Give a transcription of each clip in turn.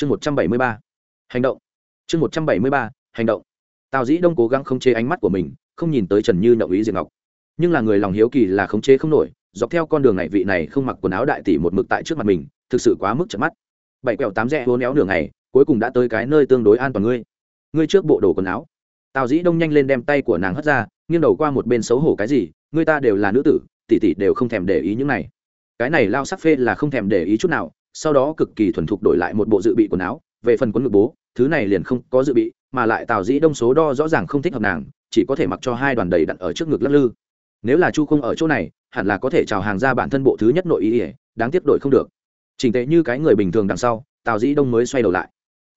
chương một trăm bảy mươi ba. Hành động. Chương một trăm bảy mươi ba, hành động. Tào dĩ đông cố gắng không chế ánh mắt của mình, không nhìn tới trần như nhậu ý diệt ngọc. Nhưng là người lòng hiếu kỳ là khống chế không nổi, dọc theo con đường này vị này không mặc quần áo đại tỷ một mực tại trước mặt mình, thực sự quá mức chậm mắt. Bảy quẹo tám rẽ hố néo đường này cuối cùng đã tới cái nơi tương đối an toàn ngươi. Ngươi trước bộ đồ quần áo. Tào dĩ đông nhanh lên đem tay của nàng hất ra, nghiêng đầu qua một bên xấu hổ cái gì, ngươi ta đều là nữ tử, tỷ tỷ đều không thèm để ý những này. Cái này lao sắc phê là không thèm để ý chút nào sau đó cực kỳ thuần thục đổi lại một bộ dự bị quần áo về phần quân ngực bố thứ này liền không có dự bị mà lại tào dĩ đông số đo rõ ràng không thích hợp nàng chỉ có thể mặc cho hai đoàn đầy đặn ở trước ngực lắc lư. Nếu là chu không ở chỗ này hẳn là có thể chào hàng ra bản thân bộ thứ nhất nội ý ỉa đáng tiếc đổi không được. Trình tệ như cái người bình thường đằng sau tào dĩ đông mới xoay đầu lại.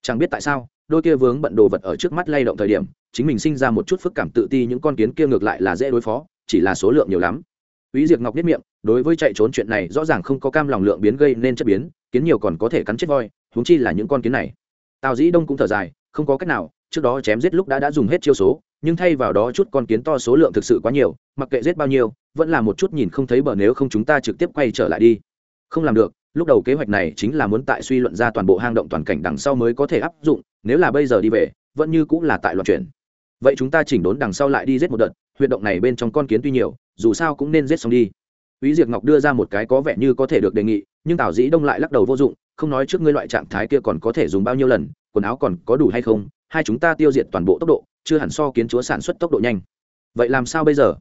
Chẳng biết tại sao đôi kia vướng bận đồ vật ở trước mắt lay động thời điểm chính mình sinh ra một chút phức cảm tự ti những con kiến kia ngược lại là dễ đối phó chỉ là số lượng nhiều lắm. Úy Diệp Ngọc biết miệng, đối với chạy trốn chuyện này rõ ràng không có cam lòng lượng biến gây nên chất biến, kiến nhiều còn có thể cắn chết voi, huống chi là những con kiến này. Tào Dĩ Đông cũng thở dài, không có cách nào, trước đó chém giết lúc đã đã dùng hết chiêu số, nhưng thay vào đó chút con kiến to số lượng thực sự quá nhiều, mặc kệ giết bao nhiêu, vẫn là một chút nhìn không thấy bờ nếu không chúng ta trực tiếp quay trở lại đi. Không làm được, lúc đầu kế hoạch này chính là muốn tại suy luận ra toàn bộ hang động toàn cảnh đằng sau mới có thể áp dụng, nếu là bây giờ đi về, vẫn như cũng là tại loạn chuyển. Vậy chúng ta chỉnh đốn đằng sau lại đi giết một đợt, huyệt động này bên trong con kiến tuy nhiều, dù sao cũng nên giết xong đi Úy Diệp Ngọc đưa ra một cái có vẻ như có thể được đề nghị, nhưng Tào Dĩ Đông lại lắc đầu vô dụng, không nói trước ngươi loại trạng thái kia còn có thể dùng bao nhiêu lần, quần áo còn có đủ hay không, hai chúng ta tiêu diệt toàn bộ tốc độ, chưa hẳn so kiến chúa sản xuất tốc độ nhanh. Vậy làm sao bây giờ?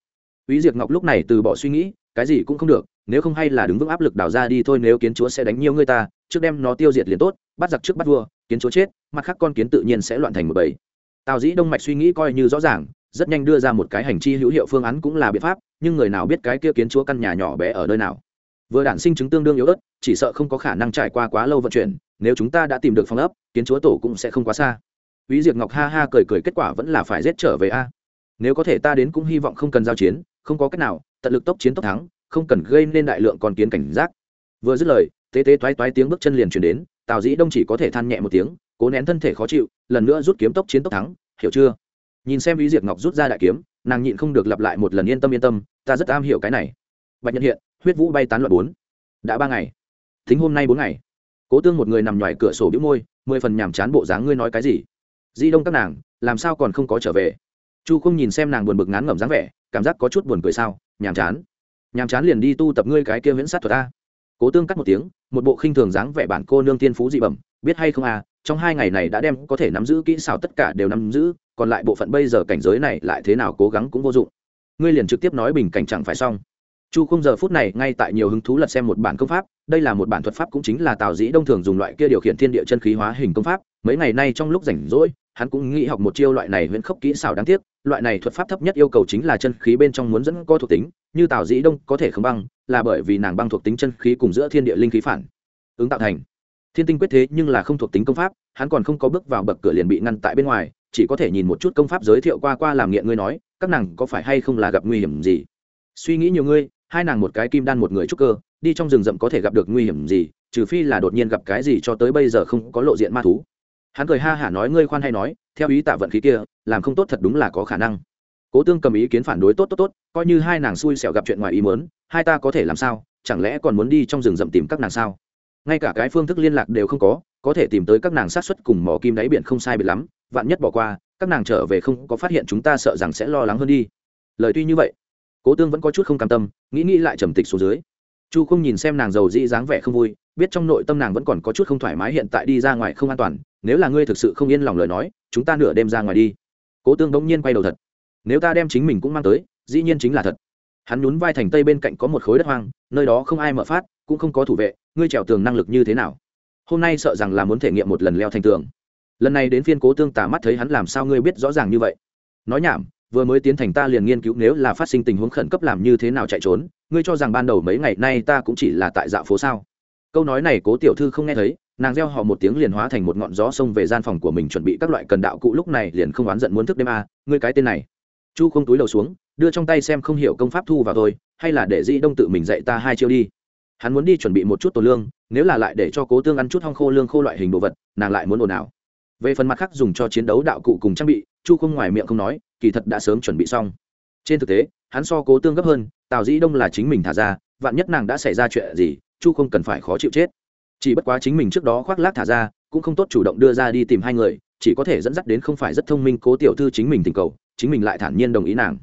Úy Diệp Ngọc lúc này từ bỏ suy nghĩ, cái gì cũng không được, nếu không hay là đứng vững áp lực đào ra đi thôi, nếu kiến chúa sẽ đánh nhiều người ta, trước đem nó tiêu diệt liền tốt, bắt giặc trước bắt vua, kiến chúa chết, mặt khác con kiến tự nhiên sẽ loạn thành một bầy. Tào Dĩ Đông mạch suy nghĩ coi như rõ ràng, rất nhanh đưa ra một cái hành chi hữu hiệu phương án cũng là biện pháp nhưng người nào biết cái kia kiến chúa căn nhà nhỏ bé ở nơi nào vừa đản sinh chứng tương đương yếu ớt chỉ sợ không có khả năng trải qua quá lâu vận chuyển nếu chúng ta đã tìm được phòng ấp kiến chúa tổ cũng sẽ không quá xa ý diệt Ngọc ha ha cười cười kết quả vẫn là phải rét trở về a. Nếu có thể ta đến cũng hy vọng không cần giao chiến, không có cách nào, tận lực tốc chiến tốc thắng, không cần gây nên đại lượng còn kiến cảnh giác. Vừa dứt lời, tế tế toái toái tiếng bước chân liền truyền đến, Tào Dĩ Đông chỉ có thể than nhẹ một tiếng, cố nén thân thể khó chịu, lần nữa rút kiếm tốc chiến tốc thắng, hiểu chưa? Nhìn xem ý diệt ngọc rút ra đại kiếm, nàng nhịn không được lặp lại một lần yên tâm yên tâm, ta rất am hiểu cái này. Bạch nhân hiện, huyết vũ bay tán loạn bốn. Đã ba ngày. Thính hôm nay bốn ngày. Cố tương một người nằm ngoài cửa sổ bĩu môi, mười phần nhàm chán bộ dáng ngươi nói cái gì? Di đông các nàng, làm sao còn không có trở về? Chu không nhìn xem nàng buồn bực ngán ngẩm dáng vẻ, cảm giác có chút buồn cười sao, nhàm chán. Nhàm chán liền đi tu tập ngươi cái kia viễn sát thuật ta cố tương cắt một tiếng, một bộ khinh thường dáng vẻ bản cô nương tiên phú dị bẩm, biết hay không à trong hai ngày này đã đem có thể nắm giữ kỹ xảo tất cả đều nắm giữ, còn lại bộ phận bây giờ cảnh giới này lại thế nào cố gắng cũng vô dụng. Ngươi liền trực tiếp nói bình cảnh chẳng phải xong. Chu không giờ phút này ngay tại nhiều hứng thú lật xem một bản công pháp, đây là một bản thuật pháp cũng chính là tào dĩ đông thường dùng loại kia điều khiển thiên địa chân khí hóa hình công pháp, mấy ngày nay trong lúc rảnh rỗi, hắn cũng nghĩ học một chiêu loại này huyễn khốc kỹ xảo đáng tiếc, loại này thuật pháp thấp nhất yêu cầu chính là chân khí bên trong muốn dẫn có thuộc tính, như tào dĩ đông có thể không băng, là bởi vì nàng băng thuộc tính chân khí cùng giữa thiên địa linh khí phản ứng tạo thành thiên tinh quyết thế nhưng là không thuộc tính công pháp, hắn còn không có bước vào bậc cửa liền bị ngăn tại bên ngoài, chỉ có thể nhìn một chút công pháp giới thiệu qua qua làm nghiện ngươi nói, các nàng có phải hay không là gặp nguy hiểm gì? Suy nghĩ nhiều ngươi, hai nàng một cái kim đan một người trúc cơ, đi trong rừng rậm có thể gặp được nguy hiểm gì, trừ phi là đột nhiên gặp cái gì cho tới bây giờ không có lộ diện ma thú. Hắn cười ha hả nói ngươi khoan hay nói, theo ý tạ vận khí kia, làm không tốt thật đúng là có khả năng. Cố tương cầm ý kiến phản đối tốt tốt tốt, coi như hai nàng xui xẻo gặp chuyện ngoài ý muốn, hai ta có thể làm sao, chẳng lẽ còn muốn đi trong rừng rậm tìm các nàng sao? Ngay cả cái phương thức liên lạc đều không có có thể tìm tới các nàng sát xuất cùng mỏ kim đáy biển không sai biệt lắm, vạn nhất bỏ qua, các nàng trở về không có phát hiện chúng ta sợ rằng sẽ lo lắng hơn đi. Lời tuy như vậy, cố tương vẫn có chút không cam tâm, nghĩ nghĩ lại trầm tịch xuống dưới. Chu không nhìn xem nàng giàu dĩ dáng vẻ không vui, biết trong nội tâm nàng vẫn còn có chút không thoải mái hiện tại đi ra ngoài không an toàn, nếu là ngươi thực sự không yên lòng lời nói, chúng ta nửa đêm ra ngoài đi. Cố tương bỗng nhiên quay đầu thật. Nếu ta đem chính mình cũng mang tới, dĩ nhiên chính là thật. Hắn nhún vai thành tây bên cạnh có một khối đất hoang, nơi đó không ai mở phát cũng không có thủ vệ ngươi trèo tường năng lực như thế nào? Hôm nay sợ rằng là muốn thể nghiệm một lần leo thành tường. Lần này đến phiên cố tương tả mắt thấy hắn làm sao ngươi biết rõ ràng như vậy? Nói nhảm vừa mới tiến thành ta liền nghiên cứu nếu là phát sinh tình huống khẩn cấp làm như thế nào chạy trốn ngươi cho rằng ban đầu mấy ngày nay ta cũng chỉ là tại dạo phố sao? Câu nói này cố tiểu thư không nghe thấy nàng reo họ một tiếng liền hóa thành một ngọn gió xông về gian phòng của mình chuẩn bị các loại cần đạo cụ lúc này liền không oán giận muốn thức đêm a à, ngươi cái tên này. Chu không túi đầu xuống đưa trong tay xem không hiểu công pháp thu vào thôi hay là để di đông tự mình dạy ta hai chiêu đi hắn muốn đi chuẩn bị một chút tổ lương, nếu là lại để cho cố tương ăn chút hong khô lương khô loại hình đồ vật, nàng lại muốn ồn ào. Về phần mặt khác dùng cho chiến đấu đạo cụ cùng trang bị, chu không ngoài miệng không nói, kỳ thật đã sớm chuẩn bị xong. Trên thực tế, hắn so cố tương gấp hơn, tào dĩ đông là chính mình thả ra, vạn nhất nàng đã xảy ra chuyện gì, chu không cần phải khó chịu chết. Chỉ bất quá chính mình trước đó khoác lác thả ra, cũng không tốt chủ động đưa ra đi tìm hai người, chỉ có thể dẫn dắt đến không phải rất thông minh cố tiểu thư chính mình tình cầu, chính mình lại thản nhiên đồng ý nàng.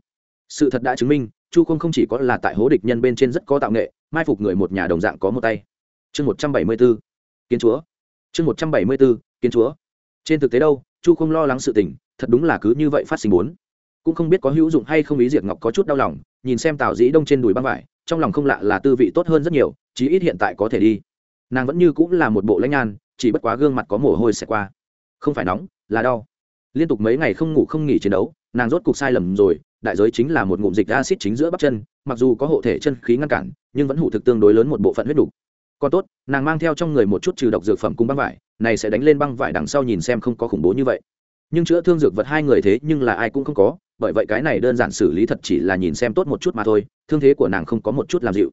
Sự thật đã chứng minh, chu không không chỉ có là tại hố địch nhân bên trên rất có tạo nghệ mai phục người một nhà đồng dạng có một tay. Chương một trăm bảy mươi b ố kiến chúa. Chương một trăm bảy mươi b ố kiến chúa. Trên thực tế đâu, chu không lo lắng sự tình, thật đúng là cứ như vậy phát sinh bốn. Cũng không biết có hữu dụng hay không ý diệt ngọc có chút đau lòng, nhìn xem tào dĩ đông trên đùi băng vải, trong lòng không lạ là tư vị tốt hơn rất nhiều, chí ít hiện tại có thể đi. Nàng vẫn như cũng là một bộ lãnh nhan, chỉ bất quá gương mặt có mồ hôi xẹt qua. Không phải nóng, là đau. Liên tục mấy ngày không ngủ không nghỉ chiến đấu, nàng rốt cục sai lầm rồi, đại giới chính là một ngụm dịch acid chính giữa bắp chân, mặc dù có hộ thể chân khí ngăn cản nhưng vẫn hủ thực tương đối lớn một bộ phận huyết đủ. còn tốt, nàng mang theo trong người một chút trừ độc dược phẩm cùng băng vải, này sẽ đánh lên băng vải đằng sau nhìn xem không có khủng bố như vậy. Nhưng chữa thương dược vật hai người thế nhưng là ai cũng không có, bởi vậy cái này đơn giản xử lý thật chỉ là nhìn xem tốt một chút mà thôi, thương thế của nàng không có một chút làm dịu.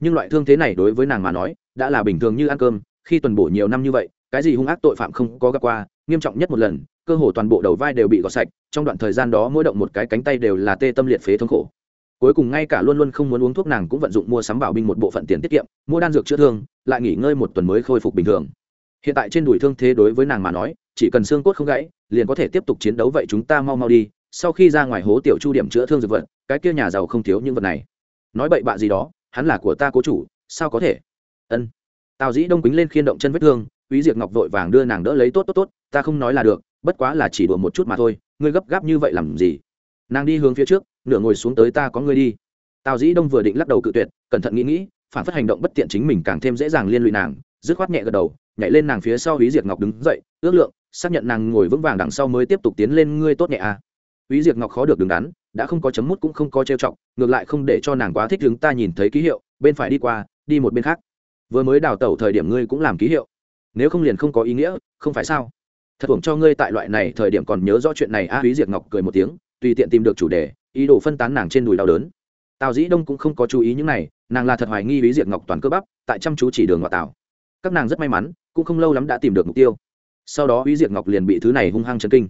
Nhưng loại thương thế này đối với nàng mà nói, đã là bình thường như ăn cơm, khi tuần bổ nhiều năm như vậy, cái gì hung ác tội phạm không có gặp qua, nghiêm trọng nhất một lần, cơ hồ toàn bộ đầu vai đều bị gọt sạch, trong đoạn thời gian đó mỗi động một cái cánh tay đều là tê tâm liệt phế thống khổ cuối cùng ngay cả luôn luôn không muốn uống thuốc nàng cũng vận dụng mua sắm bảo binh một bộ phận tiền tiết kiệm, mua đan dược chữa thương, lại nghỉ ngơi một tuần mới khôi phục bình thường. Hiện tại trên đùi thương thế đối với nàng mà nói, chỉ cần xương cốt không gãy, liền có thể tiếp tục chiến đấu vậy chúng ta mau mau đi, sau khi ra ngoài hố tiểu chu điểm chữa thương dược vật, cái kia nhà giàu không thiếu những vật này. Nói bậy bạ gì đó, hắn là của ta cố chủ, sao có thể? Ân. Tào dĩ đông quýnh lên khiên động chân vết thương quý diệt ngọc vội vàng đưa nàng đỡ lấy tốt tốt tốt, ta không nói là được, bất quá là chỉ đùa một chút mà thôi, ngươi gấp gáp như vậy làm gì? Nàng đi hướng phía trước nửa ngồi xuống tới ta có ngươi đi. Tào dĩ đông vừa định lắc đầu cự tuyệt cẩn thận nghĩ nghĩ phản phất hành động bất tiện chính mình càng thêm dễ dàng liên lụy nàng dứt khoát nhẹ gật đầu nhảy lên nàng phía sau quý diệt ngọc đứng dậy ước lượng xác nhận nàng ngồi vững vàng đằng sau mới tiếp tục tiến lên ngươi tốt nhẹ à. Úy diệt ngọc khó được đứng đắn đã không có chấm mút cũng không có trêu trọng ngược lại không để cho nàng quá thích đứng ta nhìn thấy ký hiệu bên phải đi qua đi một bên khác. Vừa mới đào tẩu thời điểm ngươi cũng làm ký hiệu. Nếu không liền không có ý nghĩa không phải sao? Thật ủng cho ngươi tại loại này thời điểm còn nhớ rõ chuyện này a à, diệt ngọc cười một tiếng tùy tiện tìm được chủ đề ý đồ phân tán nàng trên đùi đau đớn. Tào dĩ đông cũng không có chú ý những này, nàng là thật hoài nghi ý diệt ngọc toàn cơ bắp, tại chăm chú chỉ đường ngoại tào các nàng rất may mắn, cũng không lâu lắm đã tìm được mục tiêu. Sau đó ý diệt ngọc liền bị thứ này hung hăng chấn kinh.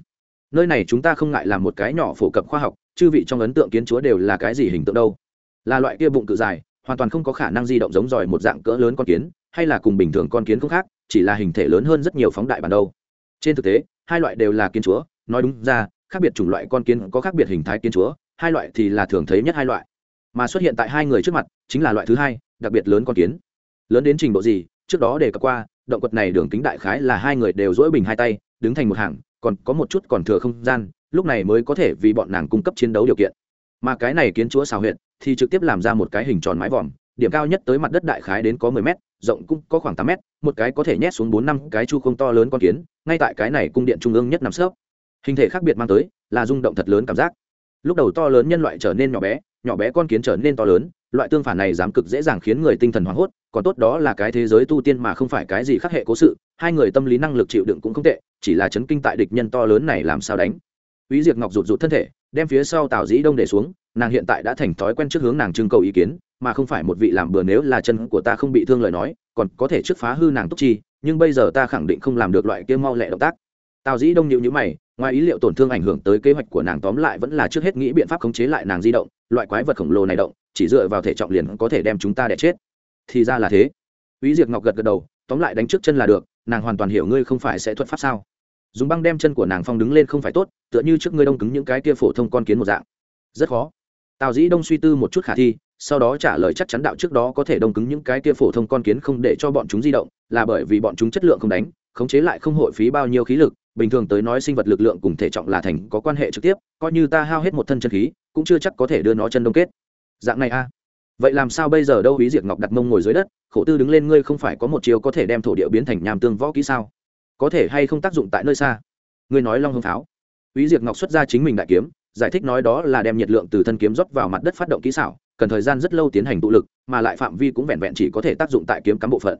Nơi này chúng ta không ngại làm một cái nhỏ phổ cập khoa học, chư vị trong ấn tượng kiến chúa đều là cái gì hình tượng đâu. Là loại kia bụng cự dài, hoàn toàn không có khả năng di động giống giỏi một dạng cỡ lớn con kiến, hay là cùng bình thường con kiến không khác, chỉ là hình thể lớn hơn rất nhiều phóng đại bản đâu. Trên thực tế, hai loại đều là kiến chúa, nói đúng ra, khác biệt chủng loại con kiến có khác biệt hình thái kiến chúa hai loại thì là thường thấy nhất hai loại. Mà xuất hiện tại hai người trước mặt, chính là loại thứ hai, đặc biệt lớn con kiến. Lớn đến trình độ gì, trước đó đề cập qua, động vật này đường kính đại khái là hai người đều dỗi bình hai tay, đứng thành một hàng, còn có một chút còn thừa không gian, lúc này mới có thể vì bọn nàng cung cấp chiến đấu điều kiện. Mà cái này kiến chúa xào huyện thì trực tiếp làm ra một cái hình tròn mái vòm, điểm cao nhất tới mặt đất đại khái đến có mười mét, rộng cũng có khoảng tám mét, một cái có thể nhét xuống bốn năm cái chu không to lớn con kiến, ngay tại cái này cung điện trung ương nhất nằm sấp. Hình thể khác biệt mang tới, là rung động thật lớn cảm giác lúc đầu to lớn nhân loại trở nên nhỏ bé nhỏ bé con kiến trở nên to lớn loại tương phản này dám cực dễ dàng khiến người tinh thần hoảng hốt còn tốt đó là cái thế giới tu tiên mà không phải cái gì khắc hệ cố sự hai người tâm lý năng lực chịu đựng cũng không tệ chỉ là chấn kinh tại địch nhân to lớn này làm sao đánh Úy Diệp Ngọc rụt rụt thân thể, đem phía sau Tào Dĩ Đông để xuống, nàng hiện tại đã thành thói quen trước hướng nàng trưng cầu ý kiến, mà không phải một vị làm bừa nếu là chân của ta không bị thương lời nói, còn có thể trước phá hư nàng túc chi, nhưng bây giờ ta khẳng định không làm được loại kia mau lẹ động tác. Tào Dĩ Đông nhíu nhíu mày, ngoài ý liệu tổn thương ảnh hưởng tới kế hoạch của nàng tóm lại vẫn là trước hết nghĩ biện pháp khống chế lại nàng di động, loại quái vật khổng lồ này động, chỉ dựa vào thể trọng liền có thể đem chúng ta đè chết. Thì ra là thế. ý diệt Ngọc gật gật đầu, tóm lại đánh trước chân là được, nàng hoàn toàn hiểu ngươi không phải sẽ thuật pháp sao? dùng băng đem chân của nàng phong đứng lên không phải tốt tựa như trước ngươi đông cứng những cái kia phổ thông con kiến một dạng rất khó tào dĩ đông suy tư một chút khả thi sau đó trả lời chắc chắn đạo trước đó có thể đông cứng những cái kia phổ thông con kiến không để cho bọn chúng di động là bởi vì bọn chúng chất lượng không đánh khống chế lại không hội phí bao nhiêu khí lực bình thường tới nói sinh vật lực lượng cùng thể trọng là thành có quan hệ trực tiếp coi như ta hao hết một thân chân khí cũng chưa chắc có thể đưa nó chân đông kết. Dạng này a. Vậy làm sao bây giờ đâu ý diệt ngọc đặt mông ngồi dưới đất khổ tư đứng lên ngươi không phải có một chiều có thể đem thổ địa biến thành nhàm tương võ kỹ sao? Có thể hay không tác dụng tại nơi xa? Ngươi nói long hưng pháo ý diệt Ngọc xuất ra chính mình đại kiếm, giải thích nói đó là đem nhiệt lượng từ thân kiếm rót vào mặt đất phát động kỹ xảo, cần thời gian rất lâu tiến hành tụ lực, mà lại phạm vi cũng vẹn vẹn chỉ có thể tác dụng tại kiếm cắm bộ phận.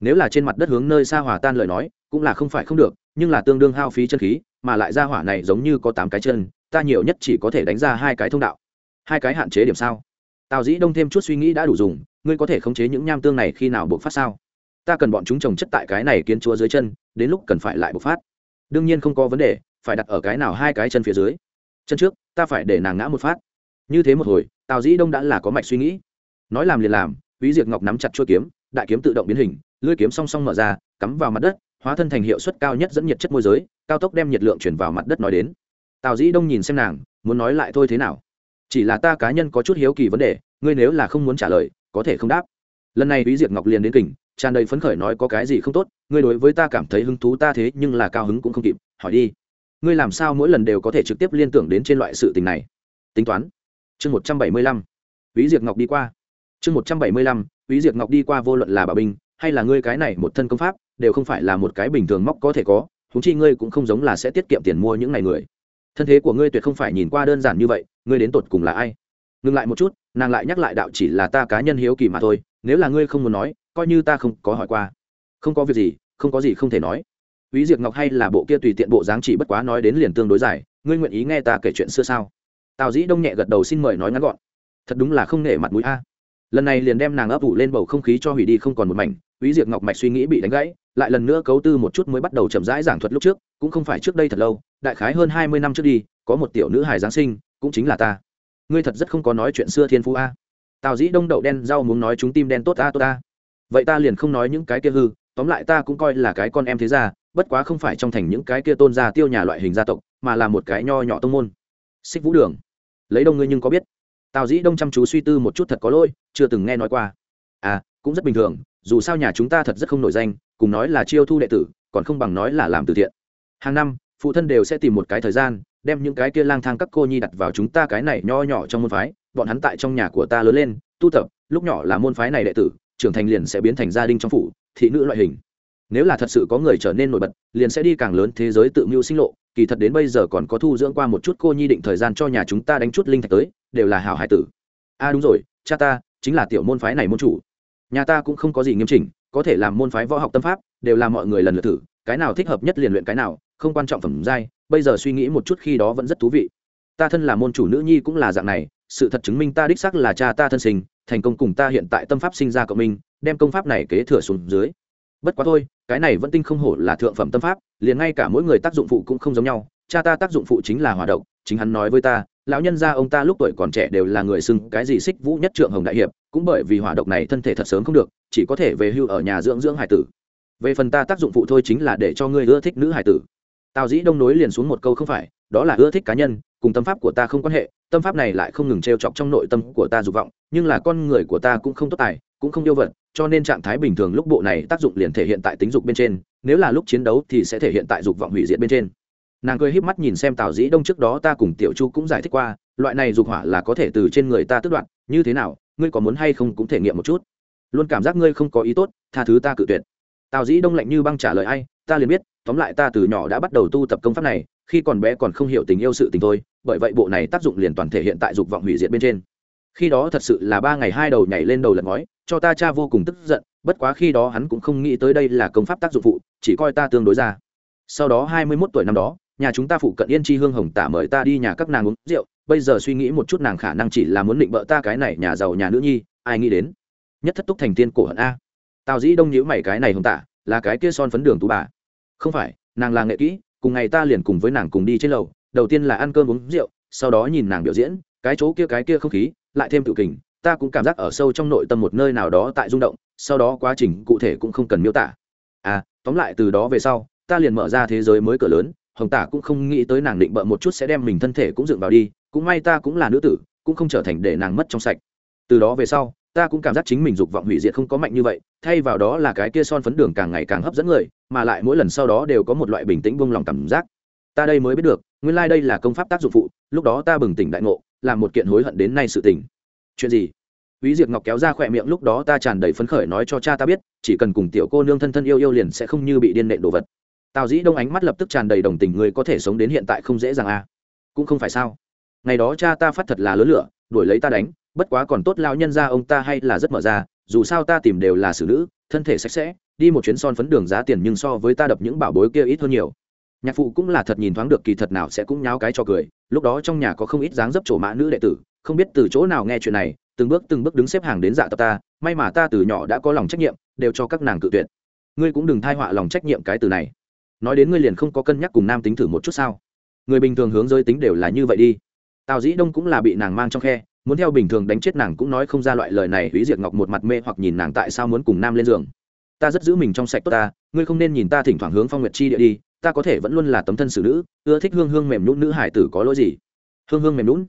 Nếu là trên mặt đất hướng nơi xa hòa tan lời nói, cũng là không phải không được, nhưng là tương đương hao phí chân khí, mà lại ra hỏa này giống như có tám cái chân, ta nhiều nhất chỉ có thể đánh ra hai cái thông đạo. Hai cái hạn chế điểm sao? Tào Dĩ Đông thêm chút suy nghĩ đã đủ dùng, ngươi có thể khống chế những nham tương này khi nào bộc phát sao? Ta cần bọn chúng trồng chất tại cái này kiến chúa dưới chân, đến lúc cần phải lại bộc phát. Đương nhiên không có vấn đề, phải đặt ở cái nào hai cái chân phía dưới chân trước ta phải để nàng ngã một phát như thế một hồi tào dĩ đông đã là có mạch suy nghĩ nói làm liền làm ví diệt ngọc nắm chặt chuôi kiếm đại kiếm tự động biến hình lưỡi kiếm song song mở ra cắm vào mặt đất hóa thân thành hiệu suất cao nhất dẫn nhiệt chất môi giới, cao tốc đem nhiệt lượng chuyển vào mặt đất nói đến. Tào dĩ đông nhìn xem nàng, muốn nói lại thôi thế nào? Chỉ là ta cá nhân có chút hiếu kỳ vấn đề, ngươi nếu là không muốn trả lời, có thể không đáp. Lần này ý diệt ngọc liền đến kỉnh, tràn đầy phấn khởi nói có cái gì không tốt, ngươi đối với ta cảm thấy hứng thú ta thế nhưng là cao hứng cũng không kịp, hỏi đi. Ngươi làm sao mỗi lần đều có thể trực tiếp liên tưởng đến trên loại sự tình này? Tính toán. Chương một trăm bảy mươi lăm. Ý diệt ngọc đi qua. Chương một trăm bảy mươi lăm ý diệt ngọc đi qua vô luận là bảo binh, hay là ngươi cái này một thân công pháp đều không phải là một cái bình thường móc có thể có thúng chi ngươi cũng không giống là sẽ tiết kiệm tiền mua những ngày người thân thế của ngươi tuyệt không phải nhìn qua đơn giản như vậy ngươi đến tột cùng là ai ngừng lại một chút nàng lại nhắc lại đạo chỉ là ta cá nhân hiếu kỳ mà thôi nếu là ngươi không muốn nói coi như ta không có hỏi qua không có việc gì không có gì không thể nói Úy Diệp Ngọc hay là bộ kia tùy tiện bộ dáng chỉ bất quá nói đến liền tương đối dài, ngươi nguyện ý nghe ta kể chuyện xưa sao? Tào Dĩ Đông nhẹ gật đầu xin mời nói ngắn gọn. Thật đúng là không nể mặt mũi a. Lần này liền đem nàng ấp ủ lên bầu không khí cho hủy đi không còn một mảnh, Úy Diệp Ngọc mạch suy nghĩ bị đánh gãy, lại lần nữa cấu tư một chút mới bắt đầu chậm rãi giảng thuật lúc trước, cũng không phải trước đây thật lâu, đại khái hơn hai mươi năm trước đi, có một tiểu nữ hài giáng sinh, cũng chính là ta. Ngươi thật rất không có nói chuyện xưa thiên phú a. Tào Dĩ Đông đậu đen rau muốn nói chúng tim đen tốt ta tốt ta Vậy ta liền không nói những cái kia hư, tóm lại ta cũng coi là cái con em thế gia, bất quá không phải trong thành những cái kia tôn gia tiêu nhà loại hình gia tộc, mà là một cái nho nhỏ tông môn. Xích Vũ Đường. Lấy đông ngươi nhưng có biết? Tào Dĩ Đông chăm chú suy tư một chút thật có lỗi, chưa từng nghe nói qua. À, cũng rất bình thường, dù sao nhà chúng ta thật rất không nổi danh, cùng nói là chiêu thu đệ tử, còn không bằng nói là làm từ thiện. Hàng năm, phụ thân đều sẽ tìm một cái thời gian, đem những cái kia lang thang các cô nhi đặt vào chúng ta cái này nho nhỏ trong môn phái, bọn hắn tại trong nhà của ta lớn lên, tu tập, lúc nhỏ là môn phái này đệ tử, trưởng thành liền sẽ biến thành gia đình trong phủ, thị nữ loại hình. Nếu là thật sự có người trở nên nổi bật, liền sẽ đi càng lớn thế giới tự mưu sinh lộ, kỳ thật đến bây giờ còn có thu dưỡng qua một chút cô nhi định thời gian cho nhà chúng ta đánh chút linh thạch tới, đều là hảo hải tử. A à đúng rồi, cha ta, chính là tiểu môn phái này môn chủ nhà ta cũng không có gì nghiêm chỉnh, có thể làm môn phái võ học tâm pháp, đều là mọi người lần lượt thử, cái nào thích hợp nhất liền luyện cái nào, không quan trọng phẩm giai, bây giờ suy nghĩ một chút khi đó vẫn rất thú vị. Ta thân là môn chủ nữ nhi cũng là dạng này, sự thật chứng minh ta đích sắc là cha ta thân sinh, thành công cùng ta hiện tại tâm pháp sinh ra cộng minh, đem công pháp này kế thừa xuống dưới. Bất quá thôi, cái này vẫn tinh không hổ là thượng phẩm tâm pháp, liền ngay cả mỗi người tác dụng phụ cũng không giống nhau, cha ta tác dụng phụ chính là hòa độc, chính hắn nói với ta lão nhân gia ông ta lúc tuổi còn trẻ đều là người xưng cái gì xích vũ nhất trượng hồng đại hiệp, cũng bởi vì hỏa độc này thân thể thật sớm không được, chỉ có thể về hưu ở nhà dưỡng dưỡng hải tử. Về phần ta tác dụng phụ thôi chính là để cho ngươi ưa thích nữ hải tử. Tào dĩ đông nối liền xuống một câu không phải, đó là ưa thích cá nhân, cùng tâm pháp của ta không quan hệ, tâm pháp này lại không ngừng t r e o chọc trong nội tâm của ta dục vọng, nhưng là con người của ta cũng không tốt tài, cũng không yêu vật, cho nên trạng thái bình thường lúc bộ này tác dụng liền thể hiện tại tính dục bên trên, nếu là lúc chiến đấu thì sẽ thể hiện tại dục vọng hủy diệt bên trên nàng cười híp mắt nhìn xem tào dĩ đông trước đó ta cùng tiểu chu cũng giải thích qua, loại này dục hỏa là có thể từ trên người ta tước đoạn như thế nào, ngươi có muốn hay không cũng thể nghiệm một chút. Luôn cảm giác ngươi không có ý tốt, tha thứ ta cự tuyệt. Tào dĩ đông lạnh như băng trả lời ai, ta liền biết, tóm lại ta từ nhỏ đã bắt đầu tu tập công pháp này, khi còn bé còn không hiểu tình yêu sự tình thôi, bởi vậy bộ này tác dụng liền toàn thể hiện tại dục vọng hủy diệt bên trên. Khi đó thật sự là ba ngày hai đầu nhảy lên đầu lật ngói, cho ta cha vô cùng tức giận, bất quá khi đó hắn cũng không nghĩ tới đây là công pháp tác dụng phụ, chỉ coi ta tương đối ra. Sau đó hai mươi mốt tuổi năm đó nhà chúng ta phụ cận yên chi hương hồng tả mời ta đi nhà các nàng uống rượu, bây giờ suy nghĩ một chút nàng khả năng chỉ là muốn định bợ ta cái này nhà giàu nhà nữ nhi, ai nghĩ đến? Nhất thất túc thành tiên cổ hận a. Tào dĩ đông nhữ mày cái này hồng tả, là cái kia son phấn đường tú bà. Không phải, nàng là nghệ kỹ, cùng ngày ta liền cùng với nàng cùng đi trên lầu, đầu tiên là ăn cơm uống rượu, sau đó nhìn nàng biểu diễn, cái chỗ kia cái kia không khí, lại thêm tự kình, ta cũng cảm giác ở sâu trong nội tâm một nơi nào đó tại rung động, sau đó quá trình cụ thể cũng không cần miêu tả. À tóm lại từ đó về sau, ta liền mở ra thế giới mới cửa lớn hồng tả cũng không nghĩ tới nàng định bợ một chút sẽ đem mình thân thể cũng dựng vào đi cũng may ta cũng là nữ tử cũng không trở thành để nàng mất trong sạch. Từ đó về sau ta cũng cảm giác chính mình dục vọng hủy diệt không có mạnh như vậy thay vào đó là cái kia son phấn đường càng ngày càng hấp dẫn người mà lại mỗi lần sau đó đều có một loại bình tĩnh buông lòng cảm giác. Ta đây mới biết được nguyên lai、like、đây là công pháp tác dụng phụ lúc đó ta bừng tỉnh đại ngộ làm một kiện hối hận đến nay sự tình. Chuyện gì? Úy Diệp Ngọc kéo ra khỏe miệng lúc đó ta tràn đầy phấn khởi nói cho cha ta biết, chỉ cần cùng tiểu cô nương thân thân yêu yêu liền sẽ không như bị điên nện đồ vật tào dĩ đông ánh mắt lập tức tràn đầy đồng tình, người có thể sống đến hiện tại không dễ dàng à? Cũng không phải sao? Ngày đó cha ta phát thật là lớn lửa, đuổi lấy ta đánh, bất quá còn tốt lao nhân ra ông ta hay là rất mở ra, dù sao ta tìm đều là xử nữ, thân thể sạch sẽ, đi một chuyến son phấn đường giá tiền nhưng so với ta đập những bảo bối kia ít hơn nhiều. Nhạc phụ cũng là thật nhìn thoáng được kỳ thật nào sẽ cũng nháo cái cho cười, lúc đó trong nhà có không ít dáng dấp trổ mã nữ đệ tử, không biết từ chỗ nào nghe chuyện này, từng bước từng bước đứng xếp hàng đến dạ tập ta, may mà ta từ nhỏ đã có lòng trách nhiệm, đều cho các nàng cự tuyệt. Ngươi cũng đừng thai họa lòng trách nhiệm cái từ này nói đến ngươi liền không có cân nhắc cùng nam tính thử một chút sao? Người bình thường hướng giới tính đều là như vậy đi. Tào dĩ đông cũng là bị nàng mang trong khe, muốn theo bình thường đánh chết nàng cũng nói không ra loại lời này hủy diệt ngọc một mặt mê hoặc nhìn nàng tại sao muốn cùng nam lên giường. Ta rất giữ mình trong sạch tốt ta, ngươi không nên nhìn ta thỉnh thoảng hướng phong nguyệt chi địa đi, ta có thể vẫn luôn là tấm thân xử nữ, ưa thích hương hương mềm nhún nữ hải tử có lỗi gì? Hương hương mềm nhún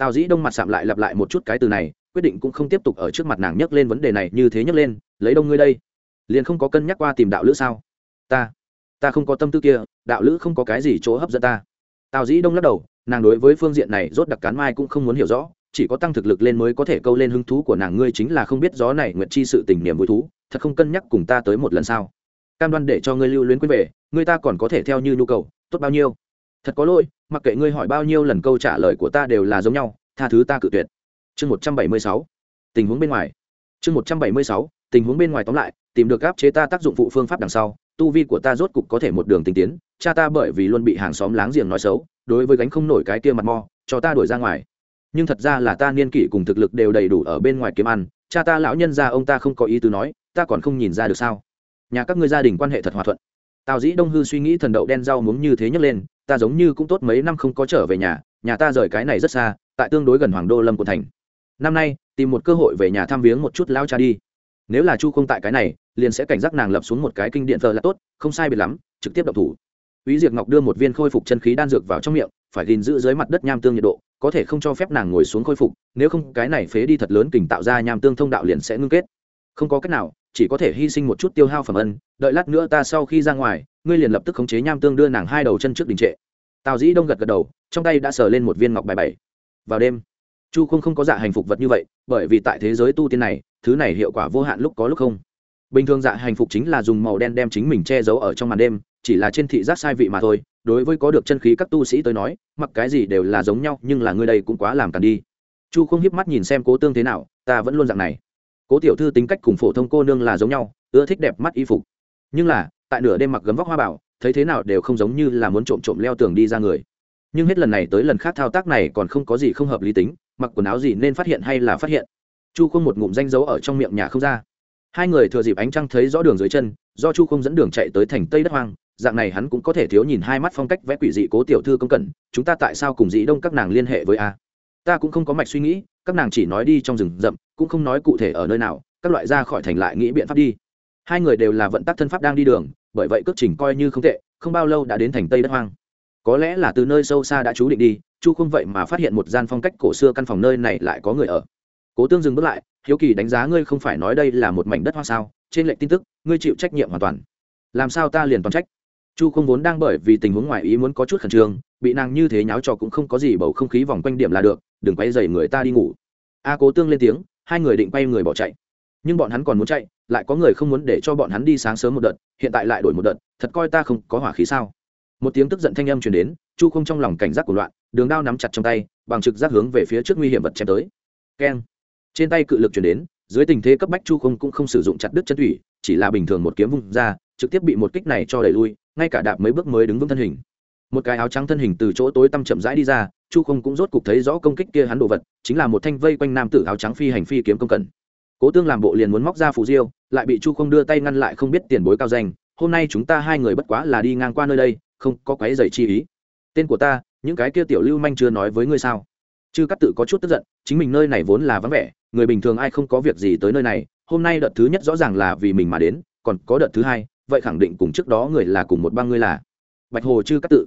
tào dĩ đông mặt sạm lại lặp lại một chút cái từ này, quyết định cũng không tiếp tục ở trước mặt nàng nhắc lên vấn đề này như thế nhắc lên, lấy đông ngươi đây, liền không có cân nhắc qua tìm đạo lữ sao? Ta ta không có tâm tư kia, đạo lữ không có cái gì chỗ hấp dẫn ta. Tào dĩ đông lắc đầu, nàng đối với phương diện này rốt đặc cán mai cũng không muốn hiểu rõ, chỉ có tăng thực lực lên mới có thể câu lên hứng thú của nàng ngươi chính là không biết gió này nguyện chi sự tình niềm vui thú, thật không cân nhắc cùng ta tới một lần sao. Cam đoan để cho ngươi lưu luyến quên về, ngươi ta còn có thể theo như nhu cầu, tốt bao nhiêu? Thật có lỗi, mặc kệ ngươi hỏi bao nhiêu lần câu trả lời của ta đều là giống nhau, tha thứ ta cự tuyệt. Chương một trăm bảy mươi sáu, tình huống bên ngoài. Chương một trăm bảy mươi sáu, tình huống bên ngoài tóm lại, tìm được áp chế ta tác dụng phụ phương pháp đằng sau tu vi của ta rốt cục có thể một đường tinh tiến, cha ta bởi vì luôn bị hàng xóm láng giềng nói xấu, đối với gánh không nổi cái kia mặt mo, cho ta đuổi ra ngoài. Nhưng thật ra là ta niên kỷ cùng thực lực đều đầy đủ ở bên ngoài kiếm ăn, cha ta lão nhân ra ông ta không có ý tứ nói, ta còn không nhìn ra được sao? Nhà các ngươi gia đình quan hệ thật hòa thuận. Tào dĩ đông hư suy nghĩ thần đậu đen rau muống như thế nhấc lên, ta giống như cũng tốt mấy năm không có trở về nhà nhà ta rời cái này rất xa, tại tương đối gần hoàng đô lâm của thành. Năm nay, tìm một cơ hội về nhà thăm viếng một chút lao cha đi. Nếu là chu không tại cái này liền sẽ cảnh giác nàng lập xuống một cái kinh điện thờ là tốt không sai biệt lắm trực tiếp đập thủ Úy Diệp Ngọc đưa một viên khôi phục chân khí đan dược vào trong miệng, phải gìn giữ dưới mặt đất nham tương nhiệt độ, có thể không cho phép nàng ngồi xuống khôi phục, nếu không cái này phế đi thật lớn kình tạo ra nham tương thông đạo liền sẽ ngưng kết. Không có cách nào, chỉ có thể hy sinh một chút tiêu hao phẩm ân, đợi lát nữa ta sau khi ra ngoài, ngươi liền lập tức khống chế nham tương đưa nàng hai đầu chân trước đình trệ. Tào Dĩ Đông gật gật đầu, trong tay đã sờ lên một viên ngọc bài bảy. Vào đêm, Chu Không không có dạ hành phục vật như vậy, bởi vì tại thế giới tu tiên này, thứ này hiệu quả vô hạn lúc có lúc không bình thường dạ hành phục chính là dùng màu đen đem chính mình che giấu ở trong màn đêm, chỉ là trên thị giác sai vị mà thôi. Đối với có được chân khí các tu sĩ tới nói, mặc cái gì đều là giống nhau, nhưng là ngươi đây cũng quá làm càn đi. Chu không hiếp mắt nhìn xem cố tương thế nào, ta vẫn luôn dạng này. Cố tiểu thư tính cách cùng phổ thông cô nương là giống nhau, ưa thích đẹp mắt y phục. Nhưng là, tại nửa đêm mặc gấm vóc hoa bảo, thấy thế nào đều không giống như là muốn trộm trộm leo tường đi ra người. Nhưng hết lần này tới lần khác thao tác này còn không có gì không hợp lý tính, mặc quần áo gì nên phát hiện hay là phát hiện. Chu không một ngụm danh dấu ở trong miệng nhà không ra hai người thừa dịp ánh trăng thấy rõ đường dưới chân, do chu không dẫn đường chạy tới thành tây đất hoang, dạng này hắn cũng có thể thiếu nhìn hai mắt phong cách vẽ quỷ dị cố tiểu thư công cẩn, chúng ta tại sao cùng dĩ đông các nàng liên hệ với a? Ta cũng không có mạch suy nghĩ, các nàng chỉ nói đi trong rừng rậm, cũng không nói cụ thể ở nơi nào, các loại ra khỏi thành lại nghĩ biện pháp đi. Hai người đều là vận tắc thân pháp đang đi đường, bởi vậy cước trình coi như không tệ, không bao lâu đã đến thành tây đất hoang. Có lẽ là từ nơi sâu xa đã chú định đi, chu không vậy mà phát hiện một gian phong cách cổ xưa căn phòng nơi này lại có người ở. Cố tương dừng bước lại hiếu kỳ đánh giá ngươi không phải nói đây là một mảnh đất hoang sao, trên lệnh tin tức, ngươi chịu trách nhiệm hoàn toàn. Làm sao ta liền toàn trách? Chu không vốn đang bởi vì tình huống ngoài ý muốn có chút khẩn trương, bị nàng như thế nháo trò cũng không có gì bầu không khí vòng quanh điểm là được, đừng quay dày người ta đi ngủ. A cố tương lên tiếng, hai người định quay người bỏ chạy. Nhưng bọn hắn còn muốn chạy, lại có người không muốn để cho bọn hắn đi sáng sớm một đợt, hiện tại lại đổi một đợt, thật coi ta không có hỏa khí sao? Một tiếng tức giận thanh âm truyền đến, chu không trong lòng cảnh giác của loạn, đường đao nắm chặt trong tay, bằng trực giác hướng về phía trước nguy hiểm vật chém tới. Keng trên tay cự lực chuyển đến, dưới tình thế cấp bách chu không cũng không sử dụng chặt đứt chân thủy, chỉ là bình thường một kiếm vung ra, trực tiếp bị một kích này cho đẩy lui, ngay cả đạp mấy bước mới đứng vững thân hình. Một cái áo trắng thân hình từ chỗ tối tăm chậm rãi đi ra, chu không cũng rốt cục thấy rõ công kích kia hắn đồ vật, chính là một thanh vây quanh nam tử áo trắng phi hành phi kiếm công cần. Cố tương làm bộ liền muốn móc ra phù diêu, lại bị chu không đưa tay ngăn lại không biết tiền bối cao danh, hôm nay chúng ta hai người bất quá là đi ngang qua nơi đây, không có quái dày chi ý. Tên của ta, những cái kia tiểu lưu manh chưa nói với ngươi sao? Chư cắt tự có chút tức giận, chính mình nơi này vốn là vắng vẻ, người bình thường ai không có việc gì tới nơi này, hôm nay đợt thứ nhất rõ ràng là vì mình mà đến, còn có đợt thứ hai, vậy khẳng định cùng trước đó người là cùng một bang ngươi là. Bạch hồ chư cắt tự.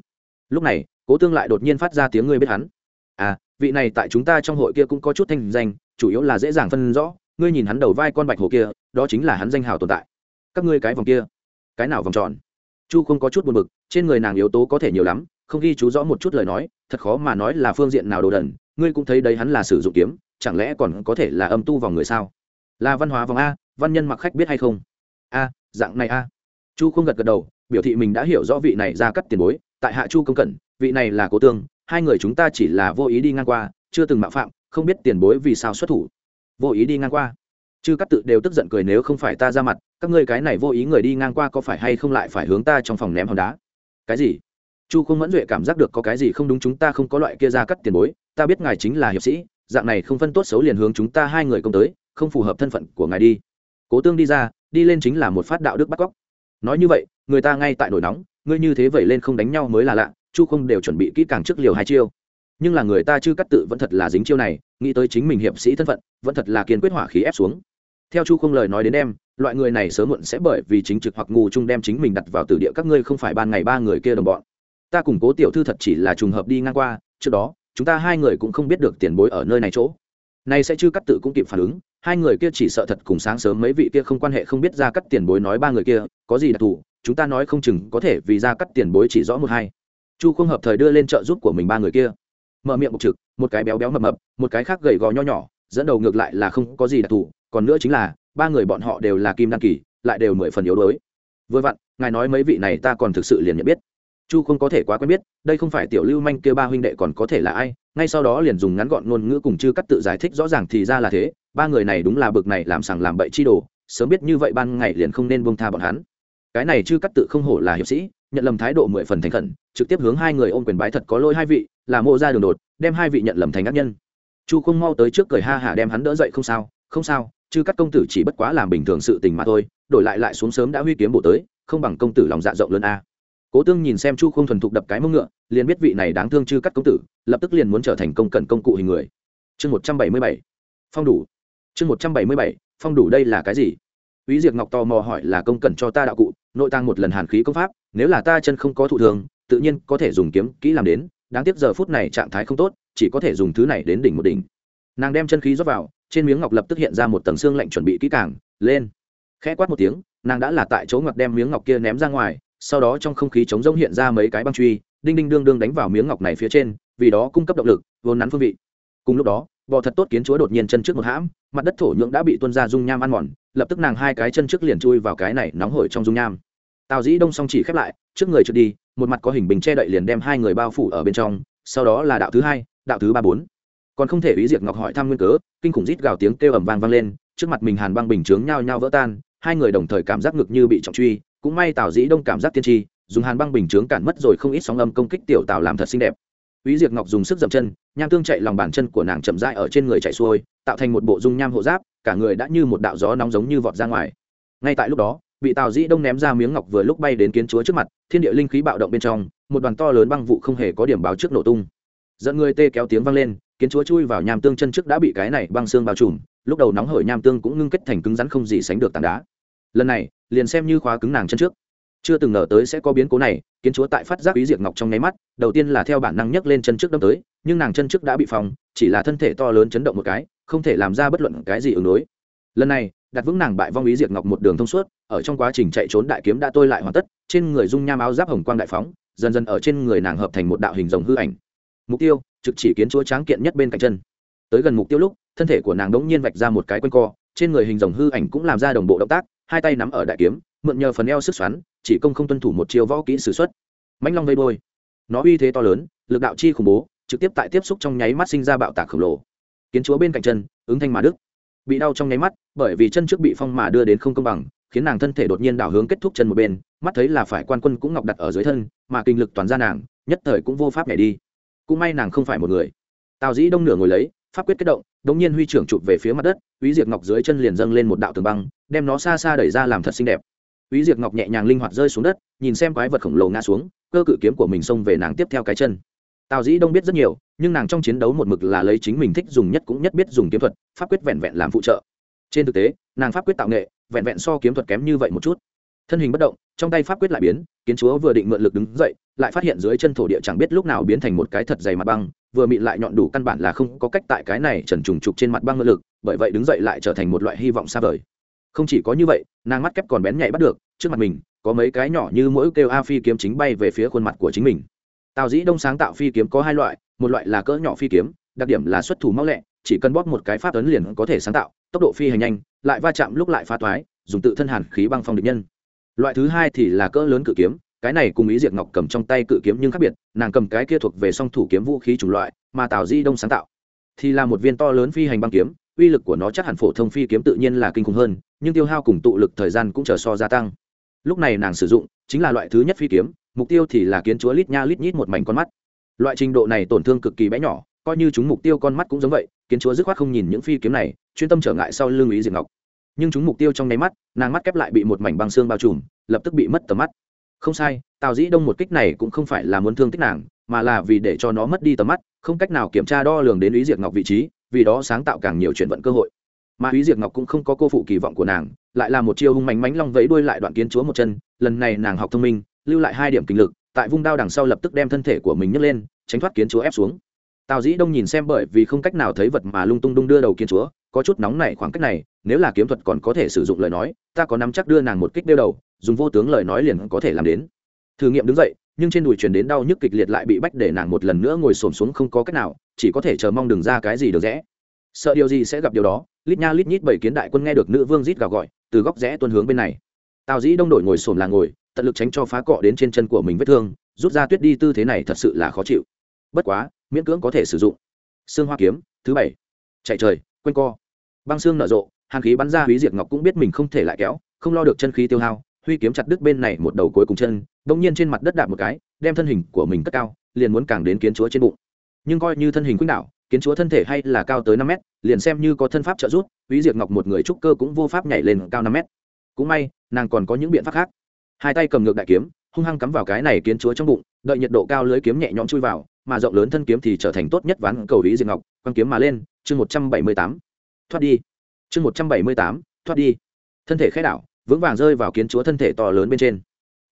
Lúc này, cố tương lại đột nhiên phát ra tiếng ngươi biết hắn. À vị này tại chúng ta trong hội kia cũng có chút thanh danh, chủ yếu là dễ dàng phân rõ, ngươi nhìn hắn đầu vai con bạch hồ kia, đó chính là hắn danh hào tồn tại. Các ngươi cái vòng kia, cái nào vòng tròn? Chu không có chút buồn bực, trên người nàng yếu tố có thể nhiều lắm, không ghi chú rõ một chút lời nói, thật khó mà nói là phương diện nào đồ đần ngươi cũng thấy đấy hắn là sử dụng kiếm, chẳng lẽ còn có thể là âm tu vòng người sao? Là văn hóa vòng a, văn nhân mặc khách biết hay không? A, dạng này a. Chu không gật gật đầu, biểu thị mình đã hiểu rõ vị này ra cắt tiền bối, tại hạ chu công cẩn, vị này là cố tương, hai người chúng ta chỉ là vô ý đi ngang qua, chưa từng mạo phạm, không biết tiền bối vì sao xuất thủ. Vô ý đi ngang qua. Chư cắt tự đều tức giận cười nếu không phải ta ra mặt, các ngươi cái này vô ý người đi ngang qua có phải hay không lại phải hướng ta trong phòng ném hòn đá? Cái gì? Chu không mẫn duệ cảm giác được có cái gì không đúng chúng ta không có loại kia ra cắt tiền bối ta biết ngài chính là hiệp sĩ, dạng này không phân tốt xấu liền hướng chúng ta hai người công tới, không phù hợp thân phận của ngài đi. Cố tương đi ra, đi lên chính là một phát đạo đức bắt cóc. Nói như vậy, người ta ngay tại nổi nóng, ngươi như thế vậy lên không đánh nhau mới là lạ, chu không đều chuẩn bị kỹ càng trước liều hai chiêu. Nhưng là người ta chưa cắt tự vẫn thật là dính chiêu này, nghĩ tới chính mình hiệp sĩ thân phận, vẫn thật là kiên quyết hỏa khí ép xuống. Theo chu không lời nói đến em, loại người này sớm muộn sẽ bởi vì chính trực hoặc ngu chung đem chính mình đặt vào tử địa các ngươi không phải ban ngày ba người kia đồng bọn. Ta cùng cố tiểu thư thật chỉ là trùng hợp đi ngang qua, trước đó chúng ta hai người cũng không biết được tiền bối ở nơi này chỗ. Nay sẽ chưa cắt tự cũng kịp phản ứng, hai người kia chỉ sợ thật cùng sáng sớm mấy vị kia không quan hệ không biết ra cắt tiền bối nói ba người kia, có gì đặc thù, chúng ta nói không chừng có thể vì ra cắt tiền bối chỉ rõ một hai. Chu không hợp thời đưa lên trợ giúp của mình ba người kia. Mở miệng bục trực, một cái béo béo mập mập, một cái khác gầy gò nho nhỏ, dẫn đầu ngược lại là không có gì đặc thù, còn nữa chính là, ba người bọn họ đều là kim đăng kỳ, lại đều mười phần yếu đuối. Vừa vặn, ngài nói mấy vị này ta còn thực sự liền nhận biết chu không có thể quá quen biết, đây không phải tiểu lưu manh kêu ba huynh đệ còn có thể là ai, ngay sau đó liền dùng ngắn gọn ngôn ngữ cùng chư cắt tự giải thích rõ ràng thì ra là thế, ba người này đúng là bực này làm sằng làm bậy chi đồ, sớm biết như vậy ban ngày liền không nên buông tha bọn hắn. Cái này chư cắt tự không hổ là hiệp sĩ, nhận lầm thái độ mười phần thành khẩn, trực tiếp hướng hai người ôm quyền bái thật có lỗi hai vị, là mộ ra đường đột, đem hai vị nhận lầm thành ác nhân. Chu không mau tới trước cười ha hả đem hắn đỡ dậy không sao không sao, chư các công tử chỉ bất quá làm bình thường sự tình mà thôi, đổi lại lại xuống sớm đã huy kiếm bộ tới, không bằng công tử lòng dạ rộng lớn a cố tương nhìn xem chu không thuần thục đập cái mông ngựa liền biết vị này đáng thương chư cắt công tử lập tức liền muốn trở thành công cẩn công cụ hình người chương một trăm bảy mươi bảy phong đủ chương một trăm bảy mươi bảy phong đủ đây là cái gì Úy Diệp Ngọc tò mò hỏi là công cẩn cho ta đạo cụ, nội tang một lần hàn khí công pháp, nếu là ta chân không có thụ thường, tự nhiên có thể dùng kiếm kỹ làm đến, đáng tiếc giờ phút này trạng thái không tốt, chỉ có thể dùng thứ này đến đỉnh một đỉnh. Nàng đem chân khí rót vào, trên miếng ngọc lập tức hiện ra một tầng xương lạnh chuẩn bị kỹ càng, lên. Khẽ quát một tiếng, nàng đã là tại chỗ ngọc đem miếng ngọc kia ném ra ngoài, sau đó trong không khí chống rỗng hiện ra mấy cái băng truy, đinh đinh đương đương đánh vào miếng ngọc này phía trên, vì đó cung cấp động lực, vốn nắn phương vị. Cùng lúc đó, bò thật tốt kiến chúa đột nhiên chân trước một hãm, mặt đất thổ nhưỡng đã bị tuôn ra dung nham ăn mòn, lập tức nàng hai cái chân trước liền chui vào cái này nóng hổi trong dung nham tào dĩ đông song chỉ khép lại trước người trượt đi một mặt có hình bình che đậy liền đem hai người bao phủ ở bên trong sau đó là đạo thứ hai đạo thứ ba bốn còn không thể ý diệt ngọc hỏi thăm nguyên cớ kinh khủng rít gào tiếng kêu ầm vang vang lên trước mặt mình hàn băng bình chướng nhao nhao vỡ tan hai người đồng thời cảm giác ngực như bị trọng truy cũng may tào dĩ đông cảm giác tiên tri dùng hàn băng bình chướng cản mất rồi không ít sóng âm công kích tiểu tào làm thật xinh đẹp Úy Diệp Ngọc dùng sức dậm chân, nham tương chạy lòng bàn chân của nàng chậm rãi ở trên người chạy xuôi, tạo thành một bộ dung nham hộ giáp, cả người đã như một đạo gió nóng giống như vọt ra ngoài. Ngay tại lúc đó, bị Tào Dĩ Đông ném ra miếng ngọc vừa lúc bay đến kiến chúa trước mặt, thiên địa linh khí bạo động bên trong, một đoàn to lớn băng vụ không hề có điểm báo trước nổ tung. Dẫn người tê kéo tiếng vang lên, kiến chúa chui vào nham tương chân trước đã bị cái này băng xương bao trùm, lúc đầu nóng hởi nham tương cũng ngưng kết thành cứng rắn không gì sánh được tảng đá. Lần này, liền xem như khóa cứng nàng chân trước. Chưa từng ngờ tới sẽ có biến cố này, kiến chúa tại phát giác ý diệt ngọc trong nháy mắt, đầu tiên là theo bản năng nhấc lên chân trước đâm tới, nhưng nàng chân trước đã bị phòng chỉ là thân thể to lớn chấn động một cái, không thể làm ra bất luận cái gì ứng đối. Lần này, đặt vững nàng bại vong ý diệt ngọc một đường thông suốt, ở trong quá trình chạy trốn đại kiếm đã tôi lại hoàn tất, trên người dung nham áo giáp hồng quang đại phóng, dần dần ở trên người nàng hợp thành một đạo hình rồng hư ảnh. Mục tiêu, trực chỉ kiến chúa tráng kiện nhất bên cạnh chân. Tới gần mục tiêu lúc, thân thể của nàng đống nhiên vạch ra một cái quanh co, trên người hình rồng hư ảnh cũng làm ra đồng bộ động tác hai tay nắm ở đại kiếm, mượn nhờ phần eo sức xoắn, chỉ công không tuân thủ một chiêu võ kỹ s ử x u ấ t mãnh long vây đôi nó uy thế to lớn, lực đạo chi khủng bố, trực tiếp tại tiếp xúc trong nháy mắt sinh ra bạo tạc khổng lồ. Kiến chúa bên cạnh chân, ứng thanh mà đức. Bị đau trong nháy mắt, bởi vì chân trước bị phong mà đưa đến không công bằng, khiến nàng thân thể đột nhiên đảo hướng kết thúc chân một bên, mắt thấy là phải quan quân cũng ngọc đặt ở dưới thân, mà kinh lực toàn ra nàng, nhất thời cũng vô pháp nhảy đi. Cũng may nàng không phải một người. Tào dĩ đông nửa ngồi lấy, pháp quyết kết động, đống nhiên huy trưởng chụp về phía mặt đất uy diệt ngọc dưới chân liền dâng lên một đạo tường băng đem nó xa xa đẩy ra làm thật xinh đẹp Úy Diệp Ngọc nhẹ nhàng linh hoạt rơi xuống đất, nhìn xem quái vật khổng lồ ngã xuống, cơ cự kiếm của mình xông về nàng tiếp theo cái chân. Tào Dĩ Đông biết rất nhiều, nhưng nàng trong chiến đấu một mực là lấy chính mình thích dùng nhất cũng nhất biết dùng kiếm thuật, pháp quyết vẹn vẹn làm phụ trợ. Trên thực tế, nàng pháp quyết tạo nghệ, vẹn vẹn so kiếm thuật kém như vậy một chút. Thân hình bất động, trong tay pháp quyết lại biến, kiến chúa vừa định mượn lực đứng dậy, lại phát hiện dưới chân thổ địa chẳng biết lúc nào biến thành một cái thật dày mặt băng, vừa mịn lại nhọn đủ căn bản là không có cách tại cái này trần trùng trục trên mặt băng mượn lực, bởi vậy đứng dậy lại trở thành một loại hy vọng xa vời không chỉ có như vậy, nàng mắt kép còn bén nhạy bắt được, trước mặt mình, có mấy cái nhỏ như mỗi kêu a phi kiếm chính bay về phía khuôn mặt của chính mình. Tào dĩ đông sáng tạo phi kiếm có hai loại, một loại là cỡ nhỏ phi kiếm, đặc điểm là xuất thủ mau lẹ, chỉ cần bóp một cái pháp ấn liền có thể sáng tạo, tốc độ phi hành nhanh, lại va chạm lúc lại phá toái, dùng tự thân hàn khí băng phong địch nhân. Loại thứ hai thì là cỡ lớn cự kiếm, cái này cùng ý diệt ngọc cầm trong tay cự kiếm nhưng khác biệt, nàng cầm cái kia thuộc về song thủ kiếm vũ khí chủng loại mà tào di đông sáng tạo. Thì là một viên to lớn phi hành băng kiếm, uy lực của nó chắc hẳn phổ thông phi kiếm tự nhiên là kinh khủng hơn nhưng tiêu hao cùng tụ lực thời gian cũng chờ so gia tăng. Lúc này nàng sử dụng chính là loại thứ nhất phi kiếm, mục tiêu thì là kiến chúa lít nha lít nhít một mảnh con mắt. Loại trình độ này tổn thương cực kỳ bé nhỏ, coi như chúng mục tiêu con mắt cũng giống vậy, kiến chúa dứt khoát không nhìn những phi kiếm này, chuyên tâm trở ngại sau lưng ý diệp ngọc. Nhưng chúng mục tiêu trong nháy mắt, nàng mắt kép lại bị một mảnh băng xương bao trùm, lập tức bị mất tầm mắt. Không sai, tào dĩ đông một kích này cũng không phải là muốn thương tích nàng, mà là vì để cho nó mất đi tầm mắt, không cách nào kiểm tra đo lường đến ý diệt ngọc vị trí, vì đó sáng tạo càng nhiều chuyển vận cơ hội mà Úy Diệp Ngọc cũng không có cô phụ kỳ vọng của nàng, lại là một chiêu hung mãnh mánh long vẫy đuôi lại đoạn kiến chúa một chân, lần này nàng học thông minh, lưu lại hai điểm kinh lực, tại vung đao đằng sau lập tức đem thân thể của mình nhấc lên, tránh thoát kiến chúa ép xuống. Tào Dĩ Đông nhìn xem bởi vì không cách nào thấy vật mà lung tung đung đưa đầu kiến chúa, có chút nóng nảy khoảng cách này, nếu là kiếm thuật còn có thể sử dụng lời nói, ta có nắm chắc đưa nàng một kích đeo đầu, dùng vô tướng lời nói liền có thể làm đến. Thử nghiệm đứng dậy, nhưng trên đùi truyền đến đau nhức kịch liệt lại bị bách để nàng một lần nữa ngồi xổm xuống không có cách nào, chỉ có thể chờ mong đừng ra cái gì được rẽ sợ điều gì sẽ gặp điều đó, lít nha lít nhít bảy kiến đại quân nghe được nữ vương rít gào gọi, từ góc rẽ tuân hướng bên này. Tào dĩ đông đội ngồi sổm là ngồi, tận lực tránh cho phá cọ đến trên chân của mình vết thương, rút ra tuyết đi tư thế này thật sự là khó chịu. Bất quá, miễn cưỡng có thể sử dụng. Xương hoa kiếm, thứ bảy. Chạy trời, quanh co. Băng xương nở rộ, hàn khí bắn ra, húy diệt ngọc cũng biết mình không thể lại kéo, không lo được chân khí tiêu hao, huy kiếm chặt đứt bên này một đầu cuối cùng chân, bỗng nhiên trên mặt đất đạp một cái, đem thân hình của mình cất cao, liền muốn càng đến kiến chúa trên bụng. Nhưng coi như thân hình quýnh đạo kiến chúa thân thể hay là cao tới năm mét liền xem như có thân pháp trợ giúp Úy Diệt Ngọc một người trúc cơ cũng vô pháp nhảy lên cao năm mét. Cũng may, nàng còn có những biện pháp khác. Hai tay cầm ngược đại kiếm, hung hăng cắm vào cái này kiến chúa trong bụng, đợi nhiệt độ cao lưới kiếm nhẹ nhõm chui vào, mà rộng lớn thân kiếm thì trở thành tốt nhất ván cầu ý diệt Ngọc, quăng kiếm mà lên, chương một trăm bảy mươi tám Thoát đi. Chương một trăm bảy mươi tám thoát đi. Thân thể khẽ đảo, vững vàng rơi vào kiến chúa thân thể to lớn bên trên.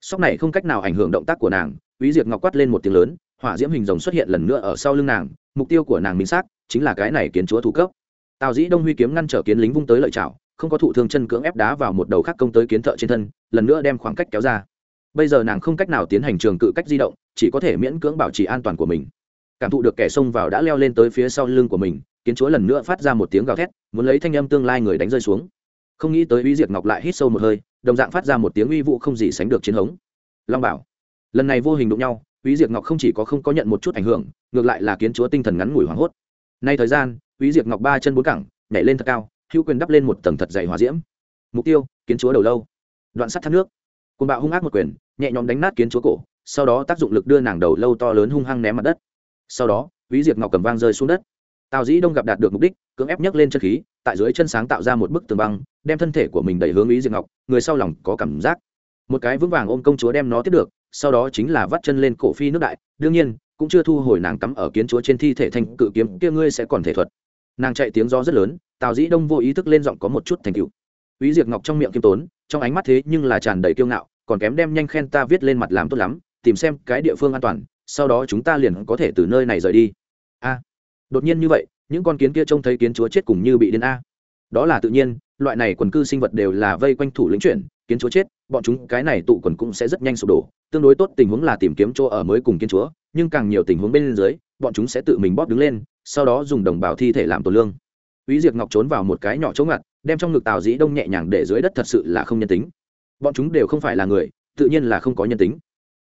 Sóc này không cách nào ảnh hưởng động tác của nàng, ý diệt Ngọc quát lên một tiếng lớn, hỏa diễm hình rồng xuất hiện lần nữa ở sau lưng nàng, mục tiêu của nàng minh xác, chính là cái này kiến chúa thủ cấp. Tào dĩ đông huy kiếm ngăn trở kiến lính vung tới lợi chảo không có thụ thương chân cưỡng ép đá vào một đầu khác công tới kiến thợ trên thân lần nữa đem khoảng cách kéo ra. Bây giờ nàng không cách nào tiến hành trường cự cách di động chỉ có thể miễn cưỡng bảo trì an toàn của mình. Cảm thụ được kẻ xông vào đã leo lên tới phía sau lưng của mình kiến chúa lần nữa phát ra một tiếng gào thét muốn lấy thanh âm tương lai người đánh rơi xuống. Không nghĩ tới uy diệt ngọc lại hít sâu một hơi đồng dạng phát ra một tiếng uy vụ không gì sánh được chiến hống. Long bảo lần này vô hình đụng nhau uy diệt ngọc không chỉ có không có nhận một chút ảnh hưởng ngược lại là kiến chúa tinh thần ngắn ngủi hoảng hốt nay thời gian Úy Diệp Ngọc ba chân bốn cẳng, nhảy lên thật cao, hữu quyền đắp lên một tầng thật dày hỏa diễm. Mục tiêu, kiến chúa đầu lâu. Đoạn sắt thác nước. Côn bạo hung ác một quyền, nhẹ nhõm đánh nát kiến chúa cổ, sau đó tác dụng lực đưa nàng đầu lâu to lớn hung hăng ném mặt đất. Sau đó, Úy Diệp Ngọc cầm vang rơi xuống đất. Tào Dĩ Đông gặp đạt được mục đích, cưỡng ép nhấc lên chân khí, tại dưới chân sáng tạo ra một bức tường băng, đem thân thể của mình đẩy hướng Úy Diệp Ngọc, người sau lòng có cảm giác. Một cái vững vàng ôm công chúa đem nó tiếp được, sau đó chính là vắt chân lên cổ phi nước đại, đương nhiên, cũng chưa thu hồi nàng cắm ở kiến chúa trên thi thể thành cự kiếm kia ngươi sẽ còn thể thuật nàng chạy tiếng gió rất lớn tào dĩ đông vô ý thức lên giọng có một chút thành cựu ý diệc Ngọc trong miệng kiêm tốn, trong ánh mắt thế nhưng là tràn đầy kiêu ngạo, còn kém đem nhanh khen ta viết lên mặt làm tốt lắm, tìm xem cái địa phương an toàn, sau đó chúng ta liền có thể từ nơi này rời đi. A. đột nhiên như vậy, những con kiến kia trông thấy kiến chúa chết cùng như bị điên a. Đó là tự nhiên, loại này quần cư sinh vật đều là vây quanh thủ lĩnh chuyển, kiến chúa chết, bọn chúng cái này tụ quần cũng sẽ rất nhanh sụp đổ, tương đối tốt tình huống là tìm kiếm chỗ ở mới cùng kiến chúa, nhưng càng nhiều tình huống bên dưới, bọn chúng sẽ tự mình bóp đứng lên, sau đó dùng đồng bào thi thể làm tổ lương Úy Diệp Ngọc trốn vào một cái nhỏ chỗ ngặt, đem trong ngực Tào Dĩ Đông nhẹ nhàng để dưới đất thật sự là không nhân tính. Bọn chúng đều không phải là người, tự nhiên là không có nhân tính.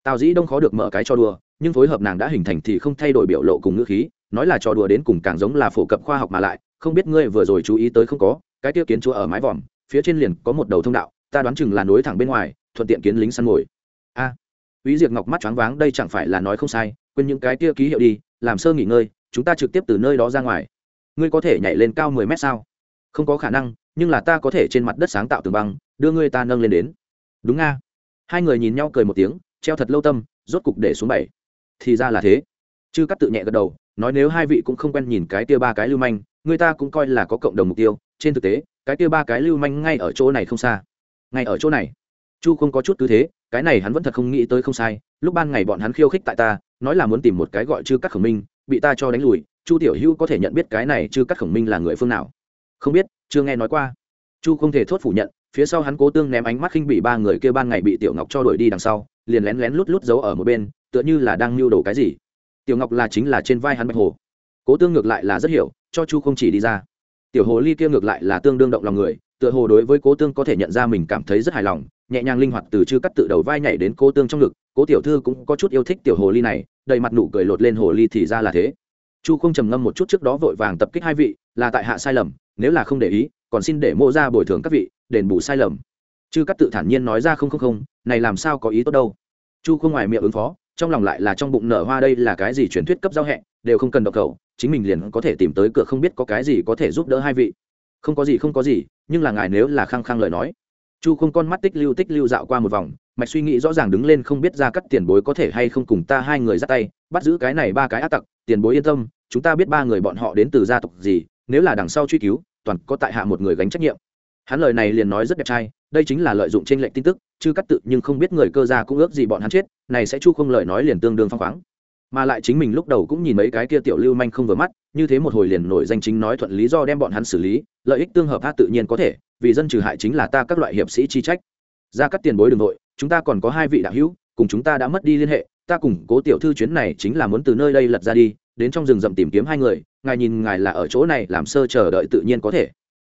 Tào Dĩ Đông khó được mở cái cho đùa, nhưng phối hợp nàng đã hình thành thì không thay đổi biểu lộ cùng ngữ khí, nói là trò đùa đến cùng càng giống là phổ cập khoa học mà lại, không biết ngươi vừa rồi chú ý tới không có, cái tiêu kiến chúa ở mái vòm, phía trên liền có một đầu thông đạo, ta đoán chừng là nối thẳng bên ngoài, thuận tiện kiến lính săn mồi. A. À, Úy Diệp Ngọc mắt choáng váng đây chẳng phải là nói không sai, quên những cái kia ký hiệu đi, làm sơ nghỉ ngơi, chúng ta trực tiếp từ nơi đó ra ngoài. Ngươi có thể nhảy lên cao mười mét sao? Không có khả năng nhưng là ta có thể trên mặt đất sáng tạo tường băng đưa ngươi ta nâng lên đến. Đúng nga hai người nhìn nhau cười một tiếng treo thật lâu tâm rốt cục để xuống bảy. Thì ra là thế. Chư cắt tự nhẹ gật đầu nói nếu hai vị cũng không quen nhìn cái tia ba cái lưu manh người ta cũng coi là có cộng đồng mục tiêu. Trên thực tế cái tia ba cái lưu manh ngay ở chỗ này không xa ngay ở chỗ này. Chu không có chút cứ thế, cái này hắn vẫn thật không nghĩ tới không sai, lúc ban ngày bọn hắn khiêu khích tại ta, nói là muốn tìm một cái gọi chư cắt khổng minh, bị ta cho đánh lùi, chu tiểu hữu có thể nhận biết cái này chư cắt khổng minh là người phương nào? Không biết, chưa nghe nói qua. Chu không thể thốt phủ nhận, phía sau hắn cố tương ném ánh mắt khinh bị ba người kêu ban ngày bị tiểu ngọc cho đuổi đi đằng sau, liền lén lén lút lút giấu ở một bên, tựa như là đang mưu đồ cái gì. Tiểu ngọc là chính là trên vai hắn bạch hồ. Cố tương ngược lại là rất hiểu, cho chu không chỉ đi ra. Tiểu hồ ly kia ngược lại là tương đương động lòng người tựa hồ đối với cố tương có thể nhận ra mình cảm thấy rất hài lòng, nhẹ nhàng linh hoạt từ chư cắt tự đầu vai nhảy đến cố tương trong ngực, cố tiểu thư cũng có chút yêu thích tiểu hồ ly này, đầy mặt nụ cười lột lên hồ ly thì ra là thế. Chu không trầm ngâm một chút trước đó vội vàng tập kích hai vị, là tại hạ sai lầm, nếu là không để ý, còn xin để mô ra bồi thường các vị, đền bù sai lầm. Chư cắt tự thản nhiên nói ra không không không, này làm sao có ý tốt đâu. Chu không ngoài miệng ứng phó, trong lòng lại là trong bụng nở hoa đây là cái gì truyền thuyết cấp giao hẹn đều không cần độc cầu chính mình liền có thể tìm tới cửa không biết có cái gì có thể giúp đỡ hai vị. Không có gì, không có gì nhưng là ngài nếu là khăng khăng lời nói. Chu không con mắt tích lưu tích lưu dạo qua một vòng, mạch suy nghĩ rõ ràng đứng lên không biết ra cắt tiền bối có thể hay không cùng ta hai người dắt tay, bắt giữ cái này ba cái ác tặc, tiền bối yên tâm, chúng ta biết ba người bọn họ đến từ gia tộc gì, nếu là đằng sau truy cứu, toàn có tại hạ một người gánh trách nhiệm. Hắn lời này liền nói rất đẹp trai, đây chính là lợi dụng trên lệnh tin tức, chứ cắt tự nhưng không biết người cơ gia cũng ước gì bọn hắn chết, này sẽ chu không lời nói liền tương đương phăng khoáng mà lại chính mình lúc đầu cũng nhìn mấy cái kia tiểu lưu manh không vừa mắt, như thế một hồi liền nổi danh chính nói thuận lý do đem bọn hắn xử lý, lợi ích tương hợp hát tự nhiên có thể, vì dân trừ hại chính là ta các loại hiệp sĩ chi trách. Ra các tiền bối đường nội chúng ta còn có hai vị đạo hữu, cùng chúng ta đã mất đi liên hệ, ta cùng cố tiểu thư chuyến này chính là muốn từ nơi đây lật ra đi, đến trong rừng rậm tìm kiếm hai người, ngài nhìn ngài là ở chỗ này làm sơ chờ đợi tự nhiên có thể.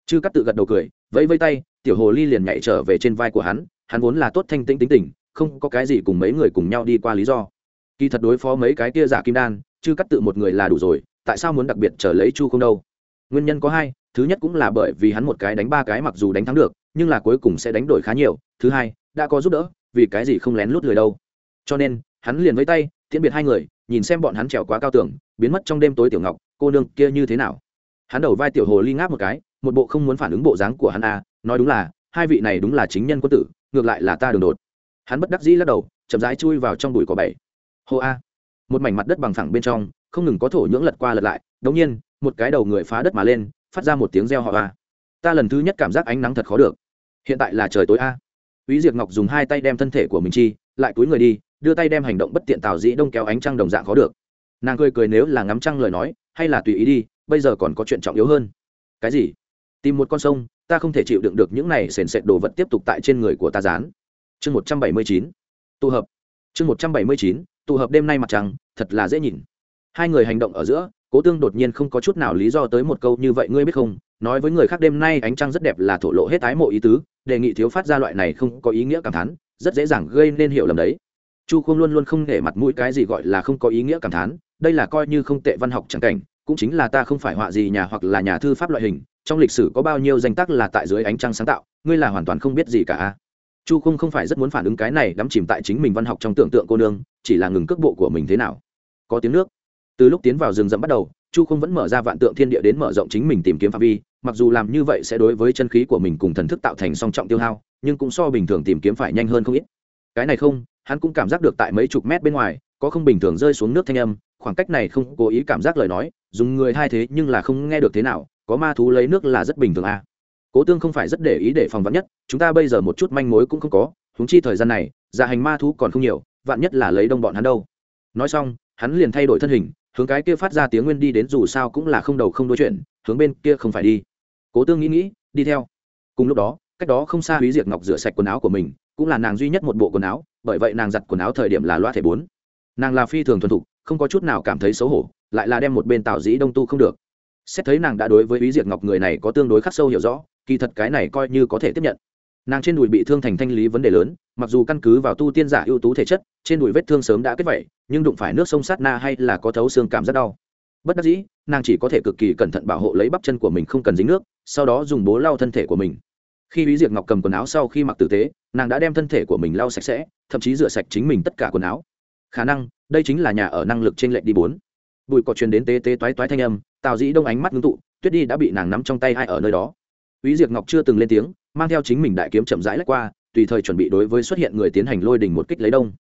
Chư cắt tự gật đầu cười, vẫy vây tay, tiểu hồ ly liền nhảy trở về trên vai của hắn hắn vốn là tốt thanh tĩnh tính tình, không có cái gì cùng mấy người cùng nhau đi qua lý do kỳ thật đối phó mấy cái kia giả kim đan chứ cắt tự một người là đủ rồi, tại sao muốn đặc biệt trở lấy chu không đâu? Nguyên nhân có hai, thứ nhất cũng là bởi vì hắn một cái đánh ba cái mặc dù đánh thắng được, nhưng là cuối cùng sẽ đánh đổi khá nhiều. Thứ hai, đã có giúp đỡ, vì cái gì không lén lút lười đâu? Cho nên, hắn liền với tay, tiễn biệt hai người, nhìn xem bọn hắn trèo quá cao tường, biến mất trong đêm tối tiểu ngọc, cô nương kia như thế nào? Hắn đầu vai tiểu hồ ly ngáp một cái, một bộ không muốn phản ứng bộ dáng của hắn à nói đúng là, hai vị này đúng là chính nhân quân tử, ngược lại là ta đường đột. Hắn bất đắc dĩ lắc đầu, chậm rãi chui vào trong bụi cỏ bảy hô a một mảnh mặt đất bằng phẳng bên trong không ngừng có thổ nhưỡng lật qua lật lại đống nhiên một cái đầu người phá đất mà lên phát ra một tiếng reo họ a ta lần thứ nhất cảm giác ánh nắng thật khó được hiện tại là trời tối a Úy Diệc Ngọc dùng hai tay đem thân thể của mình chi, lại túi người đi, đưa tay đem hành động bất tiện Tào Dĩ Đông kéo ánh trăng đồng dạng khó được. Nàng cười cười nếu là ngắm trăng lời nói, hay là tùy ý đi, bây giờ còn có chuyện trọng yếu hơn. Cái gì? Tìm một con sông, ta không thể chịu đựng được những này sền sệt đồ vật tiếp tục tại trên người của ta dán. Chương 179. Tụ hợp. Chương 179 tụ hợp đêm nay mặt trăng, thật là dễ nhìn. Hai người hành động ở giữa, Cố Tương đột nhiên không có chút nào lý do tới một câu như vậy ngươi biết không, nói với người khác đêm nay ánh trăng rất đẹp là thổ lộ hết ái mộ ý tứ, đề nghị thiếu phát ra loại này không có ý nghĩa cảm thán rất dễ dàng gây nên hiểu lầm đấy. Chu không luôn luôn không để mặt mũi cái gì gọi là không có ý nghĩa cảm thán đây là coi như không tệ văn học chẳng cảnh cũng chính là ta không phải họa gì nhà hoặc là nhà thư pháp loại hình trong lịch sử có bao nhiêu danh tác là tại dưới ánh trăng sáng tạo ngươi là hoàn toàn không biết gì cả chu không không phải rất muốn phản ứng cái này đắm chìm tại chính mình văn học trong tưởng tượng cô nương, chỉ là ngừng cước bộ của mình thế nào. Có tiếng nước. Từ lúc tiến vào rừng rậm bắt đầu, chu không vẫn mở ra vạn tượng thiên địa đến mở rộng chính mình tìm kiếm phạm vi, mặc dù làm như vậy sẽ đối với chân khí của mình cùng thần thức tạo thành song trọng tiêu hao, nhưng cũng so bình thường tìm kiếm phải nhanh hơn không ít. Cái này không, hắn cũng cảm giác được tại mấy chục mét bên ngoài, có không bình thường rơi xuống nước thanh âm, khoảng cách này không cố ý cảm giác lời nói, dùng người hai thế nhưng là không nghe được thế nào, có ma thú lấy nước là rất bình thường à cố tương không phải rất để ý để phòng vắn nhất, chúng ta bây giờ một chút manh mối cũng không có húng chi thời gian này dạ hành ma thú còn không nhiều, vạn nhất là lấy đông bọn hắn đâu. Nói xong, hắn liền thay đổi thân hình, hướng cái kia phát ra tiếng nguyên đi đến dù sao cũng là không đầu không đôi chuyện, hướng bên kia không phải đi. Cố tương nghĩ nghĩ, đi theo. Cùng lúc đó, cách đó không xa húy diệt ngọc rửa sạch quần áo của mình, cũng là nàng duy nhất một bộ quần áo, bởi vậy nàng giặt quần áo thời điểm là loa thể bốn. Nàng là phi thường thuần thục, không có chút nào cảm thấy xấu hổ, lại là đem một bên tào dĩ đông tu không được. Xét thấy nàng đã đối với ý diệt ngọc người này có tương đối khắc sâu hiểu rõ kỳ thật cái này coi như có thể tiếp nhận. Nàng trên đùi bị thương thành thanh lý vấn đề lớn, mặc dù căn cứ vào tu tiên giả ưu tú thể chất, trên đùi vết thương sớm đã kết vẩy nhưng đụng phải nước sông sát na hay là có thấu xương cảm rất đau. Bất đắc dĩ, nàng chỉ có thể cực kỳ cẩn thận bảo hộ lấy bắp chân của mình không cần dính nước, sau đó dùng bố lau thân thể của mình. Khi ý diệt ngọc cầm quần áo sau khi mặc tử tế, nàng đã đem thân thể của mình lau sạch sẽ, thậm chí rửa sạch chính mình tất cả quần áo. Khả năng, đây chính là nhà ở năng lực trên lệnh đi bốn. Bụi cỏ truyền đến tế tế toái toái thanh âm, tào dĩ đông ánh mắt ngưng tụ, tuyết đi đã bị nàng nắm trong tay ai ở nơi đó. Úy Diệp Ngọc chưa từng lên tiếng, mang theo chính mình đại kiếm chậm rãi lách qua, tùy thời chuẩn bị đối với xuất hiện người tiến hành lôi đỉnh một kích lấy đông.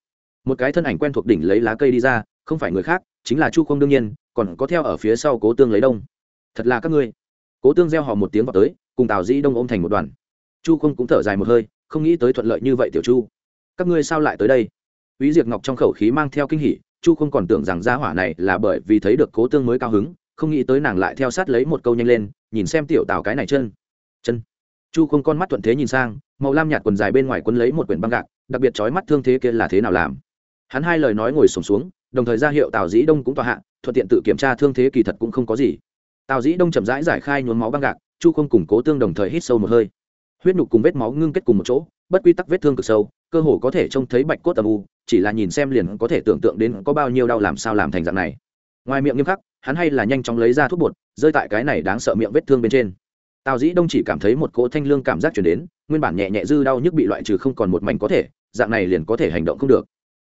Một cái thân ảnh quen thuộc đỉnh lấy lá cây đi ra, không phải người khác, chính là Chu Không đương nhiên, còn có theo ở phía sau Cố Tương lấy đông. Thật là các ngươi. Cố Tương reo hò một tiếng vào tới, cùng Tào Dĩ Đông ôm thành một đoàn. Chu Không cũng thở dài một hơi, không nghĩ tới thuận lợi như vậy tiểu Chu. Các ngươi sao lại tới đây? Úy Diệp Ngọc trong khẩu khí mang theo kinh hỉ, Chu không còn tưởng rằng gia hỏa này là bởi vì thấy được Cố Tương mới cao hứng, không nghĩ tới nàng lại theo sát lấy một câu nhanh lên, nhìn xem tiểu Tào cái này chân chân. Chu không con mắt thuận thế nhìn sang màu lam nhạt quần dài bên ngoài quấn lấy một quyển băng gạc đặc biệt trói mắt thương thế kia là thế nào làm. Hắn hai lời nói ngồi sổm xuống, xuống đồng thời ra hiệu tào dĩ đông cũng tòa hạ thuận tiện tự kiểm tra thương thế kỳ thật cũng không có gì. Tào dĩ đông chậm rãi giải khai nhuốm máu băng gạc chu không củng cố tương đồng thời hít sâu một hơi. Huyết nhục cùng vết máu ngưng kết cùng một chỗ bất quy tắc vết thương cực sâu cơ hồ có thể trông thấy bạch cốt tầm u chỉ là nhìn xem liền có thể tưởng tượng đến có bao nhiêu đau làm sao làm thành dạng này. Ngoài miệng nghiêm khắc hắn hay là nhanh chóng lấy ra thuốc bột rơi tại cái này đáng sợ miệng vết thương bên trên tào dĩ đông chỉ cảm thấy một cỗ thanh lương cảm giác chuyển đến, nguyên bản nhẹ nhẹ dư đau nhức bị loại trừ không còn một mảnh có thể, dạng này liền có thể hành động không được.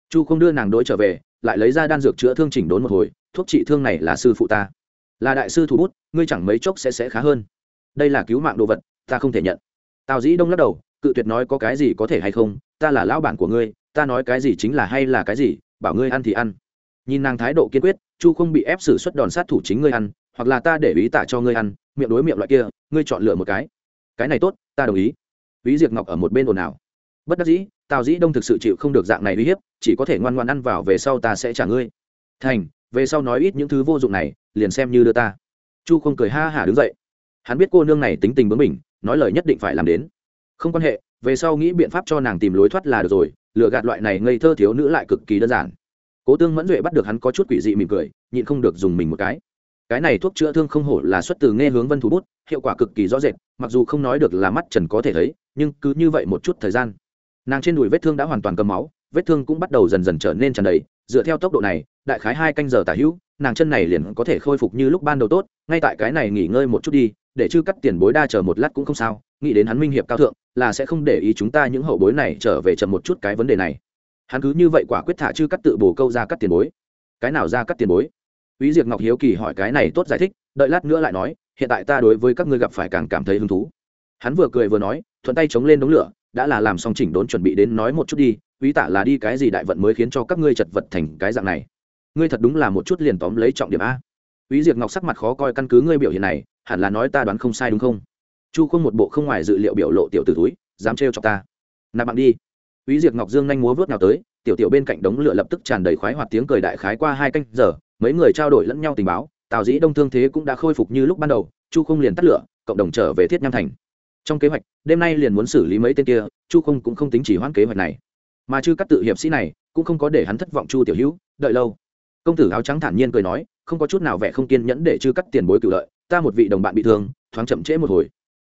Chu không đưa nàng đ ố i trở về, lại lấy ra đan dược chữa thương chỉnh đốn một hồi, thuốc trị thương này là sư phụ ta. Là đại sư thủ bút, ngươi chẳng mấy chốc sẽ sẽ khá hơn. Đây là cứu mạng đồ vật, ta không thể nhận. Tào dĩ đông lắc đầu, cự tuyệt nói có cái gì có thể hay không, ta là lão bản của ngươi, ta nói cái gì chính là hay là cái gì, bảo ngươi ăn thì ăn. Nhìn nàng thái độ kiên quyết chu không bị ép xử suất đòn sát thủ chính ngươi ăn, hoặc là ta để ý tả cho ngươi ăn, miệng đối miệng loại kia, ngươi chọn lựa một cái. Cái này tốt, ta đồng ý. Ý diệt ngọc ở một bên ồn ào. Bất đắc dĩ, tào dĩ đông thực sự chịu không được dạng này uy hiếp, chỉ có thể ngoan ngoan ăn vào về sau ta sẽ trả ngươi. Thành, về sau nói ít những thứ vô dụng này, liền xem như đưa ta. Chu không cười ha hả đứng dậy. Hắn biết cô nương này tính tình bướng mình nói lời nhất định phải làm đến. Không quan hệ, về sau nghĩ biện pháp cho nàng tìm lối thoát là được rồi lựa gạt loại này ngây thơ thiếu nữ lại cực kỳ đơn giản cố tương mẫn duệ bắt được hắn có chút quỷ dị mỉm cười, nhịn không được dùng mình một cái. Cái này thuốc chữa thương không hổ là xuất từ nghe hướng vân thủ bút, hiệu quả cực kỳ rõ rệt, mặc dù không nói được là mắt trần có thể thấy, nhưng cứ như vậy một chút thời gian, nàng trên đùi vết thương đã hoàn toàn cầm máu, vết thương cũng bắt đầu dần dần trở nên tràn đầy, dựa theo tốc độ này, đại khái hai canh giờ tả hữu, nàng chân này liền có thể khôi phục như lúc ban đầu tốt, ngay tại cái này nghỉ ngơi một chút đi, để chưa cắt tiền bối đa chờ một lát cũng không sao, nghĩ đến hắn minh hiệp cao thượng, là sẽ không để ý chúng ta những hậu bối này trở về chậm một chút cái vấn đề này hắn cứ như vậy quả quyết thả chư cắt tự bổ câu ra cắt tiền bối cái nào ra cắt tiền bối ý Diệp Ngọc hiếu kỳ hỏi cái này tốt giải thích, đợi lát nữa lại nói, hiện tại ta đối với các ngươi gặp phải càng cảm thấy hứng thú. Hắn vừa cười vừa nói, thuận tay chống lên đống lửa, đã là làm xong chỉnh đốn chuẩn bị đến nói một chút đi, ý tả là đi cái gì đại vận mới khiến cho các ngươi chật vật thành cái dạng này. Ngươi thật đúng là một chút liền tóm lấy trọng điểm a. ý Diệp Ngọc sắc mặt khó coi căn cứ ngươi biểu hiện này, hẳn là nói ta đoán không sai đúng không? Chu không một bộ không ngoài dự liệu biểu lộ tiểu tử túi, dám trêu cho ta. Nạp bạn đi. Úy Diệp Ngọc Dương nhanh múa vớt nào tới, tiểu tiểu bên cạnh đống lửa lập tức tràn đầy khoái hoạt tiếng cười đại khái qua hai canh giờ, mấy người trao đổi lẫn nhau tình báo tào dĩ đông thương thế cũng đã khôi phục như lúc ban đầu chu không liền tắt lửa cộng đồng trở về thiết nham thành. Trong kế hoạch đêm nay liền muốn xử lý mấy tên kia chu không cũng không tính chỉ hoãn kế hoạch này. Mà chư các tự hiệp sĩ này cũng không có để hắn thất vọng chu tiểu hữu đợi lâu. Công tử áo trắng thản nhiên cười nói không có chút nào vẻ không kiên nhẫn để chư cắt tiền bối cựu lợi ta một vị đồng bạn bị thương thoáng chậm trễ một hồi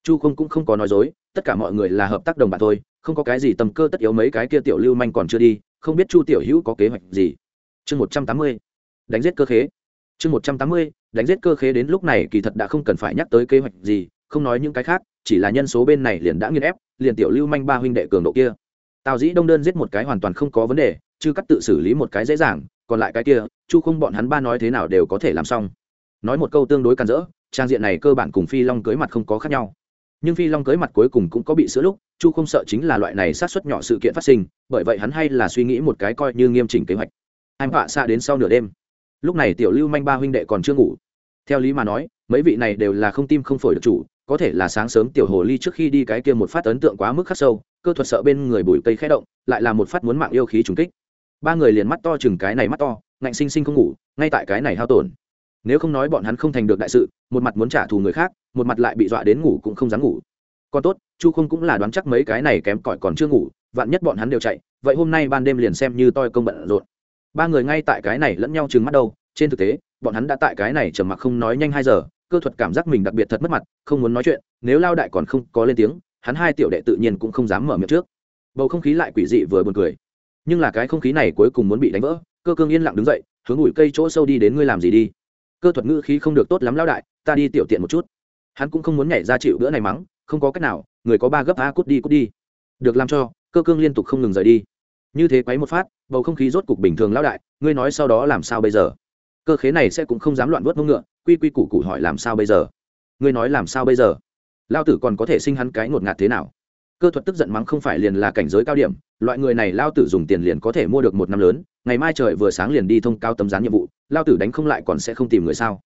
chu không cũng không có nói dối, tất cả mọi người là hợp tác đồng bạn thôi, không có cái gì tầm cơ tất yếu mấy cái kia tiểu lưu manh còn chưa đi, không biết chu tiểu hữu có kế hoạch gì. Chương một trăm tám mươi, đánh giết cơ khế. Chương một trăm tám mươi, đánh giết cơ khế đến lúc này kỳ thật đã không cần phải nhắc tới kế hoạch gì, không nói những cái khác, chỉ là nhân số bên này liền đã nghiên ép, liền tiểu lưu manh ba huynh đệ cường độ kia. Tào dĩ đông đơn giết một cái hoàn toàn không có vấn đề chứ cắt tự xử lý một cái dễ dàng, còn lại cái kia, chu không bọn hắn ba nói thế nào đều có thể làm xong. Nói một câu tương đối càn rỡ, trang diện này cơ bản cùng phi long cưới mặt không có khác nhau nhưng phi long cưới mặt cuối cùng cũng có bị sữa lúc, chu không sợ chính là loại này sát xuất nhỏ sự kiện phát sinh, bởi vậy hắn hay là suy nghĩ một cái coi như nghiêm chỉnh kế hoạch. Anh họa xa đến sau nửa đêm. Lúc này tiểu lưu manh ba huynh đệ còn chưa ngủ. Theo lý mà nói, mấy vị này đều là không tim không phổi được chủ, có thể là sáng sớm tiểu hồ ly trước khi đi cái kia một phát ấn tượng quá mức khắc sâu, cơ thuật sợ bên người bùi cây khẽ động, lại là một phát muốn mạng yêu khí trùng kích. Ba người liền mắt to chừng cái này mắt to, ngạnh sinh sinh không ngủ, ngay tại cái này hao tổn. Nếu không nói bọn hắn không thành được đại sự, một mặt muốn trả thù người khác một mặt lại bị dọa đến ngủ cũng không dám ngủ. Còn tốt, chu không cũng là đoán chắc mấy cái này kém cỏi còn chưa ngủ, vạn nhất bọn hắn đều chạy, vậy hôm nay ban đêm liền xem như toi công bận rộn. Ba người ngay tại cái này lẫn nhau trừng mắt đâu, trên thực tế, bọn hắn đã tại cái này trầm mặc không nói nhanh hai giờ, cơ thuật cảm giác mình đặc biệt thật mất mặt, không muốn nói chuyện, nếu lao đại còn không có lên tiếng, hắn hai tiểu đệ tự nhiên cũng không dám mở miệng trước. Bầu không khí lại quỷ dị vừa buồn cười. Nhưng là cái không khí này cuối cùng muốn bị đánh vỡ, cơ cương yên lặng đứng dậy, hướng ủi cây chỗ sâu đi đến ngươi làm gì đi. Cơ thuật ngữ khí không được tốt lắm lao đại, ta đi tiểu tiện một chút hắn cũng không muốn nhảy ra chịu bữa này mắng, không có cách nào, người có ba gấp a cút đi cút đi. Được làm cho, cơ cương liên tục không ngừng rời đi. Như thế quấy một phát, bầu không khí rốt cục bình thường lão đại, ngươi nói sau đó làm sao bây giờ? Cơ khế này sẽ cũng không dám loạn vớt mông ngựa, quy quy củ củ hỏi làm sao bây giờ? Ngươi nói làm sao bây giờ? Lao tử còn có thể sinh hắn cái ngột ngạt thế nào? Cơ thuật tức giận mắng không phải liền là cảnh giới cao điểm, loại người này lao tử dùng tiền liền có thể mua được một năm lớn, ngày mai trời vừa sáng liền đi thông cao tấm gián nhiệm vụ lao tử đánh không lại còn sẽ không tìm người sao?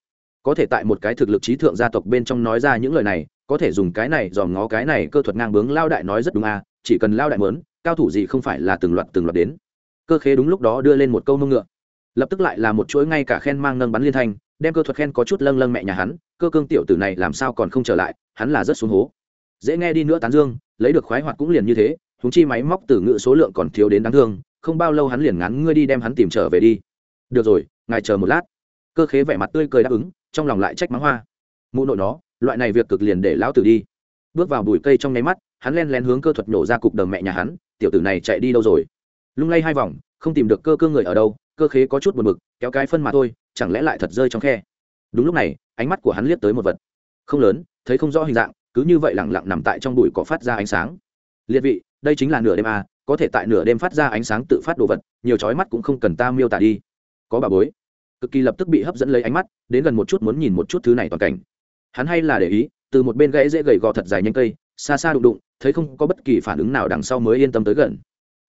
Có thể tại một cái thực lực trí thượng gia tộc bên trong nói ra những lời này, có thể dùng cái này dòm ngó cái này cơ thuật ngang bướng lao đại nói rất đúng à chỉ cần lao đại mớn cao thủ gì không phải là từng loạt từng loạt đến. Cơ khế đúng lúc đó đưa lên một câu nông ngựa. Lập tức lại là một chuỗi ngay cả khen mang nâng bắn liên thanh, đem cơ thuật khen có chút lâng lâng mẹ nhà hắn, cơ cương tiểu tử này làm sao còn không trở lại, hắn là rất xuống hố. Dễ nghe đi nữa tán dương, lấy được khoái hoạt cũng liền như thế húng chi máy móc từ ngự số lượng còn thiếu đến đáng thương, không bao lâu hắn liền ngắn ngươi đi đem hắn tìm trở về đi. Được rồi, ngài chờ một lát. Cơ khế vẻ mặt tươi cười đáp ứng trong lòng lại trách mắng hoa. Mụ nội nó loại này việc cực liền để lão tử đi. Bước vào bụi cây trong nháy mắt hắn len lén hướng cơ thuật nổ ra cục đờm mẹ nhà hắn tiểu tử này chạy đi đâu rồi? Lung lay hai vòng không tìm được cơ cơ người ở đâu cơ khế có chút buồn bực kéo cái phân mà thôi chẳng lẽ lại thật rơi trong khe? Đúng lúc này ánh mắt của hắn liếc tới một vật. Không lớn thấy không rõ hình dạng cứ như vậy lẳng lặng nằm tại trong bụi cỏ phát ra ánh sáng. Liệt vị đây chính là nửa đêm à, có thể tại nửa đêm phát ra ánh sáng tự phát đồ vật nhiều chói mắt cũng không cần ta miêu tả đi. Có bà bối cực kỳ lập tức bị hấp dẫn lấy ánh mắt, đến gần một chút muốn nhìn một chút thứ này toàn cảnh. Hắn hay là để ý, từ một bên gãy dễ gầy gò thật dài nhanh cây, xa xa đụng đụng, thấy không có bất kỳ phản ứng nào đằng sau mới yên tâm tới gần.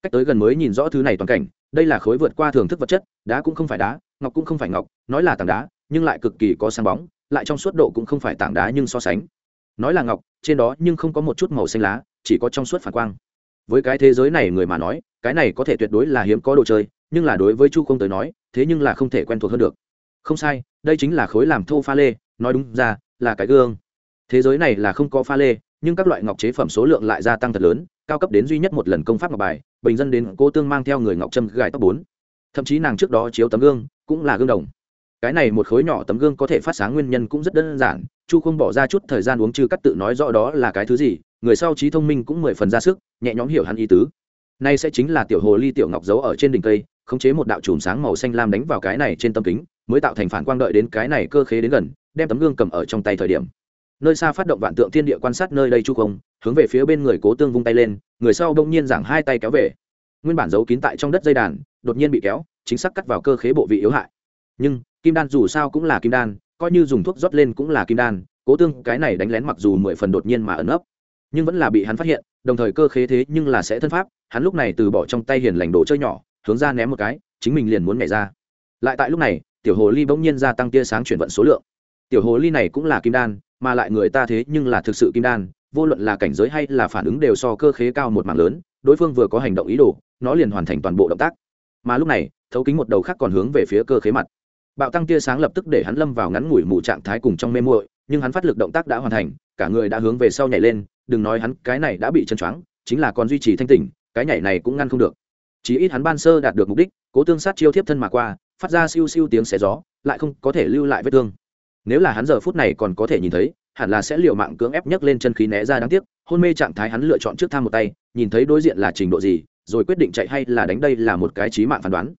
Cách tới gần mới nhìn rõ thứ này toàn cảnh, đây là khối vượt qua thưởng thức vật chất, đá cũng không phải đá, ngọc cũng không phải ngọc, nói là tảng đá, nhưng lại cực kỳ có sáng bóng, lại trong suốt độ cũng không phải tảng đá nhưng so sánh. Nói là ngọc, trên đó nhưng không có một chút màu xanh lá, chỉ có trong suốt phản quang. Với cái thế giới này người mà nói, cái này có thể tuyệt đối là hiếm có đồ chơi nhưng là đối với chu không tới nói, thế nhưng là không thể quen thuộc hơn được. Không sai, đây chính là khối làm thô pha lê, nói đúng ra, là cái gương. Thế giới này là không có pha lê, nhưng các loại ngọc chế phẩm số lượng lại gia tăng thật lớn, cao cấp đến duy nhất một lần công pháp ngọc bài, bình dân đến cô tương mang theo người ngọc trâm gài tóc bốn. Thậm chí nàng trước đó chiếu tấm gương, cũng là gương đồng. Cái này một khối nhỏ tấm gương có thể phát sáng nguyên nhân cũng rất đơn giản, chu không bỏ ra chút thời gian uống chư cắt tự nói rõ đó là cái thứ gì, người sau trí thông minh cũng mười phần ra sức, nhẹ nhõm hiểu hắn ý tứ nay sẽ chính là tiểu hồ ly tiểu ngọc giấu ở trên đỉnh cây, khống chế một đạo chùm sáng màu xanh lam đánh vào cái này trên tâm kính, mới tạo thành phản quang đợi đến cái này cơ khế đến gần, đem tấm gương cầm ở trong tay thời điểm. Nơi xa phát động vạn tượng thiên địa quan sát nơi đây chu không, hướng về phía bên người cố tương vung tay lên, người sau đông nhiên giảng hai tay kéo về. Nguyên bản giấu kín tại trong đất dây đàn, đột nhiên bị kéo, chính xác cắt vào cơ khế bộ vị yếu hại. Nhưng, kim đan dù sao cũng là kim đan, coi như dùng thuốc rót lên cũng là kim đan, cố tương cái này đánh lén mặc dù mười phần đột nhiên mà ẩn ấp nhưng vẫn là bị hắn phát hiện đồng thời cơ khế thế nhưng là sẽ thân pháp, hắn lúc này từ bỏ trong tay hiền lành đồ chơi nhỏ, hướng ra ném một cái, chính mình liền muốn nhảy ra. Lại tại lúc này, tiểu hồ ly bỗng nhiên gia tăng tia sáng chuyển vận số lượng. Tiểu hồ ly này cũng là kim đan, mà lại người ta thế nhưng là thực sự kim đan, vô luận là cảnh giới hay là phản ứng đều so cơ khế cao một mạng lớn, đối phương vừa có hành động ý đồ, nó liền hoàn thành toàn bộ động tác. Mà lúc này, thấu kính một đầu khác còn hướng về phía cơ khế mặt. Bạo tăng tia sáng lập tức để hắn lâm vào ngắn ngủi mù trạng thái cùng trong mê muội, nhưng hắn phát lực động tác đã hoàn thành, cả người đã hướng về sau nhảy lên đừng nói hắn, cái này đã bị chân choáng, chính là còn duy trì thanh tỉnh, cái nhảy này cũng ngăn không được. Chỉ ít hắn ban sơ đạt được mục đích, cố tương sát chiêu thiếp thân mà qua, phát ra siêu siêu tiếng xé gió, lại không có thể lưu lại vết thương. Nếu là hắn giờ phút này còn có thể nhìn thấy, hẳn là sẽ liều mạng cưỡng ép nhấc lên chân khí né ra đáng tiếc, hôn mê trạng thái hắn lựa chọn trước tham một tay, nhìn thấy đối diện là trình độ gì, rồi quyết định chạy hay là đánh đây là một cái trí mạng phán đoán.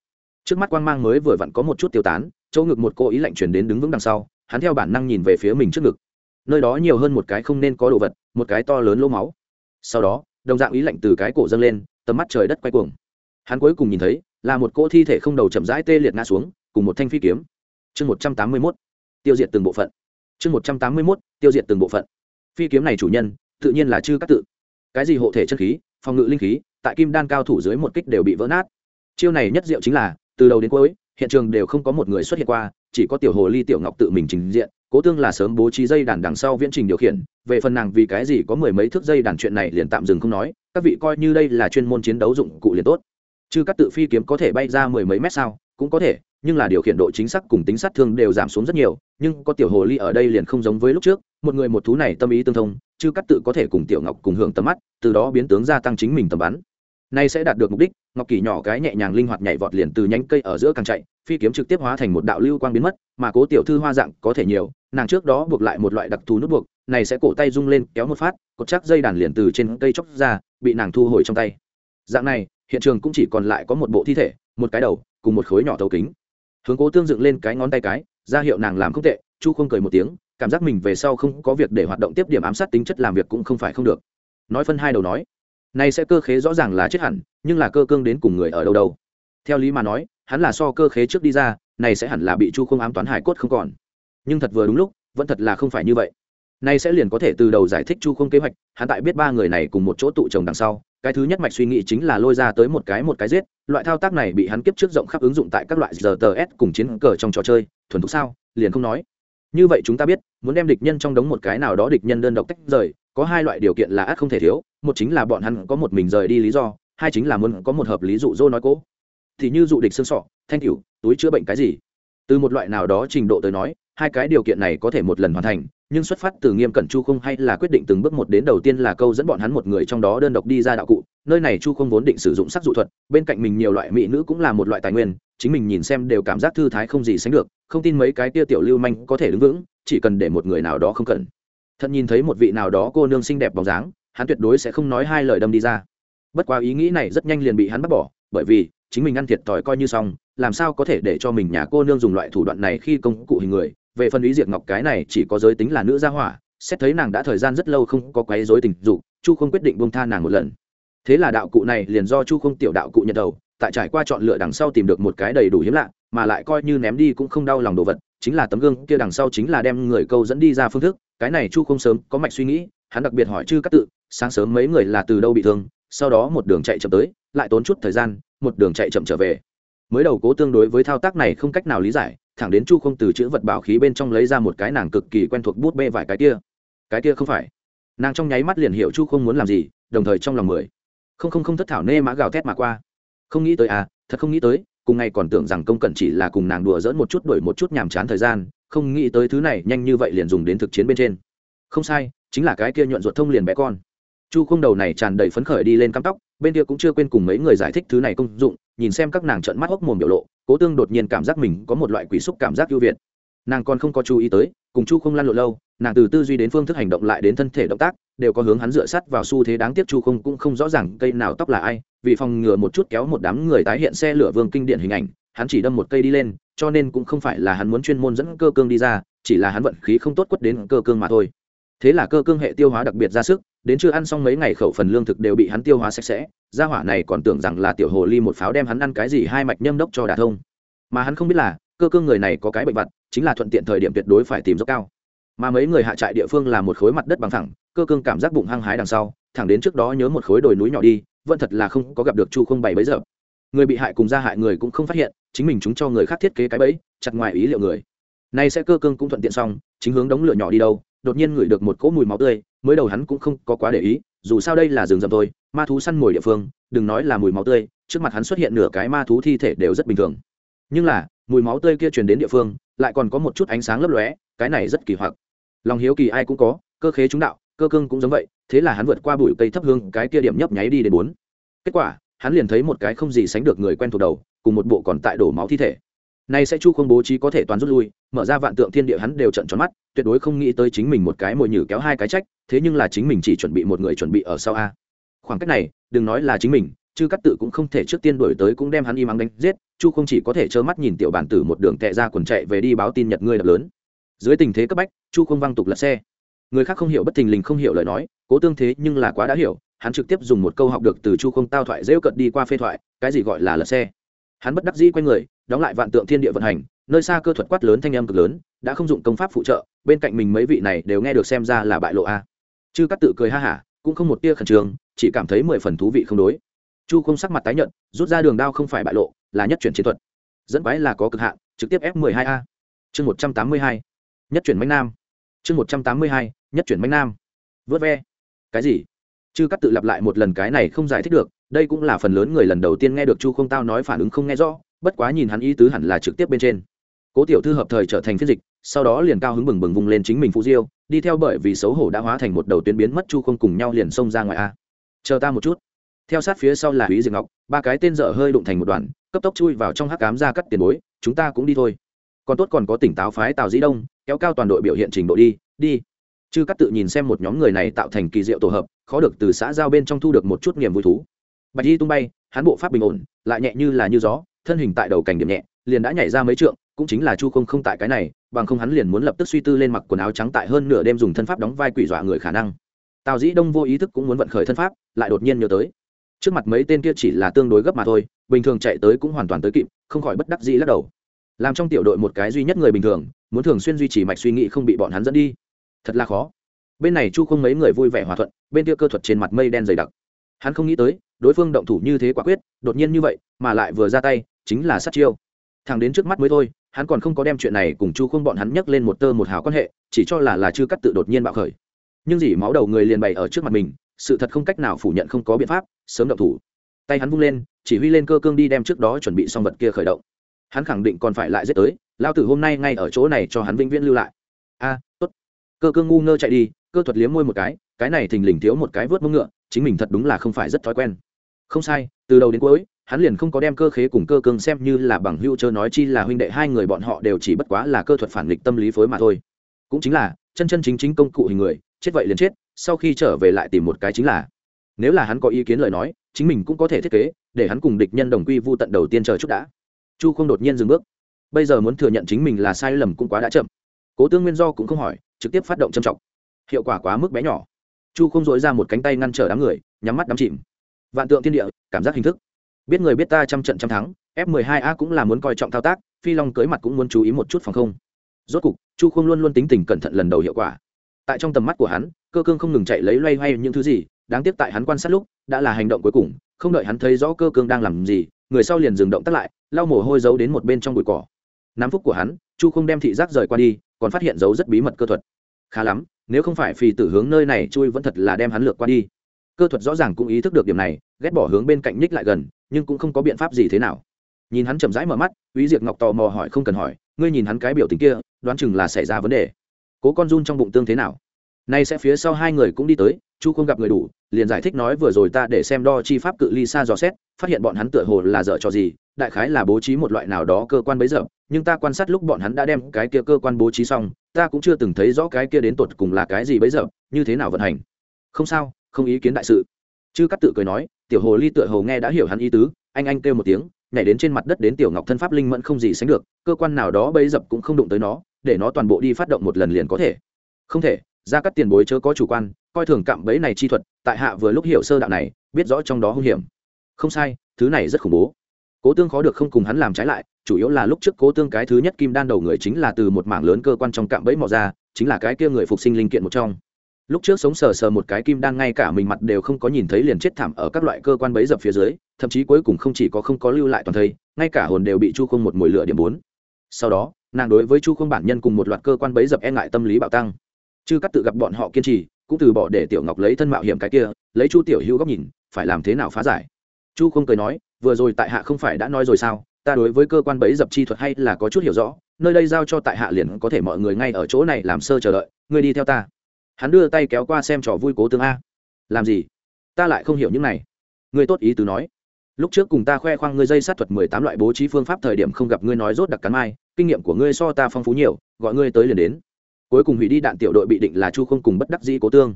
Trước mắt quang mang mới vừa vặn có một chút tiêu tán, chỗ ngực một cô ý lạnh chuyển đến đứng vững đằng sau, hắn theo bản năng nhìn về phía mình trước ngực nơi đó nhiều hơn một cái không nên có đồ vật, một cái to lớn lỗ máu. Sau đó, đồng dạng ý lạnh từ cái cổ dâng lên, tầm mắt trời đất quay cuồng. Hắn cuối cùng nhìn thấy, là một cỗ thi thể không đầu chậm rãi tê liệt ngã xuống, cùng một thanh phi kiếm. Chương một trăm tám mươi mốt, tiêu diệt từng bộ phận. Chương một trăm tám mươi mốt, tiêu diệt từng bộ phận. Phi kiếm này chủ nhân, tự nhiên là chư các tự. Cái gì hộ thể chân khí, phòng ngự linh khí, tại kim đan cao thủ dưới một kích đều bị vỡ nát. Chiêu này nhất diệu chính là, từ đầu đến cuối, hiện trường đều không có một người xuất hiện qua, chỉ có tiểu hồ ly tiểu ngọc tự mình trình diện cố tương là sớm bố trí dây đàn đằng sau viễn trình điều khiển, về phần nàng vì cái gì có mười mấy thước dây đàn chuyện này liền tạm dừng không nói, các vị coi như đây là chuyên môn chiến đấu dụng cụ liền tốt. Chứ các tự phi kiếm có thể bay ra mười mấy mét sao, cũng có thể, nhưng là điều khiển độ chính xác cùng tính sát thương đều giảm xuống rất nhiều, nhưng có tiểu hồ ly ở đây liền không giống với lúc trước, một người một thú này tâm ý tương thông, chứ các tự có thể cùng tiểu ngọc cùng hưởng tầm mắt, từ đó biến tướng gia tăng chính mình tầm bắn. Nay sẽ đạt được mục đích, ngọc kỳ nhỏ cái nhẹ nhàng linh hoạt nhảy vọt liền từ nhánh cây ở giữa càng chạy, phi kiếm trực tiếp hóa thành một đạo lưu quang biến mất, mà cố tiểu thư hoa dạng có thể nhiều nàng trước đó buộc lại một loại đặc thù nút buộc, này sẽ cổ tay rung lên, kéo một phát, cột chắc dây đàn liền từ trên cây chóc ra, bị nàng thu hồi trong tay. Dạng này, hiện trường cũng chỉ còn lại có một bộ thi thể, một cái đầu, cùng một khối nhỏ thấu kính. Hướng cố tương dựng lên cái ngón tay cái, ra hiệu nàng làm không tệ, chu không cười một tiếng, cảm giác mình về sau không có việc để hoạt động tiếp điểm ám sát tính chất làm việc cũng không phải không được. Nói phân hai đầu nói nay sẽ cơ khế rõ ràng là chết hẳn, nhưng là cơ cương đến cùng người ở đâu đâu. Theo lý mà nói, hắn là so cơ khế trước đi ra, này sẽ hẳn là bị chu không ám toán hải cốt không còn nhưng thật vừa đúng lúc, vẫn thật là không phải như vậy. Nay sẽ liền có thể từ đầu giải thích chu không kế hoạch, hắn tại biết ba người này cùng một chỗ tụ chồng đằng sau, cái thứ nhất mạch suy nghĩ chính là lôi ra tới một cái một cái giết, loại thao tác này bị hắn kiếp trước rộng khắp ứng dụng tại các loại giờ tờ s cùng chiến cờ trong trò chơi, thuần thục sao, liền không nói. Như vậy chúng ta biết, muốn đem địch nhân trong đống một cái nào đó địch nhân đơn độc tách rời, có hai loại điều kiện là ắt không thể thiếu, một chính là bọn hắn có một mình rời đi lý do, hai chính là muốn có một hợp lý dụ dỗ nói cố. Thì như dụ địch xương sọ, thanh cửu túi chữa bệnh cái gì? Từ một loại nào đó trình độ tới nói hai cái điều kiện này có thể một lần hoàn thành, nhưng xuất phát từ nghiêm cẩn chu không hay là quyết định từng bước một đến đầu tiên là câu dẫn bọn hắn một người trong đó đơn độc đi ra đạo cụ, nơi này chu không vốn định sử dụng sắc dụ thuật, bên cạnh mình nhiều loại mỹ nữ cũng là một loại tài nguyên, chính mình nhìn xem đều cảm giác thư thái không gì sánh được, không tin mấy cái tia tiểu lưu manh có thể đứng vững, chỉ cần để một người nào đó không cần. Thật nhìn thấy một vị nào đó cô nương xinh đẹp bóng dáng, hắn tuyệt đối sẽ không nói hai lời đâm đi ra. Bất quá ý nghĩ này rất nhanh liền bị hắn bắt bỏ, bởi vì chính mình ăn thiệt thòi coi như xong, làm sao có thể để cho mình nhà cô nương dùng loại thủ đoạn này khi công cụ hình người về phần ý diệt ngọc cái này chỉ có giới tính là nữ gia hỏa, xét thấy nàng đã thời gian rất lâu không có quấy dối tình dục, chu không quyết định buông tha nàng một lần. Thế là đạo cụ này liền do chu không tiểu đạo cụ nhận đầu, tại trải qua chọn lựa đằng sau tìm được một cái đầy đủ hiếm lạ, mà lại coi như ném đi cũng không đau lòng đồ vật, chính là tấm gương kia đằng sau chính là đem người câu dẫn đi ra phương thức, cái này chu không sớm có mạch suy nghĩ, hắn đặc biệt hỏi chư các tự, sáng sớm mấy người là từ đâu bị thương, sau đó một đường chạy chậm tới, lại tốn chút thời gian, một đường chạy chậm trở về. Mới đầu cố tương đối với thao tác này không cách nào lý giải thẳng đến chu không từ chữ vật bảo khí bên trong lấy ra một cái nàng cực kỳ quen thuộc bút bê vài cái kia. Cái kia không phải. Nàng trong nháy mắt liền hiểu chu không muốn làm gì, đồng thời trong lòng mười. Không không không thất thảo nê mã gào thét mà qua. Không nghĩ tới à thật không nghĩ tới, cùng ngày còn tưởng rằng công cẩn chỉ là cùng nàng đùa dỡn một chút đổi một chút nhàm chán thời gian, không nghĩ tới thứ này nhanh như vậy liền dùng đến thực chiến bên trên. Không sai, chính là cái kia nhuận ruột thông liền bé con. Chu không đầu này tràn đầy phấn khởi đi lên cắm tóc, bên kia cũng chưa quên cùng mấy người giải thích thứ này công dụng nhìn xem các nàng trợn mắt hốc mồm biểu lộ, cố tương đột nhiên cảm giác mình có một loại quỷ xúc cảm giác ưu việt. Nàng còn không có chú ý tới, cùng chu không lan lộ lâu, nàng từ tư duy đến phương thức hành động lại đến thân thể động tác, đều có hướng hắn dựa sắt vào xu thế đáng tiếc chu không cũng không rõ ràng cây nào tóc là ai, vì phòng ngừa một chút kéo một đám người tái hiện xe lửa vương kinh điển hình ảnh, hắn chỉ đâm một cây đi lên, cho nên cũng không phải là hắn muốn chuyên môn dẫn cơ cương đi ra, chỉ là hắn vận khí không tốt quất đến cơ cương mà thôi thế là cơ cương hệ tiêu hóa đặc biệt ra sức, đến chưa ăn xong mấy ngày khẩu phần lương thực đều bị hắn tiêu hóa sạch sẽ, gia hỏa này còn tưởng rằng là tiểu hồ ly một pháo đem hắn ăn cái gì hai mạch nhâm đốc cho đả thông. Mà hắn không biết là, cơ cương người này có cái bệnh vặt, chính là thuận tiện thời điểm tuyệt đối phải tìm dốc cao. Mà mấy người hạ trại địa phương là một khối mặt đất bằng thẳng cơ cương cảm giác bụng hăng hái đằng sau, thẳng đến trước đó nhớ một khối đồi núi nhỏ đi, vẫn thật là không có gặp được chu không bảy bấy giờ. Người bị hại cùng gia hại người cũng không phát hiện, chính mình chúng cho người khác thiết kế cái bẫy, chặt ngoài ý liệu người. Nay sẽ cơ cương cũng thuận tiện xong, chính hướng đống lửa nhỏ đi đâu đột nhiên ngửi được một cỗ mùi máu tươi, mới đầu hắn cũng không có quá để ý, dù sao đây là rừng rậm thôi, ma thú săn mồi địa phương, đừng nói là mùi máu tươi, trước mặt hắn xuất hiện nửa cái ma thú thi thể đều rất bình thường. Nhưng là, mùi máu tươi kia truyền đến địa phương, lại còn có một chút ánh sáng lấp lóe, cái này rất kỳ hoặc. Lòng hiếu kỳ ai cũng có, cơ khế chúng đạo, cơ cương cũng giống vậy, thế là hắn vượt qua bụi cây thấp hương, cái kia điểm nhấp nháy đi đến bốn. Kết quả, hắn liền thấy một cái không gì sánh được người quen thuộc đầu, cùng một bộ còn tại đổ máu thi thể. Nay sẽ chu không bố trí có thể toàn rút lui, mở ra vạn tượng thiên địa hắn đều trận tròn mắt tuyệt đối không nghĩ tới chính mình một cái mồi nhử kéo hai cái trách, thế nhưng là chính mình chỉ chuẩn bị một người chuẩn bị ở sau a. Khoảng cách này, đừng nói là chính mình chứ cắt tự cũng không thể trước tiên đổi tới cũng đem hắn im ắng đánh giết, chu không chỉ có thể trơ mắt nhìn tiểu bản tử một đường tệ ra quần chạy về đi báo tin nhật ngươi đập lớn. Dưới tình thế cấp bách, chu không văng tục lật xe. Người khác không hiểu bất thình lình không hiểu lời nói, cố tương thế nhưng là quá đã hiểu, hắn trực tiếp dùng một câu học được từ chu không tao thoại rêu cận đi qua phê thoại, cái gì gọi là lật xe. Hắn bất đắc dĩ quay người, đóng lại vạn tượng thiên địa vận hành, nơi xa cơ thuật quát lớn thanh âm cực lớn, đã không dụng công pháp phụ trợ bên cạnh mình mấy vị này đều nghe được xem ra là bại lộ a. Chư cắt tự cười ha hả, cũng không một tia khẩn trương, chỉ cảm thấy mười phần thú vị không đối. Chu không sắc mặt tái nhận rút ra đường đao không phải bại lộ, là nhất chuyển chiến thuật. Dẫn quái là có cực hạn, trực tiếp f 1 2 a. Chương một trăm tám mươi hai, nhất chuyển mạnh nam. Chương một trăm tám mươi hai, nhất chuyển mạnh nam. Vớt ve. Cái gì? Chư cắt tự lặp lại một lần cái này không giải thích được, đây cũng là phần lớn người lần đầu tiên nghe được chu không tao nói phản ứng không nghe rõ, bất quá nhìn hắn ý tứ hẳn là trực tiếp bên trên. Cố tiểu thư hợp thời trở thành phiên dịch sau đó liền cao hứng bừng bừng vung lên chính mình phụ diêu, đi theo bởi vì xấu hổ đã hóa thành một đầu tuyến biến mất chu không cùng nhau liền xông ra ngoài a. Chờ ta một chút. Theo sát phía sau là húy diệt ngọc, ba cái tên dở hơi đụng thành một đoàn, cấp tốc chui vào trong hắc cám ra cắt tiền bối, chúng ta cũng đi thôi. Còn tốt còn có tỉnh táo phái tào dĩ đông, kéo cao toàn đội biểu hiện trình độ đi đi. Chư cắt tự nhìn xem một nhóm người này tạo thành kỳ diệu tổ hợp, khó được từ xã giao bên trong thu được một chút niềm vui thú. Bạch y tung bay, hắn bộ pháp bình ổn, lại nhẹ như là như gió, thân hình tại đầu cảnh điểm nhẹ, liền đã nhảy ra mấy trượng cũng chính là chu không không tại cái này, bằng không hắn liền muốn lập tức suy tư lên mặc quần áo trắng tại hơn nửa đêm dùng thân pháp đóng vai quỷ dọa người khả năng. Tào dĩ đông vô ý thức cũng muốn vận khởi thân pháp, lại đột nhiên nhớ tới. Trước mặt mấy tên kia chỉ là tương đối gấp mà thôi, bình thường chạy tới cũng hoàn toàn tới kịp, không khỏi bất đắc dĩ lắc đầu. Làm trong tiểu đội một cái duy nhất người bình thường, muốn thường xuyên duy trì mạch suy nghĩ không bị bọn hắn dẫn đi. Thật là khó. Bên này chu không mấy người vui vẻ hòa thuận, bên kia cơ thuật trên mặt mây đen dày đặc. Hắn không nghĩ tới, đối phương động thủ như thế quả quyết, đột nhiên như vậy, mà lại vừa ra tay, chính là sát chiêu. Thằng đến trước mắt mới thôi hắn còn không có đem chuyện này cùng chu không bọn hắn nhắc lên một tơ một hào quan hệ, chỉ cho là là chưa cắt tự đột nhiên bạo khởi. Nhưng dỉ máu đầu người liền bày ở trước mặt mình, sự thật không cách nào phủ nhận không có biện pháp, sớm động thủ. Tay hắn vung lên, chỉ huy lên cơ cương đi đem trước đó chuẩn bị xong vật kia khởi động. Hắn khẳng định còn phải lại giết tới, lao tử hôm nay ngay ở chỗ này cho hắn vĩnh viễn lưu lại. A, tốt. Cơ cương ngu ngơ chạy đi, cơ thuật liếm môi một cái cái này thình lình thiếu một cái vớt mông ngựa, chính mình thật đúng là không phải rất thói quen. Không sai, từ đầu đến cuối hắn liền không có đem cơ khế cùng cơ cương xem như là bằng hữu chớ nói chi là huynh đệ hai người bọn họ đều chỉ bất quá là cơ thuật phản nghịch tâm lý phối mà thôi. Cũng chính là, chân chân chính chính công cụ hình người, chết vậy liền chết, sau khi trở về lại tìm một cái chính là. Nếu là hắn có ý kiến lời nói, chính mình cũng có thể thiết kế, để hắn cùng địch nhân đồng quy vu tận đầu tiên chờ chút đã. Chu không đột nhiên dừng bước. Bây giờ muốn thừa nhận chính mình là sai lầm cũng quá đã chậm. Cố tương nguyên do cũng không hỏi, trực tiếp phát động trầm trọng. Hiệu quả quá mức bé nhỏ. Chu không dội ra một cánh tay ngăn trở đám người, nhắm mắt đắm chìm. Vạn tượng thiên địa, cảm giác hình thức biết người biết ta trăm trận trăm thắng, f 1 2 a cũng là muốn coi trọng thao tác, phi long cưới mặt cũng muốn chú ý một chút phòng không. Rốt cục, chu không luôn luôn tính tình cẩn thận lần đầu hiệu quả. Tại trong tầm mắt của hắn, cơ cương không ngừng chạy lấy loay hoay những thứ gì, đáng tiếc tại hắn quan sát lúc, đã là hành động cuối cùng, không đợi hắn thấy rõ cơ cương đang làm gì, người sau liền dừng động tắt lại, lau mồ hôi giấu đến một bên trong bụi cỏ. Năm phút của hắn, chu không đem thị giác rời qua đi, còn phát hiện dấu rất bí mật cơ thuật. Khá lắm, nếu không phải phì tử hướng nơi này chui vẫn thật là đem hắn lược qua đi. Cơ thuật rõ ràng cũng ý thức được điểm này, ghét bỏ hướng bên cạnh ních lại gần nhưng cũng không có biện pháp gì thế nào nhìn hắn chậm rãi mở mắt Úy diệt Ngọc tò mò hỏi không cần hỏi, ngươi nhìn hắn cái biểu tình kia, đoán chừng là xảy ra vấn đề. Cố Con run trong bụng tương thế nào? Nay sẽ phía sau hai người cũng đi tới, Chu không gặp người đủ, liền giải thích nói vừa rồi ta để xem đo chi pháp cự ly xa dò xét, phát hiện bọn hắn tựa hồ là dở trò gì, đại khái là bố trí một loại nào đó cơ quan bấy giờ, nhưng ta quan sát lúc bọn hắn đã đem cái kia cơ quan bố trí xong, ta cũng chưa từng thấy rõ cái kia đến tột cùng là cái gì bấy giờ, như thế nào vận hành. Không sao, không ý kiến đại sự. Chư cắt tự cười nói, tiểu hồ ly tựa hồ nghe đã hiểu hắn ý tứ, anh anh kêu một tiếng, nhảy đến trên mặt đất đến tiểu ngọc thân pháp linh mẫn không gì sánh được cơ quan nào đó bấy dập cũng không đụng tới nó để nó toàn bộ đi phát động một lần liền có thể. Không thể ra các tiền bối chớ có chủ quan coi thường cạm bẫy này chi thuật tại hạ vừa lúc hiểu sơ đạo này biết rõ trong đó hung hiểm. Không sai thứ này rất khủng bố. Cố tương khó được không cùng hắn làm trái lại chủ yếu là lúc trước cố tương cái thứ nhất kim đan đầu người chính là từ một mảng lớn cơ quan trong cạm bẫy mò ra chính là cái kia người phục sinh linh kiện một trong lúc trước sống sờ sờ một cái kim đan ngay cả mình mặt đều không có nhìn thấy liền chết thảm ở các loại cơ quan bấy dập phía dưới, thậm chí cuối cùng không chỉ có không có lưu lại toàn thây, ngay cả hồn đều bị chu không một mồi lửa điểm bốn. Sau đó, nàng đối với chu không bản nhân cùng một loạt cơ quan bấy dập e ngại tâm lý bạo tăng. Chư cắt tự gặp bọn họ kiên trì, cũng từ bỏ để tiểu ngọc lấy thân mạo hiểm cái kia, lấy chu tiểu hữu góc nhìn, phải làm thế nào phá giải? Chu không cười nói, vừa rồi tại hạ không phải đã nói rồi sao? Ta đối với cơ quan bấy dập chi thuật hay là có chút hiểu rõ, nơi đây giao cho tại hạ liền có thể mọi người ngay ở chỗ này làm sơ chờ đợi, ngươi đi theo ta hắn đưa tay kéo qua xem trò vui cố tương a. Làm gì? Ta lại không hiểu những này. Ngươi tốt ý tứ nói. Lúc trước cùng ta khoe khoang ngươi dây sát thuật mười tám loại bố trí phương pháp thời điểm không gặp ngươi nói rốt đặc cắn mai, kinh nghiệm của ngươi so ta phong phú nhiều, gọi ngươi tới liền đến. Cuối cùng hủy đi đạn tiểu đội bị định là chu không cùng bất đắc dĩ cố tương.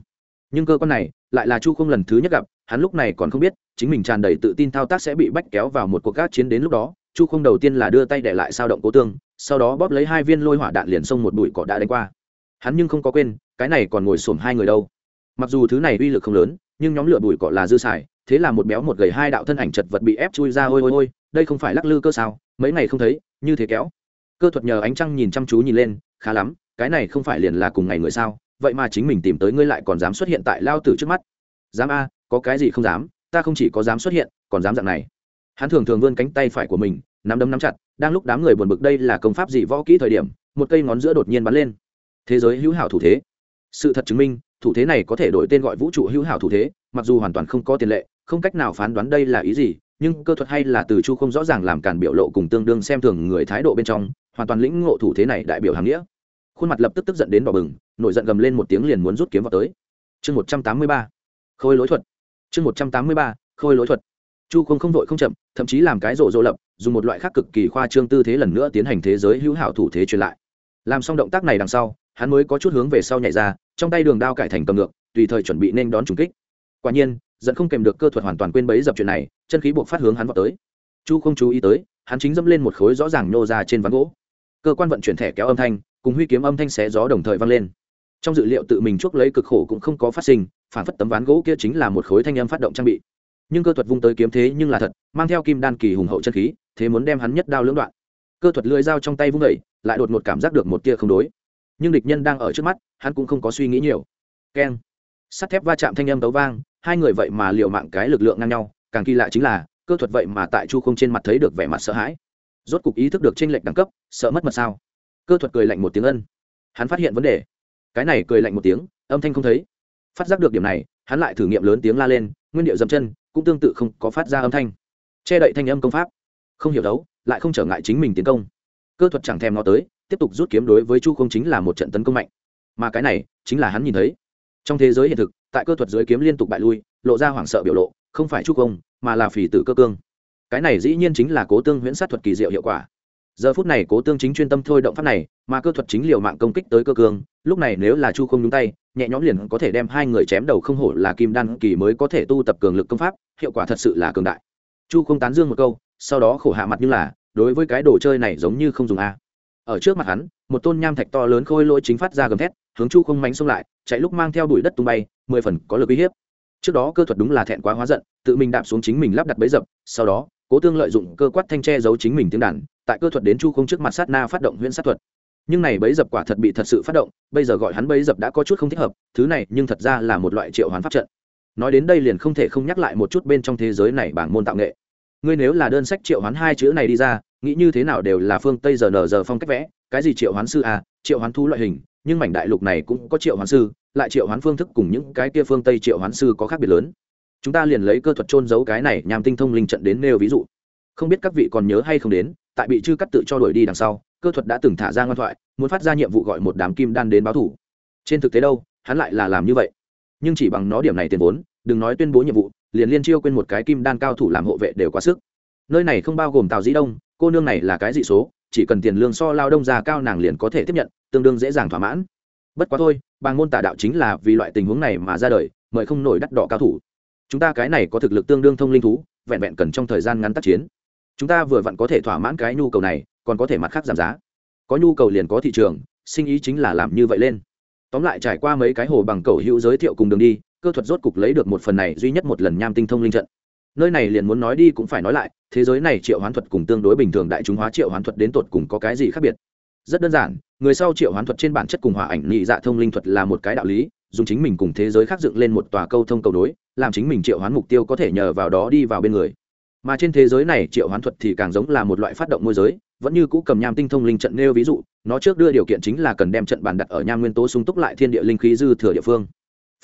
Nhưng cơ quan này lại là chu không lần thứ nhất gặp, hắn lúc này còn không biết, chính mình tràn đầy tự tin thao tác sẽ bị bách kéo vào một cuộc gác chiến đến lúc đó, chu không đầu tiên là đưa tay để lại sao động cố tương, sau đó bóp lấy hai viên lôi hỏa đạn liền xông một bụi cỏ đã đánh qua hắn nhưng không có quên, cái này còn ngồi xổm hai người đâu. Mặc dù thứ này uy lực không lớn, nhưng nhóm lửa bụi cỏ là dư xài, thế là một béo một gầy hai đạo thân ảnh chật vật bị ép chui ra ôi ôi ôi, đây không phải lắc lư cơ sao? Mấy ngày không thấy, như thế kéo. Cơ thuật nhờ ánh trăng nhìn chăm chú nhìn lên, khá lắm, cái này không phải liền là cùng ngày người sao? Vậy mà chính mình tìm tới ngươi lại còn dám xuất hiện tại lao tử trước mắt. Dám a, có cái gì không dám? Ta không chỉ có dám xuất hiện, còn dám dạng này. Hắn thường thường vươn cánh tay phải của mình, nắm đấm nắm chặt, đang lúc đám người buồn bực đây là công pháp gì võ kỹ thời điểm, một cây ngón giữa đột nhiên bắn lên thế giới hữu hảo thủ thế. Sự thật chứng minh, thủ thế này có thể đổi tên gọi vũ trụ hữu hảo thủ thế, mặc dù hoàn toàn không có tiền lệ, không cách nào phán đoán đây là ý gì, nhưng cơ thuật hay là từ chu không rõ ràng làm cản biểu lộ cùng tương đương xem thường người thái độ bên trong, hoàn toàn lĩnh ngộ thủ thế này đại biểu hàm nghĩa. Khuôn mặt lập tức tức giận đến đỏ bừng, nổi giận gầm lên một tiếng liền muốn rút kiếm vào tới. Chương một trăm tám mươi ba. Khôi lối thuật. Chương một trăm tám mươi ba, khôi lối thuật. Chu không không vội không chậm, thậm chí làm cái rộ rộ lập, dùng một loại khác cực kỳ khoa trương tư thế lần nữa tiến hành thế giới hữu hảo thủ thế truyền lại. Làm xong động tác này đằng sau hắn mới có chút hướng về sau nhảy ra, trong tay đường đao cải thành cầm ngược, tùy thời chuẩn bị nên đón trùng kích. Quả nhiên dẫn không kèm được cơ thuật hoàn toàn quên bấy dập chuyện này, chân khí buộc phát hướng hắn vào tới. Chu không chú ý tới, hắn chính dẫm lên một khối rõ ràng nhô ra trên ván gỗ. Cơ quan vận chuyển thẻ kéo âm thanh, cùng huy kiếm âm thanh xé gió đồng thời vang lên. Trong dự liệu tự mình chuốc lấy cực khổ cũng không có phát sinh, phản phất tấm ván gỗ kia chính là một khối thanh âm phát động trang bị. Nhưng cơ thuật vung tới kiếm thế nhưng là thật, mang theo kim đan kỳ hùng hậu chân khí, thế muốn đem hắn nhất đao lưỡng đoạn. Cơ thuật lưỡi dao trong tay vung đẩy lại đột ngột cảm giác được một tia không đối nhưng địch nhân đang ở trước mắt, hắn cũng không có suy nghĩ nhiều. Keng. Sắt thép va chạm thanh âm tấu vang, hai người vậy mà liệu mạng cái lực lượng ngang nhau, càng kỳ lạ chính là, cơ thuật vậy mà tại chu không trên mặt thấy được vẻ mặt sợ hãi. Rốt cục ý thức được tranh lệch đẳng cấp, sợ mất mật sao? Cơ thuật cười lạnh một tiếng ân. Hắn phát hiện vấn đề. Cái này cười lạnh một tiếng, âm thanh không thấy. Phát giác được điểm này, hắn lại thử nghiệm lớn tiếng la lên, nguyên điệu dầm chân, cũng tương tự không có phát ra âm thanh. Che đậy thanh âm công pháp. Không hiểu đấu, lại không trở ngại chính mình tiến công. Cơ thuật chẳng thèm nó tới tiếp tục rút kiếm đối với chu không chính là một trận tấn công mạnh. Mà cái này, chính là hắn nhìn thấy. Trong thế giới hiện thực, tại cơ thuật dưới kiếm liên tục bại lui, lộ ra hoảng sợ biểu lộ, không phải chu công mà là phỉ tử cơ cương. Cái này dĩ nhiên chính là cố tương huyễn sát thuật kỳ diệu hiệu quả. Giờ phút này cố tương chính chuyên tâm thôi động pháp này, mà cơ thuật chính liều mạng công kích tới cơ cương, lúc này nếu là chu không nhúng tay, nhẹ nhõm liền có thể đem hai người chém đầu không hổ là kim đan kỳ mới có thể tu tập cường lực công pháp, hiệu quả thật sự là cường đại. Chu không tán dương một câu, sau đó khổ hạ mặt như là, đối với cái đồ chơi này giống như không dùng a ở trước mặt hắn, một tôn nham thạch to lớn khôi lỗi chính phát ra gầm thét, hướng chu không mánh xông lại, chạy lúc mang theo đuổi đất tung bay, mười phần có lực uy hiếp. Trước đó cơ thuật đúng là thẹn quá hóa giận, tự mình đạp xuống chính mình lắp đặt bấy dập, sau đó, cố tương lợi dụng cơ quát thanh tre giấu chính mình tiếng đàn, tại cơ thuật đến chu không trước mặt sát na phát động huyễn sát thuật. Nhưng này bấy dập quả thật bị thật sự phát động, bây giờ gọi hắn bấy dập đã có chút không thích hợp, thứ này nhưng thật ra là một loại triệu hoán pháp trận. Nói đến đây liền không thể không nhắc lại một chút bên trong thế giới này bảng môn tạo nghệ. Ngươi nếu là đơn sách triệu hoán hai chữ này đi ra nghĩ như thế nào đều là phương tây giờ nờ giờ phong cách vẽ, cái gì triệu hoán sư à triệu hoán thu loại hình, nhưng mảnh đại lục này cũng có triệu hoán sư, lại triệu hoán phương thức cùng những cái kia phương tây triệu hoán sư có khác biệt lớn. Chúng ta liền lấy cơ thuật trôn giấu cái này nhằm tinh thông linh trận đến nêu ví dụ. Không biết các vị còn nhớ hay không đến, tại bị chư cắt tự cho đuổi đi đằng sau, cơ thuật đã từng thả ra ngoan thoại, muốn phát ra nhiệm vụ gọi một đám kim đan đến báo thủ. Trên thực tế đâu, hắn lại là làm như vậy. Nhưng chỉ bằng nó điểm này tiền vốn, đừng nói tuyên bố nhiệm vụ, liền liên chiêu quên một cái kim đan cao thủ làm hộ vệ đều quá sức. Nơi này không bao gồm tào dĩ đông cô nương này là cái dị số, chỉ cần tiền lương so lao đông già cao nàng liền có thể tiếp nhận, tương đương dễ dàng thỏa mãn. Bất quá thôi bàng môn tả đạo chính là vì loại tình huống này mà ra đời, mời không nổi đắt đỏ cao thủ. Chúng ta cái này có thực lực tương đương thông linh thú, vẹn vẹn cần trong thời gian ngắn tác chiến. Chúng ta vừa vặn có thể thỏa mãn cái nhu cầu này, còn có thể mặt khác giảm giá. Có nhu cầu liền có thị trường, sinh ý chính là làm như vậy lên. Tóm lại trải qua mấy cái hồ bằng cầu hữu giới thiệu cùng đường đi, cơ thuật rốt cục lấy được một phần này duy nhất một lần nham tinh thông linh trận nơi này liền muốn nói đi cũng phải nói lại, thế giới này triệu hoán thuật cùng tương đối bình thường đại chúng hóa triệu hoán thuật đến tột cùng có cái gì khác biệt? Rất đơn giản, người sau triệu hoán thuật trên bản chất cùng hòa ảnh nhị dạ thông linh thuật là một cái đạo lý, dùng chính mình cùng thế giới khác dựng lên một tòa câu thông cầu đối làm chính mình triệu hoán mục tiêu có thể nhờ vào đó đi vào bên người. Mà trên thế giới này triệu hoán thuật thì càng giống là một loại phát động môi giới, vẫn như cũ cầm nham tinh thông linh trận nêu ví dụ, nó trước đưa điều kiện chính là cần đem trận bàn đặt ở nham nguyên tố sung túc lại thiên địa linh khí dư thừa địa phương.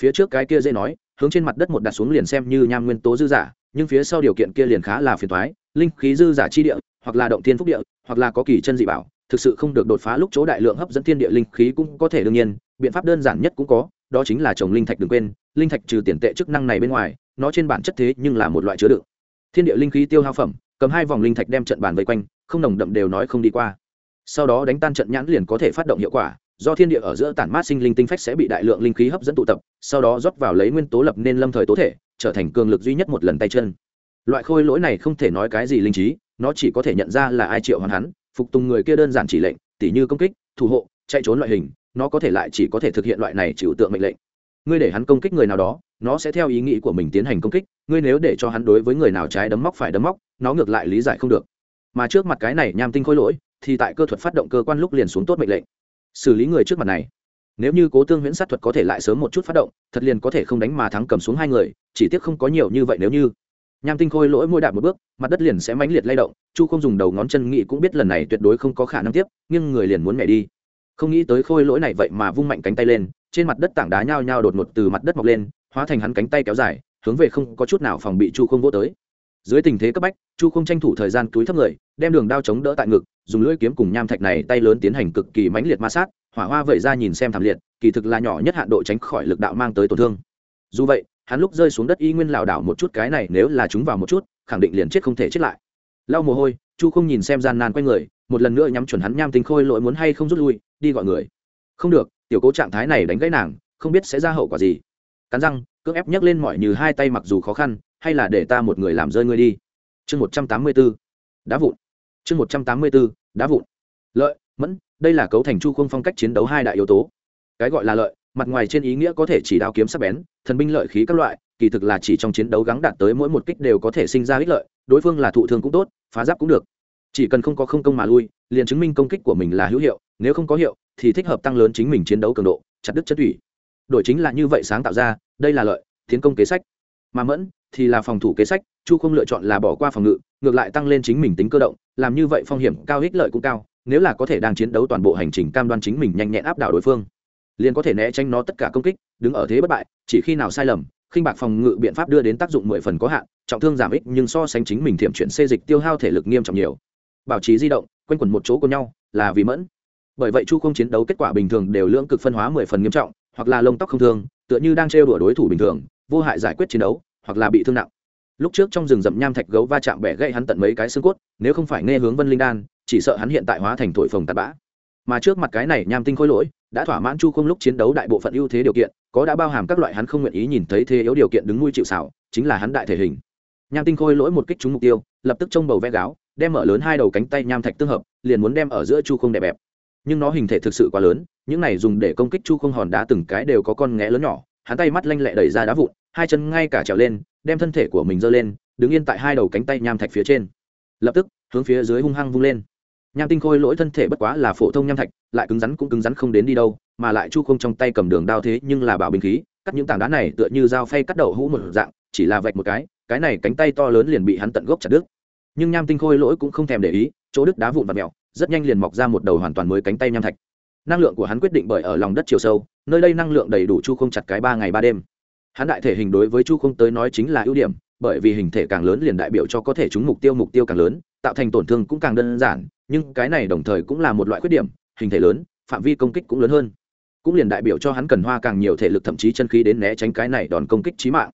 Phía trước cái kia dễ nói, hướng trên mặt đất một đặt xuống liền xem như nham nguyên tố dư giả nhưng phía sau điều kiện kia liền khá là phiền toái, linh khí dư giả chi địa hoặc là động thiên phúc địa hoặc là có kỳ chân dị bảo thực sự không được đột phá lúc chỗ đại lượng hấp dẫn thiên địa linh khí cũng có thể đương nhiên biện pháp đơn giản nhất cũng có đó chính là trồng linh thạch đừng quên linh thạch trừ tiền tệ chức năng này bên ngoài nó trên bản chất thế nhưng là một loại chứa đựng. Thiên địa linh khí tiêu hao phẩm cầm hai vòng linh thạch đem trận bàn vây quanh không nồng đậm đều nói không đi qua. Sau đó đánh tan trận nhãn liền có thể phát động hiệu quả do thiên địa ở giữa tản mát sinh linh tinh phách sẽ bị đại lượng linh khí hấp dẫn tụ tập sau đó rót vào lấy nguyên tố lập nên lâm thời tố thể trở thành cường lực duy nhất một lần tay chân. Loại khôi lỗi này không thể nói cái gì linh trí, nó chỉ có thể nhận ra là ai triệu hoàn hắn, phục tùng người kia đơn giản chỉ lệnh, tỉ như công kích, thủ hộ, chạy trốn loại hình, nó có thể lại chỉ có thể thực hiện loại này chịu tượng mệnh lệnh. Ngươi để hắn công kích người nào đó, nó sẽ theo ý nghĩ của mình tiến hành công kích, ngươi nếu để cho hắn đối với người nào trái đấm móc phải đấm móc, nó ngược lại lý giải không được. Mà trước mặt cái này nham tinh khôi lỗi, thì tại cơ thuật phát động cơ quan lúc liền xuống tốt mệnh lệnh. Xử lý người trước mặt này nếu như cố tương huyễn sát thuật có thể lại sớm một chút phát động, thật liền có thể không đánh mà thắng cầm xuống hai người, chỉ tiếc không có nhiều như vậy nếu như. Nham tinh khôi lỗi môi đạp một bước, mặt đất liền sẽ mãnh liệt lay động, chu không dùng đầu ngón chân nghị cũng biết lần này tuyệt đối không có khả năng tiếp nhưng người liền muốn mẹ đi. Không nghĩ tới khôi lỗi này vậy mà vung mạnh cánh tay lên, trên mặt đất tảng đá nhao nhao đột ngột từ mặt đất mọc lên, hóa thành hắn cánh tay kéo dài, hướng về không có chút nào phòng bị chu không vô tới. Dưới tình thế cấp bách, chu không tranh thủ thời gian túi thấp người, đem đường đao chống đỡ tại ngực, dùng lưỡi kiếm cùng nham thạch này tay lớn tiến hành cực kỳ mãnh liệt ma sát hỏa hoa vẩy ra nhìn xem thảm liệt, kỳ thực là nhỏ nhất hạn độ tránh khỏi lực đạo mang tới tổn thương. Dù vậy, hắn lúc rơi xuống đất y nguyên lảo đảo một chút cái này nếu là chúng vào một chút, khẳng định liền chết không thể chết lại. Lau mồ hôi, chu không nhìn xem gian nan quay người, một lần nữa nhắm chuẩn hắn nham tính khôi lỗi muốn hay không rút lui, đi gọi người. Không được, tiểu cố trạng thái này đánh gãy nàng, không biết sẽ ra hậu quả gì. Cắn răng, cưỡng ép nhấc lên mọi như hai tay mặc dù khó khăn, hay là để ta một người làm rơi ngươi đi. Chương một trăm tám mươi b ố đá vụn. Chương một trăm tám mươi b ố đá vụn. Lợi, mẫn đây là cấu thành chu không phong cách chiến đấu hai đại yếu tố. Cái gọi là lợi, mặt ngoài trên ý nghĩa có thể chỉ đao kiếm sắc bén, thần binh lợi khí các loại, kỳ thực là chỉ trong chiến đấu gắng đạt tới mỗi một kích đều có thể sinh ra ích lợi, đối phương là thụ thương cũng tốt, phá giáp cũng được. Chỉ cần không có không công mà lui, liền chứng minh công kích của mình là hữu hiệu, nếu không có hiệu, thì thích hợp tăng lớn chính mình chiến đấu cường độ, chặt đứt chất thủy đổi chính là như vậy sáng tạo ra, đây là lợi, tiến công kế sách. Mà mẫn thì là phòng thủ kế sách, chu không lựa chọn là bỏ qua phòng ngự, ngược lại tăng lên chính mình tính cơ động, làm như vậy phong hiểm cao ích lợi cũng cao nếu là có thể đang chiến đấu toàn bộ hành trình cam đoan chính mình nhanh nhẹn áp đảo đối phương, liền có thể né tránh nó tất cả công kích, đứng ở thế bất bại, chỉ khi nào sai lầm, khinh bạc phòng ngự biện pháp đưa đến tác dụng mười phần có hạn, trọng thương giảm ích nhưng so sánh chính mình thiểm chuyển xê dịch tiêu hao thể lực nghiêm trọng nhiều. Bảo trì di động, quanh quẩn một chỗ của nhau, là vì mẫn. Bởi vậy chu không chiến đấu kết quả bình thường đều lưỡng cực phân hóa mười phần nghiêm trọng, hoặc là lông tóc không thương, tựa như đang trêu đùa đối thủ bình thường, vô hại giải quyết chiến đấu, hoặc là bị thương nặng lúc trước trong rừng rậm nham thạch gấu va chạm bẻ gãy hắn tận mấy cái xương cốt, nếu không phải nghe hướng vân linh đan, chỉ sợ hắn hiện tại hóa thành thổi phồng tạt bã. Mà trước mặt cái này nham tinh khôi lỗi, đã thỏa mãn chu không lúc chiến đấu đại bộ phận ưu thế điều kiện, có đã bao hàm các loại hắn không nguyện ý nhìn thấy thế yếu điều kiện đứng nuôi chịu xảo, chính là hắn đại thể hình. Nham tinh khôi lỗi một kích trúng mục tiêu, lập tức trông bầu vẽ gáo, đem mở lớn hai đầu cánh tay nham thạch tương hợp, liền muốn đem ở giữa chu không đẹp bẹp. Nhưng nó hình thể thực sự quá lớn, những này dùng để công kích chu không hòn đá từng cái đều có con nghé lớn nhỏ, hắn tay mắt lanh lẹ đẩy ra đá vụn hai chân ngay cả trèo lên, đem thân thể của mình giơ lên, đứng yên tại hai đầu cánh tay nham thạch phía trên. Lập tức, hướng phía dưới hung hăng vung lên. Nham tinh khôi lỗi thân thể bất quá là phổ thông nham thạch, lại cứng rắn cũng cứng rắn không đến đi đâu, mà lại chu không trong tay cầm đường đao thế nhưng là bảo bình khí, cắt những tảng đá này tựa như dao phay cắt đậu hũ một dạng, chỉ là vạch một cái cái này cánh tay to lớn liền bị hắn tận gốc chặt đứt. Nhưng nham tinh khôi lỗi cũng không thèm để ý, chỗ đứt đá vụn và mèo, rất nhanh liền mọc ra một đầu hoàn toàn mới cánh tay nham thạch. Năng lượng của hắn quyết định bởi ở lòng đất chiều sâu, nơi đây năng lượng đầy đủ chu không chặt cái ba ngày ba đêm hắn đại thể hình đối với chu không tới nói chính là ưu điểm, bởi vì hình thể càng lớn liền đại biểu cho có thể trúng mục tiêu mục tiêu càng lớn, tạo thành tổn thương cũng càng đơn giản, nhưng cái này đồng thời cũng là một loại khuyết điểm, hình thể lớn, phạm vi công kích cũng lớn hơn. Cũng liền đại biểu cho hắn cần hoa càng nhiều thể lực thậm chí chân khí đến né tránh cái này đòn công kích trí mạng.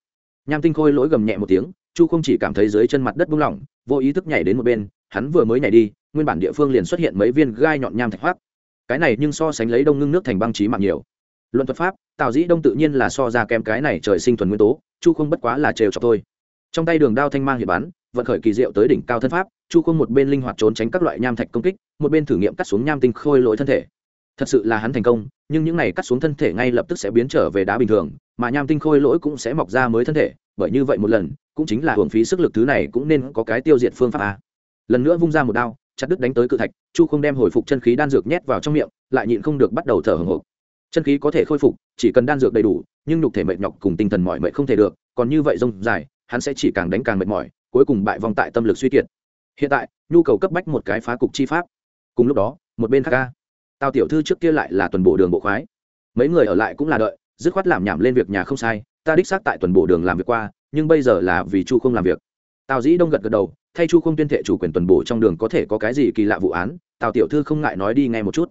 Nham tinh khôi lỗi gầm nhẹ một tiếng, chu không chỉ cảm thấy dưới chân mặt đất buông lỏng, vô ý thức nhảy đến một bên, hắn vừa mới nhảy đi, nguyên bản địa phương liền xuất hiện mấy viên gai nhọn nham thạch hoác. Cái này nhưng so sánh lấy đông ngưng nước thành băng trí mạng nhiều luận thuật pháp, tào dĩ đông tự nhiên là so ra kém cái này trời sinh thuần nguyên tố, chu không bất quá là trêu chọc thôi. Trong tay đường đao thanh mang hiệp bắn, vận khởi kỳ diệu tới đỉnh cao thân pháp, chu không một bên linh hoạt trốn tránh các loại nham thạch công kích, một bên thử nghiệm cắt xuống nham tinh khôi lỗi thân thể. Thật sự là hắn thành công, nhưng những này cắt xuống thân thể ngay lập tức sẽ biến trở về đá bình thường, mà nham tinh khôi lỗi cũng sẽ mọc ra mới thân thể, bởi như vậy một lần, cũng chính là hưởng phí sức lực thứ này cũng nên có cái tiêu diệt phương pháp a. Lần nữa vung ra một đao, chặt đứt đánh tới cự thạch, chu không đem hồi phục chân khí đan dược nhét vào trong miệng, lại nhịn không được bắt đầu thở hồng hộc chân khí có thể khôi phục, chỉ cần đan dược đầy đủ, nhưng nhục thể mệt nhọc cùng tinh thần mỏi mệt không thể được, còn như vậy rông dài, hắn sẽ chỉ càng đánh càng mệt mỏi, cuối cùng bại vong tại tâm lực suy kiệt. Hiện tại, nhu cầu cấp bách một cái phá cục chi pháp. Cùng lúc đó, một bên khác ca, tào tiểu thư trước kia lại là tuần bộ đường bộ khoái. Mấy người ở lại cũng là đợi, dứt khoát làm nhảm lên việc nhà không sai, ta đích xác tại tuần bộ đường làm việc qua, nhưng bây giờ là vì chu không làm việc. Tào dĩ đông gật gật đầu, thay chu không tuyên thệ chủ quyền tuần bổ trong đường có thể có cái gì kỳ lạ vụ án, tào tiểu thư không ngại nói đi nghe một chút.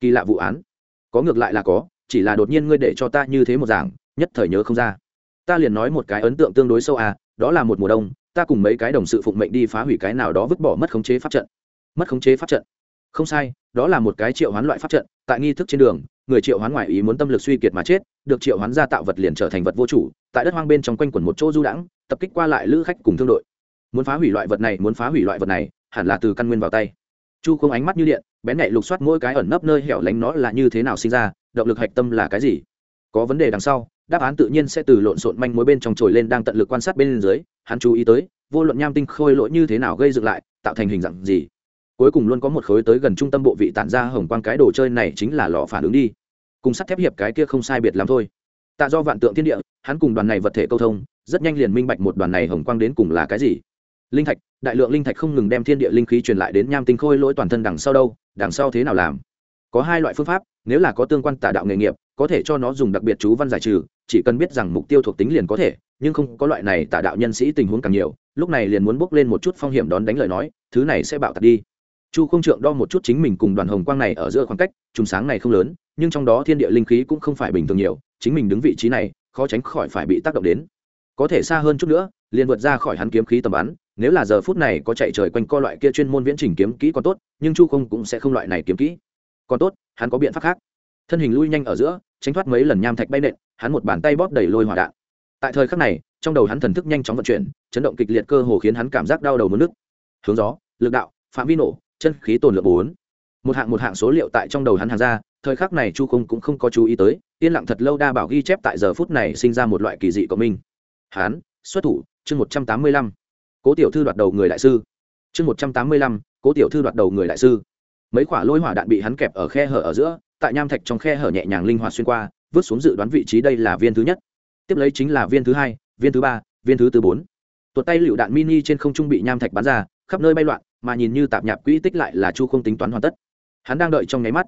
Kỳ lạ vụ án? Có ngược lại là có, chỉ là đột nhiên ngươi để cho ta như thế một giảng nhất thời nhớ không ra. Ta liền nói một cái ấn tượng tương đối sâu à đó là một mùa đông, ta cùng mấy cái đồng sự phụng mệnh đi phá hủy cái nào đó vứt bỏ mất khống chế pháp trận. Mất khống chế pháp trận. Không sai, đó là một cái triệu hoán loại pháp trận, tại nghi thức trên đường, người triệu hoán ngoại ý muốn tâm lực suy kiệt mà chết, được triệu hoán ra tạo vật liền trở thành vật vô chủ, tại đất hoang bên trong quanh quẩn một chỗ du đãng, tập kích qua lại lữ khách cùng thương đội. Muốn phá hủy loại vật này, muốn phá hủy loại vật này, hẳn là từ căn nguyên vào tay chu không ánh mắt như điện, bén nhạy lục soát mỗi cái ẩn nấp nơi hẻo lánh nó là như thế nào sinh ra, động lực hạch tâm là cái gì? Có vấn đề đằng sau, đáp án tự nhiên sẽ từ lộn xộn manh mối bên trong trồi lên đang tận lực quan sát bên dưới, hắn chú ý tới, vô luận nham tinh khôi lỗi như thế nào gây dựng lại, tạo thành hình dạng gì. Cuối cùng luôn có một khối tới gần trung tâm bộ vị tản ra hồng quang cái đồ chơi này chính là lò phản ứng đi. Cùng sắt thép hiệp cái kia không sai biệt lắm thôi. Tạ do vạn tượng thiên địa, hắn cùng đoàn này vật thể câu thông, rất nhanh liền minh bạch một đoàn này hồng quang đến cùng là cái gì linh thạch, đại lượng linh thạch không ngừng đem thiên địa linh khí truyền lại đến nham tinh khôi lỗi toàn thân đằng sau đâu, đằng sau thế nào làm? Có hai loại phương pháp, nếu là có tương quan tả đạo nghề nghiệp, có thể cho nó dùng đặc biệt chú văn giải trừ, chỉ cần biết rằng mục tiêu thuộc tính liền có thể, nhưng không có loại này tả đạo nhân sĩ tình huống càng nhiều, lúc này liền muốn bước lên một chút phong hiểm đón đánh lời nói, thứ này sẽ bạo tật đi. Chu không trượng đo một chút chính mình cùng đoàn hồng quang này ở giữa khoảng cách, trùng sáng này không lớn, nhưng trong đó thiên địa linh khí cũng không phải bình thường nhiều, chính mình đứng vị trí này, khó tránh khỏi phải bị tác động đến. Có thể xa hơn chút nữa, liền vượt ra khỏi hắn kiếm khí tầm bắn nếu là giờ phút này có chạy trời quanh co loại kia chuyên môn viễn trình kiếm kỹ còn tốt, nhưng chu không cũng sẽ không loại này kiếm kỹ. Còn tốt, hắn có biện pháp khác. Thân hình lui nhanh ở giữa, tránh thoát mấy lần nham thạch bay nện, hắn một bàn tay bóp đầy lôi hỏa đạn. Tại thời khắc này, trong đầu hắn thần thức nhanh chóng vận chuyển, chấn động kịch liệt cơ hồ khiến hắn cảm giác đau đầu mất nước. Hướng gió, lực đạo, phạm vi nổ, chân khí tồn lượng bốn. Một hạng một hạng số liệu tại trong đầu hắn hàng ra, thời khắc này chu không cũng không có chú ý tới, yên lặng thật lâu đa bảo ghi chép tại giờ phút này sinh ra một loại kỳ dị của mình. Hắn, xuất thủ, chương một trăm tám mươi lăm cố tiểu thư đoạt đầu người đại sư. Chương một trăm tám mươi lăm, cố tiểu thư đoạt đầu người đại sư. Mấy quả lôi hỏa đạn bị hắn kẹp ở khe hở ở giữa, tại nham thạch trong khe hở nhẹ nhàng linh hoạt xuyên qua, vứt xuống dự đoán vị trí đây là viên thứ nhất. Tiếp lấy chính là viên thứ hai, viên thứ ba, viên thứ tư bốn. Tuột tay lựu đạn mini trên không trung bị nham thạch bắn ra, khắp nơi bay loạn, mà nhìn như tạp nhạp quỹ tích lại là chu không tính toán hoàn tất. Hắn đang đợi trong nháy mắt.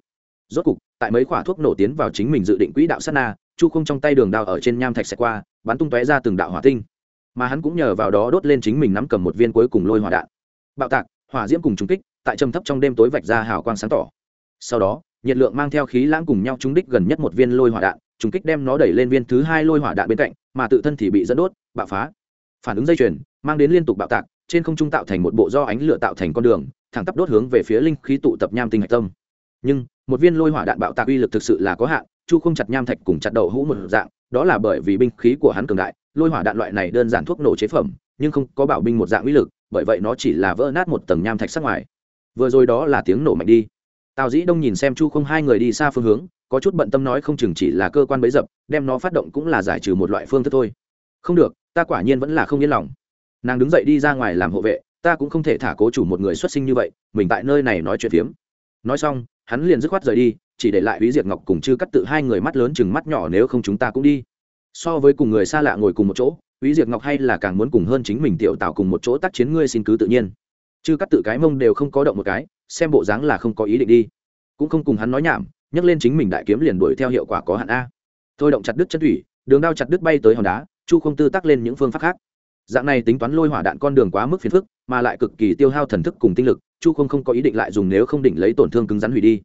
Rốt cục, tại mấy quả thuốc nổ tiến vào chính mình dự định quỹ đạo sát na, chu không trong tay đường đao ở trên nham thạch xẹt qua, bắn tung tóe ra từng đạo hỏa tinh mà hắn cũng nhờ vào đó đốt lên chính mình nắm cầm một viên cuối cùng lôi hỏa đạn. Bạo tạc, hỏa diễm cùng trúng kích, tại trầm thấp trong đêm tối vạch ra hào quang sáng tỏ. Sau đó, nhiệt lượng mang theo khí lãng cùng nhau trúng đích gần nhất một viên lôi hỏa đạn trúng kích đem nó đẩy lên viên thứ hai lôi hỏa đạn bên cạnh, mà tự thân thì bị dẫn đốt, bạo phá. Phản ứng dây chuyền, mang đến liên tục bạo tạc, trên không trung tạo thành một bộ do ánh lửa tạo thành con đường, thẳng tắp đốt hướng về phía linh khí tụ tập nham tinh hạch tâm. Nhưng, một viên lôi hỏa đạn bạo tạc uy lực thực sự là có hạn, chu không chặt nham thạch cùng chặt đậu hũ một dạng, đó là bởi vì binh khí của hắn cường đại lôi hỏa đạn loại này đơn giản thuốc nổ chế phẩm, nhưng không có bảo binh một dạng uy lực, bởi vậy nó chỉ là vỡ nát một tầng nham thạch sắc ngoài. Vừa rồi đó là tiếng nổ mạnh đi. Tào dĩ đông nhìn xem chu không hai người đi xa phương hướng, có chút bận tâm nói không chừng chỉ là cơ quan bấy dập, đem nó phát động cũng là giải trừ một loại phương thức thôi. Không được, ta quả nhiên vẫn là không yên lòng. Nàng đứng dậy đi ra ngoài làm hộ vệ, ta cũng không thể thả cố chủ một người xuất sinh như vậy, mình tại nơi này nói chuyện phiếm. Nói xong, hắn liền dứt khoát rời đi, chỉ để lại húy diệt ngọc cùng chư cắt tự hai người mắt lớn chừng mắt nhỏ nếu không chúng ta cũng đi so với cùng người xa lạ ngồi cùng một chỗ húy diệt ngọc hay là càng muốn cùng hơn chính mình tiểu tạo cùng một chỗ tác chiến ngươi xin cứ tự nhiên. Chứ cắt tự cái mông đều không có động một cái, xem bộ dáng là không có ý định đi. Cũng không cùng hắn nói nhảm nhấc lên chính mình đại kiếm liền đuổi theo hiệu quả có hạn a. Thôi động chặt đứt chân thủy, đường đao chặt đứt bay tới hòn đá, chu không tư tắc lên những phương pháp khác. Dạng này tính toán lôi hỏa đạn con đường quá mức phiền phức, mà lại cực kỳ tiêu hao thần thức cùng tinh lực, chu không không có ý định lại dùng nếu không định lấy tổn thương cứng rắn hủy đi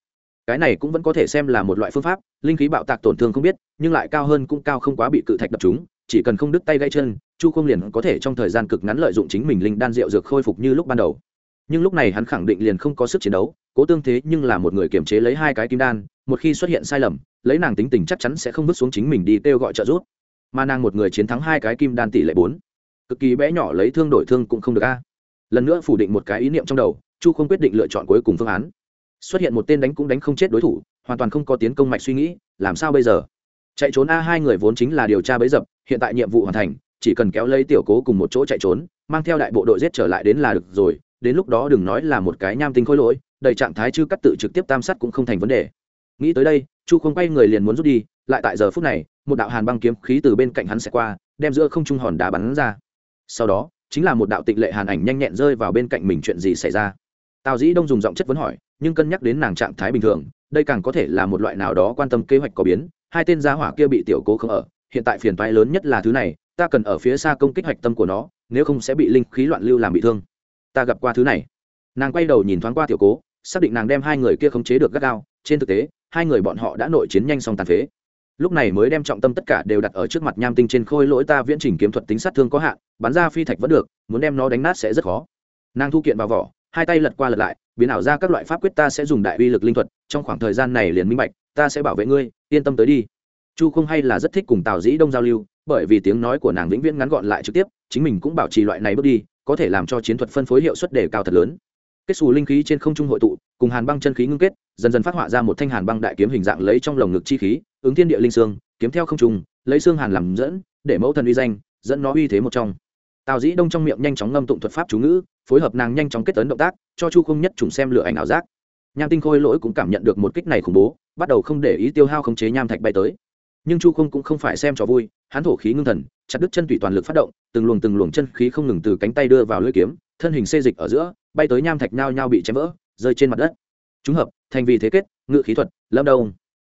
cái này cũng vẫn có thể xem là một loại phương pháp, linh khí bạo tạc tổn thương không biết, nhưng lại cao hơn cũng cao không quá bị cự thạch đập chúng, chỉ cần không đứt tay gãy chân, chu không liền có thể trong thời gian cực ngắn lợi dụng chính mình linh đan rượu dược khôi phục như lúc ban đầu. Nhưng lúc này hắn khẳng định liền không có sức chiến đấu, cố tương thế nhưng là một người kiềm chế lấy hai cái kim đan, một khi xuất hiện sai lầm, lấy nàng tính tình chắc chắn sẽ không vứt xuống chính mình đi kêu gọi trợ giúp. Mà nàng một người chiến thắng hai cái kim đan tỷ lệ bốn. Cực kỳ bé nhỏ lấy thương đổi thương cũng không được a. Lần nữa phủ định một cái ý niệm trong đầu, chu không quyết định lựa chọn cuối cùng phương án xuất hiện một tên đánh cũng đánh không chết đối thủ, hoàn toàn không có tiến công mạch suy nghĩ, làm sao bây giờ? Chạy trốn a hai người vốn chính là điều tra bấy dập, hiện tại nhiệm vụ hoàn thành, chỉ cần kéo lấy tiểu cố cùng một chỗ chạy trốn, mang theo đại bộ đội giết trở lại đến là được rồi, đến lúc đó đừng nói là một cái nham tinh khôi lỗi, đầy trạng thái chư cắt tự trực tiếp tam sát cũng không thành vấn đề. Nghĩ tới đây, chu không quay người liền muốn rút đi, lại tại giờ phút này, một đạo hàn băng kiếm khí từ bên cạnh hắn sẽ qua, đem giữa không trung hòn đá bắn ra. Sau đó, chính là một đạo tịnh lệ hàn ảnh nhanh nhẹn rơi vào bên cạnh mình chuyện gì xảy ra. Tào dĩ đông dùng giọng chất vấn hỏi nhưng cân nhắc đến nàng trạng thái bình thường, đây càng có thể là một loại nào đó quan tâm kế hoạch có biến, hai tên gia hỏa kia bị tiểu cố không ở, hiện tại phiền toái lớn nhất là thứ này, ta cần ở phía xa công kích hoạch tâm của nó, nếu không sẽ bị linh khí loạn lưu làm bị thương. Ta gặp qua thứ này. Nàng quay đầu nhìn thoáng qua tiểu cố, xác định nàng đem hai người kia khống chế được gắt gao, trên thực tế, hai người bọn họ đã nội chiến nhanh xong tàn phế. Lúc này mới đem trọng tâm tất cả đều đặt ở trước mặt nham tinh trên khôi lỗi ta viễn trình kiếm thuật tính sát thương có hạn, bắn ra phi thạch vẫn được, muốn đem nó đánh nát sẽ rất khó. Nàng thu kiện vào vỏ hai tay lật qua lật lại, biến ảo ra các loại pháp quyết ta sẽ dùng đại uy lực linh thuật, trong khoảng thời gian này liền minh bạch, ta sẽ bảo vệ ngươi, yên tâm tới đi. Chu không hay là rất thích cùng tào dĩ đông giao lưu, bởi vì tiếng nói của nàng vĩnh viễn ngắn gọn lại trực tiếp, chính mình cũng bảo trì loại này bước đi, có thể làm cho chiến thuật phân phối hiệu suất đề cao thật lớn. Kết xù linh khí trên không trung hội tụ, cùng hàn băng chân khí ngưng kết, dần dần phát họa ra một thanh hàn băng đại kiếm hình dạng lấy trong lồng ngực chi khí, ứng thiên địa linh xương, kiếm theo không trung, lấy xương hàn làm dẫn, để mẫu thần uy danh, dẫn nó uy thế một trong. Tào dĩ đông trong miệng nhanh chóng ngâm tụng thuật pháp chú ngữ phối hợp nàng nhanh chóng kết tấn động tác, cho chu không nhất trùng xem lửa ảnh ảo giác. Nham tinh khôi lỗi cũng cảm nhận được một kích này khủng bố, bắt đầu không để ý tiêu hao khống chế nham thạch bay tới. Nhưng chu không cũng không phải xem trò vui, hắn thổ khí ngưng thần, chặt đứt chân tủy toàn lực phát động, từng luồng từng luồng chân khí không ngừng từ cánh tay đưa vào lưỡi kiếm, thân hình xê dịch ở giữa, bay tới nham thạch nhao nhao bị chém vỡ, rơi trên mặt đất. Chúng hợp, thành vì thế kết, ngự khí thuật, lâm đông.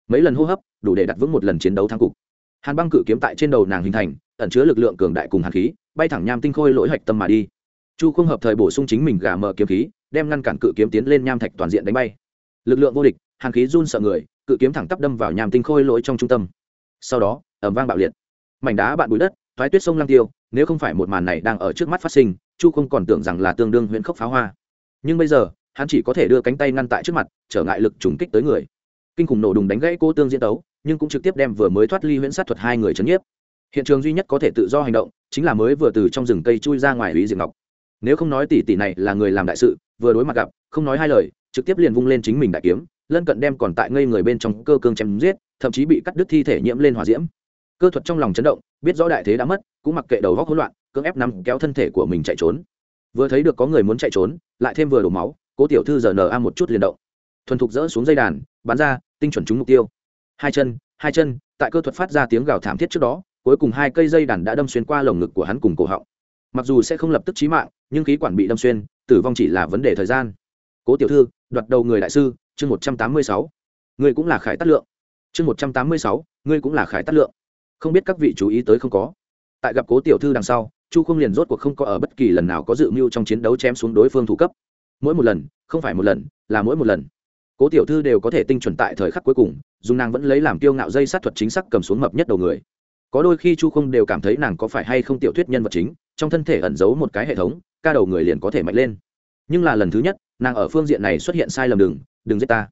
Mấy lần hô hấp, đủ để đặt vững một lần chiến đấu thắng cục. Hàn băng cự kiếm tại trên đầu nàng hình thành, ẩn chứa lực lượng cường đại cùng hàn khí, bay thẳng nham tinh khôi lỗi hạch tâm mà đi chu không hợp thời bổ sung chính mình gà mở kiếm khí, đem ngăn cản cự kiếm tiến lên nham thạch toàn diện đánh bay. Lực lượng vô địch, hàng khí run sợ người, cự kiếm thẳng tắp đâm vào nham tinh khôi lỗi trong trung tâm. Sau đó ẩm vang bạo liệt. Mảnh đá bạn bụi đất, thoái tuyết sông lang tiêu, nếu không phải một màn này đang ở trước mắt phát sinh, chu không còn tưởng rằng là tương đương huyễn khốc pháo hoa. Nhưng bây giờ, hắn chỉ có thể đưa cánh tay ngăn tại trước mặt, trở ngại lực trùng kích tới người. Kinh khủng nổ đùng đánh gãy cô tương diễn tấu, nhưng cũng trực tiếp đem vừa mới thoát ly huyễn sát thuật hai người chấn nhiếp. Hiện trường duy nhất có thể tự do hành động, chính là mới vừa từ trong rừng cây chui ra ngoài ủy diệp ngọc nếu không nói tỷ tỷ này là người làm đại sự, vừa đối mặt gặp, không nói hai lời, trực tiếp liền vung lên chính mình đại kiếm, lân cận đem còn tại ngây người bên trong cơ cương chém giết, thậm chí bị cắt đứt thi thể nhiễm lên hòa diễm. Cơ thuật trong lòng chấn động, biết rõ đại thế đã mất, cũng mặc kệ đầu góc hỗn loạn, cưỡng ép nằm kéo thân thể của mình chạy trốn. Vừa thấy được có người muốn chạy trốn, lại thêm vừa đổ máu, cố tiểu thư giờ nở a một chút liền động. Thuần thục dỡ xuống dây đàn, bắn ra, tinh chuẩn trúng mục tiêu. Hai chân hai chân, tại cơ thuật phát ra tiếng gào thảm thiết trước đó, cuối cùng hai cây dây đàn đã đâm xuyên qua lồng ngực của hắn cùng cổ họng mặc dù sẽ không lập tức chí mạng, nhưng khí quản bị đâm xuyên, tử vong chỉ là vấn đề thời gian. Cố tiểu thư, đoạt đầu người đại sư, chương một trăm tám mươi sáu. Người cũng là khải tát lượng. Chương một trăm tám mươi sáu, ngươi cũng là khải tát lượng. Không biết các vị chú ý tới không có. Tại gặp cố tiểu thư đằng sau, chu không liền rốt cuộc không có ở bất kỳ lần nào có dự mưu trong chiến đấu chém xuống đối phương thủ cấp. Mỗi một lần, không phải một lần, là mỗi một lần. Cố tiểu thư đều có thể tinh chuẩn tại thời khắc cuối cùng, dùng nàng vẫn lấy làm tiêu ngạo dây sát thuật chính xác cầm xuống mập nhất đầu người. Có đôi khi chu không đều cảm thấy nàng có phải hay không tiểu thuyết nhân vật chính trong thân thể ẩn giấu một cái hệ thống, ca đầu người liền có thể mạnh lên. Nhưng là lần thứ nhất, nàng ở phương diện này xuất hiện sai lầm đừng đừng giết ta.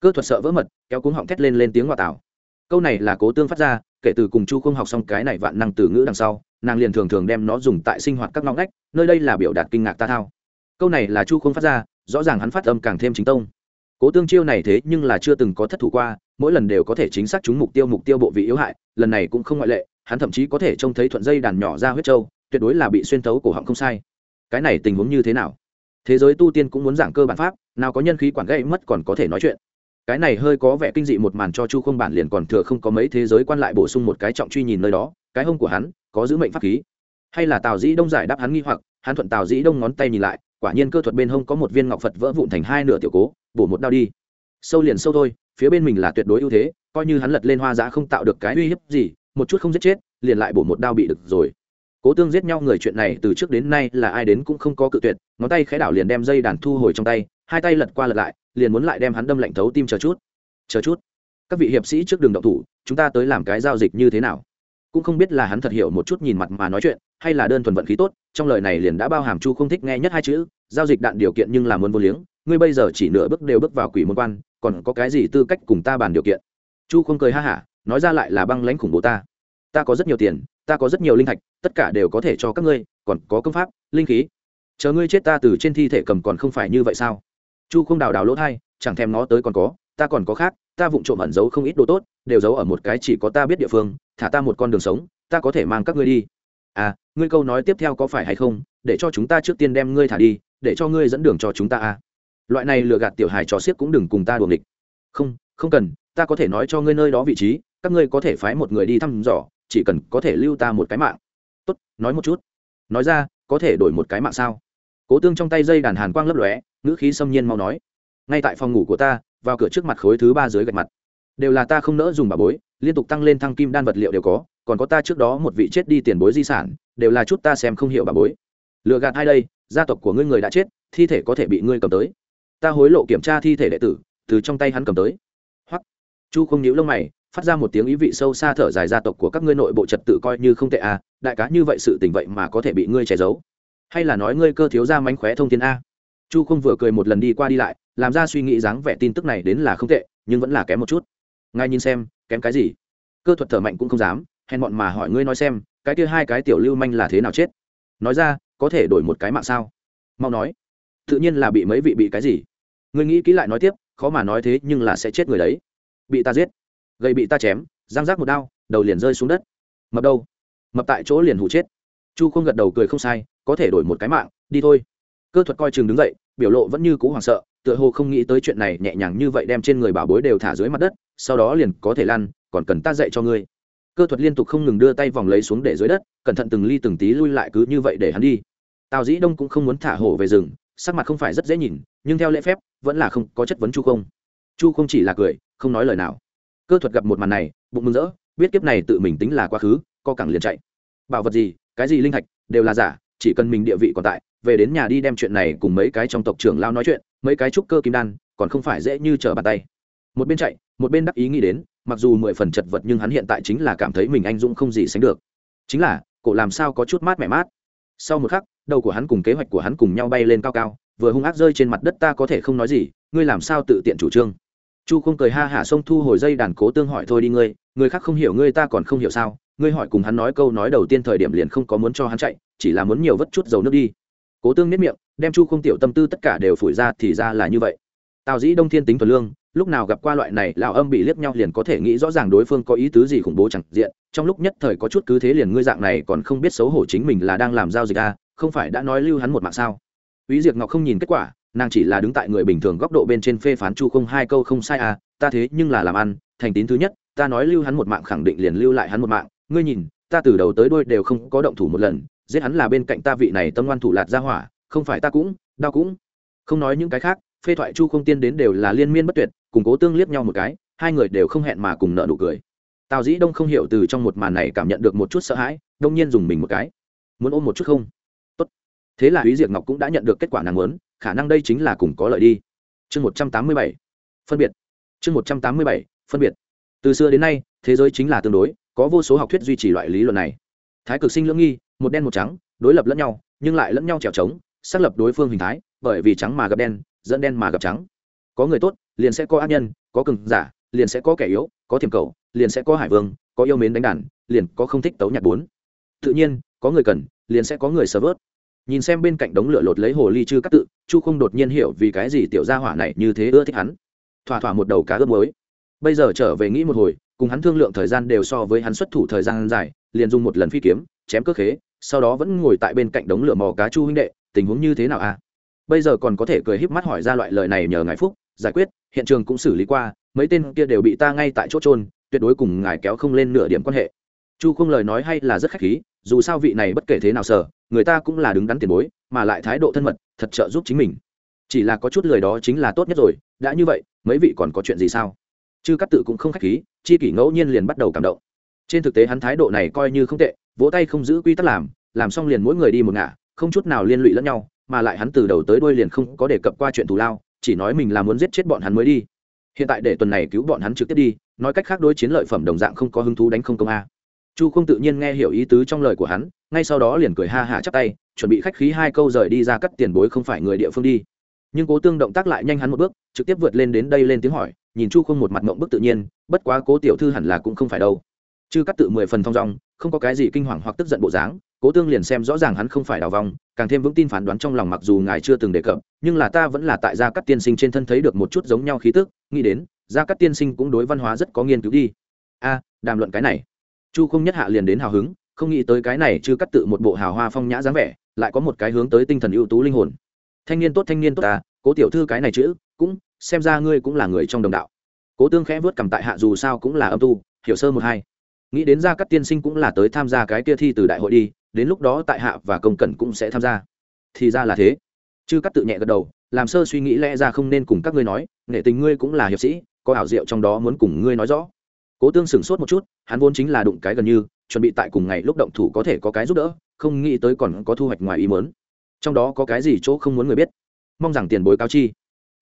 Cơ thuật sợ vỡ mật, kéo cuống họng thét lên lên tiếng ngoại tảo. Câu này là cố tương phát ra, kể từ cùng chu không học xong cái này vạn năng từ ngữ đằng sau, nàng liền thường thường đem nó dùng tại sinh hoạt các ngõ ngách, nơi đây là biểu đạt kinh ngạc ta thao. Câu này là chu không phát ra, rõ ràng hắn phát âm càng thêm chính tông. Cố tương chiêu này thế nhưng là chưa từng có thất thủ qua, mỗi lần đều có thể chính xác trúng mục tiêu mục tiêu bộ vị yếu hại, lần này cũng không ngoại lệ, hắn thậm chí có thể trông thấy thuận dây đàn nhỏ ra huyết trâu tuyệt đối là bị xuyên tấu cổ họng không sai. Cái này tình huống như thế nào? Thế giới tu tiên cũng muốn giảng cơ bản pháp, nào có nhân khí quản gãy mất còn có thể nói chuyện. Cái này hơi có vẻ kinh dị một màn cho chu không bản liền còn thừa không có mấy thế giới quan lại bổ sung một cái trọng truy nhìn nơi đó, cái hông của hắn có giữ mệnh pháp khí. Hay là tào dĩ đông giải đáp hắn nghi hoặc, hắn thuận tào dĩ đông ngón tay nhìn lại, quả nhiên cơ thuật bên hông có một viên ngọc phật vỡ vụn thành hai nửa tiểu cố, bổ một đao đi. Sâu liền sâu thôi, phía bên mình là tuyệt đối ưu thế, coi như hắn lật lên hoa giá không tạo được cái uy hiếp gì, một chút không giết chết, liền lại bổ một đao bị được rồi cố tương giết nhau người chuyện này từ trước đến nay là ai đến cũng không có cự tuyệt, ngón tay khẽ đảo liền đem dây đàn thu hồi trong tay, hai tay lật qua lật lại, liền muốn lại đem hắn đâm lạnh thấu tim chờ chút. Chờ chút. Các vị hiệp sĩ trước đường động thủ, chúng ta tới làm cái giao dịch như thế nào? Cũng không biết là hắn thật hiểu một chút nhìn mặt mà nói chuyện, hay là đơn thuần vận khí tốt, trong lời này liền đã bao hàm chu không thích nghe nhất hai chữ, giao dịch đạn điều kiện nhưng là muốn vô liếng, ngươi bây giờ chỉ nửa bước đều bước vào quỷ môn quan, còn có cái gì tư cách cùng ta bàn điều kiện? Chu không cười ha hả, nói ra lại là băng lãnh khủng bố ta. Ta có rất nhiều tiền, ta có rất nhiều linh thạch tất cả đều có thể cho các ngươi, còn có công pháp, linh khí. Chờ ngươi chết ta từ trên thi thể cầm còn không phải như vậy sao? Chu không đào đào lỗ thai, chẳng thèm nó tới còn có, ta còn có khác, ta vụng trộm ẩn giấu không ít đồ tốt, đều giấu ở một cái chỉ có ta biết địa phương, thả ta một con đường sống, ta có thể mang các ngươi đi. À ngươi câu nói tiếp theo có phải hay không? Để cho chúng ta trước tiên đem ngươi thả đi, để cho ngươi dẫn đường cho chúng ta à. Loại này lừa gạt tiểu hài trò xiếc cũng đừng cùng ta đuồng địch không không cần, ta có thể nói cho ngươi nơi đó vị trí, các ngươi có thể phái một người đi thăm dò, chỉ cần có thể lưu ta một cái mạng tốt, nói một chút. Nói ra, có thể đổi một cái mạng sao? Cố tương trong tay dây đàn hàn quang lấp lóe, ngữ khí xâm nhiên mau nói, ngay tại phòng ngủ của ta, vào cửa trước mặt khối thứ ba dưới gạch mặt. Đều là ta không nỡ dùng bà bối, liên tục tăng lên thăng kim đan vật liệu đều có, còn có ta trước đó một vị chết đi tiền bối di sản, đều là chút ta xem không hiểu bà bối. Lựa gạt hai đây, gia tộc của ngươi người đã chết, thi thể có thể bị ngươi cầm tới. Ta hối lộ kiểm tra thi thể đệ tử, từ trong tay hắn cầm tới. Hoặc chu không nhíu lông mày phát ra một tiếng ý vị sâu xa thở dài gia tộc của các ngươi nội bộ trật tự coi như không tệ à đại cá như vậy sự tình vậy mà có thể bị ngươi che giấu. Hay là nói ngươi cơ thiếu ra mánh khóe thông tin a? Chu không vừa cười một lần đi qua đi lại, làm ra suy nghĩ dáng vẻ tin tức này đến là không tệ, nhưng vẫn là kém một chút. Ngay nhìn xem, kém cái gì? Cơ thuật thở mạnh cũng không dám, hèn bọn mà hỏi ngươi nói xem, cái kia hai cái tiểu lưu manh là thế nào chết? Nói ra, có thể đổi một cái mạng sao? Mau nói. Tự nhiên là bị mấy vị bị cái gì? Ngươi nghĩ kỹ lại nói tiếp, khó mà nói thế nhưng là sẽ chết người đấy. Bị ta giết gây bị ta chém giang rác một đao, đầu liền rơi xuống đất. Mập đâu? Mập tại chỗ liền hụ chết. Chu không gật đầu cười không sai, có thể đổi một cái mạng, đi thôi. Cơ thuật coi chừng đứng dậy, biểu lộ vẫn như cũ hoảng sợ, tựa hồ không nghĩ tới chuyện này nhẹ nhàng như vậy đem trên người bảo bối đều thả dưới mặt đất, sau đó liền có thể lăn, còn cần ta dạy cho ngươi. Cơ thuật liên tục không ngừng đưa tay vòng lấy xuống để dưới đất, cẩn thận từng ly từng tí lui lại cứ như vậy để hắn đi. Tào dĩ đông cũng không muốn thả hổ về rừng, sắc mặt không phải rất dễ nhìn, nhưng theo lễ phép, vẫn là không có chất vấn chu không. Chu không chỉ là cười, không nói lời nào cơ thuật gặp một màn này, bụng mừng rỡ, biết kiếp này tự mình tính là quá khứ, co cẳng liền chạy. Bảo vật gì, cái gì linh thạch, đều là giả, chỉ cần mình địa vị còn tại, về đến nhà đi đem chuyện này cùng mấy cái trong tộc trưởng lao nói chuyện, mấy cái trúc cơ kim đan, còn không phải dễ như trở bàn tay. Một bên chạy, một bên đắc ý nghĩ đến, mặc dù mười phần chật vật nhưng hắn hiện tại chính là cảm thấy mình anh dũng không gì sánh được. Chính là, cổ làm sao có chút mát mẻ mát. Sau một khắc, đầu của hắn cùng kế hoạch của hắn cùng nhau bay lên cao cao, vừa hung ác rơi trên mặt đất ta có thể không nói gì, ngươi làm sao tự tiện chủ trương? Chu không cười ha hả xông thu hồi dây đàn cố tương hỏi thôi đi ngươi người khác không hiểu ngươi ta còn không hiểu sao? Ngươi hỏi cùng hắn nói câu nói đầu tiên thời điểm liền không có muốn cho hắn chạy chỉ là muốn nhiều vất chút dầu nước đi. Cố tương nếp miệng đem chu không tiểu tâm tư tất cả đều phủi ra thì ra là như vậy. Tào dĩ đông thiên tính thuần lương lúc nào gặp qua loại này lão âm bị liếc nhau liền có thể nghĩ rõ ràng đối phương có ý tứ gì khủng bố chẳng diện trong lúc nhất thời có chút cứ thế liền ngươi dạng này còn không biết xấu hổ chính mình là đang làm giao dịch à, không phải đã nói lưu hắn một mạng sao? Úy Diệc Ngọc không nhìn kết quả, nàng chỉ là đứng tại người bình thường góc độ bên trên phê phán Chu Không hai câu không sai à, ta thế nhưng là làm ăn, thành tín thứ nhất, ta nói lưu hắn một mạng khẳng định liền lưu lại hắn một mạng, ngươi nhìn, ta từ đầu tới đuôi đều không có động thủ một lần, giết hắn là bên cạnh ta vị này tâm ngoan thủ lạt ra hỏa, không phải ta cũng, đau cũng. Không nói những cái khác, phê thoại Chu Không tiên đến đều là liên miên bất tuyệt, cùng cố tương liếc nhau một cái, hai người đều không hẹn mà cùng nợ nụ cười. Tào Dĩ Đông không hiểu từ trong một màn này cảm nhận được một chút sợ hãi, đông nhiên dùng mình một cái. Muốn ôm một chút không? Thế là Úy Diệp Ngọc cũng đã nhận được kết quả nàng muốn, khả năng đây chính là cùng có lợi đi. Chương một trăm tám mươi bảy phân biệt. Chương một trăm tám mươi bảy phân biệt. Từ xưa đến nay, thế giới chính là tương đối, có vô số học thuyết duy trì loại lý luận này. Thái cực sinh lưỡng nghi, một đen một trắng, đối lập lẫn nhau, nhưng lại lẫn nhau trèo trống, xác lập đối phương hình thái, bởi vì trắng mà gặp đen, dẫn đen mà gặp trắng. Có người tốt, liền sẽ có ác nhân, có cường giả, liền sẽ có kẻ yếu, có thiềm cầu, liền sẽ có hải vương, có yêu mến đánh đàn, liền có không thích tấu nhạc bốn. Tự nhiên, có người cần, liền sẽ có người sờ vớt nhìn xem bên cạnh đống lửa lột lấy hồ ly chư các tự, chu không đột nhiên hiểu vì cái gì tiểu gia hỏa này như thế ưa thích hắn. Thỏa thỏa một đầu cá ướp mới bây giờ trở về nghĩ một hồi, cùng hắn thương lượng thời gian đều so với hắn xuất thủ thời gian dài, liền dùng một lần phi kiếm, chém cước khế, sau đó vẫn ngồi tại bên cạnh đống lửa mò cá chu huynh đệ, tình huống như thế nào à? Bây giờ còn có thể cười híp mắt hỏi ra loại lời này nhờ ngài phúc, giải quyết, hiện trường cũng xử lý qua, mấy tên kia đều bị ta ngay tại chỗ trôn tuyệt đối cùng ngài kéo không lên nửa điểm quan hệ. Chu không lời nói hay là rất khách khí dù sao vị này bất kể thế nào sở người ta cũng là đứng đắn tiền bối, mà lại thái độ thân mật, thật trợ giúp chính mình. Chỉ là có chút lời đó chính là tốt nhất rồi, đã như vậy, mấy vị còn có chuyện gì sao? Chư cát tự cũng không khách khí, chi kỷ ngẫu nhiên liền bắt đầu cảm động. Trên thực tế hắn thái độ này coi như không tệ, vỗ tay không giữ quy tắc làm làm xong liền mỗi người đi một ngả, không chút nào liên lụy lẫn nhau, mà lại hắn từ đầu tới đuôi liền không có đề cập qua chuyện thù lao, chỉ nói mình là muốn giết chết bọn hắn mới đi. Hiện tại để tuần này cứu bọn hắn trực tiếp đi, nói cách khác đối chiến lợi phẩm đồng dạng không có hứng thú đánh không công a chu không tự nhiên nghe hiểu ý tứ trong lời của hắn, ngay sau đó liền cười ha hả chắp tay, chuẩn bị khách khí hai câu rời đi ra cắt tiền bối không phải người địa phương đi. Nhưng cố tương động tác lại nhanh hắn một bước, trực tiếp vượt lên đến đây lên tiếng hỏi, nhìn chu không một mặt mộng bức tự nhiên, bất quá cố tiểu thư hẳn là cũng không phải đâu. Chứ cắt tự mười phần thong dong, không có cái gì kinh hoàng hoặc tức giận bộ dáng, cố tương liền xem rõ ràng hắn không phải đào vong, càng thêm vững tin phán đoán trong lòng mặc dù ngài chưa từng đề cập, nhưng là ta vẫn là tại gia cắt tiên sinh trên thân thấy được một chút giống nhau khí tức, nghĩ đến, gia cắt tiên sinh cũng đối văn hóa rất có nghiên cứu đi. A, đàm luận cái này chu không nhất hạ liền đến hào hứng, không nghĩ tới cái này chưa cắt tự một bộ hào hoa phong nhã dáng vẻ, lại có một cái hướng tới tinh thần ưu tú linh hồn. Thanh niên tốt, thanh niên tốt ta cố tiểu thư cái này chữ, cũng, xem ra ngươi cũng là người trong đồng đạo. Cố tương khẽ vớt cầm tại hạ dù sao cũng là âm tu, hiểu sơ một hai. Nghĩ đến ra các tiên sinh cũng là tới tham gia cái kia thi từ đại hội đi, đến lúc đó tại hạ và công cẩn cũng sẽ tham gia. Thì ra là thế. Chư cắt tự nhẹ gật đầu, làm sơ suy nghĩ lẽ ra không nên cùng các ngươi nói, nghệ tình ngươi cũng là hiệp sĩ, có ảo diệu trong đó muốn cùng ngươi nói rõ cố tương sửng sốt một chút, hắn vốn chính là đụng cái gần như, chuẩn bị tại cùng ngày lúc động thủ có thể có cái giúp đỡ, không nghĩ tới còn có thu hoạch ngoài ý mớn trong đó có cái gì chỗ không muốn người biết? Mong rằng tiền bối cao chi.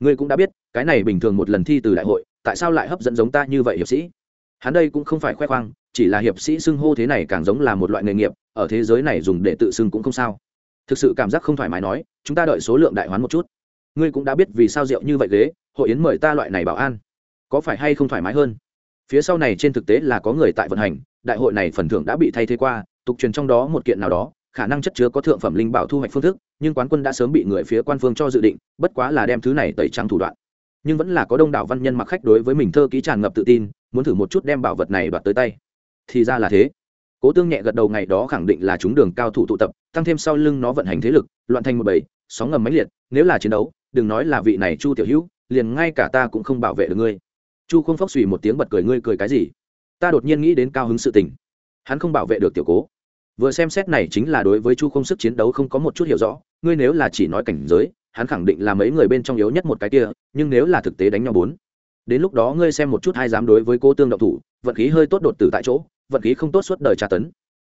Ngươi cũng đã biết, cái này bình thường một lần thi từ đại hội, tại sao lại hấp dẫn giống ta như vậy hiệp sĩ? Hắn đây cũng không phải khoe khoang, chỉ là hiệp sĩ xưng hô thế này càng giống là một loại nghề nghiệp, ở thế giới này dùng để tự xưng cũng không sao. Thực sự cảm giác không thoải mái nói, chúng ta đợi số lượng đại hoán một chút. Ngươi cũng đã biết vì sao rượu như vậy ghế, hội yến mời ta loại này bảo an. Có phải hay không thoải mái hơn? Phía sau này trên thực tế là có người tại vận hành, đại hội này phần thưởng đã bị thay thế qua, tục truyền trong đó một kiện nào đó, khả năng chất chứa có thượng phẩm linh bảo thu hoạch phương thức, nhưng quán quân đã sớm bị người phía quan phương cho dự định, bất quá là đem thứ này tẩy trắng thủ đoạn. Nhưng vẫn là có đông đảo văn nhân mặc khách đối với mình thơ ký tràn ngập tự tin, muốn thử một chút đem bảo vật này đoạt tới tay. Thì ra là thế. Cố tương nhẹ gật đầu ngày đó khẳng định là chúng đường cao thủ tụ tập, tăng thêm sau lưng nó vận hành thế lực, loạn thành một bầy, sóng ngầm máy liệt, nếu là chiến đấu, đừng nói là vị này chu tiểu hữu, liền ngay cả ta cũng không bảo vệ được ngươi chu không phốc suy một tiếng bật cười, ngươi cười cái gì? Ta đột nhiên nghĩ đến cao hứng sự tình. Hắn không bảo vệ được tiểu cố. Vừa xem xét này chính là đối với chu không sức chiến đấu không có một chút hiểu rõ. Ngươi nếu là chỉ nói cảnh giới, hắn khẳng định là mấy người bên trong yếu nhất một cái kia, nhưng nếu là thực tế đánh nhau bốn, đến lúc đó ngươi xem một chút hai dám đối với cô tương động thủ, vận khí hơi tốt đột tử tại chỗ, vận khí không tốt suốt đời tra tấn.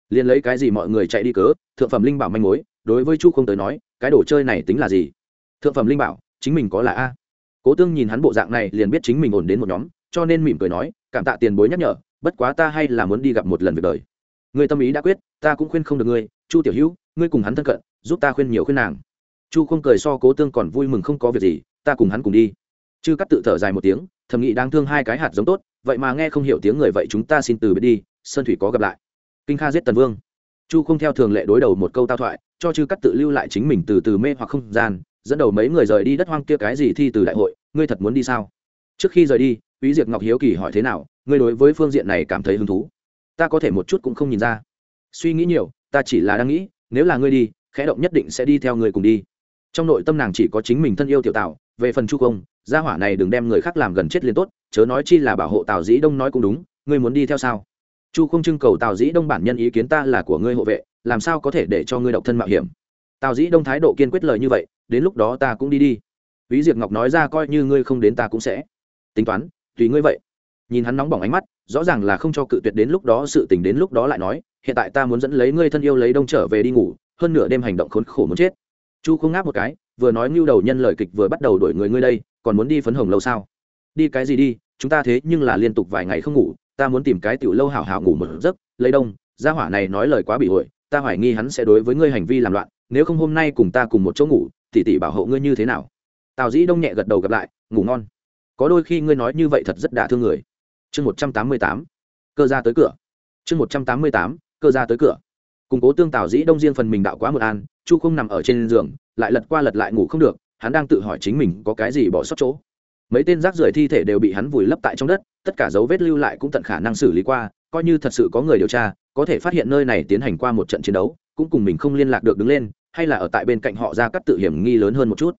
Liền lấy cái gì mọi người chạy đi cớ, thượng phẩm linh bảo manh mối, đối với chu không tới nói, cái đồ chơi này tính là gì? Thượng phẩm linh bảo, chính mình có là a cố tương nhìn hắn bộ dạng này liền biết chính mình ổn đến một nhóm, cho nên mỉm cười nói, cảm tạ tiền bối nhắc nhở, bất quá ta hay là muốn đi gặp một lần việc đời. Người tâm ý đã quyết, ta cũng khuyên không được ngươi, chu tiểu hữu, ngươi cùng hắn thân cận, giúp ta khuyên nhiều khuyên nàng. Chu không cười so cố tương còn vui mừng không có việc gì, ta cùng hắn cùng đi. Chư cắt tự thở dài một tiếng, thầm nghĩ đang thương hai cái hạt giống tốt, vậy mà nghe không hiểu tiếng người vậy chúng ta xin từ biệt đi, sơn thủy có gặp lại. Kinh kha giết tần vương. Chu không theo thường lệ đối đầu một câu tao thoại, cho chư cắt tự lưu lại chính mình từ từ mê hoặc không gian dẫn đầu mấy người rời đi đất hoang kia cái gì thi từ đại hội, ngươi thật muốn đi sao? Trước khi rời đi, quý diệp ngọc hiếu kỳ hỏi thế nào, ngươi đối với phương diện này cảm thấy hứng thú? Ta có thể một chút cũng không nhìn ra. Suy nghĩ nhiều, ta chỉ là đang nghĩ, nếu là ngươi đi, khẽ động nhất định sẽ đi theo người cùng đi. Trong nội tâm nàng chỉ có chính mình thân yêu tiểu tạo về phần chu công, gia hỏa này đừng đem người khác làm gần chết liền tốt, chớ nói chi là bảo hộ tào dĩ đông nói cũng đúng, ngươi muốn đi theo sao? Chu không trưng cầu tào dĩ đông bản nhân ý kiến ta là của ngươi hộ vệ, làm sao có thể để cho ngươi độc thân mạo hiểm? Tào dĩ đông thái độ kiên quyết lời như vậy đến lúc đó ta cũng đi đi Vĩ Diệp Ngọc nói ra coi như ngươi không đến ta cũng sẽ. Tính toán, tùy ngươi vậy. Nhìn hắn nóng bỏng ánh mắt, rõ ràng là không cho cự tuyệt đến lúc đó sự tình đến lúc đó lại nói, hiện tại ta muốn dẫn lấy ngươi thân yêu lấy đông trở về đi ngủ, hơn nửa đêm hành động khốn khổ muốn chết. Chu không ngáp một cái, vừa nói ngưu đầu nhân lời kịch vừa bắt đầu đuổi người ngươi đây, còn muốn đi phấn hồng lâu sao? Đi cái gì đi, chúng ta thế nhưng là liên tục vài ngày không ngủ, ta muốn tìm cái tiểu lâu hảo hảo ngủ một giấc, lấy đông, gia hỏa này nói lời quá bị hội, ta hoài nghi hắn sẽ đối với ngươi hành vi làm loạn, nếu không hôm nay cùng ta cùng một chỗ ngủ, tỷ tỷ bảo hộ ngươi như thế nào? tào dĩ đông nhẹ gật đầu gặp lại, ngủ ngon. Có đôi khi ngươi nói như vậy thật rất đả thương người. Chương một trăm tám mươi tám, cơ ra tới cửa. Chương một trăm tám mươi tám, cơ ra tới cửa. Củng cố tương tào dĩ đông riêng phần mình đạo quá một an, chu không nằm ở trên giường, lại lật qua lật lại ngủ không được, hắn đang tự hỏi chính mình có cái gì bỏ sót chỗ. Mấy tên rác rưởi thi thể đều bị hắn vùi lấp tại trong đất, tất cả dấu vết lưu lại cũng tận khả năng xử lý qua, coi như thật sự có người điều tra, có thể phát hiện nơi này tiến hành qua một trận chiến đấu, cũng cùng mình không liên lạc được đứng lên hay là ở tại bên cạnh họ ra cắt tự hiểm nghi lớn hơn một chút.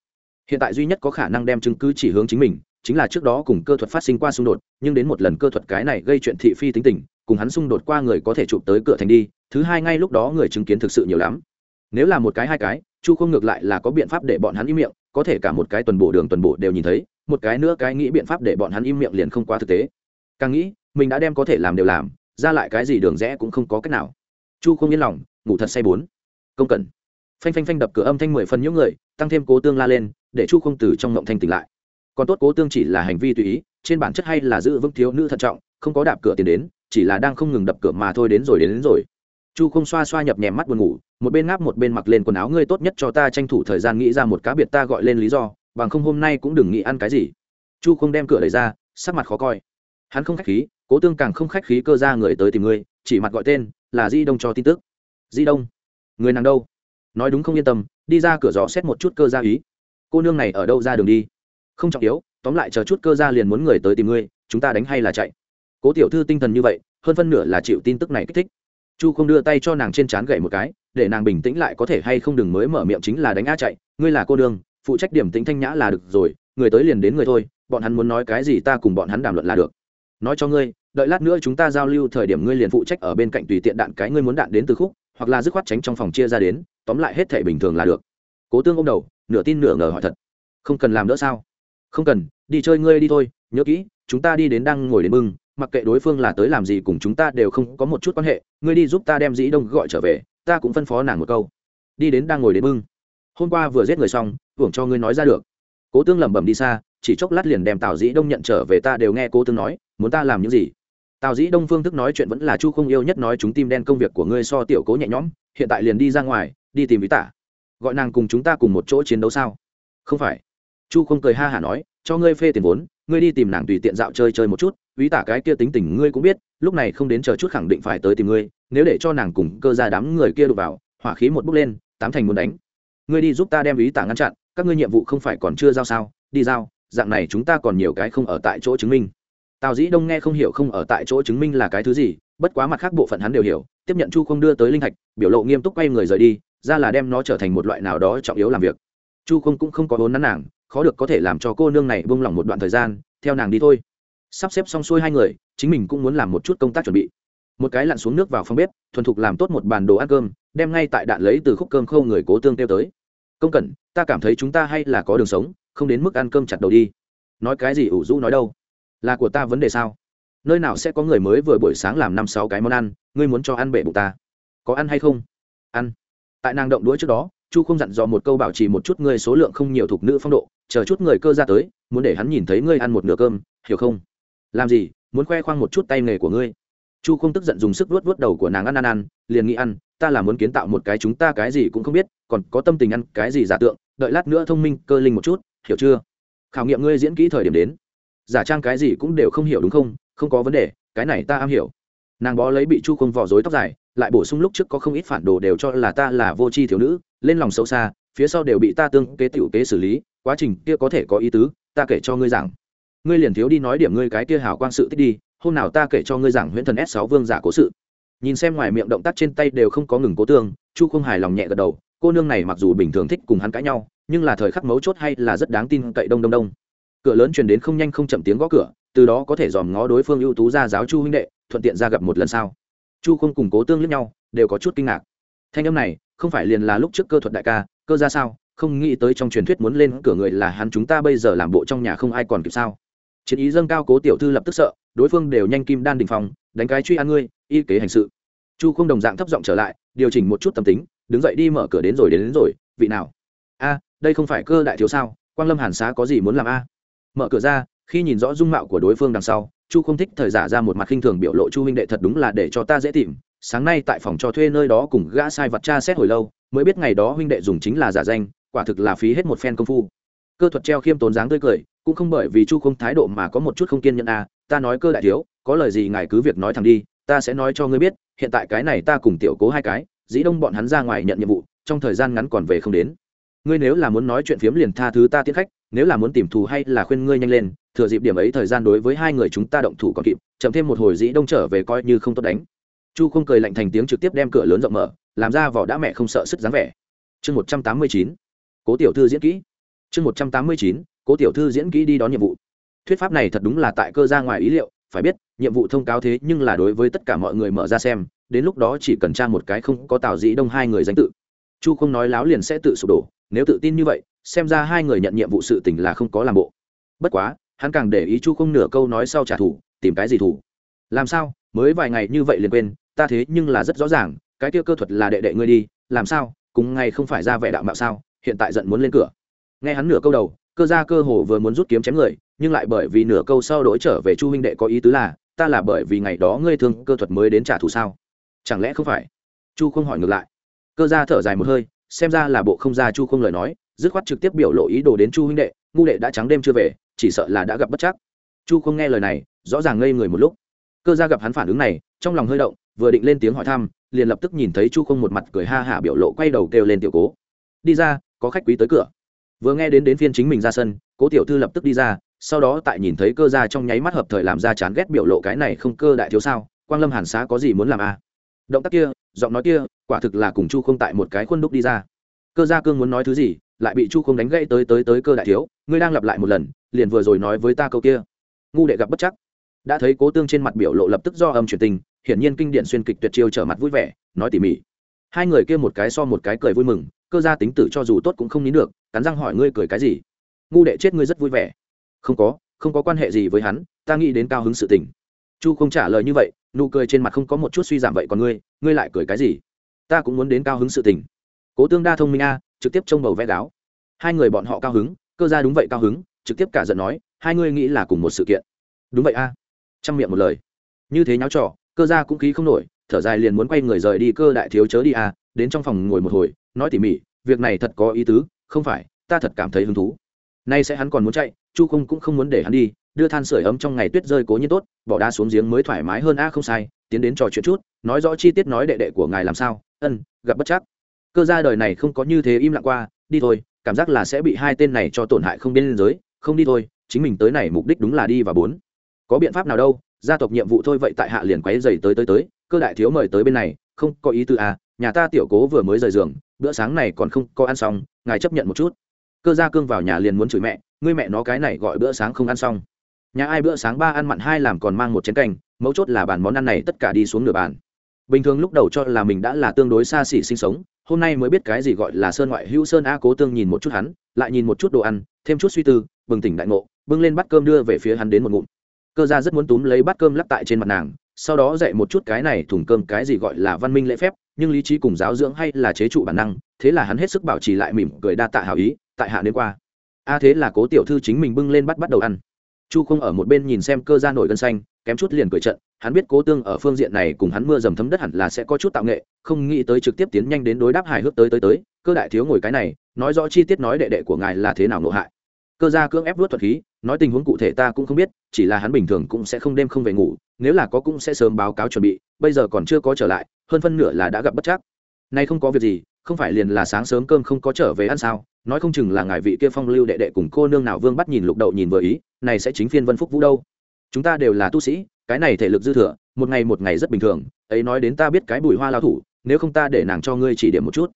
Hiện tại duy nhất có khả năng đem chứng cứ chỉ hướng chính mình, chính là trước đó cùng cơ thuật phát sinh qua xung đột, nhưng đến một lần cơ thuật cái này gây chuyện thị phi tính tình, cùng hắn xung đột qua người có thể chụp tới cửa thành đi, thứ hai ngay lúc đó người chứng kiến thực sự nhiều lắm. Nếu là một cái hai cái, chu không ngược lại là có biện pháp để bọn hắn im miệng, có thể cả một cái tuần bổ đường tuần bổ đều nhìn thấy, một cái nữa cái nghĩ biện pháp để bọn hắn im miệng liền không quá thực tế. Càng nghĩ, mình đã đem có thể làm đều làm, ra lại cái gì đường rẽ cũng không có cách nào. Chu không yên lòng, ngủ thật say bốn. Công cẩn phanh phanh phanh đập cửa âm thanh mười phần những người tăng thêm cố tương la lên để chu không từ trong ngộng thanh tỉnh lại. Còn tốt cố tương chỉ là hành vi tùy ý trên bản chất hay là giữ vững thiếu nữ thận trọng không có đạp cửa tiền đến chỉ là đang không ngừng đập cửa mà thôi đến rồi đến, đến rồi. Chu không xoa xoa nhập nhèm mắt buồn ngủ một bên ngáp một bên mặc lên quần áo ngươi tốt nhất cho ta tranh thủ thời gian nghĩ ra một cá biệt ta gọi lên lý do bằng không hôm nay cũng đừng nghĩ ăn cái gì. Chu không đem cửa đẩy ra sắc mặt khó coi. Hắn không khách khí cố tương càng không khách khí cơ ra người tới tìm ngươi chỉ mặt gọi tên là di đông cho tin tức. Di đông người nàng đâu? Nói đúng không yên tâm, đi ra cửa gió xét một chút cơ gia ý. Cô nương này ở đâu ra đường đi? Không trọng yếu, tóm lại chờ chút cơ gia liền muốn người tới tìm ngươi, chúng ta đánh hay là chạy? Cố tiểu thư tinh thần như vậy, hơn phân nửa là chịu tin tức này kích thích. Chu không đưa tay cho nàng trên trán gậy một cái, để nàng bình tĩnh lại có thể hay không đừng mới mở miệng chính là đánh á chạy, ngươi là cô nương, phụ trách điểm tính thanh nhã là được rồi, người tới liền đến người thôi, bọn hắn muốn nói cái gì ta cùng bọn hắn đàm luận là được. Nói cho ngươi, đợi lát nữa chúng ta giao lưu thời điểm ngươi liền phụ trách ở bên cạnh tùy tiện đạn cái ngươi muốn đạn đến từ khúc, hoặc là dứt khoát tránh trong phòng chia ra đến tóm lại hết thể bình thường là được. Cố tương ô m đầu, nửa tin nửa ngờ hỏi thật. Không cần làm nữa sao? Không cần, đi chơi ngươi đi thôi, nhớ kỹ, chúng ta đi đến đang ngồi đến bưng mặc kệ đối phương là tới làm gì cùng chúng ta đều không có một chút quan hệ, ngươi đi giúp ta đem dĩ đông gọi trở về, ta cũng phân phó nàng một câu. Đi đến đang ngồi đến bưng hôm qua vừa giết người xong, hưởng cho ngươi nói ra được. Cố tương lẩm bẩm đi xa, chỉ chốc lát liền đem tào dĩ đông nhận trở về ta đều nghe cố tương nói, muốn ta làm những gì? Tào dĩ đông phương thức nói chuyện vẫn là chu không yêu nhất nói chúng tim đen công việc của ngươi so tiểu cố nhẹ nhõm, hiện tại liền đi ra ngoài đi tìm Vĩ tả. Gọi nàng cùng chúng ta cùng một chỗ chiến đấu sao? Không phải. Chu không cười ha hả nói, cho ngươi phê tiền vốn, ngươi đi tìm nàng tùy tiện dạo chơi chơi một chút Vĩ tả cái kia tính tình ngươi cũng biết, lúc này không đến chờ chút khẳng định phải tới tìm ngươi, nếu để cho nàng cùng cơ ra đám người kia đụng vào, hỏa khí một bước lên, tám thành muốn đánh. Ngươi đi giúp ta đem ý tả ngăn chặn, các ngươi nhiệm vụ không phải còn chưa giao sao? Đi giao, dạng này chúng ta còn nhiều cái không ở tại chỗ chứng minh. Tào dĩ đông nghe không hiểu không ở tại chỗ chứng minh là cái thứ gì, bất quá mặt khác bộ phận hắn đều hiểu, tiếp nhận chu không đưa tới linh thạch, biểu lộ nghiêm túc quay người rời đi ra là đem nó trở thành một loại nào đó trọng yếu làm việc. Chu không cũng không có vốn nắn nàng, khó được có thể làm cho cô nương này buông lỏng một đoạn thời gian, theo nàng đi thôi. Sắp xếp xong xuôi hai người, chính mình cũng muốn làm một chút công tác chuẩn bị. Một cái lặn xuống nước vào phòng bếp, thuần thục làm tốt một bàn đồ ăn cơm, đem ngay tại đạn lấy từ khúc cơm khâu người cố tương tiêu tới. Công cẩn, ta cảm thấy chúng ta hay là có đường sống, không đến mức ăn cơm chặt đầu đi. Nói cái gì ủ rũ nói đâu? Là của ta vấn đề sao? Nơi nào sẽ có người mới vừa buổi sáng làm năm sáu cái món ăn, ngươi muốn cho ăn bể bụng ta? Có ăn hay không? Ăn tại nàng động đuối trước đó, chu không dặn dò một câu bảo trì một chút ngươi số lượng không nhiều thuộc nữ phong độ, chờ chút người cơ ra tới, muốn để hắn nhìn thấy ngươi ăn một nửa cơm, hiểu không? Làm gì, muốn khoe khoang một chút tay nghề của ngươi? Chu không tức giận dùng sức vuốt vuốt đầu của nàng ăn ăn ăn, liền nghĩ ăn, ta là muốn kiến tạo một cái chúng ta cái gì cũng không biết, còn có tâm tình ăn cái gì giả tượng, đợi lát nữa thông minh, cơ linh một chút, hiểu chưa? Khảo nghiệm ngươi diễn kỹ thời điểm đến. Giả trang cái gì cũng đều không hiểu đúng không? Không có vấn đề, cái này ta am hiểu. Nàng bó lấy bị chu không vò dối tóc dài lại bổ sung lúc trước có không ít phản đồ đều cho là ta là vô tri thiếu nữ, lên lòng sâu xa, phía sau đều bị ta tương kế tiểu kế xử lý, quá trình kia có thể có ý tứ, ta kể cho ngươi rằng ngươi liền thiếu đi nói điểm ngươi cái kia hảo quang sự tích đi, hôm nào ta kể cho ngươi rằng huyễn thần s 6 vương giả cố sự. Nhìn xem ngoài miệng động tác trên tay đều không có ngừng cố tương, chu không hài lòng nhẹ gật đầu, cô nương này mặc dù bình thường thích cùng hắn cãi nhau, nhưng là thời khắc mấu chốt hay là rất đáng tin cậy đông đông đông. Cửa lớn truyền đến không nhanh không chậm tiếng gõ cửa, từ đó có thể dòm ngó đối phương ưu tú ra giáo chu huynh đệ, thuận tiện ra gặp một lần sau chu không cùng cố tương lẫn nhau đều có chút kinh ngạc. Thanh âm này không phải liền là lúc trước cơ thuật đại ca cơ ra sao? Không nghĩ tới trong truyền thuyết muốn lên cửa người là hắn chúng ta bây giờ làm bộ trong nhà không ai còn kịp sao? Chiến ý dâng cao cố tiểu thư lập tức sợ đối phương đều nhanh kim đan đình phòng đánh cái truy ăn ngươi y kế hành sự. Chu không đồng dạng thấp giọng trở lại điều chỉnh một chút tâm tính đứng dậy đi mở cửa đến rồi đến, đến rồi vị nào? A đây không phải cơ đại thiếu sao? Quang lâm hàn xá có gì muốn làm a? Mở cửa ra khi nhìn rõ dung mạo của đối phương đằng sau chu không thích thời giả ra một mặt khinh thường biểu lộ chu huynh đệ thật đúng là để cho ta dễ tìm. Sáng nay tại phòng cho thuê nơi đó cùng gã sai vật cha xét hồi lâu, mới biết ngày đó huynh đệ dùng chính là giả danh, quả thực là phí hết một phen công phu. Cơ thuật treo khiêm tốn dáng tươi cười, cũng không bởi vì chu không thái độ mà có một chút không kiên nhẫn à ta nói cơ đại thiếu, có lời gì ngài cứ việc nói thẳng đi, ta sẽ nói cho ngươi biết, hiện tại cái này ta cùng tiểu cố hai cái, dĩ đông bọn hắn ra ngoài nhận nhiệm vụ, trong thời gian ngắn còn về không đến. Ngươi nếu là muốn nói chuyện phiếm liền tha thứ ta tiến khách nếu là muốn tìm thù hay là khuyên ngươi nhanh lên, thừa dịp điểm ấy thời gian đối với hai người chúng ta động thủ còn kịp, chậm thêm một hồi dĩ đông trở về coi như không tốt đánh. Chu không cười lạnh thành tiếng trực tiếp đem cửa lớn rộng mở, làm ra vỏ đã mẹ không sợ sức dáng vẻ. Chương một trăm tám mươi chín, cố tiểu thư diễn kỹ. Chương một trăm tám mươi chín, cố tiểu thư diễn kỹ đi đón nhiệm vụ. Thuyết pháp này thật đúng là tại cơ ra ngoài ý liệu, phải biết, nhiệm vụ thông cáo thế nhưng là đối với tất cả mọi người mở ra xem, đến lúc đó chỉ cần tra một cái không có tào dĩ đông hai người danh tự. Chu không nói láo liền sẽ tự sụp đổ nếu tự tin như vậy, xem ra hai người nhận nhiệm vụ sự tình là không có làm bộ. Bất quá, hắn càng để ý chu không nửa câu nói sau trả thù, tìm cái gì thủ làm sao? Mới vài ngày như vậy liền quên, ta thế nhưng là rất rõ ràng, cái kia cơ thuật là đệ đệ ngươi đi, làm sao? Cùng ngày không phải ra vẻ đạo mạo sao? Hiện tại giận muốn lên cửa. Nghe hắn nửa câu đầu, cơ ra cơ hồ vừa muốn rút kiếm chém người, nhưng lại bởi vì nửa câu sau đổi trở về chu huynh đệ có ý tứ là, ta là bởi vì ngày đó ngươi thương cơ thuật mới đến trả thù sao? Chẳng lẽ không phải? Chu không hỏi ngược lại. Cơ ra thở dài một hơi xem ra là bộ không ra chu không lời nói, dứt khoát trực tiếp biểu lộ ý đồ đến chu huynh đệ, ngu đệ đã trắng đêm chưa về, chỉ sợ là đã gặp bất chắc. Chu không nghe lời này, rõ ràng ngây người một lúc. Cơ gia gặp hắn phản ứng này, trong lòng hơi động, vừa định lên tiếng hỏi thăm, liền lập tức nhìn thấy chu không một mặt cười ha hả biểu lộ quay đầu kêu lên tiểu cố. Đi ra, có khách quý tới cửa. Vừa nghe đến đến phiên chính mình ra sân, cố tiểu thư lập tức đi ra, sau đó tại nhìn thấy cơ gia trong nháy mắt hợp thời làm ra chán ghét biểu lộ cái này không cơ đại thiếu sao, quang lâm hàn xá có gì muốn làm à? động tác kia giọng nói kia, quả thực là cùng chu không tại một cái khuôn đúc đi ra. Cơ gia cương muốn nói thứ gì, lại bị chu không đánh gãy tới tới tới cơ đại thiếu, ngươi đang lặp lại một lần, liền vừa rồi nói với ta câu kia. Ngu đệ gặp bất chắc. Đã thấy cố tương trên mặt biểu lộ lập tức do âm truyền tình, hiển nhiên kinh điển xuyên kịch tuyệt chiêu trở mặt vui vẻ, nói tỉ mỉ. Hai người kia một cái so một cái cười vui mừng, cơ gia tính tử cho dù tốt cũng không nín được, cắn răng hỏi ngươi cười cái gì? Ngu đệ chết ngươi rất vui vẻ. Không có không có quan hệ gì với hắn, ta nghĩ đến cao hứng sự tình. Chu không trả lời như vậy nụ cười trên mặt không có một chút suy giảm vậy còn ngươi ngươi lại cười cái gì? Ta cũng muốn đến cao hứng sự tình. Cố tương đa thông minh a, trực tiếp trông bầu vẽ đáo hai người bọn họ cao hứng, cơ ra đúng vậy cao hứng, trực tiếp cả giận nói, hai ngươi nghĩ là cùng một sự kiện. Đúng vậy a. À. chăm miệng một lời. Như thế nháo trò, cơ ra cũng khí không nổi, thở dài liền muốn quay người rời đi cơ đại thiếu chớ đi a, đến trong phòng ngồi một hồi, nói tỉ mỉ, việc này thật có ý tứ, không phải, ta thật cảm thấy hứng thú nay sẽ hắn còn muốn chạy, chu không cũng không muốn để hắn đi, đưa than sửa ấm trong ngày tuyết rơi cố nhiên tốt, bỏ đá xuống giếng mới thoải mái hơn. A, không sai, tiến đến trò chuyện chút, nói rõ chi tiết nói đệ đệ của ngài làm sao. Ân, gặp bất chắc. Cơ gia đời này không có như thế im lặng qua, đi thôi, cảm giác là sẽ bị hai tên này cho tổn hại không biên giới, không đi thôi, chính mình tới này mục đích đúng là đi và bốn. Có biện pháp nào đâu, gia tộc nhiệm vụ thôi, vậy tại hạ liền quấy dày tới tới tới, cơ đại thiếu mời tới bên này, không có ý tư à nhà ta tiểu cố vừa mới rời giường, bữa sáng này còn không có ăn xong, ngài chấp nhận một chút cơ gia cương vào nhà liền muốn chửi mẹ, ngươi mẹ nó cái này gọi bữa sáng không ăn xong. Nhà ai bữa sáng ba ăn mặn hai làm còn mang một chén canh, mấu chốt là bàn món ăn này tất cả đi xuống nửa bàn. Bình thường lúc đầu cho là mình đã là tương đối xa xỉ sinh sống, hôm nay mới biết cái gì gọi là sơn ngoại hữu sơn a cố tương nhìn một chút hắn, lại nhìn một chút đồ ăn, thêm chút suy tư, bừng tỉnh đại ngộ, bưng lên bát cơm đưa về phía hắn đến một ngụm. Cơ gia rất muốn túm lấy bát cơm lắc tại trên mặt nàng, sau đó dạy một chút cái này thùng cơm cái gì gọi là văn minh lễ phép, nhưng lý trí cùng giáo dưỡng hay là chế trụ bản năng thế là hắn hết sức bảo trì lại mỉm cười đa tạ hảo ý, tại hạ đến qua. A thế là cố tiểu thư chính mình bưng lên bắt bắt đầu ăn. Chu không ở một bên nhìn xem cơ gia nổi gân xanh, kém chút liền cười trận, hắn biết cố tương ở phương diện này cùng hắn mưa dầm thấm đất hẳn là sẽ có chút tạo nghệ, không nghĩ tới trực tiếp tiến nhanh đến đối đáp hài hước tới tới tới, cơ đại thiếu ngồi cái này, nói rõ chi tiết nói đệ đệ của ngài là thế nào nộ hại. Cơ gia cưỡng ép vuốt thuật khí, nói tình huống cụ thể ta cũng không biết, chỉ là hắn bình thường cũng sẽ không đêm không về ngủ, nếu là có cũng sẽ sớm báo cáo chuẩn bị, bây giờ còn chưa có trở lại, hơn phân nửa là đã gặp bất chắc. Nay không có việc gì không phải liền là sáng sớm cơm không có trở về ăn sao? Nói không chừng là ngài vị kia phong lưu đệ đệ cùng cô nương nào vương bắt nhìn lục đậu nhìn vừa ý, này sẽ chính phiên vân phúc vũ đâu. Chúng ta đều là tu sĩ, cái này thể lực dư thừa, một ngày một ngày rất bình thường, ấy nói đến ta biết cái bùi hoa lao thủ, nếu không ta để nàng cho ngươi chỉ điểm một chút.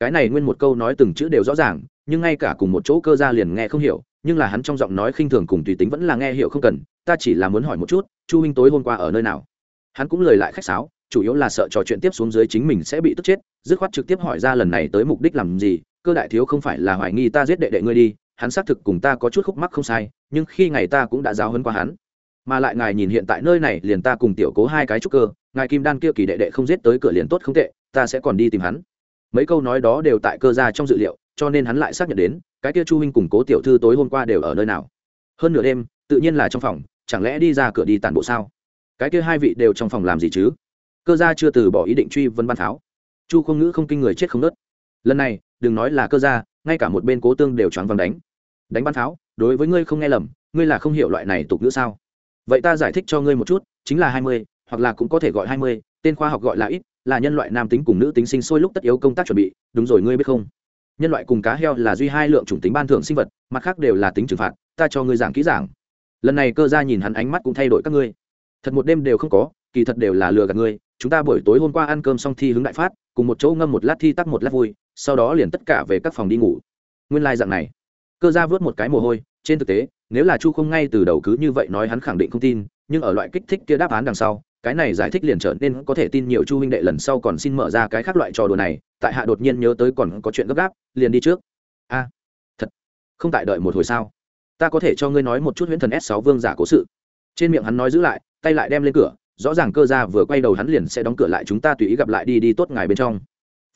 Cái này nguyên một câu nói từng chữ đều rõ ràng, nhưng ngay cả cùng một chỗ cơ ra liền nghe không hiểu, nhưng là hắn trong giọng nói khinh thường cùng tùy tính vẫn là nghe hiểu không cần, ta chỉ là muốn hỏi một chút, chu huynh tối hôm qua ở nơi nào? Hắn cũng lời lại khách sáo, chủ yếu là sợ trò chuyện tiếp xuống dưới chính mình sẽ bị tức chết dứt khoát trực tiếp hỏi ra lần này tới mục đích làm gì, cơ đại thiếu không phải là hoài nghi ta giết đệ đệ ngươi đi, hắn xác thực cùng ta có chút khúc mắc không sai, nhưng khi ngày ta cũng đã giáo hơn qua hắn. Mà lại ngài nhìn hiện tại nơi này liền ta cùng tiểu cố hai cái trúc cơ, ngài kim đan kia kỳ đệ đệ không giết tới cửa liền tốt không tệ, ta sẽ còn đi tìm hắn. Mấy câu nói đó đều tại cơ ra trong dự liệu, cho nên hắn lại xác nhận đến, cái kia chu huynh cùng cố tiểu thư tối hôm qua đều ở nơi nào. Hơn nửa đêm, tự nhiên là trong phòng, chẳng lẽ đi ra cửa đi tàn bộ sao? Cái kia hai vị đều trong phòng làm gì chứ? Cơ gia chưa từ bỏ ý định truy vân ban tháo chu không ngữ không kinh người chết không nớt. Lần này, đừng nói là cơ gia, ngay cả một bên cố tương đều choáng vắng đánh. Đánh ban tháo đối với ngươi không nghe lầm, ngươi là không hiểu loại này tục ngữ sao? Vậy ta giải thích cho ngươi một chút, chính là hai mươi, hoặc là cũng có thể gọi hai mươi, tên khoa học gọi là ít, là nhân loại nam tính cùng nữ tính sinh sôi lúc tất yếu công tác chuẩn bị, đúng rồi, ngươi biết không? Nhân loại cùng cá heo là duy hai lượng chủng tính ban thưởng sinh vật, mặt khác đều là tính trừng phạt, ta cho ngươi giảng kỹ giảng. Lần này cơ gia nhìn hắn ánh mắt cũng thay đổi các ngươi. Thật một đêm đều không có, kỳ thật đều là lừa gạt ngươi chúng ta buổi tối hôm qua ăn cơm xong thi hứng đại phát, cùng một chỗ ngâm một lát thi tắc một lát vui, sau đó liền tất cả về các phòng đi ngủ. Nguyên lai、like、dạng này. Cơ gia vớt một cái mồ hôi, trên thực tế, nếu là chu không ngay từ đầu cứ như vậy nói hắn khẳng định không tin, nhưng ở loại kích thích kia đáp án đằng sau, cái này giải thích liền trở nên có thể tin nhiều chu huynh đệ lần sau còn xin mở ra cái khác loại trò đùa này, tại hạ đột nhiên nhớ tới còn có chuyện gấp gáp, liền đi trước. A, thật, không tại đợi một hồi sao? Ta có thể cho ngươi nói một chút huyễn thần s sáu vương giả cố sự. Trên miệng hắn nói giữ lại, tay lại đem lên cửa rõ ràng cơ ra vừa quay đầu hắn liền sẽ đóng cửa lại chúng ta tùy ý gặp lại đi đi tốt ngài bên trong.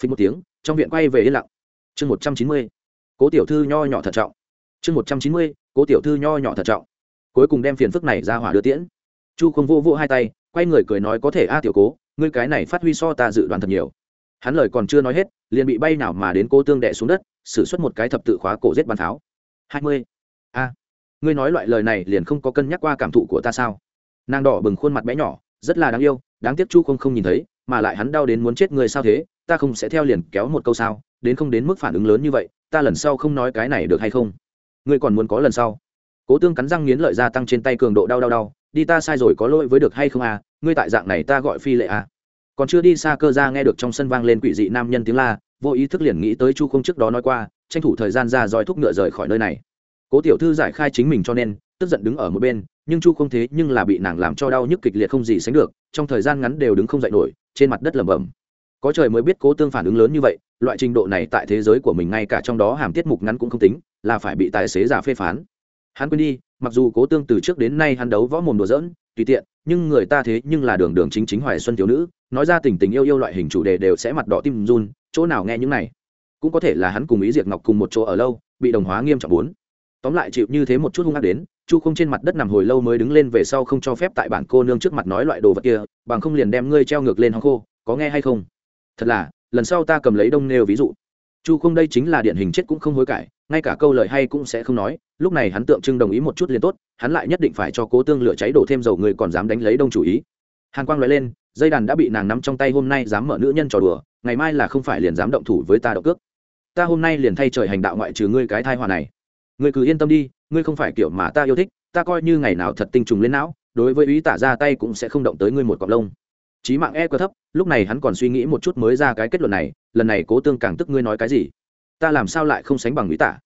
Phình một tiếng, trong viện quay về yên lặng. Chương một trăm chín mươi, cố tiểu thư nho nhỏ thận trọng. Chương một trăm chín mươi, cố tiểu thư nho nhỏ thận trọng. Cuối cùng đem phiền phức này ra hỏa đưa tiễn. Chu không vô vô hai tay, quay người cười nói có thể a tiểu cố, ngươi cái này phát huy so ta dự đoán thật nhiều. Hắn lời còn chưa nói hết, liền bị bay nào mà đến cô tương đệ xuống đất xử suất một cái thập tự khóa cổ giết bàn tháo. Hai mươi. A. Ngươi nói loại lời này liền không có cân nhắc qua cảm thụ của ta sao? Nàng đỏ bừng khuôn mặt bé nhỏ rất là đáng yêu, đáng tiếc chu không không nhìn thấy, mà lại hắn đau đến muốn chết người sao thế, ta không sẽ theo liền kéo một câu sao, đến không đến mức phản ứng lớn như vậy, ta lần sau không nói cái này được hay không? Ngươi còn muốn có lần sau? Cố tương cắn răng nghiến lợi gia tăng trên tay cường độ đau đau đau, đi ta sai rồi có lỗi với được hay không à ngươi tại dạng này ta gọi phi lệ à. Còn chưa đi xa cơ ra nghe được trong sân vang lên quỷ dị nam nhân tiếng la, vô ý thức liền nghĩ tới chu không trước đó nói qua, tranh thủ thời gian ra dòi thúc ngựa rời khỏi nơi này. Cố tiểu thư giải khai chính mình cho nên, tức giận đứng ở một bên nhưng chu không thế nhưng là bị nàng làm cho đau nhức kịch liệt không gì sánh được, trong thời gian ngắn đều đứng không dậy nổi, trên mặt đất lẩm bẩm. Có trời mới biết cố tương phản ứng lớn như vậy, loại trình độ này tại thế giới của mình ngay cả trong đó hàm tiết mục ngắn cũng không tính, là phải bị tài xế giả phê phán. Hắn quên đi, mặc dù cố tương từ trước đến nay hắn đấu võ mồm đùa dỡn tùy tiện, nhưng người ta thế nhưng là đường đường chính chính hoài xuân thiếu nữ, nói ra tình tình yêu yêu loại hình chủ đề đều sẽ mặt đỏ tim run, chỗ nào nghe những này? Cũng có thể là hắn cùng ý diệt ngọc cùng một chỗ ở lâu, bị đồng hóa nghiêm trọng bốn. Tóm lại chịu như thế một chút hung ác đến chu không trên mặt đất nằm hồi lâu mới đứng lên về sau không cho phép tại bản cô nương trước mặt nói loại đồ vật kia, bằng không liền đem ngươi treo ngược lên hong khô, có nghe hay không? Thật là, lần sau ta cầm lấy đông nêu ví dụ. Chu không đây chính là điển hình chết cũng không hối cải, ngay cả câu lời hay cũng sẽ không nói, lúc này hắn tượng trưng đồng ý một chút liền tốt, hắn lại nhất định phải cho cố tương lửa cháy đổ thêm dầu người còn dám đánh lấy đông chủ ý. Hàn quang nói lên, dây đàn đã bị nàng nắm trong tay hôm nay dám mở nữ nhân trò đùa, ngày mai là không phải liền dám động thủ với ta động cước. Ta hôm nay liền thay trời hành đạo ngoại trừ ngươi cái thai hòa này. Ngươi cứ yên tâm đi ngươi không phải kiểu mà ta yêu thích, ta coi như ngày nào thật tinh trùng lên não, đối với ý tả ra tay cũng sẽ không động tới ngươi một cọc lông. Trí mạng e quá thấp, lúc này hắn còn suy nghĩ một chút mới ra cái kết luận này, lần này cố tương càng tức ngươi nói cái gì? Ta làm sao lại không sánh bằng ý tả?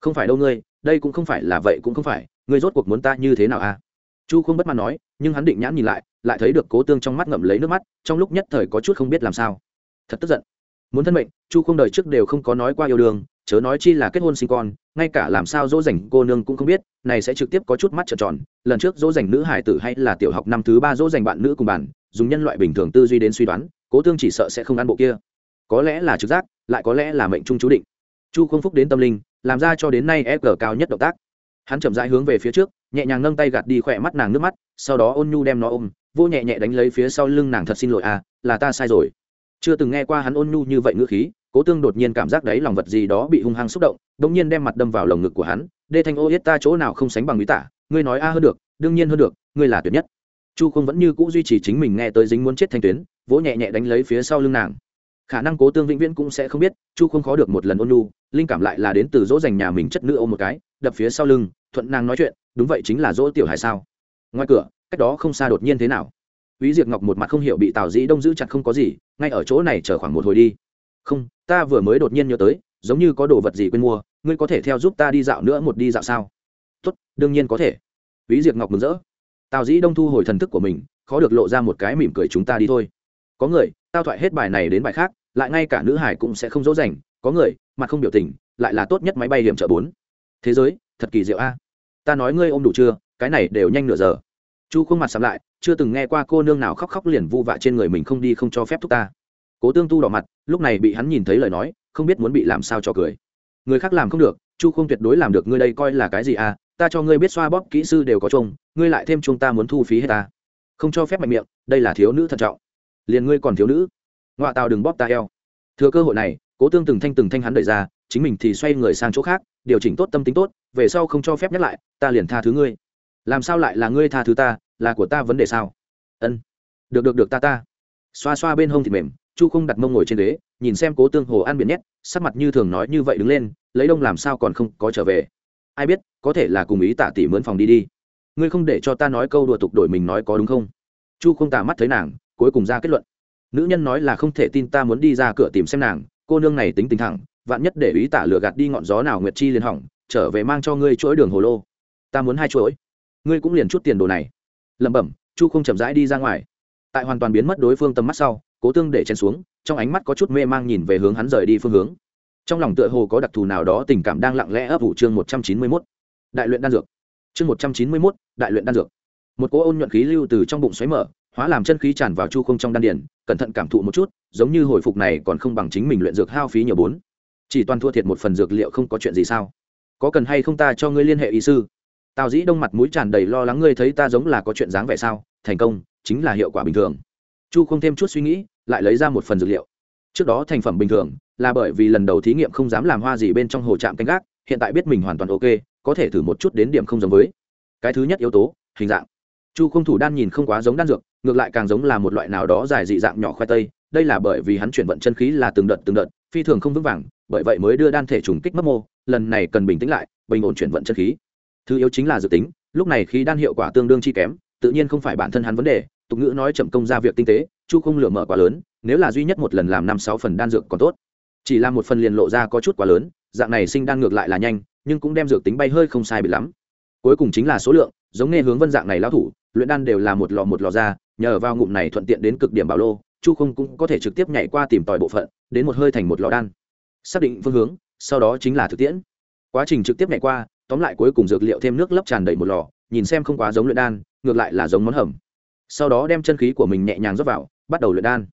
Không phải đâu ngươi, đây cũng không phải là vậy cũng không phải, ngươi rốt cuộc muốn ta như thế nào à? Chu không bất mãn nói, nhưng hắn định nhãn nhìn lại lại thấy được cố tương trong mắt ngậm lấy nước mắt, trong lúc nhất thời có chút không biết làm sao. Thật tức giận. Muốn thân mệnh, chu không đời trước đều không có nói qua yêu đương chớ nói chi là kết hôn sinh con, ngay cả làm sao dỗ dành cô nương cũng không biết, này sẽ trực tiếp có chút mắt trợn tròn. Lần trước dỗ dành nữ hải tử hay là tiểu học năm thứ ba dỗ dành bạn nữ cùng bản dùng nhân loại bình thường tư duy đến suy đoán, cố tương chỉ sợ sẽ không ăn bộ kia. Có lẽ là trực giác, lại có lẽ là mệnh trung chú định. Chu không phúc đến tâm linh, làm ra cho đến nay fg cao nhất động tác. Hắn chậm rãi hướng về phía trước, nhẹ nhàng nâng tay gạt đi khỏe mắt nàng nước mắt, sau đó ôn nhu đem nó ôm, vô nhẹ nhẹ đánh lấy phía sau lưng nàng thật xin lỗi à là ta sai rồi. Chưa từng nghe qua hắn ôn nhu như vậy ngữ khí cố tương đột nhiên cảm giác đấy lòng vật gì đó bị hung hăng xúc động đ ỗ n g nhiên đem mặt đâm vào lồng ngực của hắn. Đê thanh ô yết ta chỗ nào không sánh bằng bí tả ngươi nói a hơn được đương nhiên hơn được ngươi là tuyệt nhất. Chu không vẫn như c ũ duy trì chính mình nghe tới dính muốn chết thanh tuyến vỗ nhẹ nhẹ đánh lấy phía sau lưng nàng. Khả năng cố tương vĩnh viễn cũng sẽ không biết chu không khó được một lần ôn nhu linh cảm lại là đến từ dỗ dành nhà mình chất nữ ôm một cái đập phía sau lưng thuận nàng nói chuyện đúng vậy chính là dỗ tiểu hải sao? Ngoài cửa cách đó không xa đột nhiên thế nào? Úy Diệp Ngọc một mặt không hiểu bị Tào Dĩ Đông giữ chặt không có gì, ngay ở chỗ này chờ khoảng một hồi đi. Không, ta vừa mới đột nhiên nhớ tới, giống như có đồ vật gì quên mua, ngươi có thể theo giúp ta đi dạo nữa một đi dạo sao? Tốt, đương nhiên có thể. Úy Diệp Ngọc mừng rỡ. Tào Dĩ Đông thu hồi thần thức của mình, khó được lộ ra một cái mỉm cười chúng ta đi thôi. Có người, tao thoại hết bài này đến bài khác, lại ngay cả nữ hải cũng sẽ không dỗ dành, có người, mặt không biểu tình, lại là tốt nhất máy bay hiểm trợ bốn. Thế giới, thật kỳ diệu a. Ta nói ngươi ôm đủ chưa, cái này đều nhanh nửa giờ chu khuôn mặt sắm lại chưa từng nghe qua cô nương nào khóc khóc liền vu vạ trên người mình không đi không cho phép thúc ta cố tương tu đỏ mặt, lúc này bị hắn nhìn thấy lời nói, không biết muốn bị làm sao cho cười. Người khác làm không được, chu không tuyệt đối làm được, ngươi đây coi là cái gì à? Ta cho ngươi biết xoa bóp kỹ sư đều có chung, ngươi lại thêm chúng ta muốn thu phí hết ta. Không cho phép mạnh miệng, đây là thiếu nữ thận trọng. Liền ngươi còn thiếu nữ. Ngoại tàu đừng bóp ta eo. Thừa cơ hội này, cố tương từng thanh từng thanh hắn đẩy ra, chính mình thì xoay người sang chỗ khác, điều chỉnh tốt tâm tính tốt, về sau không cho phép nhắc lại, ta liền tha thứ ngươi. Làm sao lại là ngươi tha thứ ta, là của ta vấn đề sao? Ân. Được được được, ta ta. Xoa xoa bên hông thịt mềm chu không đặt mông ngồi trên ghế, nhìn xem cố tương hồ ăn biển nhét, sắc mặt như thường nói như vậy đứng lên, lấy đông làm sao còn không có trở về. Ai biết, có thể là cùng ý tả tỷ mướn phòng đi đi. Ngươi không để cho ta nói câu đùa tục đổi mình nói có đúng không? Chu không tà mắt thấy nàng, cuối cùng ra kết luận. Nữ nhân nói là không thể tin ta muốn đi ra cửa tìm xem nàng, cô nương này tính tình thẳng, vạn nhất để ý tả lừa gạt đi ngọn gió nào nguyệt chi liền hỏng, trở về mang cho ngươi chuỗi đường hồ lô. Ta muốn hai chuỗi. Ngươi cũng liền chút tiền đồ này. Lẩm bẩm, chu không chậm rãi đi ra ngoài. Tại hoàn toàn biến mất đối phương tầm mắt sau cố tương để chen xuống, trong ánh mắt có chút mê mang nhìn về hướng hắn rời đi phương hướng. Trong lòng tựa hồ có đặc thù nào đó tình cảm đang lặng lẽ ấp ủ chương một trăm chín mươi mốt. Đại luyện đan dược. Chương một trăm chín mươi mốt, đại luyện đan dược. Một cỗ ôn nhuận khí lưu từ trong bụng xoáy mở, hóa làm chân khí tràn vào chu không trong đan điển cẩn thận cảm thụ một chút, giống như hồi phục này còn không bằng chính mình luyện dược hao phí nhiều bốn. Chỉ toàn thua thiệt một phần dược liệu không có chuyện gì sao? Có cần hay không ta cho ngươi liên hệ y sư? Tào dĩ đông mặt mũi tràn đầy lo lắng, ngươi thấy ta giống là có chuyện dáng vẻ sao? Thành công, chính là hiệu quả bình thường. Chu không thêm chút suy nghĩ lại lấy ra một phần dược liệu. Trước đó thành phẩm bình thường, là bởi vì lần đầu thí nghiệm không dám làm hoa gì bên trong hồ trạm canh gác, hiện tại biết mình hoàn toàn ok, có thể thử một chút đến điểm không giống với. Cái thứ nhất yếu tố, hình dạng. Chu không thủ đan nhìn không quá giống đan dược, ngược lại càng giống là một loại nào đó dài dị dạng nhỏ khoai tây, đây là bởi vì hắn chuyển vận chân khí là từng đợt từng đợt, phi thường không vững vàng, bởi vậy mới đưa đan thể trùng kích mất mô, lần này cần bình tĩnh lại, bình ổn chuyển vận chân khí. Thứ yếu chính là dự tính, lúc này khí đan hiệu quả tương đương chi kém, tự nhiên không phải bản thân hắn vấn đề, tục ngữ nói chậm công ra việc tinh tế chu không lửa mở quá lớn, nếu là duy nhất một lần làm năm sáu phần đan dược còn tốt. Chỉ là một phần liền lộ ra có chút quá lớn, dạng này sinh đan ngược lại là nhanh, nhưng cũng đem dược tính bay hơi không sai bị lắm. Cuối cùng chính là số lượng, giống nghe hướng vân dạng này lao thủ, luyện đan đều là một lò một lò ra, nhờ vào ngụm này thuận tiện đến cực điểm bảo lô, chu không cũng có thể trực tiếp nhảy qua tìm tòi bộ phận, đến một hơi thành một lò đan. Xác định phương hướng, sau đó chính là thực tiễn. Quá trình trực tiếp nhảy qua, tóm lại cuối cùng dược liệu thêm nước lấp tràn đầy một lò, nhìn xem không quá giống luyện đan, ngược lại là giống món hầm. Sau đó đem chân khí của mình nhẹ nhàng rót vào bắt đầu luyện đan.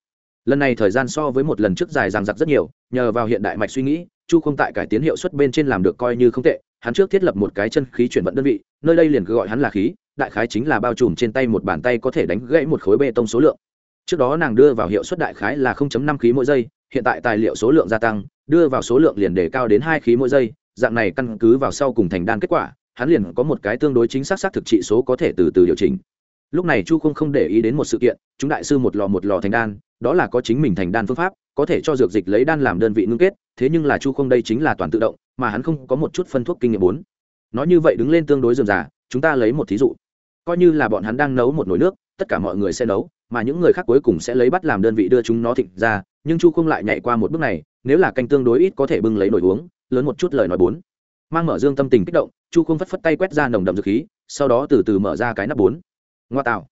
Lần này thời gian so với một lần trước dài dằng dặc rất nhiều, nhờ vào hiện đại mạch suy nghĩ, chu không tại cải tiến hiệu suất bên trên làm được coi như không tệ, hắn trước thiết lập một cái chân khí chuyển vận đơn vị, nơi đây liền cứ gọi hắn là khí, đại khái chính là bao trùm trên tay một bàn tay có thể đánh gãy một khối bê tông số lượng. Trước đó nàng đưa vào hiệu suất đại khái là 0.5 khí mỗi giây, hiện tại tài liệu số lượng gia tăng, đưa vào số lượng liền đề cao đến hai khí mỗi giây, dạng này căn cứ vào sau cùng thành đan kết quả, hắn liền có một cái tương đối chính xác xác thực trị số có thể từ từ điều chỉnh lúc này chu không không để ý đến một sự kiện, chúng đại sư một lò một lò thành đan, đó là có chính mình thành đan phương pháp, có thể cho dược dịch lấy đan làm đơn vị ngưng kết, thế nhưng là chu không đây chính là toàn tự động, mà hắn không có một chút phân thuốc kinh nghiệm bốn. Nói như vậy đứng lên tương đối dườm già, chúng ta lấy một thí dụ. Coi như là bọn hắn đang nấu một nồi nước, tất cả mọi người sẽ nấu, mà những người khác cuối cùng sẽ lấy bắt làm đơn vị đưa chúng nó thịnh ra, nhưng chu không lại nhảy qua một bước này, nếu là canh tương đối ít có thể bưng lấy nồi uống, lớn một chút lời nói bốn. Mang mở dương tâm tình kích động, chu không phất phất tay quét ra nồng đậm dược khí, sau đó từ từ mở ra cái nắp bốn ngoa tạo.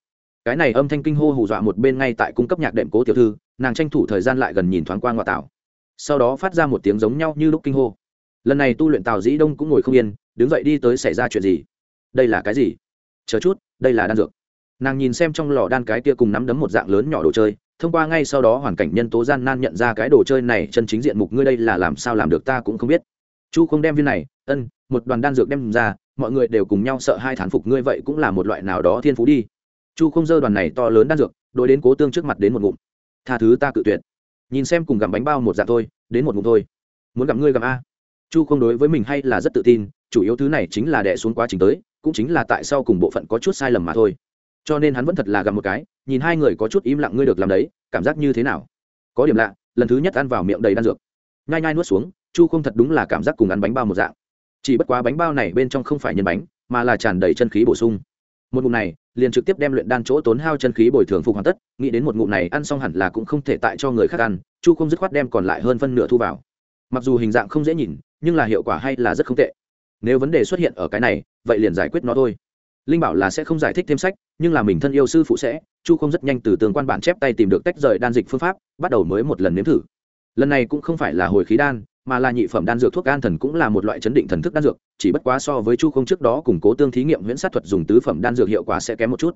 Cái này âm thanh kinh hô hù dọa một bên ngay tại cung cấp nhạc đệm cố tiểu thư, nàng tranh thủ thời gian lại gần nhìn thoáng qua ngoa tạo. Sau đó phát ra một tiếng giống nhau như lúc kinh hô. Lần này tu luyện tào dĩ đông cũng ngồi không yên, đứng dậy đi tới xảy ra chuyện gì? Đây là cái gì? Chờ chút, đây là đan dược. Nàng nhìn xem trong lò đan cái kia cùng nắm đấm một dạng lớn nhỏ đồ chơi, thông qua ngay sau đó hoàn cảnh nhân tố gian nan nhận ra cái đồ chơi này chân chính diện mục ngươi đây là làm sao làm được ta cũng không biết. Chu không đem viên này, ân, một đoàn đan dược đem ra mọi người đều cùng nhau sợ hai thán phục ngươi vậy cũng là một loại nào đó thiên phú đi. Chu không dơ đoàn này to lớn đan dược đôi đến cố tương trước mặt đến một ngụm. Tha thứ ta cự tuyệt. Nhìn xem cùng gặm bánh bao một dạng thôi, đến một ngụm thôi. Muốn gặm ngươi gặm a. Chu không đối với mình hay là rất tự tin, chủ yếu thứ này chính là đẻ xuống quá trình tới, cũng chính là tại sao cùng bộ phận có chút sai lầm mà thôi. Cho nên hắn vẫn thật là gặm một cái, nhìn hai người có chút im lặng ngươi được làm đấy, cảm giác như thế nào? Có điểm lạ, lần thứ nhất ăn vào miệng đầy đan dược. Nhai nhai nuốt xuống, chu không thật đúng là cảm giác cùng ăn bánh bao một dạng chỉ bất quá bánh bao này bên trong không phải nhân bánh, mà là tràn đầy chân khí bổ sung. Một ngụm này, liền trực tiếp đem luyện đan chỗ tốn hao chân khí bồi thường phục hoàn tất, nghĩ đến một ngụm này ăn xong hẳn là cũng không thể tại cho người khác ăn, chu không dứt khoát đem còn lại hơn phân nửa thu vào. Mặc dù hình dạng không dễ nhìn, nhưng là hiệu quả hay là rất không tệ. Nếu vấn đề xuất hiện ở cái này, vậy liền giải quyết nó thôi. Linh bảo là sẽ không giải thích thêm sách, nhưng là mình thân yêu sư phụ sẽ, chu không rất nhanh từ tường quan bản chép tay tìm được tách rời đan dịch phương pháp, bắt đầu mới một lần nếm thử. Lần này cũng không phải là hồi khí đan mà là nhị phẩm đan dược thuốc an thần cũng là một loại chấn định thần thức đan dược, chỉ bất quá so với chu không trước đó củng cố tương thí nghiệm huyễn sát thuật dùng tứ phẩm đan dược hiệu quả sẽ kém một chút.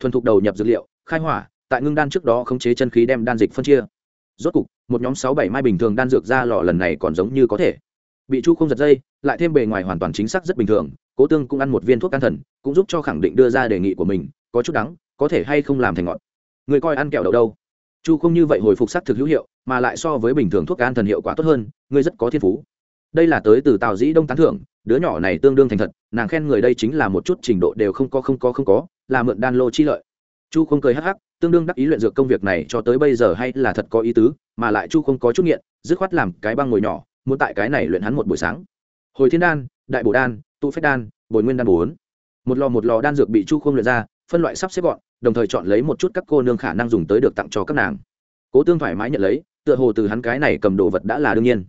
Thuần thục đầu nhập dược liệu, khai hỏa, tại ngưng đan trước đó khống chế chân khí đem đan dịch phân chia. Rốt cục, một nhóm sáu bảy mai bình thường đan dược ra lò lần này còn giống như có thể. Bị chu không giật dây, lại thêm bề ngoài hoàn toàn chính xác rất bình thường, cố tương cũng ăn một viên thuốc an thần, cũng giúp cho khẳng định đưa ra đề nghị của mình, có chút đắng, có thể hay không làm thành ngọt người coi ăn kẹo đậu đâu? Chu không như vậy hồi phục sắc thực hữu hiệu mà lại so với bình thường thuốc an thần hiệu quả tốt hơn, ngươi rất có thiên phú. Đây là tới từ tào dĩ đông tán thưởng, đứa nhỏ này tương đương thành thật, nàng khen người đây chính là một chút trình độ đều không có không có không có, là mượn đan lô chi lợi. Chu không cười hắc hắc, tương đương đắc ý luyện dược công việc này cho tới bây giờ hay là thật có ý tứ, mà lại chu không có chút nghiện, dứt khoát làm cái băng ngồi nhỏ, muốn tại cái này luyện hắn một buổi sáng. Hồi thiên đan, đại bổ đan tụ phách đan, bồi nguyên đan bốn. Một lò một lò đan dược bị chu không luyện ra, phân loại sắp xếp gọn, đồng thời chọn lấy một chút các cô nương khả năng dùng tới được tặng cho các nàng. Cố tương thoải mái nhận lấy tựa hồ từ hắn cái này cầm đồ vật đã là đương nhiên.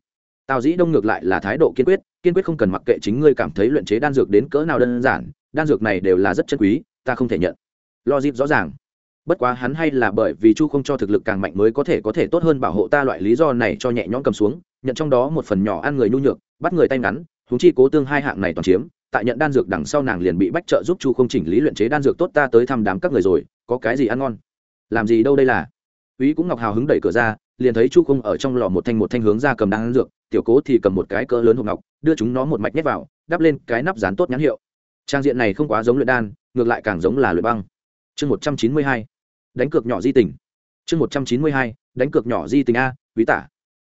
Tào dĩ đông ngược lại là thái độ kiên quyết kiên quyết không cần mặc kệ chính ngươi cảm thấy luyện chế đan dược đến cỡ nào đơn giản, đan dược này đều là rất chân quý, ta không thể nhận. Lo dịp rõ ràng. Bất quá hắn hay là bởi vì chu không cho thực lực càng mạnh mới có thể có thể tốt hơn bảo hộ ta loại lý do này cho nhẹ nhõm cầm xuống, nhận trong đó một phần nhỏ ăn người nhu nhược, bắt người tay ngắn húng chi cố tương hai hạng này toàn chiếm, tại nhận đan dược đằng sau nàng liền bị bách trợ giúp chu không chỉnh lý luyện chế đan dược tốt ta tới thăm đám các người rồi, có cái gì ăn ngon? Làm gì đâu đây là? Úy cũng ngọc hào hứng đẩy cửa ra liền thấy chu không ở trong lò một thanh một thanh hướng ra cầm đan dược, tiểu cố thì cầm một cái cỡ lớn hộp ngọc, đưa chúng nó một mạch nhét vào, đắp lên cái nắp dán tốt nhãn hiệu. Trang diện này không quá giống luyện đan, ngược lại càng giống là luyện băng. Chương một trăm chín mươi hai, đánh cược nhỏ di tình. Chương một trăm chín mươi hai, đánh cược nhỏ di tình a, quý tả.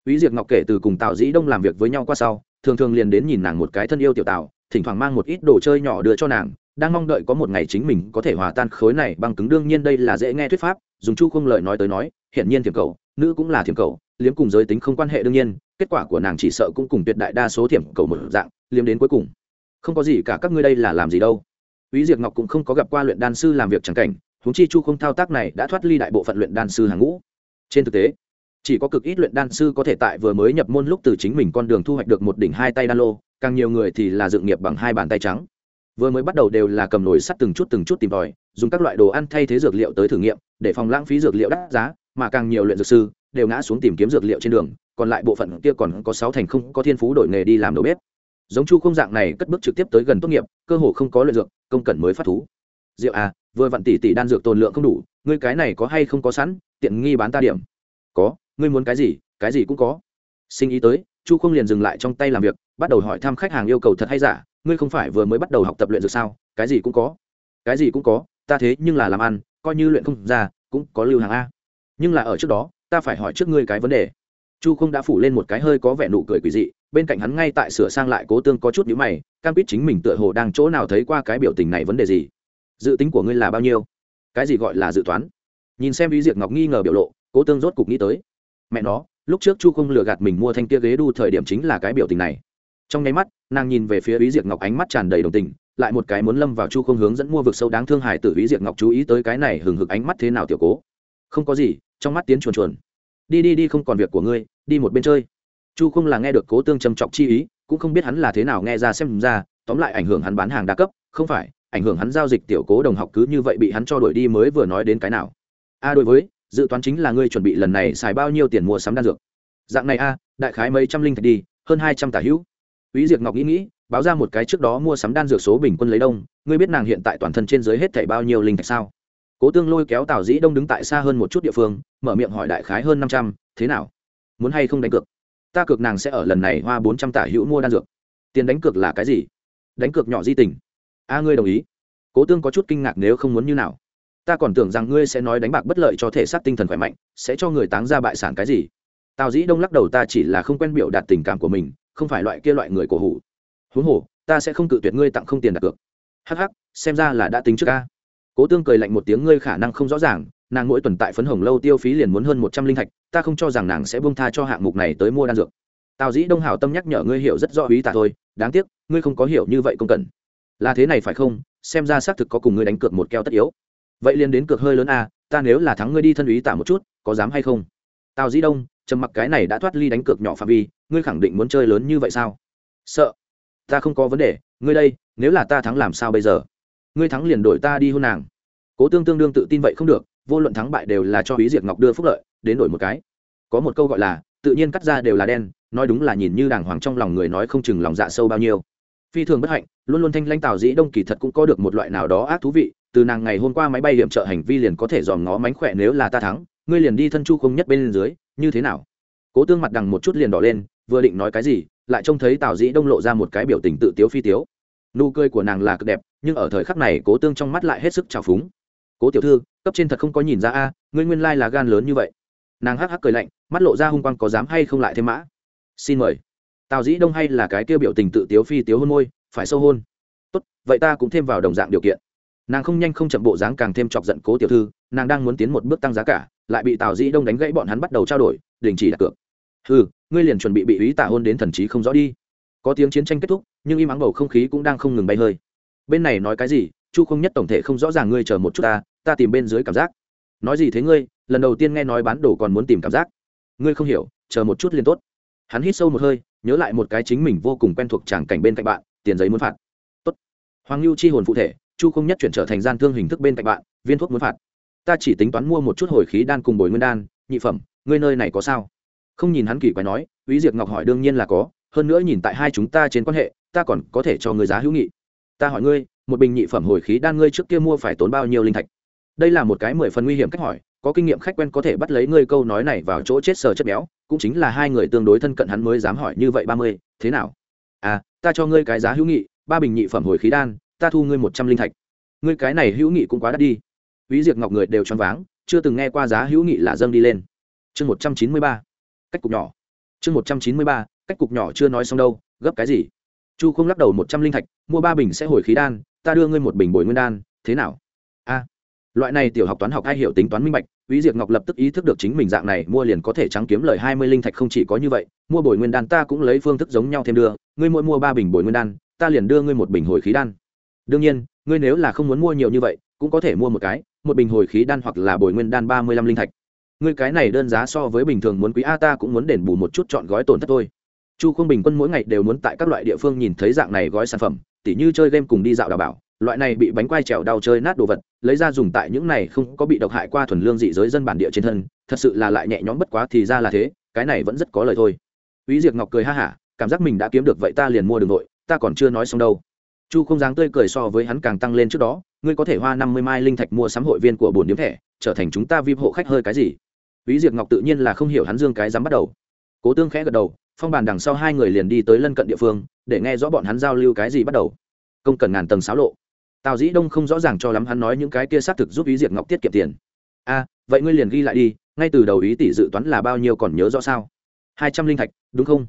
Quý diệt ngọc kể từ cùng tào dĩ đông làm việc với nhau qua sau, thường thường liền đến nhìn nàng một cái thân yêu tiểu tào, thỉnh thoảng mang một ít đồ chơi nhỏ đưa cho nàng, đang mong đợi có một ngày chính mình có thể hòa tan khối này băng cứng. Đương nhiên đây là dễ nghe thuyết pháp, dùng chu không lời nói tới nói, hiển nhiên thiểm cầu nữ cũng là thiểm cầu liếm cùng giới tính không quan hệ đương nhiên kết quả của nàng chỉ sợ cũng cùng tuyệt đại đa số thiểm cầu một dạng liếm đến cuối cùng không có gì cả các ngươi đây là làm gì đâu ý Diệp Ngọc cũng không có gặp qua luyện đan sư làm việc chẳng cảnh, huống chi Chu không thao tác này đã thoát ly đại bộ phận luyện đan sư hàng ngũ. Trên thực tế, chỉ có cực ít luyện đan sư có thể tại vừa mới nhập môn lúc từ chính mình con đường thu hoạch được một đỉnh hai tay đan lô, càng nhiều người thì là dựng nghiệp bằng hai bàn tay trắng. Vừa mới bắt đầu đều là cầm nồi sắt từng chút từng chút tìm tòi, dùng các loại đồ ăn thay thế dược liệu tới thử nghiệm, để phòng lãng phí dược liệu đắt giá, mà càng nhiều luyện dược sư đều ngã xuống tìm kiếm dược liệu trên đường, còn lại bộ phận kia còn có sáu thành không có thiên phú đổi nghề đi làm đầu bếp. Giống Chu không dạng này cất bước trực tiếp tới gần tốt nghiệp, cơ hồ không có luyện dược, công cẩn mới phát thú. Rượu à vừa vặn tỷ tỷ đan dược tồn lượng không đủ ngươi cái này có hay không có sẵn tiện nghi bán ta điểm. Có ngươi muốn cái gì cái gì cũng có. Sinh ý tới chu không liền dừng lại trong tay làm việc bắt đầu hỏi thăm khách hàng yêu cầu thật hay giả ngươi không phải vừa mới bắt đầu học tập luyện dược sao cái gì cũng có. Cái gì cũng có ta thế nhưng là làm ăn coi như luyện không ra cũng có lưu hàng a nhưng là ở trước đó, ta phải hỏi trước ngươi cái vấn đề. Chu không đã phủ lên một cái hơi có vẻ nụ cười quỷ dị, bên cạnh hắn ngay tại sửa sang lại cố tương có chút nhữ mày, cam quýt chính mình tựa hồ đang chỗ nào thấy qua cái biểu tình này vấn đề gì. Dự tính của ngươi là bao nhiêu? Cái gì gọi là dự toán? Nhìn xem ý diệt ngọc nghi ngờ biểu lộ, cố tương rốt cục nghĩ tới. Mẹ nó, lúc trước chu không lừa gạt mình mua thanh kia ghế đu thời điểm chính là cái biểu tình này. Trong nháy mắt, nàng nhìn về phía ý diệt ngọc ánh mắt tràn đầy đồng tình, lại một cái muốn lâm vào chu không hướng dẫn mua vực sâu đáng thương hại từ ý diệt ngọc chú ý tới cái này hừng hực ánh mắt thế nào tiểu cố. Không có gì trong mắt tiến chuồn chuồn. Đi đi đi không còn việc của ngươi đi một bên chơi. Chu không là nghe được cố tương trầm trọng chi ý cũng không biết hắn là thế nào nghe ra xem ra tóm lại ảnh hưởng hắn bán hàng đa cấp không phải ảnh hưởng hắn giao dịch tiểu cố đồng học cứ như vậy bị hắn cho đuổi đi mới vừa nói đến cái nào. A đối với dự toán chính là ngươi chuẩn bị lần này xài bao nhiêu tiền mua sắm đan dược. Dạng này a đại khái mấy trăm linh thạch đi hơn hai trăm tả hữu. Úy diệt Ngọc nghĩ nghĩ, báo ra một cái trước đó mua sắm đan dược số bình quân lấy đông, ngươi biết nàng hiện tại toàn thân trên dưới hết thảy bao nhiêu linh thạch sao? Cố Tương lôi kéo Tào Dĩ Đông đứng tại xa hơn một chút địa phương, mở miệng hỏi đại khái hơn năm trăm, thế nào? Muốn hay không đánh cược? Ta cược nàng sẽ ở lần này hoa bốn trăm tả hữu mua đan dược. Tiền đánh cược là cái gì? Đánh cược nhỏ di tình a ngươi đồng ý cố tương có chút kinh ngạc nếu không muốn như nào ta còn tưởng rằng ngươi sẽ nói đánh bạc bất lợi cho thể xác tinh thần khỏe mạnh sẽ cho người táng ra bại sản cái gì tào dĩ đông lắc đầu ta chỉ là không quen biểu đạt tình cảm của mình không phải loại kia loại người cổ hủ huống hồ ta sẽ không cự tuyệt ngươi tặng không tiền đặt cược hắc hắc xem ra là đã tính trước ca cố tương cười lạnh một tiếng, ngươi khả năng không rõ ràng, nàng mỗi tuần tại phấn hồng lâu tiêu phí liền muốn hơn một trăm linh thạch, ta không cho rằng nàng sẽ bông tha cho hạng mục này tới mua đan dược. Tào dĩ đông hảo tâm nhắc nhở, ngươi hiểu rất rõ ý tạ thôi, đáng tiếc, ngươi không có hiểu như vậy không cần. Là thế này phải không? Xem ra xác thực có cùng ngươi đánh cược một keo tất yếu. Vậy liền đến cược hơi lớn a, ta nếu là thắng ngươi đi thân ý tả một chút, có dám hay không? Tào dĩ đông, trầm mặc cái này đã thoát ly đánh cược nhỏ phạm vi, ngươi khẳng định muốn chơi lớn như vậy sao? Sợ. Ta không có vấn đề, ngươi đây, nếu là ta thắng làm sao bây giờ? Ngươi thắng liền đổi ta đi hôn nàng. Cố tương tương đương tự tin vậy không được, vô luận thắng bại đều là cho ý diệt ngọc đưa phúc lợi, đến đổi một cái. Có một câu gọi là, tự nhiên cắt ra đều là đen, nói đúng là nhìn như đàng hoàng trong lòng người nói không chừng lòng dạ sâu bao nhiêu. Phi thường bất hạnh, luôn luôn thanh lãnh tào dĩ đông kỳ thật cũng có được một loại nào đó ác thú vị, từ nàng ngày hôm qua máy bay hiểm trợ hành vi liền có thể dòm ngó mánh khỏe nếu là ta thắng, ngươi liền đi thân chu không nhất bên dưới, như thế nào? Cố tương mặt đằng một chút liền đỏ lên, vừa định nói cái gì, lại trông thấy tào dĩ đông lộ ra một cái biểu tình tự tiếu phi tiếu nụ cười của nàng là cực đẹp, nhưng ở thời khắc này cố tương trong mắt lại hết sức trào phúng. Cố tiểu thư, cấp trên thật không có nhìn ra a, ngươi nguyên lai là gan lớn như vậy. Nàng hắc hắc cười lạnh, mắt lộ ra hung quang có dám hay không lại thêm mã. Xin mời. Tào dĩ đông hay là cái kêu biểu tình tự tiếu phi tiếu hôn môi, phải sâu hôn. Tốt, vậy ta cũng thêm vào đồng dạng điều kiện. Nàng không nhanh không chậm bộ dáng càng thêm chọc giận cố tiểu thư, nàng đang muốn tiến một bước tăng giá cả, lại bị tào dĩ đông đánh gãy bọn hắn bắt đầu trao đổi, đình chỉ đặt cược. Ừ ngươi liền chuẩn bị bị ý tả hôn đến thần trí không rõ đi có tiếng chiến tranh kết thúc nhưng im ắng bầu không khí cũng đang không ngừng bay hơi. Bên này nói cái gì chu không nhất tổng thể không rõ ràng ngươi chờ một chút ta ta tìm bên dưới cảm giác. Nói gì thế ngươi lần đầu tiên nghe nói bán đồ còn muốn tìm cảm giác. Ngươi không hiểu chờ một chút liền tốt. Hắn hít sâu một hơi nhớ lại một cái chính mình vô cùng quen thuộc tràng cảnh bên cạnh bạn tiền giấy muốn phạt. Tốt. hoàng lưu chi hồn phụ thể chu không nhất chuyển trở thành gian thương hình thức bên cạnh bạn viên thuốc muốn phạt. Ta chỉ tính toán mua một chút hồi khí đan cùng bồi nguyên đan nhị phẩm ngươi nơi này có sao? Không nhìn hắn kỳ quái nói Úy diệt Ngọc hỏi đương nhiên là có, hơn nữa nhìn tại hai chúng ta trên quan hệ, ta còn có thể cho ngươi giá hữu nghị. Ta hỏi ngươi, một bình nhị phẩm hồi khí đan ngươi trước kia mua phải tốn bao nhiêu linh thạch? Đây là một cái mười phần nguy hiểm cách hỏi, có kinh nghiệm khách quen có thể bắt lấy ngươi câu nói này vào chỗ chết sờ chất béo, cũng chính là hai người tương đối thân cận hắn mới dám hỏi như vậy ba mươi, thế nào? À, ta cho ngươi cái giá hữu nghị, ba bình nhị phẩm hồi khí đan, ta thu ngươi một trăm linh thạch. Ngươi cái này hữu nghị cũng quá đắt đi. Úy Diệp Ngọc người đều choáng váng, chưa từng nghe qua giá hữu nghị là dâng đi lên. Chương một trăm chín mươi ba, cách cục nhỏ chương một trăm chín mươi ba cách cục nhỏ chưa nói xong đâu gấp cái gì? Chu không lắc đầu một trăm linh thạch mua ba bình sẽ hồi khí đan ta đưa ngươi một bình bồi nguyên đan thế nào? A loại này tiểu học toán học ai hiểu tính toán minh bạch Úy Diệp Ngọc lập tức ý thức được chính mình dạng này mua liền có thể trắng kiếm lời hai mươi linh thạch không chỉ có như vậy, mua bồi nguyên đan ta cũng lấy phương thức giống nhau thêm đưa, ngươi mỗi mua ba bình bồi nguyên đan, ta liền đưa ngươi một bình hồi khí đan. Đương nhiên, ngươi nếu là không muốn mua nhiều như vậy, cũng có thể mua một cái, một bình hồi khí đan hoặc là bồi nguyên đan ba mươi lăm linh thạch. Ngươi cái này đơn giá so với bình thường muốn quý a ta cũng muốn đền bù một chút chọn gói tổn thất thôi chu không bình quân mỗi ngày đều muốn tại các loại địa phương nhìn thấy dạng này gói sản phẩm tỉ như chơi game cùng đi dạo đào bảo loại này bị bánh quai trèo đau chơi nát đồ vật lấy ra dùng tại những này không có bị độc hại qua thuần lương dị giới dân bản địa trên thân thật sự là lại nhẹ nhõm bất quá thì ra là thế cái này vẫn rất có lời thôi ý diệc Ngọc cười ha hả, cảm giác mình đã kiếm được vậy ta liền mua đường nội, ta còn chưa nói xong đâu. Chu không dáng tươi cười so với hắn càng tăng lên trước đó, ngươi có thể hoa năm mươi mai linh thạch mua sắm hội viên của bồn điểm thẻ, trở thành chúng ta VIP hộ khách hơi cái gì? ý diệc Ngọc tự nhiên là không hiểu hắn dương cái dám bắt đầu. Cố Tương khẽ gật đầu, phong bàn đằng sau hai người liền đi tới lân cận địa phương, để nghe rõ bọn hắn giao lưu cái gì bắt đầu. Công cần ngàn tầng xáo lộ. Tào Dĩ Đông không rõ ràng cho lắm hắn nói những cái kia xác thực giúp ý Diệp Ngọc tiết kiệm tiền. A, vậy ngươi liền ghi lại đi, ngay từ đầu ý tỷ dự toán là bao nhiêu còn nhớ rõ sao? Hai trăm linh thạch, đúng không?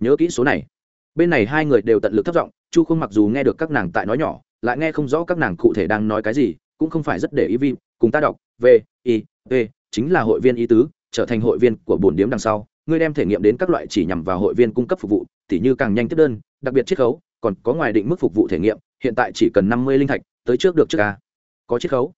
Nhớ kỹ số này. Bên này hai người đều tận lực thấp giọng, Chu Không mặc dù nghe được các nàng tại nói nhỏ, lại nghe không rõ các nàng cụ thể đang nói cái gì, cũng không phải rất để ý vi, cùng ta đọc, V, I, V, chính là hội viên ý tứ trở thành hội viên của bổn điếm đằng sau ngươi đem thể nghiệm đến các loại chỉ nhằm vào hội viên cung cấp phục vụ tỉ như càng nhanh tiếp đơn đặc biệt chiết khấu còn có ngoài định mức phục vụ thể nghiệm hiện tại chỉ cần năm mươi linh thạch tới trước được trước ca có chiết khấu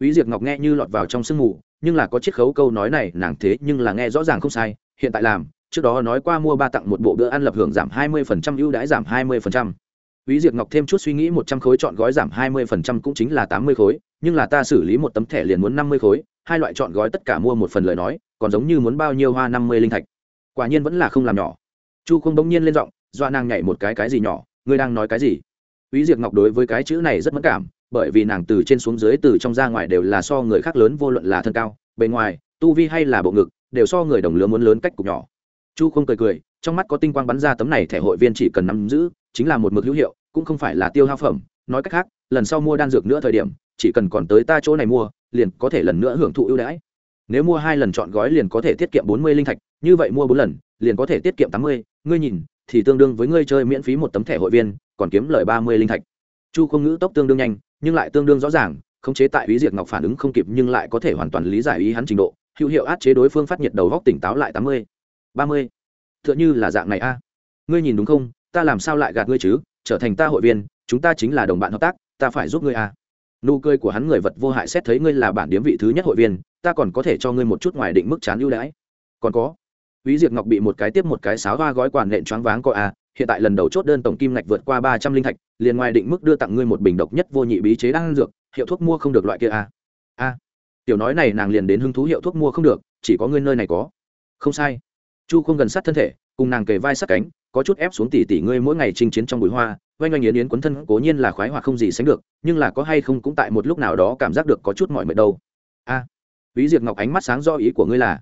Úy Diệp Ngọc nghe như lọt vào trong sương mù, nhưng là có chiết khấu câu nói này nàng thế nhưng là nghe rõ ràng không sai, hiện tại làm, trước đó nói qua mua ba tặng một bộ bữa ăn lập hưởng giảm 20% ưu đãi giảm 20%. Úy Diệp Ngọc thêm chút suy nghĩ 100 khối chọn gói giảm 20% cũng chính là 80 khối, nhưng là ta xử lý một tấm thẻ liền muốn 50 khối, hai loại chọn gói tất cả mua một phần lời nói còn giống như muốn bao nhiêu hoa năm mươi linh thạch. Quả nhiên vẫn là không làm nhỏ. Chu không bỗng nhiên lên giọng doa nàng nhảy một cái cái gì nhỏ ngươi đang nói cái gì? Quý diệc Ngọc đối với cái chữ này rất mẫn cảm, bởi vì nàng từ trên xuống dưới từ trong ra ngoài đều là so người khác lớn vô luận là thân cao, bề ngoài, tu vi hay là bộ ngực, đều so người đồng lứa muốn lớn cách cục nhỏ. Chu không cười cười, trong mắt có tinh quang bắn ra tấm này thẻ hội viên chỉ cần nắm giữ, chính là một mực hữu hiệu, cũng không phải là tiêu hao phẩm, nói cách khác, lần sau mua đan dược nữa thời điểm, chỉ cần còn tới ta chỗ này mua, liền có thể lần nữa hưởng thụ ưu đãi. Nếu mua hai lần chọn gói liền có thể tiết kiệm bốn mươi linh thạch như vậy mua bốn lần liền có thể tiết kiệm tám mươi. Ngươi nhìn thì tương đương với ngươi chơi miễn phí một tấm thẻ hội viên còn kiếm lời ba mươi linh thạch. Chu không ngữ tốc tương đương nhanh nhưng lại tương đương rõ ràng khống chế tại ý diệt ngọc phản ứng không kịp nhưng lại có thể hoàn toàn lý giải ý hắn trình độ hữu hiệu át chế đối phương phát nhiệt đầu góc tỉnh táo lại tám mươi. ba mươi. T h ư ợ n h ư là dạng này a. Ngươi nhìn đúng không? Ta làm sao lại gạt ngươi chứ? Trở thành ta hội viên chúng ta chính là đồng bạn hợp tác ta phải giúp ngươi a nụ cười của hắn người vật vô hại xét thấy ngươi là bản điếm vị thứ nhất hội viên ta còn có thể cho ngươi một chút ngoài định mức chán ưu đãi còn có Úy Diệp Ngọc bị một cái tiếp một cái sáo hoa gói quản nện choáng váng coi a, à, hiện tại lần đầu chốt đơn tổng kim ngạch vượt qua ba trăm linh thạch, liền ngoài định mức đưa tặng ngươi một bình độc nhất vô nhị bí chế đang dược, hiệu thuốc mua không được loại kia a. À. A. tiểu nói này nàng liền đến hứng thú hiệu thuốc mua không được, chỉ có ngươi nơi này có. Không sai. Chu không gần sát thân thể, cùng nàng kề vai sát cánh, có chút ép xuống tỷ tỷ ngươi mỗi ngày chinh chiến trong bụi hoa, oanh oanh yến yến quấn thân cố nhiên là khoái hoặc không gì sánh được nhưng là có hay không cũng tại một lúc nào đó cảm giác được có chút mỏi mệt đâu a à, Vĩ Diệp Ngọc ánh mắt sáng do ý của ngươi là,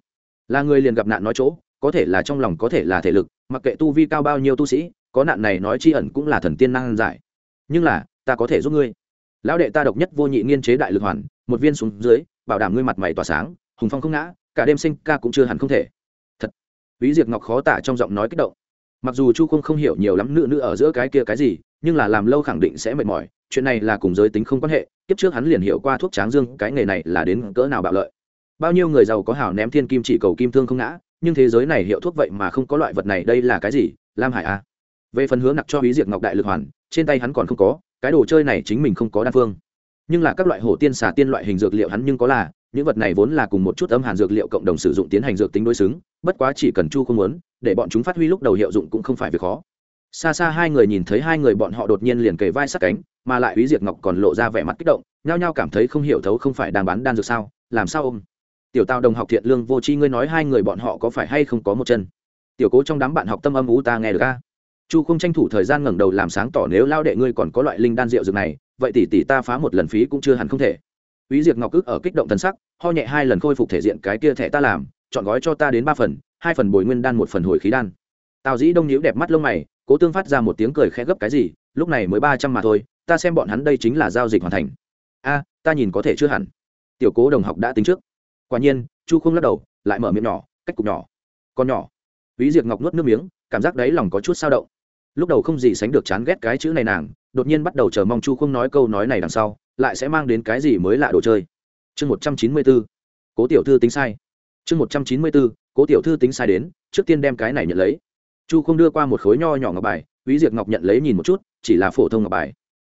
là người liền gặp nạn nói chỗ, có thể là trong lòng có thể là thể lực, mặc kệ tu vi cao bao nhiêu tu sĩ, có nạn này nói tri ẩn cũng là thần tiên năng giải. Nhưng là, ta có thể giúp ngươi. Lão đệ ta độc nhất vô nhị nghiên chế đại lực hoàn, một viên xuống dưới, bảo đảm ngươi mặt mày tỏa sáng, hùng phong không ngã, cả đêm sinh ca cũng chưa hẳn không thể. Thật. Vĩ Diệp Ngọc khó tả trong giọng nói kích động. Mặc dù Chu Không không hiểu nhiều lắm nữ nữ ở giữa cái kia cái gì, nhưng là làm lâu khẳng định sẽ mệt mỏi chuyện này là cùng giới tính không quan hệ kiếp trước hắn liền hiểu qua thuốc tráng dương cái nghề này là đến cỡ nào bạo lợi. Bao nhiêu người giàu có hảo ném thiên kim chỉ cầu kim thương không ngã nhưng thế giới này hiệu thuốc vậy mà không có loại vật này đây là cái gì? Lam hải a à? về phần hướng nặc cho ý diệt ngọc đại lực hoàn trên tay hắn còn không có cái đồ chơi này chính mình không có đa phương. Nhưng là các loại hổ tiên xà tiên loại hình dược liệu hắn nhưng có là những vật này vốn là cùng một chút âm hàn dược liệu cộng đồng sử dụng tiến hành dược tính đối xứng bất quá chỉ cần chu không muốn để bọn chúng phát huy lúc đầu hiệu dụng cũng không phải việc khó xa xa hai người nhìn thấy hai người bọn họ đột nhiên liền kề vai sát cánh mà lại Úy Diệt Ngọc còn lộ ra vẻ mặt kích động, nhao nhao cảm thấy không hiểu thấu không phải đang bán đan dược sao, làm sao ôm? Tiểu Tao đồng học thiện lương vô tri ngươi nói hai người bọn họ có phải hay không có một chân? Tiểu Cố trong đám bạn học tâm âm ú ta nghe được a. Chu không tranh thủ thời gian ngẩng đầu làm sáng tỏ nếu lao đệ ngươi còn có loại linh đan rượu dược này, vậy tỷ tỷ ta phá một lần phí cũng chưa hẳn không thể. Úy Diệt Ngọc ức ở kích động thần sắc, ho nhẹ hai lần khôi phục thể diện cái kia thẻ ta làm, chọn gói cho ta đến ba phần, hai phần bồi nguyên đan một phần hồi khí đan. Tào Dĩ Đông nhíu đẹp mắt lông mày, Cố Tương phát ra một tiếng cười khẽ gấp cái gì, lúc này mới ba trăm mà thôi, ta xem bọn hắn đây chính là giao dịch hoàn thành. A ta nhìn có thể chưa hẳn. Tiểu cố đồng học đã tính trước. Quả nhiên chu không lắc đầu lại mở miệng nhỏ cách cục nhỏ. Con nhỏ. Úy diệt ngọc nuốt nước miếng cảm giác đấy lòng có chút sao động. Lúc đầu không gì sánh được chán ghét cái chữ này nàng đột nhiên bắt đầu chờ mong chu không nói câu nói này đằng sau lại sẽ mang đến cái gì mới lạ đồ chơi? Chương một trăm chín mươi bốn, cố tiểu thư tính sai. Chương một trăm chín mươi bốn, cố tiểu thư tính sai đến, trước tiên đem cái này nhận lấy. Chu không đưa qua một khối nho nhỏ ngọc bài ví diệt ngọc nhận lấy nhìn một chút, chỉ là phổ thông ngọc bài.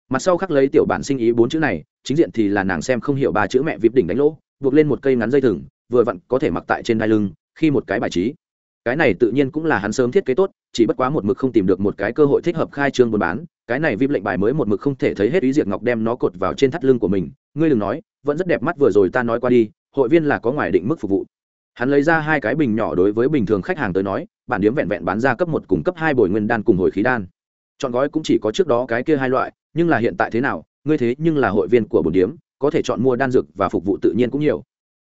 Mặt sau khắc lấy tiểu bản sinh ý bốn chữ này, chính diện thì là nàng xem không hiểu ba chữ mẹ vịp đỉnh đánh lỗ, buộc lên một cây ngắn dây thừng, vừa vặn có thể mặc tại trên đai lưng, khi một cái bài trí cái này tự nhiên cũng là hắn sớm thiết kế tốt, chỉ bất quá một mực không tìm được một cái cơ hội thích hợp khai trương buôn bán. Cái này vip lệnh bài mới một mực không thể thấy hết ý diệt ngọc đem nó cột vào trên thắt lưng của mình. Ngươi đừng nói, vẫn rất đẹp mắt vừa rồi ta nói qua đi, hội viên là có ngoài định mức phục vụ. Hắn lấy ra hai cái bình nhỏ đối với bình thường khách hàng tới nói, bản điếm vẹn vẹn bán ra cấp một cùng cấp hai bồi nguyên đan cùng hồi khí đan. Chọn gói cũng chỉ có trước đó cái kia hai loại, nhưng là hiện tại thế nào, ngươi thế nhưng là hội viên của bồn điếm có thể chọn mua đan dược và phục vụ tự nhiên cũng nhiều.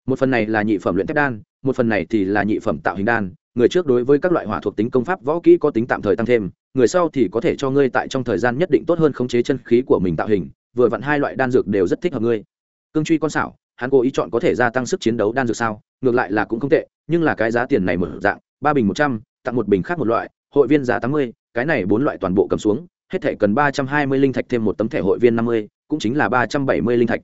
Một phần này là nhị phẩm luyện thép đan, một phần này thì là nhị phẩm tạo hình đan người trước đối với các loại hỏa thuộc tính công pháp võ kỹ có tính tạm thời tăng thêm người sau thì có thể cho ngươi tại trong thời gian nhất định tốt hơn khống chế chân khí của mình tạo hình vừa vặn hai loại đan dược đều rất thích hợp ngươi. Cương truy con xảo hắn cố ý chọn có thể gia tăng sức chiến đấu đan dược sao? Ngược lại là cũng không tệ nhưng là cái giá tiền này một dạng ba bình một trăm tặng một bình khác một loại hội viên giá tám mươi cái này bốn loại toàn bộ cầm xuống hết thảy cần ba trăm hai mươi linh thạch thêm một tấm thẻ hội viên năm mươi cũng chính là ba trăm bảy mươi linh thạch.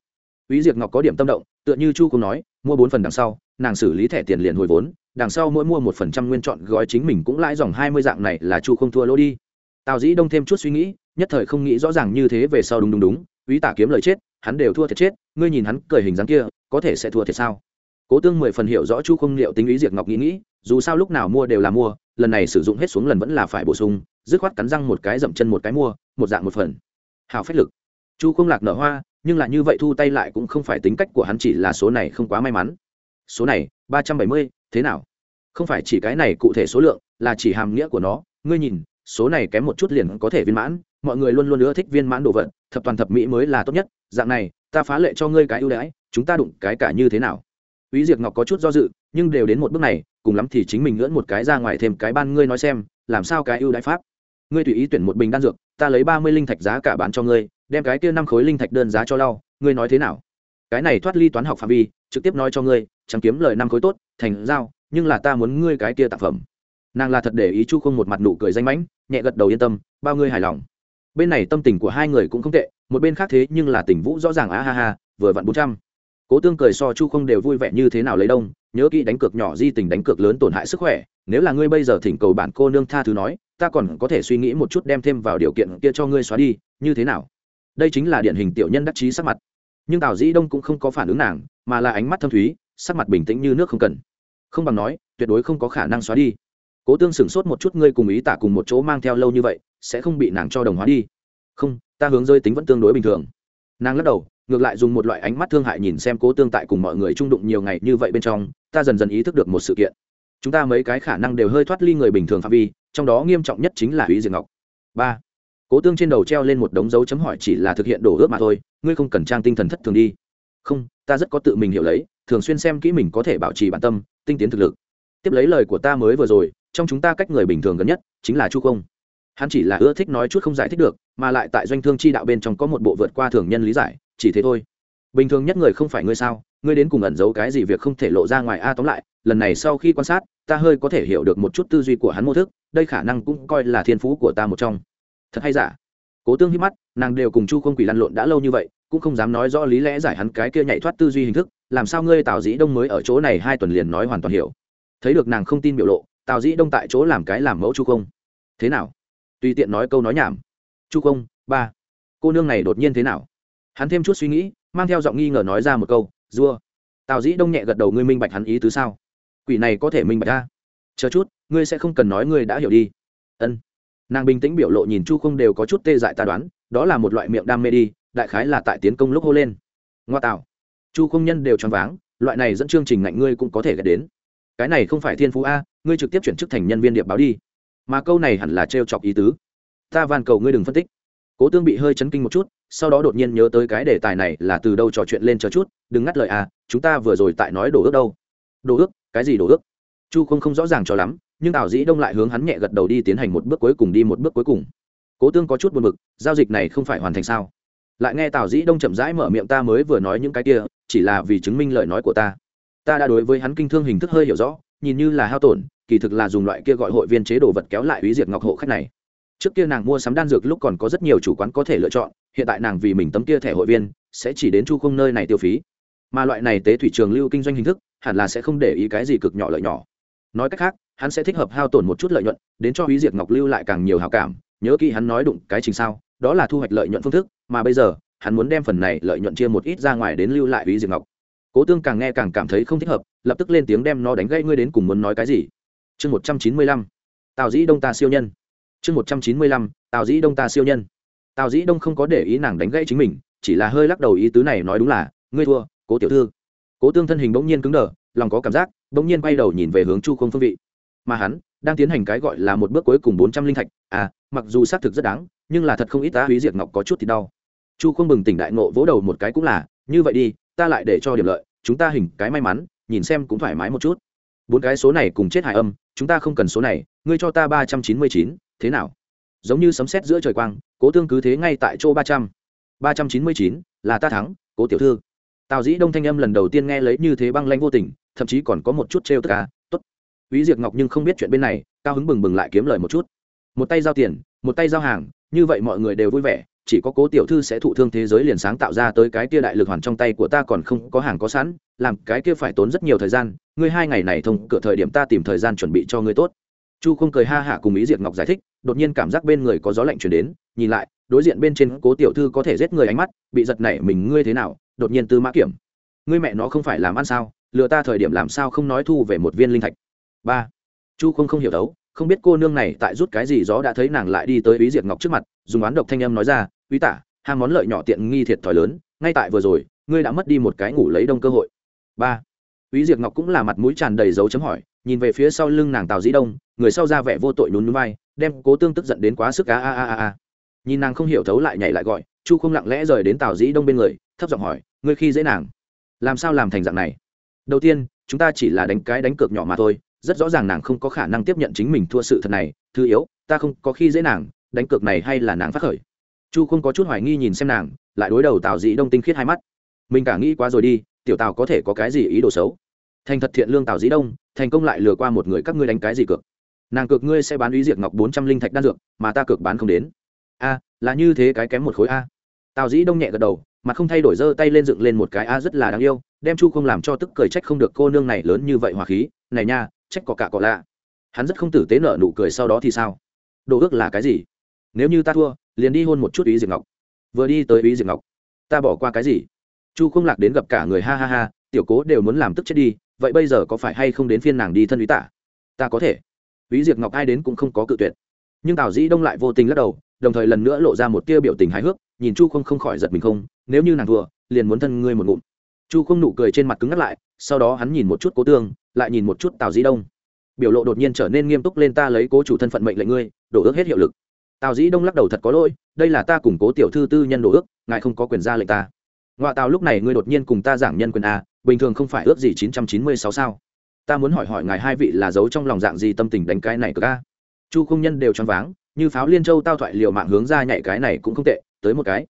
Úy Diệp Ngọc có điểm tâm động, tựa như Chu cũng nói, mua bốn phần đằng sau, nàng xử lý thẻ tiền liền hồi vốn, đằng sau mỗi mua một phần trăm nguyên chọn gói chính mình cũng lãi dòng hai mươi dạng này là Chu không thua lỗ đi. Tào Dĩ Đông thêm chút suy nghĩ, nhất thời không nghĩ rõ ràng như thế về sau đúng đúng đúng, Úy Tả kiếm lời chết, hắn đều thua thiệt chết, ngươi nhìn hắn cười hình dáng kia, có thể sẽ thua thiệt sao? Cố Tương mười phần hiểu rõ Chu không liệu tính ý diệt Ngọc nghĩ nghĩ, dù sao lúc nào mua đều là mua, lần này sử dụng hết xuống lần vẫn là phải bổ sung, dứt khoát cắn răng một cái dậm chân một cái mua một dạng một phần hào phách lực chu không lạc nở hoa nhưng là như vậy thu tay lại cũng không phải tính cách của hắn chỉ là số này không quá may mắn số này ba trăm bảy mươi thế nào? Không phải chỉ cái này cụ thể số lượng là chỉ hàm nghĩa của nó. Ngươi nhìn số này kém một chút liền có thể viên mãn. Mọi người luôn luôn ưa thích viên mãn đồ vật. Thập toàn thập mỹ mới là tốt nhất. Dạng này ta phá lệ cho ngươi cái ưu đãi. Chúng ta đụng cái cả như thế nào? Úy Diệp Ngọc có chút do dự, nhưng đều đến một bước này, cùng lắm thì chính mình ngưỡng một cái ra ngoài thêm cái ban ngươi nói xem, làm sao cái ưu đãi pháp? Ngươi tùy ý tuyển một bình đan dược ta lấy ba mươi linh thạch giá cả bán cho ngươi đem cái kia năm khối linh thạch đơn giá cho lau. Ngươi nói thế nào? Cái này thoát ly toán học phạm vi trực tiếp nói cho ngươi chẳng kiếm lời năm khối tốt, thành giao, nhưng là ta muốn ngươi cái kia tạp phẩm. Nàng là thật để ý chu không một mặt nụ cười danh mãnh, nhẹ gật đầu yên tâm, bao ngươi hài lòng. Bên này tâm tình của hai người cũng không tệ, một bên khác thế nhưng là tình vũ rõ ràng á ha ha, vừa vặn bốn trăm. Cố tương cười so chu không đều vui vẻ như thế nào lấy đông, nhớ kỹ đánh cược nhỏ di tình đánh cược lớn tổn hại sức khỏe, nếu là ngươi bây giờ thỉnh cầu bản cô nương tha thứ nói, ta còn có thể suy nghĩ một chút đem thêm vào điều kiện kia cho ngươi xóa đi, như thế nào? Đây chính là điển hình tiểu nhân đắc chí sắc mặt. Nhưng tào dĩ đông cũng không có phản ứng nàng mà là ánh mắt thâm thúy, sắc mặt bình tĩnh như nước không cần. Không bằng nói, tuyệt đối không có khả năng xóa đi. Cố tương sửng sốt một chút, ngươi cùng ý tả cùng một chỗ mang theo lâu như vậy, sẽ không bị nàng cho đồng hóa đi. Không, ta hướng rơi tính vẫn tương đối bình thường. Nàng lắc đầu, ngược lại dùng một loại ánh mắt thương hại nhìn xem cố tương tại cùng mọi người trung đụng nhiều ngày như vậy bên trong, ta dần dần ý thức được một sự kiện. Chúng ta mấy cái khả năng đều hơi thoát ly người bình thường phạm vi, trong đó nghiêm trọng nhất chính là hủy diệt ngọc. Ba, cố tương trên đầu treo lên một đống dấu chấm hỏi chỉ là thực hiện đổ ước mà thôi, ngươi không cần trang tinh thần thất thường đi. Không ta rất có tự mình hiểu lấy, thường xuyên xem kỹ mình có thể bảo trì bản tâm, tinh tiến thực lực. Tiếp lấy lời của ta mới vừa rồi, trong chúng ta cách người bình thường gần nhất, chính là chu không. Hắn chỉ là ưa thích nói chút không giải thích được, mà lại tại doanh thương chi đạo bên trong có một bộ vượt qua thường nhân lý giải, chỉ thế thôi. Bình thường nhất người không phải ngươi sao, ngươi đến cùng ẩn giấu cái gì việc không thể lộ ra ngoài a à, tóm lại, lần này sau khi quan sát, ta hơi có thể hiểu được một chút tư duy của hắn mô thức, đây khả năng cũng coi là thiên phú của ta một trong. Thật hay giả? Cố tương hít mắt, nàng đều cùng chu không quỷ lăn lộn đã lâu như vậy, cũng không dám nói rõ lý lẽ giải hắn cái kia nhảy thoát tư duy hình thức, làm sao ngươi tào dĩ đông mới ở chỗ này hai tuần liền nói hoàn toàn hiểu. Thấy được nàng không tin biểu lộ, tào dĩ đông tại chỗ làm cái làm mẫu chu không. Thế nào? Tùy tiện nói câu nói nhảm. Chu không, ba. Cô nương này đột nhiên thế nào? Hắn thêm chút suy nghĩ, mang theo giọng nghi ngờ nói ra một câu, dua. Tào dĩ đông nhẹ gật đầu, ngươi minh bạch hắn ý tứ sao? Quỷ này có thể minh bạch ra chờ chút, ngươi sẽ không cần nói ngươi đã hiểu đi. Ân nàng bình tĩnh biểu lộ nhìn chu không đều có chút tê dại ta đoán, đó là một loại miệng đam mê đi, đại khái là tại tiến công lúc hô lên. Ngoa tạo. Chu không nhân đều choáng váng, loại này dẫn chương trình ngạnh ngươi cũng có thể gạt đến. Cái này không phải thiên phú a, ngươi trực tiếp chuyển chức thành nhân viên điệp báo đi. Mà câu này hẳn là trêu chọc ý tứ. Ta van cầu ngươi đừng phân tích. Cố tương bị hơi chấn kinh một chút, sau đó đột nhiên nhớ tới cái đề tài này là từ đâu trò chuyện lên chờ chút, đừng ngắt lời à chúng ta vừa rồi tại nói đồ ước đâu. Đồ ước? Cái gì đồ ước? Chu không không rõ ràng cho lắm nhưng tào dĩ đông lại hướng hắn nhẹ gật đầu đi tiến hành một bước cuối cùng đi một bước cuối cùng. Cố tương có chút buồn b ự c giao dịch này không phải hoàn thành sao? Lại nghe tào dĩ đông chậm rãi mở miệng ta mới vừa nói những cái kia, chỉ là vì chứng minh lời nói của ta. Ta đã đối với hắn kinh thương hình thức hơi hiểu rõ, nhìn như là hao tổn, kỳ thực là dùng loại kia gọi hội viên chế đồ vật kéo lại ý diệt ngọc hộ khách này. Trước kia nàng mua sắm đan dược lúc còn có rất nhiều chủ quán có thể lựa chọn, hiện tại nàng vì mình tấm kia thẻ hội viên, sẽ chỉ đến chu không nơi này tiêu phí. Mà loại này tế thủy trường lưu kinh doanh hình thức, hẳn là sẽ không để ý cái gì cực nhỏ lợi nhỏ. Nói cách khác hắn sẽ thích hợp hao tổn một chút lợi nhuận, đến cho hủy diệt ngọc lưu lại càng nhiều hào cảm, nhớ kỹ hắn nói đụng cái trình sao, đó là thu hoạch lợi nhuận phương thức, mà bây giờ, hắn muốn đem phần này lợi nhuận chia một ít ra ngoài đến lưu lại hủy diệt ngọc. Cố tương càng nghe càng cảm thấy không thích hợp, lập tức lên tiếng đem nó đánh gây ngươi đến cùng muốn nói cái gì? Chương một trăm chín mươi lăm. Tào dĩ đông ta siêu nhân. Chương một trăm chín mươi lăm. Tào dĩ đông ta siêu nhân. Tào dĩ đông không có để ý nàng đánh gãy chính mình, chỉ là hơi lắc đầu ý tứ này nói đúng là, ngươi thua, cố tiểu thư. Cố tương thân hình bỗng nhiên cứng đờ, lòng có cảm giác, bỗng nhiên quay đầu nhìn về hướng chu không phương vị mà hắn đang tiến hành cái gọi là một bước cuối cùng bốn trăm linh thạch. À mặc dù xác thực rất đáng, nhưng là thật không ít ta húy diệt ngọc có chút thì đau. Chu không bừng tỉnh đại ngộ vỗ đầu một cái cũng là, như vậy đi, ta lại để cho điểm lợi, chúng ta hình cái may mắn, nhìn xem cũng thoải mái một chút. Bốn cái số này cùng chết hại âm, chúng ta không cần số này, ngươi cho ta ba trăm chín mươi chín, thế nào? Giống như sấm sét giữa trời quang, cố tương cứ thế ngay tại chỗ ba trăm. Ba trăm chín mươi chín, là ta thắng, cố tiểu thư. Tào dĩ đông thanh âm lần đầu tiên nghe lấy như thế băng lanh vô tình, thậm chí còn có một chút trêu tất cả à. Úy Diệp Ngọc nhưng không biết chuyện bên này, cao hứng bừng bừng lại kiếm lời một chút. Một tay giao tiền, một tay giao hàng, như vậy mọi người đều vui vẻ, chỉ có Cố tiểu thư sẽ thụ thương thế giới liền sáng tạo ra tới cái kia đại lực hoàn trong tay của ta còn không có hàng có sẵn, làm cái kia phải tốn rất nhiều thời gian, ngươi hai ngày này thông cửa thời điểm ta tìm thời gian chuẩn bị cho ngươi tốt. Chu không cười ha hả cùng Ý Diệp Ngọc giải thích, đột nhiên cảm giác bên người có gió lạnh truyền đến, nhìn lại, đối diện bên trên Cố tiểu thư có thể giết người ánh mắt, bị giật nảy mình ngươi thế nào, đột nhiên tư mã kiểm. Ngươi mẹ nó không phải làm ăn sao, lừa ta thời điểm làm sao không nói thu về một viên linh thạch ba. Chu không không hiểu đấu, không biết cô nương này tại rút cái gì gió đã thấy nàng lại đi tới ý diệt ngọc trước mặt, dùng oán độc thanh âm nói ra Uy tả, ham món lợi nhỏ tiện nghi thiệt thòi lớn, ngay tại vừa rồi, ngươi đã mất đi một cái ngủ lấy đông cơ hội. Ba. Ý diệt ngọc cũng là mặt mũi tràn đầy dấu chấm hỏi, nhìn về phía sau lưng nàng tào dĩ đông, người sau ra vẻ vô tội nhún núi vai, đem cố tương tức giận đến quá sức a a a a nhìn nàng không hiểu thấu lại nhảy lại gọi, chu không lặng lẽ rời đến tào dĩ đông bên người, thấp giọng hỏi, ngươi khi dễ nàng, làm sao làm thành dạng này? Đầu tiên, chúng ta chỉ là đánh cái đánh cược nhỏ mà thôi rất rõ ràng nàng không có khả năng tiếp nhận chính mình thua sự thật này, thứ yếu, ta không có khi dễ nàng, đánh cược này hay là nàng phát khởi. Chu không có chút hoài nghi nhìn xem nàng, lại đối đầu tào dĩ đông tinh khiết hai mắt. Mình cả nghĩ quá rồi đi, tiểu tào có thể có cái gì ý đồ xấu? Thành thật thiện lương tào dĩ đông, thành công lại lừa qua một người các ngươi đánh cái gì cược? Nàng cược ngươi sẽ bán ý diệt ngọc bốn trăm linh thạch đan dược, mà ta cược bán không đến. A, là như thế cái kém một khối a. Tào dĩ đông nhẹ gật đầu, mà không thay đổi giơ tay lên dựng lên một cái a rất là đáng yêu, đem chu không làm cho tức cười trách không được cô nương này lớn như vậy hòa khí. Này nha trách có cả cọ lạ. Hắn rất không tử tế nợ nụ cười sau đó thì sao? Đồ ước là cái gì? Nếu như ta thua, liền đi hôn một chút ý diệp ngọc. Vừa đi tới ý diệp ngọc, ta bỏ qua cái gì? Chu không lạc đến gặp cả người ha ha ha, tiểu cố đều muốn làm tức chết đi, vậy bây giờ có phải hay không đến phiên nàng đi thân ý tả? Ta có thể. Ý diệp ngọc ai đến cũng không có cự tuyệt. Nhưng tào dĩ đông lại vô tình lắc đầu, đồng thời lần nữa lộ ra một tia biểu tình hài hước, nhìn chu không không khỏi giật mình không, nếu như nàng thua, liền muốn thân ngươi một ngụm. Chu không nụ cười trên mặt cứng ngắt lại sau đó hắn nhìn một chút cố tương lại nhìn một chút tào dĩ đông. Biểu lộ đột nhiên trở nên nghiêm túc lên ta lấy cố chủ thân phận mệnh lệnh ngươi đổ ước hết hiệu lực. Tào dĩ đông lắc đầu thật có lỗi đây là ta củng cố tiểu thư tư nhân đổ ước ngài không có quyền ra lệnh ta. Ngoại tào lúc này ngươi đột nhiên cùng ta giảng nhân quyền a bình thường không phải ước gì chín trăm chín mươi sáu sao? Ta muốn hỏi hỏi ngài hai vị là giấu trong lòng dạng gì tâm tình đánh cái này cực a à? chu không nhân đều choáng váng như pháo liên châu tao thoại liều mạng hướng ra nhảy cái này cũng không tệ tới một cái.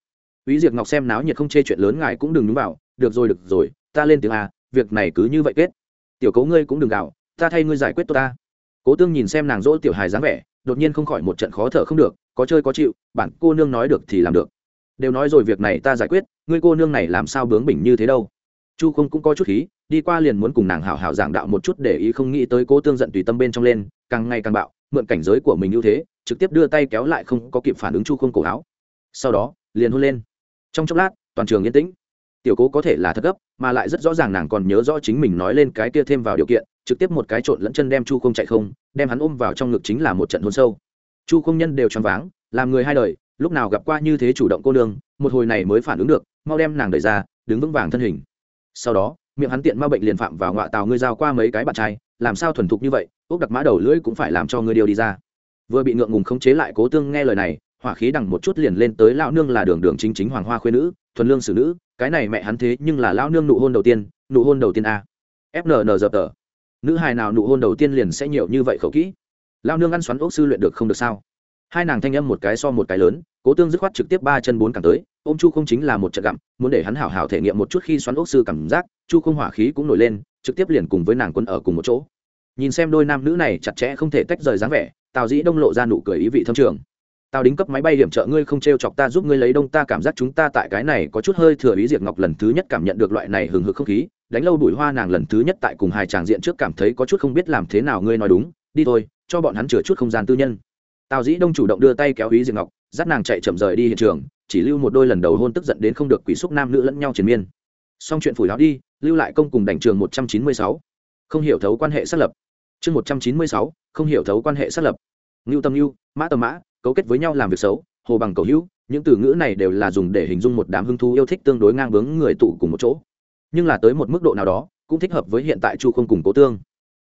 Úy Diệp Ngọc xem náo nhiệt không chê chuyện lớn ngài cũng đừng nhúng vào, được rồi được rồi, ta lên tiếng a, việc này cứ như vậy kết. Tiểu Cố ngươi cũng đừng gào, ta thay ngươi giải quyết tốt ta. Cố Tương nhìn xem nàng dỗ tiểu hài dáng vẻ, đột nhiên không khỏi một trận khó thở không được, có chơi có chịu, bản cô nương nói được thì làm được. Đều nói rồi việc này ta giải quyết, ngươi cô nương này làm sao bướng bỉnh như thế đâu. Chu Không cũng có chút khí, đi qua liền muốn cùng nàng hảo hảo giảng đạo một chút để ý không nghĩ tới Cố Tương giận tùy tâm bên trong lên, càng ngày càng bạo, mượn cảnh giới của mình ưu thế, trực tiếp đưa tay kéo lại không có kịp phản ứng Chu Không cổ áo. Sau đó, liền hôn lên trong chốc lát toàn trường yên tĩnh tiểu cố có thể là thật gấp, mà lại rất rõ ràng nàng còn nhớ rõ chính mình nói lên cái kia thêm vào điều kiện, trực tiếp một cái trộn lẫn chân đem chu không chạy không, đem hắn ôm vào trong ngực chính là một trận hôn sâu. Chu không nhân đều choáng váng, làm người hai đời, lúc nào gặp qua như thế chủ động cô nương, một hồi này mới phản ứng được, mau đem nàng đẩy ra, đứng vững vàng thân hình. Sau đó, miệng hắn tiện ma bệnh liền phạm vào ngọa tàu ngươi giao qua mấy cái bạn trai, làm sao thuần thục như vậy ốc đặc mã đầu lưỡi cũng phải làm cho ngươi điều đi ra. Vừa bị ngượng ngùng khống chế lại cố tương nghe lời này hỏa khí đằng một chút liền lên tới lão nương là đường đường chính chính hoàng hoa khuyên nữ, thuần lương xử nữ, cái này mẹ hắn thế nhưng là lão nương nụ hôn đầu tiên, nụ hôn đầu tiên a. Fnn dập tờ. Nữ hài nào nụ hôn đầu tiên liền sẽ nhiều như vậy khẩu kỹ. Lão nương ăn xoắn ốc sư luyện được không được sao? Hai nàng thanh âm một cái so một cái lớn, cố tương dứt khoát trực tiếp ba chân bốn càng tới, ôm chu không chính là một trận gặm, muốn để hắn hảo hảo thể nghiệm một chút khi xoắn ốc sư cảm giác, chu không hỏa khí cũng nổi lên, trực tiếp liền cùng với nàng quân ở cùng một chỗ. Nhìn xem đôi nam nữ này chặt chẽ không thể tách rời dáng vẻ, tào dĩ đông lộ ra nụ cười ý vị thâm trường tào đính cấp máy bay điểm trợ ngươi không t r e o chọc ta giúp ngươi lấy đông, ta cảm giác chúng ta tại cái này có chút hơi thừa ý diệt ngọc lần thứ nhất cảm nhận được loại này hừng hực không khí, đánh lâu bụi hoa nàng lần thứ nhất tại cùng hai tràng diện trước cảm thấy có chút không biết làm thế nào ngươi nói đúng, đi thôi, cho bọn hắn chừa chút không gian tư nhân. Tào dĩ đông chủ động đưa tay kéo ý diệt ngọc, dắt nàng chạy chậm rời đi hiện trường, chỉ lưu một đôi lần đầu hôn tức giận đến không được quỷ xúc nam nữ lẫn nhau triền miên. Xong chuyện phủi đó đi, lưu lại công cùng đảnh trường một trăm chín mươi sáu. Không hiểu thấu quan hệ xác lập. Chương một trăm chín mươi sáu, không hiểu thấu quan hệ xác lập. Ngưu tâm ngưu, mã tầm mã cấu kết với nhau làm việc xấu, hồ bằng cầu hữu, những từ ngữ này đều là dùng để hình dung một đám hưng thú yêu thích tương đối ngang bướng người tụ cùng một chỗ. Nhưng là tới một mức độ nào đó, cũng thích hợp với hiện tại chu không cùng cố tương.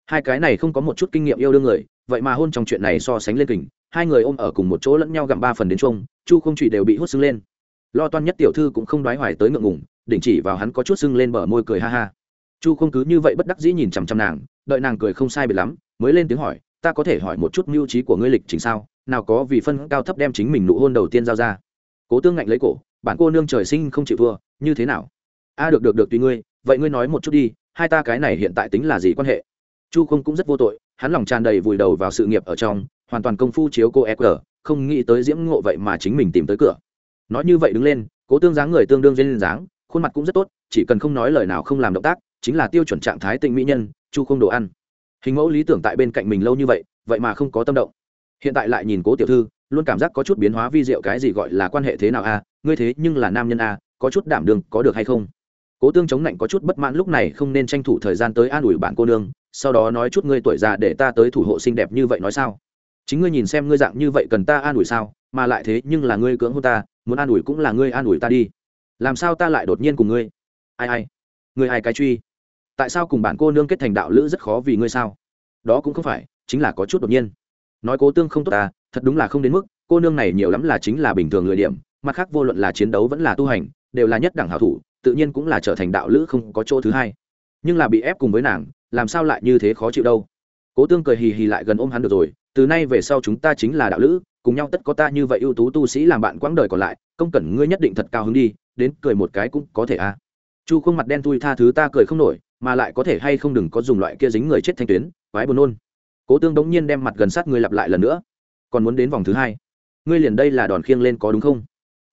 Hai cái này không có một chút kinh nghiệm yêu đương người, vậy mà hôn trong chuyện này so sánh lên kình, hai người ôm ở cùng một chỗ lẫn nhau gặm ba phần đến chung chu không trụy đều bị hút sưng lên. Lo toan nhất tiểu thư cũng không đoái hoài tới ngượng ngủng đỉnh chỉ vào hắn có chút sưng lên bờ môi cười ha ha. Chu không cứ như vậy bất đắc dĩ nhìn chằm chằm nàng, đợi nàng cười không sai biệt lắm, mới lên tiếng hỏi, ta có thể hỏi một chút mưu trí của ngươi lịch trình sao? Nào có vì phân cao thấp đem chính mình nụ hôn đầu tiên giao ra. Cố tương ngạnh lấy cổ, bản cô nương trời sinh không chịu thua, như thế nào? A, được được được, tùy ngươi, vậy ngươi nói một chút đi, hai ta cái này hiện tại tính là gì quan hệ? Chu không cũng rất vô tội, hắn lòng tràn đầy vùi đầu vào sự nghiệp ở trong, hoàn toàn công phu chiếu cô eq không nghĩ tới diễm ngộ vậy mà chính mình tìm tới cửa. Nói như vậy đứng lên, cố tương dáng người tương đương duyên dáng, khuôn mặt cũng rất tốt, chỉ cần không nói lời nào không làm động tác, chính là tiêu chuẩn trạng thái tình mỹ nhân, chu không đồ ăn. Hình mẫu lý tưởng tại bên cạnh mình lâu như vậy vậy mà không có tâm động hiện tại lại nhìn cố tiểu thư, luôn cảm giác có chút biến hóa vi diệu cái gì gọi là quan hệ thế nào a? Ngươi thế nhưng là nam nhân a, có chút đảm đường có được hay không? Cố tương chống lạnh có chút bất mãn lúc này không nên tranh thủ thời gian tới an ủi bạn cô nương, sau đó nói chút ngươi tuổi già để ta tới thủ hộ xinh đẹp như vậy nói sao? Chính ngươi nhìn xem ngươi dạng như vậy cần ta an ủi sao, mà lại thế nhưng là ngươi cưỡng hôn ta, muốn an ủi cũng là ngươi an ủi ta đi. Làm sao ta lại đột nhiên cùng ngươi? Ai ai, ngươi ai cái truy? Tại sao cùng bạn cô nương kết thành đạo lữ rất khó vì ngươi sao? Đó cũng không phải, chính là có chút đột nhiên nói cố tương không tốt ta, thật đúng là không đến mức, cô nương này nhiều lắm là chính là bình thường lười điểm, mặt khác vô luận là chiến đấu vẫn là tu hành, đều là nhất đẳng hảo thủ, tự nhiên cũng là trở thành đạo lữ không có chỗ thứ hai. Nhưng là bị ép cùng với nàng, làm sao lại như thế khó chịu đâu? Cố tương cười hì hì lại gần ôm hắn được rồi, từ nay về sau chúng ta chính là đạo lữ, cùng nhau tất có ta như vậy ưu tú tu sĩ làm bạn quãng đời còn lại, công cẩn ngươi nhất định thật cao hứng đi, đến cười một cái cũng có thể à. Chu khuôn mặt đen thui tha thứ ta cười không nổi, mà lại có thể hay không đừng có dùng loại kia dính người chết thanh tuyến, quái buồn nôn cố tương đống nhiên đem mặt gần sát ngươi lặp lại lần nữa. Còn muốn đến vòng thứ hai. Ngươi liền đây là đòn khiêng lên có đúng không?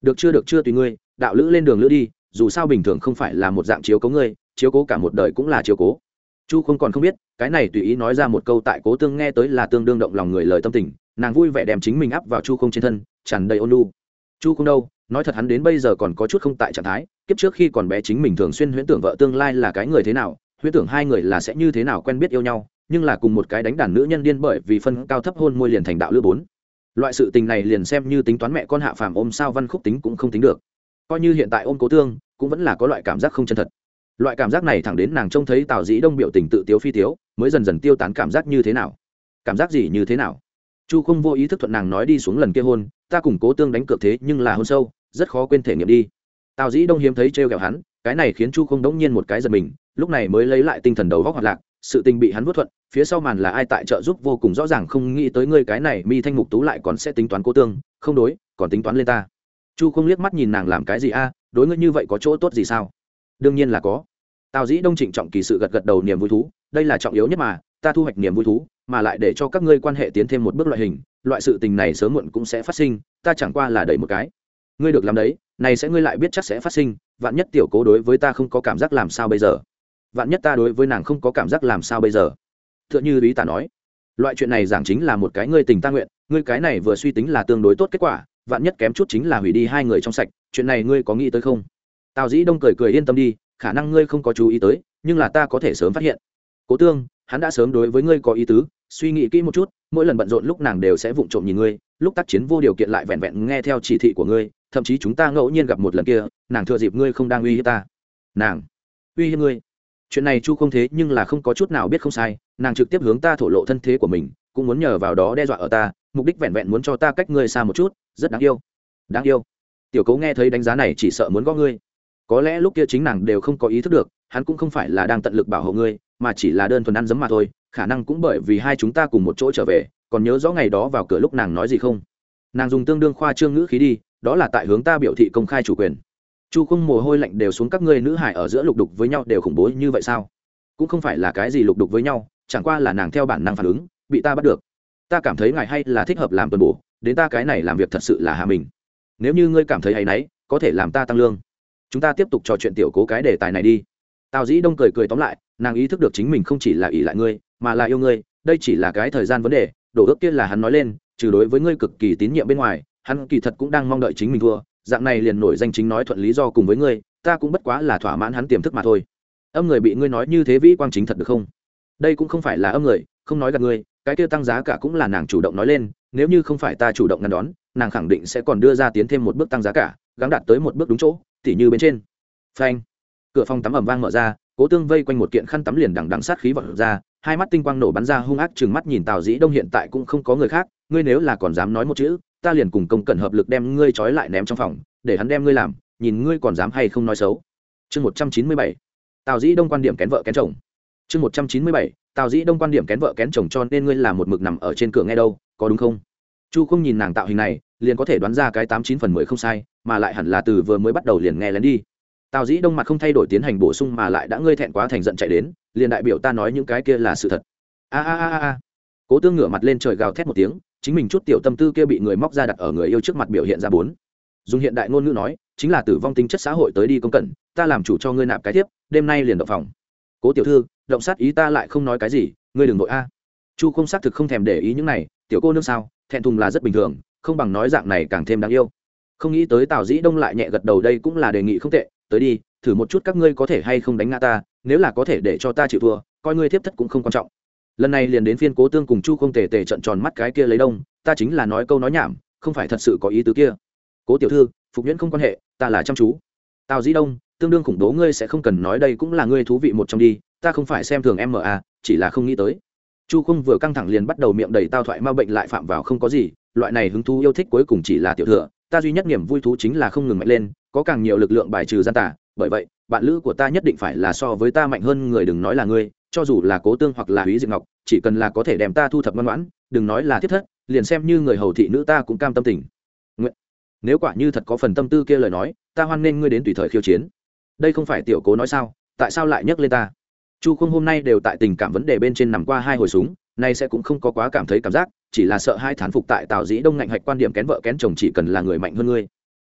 Được chưa được chưa tùy ngươi, đạo lữ lên đường lữ đi, dù sao bình thường không phải là một dạng chiếu cố ngươi, chiếu cố cả một đời cũng là chiếu cố. Chu không còn không biết, cái này tùy ý nói ra một câu tại cố tương nghe tới là tương đương động lòng người lời tâm tình, nàng vui vẻ đem chính mình áp vào chu không trên thân, tràn đầy ôn lu chu không đâu? Nói thật hắn đến bây giờ còn có chút không tại trạng thái, kiếp trước khi còn bé chính mình thường xuyên huyễn tưởng vợ tương lai là cái người thế nào, huyễn tưởng hai người là sẽ như thế nào quen biết yêu nhau nhưng là cùng một cái đánh đàn nữ nhân điên bởi vì phân cao thấp hôn môi liền thành đạo lữ bốn. Loại sự tình này liền xem như tính toán mẹ con hạ phàm ôm sao văn khúc tính cũng không tính được. Coi như hiện tại ôm cố tương, cũng vẫn là có loại cảm giác không chân thật. Loại cảm giác này thẳng đến nàng trông thấy tào dĩ đông biểu tình tự tiếu phi tiếu, mới dần dần tiêu tán cảm giác như thế nào? Cảm giác gì như thế nào? Chu không vô ý thức thuận nàng nói đi xuống lần kia hôn, ta cùng cố tương đánh cược thế nhưng là hôn sâu, rất khó quên thể nghiệm đi. Tào dĩ đông hiếm thấy trêu kẹo hắn, cái này khiến chu không đống nhiên một cái giật mình, lúc này mới lấy lại tinh thần đầu góc hoạt lạc sự tình bị hắn vớt thuận, phía sau màn là ai tại trợ giúp vô cùng rõ ràng không nghĩ tới ngươi cái này mi thanh mục tú lại còn sẽ tính toán cố tương, không đối, còn tính toán lên ta. Chu không liếc mắt nhìn nàng làm cái gì a, đối ngươi như vậy có chỗ tốt gì sao? Đương nhiên là có. Tào dĩ đông trịnh trọng kỳ sự gật gật đầu niềm vui thú, đây là trọng yếu nhất mà, ta thu hoạch niềm vui thú, mà lại để cho các ngươi quan hệ tiến thêm một bước loại hình, loại sự tình này sớm muộn cũng sẽ phát sinh, ta chẳng qua là đẩy một cái. Ngươi được làm đấy, này sẽ ngươi lại biết chắc sẽ phát sinh, vạn nhất tiểu cố đối với ta không có cảm giác làm sao bây giờ vạn nhất ta đối với nàng không có cảm giác làm sao bây giờ? T h ư ợ n h ư ý tả nói. Loại chuyện này giảng chính là một cái ngươi tình ta nguyện, ngươi cái này vừa suy tính là tương đối tốt kết quả, vạn nhất kém chút chính là hủy đi hai người trong sạch, chuyện này ngươi có nghĩ tới không? Tào dĩ đông cười cười yên tâm đi, khả năng ngươi không có chú ý tới, nhưng là ta có thể sớm phát hiện. Cố tương, hắn đã sớm đối với ngươi có ý tứ, suy nghĩ kỹ một chút, mỗi lần bận rộn lúc nàng đều sẽ vụng trộm nhìn ngươi, lúc tác chiến vô điều kiện lại vẹn vẹn nghe theo chỉ thị của ngươi, thậm chí chúng ta ngẫu nhiên gặp một lần kia, nàng thừa dịp ngươi không đang uy hiếp ta. Nàng, uy hiếp ngươi chuyện này chu không thế nhưng là không có chút nào biết không sai, nàng trực tiếp hướng ta thổ lộ thân thế của mình, cũng muốn nhờ vào đó đe dọa ở ta, mục đích vẹn vẹn muốn cho ta cách ngươi xa một chút, rất đáng yêu. Đáng yêu. Tiểu cấu nghe thấy đánh giá này chỉ sợ muốn gõ ngươi. Có lẽ lúc kia chính nàng đều không có ý thức được, hắn cũng không phải là đang tận lực bảo hộ ngươi, mà chỉ là đơn thuần ăn dấm mà thôi, khả năng cũng bởi vì hai chúng ta cùng một chỗ trở về, còn nhớ rõ ngày đó vào cửa lúc nàng nói gì không? Nàng dùng tương đương khoa trương ngữ khí đi, đó là tại hướng ta biểu thị công khai chủ quyền chu không mồ hôi lạnh đều xuống các ngươi nữ hải ở giữa lục đục với nhau đều khủng bố như vậy sao? Cũng không phải là cái gì lục đục với nhau, chẳng qua là nàng theo bản năng phản ứng, bị ta bắt được. Ta cảm thấy ngài hay là thích hợp làm tuần bổ, đến ta cái này làm việc thật sự là hạ mình. Nếu như ngươi cảm thấy hay náy có thể làm ta tăng lương. Chúng ta tiếp tục trò chuyện tiểu cố cái đề tài này đi. Tào dĩ đông cười cười tóm lại, nàng ý thức được chính mình không chỉ là ỷ lại ngươi, mà là yêu ngươi, đây chỉ là cái thời gian vấn đề, đổ ước kia là hắn nói lên, trừ đối với ngươi cực kỳ tín nhiệm bên ngoài, hắn kỳ thật cũng đang mong đợi chính mình thua dạng này liền nổi danh chính nói thuận lý do cùng với ngươi, ta cũng bất quá là thỏa mãn hắn tiềm thức mà thôi. Âm người bị ngươi nói như thế vĩ quang chính thật được không? Đây cũng không phải là âm người, không nói gặp ngươi, cái kia tăng giá cả cũng là nàng chủ động nói lên, nếu như không phải ta chủ động ngăn đón, nàng khẳng định sẽ còn đưa ra tiến thêm một bước tăng giá cả gắn đạt tới một bước đúng chỗ, tỉ như bên trên. Phanh. Cửa phòng tắm ẩm vang mở ra, cố tương vây quanh một kiện khăn tắm liền đằng đằng sát khí vật ra, hai mắt tinh quang nổ bắn ra hung ác chừng mắt nhìn tào dĩ đông hiện tại cũng không có người khác, ngươi nếu là còn dám nói một chữ ta liền cùng công cẩn hợp lực đem ngươi trói lại ném trong phòng, để hắn đem ngươi làm, nhìn ngươi còn dám hay không nói xấu. Chương một trăm chín mươi bảy, tào dĩ đông quan điểm kén vợ kén chồng. Chương một trăm chín mươi bảy, tào dĩ đông quan điểm kén vợ kén chồng cho nên ngươi là một mực nằm ở trên cửa nghe đâu, có đúng không? Chu không nhìn nàng tạo hình này, liền có thể đoán ra cái tám chín phần mười không sai, mà lại hẳn là từ vừa mới bắt đầu liền nghe lén đi. Tào dĩ đông mặt không thay đổi tiến hành bổ sung mà lại đã ngươi thẹn quá thành giận chạy đến, liền đại biểu ta nói những cái kia là sự thật. A a a a cố tương ngửa mặt lên trời gào thét một tiếng chính mình chút tiểu tâm tư kia bị người móc ra đặt ở người yêu trước mặt biểu hiện ra bốn. Dùng hiện đại ngôn ngữ nói, chính là tử vong tính chất xã hội tới đi công cận ta làm chủ cho ngươi nạp cái tiếp đêm nay liền động phòng. Cố tiểu thư, động sát ý ta lại không nói cái gì, ngươi đừng nội a. Chu không xác thực không thèm để ý những này, tiểu cô nương sao, thẹn thùng là rất bình thường, không bằng nói dạng này càng thêm đáng yêu. Không nghĩ tới tào dĩ đông lại nhẹ gật đầu đây cũng là đề nghị không tệ, tới đi, thử một chút các ngươi có thể hay không đánh ngã ta, nếu là có thể để cho ta chịu thua, coi ngươi thiếp thất cũng không quan trọng lần này liền đến phiên cố tương cùng chu không tề tề trận tròn mắt cái kia lấy đông ta chính là nói câu nói nhảm không phải thật sự có ý tứ kia. Cố tiểu thư phục nhuyễn không quan hệ ta là chăm chú. Tào dĩ đông tương đương khủng bố ngươi sẽ không cần nói đây cũng là ngươi thú vị một trong đi ta không phải xem thường em mà à, chỉ là không nghĩ tới. Chu không vừa căng thẳng liền bắt đầu miệng đầy tao thoại ma bệnh lại phạm vào không có gì loại này hứng thú yêu thích cuối cùng chỉ là tiểu thừa ta duy nhất niềm vui thú chính là không ngừng mạnh lên có càng nhiều lực lượng bài trừ gian tả bởi vậy, bạn lữ của ta nhất định phải là so với ta mạnh hơn người đừng nói là ngươi, cho dù là cố tương hoặc là húy diệp ngọc, chỉ cần là có thể đem ta thu thập ngoan ngoãn, đừng nói là thiết thất, liền xem như người hầu thị nữ ta cũng cam tâm tình. Nguyện. nếu quả như thật có phần tâm tư kia lời nói, ta hoan nghênh ngươi đến tùy thời khiêu chiến. Đây không phải tiểu cố nói sao, tại sao lại nhắc lên ta? Chu không hôm nay đều tại tình cảm vấn đề bên trên nằm qua hai hồi súng, nay sẽ cũng không có quá cảm thấy cảm giác, chỉ là sợ hai thán phục tại tào dĩ đông ngạnh hạch quan điểm kén vợ kén chồng chỉ cần là người mạnh hơn ngươi.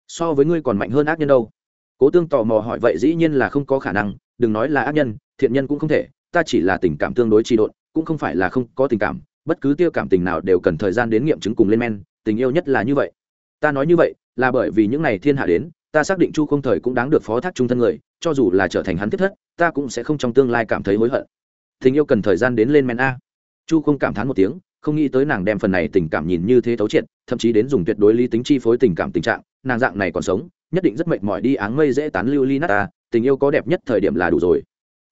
So với ngươi còn mạnh hơn ác nhân đâu cố tương tò mò hỏi, vậy dĩ nhiên là không có khả năng, đừng nói là ác nhân, thiện nhân cũng không thể, ta chỉ là tình cảm tương đối trị độn, cũng không phải là không có tình cảm, bất cứ tiêu cảm tình nào đều cần thời gian đến nghiệm chứng cùng lên men, tình yêu nhất là như vậy. Ta nói như vậy là bởi vì những ngày thiên hạ đến, ta xác định chu không thời cũng đáng được phó thác trung thân người, cho dù là trở thành hắn tiếp thất, ta cũng sẽ không trong tương lai cảm thấy hối hận. Tình yêu cần thời gian đến lên men a. Chu không cảm thán một tiếng, không nghĩ tới nàng đem phần này tình cảm nhìn như thế thấu triệt, thậm chí đến dùng tuyệt đối lý tính chi phối tình cảm tình trạng, nàng dạng này còn sống nhất định rất mệt mỏi đi áng mây dễ tán lưu ly nát ta, tình yêu có đẹp nhất thời điểm là đủ rồi.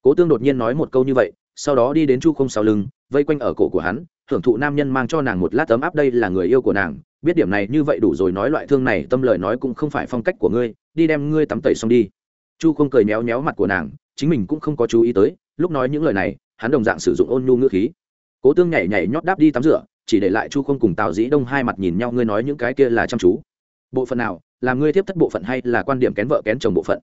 Cố tương đột nhiên nói một câu như vậy, sau đó đi đến chu không sau lưng, vây quanh ở cổ của hắn hưởng thụ nam nhân mang cho nàng một lát ấm áp đây là người yêu của nàng, biết điểm này như vậy đủ rồi nói loại thương này, tâm lời nói cũng không phải phong cách của ngươi, đi đem ngươi tắm tẩy xong đi. Chu không cười méo méo mặt của nàng, chính mình cũng không có chú ý tới, lúc nói những lời này, hắn đồng dạng sử dụng ôn nhu ngữ khí. Cố tương nhảy nhảy nhót đáp đi tắm rửa, chỉ để lại chu không cùng tào dĩ đông hai mặt nhìn nhau, ngươi nói những cái kia là chăm chú. Bộ phận nào? Làm ngươi tiếp thất bộ phận hay là quan điểm kén vợ kén chồng bộ phận?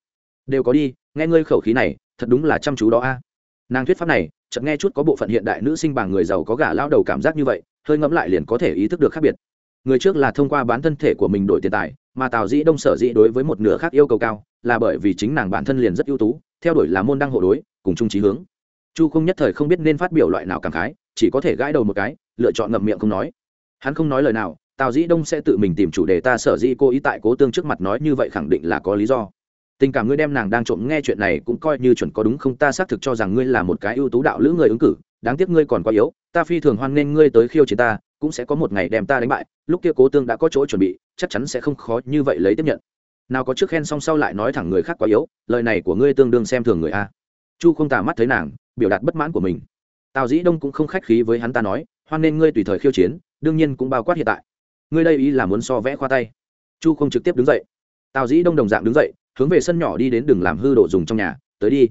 Đều có đi, nghe ngươi khẩu khí này, thật đúng là chăm chú đó a. Nàng thuyết pháp này, chợt nghe chút có bộ phận hiện đại nữ sinh bằng người giàu có gả lao đầu cảm giác như vậy, hơi ngẫm lại liền có thể ý thức được khác biệt. Người trước là thông qua bán thân thể của mình đổi tiền tài, mà tào dĩ đông sở dĩ đối với một nửa khác yêu cầu cao, là bởi vì chính nàng bản thân liền rất ưu tú, theo đuổi là môn đăng hộ đối, cùng chung trí hướng. Chu không nhất thời không biết nên phát biểu loại nào cảm khái, chỉ có thể gãi đầu một cái, lựa chọn ngậm miệng không nói. Hắn không nói lời nào tào dĩ đông sẽ tự mình tìm chủ đề ta sở dĩ cô ý tại cố tương trước mặt nói như vậy khẳng định là có lý do. Tình cảm ngươi đem nàng đang trộm nghe chuyện này cũng coi như chuẩn có đúng không? Ta xác thực cho rằng ngươi là một cái ưu tú đạo lữ người ứng cử, đáng tiếc ngươi còn quá yếu, ta phi thường hoan nghênh ngươi tới khiêu chiến ta, cũng sẽ có một ngày đem ta đánh bại, lúc kia cố tương đã có chỗ chuẩn bị, chắc chắn sẽ không khó như vậy lấy tiếp nhận. Nào có trước khen xong sau lại nói thẳng người khác quá yếu, lời này của ngươi tương đương xem thường người a. Chu không tà mắt thấy nàng, biểu đạt bất mãn của mình. Tào dĩ đông cũng không khách khí với hắn ta nói, hoan nên ngươi tùy thời khiêu chiến, đương nhiên cũng bao quát hiện tại ngươi đây ý là muốn so vẽ khoa tay. Chu không trực tiếp đứng dậy. Tào dĩ đông đồng dạng đứng dậy, hướng về sân nhỏ đi đến đường làm hư đồ dùng trong nhà, tới đi.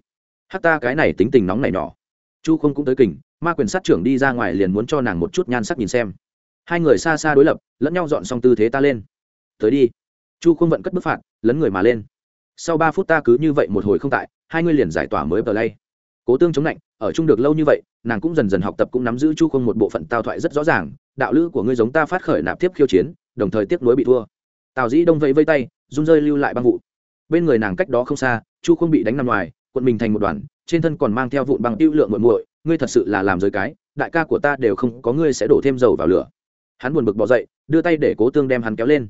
Hát ta cái này tính tình nóng này nhỏ. Chu không cũng tới kình, ma quyền sát trưởng đi ra ngoài liền muốn cho nàng một chút nhan sắc nhìn xem. Hai người xa xa đối lập, lẫn nhau dọn xong tư thế ta lên. Tới đi. Chu không vận cất bức phạt, lấn người mà lên. Sau ba phút ta cứ như vậy một hồi không tại, hai người liền giải tỏa mới bờ lay cố tương chống lạnh ở chung được lâu như vậy, nàng cũng dần dần học tập cũng nắm giữ chu không một bộ phận tao thoại rất rõ ràng đạo lữ của ngươi giống ta phát khởi nạp tiếp khiêu chiến đồng thời tiếp nối bị thua. Tào dĩ đông vẫy vây tay run rơi lưu lại băng vụ. Bên người nàng cách đó không xa chu không bị đánh nằm ngoài quận mình thành một đoàn trên thân còn mang theo vụn băng tiêu lượng muội muội ngươi thật sự là làm giới cái đại ca của ta đều không có ngươi sẽ đổ thêm dầu vào lửa. Hắn buồn bực bỏ dậy đưa tay để cố tương đem hắn kéo lên.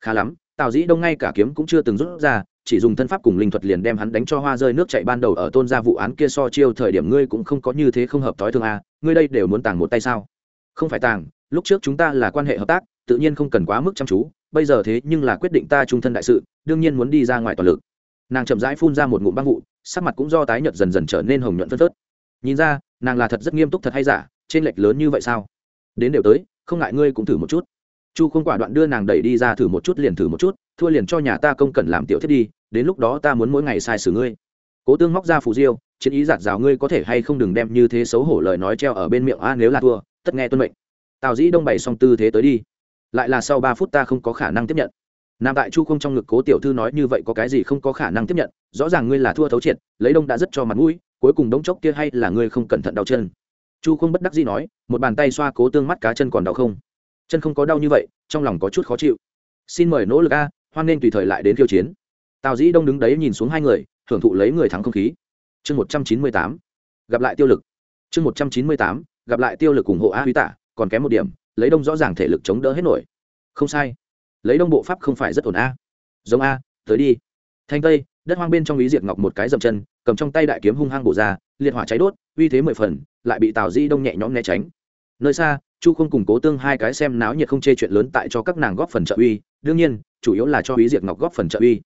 Khá lắm tào dĩ đông ngay cả kiếm cũng chưa từng rút ra chỉ dùng thân pháp cùng linh thuật liền đem hắn đánh cho hoa rơi nước chạy ban đầu ở tôn gia vụ án kia so chiêu thời điểm ngươi cũng không có như thế không hợp thói thường à, ngươi đây đều muốn tàng một tay sao? Không phải tàng lúc trước chúng ta là quan hệ hợp tác, tự nhiên không cần quá mức chăm chú, bây giờ thế nhưng là quyết định ta trung thân đại sự, đương nhiên muốn đi ra ngoài toàn lực. Nàng chậm rãi phun ra một ngụm băng vụ, sắc mặt cũng do tái nhợt dần dần trở nên hồng nhuận phân phớt. Nhìn ra, nàng là thật rất nghiêm túc thật hay giả, trên lệch lớn như vậy sao? Đến đều tới, không ngại ngươi cũng thử một chút. Chu không quả đoạn đưa nàng đẩy đi ra thử một chút liền thử một chút, thua liền cho nhà ta công cần làm tiểu thiết đi, đến lúc đó ta muốn mỗi ngày sai xử ngươi. Cố tương móc ra phù diêu, chiến ý giạt rào ngươi có thể hay không đừng đem như thế xấu hổ lời nói treo ở bên miệng, a, nếu là thua, tất nghe tuân mệnh tào dĩ đông bày xong tư thế tới đi. Lại là sau ba phút ta không có khả năng tiếp nhận. Nam tại chu không trong ngực cố tiểu thư nói như vậy có cái gì không có khả năng tiếp nhận, rõ ràng ngươi là thua thấu triệt, lấy đông đã rất cho mặt mũi, cuối cùng đống chốc kia hay là ngươi không cẩn thận đau chân. Chu không bất đắc gì nói, một bàn tay xoa cố tương mắt cá chân còn đau không? Chân không có đau như vậy, trong lòng có chút khó chịu. Xin mời nỗ lực a, hoan nên tùy thời lại đến khiêu chiến. Tào dĩ đông đứng đấy nhìn xuống hai người, hưởng thụ lấy người thắng không khí. Chương một trăm chín mươi tám, gặp lại tiêu lực. Chương một trăm chín mươi tám, gặp lại tiêu lực ủng hộ a huy tả còn kém một điểm, lấy đông rõ ràng thể lực chống đỡ hết nổi. Không sai. Lấy đông bộ pháp không phải rất ổn a. Giống a, tới đi. Thanh tây, đất hoang bên trong ý diệt ngọc một cái dậm chân, cầm trong tay đại kiếm hung hăng bổ ra, liệt hỏa cháy đốt, uy thế mười phần, lại bị tào di đông nhẹ nhõm né tránh. Nơi xa, chu không củng cố tương hai cái xem náo nhiệt không chê chuyện lớn tại cho các nàng góp phần trợ uy, đương nhiên, chủ yếu là cho ý diệt ngọc góp phần trợ uy.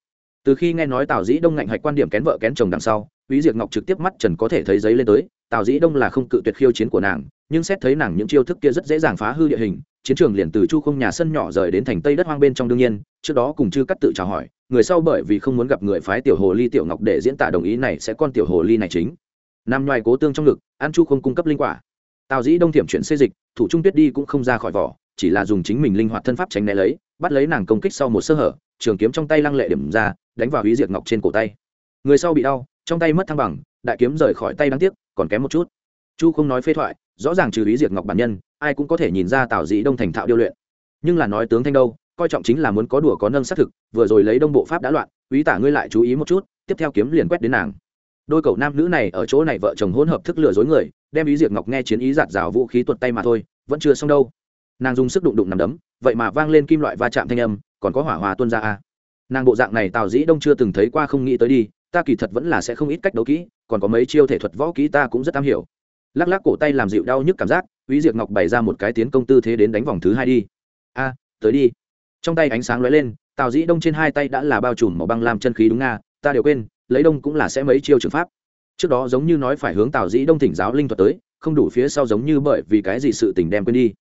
Từ khi nghe nói tào dĩ đông ngạnh hạch quan điểm kén vợ kén chồng đằng sau, ý diệt ngọc trực tiếp mắt trần có thể thấy giấy lên tới, tào dĩ đông là không cự tuyệt khiêu chiến của nàng nhưng xét thấy nàng những chiêu thức kia rất dễ dàng phá hư địa hình, chiến trường liền từ chu không nhà sân nhỏ rời đến thành tây đất hoang bên trong đương nhiên, trước đó cùng chư cắt tự chào hỏi, người sau bởi vì không muốn gặp người phái tiểu hồ ly tiểu ngọc để diễn tả đồng ý này sẽ con tiểu hồ ly này chính. Nằm ngoài cố tương trong ngực an chu không cung cấp linh quả. Tào dĩ đông thiểm chuyển xê dịch, thủ trung tuyết đi cũng không ra khỏi vỏ, chỉ là dùng chính mình linh hoạt thân pháp tránh né lấy, bắt lấy nàng công kích sau một sơ hở, trường kiếm trong tay lăng lệ điểm ra, đánh vào hí diệt ngọc trên cổ tay. Người sau bị đau, trong tay mất thăng bằng, đại kiếm rời khỏi tay đáng tiếc, còn kém một chút. Chu không nói phê thoại rõ ràng trừ ý diệt ngọc bản nhân, ai cũng có thể nhìn ra tào dĩ đông thành thạo điêu luyện. Nhưng là nói tướng thanh đâu, coi trọng chính là muốn có đùa có nâng xác thực, vừa rồi lấy đông bộ pháp đã loạn úy tả ngươi lại chú ý một chút, tiếp theo kiếm liền quét đến nàng. Đôi cậu nam nữ này ở chỗ này vợ chồng hỗn hợp thức lừa dối người, đem ý diệt ngọc nghe chiến ý giạt rào vũ khí tuột tay mà thôi, vẫn chưa xong đâu. Nàng dùng sức đụng đụng nằm đấm, vậy mà vang lên kim loại va chạm thanh âm, còn có hỏa hòa tuân ra a. Nàng bộ dạng này tào dĩ đông chưa từng thấy qua không nghĩ tới đi, ta kỳ thật vẫn là sẽ không ít cách đấu kỹ, còn có mấy chiêu thể thuật võ kỹ ta cũng rất am hiểu lắc lắc cổ tay làm dịu đau nhức cảm giác quý Diệp Ngọc bày ra một cái tiến công tư thế đến đánh vòng thứ hai đi. A, tới đi. Trong tay ánh sáng lóe lên, Tào Dĩ Đông trên hai tay đã là bao trùm màu băng làm chân khí đúng nga, ta đều quên, lấy đông cũng là sẽ mấy chiêu trường pháp. Trước đó giống như nói phải hướng Tào Dĩ Đông thỉnh giáo linh thuật tới, không đủ phía sau giống như bởi vì cái gì sự tình đem quên đi.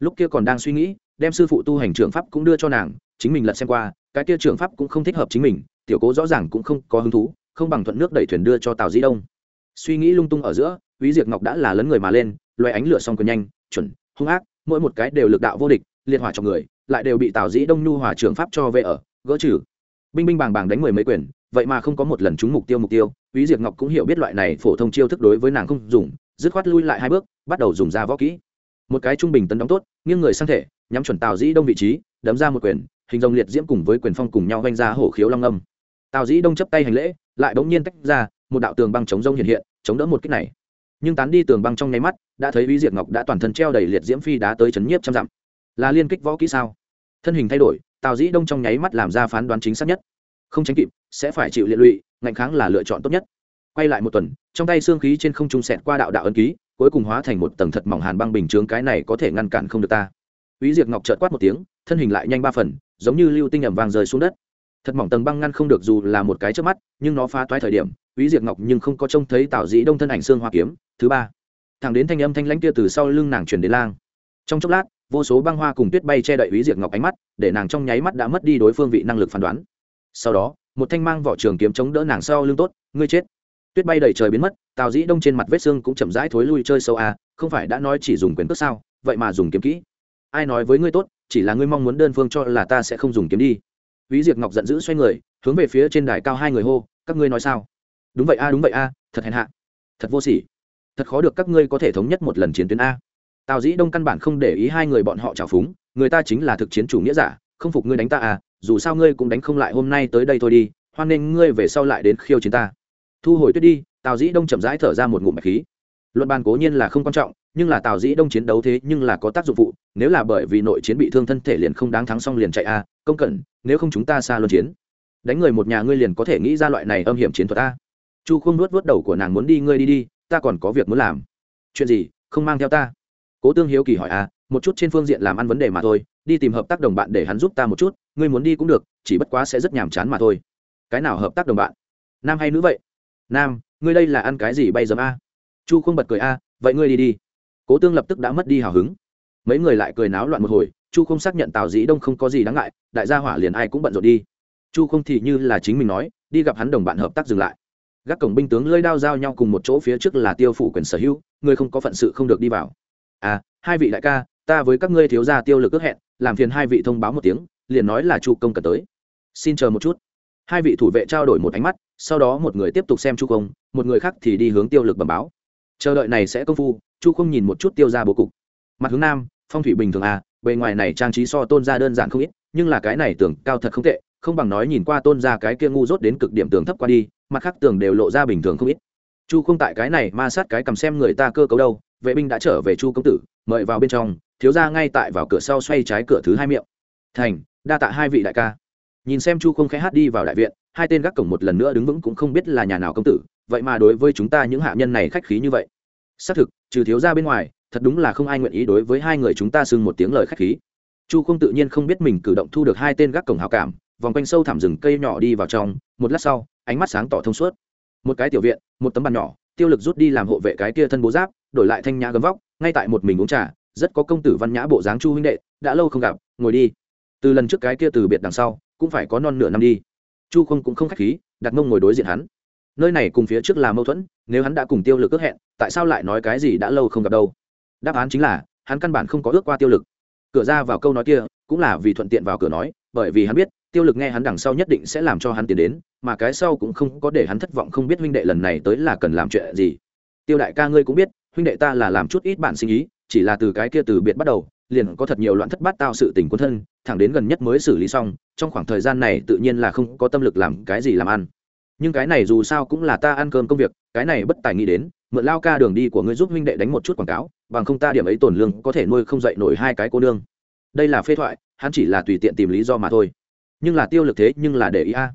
Lúc kia còn đang suy nghĩ, đem sư phụ tu hành trường pháp cũng đưa cho nàng, chính mình lật xem qua, cái kia trường pháp cũng không thích hợp chính mình, tiểu cố rõ ràng cũng không có hứng thú, không bằng thuận nước đẩy thuyền đưa cho Tào Dĩ Đông. Suy nghĩ lung tung ở giữa, Úy Diệp Ngọc đã là lớn người mà lên, loé ánh lửa xong quyền nhanh chuẩn hung ác mỗi một cái đều lực đạo vô địch liệt hỏa cho người lại đều bị tào dĩ đông nhu hòa trường pháp cho về ở gỡ trừ binh binh bàng bàng đánh mười mấy quyền vậy mà không có một lần trúng mục tiêu mục tiêu Úy Diệp Ngọc cũng hiểu biết loại này phổ thông chiêu thức đối với nàng không dùng, dứt khoát lui lại hai bước, bắt đầu dùng ra võ kỹ. Một cái trung bình tấn đóng tốt, nghiêng người sang thể, nhắm chuẩn Tào Dĩ Đông vị trí, đấm ra một quyền, hình rồng liệt diễm cùng với quyền phong cùng nhau vanh ra hổ khiếu long âm. Tào Dĩ Đông chấp tay hành lễ, lại bỗng nhiên tách ra, một đạo tường băng chống rông hiện hiện, chống đỡ một kích này nhưng tán đi tường băng trong nháy mắt đã thấy Uy Diệt Ngọc đã toàn thân treo đầy liệt diễm phi đá tới chấn nhiếp trăm dặm. Là liên kích võ kỹ sao? Thân hình thay đổi, Tào Dĩ Đông trong nháy mắt làm ra phán đoán chính xác nhất. Không tránh kịp, sẽ phải chịu liệt lụy, ngạnh kháng là lựa chọn tốt nhất. Quay lại một tuần, trong tay xương khí trên không trung xẹt qua đạo đạo ấn ký, cuối cùng hóa thành một tầng thật mỏng hàn băng bình chướng cái này có thể ngăn cản không được ta. Úy diệt Ngọc chợt quát một tiếng, thân hình lại nhanh ba phần, giống như lưu tinh ầm vang rơi xuống đất. Thật mỏng tầng băng ngăn không được dù là một cái chớp mắt, nhưng nó phá toái thời điểm, Úy diệt Ngọc nhưng không có trông thấy Tào Dĩ Đông thân ảnh xương hoa kiếm. Thứ ba, thẳng đến thanh âm thanh lãnh kia từ sau lưng nàng truyền đến lang. Trong chốc lát, vô số băng hoa cùng tuyết bay che đậy ý diệt Ngọc ánh mắt, để nàng trong nháy mắt đã mất đi đối phương vị năng lực phán đoán. Sau đó, một thanh mang vỏ trường kiếm chống đỡ nàng sau lưng tốt, ngươi chết. Tuyết bay đầy trời biến mất, Tào Dĩ Đông trên mặt vết xương cũng chậm rãi thối lui chơi sâu à, không phải đã nói chỉ dùng quyền cước sao, vậy mà dùng kiếm kỹ ai nói với ngươi tốt chỉ là ngươi mong muốn đơn phương cho là ta sẽ không dùng kiếm đi Vĩ diệt Ngọc giận dữ xoay người, hướng về phía trên đài cao hai người hô, các ngươi nói sao? Đúng vậy a, đúng vậy a, thật hèn hạ, thật vô sỉ, thật khó được các ngươi có thể thống nhất một lần chiến tuyến a. Tào Dĩ Đông căn bản không để ý hai người bọn họ trào phúng, người ta chính là thực chiến chủ nghĩa giả, không phục ngươi đánh ta à, dù sao ngươi cũng đánh không lại hôm nay tới đây thôi đi, hoan nghênh ngươi về sau lại đến khiêu chiến ta. Thu hồi tuyết đi, Tào Dĩ Đông chậm rãi thở ra một ngụm bạch khí. Luận bàn cố nhiên là không quan trọng, nhưng là Tào Dĩ Đông chiến đấu thế nhưng là có tác dụng phụ, nếu là bởi vì nội chiến bị thương thân thể liền không đáng thắng xong liền chạy a, công cẩn, nếu không chúng ta xa luân chiến. Đánh người một nhà ngươi liền có thể nghĩ ra loại này âm hiểm chiến thuật a. Chu không nuốt nuốt đầu của nàng muốn đi ngươi đi đi, ta còn có việc muốn làm. Chuyện gì? Không mang theo ta. Cố Tương hiếu kỳ hỏi a, một chút trên phương diện làm ăn vấn đề mà thôi, đi tìm hợp tác đồng bạn để hắn giúp ta một chút, ngươi muốn đi cũng được, chỉ bất quá sẽ rất nhàm chán mà thôi. Cái nào hợp tác đồng bạn? Nam hay nữ vậy? Nam, ngươi đây là ăn cái gì bay dầm a? Chu không bật cười a, vậy ngươi đi đi cố tương lập tức đã mất đi hào hứng mấy người lại cười náo loạn một hồi chu không xác nhận tào dĩ đông không có gì đáng ngại đại gia hỏa liền ai cũng bận rộn đi chu không thì như là chính mình nói đi gặp hắn đồng bạn hợp tác dừng lại gác cổng binh tướng lơi đao giao nhau cùng một chỗ phía trước là tiêu phủ quyền sở hữu người không có phận sự không được đi vào. À hai vị đại ca, ta với các ngươi thiếu gia tiêu lực ước hẹn, làm phiền hai vị thông báo một tiếng, liền nói là chu công cần tới. Xin chờ một chút. Hai vị thủ vệ trao đổi một ánh mắt, sau đó một người tiếp tục xem chu công, một người khác thì đi hướng tiêu lực bẩm báo. Chờ đợi này sẽ công phu, chu không nhìn một chút tiêu ra bố cục. Mặt hướng nam, phong thủy bình thường à bề ngoài này trang trí so tôn ra đơn giản không ít, nhưng là cái này tưởng cao thật không tệ không bằng nói nhìn qua tôn ra cái kia ngu dốt đến cực điểm tường thấp qua đi, mặt khác tường đều lộ ra bình thường không ít. Chu không tại cái này, ma sát cái cầm xem người ta cơ cấu đâu, vệ binh đã trở về chu công tử, mời vào bên trong, thiếu ra ngay tại vào cửa sau xoay trái cửa thứ hai miệng. Thành, đa tạ hai vị đại ca. Nhìn xem chu không khẽ hát đi vào đại viện, hai tên gác cổng một lần nữa đứng vững cũng không biết là nhà nào công tử, vậy mà đối với chúng ta những hạ nhân này khách khí như vậy. Xác thực, trừ thiếu ra bên ngoài, thật đúng là không ai nguyện ý đối với hai người chúng ta xưng một tiếng lời khách khí. Chu không tự nhiên không biết mình cử động thu được hai tên gác cổng hào cảm vòng quanh sâu thảm rừng cây nhỏ đi vào trong, một lát sau, ánh mắt sáng tỏ thông suốt. Một cái tiểu viện, một tấm bàn nhỏ, tiêu lực rút đi làm hộ vệ cái kia thân bố giáp, đổi lại thanh nhã gấm vóc, ngay tại một mình uống trà, rất có công tử văn nhã bộ dáng chu huynh đệ, đã lâu không gặp, ngồi đi. Từ lần trước cái kia từ biệt đằng sau, cũng phải có non nửa năm đi. Chu không cũng không khách khí, đặt mông ngồi đối diện hắn. Nơi này cùng phía trước là mâu thuẫn, nếu hắn đã cùng tiêu lực ước hẹn, tại sao lại nói cái gì đã lâu không gặp đâu? Đáp án chính là, hắn căn bản không có ước qua tiêu lực. Cửa ra vào câu nói kia, cũng là vì thuận tiện vào cửa nói, bởi vì hắn biết tiêu lực nghe hắn đằng sau nhất định sẽ làm cho hắn tiến đến, mà cái sau cũng không có để hắn thất vọng không biết huynh đệ lần này tới là cần làm chuyện gì. Tiêu đại ca ngươi cũng biết, huynh đệ ta là làm chút ít bản sinh ý, chỉ là từ cái kia từ biệt bắt đầu, liền có thật nhiều loạn thất bát tao sự tình quân thân, thẳng đến gần nhất mới xử lý xong, trong khoảng thời gian này tự nhiên là không có tâm lực làm cái gì làm ăn. Nhưng cái này dù sao cũng là ta ăn cơm công việc, cái này bất tài nghĩ đến, mượn lao ca đường đi của ngươi giúp huynh đệ đánh một chút quảng cáo, bằng không ta điểm ấy tổn lương có thể nuôi không dậy nổi hai cái cô nương. Đây là phê thoại, hắn chỉ là tùy tiện tìm lý do mà thôi nhưng là tiêu lực thế nhưng là để ý a. À.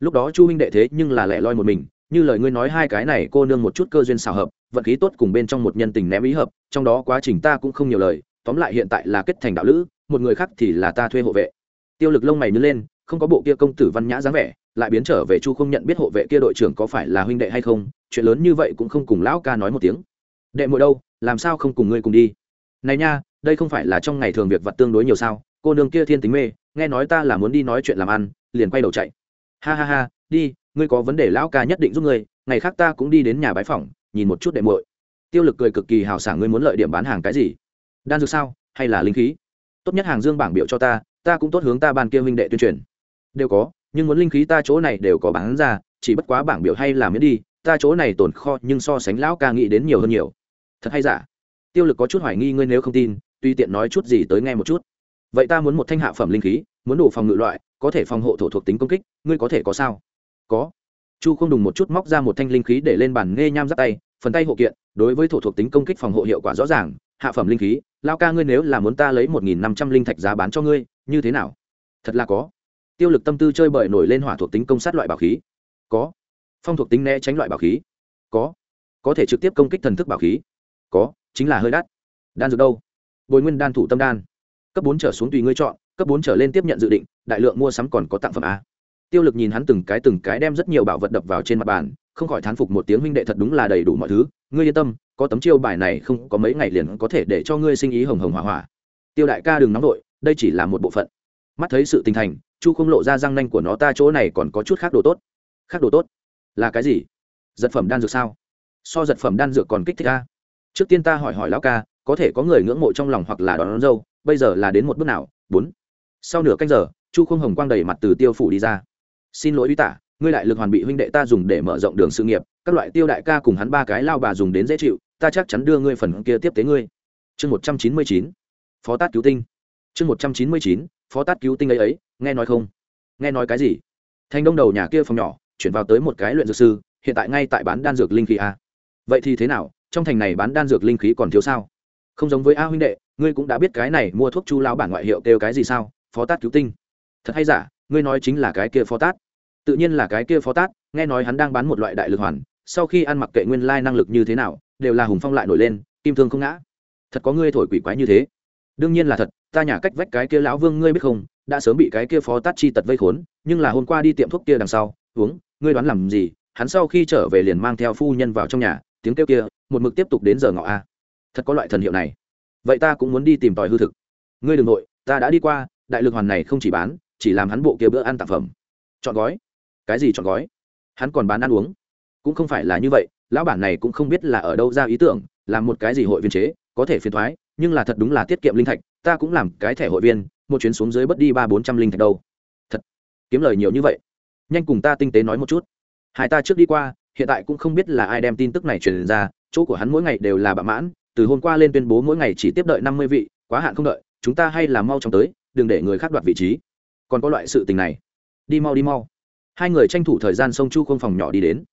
Lúc đó chu huynh đệ thế nhưng là lẻ loi một mình, như lời ngươi nói hai cái này cô nương một chút cơ duyên xào hợp, vận khí tốt cùng bên trong một nhân tình ném ý hợp, trong đó quá trình ta cũng không nhiều lời, tóm lại hiện tại là kết thành đạo lữ, một người khác thì là ta thuê hộ vệ. Tiêu lực lông mày nhớ lên, không có bộ kia công tử văn nhã dáng vẻ, lại biến trở về chu không nhận biết hộ vệ kia đội trưởng có phải là huynh đệ hay không, chuyện lớn như vậy cũng không cùng lão ca nói một tiếng. Đệ muội đâu, làm sao không cùng ngươi cùng đi? Này nha, đây không phải là trong ngày thường việc vật tương đối nhiều sao, cô nương kia thiên tính mê nghe nói ta là muốn đi nói chuyện làm ăn, liền quay đầu chạy. Ha ha ha, đi, ngươi có vấn đề lão ca nhất định giúp ngươi, ngày khác ta cũng đi đến nhà bái phỏng, nhìn một chút đệ muội. Tiêu lực cười cực kỳ hào sảng, ngươi muốn lợi điểm bán hàng cái gì? Đan dược sao, hay là linh khí? Tốt nhất hàng dương bảng biểu cho ta ta cũng tốt hướng ta ban kia huynh đệ tuyên truyền. Đều có, nhưng muốn linh khí ta chỗ này đều có bán ra, chỉ bất quá bảng biểu hay là miễn đi, ta chỗ này tồn kho nhưng so sánh lão ca nghĩ đến nhiều hơn nhiều. Thật hay giả? Tiêu lực có chút hoài nghi, ngươi nếu không tin, tuy tiện nói chút gì tới nghe một chút vậy ta muốn một thanh hạ phẩm linh khí, muốn đủ phòng ngự loại, có thể phòng hộ thổ thuộc tính công kích, ngươi có thể có sao? Có. Chu không đùng một chút móc ra một thanh linh khí để lên bàn nghe nham giáp tay, phần tay hộ kiện, đối với thổ thuộc tính công kích phòng hộ hiệu quả rõ ràng, hạ phẩm linh khí, lao ca ngươi nếu là muốn ta lấy một nghìn năm trăm linh thạch giá bán cho ngươi, như thế nào? Thật là có. Tiêu lực tâm tư chơi bời nổi lên hỏa thuộc tính công sát loại bảo khí. Có. Phong thuộc tính né tránh loại bảo khí. Có. Có thể trực tiếp công kích thần thức bảo khí. Có, chính là hơi đắt. Đan dược đâu? Bồi nguyên đan thủ tâm đan cấp bốn trở xuống tùy ngươi chọn cấp bốn trở lên tiếp nhận dự định đại lượng mua sắm còn có tặng phẩm a. Tiêu lực nhìn hắn từng cái từng cái đem rất nhiều bảo vật đập vào trên mặt bàn không khỏi thán phục một tiếng huynh đệ thật đúng là đầy đủ mọi thứ ngươi yên tâm có tấm chiêu bài này không có mấy ngày liền có thể để cho ngươi sinh ý hồng hồng hỏa hỏa. Tiêu đại ca đừng nóng đội đây chỉ là một bộ phận. Mắt thấy sự tình thành chu không lộ ra răng nanh của nó ta chỗ này còn có chút khác đồ tốt. Khác đồ tốt? Là cái gì? Giật phẩm đan dược sao? So giật phẩm đan dược còn kích thích ca trước tiên ta hỏi hỏi lão ca có thể có người ngưỡng mộ trong lòng hoặc là đón, đón dâu bây giờ là đến một bước nào? Bốn. Sau nửa canh giờ, chu không hồng quang đầy mặt từ tiêu phủ đi ra. Xin lỗi uy tả, ngươi đại lực hoàn bị huynh đệ ta dùng để mở rộng đường sự nghiệp, các loại tiêu đại ca cùng hắn ba cái lao bà dùng đến dễ chịu, ta chắc chắn đưa ngươi phần kia tiếp tế ngươi. Chương một trăm chín mươi chín. Phó tát cứu tinh. Chương một trăm chín mươi chín, phó tát cứu tinh ấy ấy, nghe nói không? Nghe nói cái gì? Thành đông đầu nhà kia phòng nhỏ, chuyển vào tới một cái luyện dược sư, hiện tại ngay tại bán đan dược linh khí a. Vậy thì thế nào? Trong thành này bán đan dược linh khí còn thiếu sao? Không giống với a huynh đệ ngươi cũng đã biết cái này mua thuốc chu lao bản ngoại hiệu kêu cái gì sao? Phó tát cứu tinh. Thật hay giả, ngươi nói chính là cái kia phó tát. Tự nhiên là cái kia phó tát, nghe nói hắn đang bán một loại đại lực hoàn, sau khi ăn mặc kệ nguyên lai năng lực như thế nào, đều là hùng phong lại nổi lên, kim thương không ngã. Thật có ngươi thổi quỷ quái như thế. Đương nhiên là thật, ta nhà cách vách cái kia lão vương ngươi biết không, đã sớm bị cái kia phó tát chi tật vây khốn, nhưng là hôm qua đi tiệm thuốc kia đằng sau, uống, ngươi đoán làm gì? Hắn sau khi trở về liền mang theo phu nhân vào trong nhà, tiếng kêu kia, một mực tiếp tục đến giờ ngọ a. Thật có loại thần hiệu này vậy ta cũng muốn đi tìm tòi hư thực. Ngươi đ ừ n g nội, ta đã đi qua, đại lực hoàn này không chỉ bán, chỉ làm hắn bộ kia bữa ăn tạp phẩm. Chọn gói. Cái gì chọn gói? Hắn còn bán ăn uống. Cũng không phải là như vậy, lão bản này cũng không biết là ở đâu ra ý tưởng, làm một cái gì hội viên chế, có thể phiền thoái, nhưng là thật đúng là tiết kiệm linh thạch, ta cũng làm cái thẻ hội viên, một chuyến xuống dưới bất đi ba bốn trăm linh thạch đâu. Thật, kiếm lời nhiều như vậy. Nhanh cùng ta tinh tế nói một chút. Hai ta trước đi qua, hiện tại cũng không biết là ai đem tin tức này truyền ra, chỗ của hắn mỗi ngày đều là bạ mãn từ hôm qua lên tuyên bố mỗi ngày chỉ tiếp đợi năm mươi vị, quá hạn không đợi, chúng ta hay là mau chóng tới, đừng để người khác đoạt vị trí. Còn có loại sự tình này. Đi mau đi mau. Hai người tranh thủ thời gian sông chu không phòng nhỏ đi đến.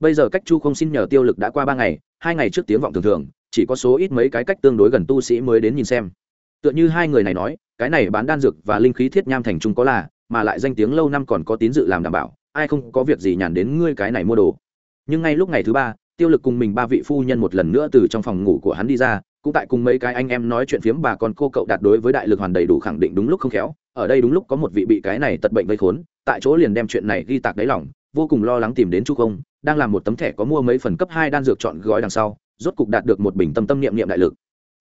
Bây giờ cách chu không xin nhờ tiêu lực đã qua ba ngày, hai ngày trước tiếng vọng thường thường, chỉ có số ít mấy cái cách tương đối gần tu sĩ mới đến nhìn xem. Tựa như hai người này nói, cái này bán đan dược và linh khí thiết nham thành trung có là, mà lại danh tiếng lâu năm còn có tín dự làm đảm bảo, ai không có việc gì nhàn đến ngươi cái này mua đồ. Nhưng ngay lúc ngày thứ ba tiêu lực cùng mình ba vị phu nhân một lần nữa từ trong phòng ngủ của hắn đi ra, cũng tại cùng mấy cái anh em nói chuyện phiếm bà con cô cậu đạt đối với đại lực hoàn đầy đủ khẳng định đúng lúc không khéo. Ở đây đúng lúc có một vị bị cái này tật bệnh vây khốn, tại chỗ liền đem chuyện này ghi tạc đáy lòng, vô cùng lo lắng tìm đến chu không, đang làm một tấm thẻ có mua mấy phần cấp hai đan dược chọn gói đằng sau, rốt cục đạt được một bình tâm tâm niệm niệm đại lực.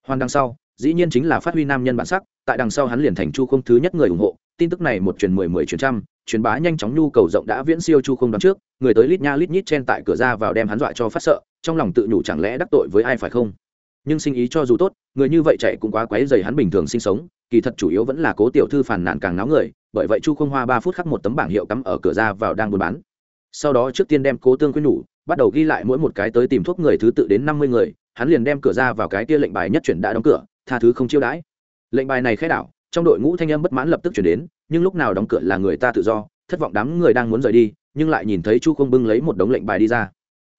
Hoàn đằng sau, dĩ nhiên chính là phát huy nam nhân bản sắc, tại đằng sau hắn liền thành chu không thứ nhất người ủng hộ tin tức này một truyền mười mười truyền trăm, truyền bá nhanh chóng nhu cầu rộng đã viễn siêu chu không đoán trước, người tới lít nha lít nhít chen tại cửa ra vào đem hắn dọa cho phát sợ, trong lòng tự nhủ chẳng lẽ đắc tội với ai phải không? Nhưng sinh ý cho dù tốt, người như vậy chạy cũng quá quấy dày hắn bình thường sinh sống, kỳ thật chủ yếu vẫn là cố tiểu thư phản nàn càng náo người, bởi vậy chu không hoa ba phút khắc một tấm bảng hiệu cắm ở cửa ra vào đang buôn bán. Sau đó trước tiên đem cố tương quyên nhủ, bắt đầu ghi lại mỗi một cái tới tìm thuốc người thứ tự đến năm mươi người, hắn liền đem cửa ra vào cái kia lệnh bài nhất chuyển đã đóng cửa, tha thứ không chiêu đãi. Lệnh bài này khai đảo trong đội ngũ thanh âm bất mãn lập tức chuyển đến, nhưng lúc nào đóng cửa là người ta tự do, thất vọng đám người đang muốn rời đi, nhưng lại nhìn thấy chu không bưng lấy một đống lệnh bài đi ra.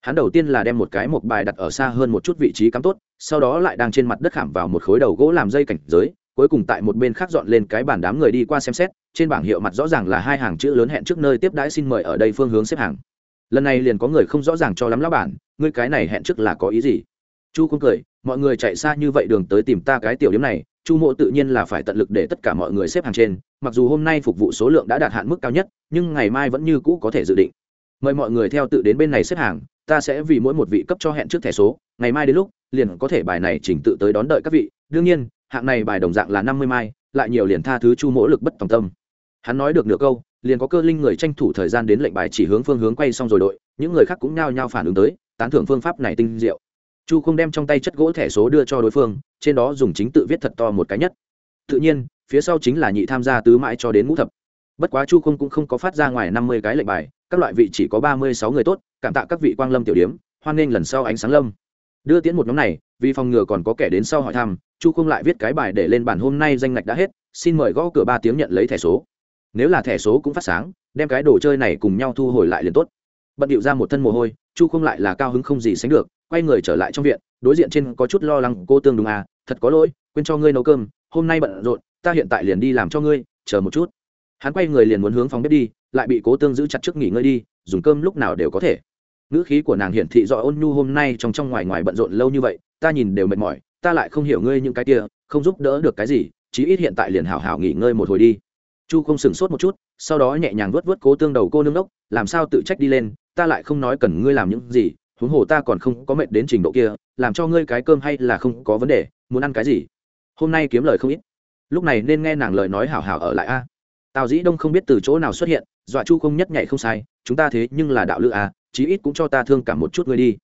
Hắn đầu tiên là đem một cái một bài đặt ở xa hơn một chút vị trí cắm tốt, sau đó lại đang trên mặt đất khảm vào một khối đầu gỗ làm dây cảnh giới, cuối cùng tại một bên khác dọn lên cái bàn đám người đi qua xem xét, trên bảng hiệu mặt rõ ràng là hai hàng chữ lớn hẹn trước nơi tiếp đãi xin mời ở đây phương hướng xếp hàng. Lần này liền có người không rõ ràng cho lắm lão bản, ngươi cái này hẹn trước là có ý gì? Chu không cười, mọi người chạy xa như vậy đường tới tìm ta cái tiểu điểm này chu mộ tự nhiên là phải tận lực để tất cả mọi người xếp hàng trên, mặc dù hôm nay phục vụ số lượng đã đạt hạn mức cao nhất, nhưng ngày mai vẫn như cũ có thể dự định. Mời mọi người theo tự đến bên này xếp hàng, ta sẽ vì mỗi một vị cấp cho hẹn trước thẻ số, ngày mai đến lúc, liền có thể bài này chỉnh tự tới đón đợi các vị. Đương nhiên, hạng này bài đồng dạng là năm mươi mai, lại nhiều liền tha thứ chu mỗ lực bất tòng tâm. Hắn nói được nửa câu, liền có cơ linh người tranh thủ thời gian đến lệnh bài chỉ hướng phương hướng quay xong rồi đội, những người khác cũng nhao nhao phản ứng tới, tán thưởng phương pháp này tinh diệu chu không đem trong tay chất gỗ thẻ số đưa cho đối phương, trên đó dùng chính tự viết thật to một cái nhất. Tự nhiên, phía sau chính là nhị tham gia tứ mãi cho đến ngũ thập. Bất quá chu không cũng không có phát ra ngoài năm mươi cái lệnh bài, các loại vị chỉ có ba mươi sáu người tốt, cảm tạ các vị quang lâm tiểu điếm, hoan nghênh lần sau ánh sáng lâm. Đưa tiễn một nhóm này, vì phòng ngừa còn có kẻ đến sau hỏi thăm, chu không lại viết cái bài để lên bản hôm nay danh ngạch đã hết, xin mời gõ cửa ba tiếng nhận lấy thẻ số. Nếu là thẻ số cũng phát sáng, đem cái đồ chơi này cùng nhau thu hồi lại liền tốt. Bận điệu ra một thân mồ hôi, chu không lại là cao hứng không gì sánh được quay người trở lại trong viện, đối diện trên có chút lo lắng, cô tương đúng à thật có lỗi, quên cho ngươi nấu cơm, hôm nay bận rộn, ta hiện tại liền đi làm cho ngươi, chờ một chút. Hắn quay người liền muốn hướng phòng bếp đi, lại bị cố tương giữ chặt trước nghỉ ngơi đi, dùng cơm lúc nào đều có thể. Ngữ khí của nàng hiển thị rõ ôn nhu hôm nay trong trong ngoài ngoài bận rộn lâu như vậy, ta nhìn đều mệt mỏi, ta lại không hiểu ngươi những cái kia, không giúp đỡ được cái gì, chí ít hiện tại liền hảo hảo nghỉ ngơi một hồi đi. Chu không sừng sốt một chút, sau đó nhẹ nhàng vớt vớt cố tương đầu cô nương đốc, làm sao tự trách đi lên, ta lại không nói cần ngươi làm những gì huống hồ ta còn không có mệt đến trình độ kia, làm cho ngươi cái cơm hay là không có vấn đề, muốn ăn cái gì? Hôm nay kiếm lời không ít. Lúc này nên nghe nàng lời nói hảo hảo ở lại a. Tào dĩ đông không biết từ chỗ nào xuất hiện, dọa chu không nhất nhảy không sai, chúng ta thế nhưng là đạo lữ a, chí ít cũng cho ta thương cả một chút ngươi đi.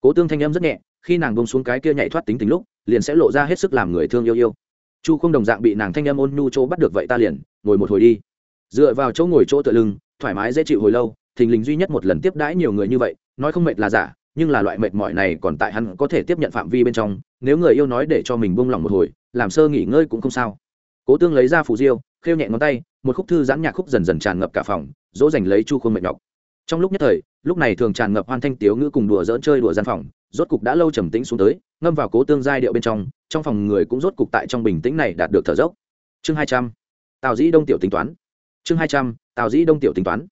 Cố tương thanh âm rất nhẹ, khi nàng bông xuống cái kia nhảy thoát tính tính lúc, liền sẽ lộ ra hết sức làm người thương yêu yêu. Chu không đồng dạng bị nàng thanh âm ôn nhu chỗ bắt được vậy ta liền, ngồi một hồi đi. Dựa vào chỗ ngồi chỗ tựa lưng, thoải mái dễ chịu hồi lâu, thình lình duy nhất một lần tiếp đãi nhiều người như vậy, nói không mệt là giả nhưng là loại mệt mỏi này còn tại hắn có thể tiếp nhận phạm vi bên trong, nếu người yêu nói để cho mình buông lỏng một hồi, làm sơ nghỉ ngơi cũng không sao. Cố tương lấy ra phù diêu, khêu nhẹ ngón tay, một khúc thư giãn nhạc khúc dần dần tràn ngập cả phòng, dỗ dành lấy chu khuôn mệt nhọc. Trong lúc nhất thời, lúc này thường tràn ngập hoan thanh tiếu ngữ cùng đùa dỡn chơi đùa gian phòng, rốt cục đã lâu trầm tĩnh xuống tới, ngâm vào cố tương giai điệu bên trong trong phòng người cũng rốt cục tại trong bình tĩnh này đạt được thở dốc. Chương hai trăm, tào dĩ đông tiểu tính toán. Chương hai trăm, tào dĩ đông tiểu tính toán.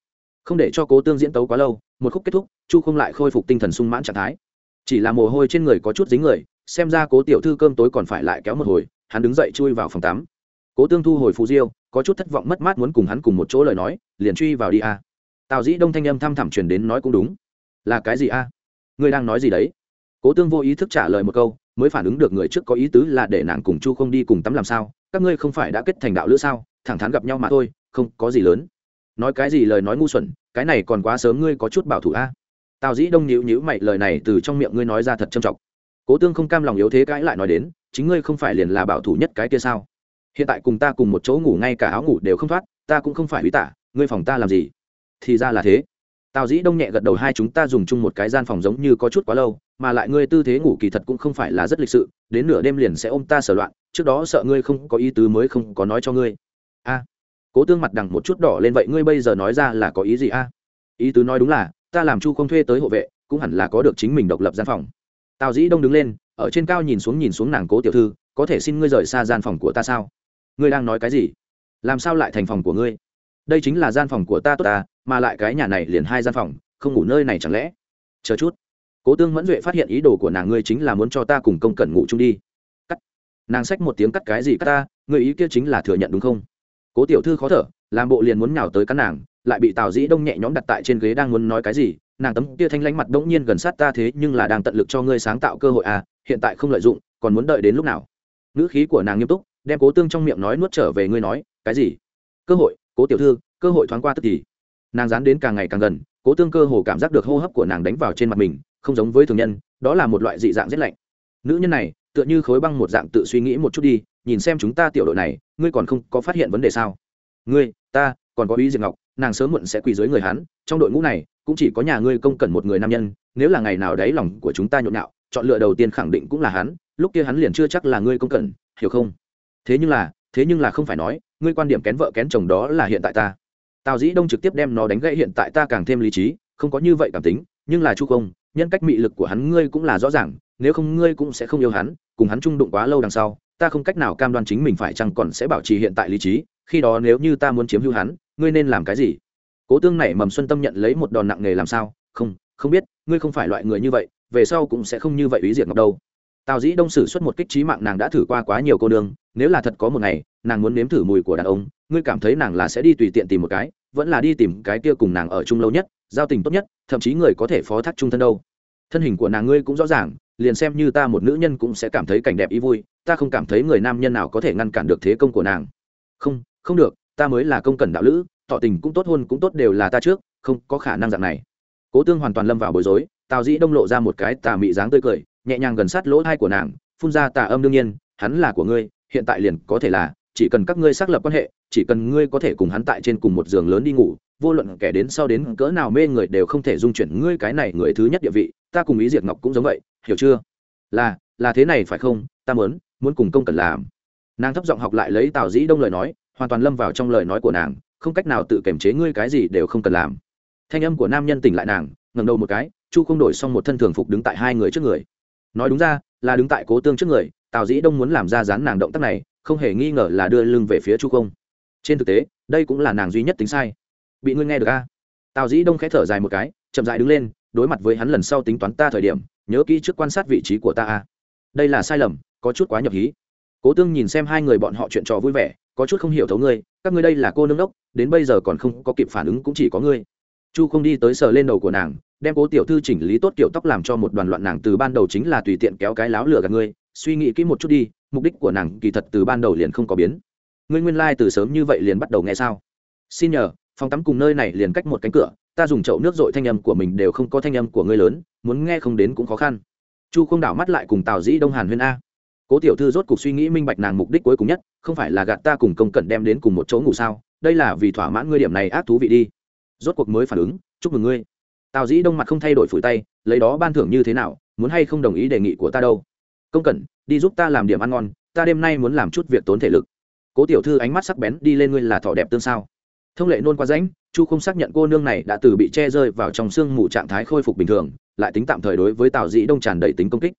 Không để cho cố tương diễn tấu quá lâu một khúc kết thúc, chu không lại khôi phục tinh thần sung mãn trạng thái. Chỉ là mồ hôi trên người có chút dính người, xem ra cố tiểu thư cơm tối còn phải lại kéo một hồi, hắn đứng dậy chui vào phòng tắm. Cố tương thu hồi phú diêu, có chút thất vọng mất mát muốn cùng hắn cùng một chỗ lời nói, liền truy vào đi a. Tào dĩ đông thanh âm thăm thẳm truyền đến nói cũng đúng. Là cái gì a? À? ngươi đang nói gì đấy? Cố tương vô ý thức trả lời một câu, mới phản ứng được người trước có ý tứ là để nàng cùng chu không đi cùng tắm làm sao, các ngươi không phải đã kết thành đạo lữ sao? Thẳng thắn gặp nhau mà thôi, không có gì lớn. Nói cái gì lời nói ngu xuẩn cái này còn quá sớm, ngươi có chút bảo thủ a. Tào dĩ đông nhíu nhíu mày, lời này từ trong miệng ngươi nói ra thật trầm trọng. Cố tương không cam lòng yếu thế cãi lại nói đến, chính ngươi không phải liền là bảo thủ nhất cái kia sao? Hiện tại cùng ta cùng một chỗ ngủ ngay cả áo ngủ đều không thoát, ta cũng không phải hủy tả, ngươi phòng ta làm gì? Thì ra là thế. Tào dĩ đông nhẹ gật đầu, hai chúng ta dùng chung một cái gian phòng giống như có chút quá lâu, mà lại ngươi tư thế ngủ kỳ thật cũng không phải là rất lịch sự, đến nửa đêm liền sẽ ôm ta sở loạn, trước đó sợ ngươi không có ý tứ mới không có nói cho ngươi. A cố tương mặt đằng một chút đỏ lên vậy ngươi bây giờ nói ra là có ý gì a? Ý tứ nói đúng là, ta làm chu không thuê tới hộ vệ, cũng hẳn là có được chính mình độc lập gian phòng. Tào dĩ đông đứng lên, ở trên cao nhìn xuống nhìn xuống nàng cố tiểu thư, có thể xin ngươi rời xa gian phòng của ta sao? Ngươi đang nói cái gì? Làm sao lại thành phòng của ngươi? Đây chính là gian phòng của ta tốt ta mà lại cái nhà này liền hai gian phòng, không ngủ nơi này chẳng lẽ? Chờ chút. Cố tương mẫn duệ phát hiện ý đồ của nàng ngươi chính là muốn cho ta cùng công cẩn ngủ chung đi. Cắt. Nàng xách một tiếng cắt cái gì cắt ta, Ngươi ý kia chính là thừa nhận đúng không? Cố tiểu thư khó thở, làm bộ liền muốn nhào tới cắn nàng, lại bị tào dĩ đông nhẹ nhõm đặt tại trên ghế đang muốn nói cái gì, nàng tấm kia thanh lánh mặt đống nhiên gần sát ta thế nhưng là đang tận lực cho ngươi sáng tạo cơ hội à hiện tại không lợi dụng, còn muốn đợi đến lúc nào? Ngữ khí của nàng nghiêm túc, đem cố tương trong miệng nói nuốt trở về ngươi nói, cái gì? Cơ hội, cố tiểu thư, cơ hội thoáng qua tức thì. Nàng dán đến càng ngày càng gần, cố tương cơ hồ cảm giác được hô hấp của nàng đánh vào trên mặt mình, không giống với thường nhân, đó là một loại dị dạng rét lạnh. Nữ nhân này, tựa như khối băng một dạng tự suy nghĩ một chút đi nhìn xem chúng ta tiểu đội này, ngươi còn không có phát hiện vấn đề sao? Ngươi, ta, còn có ý diệp ngọc, nàng sớm muộn sẽ quỳ dưới người hắn, trong đội ngũ này, cũng chỉ có nhà ngươi công cần một người nam nhân, nếu là ngày nào đấy lòng của chúng ta nhộn nhạo, chọn lựa đầu tiên khẳng định cũng là hắn, lúc kia hắn liền chưa chắc là ngươi công cần, hiểu không? Thế nhưng là, thế nhưng là không phải nói, ngươi quan điểm kén vợ kén chồng đó là hiện tại ta. Tào dĩ đông trực tiếp đem nó đánh gãy hiện tại ta càng thêm lý trí, không có như vậy cảm tính, nhưng là chu không, nhân cách mị lực của hắn ngươi cũng là rõ ràng, nếu không ngươi cũng sẽ không yêu hắn, cùng hắn chung đụng quá lâu đằng sau ta không cách nào cam đoan chính mình phải chăng còn sẽ bảo trì hiện tại lý trí, khi đó nếu như ta muốn chiếm hữu hắn, ngươi nên làm cái gì? Cố tương này mầm xuân tâm nhận lấy một đòn nặng nề làm sao? Không không biết, ngươi không phải loại người như vậy, về sau cũng sẽ không như vậy ý diệt ngọc đâu. Tào dĩ đông sử xuất một kích trí mạng nàng đã thử qua quá nhiều cô đường. nếu là thật có một ngày, nàng muốn nếm thử mùi của đàn ông, ngươi cảm thấy nàng là sẽ đi tùy tiện tìm một cái, vẫn là đi tìm cái kia cùng nàng ở chung lâu nhất, giao tình tốt nhất, thậm chí người có thể phó thác trung thân đâu. Thân hình của nàng ngươi cũng rõ ràng, liền xem như ta một nữ nhân cũng sẽ cảm thấy cảnh đẹp ý vui ta không cảm thấy người nam nhân nào có thể ngăn cản được thế công của nàng. Không không được, ta mới là công cần đạo lữ, tỏ tình cũng tốt, hôn cũng tốt đều là ta trước, không có khả năng dạng này. Cố tương hoàn toàn lâm vào bối rối, tào dĩ đông lộ ra một cái tà mị dáng tươi cười, nhẹ nhàng gần sát lỗ thai của nàng, phun ra tà âm đương nhiên, hắn là của ngươi, hiện tại liền có thể là, chỉ cần các ngươi xác lập quan hệ, chỉ cần ngươi có thể cùng hắn tại trên cùng một giường lớn đi ngủ, vô luận kẻ đến sau đến cỡ nào mê người đều không thể dung chuyển ngươi cái này người thứ nhất địa vị, ta cùng ý diệt ngọc cũng giống vậy, hiểu chưa? Là là thế này phải không? Ta muốn muốn cùng công cần làm. Nàng thấp giọng học lại lấy tào dĩ đông lời nói, hoàn toàn lâm vào trong lời nói của nàng, không cách nào tự kiềm chế ngươi cái gì đều không cần làm. Thanh âm của nam nhân tỉnh lại nàng, ngẩng đầu một cái, chu không đổi xong một thân thường phục đứng tại hai người trước người. Nói đúng ra, là đứng tại cố tương trước người, tào dĩ đông muốn làm ra dán nàng động tác này, không hề nghi ngờ là đưa lưng về phía chu không. Trên thực tế, đây cũng là nàng duy nhất tính sai. Bị ngươi nghe được a? Tào dĩ đông khẽ thở dài một cái, chậm dại đứng lên, đối mặt với hắn lần sau tính toán ta thời điểm, nhớ kỹ trước quan sát vị trí của ta a. Đây là sai lầm có chút quá nhập hí. Cố tương nhìn xem hai người bọn họ chuyện trò vui vẻ, có chút không hiểu thấu ngươi, các ngươi đây là cô nương đốc, đến bây giờ còn không có kịp phản ứng cũng chỉ có ngươi. Chu không đi tới sờ lên đầu của nàng, đem cố tiểu thư chỉnh lý tốt kiểu tóc làm cho một đoàn loạn nàng từ ban đầu chính là tùy tiện kéo cái láo lửa gạt ngươi, suy nghĩ kỹ một chút đi, mục đích của nàng kỳ thật từ ban đầu liền không có biến. Ngươi nguyên lai、like、từ sớm như vậy liền bắt đầu nghe sao? Xin nhờ, phòng tắm cùng nơi này liền cách một cánh cửa, ta dùng chậu nước dội thanh âm của mình đều không có thanh âm của ngươi lớn, muốn nghe không đến cũng khó khăn. Chu không đảo mắt lại cùng tào dĩ đông hàn huyên a cố tiểu thư rốt cuộc suy nghĩ minh bạch nàng mục đích cuối cùng nhất, không phải là gạt ta cùng công cận đem đến cùng một chỗ ngủ sao? Đây là vì thỏa mãn ngươi điểm này ác thú vị đi. Rốt cuộc mới phản ứng, chúc mừng ngươi. Tào dĩ đông mặt không thay đổi phủi tay, lấy đó ban thưởng như thế nào, muốn hay không đồng ý đề nghị của ta đâu? Công cẩn, đi giúp ta làm điểm ăn ngon, ta đêm nay muốn làm chút việc tốn thể lực. Cố tiểu thư ánh mắt sắc bén, đi lên ngươi là thỏ đẹp tương sao? Thông lệ nôn qua rãnh, chu không xác nhận cô nương này đã từ bị che rơi vào trong sương mù trạng thái khôi phục bình thường, lại tính tạm thời đối với tào dĩ đông tràn đầy tính công kích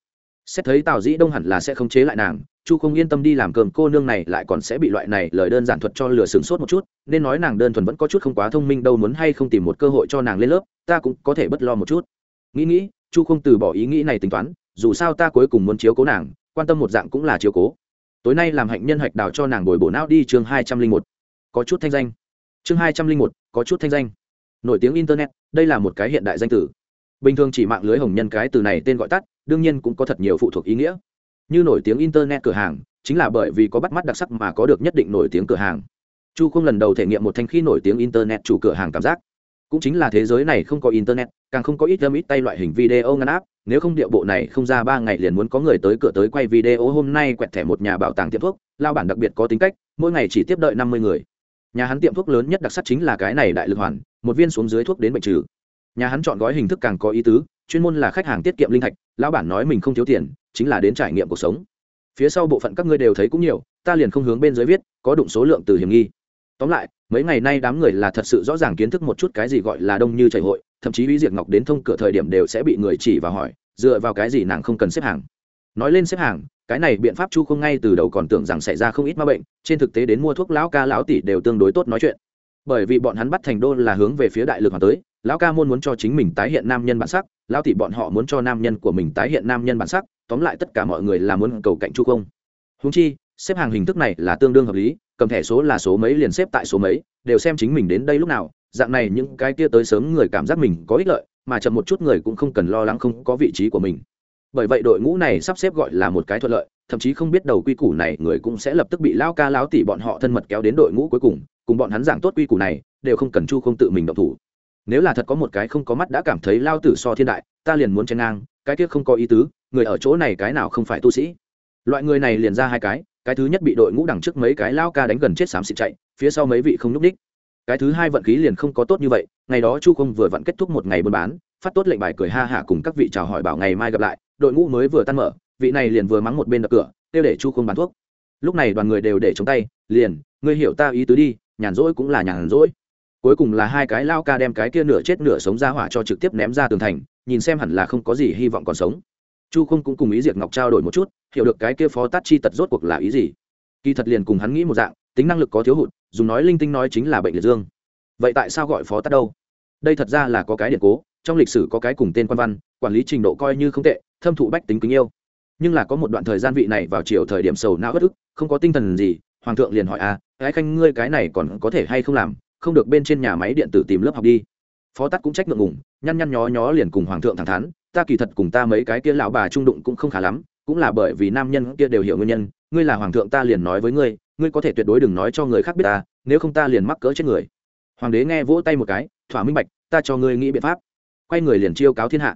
xét thấy tào dĩ đông hẳn là sẽ không chế lại nàng, chu không yên tâm đi làm cơm cô nương này lại còn sẽ bị loại này lời đơn giản thuật cho lừa sửng sốt một chút, nên nói nàng đơn thuần vẫn có chút không quá thông minh đâu muốn hay không tìm một cơ hội cho nàng lên lớp, ta cũng có thể bất lo một chút. Nghĩ nghĩ, chu không từ bỏ ý nghĩ này tính toán, dù sao ta cuối cùng muốn chiếu cố nàng, quan tâm một dạng cũng là chiếu cố. Tối nay làm hạnh nhân hạch đào cho nàng bồi bổ não đi chương hai trăm linh một. Có chút thanh danh. Chương hai trăm linh một, có chút thanh danh. Nổi tiếng internet, đây là một cái hiện đại danh tử bình thường chỉ mạng lưới hồng nhân cái từ này tên gọi tắt đương nhiên cũng có thật nhiều phụ thuộc ý nghĩa. Như nổi tiếng internet cửa hàng, chính là bởi vì có bắt mắt đặc sắc mà có được nhất định nổi tiếng cửa hàng. Chu không lần đầu thể nghiệm một thanh khi nổi tiếng internet chủ cửa hàng cảm giác. Cũng chính là thế giới này không có internet, càng không có ít âm ít tay loại hình video ngăn áp, nếu không điệu bộ này không ra ba ngày liền muốn có người tới cửa tới quay video, hôm nay quẹt thẻ một nhà bảo tàng tiệm thuốc, lao bản đặc biệt có tính cách, mỗi ngày chỉ tiếp đợi năm mươi người. Nhà hắn tiệm thuốc lớn nhất đặc sắc chính là cái này đại lực hoàn, một viên xuống dưới thuốc đến bệnh trừ. Nhà hắn chọn gói hình thức càng có ý tứ chuyên môn là khách hàng tiết kiệm linh thạch, lão bản nói mình không thiếu tiền, chính là đến trải nghiệm cuộc sống. Phía sau bộ phận các ngươi đều thấy cũng nhiều, ta liền không hướng bên dưới viết, có đụng số lượng từ hiểm nghi. Tóm lại, mấy ngày nay đám người là thật sự rõ ràng kiến thức một chút cái gì gọi là đông như chảy hội, thậm chí uy diệt ngọc đến thông cửa thời điểm đều sẽ bị người chỉ và hỏi, dựa vào cái gì nàng không cần xếp hàng? Nói lên xếp hàng, cái này biện pháp chu không ngay từ đầu còn tưởng rằng xảy ra không ít ma bệnh, trên thực tế đến mua thuốc lão ca lão tỷ đều tương đối tốt nói chuyện. Bởi vì bọn hắn bắt thành đô là hướng về phía đại lực hoàng tới lão ca môn muốn cho chính mình tái hiện nam nhân bản sắc, lão tỷ bọn họ muốn cho nam nhân của mình tái hiện nam nhân bản sắc, tóm lại tất cả mọi người là muốn cầu cạnh chu không. Húng chi, xếp hàng hình thức này là tương đương hợp lý, cầm thẻ số là số mấy liền xếp tại số mấy, đều xem chính mình đến đây lúc nào, dạng này những cái kia tới sớm người cảm giác mình có ích lợi, mà chậm một chút người cũng không cần lo lắng không có vị trí của mình. Bởi vậy đội ngũ này sắp xếp gọi là một cái thuận lợi, thậm chí không biết đầu quy củ này người cũng sẽ lập tức bị lao ca lao tỉ bọn họ thân mật kéo đến đội ngũ cuối cùng cùng bọn hắn giảng tốt quy củ này, đều không cần chu không tự mình động thủ nếu là thật có một cái không có mắt đã cảm thấy lao tử so thiên đại, ta liền muốn chen ngang, cái kia không có ý tứ, người ở chỗ này cái nào không phải tu sĩ. Loại người này liền ra hai cái cái thứ nhất bị đội ngũ đằng trước mấy cái lao ca đánh gần chết xám xịt chạy, phía sau mấy vị không nhúc đích. Cái thứ hai vận khí liền không có tốt như vậy, ngày đó chu không vừa vặn kết thúc một ngày buôn bán, phát tốt lệnh bài cười ha hả cùng các vị chào hỏi bảo ngày mai gặp lại, đội ngũ mới vừa tan mở, vị này liền vừa mắng một bên đập cửa, kêu để chu không bán thuốc. Lúc này đoàn người đều để chống tay, liền, ngươi hiểu ta ý tứ đi, nhàn rỗi cũng là nhàn rỗi cuối cùng là hai cái lao ca đem cái kia nửa chết nửa sống ra hỏa cho trực tiếp ném ra tường thành nhìn xem hẳn là không có gì hy vọng còn sống. Chu không cũng cùng ý diệt ngọc trao đổi một chút hiểu được cái kia phó tát chi tật rốt cuộc là ý gì. Kỳ thật liền cùng hắn nghĩ một dạng tính năng lực có thiếu hụt dùng nói linh tinh nói chính là bệnh liệt dương. Vậy tại sao gọi phó tát đâu? Đây thật ra là có cái điện cố trong lịch sử có cái cùng tên quan văn quản lý trình độ coi như không tệ thâm thụ bách tính kính yêu. Nhưng là có một đoạn thời gian vị này vào chiều thời điểm sầu não bất ức không có tinh thần gì hoàng thượng liền hỏi a à, cái khanh ngươi cái này còn có thể hay không làm? Không được bên trên nhà máy điện tử tìm lớp học đi. Phó tắc cũng trách ngượng ngùng, nhăn nhăn nhó nhó liền cùng hoàng thượng thẳng thắn, ta kỳ thật cùng ta mấy cái kia lão bà trung đụng cũng không khá lắm, cũng là bởi vì nam nhân kia đều hiểu nguyên nhân, ngươi là hoàng thượng ta liền nói với ngươi ngươi có thể tuyệt đối đừng nói cho người khác biết ta, nếu không ta liền mắc cỡ chết người. Hoàng đế nghe vỗ tay một cái, thỏa minh bạch, ta cho ngươi nghĩ biện pháp. Quay người liền chiêu cáo thiên hạ.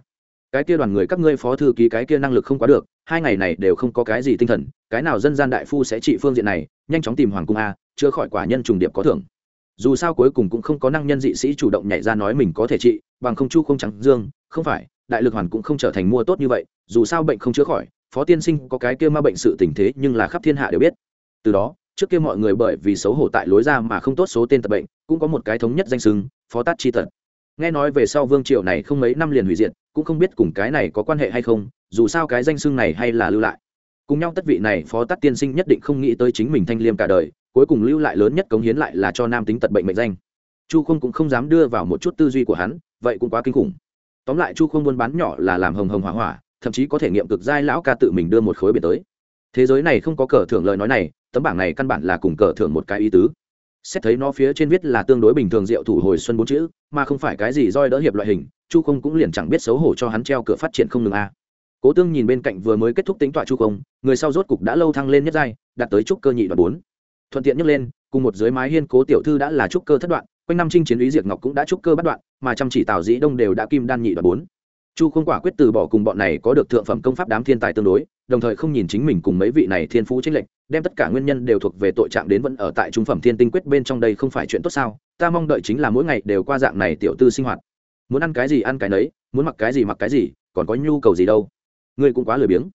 Cái kia đoàn người các ngươi phó thư ký cái kia năng lực không quá được, hai ngày này đều không có cái gì tinh thần, cái nào dân gian đại phu sẽ trị phương diện này, nhanh chóng tìm hoàng cung a, chữa khỏi quả nhân trùng điệp có thưởng dù sao cuối cùng cũng không có năng nhân dị sĩ chủ động nhảy ra nói mình có thể trị, bằng không chu không trắng dương, không phải, đại lực hoàn cũng không trở thành mua tốt như vậy, dù sao bệnh không chữa khỏi, phó tiên sinh có cái kia ma bệnh sự tình thế nhưng là khắp thiên hạ đều biết. Từ đó, trước kia mọi người bởi vì xấu hổ tại lối ra mà không tốt số tên tật bệnh, cũng có một cái thống nhất danh sưng phó tát chi tật. Nghe nói về sau vương triều này không mấy năm liền hủy diệt, cũng không biết cùng cái này có quan hệ hay không, dù sao cái danh xưng này hay là lưu lại. Cùng nhau tất vị này phó tát tiên sinh nhất định không nghĩ tới chính mình thanh liêm cả đời cuối cùng lưu lại lớn nhất cống hiến lại là cho nam tính tật bệnh mệnh danh. Chu không cũng không dám đưa vào một chút tư duy của hắn, vậy cũng quá kinh khủng. Tóm lại chu không buôn bán nhỏ là làm hồng hồng hỏa hỏa, thậm chí có thể nghiệm cực giai lão ca tự mình đưa một khối biển tới. Thế giới này không có cờ thưởng lời nói này, tấm bảng này căn bản là cùng cờ thưởng một cái ý tứ. Xét thấy nó phía trên viết là tương đối bình thường diệu thủ hồi xuân bốn chữ, mà không phải cái gì roi đỡ hiệp loại hình, chu không cũng liền chẳng biết xấu hổ cho hắn treo cửa phát triển không ngừng a. Cố tương nhìn bên cạnh vừa mới kết thúc tính tọa chu không người sau rốt cục đã lâu thăng lên nhất giai, đạt tới trúc cơ nhị đoạn bốn thuận tiện nhắc lên, cùng một dưới mái hiên cố tiểu thư đã là trúc cơ thất đoạn, quanh năm trinh chiến ý diệt ngọc cũng đã trúc cơ bắt đoạn, mà chăm chỉ tào dĩ đông đều đã kim đan nhị đoạn bốn. Chu không quả quyết từ bỏ cùng bọn này có được thượng phẩm công pháp đám thiên tài tương đối, đồng thời không nhìn chính mình cùng mấy vị này thiên phú trích lệnh đem tất cả nguyên nhân đều thuộc về tội trạng đến vẫn ở tại trung phẩm thiên tinh quyết bên trong đây không phải chuyện tốt sao? Ta mong đợi chính là mỗi ngày đều qua dạng này tiểu tư sinh hoạt. Muốn ăn cái gì ăn cái nấy, muốn mặc cái gì mặc cái gì, còn có nhu cầu gì đâu. Ngươi cũng quá lười biếng.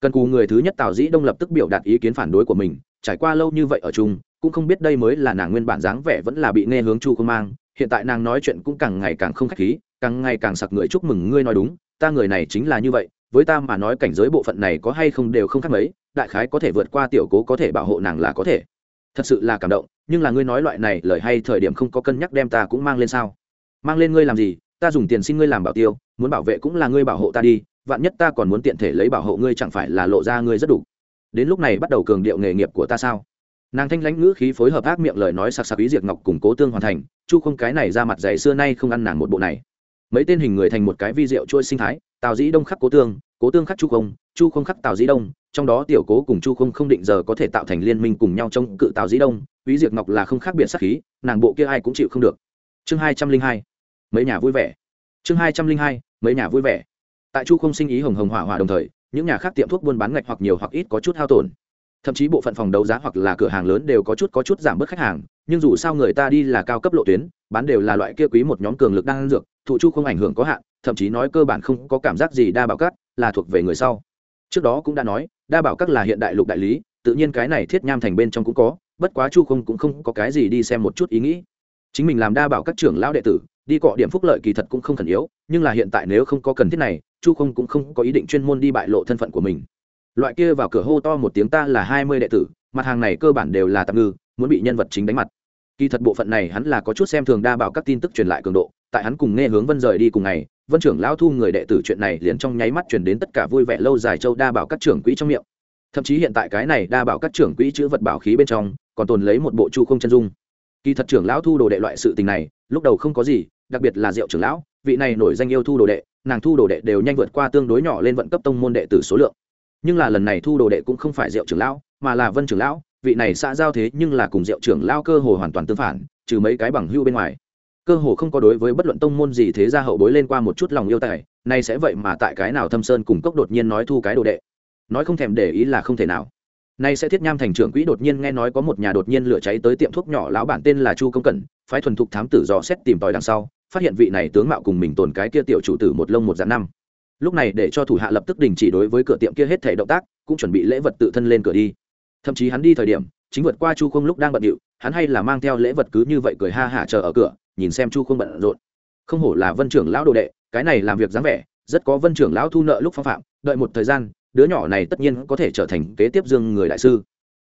Cần cù người thứ nhất tào dĩ đông lập tức biểu đạt ý kiến phản đối của mình trải qua lâu như vậy ở chung, cũng không biết đây mới là nàng nguyên bản dáng vẻ vẫn là bị nghe hướng chu không mang. Hiện tại nàng nói chuyện cũng càng ngày càng không khách khí, càng ngày càng sặc người chúc mừng ngươi nói đúng, ta người này chính là như vậy, với ta mà nói cảnh giới bộ phận này có hay không đều không khác mấy, đại khái có thể vượt qua tiểu cố có thể bảo hộ nàng là có thể. Thật sự là cảm động, nhưng là ngươi nói loại này lời hay thời điểm không có cân nhắc đem ta cũng mang lên sao? Mang lên ngươi làm gì? Ta dùng tiền xin ngươi làm bảo tiêu, muốn bảo vệ cũng là ngươi bảo hộ ta đi, vạn nhất ta còn muốn tiện thể lấy bảo hộ ngươi chẳng phải là lộ ra ngươi rất đủ đến lúc này bắt đầu cường điệu nghề nghiệp của ta sao? Nàng thanh lãnh ngữ khí phối hợp ác miệng lời nói sặc sặc ý diệt ngọc củng cố tương hoàn thành, chu không cái này ra mặt dày xưa nay không ăn nàng một bộ này. Mấy tên hình người thành một cái vi rượu trôi sinh thái, tào dĩ đông khắc cố tương cố tương khắc chu không chu không khắc tào dĩ đông, trong đó tiểu cố cùng chu không không định giờ có thể tạo thành liên minh cùng nhau trong cự tào dĩ đông, ý diệt ngọc là không khác biệt sắc khí, nàng bộ kia ai cũng chịu không được. Chương hai trăm linh hai, mấy nhà vui vẻ. Chương hai trăm linh hai, mấy nhà vui vẻ. Tại chu không sinh ý hồng hồng hỏa hỏa đồng thời những nhà khác tiệm thuốc buôn bán ngạch hoặc nhiều hoặc ít có chút hao tổn. Thậm chí bộ phận phòng đấu giá hoặc là cửa hàng lớn đều có chút có chút giảm bớt khách hàng, nhưng dù sao người ta đi là cao cấp lộ tuyến, bán đều là loại kia quý một nhóm cường lực đang dược, thụ chu không ảnh hưởng có hạn, thậm chí nói cơ bản không có cảm giác gì đa bảo cát là thuộc về người sau. Trước đó cũng đã nói, đa bảo các là hiện đại lục đại lý, tự nhiên cái này thiết nham thành bên trong cũng có, bất quá chu không cũng không có cái gì đi xem một chút ý nghĩ. Chính mình làm đa bảo các trưởng lão đệ tử, đi cọ điểm phúc lợi kỳ thật cũng không khẩn yếu, nhưng là hiện tại nếu không có cần thiết này chu không cũng không có ý định chuyên môn đi bại lộ thân phận của mình. Loại kia vào cửa hô to một tiếng ta là hai mươi đệ tử, mặt hàng này cơ bản đều là tạm ngư, muốn bị nhân vật chính đánh mặt. Kỳ thật bộ phận này hắn là có chút xem thường đa bảo các tin tức truyền lại cường độ, tại hắn cùng nghe hướng vân rời đi cùng ngày, vân trưởng lão thu người đệ tử chuyện này liền trong nháy mắt truyền đến tất cả vui vẻ lâu dài châu đa bảo các trưởng quỹ trong miệng. Thậm chí hiện tại cái này đa bảo các trưởng quỹ chữ vật bảo khí bên trong, còn tồn lấy một bộ chu không chân dung. Kỳ thật trưởng lão thu đồ đệ loại sự tình này, lúc đầu không có gì, đặc biệt là diệu trưởng lão, vị này nổi danh yêu thu đồ đệ nàng thu đồ đệ đều nhanh vượt qua tương đối nhỏ lên vận cấp tông môn đệ tử số lượng. Nhưng là lần này thu đồ đệ cũng không phải diệu trưởng lão, mà là vân trưởng lão, vị này xã giao thế nhưng là cùng diệu trưởng lão cơ hồ hoàn toàn tương phản, trừ mấy cái bằng hưu bên ngoài. Cơ hồ không có đối với bất luận tông môn gì thế ra hậu bối lên qua một chút lòng yêu tài, nay sẽ vậy mà tại cái nào thâm sơn cùng cốc đột nhiên nói thu cái đồ đệ. Nói không thèm để ý là không thể nào. Nay sẽ thiết nham thành trưởng quỹ đột nhiên nghe nói có một nhà đột nhiên lửa cháy tới tiệm thuốc nhỏ, lão bản tên là chu công cẩn, phái thuần thục thám tử dò xét tìm tòi đằng sau phát hiện vị này tướng mạo cùng mình tồn cái kia tiểu chủ tử một lông một dạng năm. Lúc này để cho thủ hạ lập tức đình chỉ đối với cửa tiệm kia hết thể động tác, cũng chuẩn bị lễ vật tự thân lên cửa đi. Thậm chí hắn đi thời điểm, chính vượt qua chu không lúc đang bận điệu, hắn hay là mang theo lễ vật cứ như vậy cười ha hả chờ ở cửa, nhìn xem chu không bận rộn. Không hổ là vân trưởng lão đồ đệ, cái này làm việc dáng vẻ, rất có vân trưởng lão thu nợ lúc phong phạm, đợi một thời gian, đứa nhỏ này tất nhiên có thể trở thành kế tiếp dương người đại sư.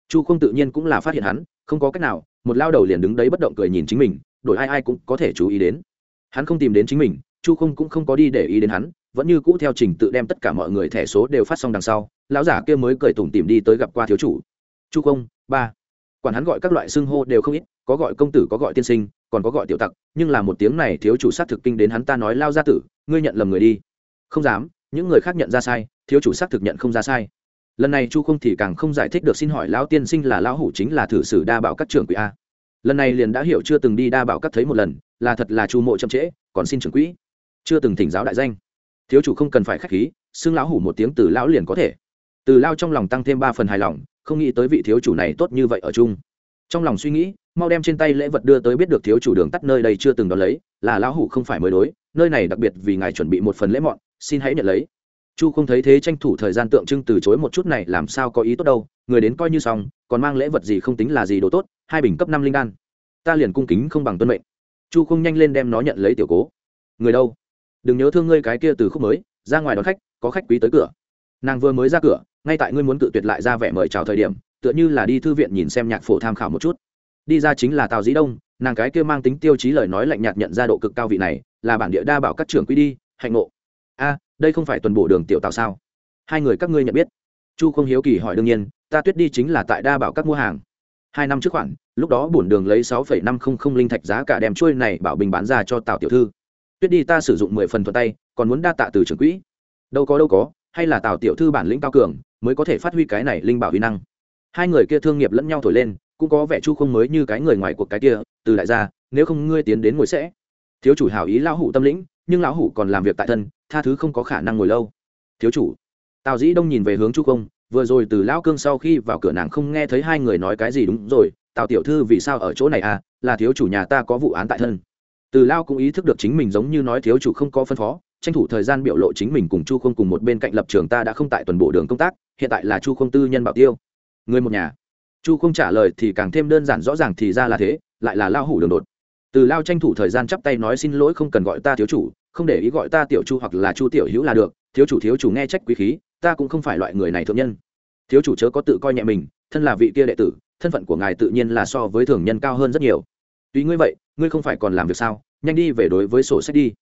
Chu không tự nhiên cũng là phát hiện hắn, không có cách nào, một lao đầu liền đứng đấy bất động cười nhìn chính mình, đổi ai ai cũng có thể chú ý đến hắn không tìm đến chính mình, chu không cũng không có đi để ý đến hắn, vẫn như cũ theo trình tự đem tất cả mọi người thẻ số đều phát xong đằng sau, lão giả kia mới cười tủm tìm đi tới gặp qua thiếu chủ. Chu không, ba. Quản hắn gọi các loại xưng hô đều không ít, có gọi công tử, có gọi tiên sinh, còn có gọi tiểu tặc, nhưng là một tiếng này thiếu chủ xác thực kinh đến hắn ta nói lao ra tử, ngươi nhận lầm người đi. Không dám, những người khác nhận ra sai, thiếu chủ xác thực nhận không ra sai. Lần này chu không thì càng không giải thích được xin hỏi lão tiên sinh là lão hủ chính là thử sử đa bảo các trưởng quỹ a. Lần này liền đã hiểu chưa từng đi đa bảo các thấy một lần là thật là chu mộ chậm trễ, còn xin trưởng quỹ. Chưa từng thỉnh giáo đại danh. Thiếu chủ không cần phải k h á c h khí, xưng lão hủ một tiếng từ lão liền có thể. Từ lao trong lòng tăng thêm ba phần hài lòng, không nghĩ tới vị thiếu chủ này tốt như vậy ở chung. Trong lòng suy nghĩ, mau đem trên tay lễ vật đưa tới biết được thiếu chủ đường tắt nơi đây chưa từng đón lấy, là lão hủ không phải mới đối, nơi này đặc biệt vì ngài chuẩn bị một phần lễ mọn, xin hãy nhận lấy. Chu không thấy thế tranh thủ thời gian tượng trưng từ chối một chút này, làm sao có ý tốt đâu, người đến coi như xong, còn mang lễ vật gì không tính là gì đồ tốt, hai bình cấp năm linh đan. Ta liền cung kính không bằng tuân mệnh chu không nhanh lên đem nó nhận lấy tiểu cố. Người đâu? Đừng nhớ thương ngươi cái kia từ khúc mới, ra ngoài đón khách, có khách quý tới cửa. Nàng vừa mới ra cửa, ngay tại ngươi muốn cự tuyệt lại ra vẻ mời chào thời điểm, tựa như là đi thư viện nhìn xem nhạc phổ tham khảo một chút. Đi ra chính là tào dĩ đông, nàng cái kia mang tính tiêu chí lời nói lạnh nhạt nhận ra độ cực cao vị này, là bản địa đa bảo các trưởng quy đi, hạnh ngộ. A, đây không phải tuần bộ đường tiểu tào sao? Hai người các ngươi nhận biết. Chu không hiếu kỳ hỏi đương nhiên, ta tuyết đi chính là tại đa bảo các mua hàng hai năm trước khoản, lúc đó bổn đường lấy sáu phẩy năm không không linh thạch giá cả đem chuôi này bảo bình bán ra cho tào tiểu thư. Tuyết đi ta sử dụng mười phần thuận tay, còn muốn đa tạ từ trưởng quỹ. Đâu có đâu có, hay là tào tiểu thư bản lĩnh cao cường, mới có thể phát huy cái này linh bảo huy năng. Hai người kia thương nghiệp lẫn nhau thổi lên, cũng có vẻ chu không mới như cái người ngoài cuộc cái kia, từ đại gia, nếu không ngươi tiến đến ngồi sẽ. Thiếu chủ hảo ý lão hủ tâm lĩnh, nhưng lão hủ còn làm việc tại thân, tha thứ không có khả năng ngồi lâu. Thiếu chủ, tào dĩ đông nhìn về hướng chu công vừa rồi từ lão cương sau khi vào cửa nàng không nghe thấy hai người nói cái gì đúng rồi, tào tiểu thư vì sao ở chỗ này à? Là thiếu chủ nhà ta có vụ án tại thân. Từ lao cũng ý thức được chính mình giống như nói thiếu chủ không có phân phó, tranh thủ thời gian biểu lộ chính mình cùng chu không cùng một bên cạnh lập trường ta đã không tại tuần bộ đường công tác, hiện tại là chu không tư nhân bảo tiêu. Người một nhà. Chu không trả lời thì càng thêm đơn giản rõ ràng thì ra là thế, lại là lao hủ đường đột. Từ lao tranh thủ thời gian chắp tay nói xin lỗi không cần gọi ta thiếu chủ, không để ý gọi ta tiểu chu hoặc là chu tiểu hữu là được, thiếu chủ thiếu chủ nghe trách quý khí ta cũng không phải loại người này thượng nhân. Thiếu chủ chớ có tự coi nhẹ mình, thân là vị kia đệ tử, thân phận của ngài tự nhiên là so với thường nhân cao hơn rất nhiều. Tuy ngươi vậy, ngươi không phải còn làm việc sao? Nhanh đi về đối với sổ sách đi.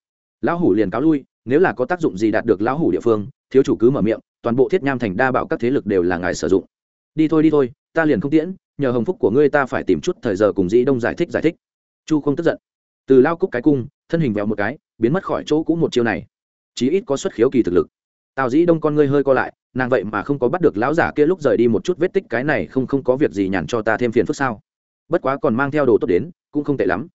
Lão hủ liền cáo lui, nếu là có tác dụng gì đạt được lão hủ địa phương, thiếu chủ cứ mở miệng, toàn bộ thiết nham thành đa bảo các thế lực đều là ngài sử dụng. Đi thôi đi thôi, ta liền không tiễn, nhờ hồng phúc của ngươi ta phải tìm chút thời giờ cùng dĩ đông giải thích giải thích. Chu không tức giận. Từ lao cúc cái cung, thân hình vèo một cái, biến mất khỏi chỗ cũ một chiêu này. Chí ít có xuất khiếu kỳ thực lực tào dĩ đông con ngươi hơi co lại, nàng vậy mà không có bắt được lão giả kia lúc rời đi một chút vết tích cái này không không có việc gì nhàn cho ta thêm phiền phức sao? Bất quá còn mang theo đồ tốt đến, cũng không tệ lắm.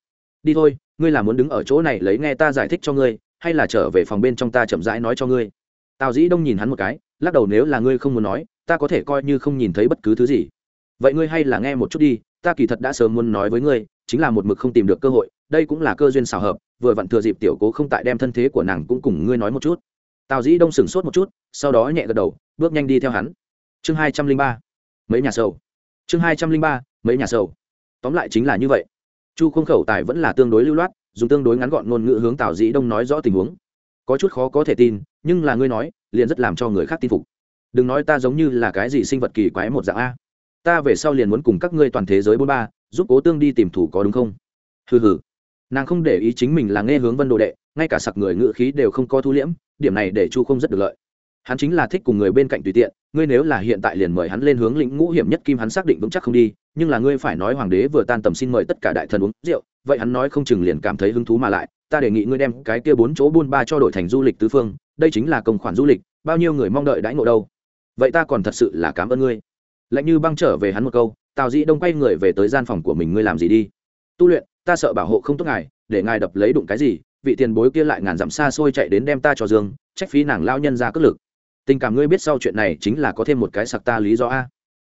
Đi thôi, ngươi là muốn đứng ở chỗ này lấy nghe ta giải thích cho ngươi, hay là trở về phòng bên trong ta chậm rãi nói cho ngươi? Tào dĩ đông nhìn hắn một cái, lắc đầu nếu là ngươi không muốn nói, ta có thể coi như không nhìn thấy bất cứ thứ gì. Vậy ngươi hay là nghe một chút đi, ta kỳ thật đã sớm muốn nói với ngươi, chính là một mực không tìm được cơ hội, đây cũng là cơ duyên xào hợp, vừa vặn thừa dịp tiểu cố không tại đem thân thế của nàng cũng cùng ngươi nói một chút tào dĩ đông sửng sốt một chút, sau đó nhẹ gật đầu, bước nhanh đi theo hắn. Chương hai trăm linh ba, mấy nhà sâu chương hai trăm linh ba, mấy nhà sâu tóm lại chính là như vậy. Chu không khẩu tài vẫn là tương đối lưu loát, dùng tương đối ngắn gọn ngôn ngữ hướng tào dĩ đông nói rõ tình huống. Có chút khó có thể tin, nhưng là ngươi nói, liền rất làm cho người khác tin phục. Đừng nói ta giống như là cái gì sinh vật kỳ quái một dạng a. Ta về sau liền muốn cùng các ngươi toàn thế giới bốn ba, giúp cố tương đi tìm thủ có đúng không? Hừ hừ. Nàng không để ý chính mình là nghe hướng vân đồ đệ ngay cả sặc người ngự khí đều không có thu liễm, điểm này để chu không rất được lợi. Hắn chính là thích cùng người bên cạnh tùy tiện, ngươi nếu là hiện tại liền mời hắn lên hướng lĩnh ngũ hiểm nhất kim hắn xác định vững chắc không đi, nhưng là ngươi phải nói hoàng đế vừa tan tầm xin mời tất cả đại thần uống rượu, vậy hắn nói không chừng liền cảm thấy hứng thú mà lại, ta đề nghị ngươi đem cái kia bốn chỗ buôn ba cho đổi thành du lịch tứ phương, đây chính là công khoản du lịch, bao nhiêu người mong đợi đãi ngộ đâu. Vậy ta còn thật sự là cảm ơn ngươi. Lạnh như băng trở về hắn một câu, tào dĩ đông quay người về tới gian phòng của mình, ngươi làm gì đi? Tu luyện, ta sợ bảo hộ không tốt ngài, để ngài đập lấy đụng cái gì vị tiền bối kia lại ngàn dặm xa xôi chạy đến đem ta cho dương, trách phí nàng lao nhân ra cất lực. Tình cảm ngươi biết sau chuyện này chính là có thêm một cái sặc ta lý do a.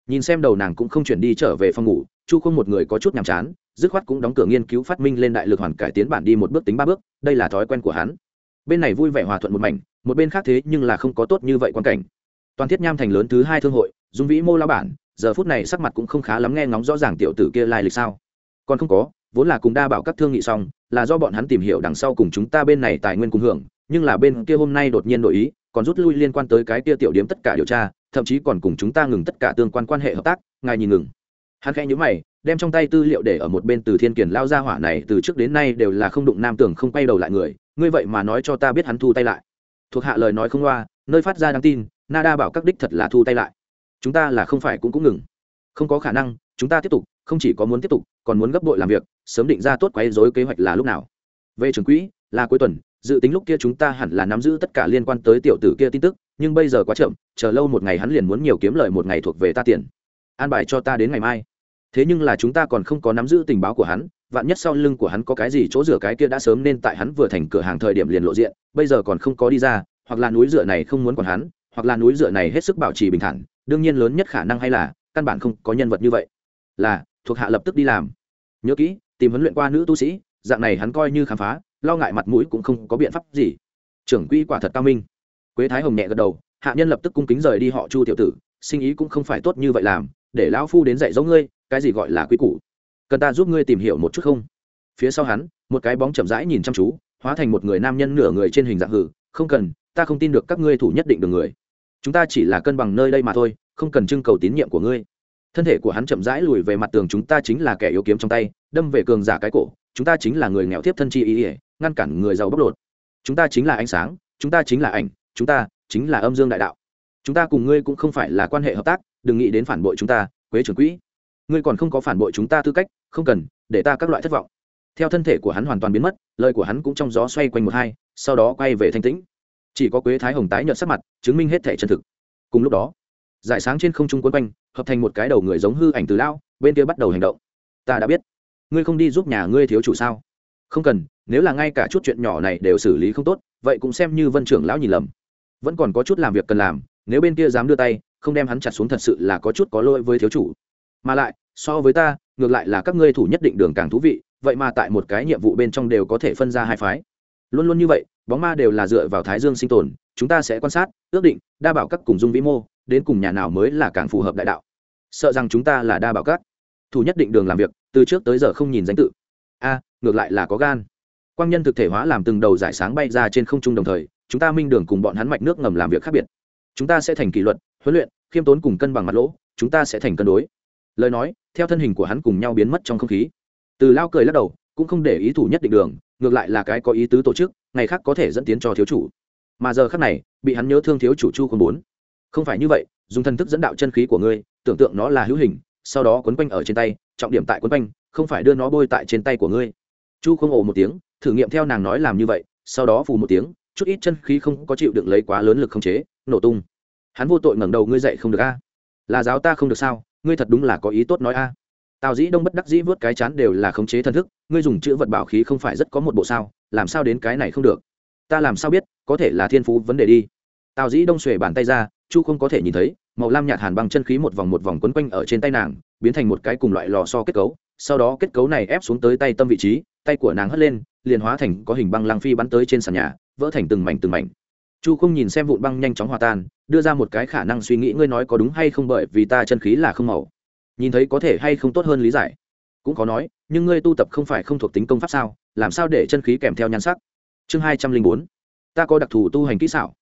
Nhìn xem đầu nàng cũng không chuyển đi trở về phòng ngủ, chu không một người có chút nhàm chán, dứt khoát cũng đóng cửa nghiên cứu phát minh lên đại lực hoàn cải tiến bản đi một bước tính ba bước, đây là thói quen của hắn. Bên này vui vẻ hòa thuận một mảnh, một bên khác thế nhưng là không có tốt như vậy quan cảnh. Toàn thiết nham thành lớn thứ hai thương hội, dung vĩ mô lao bản, giờ phút này sắc mặt cũng không khá lắm nghe ngóng rõ ràng tiểu tử kia lai lịch sao. Còn không có vốn là cùng đa bảo các thương nghị xong, là do bọn hắn tìm hiểu đằng sau cùng chúng ta bên này tài nguyên cùng hưởng, nhưng là bên kia hôm nay đột nhiên đổi ý, còn rút lui liên quan tới cái kia tiểu điếm tất cả điều tra, thậm chí còn cùng chúng ta ngừng tất cả tương quan quan hệ hợp tác, ngài nhìn ngừng. Hắn khẽ nhíu mày, đem trong tay tư liệu để ở một bên từ thiên kiển lao ra hỏa này từ trước đến nay đều là không đụng nam tưởng không quay đầu lại người, ngươi vậy mà nói cho ta biết hắn thu tay lại. Thuộc hạ lời nói không loa, nơi phát ra đáng tin nada bảo các đích thật là thu tay lại. Chúng ta là không phải cũng cũng ngừng. Không có khả năng, chúng ta tiếp tục không chỉ có muốn tiếp tục, còn muốn gấp đội làm việc, sớm định ra tốt quấy dối kế hoạch là lúc nào. Về trường quỹ, là cuối tuần, dự tính lúc kia chúng ta hẳn là nắm giữ tất cả liên quan tới tiểu tử kia tin tức, nhưng bây giờ quá chậm, chờ lâu một ngày hắn liền muốn nhiều kiếm lời một ngày thuộc về ta tiền. An bài cho ta đến ngày mai. Thế nhưng là chúng ta còn không có nắm giữ tình báo của hắn, vạn nhất sau lưng của hắn có cái gì chỗ rửa cái kia đã sớm nên tại hắn vừa thành cửa hàng thời điểm liền lộ diện, bây giờ còn không có đi ra, hoặc là núi rửa này không muốn còn hắn, hoặc là núi rửa này hết sức bảo trì bình thản, đương nhiên lớn nhất khả năng hay là, căn bản không có nhân vật như vậy. Là thuộc hạ lập tức đi làm. Nhớ kỹ, tìm huấn luyện qua nữ tu sĩ, dạng này hắn coi như khám phá, lo ngại mặt mũi cũng không có biện pháp gì. Trưởng quỹ quả thật cao minh. Quế thái hồng nhẹ gật đầu, hạ nhân lập tức cung kính rời đi họ chu tiểu tử, sinh ý cũng không phải tốt như vậy làm, để lão phu đến dạy dỗ ngươi, cái gì gọi là quý củ? Cần ta giúp ngươi tìm hiểu một chút không? Phía sau hắn, một cái bóng chậm rãi nhìn chăm chú, hóa thành một người nam nhân nửa người trên hình dạng hử, không cần, ta không tin được các ngươi thủ nhất định được người. Chúng ta chỉ là cân bằng nơi đây mà thôi, không cần trưng cầu tín nhiệm của ngươi thân thể của hắn chậm rãi lùi về mặt tường chúng ta chính là kẻ yếu kiếm trong tay, đâm về cường giả cái cổ, chúng ta chính là người nghèo tiếp thân chi ý ỉa ngăn cản người giàu bóc lột. Chúng ta chính là ánh sáng, chúng ta chính là ảnh, chúng ta chính là âm dương đại đạo. Chúng ta cùng ngươi cũng không phải là quan hệ hợp tác, đừng nghĩ đến phản bội chúng ta, quế trưởng quỹ. Ngươi còn không có phản bội chúng ta tư cách, không cần, để ta các loại thất vọng. Theo thân thể của hắn hoàn toàn biến mất, lời của hắn cũng trong gió xoay quanh một hai, sau đó quay về thanh tĩnh. Chỉ có quế thái hồng tái nhợt sắc mặt, chứng minh hết thể chân thực. Cùng lúc đó giải sáng trên không trung quấn quanh, hợp thành một cái đầu người giống hư ảnh từ lao bên kia bắt đầu hành động. Ta đã biết. Ngươi không đi giúp nhà ngươi thiếu chủ sao? Không cần, nếu là ngay cả chút chuyện nhỏ này đều xử lý không tốt, vậy cũng xem như vân trưởng lão nhìn lầm. Vẫn còn có chút làm việc cần làm, nếu bên kia dám đưa tay, không đem hắn chặt xuống thật sự là có chút có lỗi với thiếu chủ. Mà lại, so với ta, ngược lại là các ngươi thủ nhất định đường càng thú vị, vậy mà tại một cái nhiệm vụ bên trong đều có thể phân ra hai phái. Luôn luôn như vậy, bóng ma đều là dựa vào thái dương sinh tồn, chúng ta sẽ quan sát, ước định, đa bảo các cùng dung vĩ mô đến cùng nhà nào mới là càng phù hợp đại đạo? Sợ rằng chúng ta là đa bảo các. Thủ nhất định đường làm việc, từ trước tới giờ không nhìn danh tự. A, ngược lại là có gan. Quang nhân thực thể hóa làm từng đầu giải sáng bay ra trên không trung đồng thời, chúng ta minh đường cùng bọn hắn mạch nước ngầm làm việc khác biệt. Chúng ta sẽ thành kỷ luật, huấn luyện, khiêm tốn cùng cân bằng mặt lỗ, chúng ta sẽ thành cân đối. Lời nói, theo thân hình của hắn cùng nhau biến mất trong không khí. Từ lao cười lắc đầu, cũng không để ý thủ nhất định đường, ngược lại là cái có ý tứ tổ chức, ngày khác có thể dẫn tiến cho thiếu chủ. Mà giờ khác này, bị hắn nhớ thương thiếu chủ chu không bốn không phải như vậy, dùng thần thức dẫn đạo chân khí của ngươi, tưởng tượng nó là hữu hình, sau đó quấn quanh ở trên tay, trọng điểm tại quấn quanh, không phải đưa nó bôi tại trên tay của ngươi. Chu không ồ một tiếng, thử nghiệm theo nàng nói làm như vậy, sau đó phù một tiếng, chút ít chân khí không có chịu đựng lấy quá lớn lực không chế, nổ tung. Hắn vô tội ngẩng đầu, ngươi dậy không được a? Là giáo ta không được sao? Ngươi thật đúng là có ý tốt nói a. Tào dĩ đông bất đắc dĩ vớt cái chán đều là khống chế thân thức, ngươi dùng chữ vật bảo khí không phải rất có một bộ sao? Làm sao đến cái này không được? Ta làm sao biết? Có thể là thiên phú vấn đề đi tào dĩ đông xuề bàn tay ra, chu không có thể nhìn thấy, màu lam nhạt hàn băng chân khí một vòng một vòng quấn quanh ở trên tay nàng, biến thành một cái cùng loại lò so kết cấu, sau đó kết cấu này ép xuống tới tay tâm vị trí, tay của nàng hất lên, liền hóa thành có hình băng lăng phi bắn tới trên sàn nhà, vỡ thành từng mảnh từng mảnh. Chu không nhìn xem vụn băng nhanh chóng hòa tan, đưa ra một cái khả năng suy nghĩ ngươi nói có đúng hay không bởi vì ta chân khí là không màu. Nhìn thấy có thể hay không tốt hơn lý giải. Cũng có nói, nhưng ngươi tu tập không phải không thuộc tính công pháp sao, làm sao để chân khí kèm theo nhan sắc? Chương hai trăm linh bốn. Ta có đặc thù tu hành kỹ xảo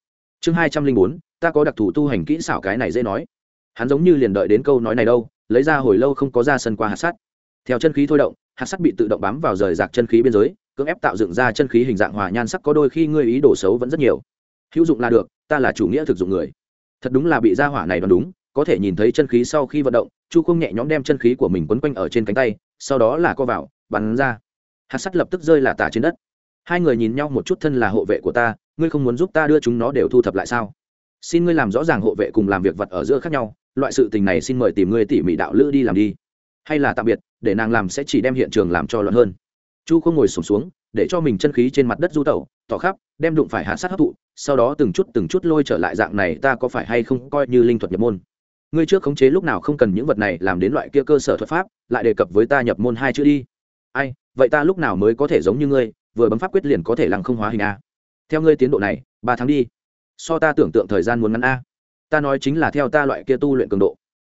chương hai trăm linh bốn, ta có đặc thù tu hành kỹ xảo cái này dễ nói. Hắn giống như liền đợi đến câu nói này đâu, lấy ra hồi lâu không có ra sân qua hạt sắt. Theo chân khí thôi động, hạt sắt bị tự động bám vào rời rạc chân khí biên giới, cưỡng ép tạo dựng ra chân khí hình dạng hòa nhan sắc có đôi khi ngươi ý đồ xấu vẫn rất nhiều. Hữu dụng là được, ta là chủ nghĩa thực dụng người. Thật đúng là bị ra hỏa này đoán đúng, có thể nhìn thấy chân khí sau khi vận động, chu không nhẹ nhõm đem chân khí của mình quấn quanh ở trên cánh tay, sau đó là co vào, bắn ra. Hạt sắt lập tức rơi là tả trên đất. Hai người nhìn nhau một chút thân là hộ vệ của ta ngươi không muốn giúp ta đưa chúng nó đều thu thập lại sao? Xin ngươi làm rõ ràng hộ vệ cùng làm việc vật ở giữa khác nhau loại sự tình này xin mời tìm ngươi tỉ mỉ đạo lữ đi làm đi. Hay là tạm biệt để nàng làm sẽ chỉ đem hiện trường làm cho loạn hơn. Chu không ngồi sùng xuống, xuống để cho mình chân khí trên mặt đất du tẩu tỏ khắp đem đụng phải hạ sát hấp thụ sau đó từng chút từng chút lôi trở lại dạng này ta có phải hay không coi như linh thuật nhập môn. Ngươi trước khống chế lúc nào không cần những vật này làm đến loại kia cơ sở thuật pháp lại đề cập với ta nhập môn hai chữ đi. Ai vậy ta lúc nào mới có thể giống như ngươi vừa bấm pháp quyết liền có thể lăng không hóa hình a theo ngươi tiến độ này, ba tháng đi. So ta tưởng tượng thời gian muốn ngắn a. Ta nói chính là theo ta loại kia tu luyện cường độ.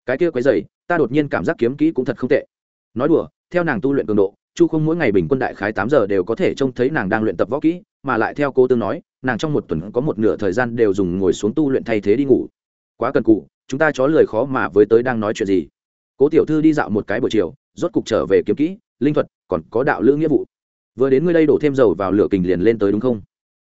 Cái kia quấy dày ta đột nhiên cảm giác kiếm kỹ cũng thật không tệ. Nói đùa, theo nàng tu luyện cường độ, chu không mỗi ngày bình quân đại khái tám giờ đều có thể trông thấy nàng đang luyện tập võ kỹ, mà lại theo cô tương nói, nàng trong một tuần có một nửa thời gian đều dùng ngồi xuống tu luyện thay thế đi ngủ. Quá cần cụ chúng ta chó lời khó mà với tới đang nói chuyện gì. Cố tiểu thư đi dạo một cái buổi chiều, rốt cục trở về kiếm kỹ, linh thuật, còn có đạo lữ nghĩa vụ. Vừa đến ngươi đây đổ thêm dầu vào lửa kình liền lên tới đúng không?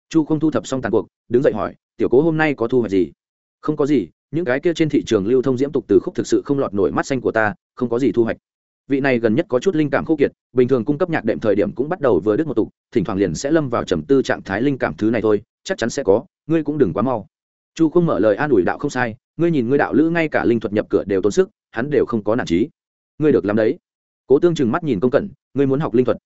Chu không thu thập xong tàn cuộc, đứng dậy hỏi, tiểu cố hôm nay có thu hoạch gì? Không có gì, những cái kia trên thị trường lưu thông diễm tục từ khúc thực sự không lọt nổi mắt xanh của ta, không có gì thu hoạch. Vị này gần nhất có chút linh cảm khô kiệt, bình thường cung cấp nhạc đệm thời điểm cũng bắt đầu vừa đứt một tục, thỉnh thoảng liền sẽ lâm vào trầm tư trạng thái linh cảm thứ này thôi, chắc chắn sẽ có, ngươi cũng đừng quá mau. Chu không mở lời an ủi đạo không sai, ngươi nhìn ngươi đạo lữ ngay cả linh thuật nhập cửa đều tốn sức, hắn đều không có nản trí. Ngươi được làm đấy. Cố tương chừng mắt nhìn công cẩn, ngươi muốn học linh thuật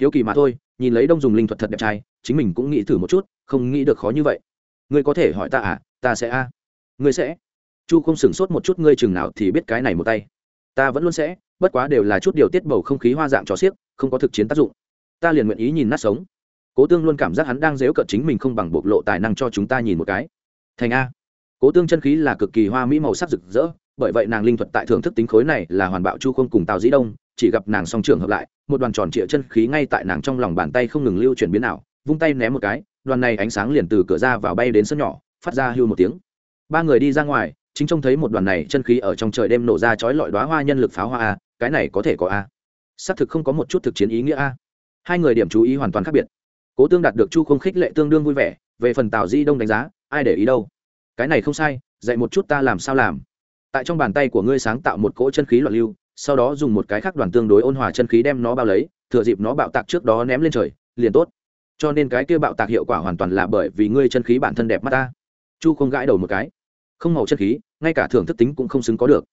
hiếu kỳ mà thôi, nhìn lấy đông dùng linh thuật thật đẹp trai, chính mình cũng nghĩ thử một chút, không nghĩ được khó như vậy. Ngươi có thể hỏi ta à? Ta sẽ a. Ngươi sẽ. Chu không sửng sốt một chút, ngươi chừng nào thì biết cái này một tay. Ta vẫn luôn sẽ, bất quá đều là chút điều tiết bầu không khí hoa dạng trò xiếc, không có thực chiến tác dụng. Ta liền nguyện ý nhìn nát sống. Cố tương luôn cảm giác hắn đang dếu cợt chính mình không bằng bộc lộ tài năng cho chúng ta nhìn một cái. Thành a. Cố tương chân khí là cực kỳ hoa mỹ màu sắc rực rỡ bởi vậy nàng linh thuật tại thưởng thức tính khối này là hoàn bạo chu không cùng tào dĩ đông, chỉ gặp nàng song trường hợp lại, một đoàn tròn trịa chân khí ngay tại nàng trong lòng bàn tay không ngừng lưu chuyển biến ảo, vung tay ném một cái, đoàn này ánh sáng liền từ cửa ra vào bay đến sân nhỏ, phát ra hưu một tiếng. Ba người đi ra ngoài, chính trông thấy một đoàn này chân khí ở trong trời đêm nổ ra chói lọi đoá hoa nhân lực pháo hoa a, cái này có thể có a? Xác thực không có một chút thực chiến ý nghĩa a. Hai người điểm chú ý hoàn toàn khác biệt. Cố tương đạt được chu không khích lệ tương đương vui vẻ, về phần tào di đông đánh giá, ai để ý đâu? Cái này không sai, dạy một chút ta làm sao làm tại trong bàn tay của ngươi sáng tạo một cỗ chân khí loạn lưu, sau đó dùng một cái khác đoàn tương đối ôn hòa chân khí đem nó bao lấy, thừa dịp nó bạo tạc trước đó ném lên trời, liền tốt. Cho nên cái kia bạo tạc hiệu quả hoàn toàn là bởi vì ngươi chân khí bản thân đẹp mắt ta. Chu không gãi đầu một cái. Không màu chân khí, ngay cả thưởng thức tính cũng không xứng có được.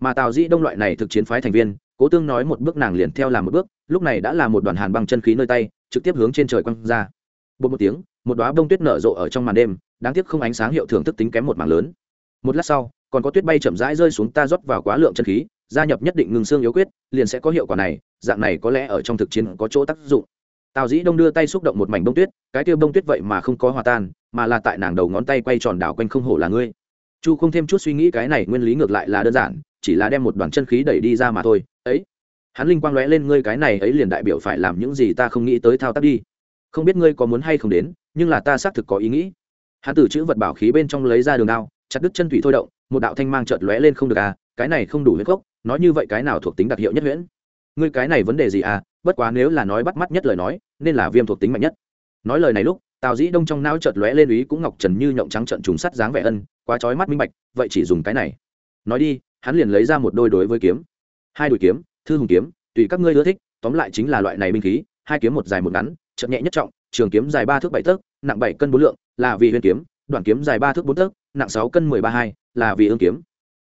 Mà tào dĩ đông loại này thực chiến phái thành viên, cố tương nói một bước nàng liền theo làm một bước, lúc này đã là một đoàn hàn băng chân khí nơi tay, trực tiếp hướng trên trời quăng ra. Một một tiếng, một đoá bông tuyết nở rộ ở trong màn đêm, đáng tiếc không ánh sáng hiệu thưởng thức tính kém một mảng lớn. Một lát sau còn có tuyết bay chậm rãi rơi xuống ta rót vào quá lượng chân khí, gia nhập nhất định ngừng xương yếu quyết, liền sẽ có hiệu quả này, dạng này có lẽ ở trong thực chiến có chỗ tác dụng. Tào dĩ đông đưa tay xúc động một mảnh bông tuyết, cái tiêu bông tuyết vậy mà không có hòa tan, mà là tại nàng đầu ngón tay quay tròn đảo quanh không hổ là ngươi. Chu không thêm chút suy nghĩ cái này nguyên lý ngược lại là đơn giản, chỉ là đem một đoàn chân khí đẩy đi ra mà thôi. Ấy, hắn linh quang lóe lên, ngươi cái này ấy liền đại biểu phải làm những gì ta không nghĩ tới thao tác đi. Không biết ngươi có muốn hay không đến, nhưng là ta xác thực có ý nghĩ. Hắn từ chữ vật bảo khí bên trong lấy ra đường đao, chặt đứt chân thủy thôi động một đạo thanh mang chợt lóe lên không được à cái này không đủ huyết gốc, nói như vậy cái nào thuộc tính đặc hiệu nhất huyễn? Ngươi cái này vấn đề gì à bất quá nếu là nói bắt mắt nhất lời nói, nên là viêm thuộc tính mạnh nhất. Nói lời này lúc, tào dĩ đông trong não chợt lóe lên ý cũng ngọc trần như nhộng trắng trận trùng sắt dáng vẻ ân, quá trói mắt minh bạch, vậy chỉ dùng cái này. Nói đi, hắn liền lấy ra một đôi đối với kiếm. Hai đôi kiếm, thư hùng kiếm, tùy các ngươi ưa thích, tóm lại chính là loại này binh khí, hai kiếm một dài một ngắn chậm nhẹ nhất trọng, trường kiếm dài ba thước bảy tấc, nặng bảy cân bốn lượng, là vì huyền kiếm, đoạn kiếm dài ba thước bốn tấc nặng sáu cân mười ba hai, là vì ương kiếm.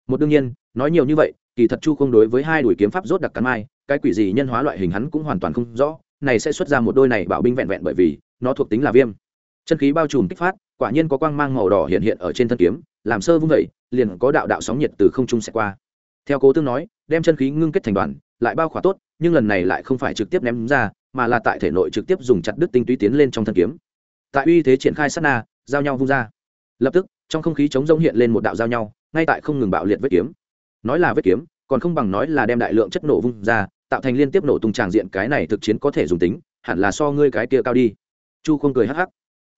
Một đương nhiên, nói nhiều như vậy, kỳ thật chu không đối với hai đuổi kiếm pháp rốt đặc cắn mai, cái quỷ gì nhân hóa loại hình hắn cũng hoàn toàn không rõ, này sẽ xuất ra một đôi này bảo binh vẹn vẹn bởi vì nó thuộc tính là viêm. Chân khí bao trùm kích phát, quả nhiên có quang mang màu đỏ hiện hiện ở trên thân kiếm, làm sơ vung vẩy liền có đạo đạo sóng nhiệt từ không trung sẽ qua. Theo cố tương nói, đem chân khí ngưng kết thành đoàn, lại bao khỏa tốt, nhưng lần này lại không phải trực tiếp ném ra, mà là tại thể nội trực tiếp dùng chặt đứt tinh túy tiến lên trong thân kiếm. Tại uy thế triển khai sát na, giao nhau vung ra. Lập tức trong không khí chống rông hiện lên một đạo giao nhau, ngay tại không ngừng bạo liệt vết kiếm. Nói là vết kiếm, còn không bằng nói là đem đại lượng chất nổ vung ra, tạo thành liên tiếp nổ tung tràng diện cái này thực chiến có thể dùng tính, hẳn là so ngươi cái kia cao đi. Chu không cười hắc hắc.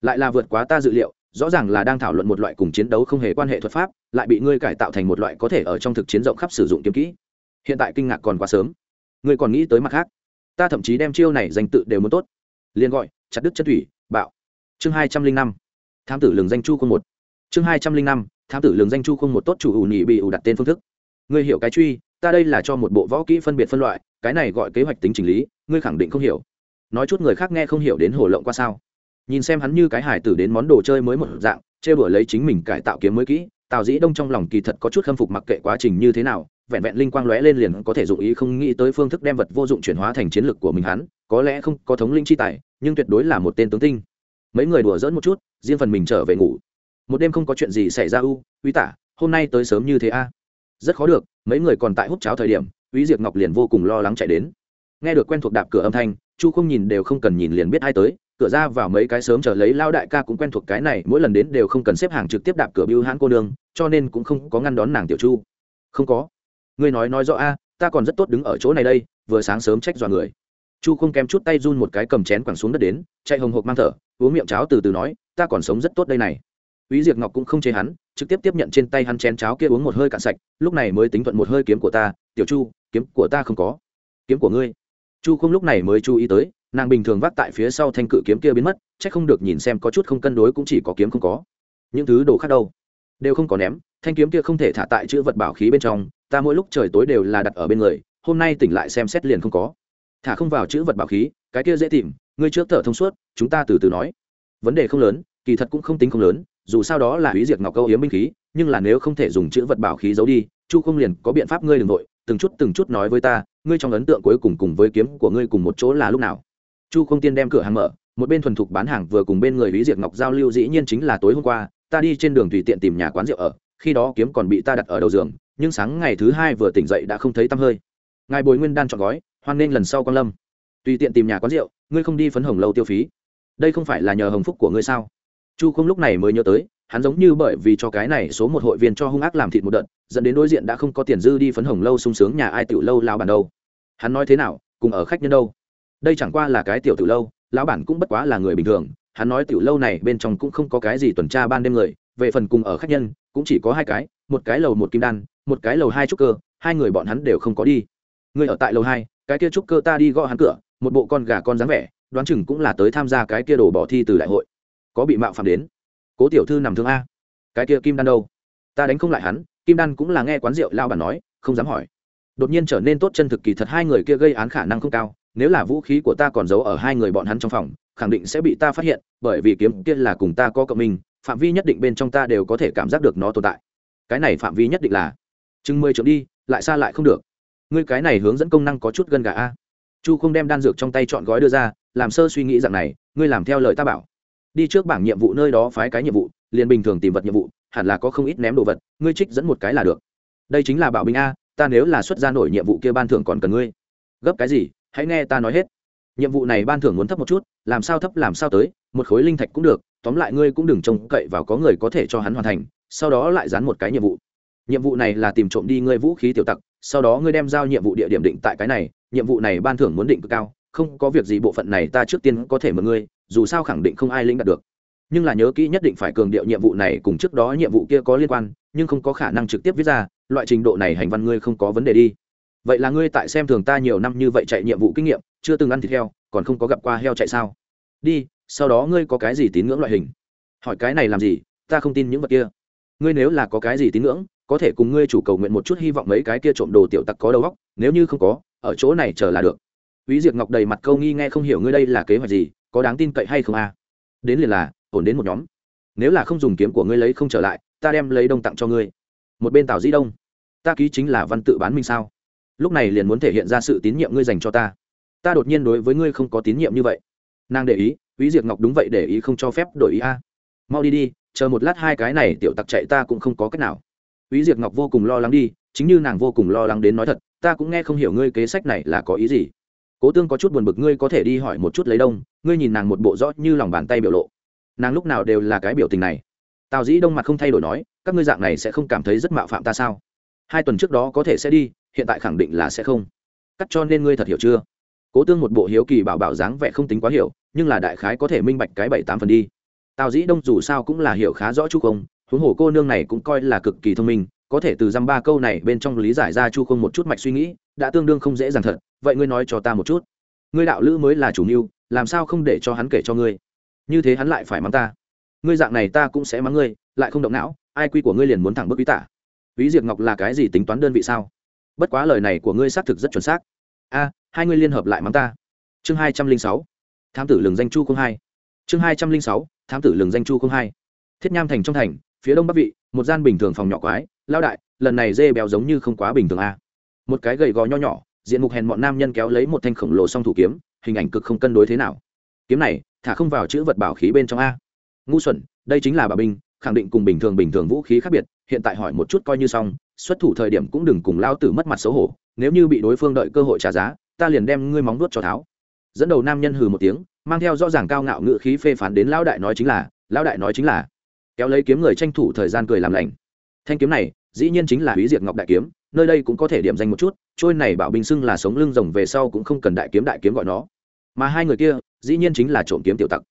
Lại là vượt quá ta dự liệu, rõ ràng là đang thảo luận một loại cùng chiến đấu không hề quan hệ thuật pháp, lại bị ngươi cải tạo thành một loại có thể ở trong thực chiến rộng khắp sử dụng kiếm kỹ. Hiện tại kinh ngạc còn quá sớm. Ngươi còn nghĩ tới mặt khác? Ta thậm chí đem chiêu này danh tự đều muốn tốt. Liền gọi, chặt đứt chất thủy, bạo. Chương hai trăm linh năm. Thám tử lường danh chu không một chương hai trăm linh năm, thám tử lường danh chu không một tốt chủ ủ nhị bị ủ đặt tên phương thức. Ngươi hiểu cái truy, ta đây là cho một bộ võ kỹ phân biệt phân loại, cái này gọi kế hoạch tính chỉnh lý, ngươi khẳng định không hiểu. Nói chút người khác nghe không hiểu đến hồ lộng qua sao. Nhìn xem hắn như cái hải tử đến món đồ chơi mới một dạng chê bửa lấy chính mình cải tạo kiếm mới kỹ, tào dĩ đông trong lòng kỳ thật có chút khâm phục mặc kệ quá trình như thế nào, vẹn vẹn linh quang lóe lên liền có thể dụng ý không nghĩ tới phương thức đem vật vô dụng chuyển hóa thành chiến lược của mình hắn, có lẽ không có thống linh chi tài, nhưng tuyệt đối là một tên tướng tinh. Mấy người đùa dỡn một chút, riêng phần mình trở về ngủ một đêm không có chuyện gì xảy ra u, uy tả, hôm nay tới sớm như thế a. Rất khó được, mấy người còn tại hút cháo thời điểm, uy diệp ngọc liền vô cùng lo lắng chạy đến. Nghe được quen thuộc đạp cửa âm thanh, chu không nhìn đều không cần nhìn liền biết ai tới, cửa ra vào mấy cái sớm chờ lấy lao đại ca cũng quen thuộc cái này, mỗi lần đến đều không cần xếp hàng trực tiếp đạp cửa biêu hãn cô nương, cho nên cũng không có ngăn đón nàng tiểu chu. Không có. Ngươi nói nói rõ a, ta còn rất tốt đứng ở chỗ này đây, vừa sáng sớm trách dọa người. Chu không kém chút tay run một cái cầm chén quẳng xuống đất đến, chạy hồng hộc mang thở, uống miệng cháo từ từ nói, ta còn sống rất tốt đây này. Úy Diệp Ngọc cũng không chế hắn, trực tiếp tiếp nhận trên tay hắn chén cháo kia uống một hơi cạn sạch, lúc này mới tính thuận một hơi kiếm của ta, "Tiểu Chu, kiếm của ta không có." "Kiếm của ngươi?" Chu không lúc này mới chú ý tới, nàng bình thường vác tại phía sau thanh cự kiếm kia biến mất, chắc không được nhìn xem có chút không cân đối cũng chỉ có kiếm không có. Những thứ đồ khác đâu, đều không có ném, thanh kiếm kia không thể thả tại chữ vật bảo khí bên trong, ta mỗi lúc trời tối đều là đặt ở bên người, hôm nay tỉnh lại xem xét liền không có. Thả không vào chữ vật bảo khí, cái kia dễ tìm, ngươi trước thở thông suốt, chúng ta từ từ nói. Vấn đề không lớn, kỳ thật cũng không tính không lớn, dù sao đó là hủy diệt ngọc câu yếm binh khí, nhưng là nếu không thể dùng chữ vật bảo khí giấu đi, chu không liền có biện pháp ngươi đ ừ n g nội từng chút từng chút nói với ta, ngươi trong ấn tượng cuối cùng cùng với kiếm của ngươi cùng một chỗ là lúc nào? Chu không tiên đem cửa hàng mở, một bên thuần thục bán hàng vừa cùng bên người hủy diệt ngọc giao lưu dĩ nhiên chính là tối hôm qua, ta đi trên đường tùy tiện tìm nhà quán rượu ở, khi đó kiếm còn bị ta đặt ở đầu giường, nhưng sáng ngày thứ hai vừa tỉnh dậy đã không thấy tăm hơi. Ngài bồi nguyên đan chọn gói, hoan nên lần sau con lâm. Tùy tiện tìm nhà quán rượu, ngươi không đi phấn hồng lâu tiêu phí. Đây không phải là nhờ hồng phúc của ngươi sao? Chu không lúc này mới nhớ tới, hắn giống như bởi vì cho cái này số một hội viên cho hung ác làm thịt một đợt, dẫn đến đối diện đã không có tiền dư đi phấn hồng lâu sung sướng nhà ai tiểu lâu lao bản đâu. Hắn nói thế nào, cùng ở khách nhân đâu? Đây chẳng qua là cái tiểu tiểu lâu, lão bản cũng bất quá là người bình thường, hắn nói tiểu lâu này bên trong cũng không có cái gì tuần tra ban đêm người, về phần cùng ở khách nhân, cũng chỉ có hai cái, một cái lầu một kim đan, một cái lầu hai trúc cơ, hai người bọn hắn đều không có đi. Người ở tại lầu hai, cái kia trúc cơ ta đi gõ hắn cửa, một bộ con gà con dáng vẻ, đoán chừng cũng là tới tham gia cái kia đồ bỏ thi từ đại hội có bị mạo phạm đến. Cố tiểu thư nằm thương a. Cái kia kim đan đâu? Ta đánh không lại hắn, kim đan cũng là nghe quán rượu lao bản nói, không dám hỏi. Đột nhiên trở nên tốt chân thực kỳ thật hai người kia gây án khả năng không cao, nếu là vũ khí của ta còn giấu ở hai người bọn hắn trong phòng, khẳng định sẽ bị ta phát hiện, bởi vì kiếm kia là cùng ta có cộng minh, phạm vi nhất định bên trong ta đều có thể cảm giác được nó tồn tại. Cái này phạm vi nhất định là chừng mười trượng đi, lại xa lại không được. Ngươi cái này hướng dẫn công năng có chút gân gà a. Chu không đem đan dược trong tay chọn gói đưa ra, làm sơ suy nghĩ rằng này, ngươi làm theo lời ta bảo đi trước bảng nhiệm vụ nơi đó phái cái nhiệm vụ, liền bình thường tìm vật nhiệm vụ, hẳn là có không ít ném đồ vật, ngươi trích dẫn một cái là được. Đây chính là bảo binh a, ta nếu là xuất ra nổi nhiệm vụ kia ban thưởng còn cần ngươi. Gấp cái gì? Hãy nghe ta nói hết. Nhiệm vụ này ban thưởng muốn thấp một chút, làm sao thấp làm sao tới, một khối linh thạch cũng được, tóm lại ngươi cũng đừng trông cậy vào có người có thể cho hắn hoàn thành, sau đó lại dán một cái nhiệm vụ. Nhiệm vụ này là tìm trộm đi ngươi vũ khí tiểu tặc, sau đó ngươi đem giao nhiệm vụ địa điểm định tại cái này, nhiệm vụ này ban thưởng muốn định cực cao không có việc gì bộ phận này ta trước tiên có thể mượn ngươi, dù sao khẳng định không ai lĩnh đạt được. Nhưng là nhớ kỹ nhất định phải cường điệu nhiệm vụ này cùng trước đó nhiệm vụ kia có liên quan, nhưng không có khả năng trực tiếp viết ra, loại trình độ này hành văn ngươi không có vấn đề đi. Vậy là ngươi tại xem thường ta nhiều năm như vậy chạy nhiệm vụ kinh nghiệm, chưa từng ăn thịt heo, còn không có gặp qua heo chạy sao? Đi, sau đó ngươi có cái gì tín ngưỡng loại hình? Hỏi cái này làm gì, ta không tin những vật kia. Ngươi nếu là có cái gì tín ngưỡng, có thể cùng ngươi chủ cầu nguyện một chút hy vọng mấy cái kia trộm đồ tiểu tặc có đầu óc, nếu như không có, ở chỗ này chờ là được. Úy Diệp Ngọc đầy mặt câu nghi nghe không hiểu ngươi đây là kế hoạch gì, có đáng tin cậy hay không a? Đến liền là, ổn đến một nhóm. Nếu là không dùng kiếm của ngươi lấy không trở lại, ta đem lấy đông tặng cho ngươi. Một bên Tào Dĩ Đông, ta ký chính là văn tự bán minh sao? Lúc này liền muốn thể hiện ra sự tín nhiệm ngươi dành cho ta. Ta đột nhiên đối với ngươi không có tín nhiệm như vậy. Nàng để ý, Úy Diệp Ngọc đúng vậy để ý không cho phép đổi ý a. Mau đi đi, chờ một lát hai cái này tiểu tặc chạy ta cũng không có cách nào. Úy Diệp Ngọc vô cùng lo lắng đi, chính như nàng vô cùng lo lắng đến nói thật, ta cũng nghe không hiểu ngươi kế sách này là có ý gì cố tương có chút buồn bực, ngươi có thể đi hỏi một chút lấy đông, ngươi nhìn nàng một bộ rõ như lòng bàn tay biểu lộ. Nàng lúc nào đều là cái biểu tình này. Tào dĩ đông mặt không thay đổi nói, các ngươi dạng này sẽ không cảm thấy rất mạo phạm ta sao? Hai tuần trước đó có thể sẽ đi, hiện tại khẳng định là sẽ không. Cắt cho nên ngươi thật hiểu chưa? Cố tương một bộ hiếu kỳ bảo bảo dáng vẻ không tính quá hiểu, nhưng là đại khái có thể minh bạch cái bảy tám phần đi. Tào dĩ đông dù sao cũng là hiểu khá rõ chú không huống hồ cô nương này cũng coi là cực kỳ thông minh có thể từ dăm ba câu này bên trong lý giải ra chu không một chút mạch suy nghĩ, đã tương đương không dễ dàng thật, vậy ngươi nói cho ta một chút. Ngươi đạo lữ mới là chủ mưu, làm sao không để cho hắn kể cho ngươi? Như thế hắn lại phải mắng ta. Ngươi dạng này ta cũng sẽ mắng ngươi, lại không động não, ai quy của ngươi liền muốn thẳng bức quý tả. Ví diệt ngọc là cái gì tính toán đơn vị sao? Bất quá lời này của ngươi xác thực rất chuẩn xác. A, hai ngươi liên hợp lại mắng ta. Chương hai trăm linh sáu, thám tử lường danh chu không hai. Chương hai trăm linh sáu, thám tử lường danh chu không hai. Thiết nham thành trong thành, phía đông bắc vị, một gian bình thường phòng nhỏ quái lao đại, lần này dê béo giống như không quá bình thường a một cái gầy gò nho nhỏ, diện mục hèn bọn nam nhân kéo lấy một thanh khổng lồ song thủ kiếm, hình ảnh cực không cân đối thế nào. Kiếm này, thả không vào chữ vật bảo khí bên trong a. Ngu xuẩn, đây chính là bà binh khẳng định cùng bình thường bình thường vũ khí khác biệt, hiện tại hỏi một chút coi như xong, xuất thủ thời điểm cũng đừng cùng lao tử mất mặt xấu hổ, nếu như bị đối phương đợi cơ hội trả giá, ta liền đem ngươi móng nuốt cho tháo. Dẫn đầu nam nhân hừ một tiếng, mang theo rõ ràng cao ngạo ngự khí phê phán đến lão đại nói chính là lão đại nói chính là. Kéo lấy kiếm người tranh thủ thời gian cười làm lành. Thanh kiếm này dĩ nhiên chính là hủy diệt ngọc đại kiếm, nơi đây cũng có thể điểm danh một chút, trôi này bảo bình xưng là sống lưng rồng về sau cũng không cần đại kiếm đại kiếm gọi nó. Mà hai người kia, dĩ nhiên chính là trộm kiếm tiểu tặc.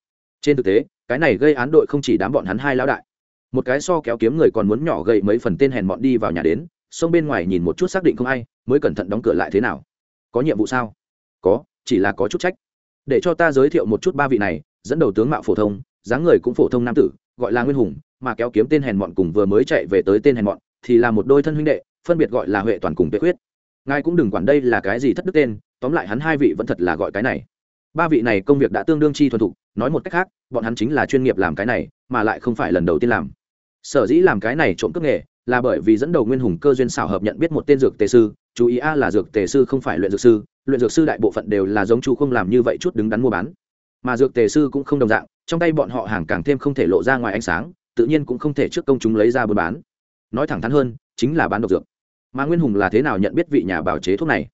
Trên thực tế, cái này gây án đội không chỉ đám bọn hắn hai lão đại. Một cái so kéo kiếm người còn muốn nhỏ gậy mấy phần tên hèn bọn đi vào nhà đến, xông bên ngoài nhìn một chút xác định không ai, mới cẩn thận đóng cửa lại thế nào. Có nhiệm vụ sao? Có, chỉ là có chút trách. Để cho ta giới thiệu một chút ba vị này, dẫn đầu tướng mạo phổ thông, dáng người cũng phổ thông nam tử, gọi là nguyên hùng mà kéo kiếm tên hèn mọn cùng vừa mới chạy về tới tên hèn mọn, thì là một đôi thân huynh đệ, phân biệt gọi là huệ toàn cùng tuệ khuyết. Ngài cũng đừng quản đây là cái gì thất đức tên, tóm lại hắn hai vị vẫn thật là gọi cái này. Ba vị này công việc đã tương đương chi thuần thục, nói một cách khác, bọn hắn chính là chuyên nghiệp làm cái này, mà lại không phải lần đầu tiên làm. Sở dĩ làm cái này trộm cướp nghề, là bởi vì dẫn đầu nguyên hùng cơ duyên xảo hợp nhận biết một tên dược tề sư, chú ý a là dược tề sư không phải luyện dược sư, luyện dược sư đại bộ phận đều là giống chu không làm như vậy chút đứng đắn mua bán. Mà dược tề sư cũng không đồng dạng, trong tay bọn họ hàng càng thêm không thể lộ ra ngoài ánh sáng tự nhiên cũng không thể trước công chúng lấy ra buôn bán. Nói thẳng thắn hơn, chính là bán độc dược. Mà nguyên hùng là thế nào nhận biết vị nhà bảo chế thuốc này?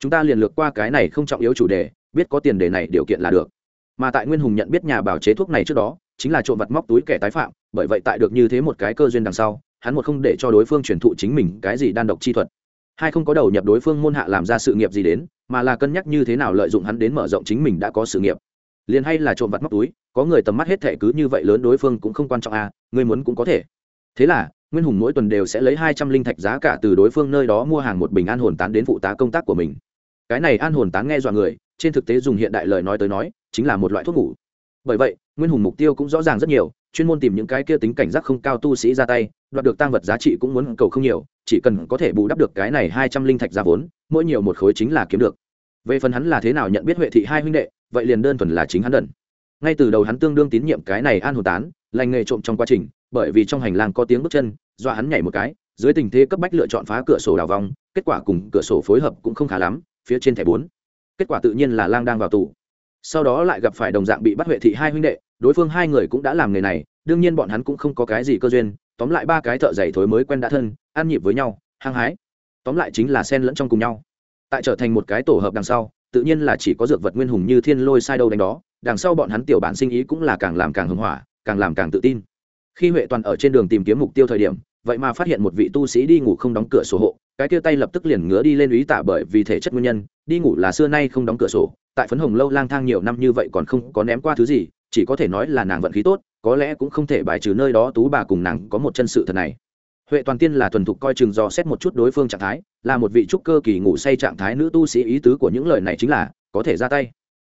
Chúng ta liền lược qua cái này không trọng yếu chủ đề, biết có tiền đề này điều kiện là được. Mà tại nguyên hùng nhận biết nhà bảo chế thuốc này trước đó, chính là trộm vặt móc túi kẻ tái phạm, bởi vậy tại được như thế một cái cơ duyên đằng sau, hắn một không để cho đối phương truyền thụ chính mình cái gì đan độc chi thuật. Hai không có đầu nhập đối phương môn hạ làm ra sự nghiệp gì đến, mà là cân nhắc như thế nào lợi dụng hắn đến mở rộng chính mình đã có sự nghiệp liền hay là trộm vặt móc túi, có người tầm mắt hết thẻ cứ như vậy lớn đối phương cũng không quan trọng à người muốn cũng có thể. Thế là, nguyên hùng mỗi tuần đều sẽ lấy hai trăm linh thạch giá cả từ đối phương nơi đó mua hàng một bình an hồn tán đến phụ tá công tác của mình. Cái này an hồn tán nghe dọa người, trên thực tế dùng hiện đại lời nói tới nói, chính là một loại thuốc ngủ. Bởi vậy, nguyên hùng mục tiêu cũng rõ ràng rất nhiều, chuyên môn tìm những cái kia tính cảnh giác không cao tu sĩ ra tay, đoạt được tăng vật giá trị cũng muốn cầu không nhiều, chỉ cần có thể bù đắp được cái này hai trăm linh thạch ra vốn, mỗi nhiều một khối chính là kiếm được. Về phần hắn là thế nào nhận biết huệ thị hai huynh đệ vậy liền đơn thuần là chính hắn đần. Ngay từ đầu hắn tương đương tín nhiệm cái này an hồn tán, lành nghề trộm trong quá trình, bởi vì trong hành lang có tiếng bước chân, do hắn nhảy một cái, dưới tình thế cấp bách lựa chọn phá cửa sổ đào vòng kết quả cùng cửa sổ phối hợp cũng không khá lắm, phía trên thẻ bốn. Kết quả tự nhiên là lang đang vào tù. Sau đó lại gặp phải đồng dạng bị bắt huệ thị hai huynh đệ, đối phương hai người cũng đã làm nghề này, đương nhiên bọn hắn cũng không có cái gì cơ duyên, tóm lại ba cái thợ giày thối mới quen đã thân, ăn nhịp với nhau, hăng hái. Tóm lại chính là sen lẫn trong cùng nhau. Tại trở thành một cái tổ hợp đằng sau tự nhiên là chỉ có dược vật nguyên hùng như thiên lôi sai đâu đánh đó, đằng sau bọn hắn tiểu bản sinh ý cũng là càng làm càng hưng hỏa, càng làm càng tự tin. Khi huệ toàn ở trên đường tìm kiếm mục tiêu thời điểm, vậy mà phát hiện một vị tu sĩ đi ngủ không đóng cửa sổ hộ, cái kia tay lập tức liền ngứa đi lên ý tạ bởi vì thể chất nguyên nhân, đi ngủ là xưa nay không đóng cửa sổ, tại phấn hồng lâu lang thang nhiều năm như vậy còn không có ném qua thứ gì, chỉ có thể nói là nàng vận khí tốt, có lẽ cũng không thể bài trừ nơi đó tú bà cùng nàng có một chân sự thật này huệ toàn tiên là thuần thục coi chừng dò xét một chút đối phương trạng thái, là một vị trúc cơ kỳ ngủ say trạng thái nữ tu sĩ ý tứ của những lời này chính là, có thể ra tay.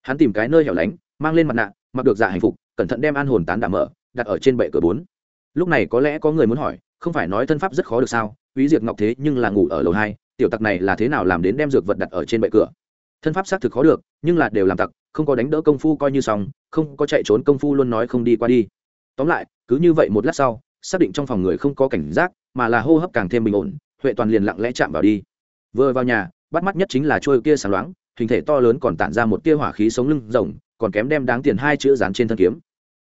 Hắn tìm cái nơi hẻo lánh, mang lên mặt nạ, mặc được dạ hạnh phục, cẩn thận đem an hồn tán đảm mở, đặt ở trên bệ cửa bốn. Lúc này có lẽ có người muốn hỏi, không phải nói thân pháp rất khó được sao? Quý diệt ngọc thế nhưng là ngủ ở lầu hai, tiểu tặc này là thế nào làm đến đem dược vật đặt ở trên bệ cửa? Thân pháp xác thực khó được, nhưng là đều làm tặc, không có đánh đỡ công phu coi như xong, không có chạy trốn công phu luôn nói không đi qua đi. Tóm lại, cứ như vậy một lát sau, xác định trong phòng người không có cảnh giác mà là hô hấp càng thêm bình ổn, huệ toàn liền lặng lẽ chạm vào đi. Vừa vào nhà, bắt mắt nhất chính là trôi kia sáng loáng, hình thể to lớn còn tản ra một tia hỏa khí sống lưng rồng, còn kém đem đáng tiền hai chữ dán trên thân kiếm.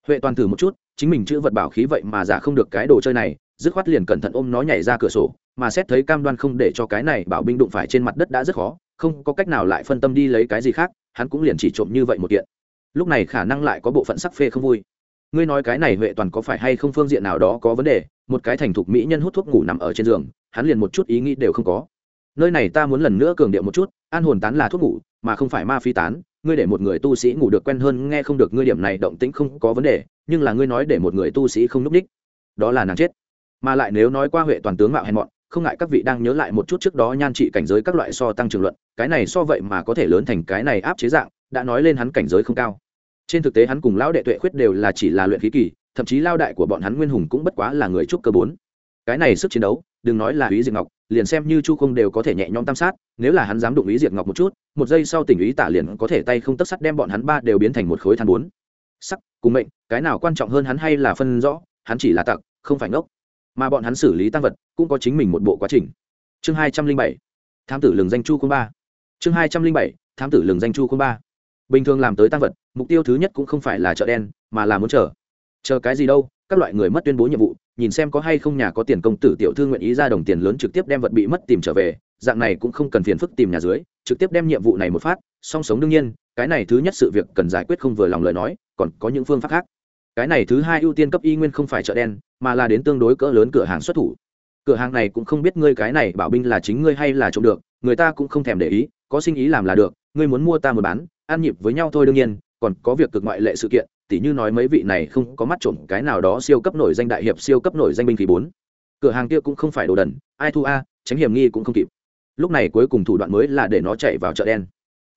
Huệ toàn thử một chút, chính mình chữ vật bảo khí vậy mà giả không được cái đồ chơi này, dứt khoát liền cẩn thận ôm nó nhảy ra cửa sổ, mà xét thấy cam đoan không để cho cái này bảo binh đụng phải trên mặt đất đã rất khó, không có cách nào lại phân tâm đi lấy cái gì khác, hắn cũng liền chỉ trộm như vậy một kiện. Lúc này khả năng lại có bộ phận sắc phê không vui. Ngươi nói cái này huệ toàn có phải hay không phương diện nào đó có vấn đề? Một cái thành thục mỹ nhân hút thuốc ngủ nằm ở trên giường, hắn liền một chút ý nghĩ đều không có. Nơi này ta muốn lần nữa cường điệu một chút, an hồn tán là thuốc ngủ, mà không phải ma phi tán, ngươi để một người tu sĩ ngủ được quen hơn, nghe không được ngươi điểm này động tĩnh không có vấn đề, nhưng là ngươi nói để một người tu sĩ không núp đích, đó là nàng chết. Mà lại nếu nói qua huệ toàn tướng mạo hèn mọn, không ngại các vị đang nhớ lại một chút trước đó nhan trị cảnh giới các loại so tăng trưởng luận, cái này so vậy mà có thể lớn thành cái này áp chế dạng, đã nói lên hắn cảnh giới không cao. Trên thực tế hắn cùng lão đệ tuệ khuyết đều là chỉ là luyện khí kỳ thậm chí lao đại của bọn hắn nguyên hùng cũng bất quá là người trúc cơ bốn. Cái này sức chiến đấu, đừng nói là ý diệt ngọc, liền xem như chu không đều có thể nhẹ nhõm tam sát, nếu là hắn dám đụng ý diệt ngọc một chút, một giây sau tình ý tả liền có thể tay không tất sắt đem bọn hắn ba đều biến thành một khối than bốn. Sắc, cùng mệnh, cái nào quan trọng hơn hắn hay là phân rõ, hắn chỉ là tặc, không phải ngốc. Mà bọn hắn xử lý tăng vật, cũng có chính mình một bộ quá trình. Chương hai trăm linh bảy, thám tử lường danh chu không ba. Chương hai trăm linh bảy, thám tử lường danh chu không ba. Bình thường làm tới tăng vật, mục tiêu thứ nhất cũng không phải là chợ đen, mà là muốn chờ chờ cái gì đâu, các loại người mất tuyên bố nhiệm vụ, nhìn xem có hay không nhà có tiền công tử tiểu thư nguyện ý ra đồng tiền lớn trực tiếp đem vật bị mất tìm trở về, dạng này cũng không cần phiền phức tìm nhà dưới, trực tiếp đem nhiệm vụ này một phát, song sống đương nhiên, cái này thứ nhất sự việc cần giải quyết không vừa lòng lời nói, còn có những phương pháp khác. Cái này thứ hai ưu tiên cấp y nguyên không phải chợ đen, mà là đến tương đối cỡ lớn cửa hàng xuất thủ. Cửa hàng này cũng không biết ngươi cái này bảo binh là chính ngươi hay là trộm được, người ta cũng không thèm để ý, có sinh ý làm là được, ngươi muốn mua ta muốn bán, ăn nhịp với nhau thôi đương nhiên, còn có việc cực ngoại lệ sự kiện tỉ như nói mấy vị này không có mắt trộm cái nào đó siêu cấp nổi danh đại hiệp siêu cấp nổi danh binh khí bốn. Cửa hàng kia cũng không phải đồ đần, ai thu a, tránh hiểm nghi cũng không kịp. Lúc này cuối cùng thủ đoạn mới là để nó chạy vào chợ đen.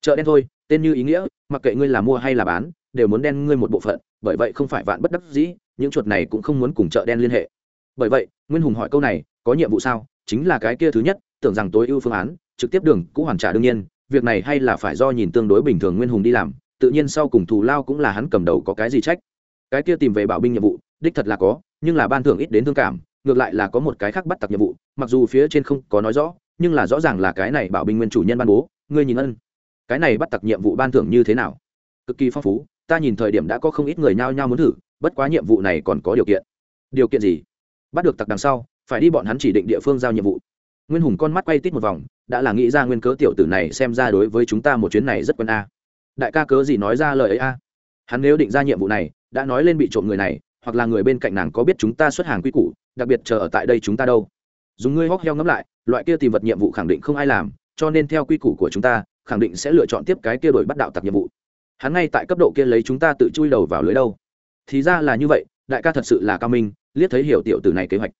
Chợ đen thôi, tên như ý nghĩa, mặc kệ ngươi là mua hay là bán, đều muốn đen ngươi một bộ phận, bởi vậy không phải vạn bất đắc dĩ, những chuột này cũng không muốn cùng chợ đen liên hệ. Bởi vậy, nguyên hùng hỏi câu này, có nhiệm vụ sao? Chính là cái kia thứ nhất, tưởng rằng tối ưu phương án, trực tiếp đường cũng hoàn trả đương nhiên, việc này hay là phải do nhìn tương đối bình thường nguyên hùng đi làm tự nhiên sau cùng thù lao cũng là hắn cầm đầu có cái gì trách. Cái kia tìm về bảo binh nhiệm vụ, đích thật là có, nhưng là ban thưởng ít đến thương cảm, ngược lại là có một cái khác bắt tặc nhiệm vụ, mặc dù phía trên không có nói rõ, nhưng là rõ ràng là cái này bảo binh nguyên chủ nhân ban bố, ngươi nhìn ân. Cái này bắt tặc nhiệm vụ ban thưởng như thế nào? Cực kỳ phong phú, ta nhìn thời điểm đã có không ít người nhao nhao muốn thử, bất quá nhiệm vụ này còn có điều kiện. Điều kiện gì? Bắt được tặc đằng sau, phải đi bọn hắn chỉ định địa phương giao nhiệm vụ. Nguyên hùng con mắt quay tít một vòng, đã là nghĩ ra nguyên cớ tiểu tử này xem ra đối với chúng ta một chuyến này rất quân a đại ca cớ gì nói ra lời ấy a? Hắn nếu định ra nhiệm vụ này, đã nói lên bị trộm người này, hoặc là người bên cạnh nàng có biết chúng ta xuất hàng quy củ, đặc biệt chờ ở tại đây chúng ta đâu. Dùng ngươi hóc heo ngẫm lại, loại kia tìm vật nhiệm vụ khẳng định không ai làm, cho nên theo quy củ của chúng ta, khẳng định sẽ lựa chọn tiếp cái kia đổi bắt đạo tặc nhiệm vụ. Hắn ngay tại cấp độ kia lấy chúng ta tự chui đầu vào lưới đâu. Thì ra là như vậy, đại ca thật sự là cao minh, liếc thấy hiểu tiểu tử này kế hoạch.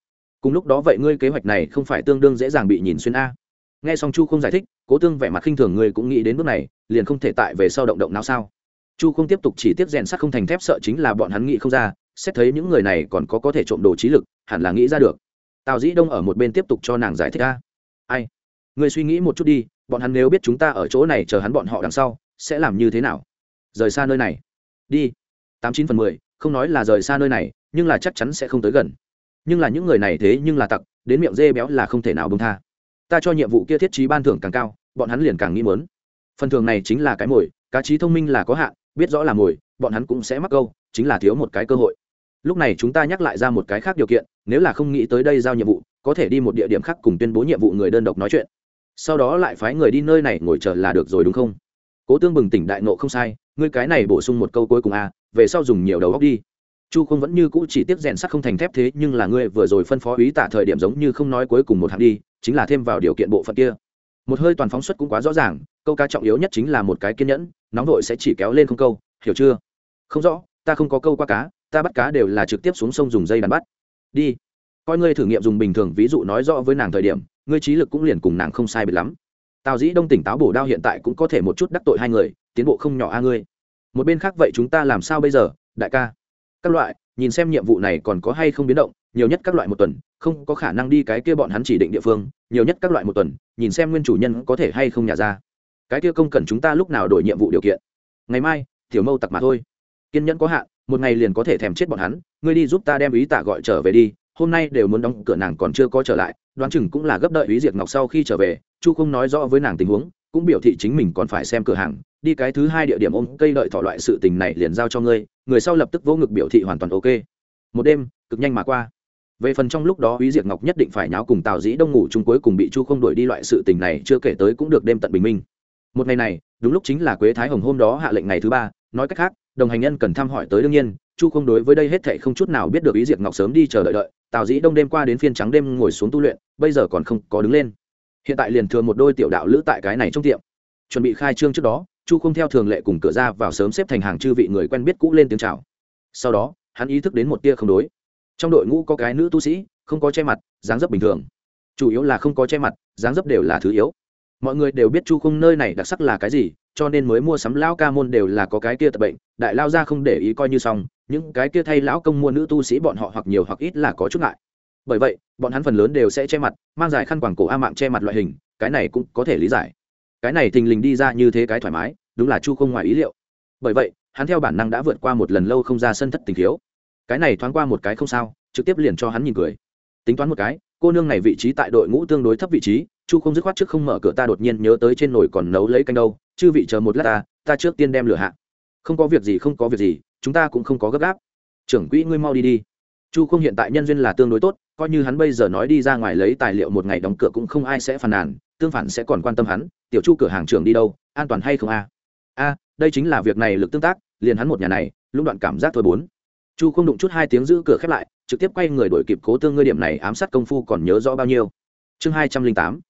Cùng lúc đó vậy ngươi kế hoạch này không phải tương đương dễ dàng bị nhìn xuyên a nghe xong chu không giải thích, cố tương vẻ mặt khinh thường người cũng nghĩ đến bước này, liền không thể tại về sau động động nào sao. Chu không tiếp tục chỉ tiếp rèn sắt không thành thép sợ chính là bọn hắn nghĩ không ra, xét thấy những người này còn có có thể trộm đồ trí lực, hẳn là nghĩ ra được. Tào dĩ đông ở một bên tiếp tục cho nàng giải thích ra. Ai người suy nghĩ một chút đi, bọn hắn nếu biết chúng ta ở chỗ này chờ hắn bọn họ đằng sau, sẽ làm như thế nào? Rời xa nơi này. Đi. Tám chín phần mười, không nói là rời xa nơi này, nhưng là chắc chắn sẽ không tới gần. Nhưng là những người này thế nhưng là tặc, đến miệng dê béo là không thể nào bông tha ta cho nhiệm vụ kia thiết trí ban thưởng càng cao bọn hắn liền càng nghĩ mớn phần thưởng này chính là cái mồi cá trí thông minh là có hạn biết rõ là mồi bọn hắn cũng sẽ mắc câu chính là thiếu một cái cơ hội. Lúc này chúng ta nhắc lại ra một cái khác điều kiện nếu là không nghĩ tới đây giao nhiệm vụ có thể đi một địa điểm khác cùng tuyên bố nhiệm vụ người đơn độc nói chuyện. Sau đó lại phái người đi nơi này ngồi chờ là được rồi đúng không? Cố tương bừng tỉnh đại nộ không sai ngươi cái này bổ sung một câu cuối cùng a à, về sau dùng nhiều đầu góc đi. Chu không vẫn như cũ chỉ tiếp rèn sắt không thành thép thế nhưng là ngươi vừa rồi phân phó ý tả thời điểm giống như không nói cuối cùng một hạng đi chính là thêm vào điều kiện bộ phận kia. Một hơi toàn phóng xuất cũng quá rõ ràng, câu ca trọng yếu nhất chính là một cái kiên nhẫn, nóng vội sẽ chỉ kéo lên không câu, hiểu chưa? Không rõ, ta không có câu qua cá, ta bắt cá đều là trực tiếp xuống sông dùng dây đàn bắt. Đi. Coi ngươi thử nghiệm dùng bình thường ví dụ nói rõ với nàng thời điểm, ngươi trí lực cũng liền cùng nàng không sai biệt lắm. Tào dĩ đông tỉnh táo bổ đao hiện tại cũng có thể một chút đắc tội hai người, tiến bộ không nhỏ a ngươi. Một bên khác vậy chúng ta làm sao bây giờ, đại ca? Các loại, nhìn xem nhiệm vụ này còn có hay không biến động nhiều nhất các loại một tuần, không có khả năng đi cái kia bọn hắn chỉ định địa phương, nhiều nhất các loại một tuần, nhìn xem nguyên chủ nhân có thể hay không nhà ra. Cái kia công cần chúng ta lúc nào đổi nhiệm vụ điều kiện? Ngày mai, tiểu mâu tặc mà thôi. Kiên nhẫn có hạn, một ngày liền có thể thèm chết bọn hắn, ngươi đi giúp ta đem ý tạ gọi trở về đi, hôm nay đều muốn đóng cửa nàng còn chưa có trở lại, đoán chừng cũng là gấp đợi ý diệt ngọc sau khi trở về, chu không nói rõ với nàng tình huống, cũng biểu thị chính mình còn phải xem cửa hàng, đi cái thứ hai địa điểm ôm cây đợi thọ loại sự tình này liền giao cho ngươi, người sau lập tức vô ngực biểu thị hoàn toàn ok. Một đêm, cực nhanh mà qua về phần trong lúc đó Úy diệt Ngọc nhất định phải nháo cùng Tào Dĩ Đông ngủ chung cuối cùng bị Chu không đuổi đi loại sự tình này chưa kể tới cũng được đêm tận bình minh. Một ngày này, đúng lúc chính là Quế Thái Hồng hôm đó hạ lệnh ngày thứ ba, nói cách khác, đồng hành nhân cần thăm hỏi tới đương nhiên, Chu không đối với đây hết thảy không chút nào biết được Úy diệt Ngọc sớm đi chờ đợi đợi, Tào Dĩ Đông đêm qua đến phiên trắng đêm ngồi xuống tu luyện, bây giờ còn không có đứng lên. Hiện tại liền thường một đôi tiểu đạo lữ tại cái này trong tiệm. Chuẩn bị khai trương trước đó, Chu không theo thường lệ cùng cửa ra vào sớm xếp thành hàng chư vị người quen biết cũ lên tiếng chào. Sau đó, hắn ý thức đến một tia không đối trong đội ngũ có cái nữ tu sĩ, không có che mặt, dáng dấp bình thường. Chủ yếu là không có che mặt, dáng dấp đều là thứ yếu. Mọi người đều biết chu không nơi này đặc sắc là cái gì, cho nên mới mua sắm lão ca môn đều là có cái kia tập bệnh, đại lao ra không để ý coi như xong, những cái kia thay lão công mua nữ tu sĩ bọn họ hoặc nhiều hoặc ít là có chút ngại. Bởi vậy, bọn hắn phần lớn đều sẽ che mặt, mang dài khăn quảng cổ a mạng che mặt loại hình, cái này cũng có thể lý giải. Cái này thình lình đi ra như thế cái thoải mái, đúng là chu không ngoài ý liệu. Bởi vậy, hắn theo bản năng đã vượt qua một lần lâu không ra sân thất tình thiếu cái này thoáng qua một cái không sao, trực tiếp liền cho hắn nhìn cười. Tính toán một cái, cô nương này vị trí tại đội ngũ tương đối thấp vị trí, chu không dứt khoát trước không mở cửa ta đột nhiên nhớ tới trên nồi còn nấu lấy canh đâu, chư vị chờ một lát ta ta trước tiên đem lửa hạ. Không có việc gì, không có việc gì, chúng ta cũng không có gấp gáp. Trưởng quỹ ngươi mau đi đi. Chu không hiện tại nhân duyên là tương đối tốt, coi như hắn bây giờ nói đi ra ngoài lấy tài liệu một ngày đóng cửa cũng không ai sẽ phàn nàn, tương phản sẽ còn quan tâm hắn, tiểu chu cửa hàng trưởng đi đâu, an toàn hay không a? A, đây chính là việc này lực tương tác, liền hắn một nhà này lúc đoạn cảm giác thôi bốn chu không đụng chút hai tiếng giữ cửa khép lại, trực tiếp quay người đổi kịp cố tương ngươi điểm này ám sát công phu còn nhớ rõ bao nhiêu? Chương hai trăm linh tám.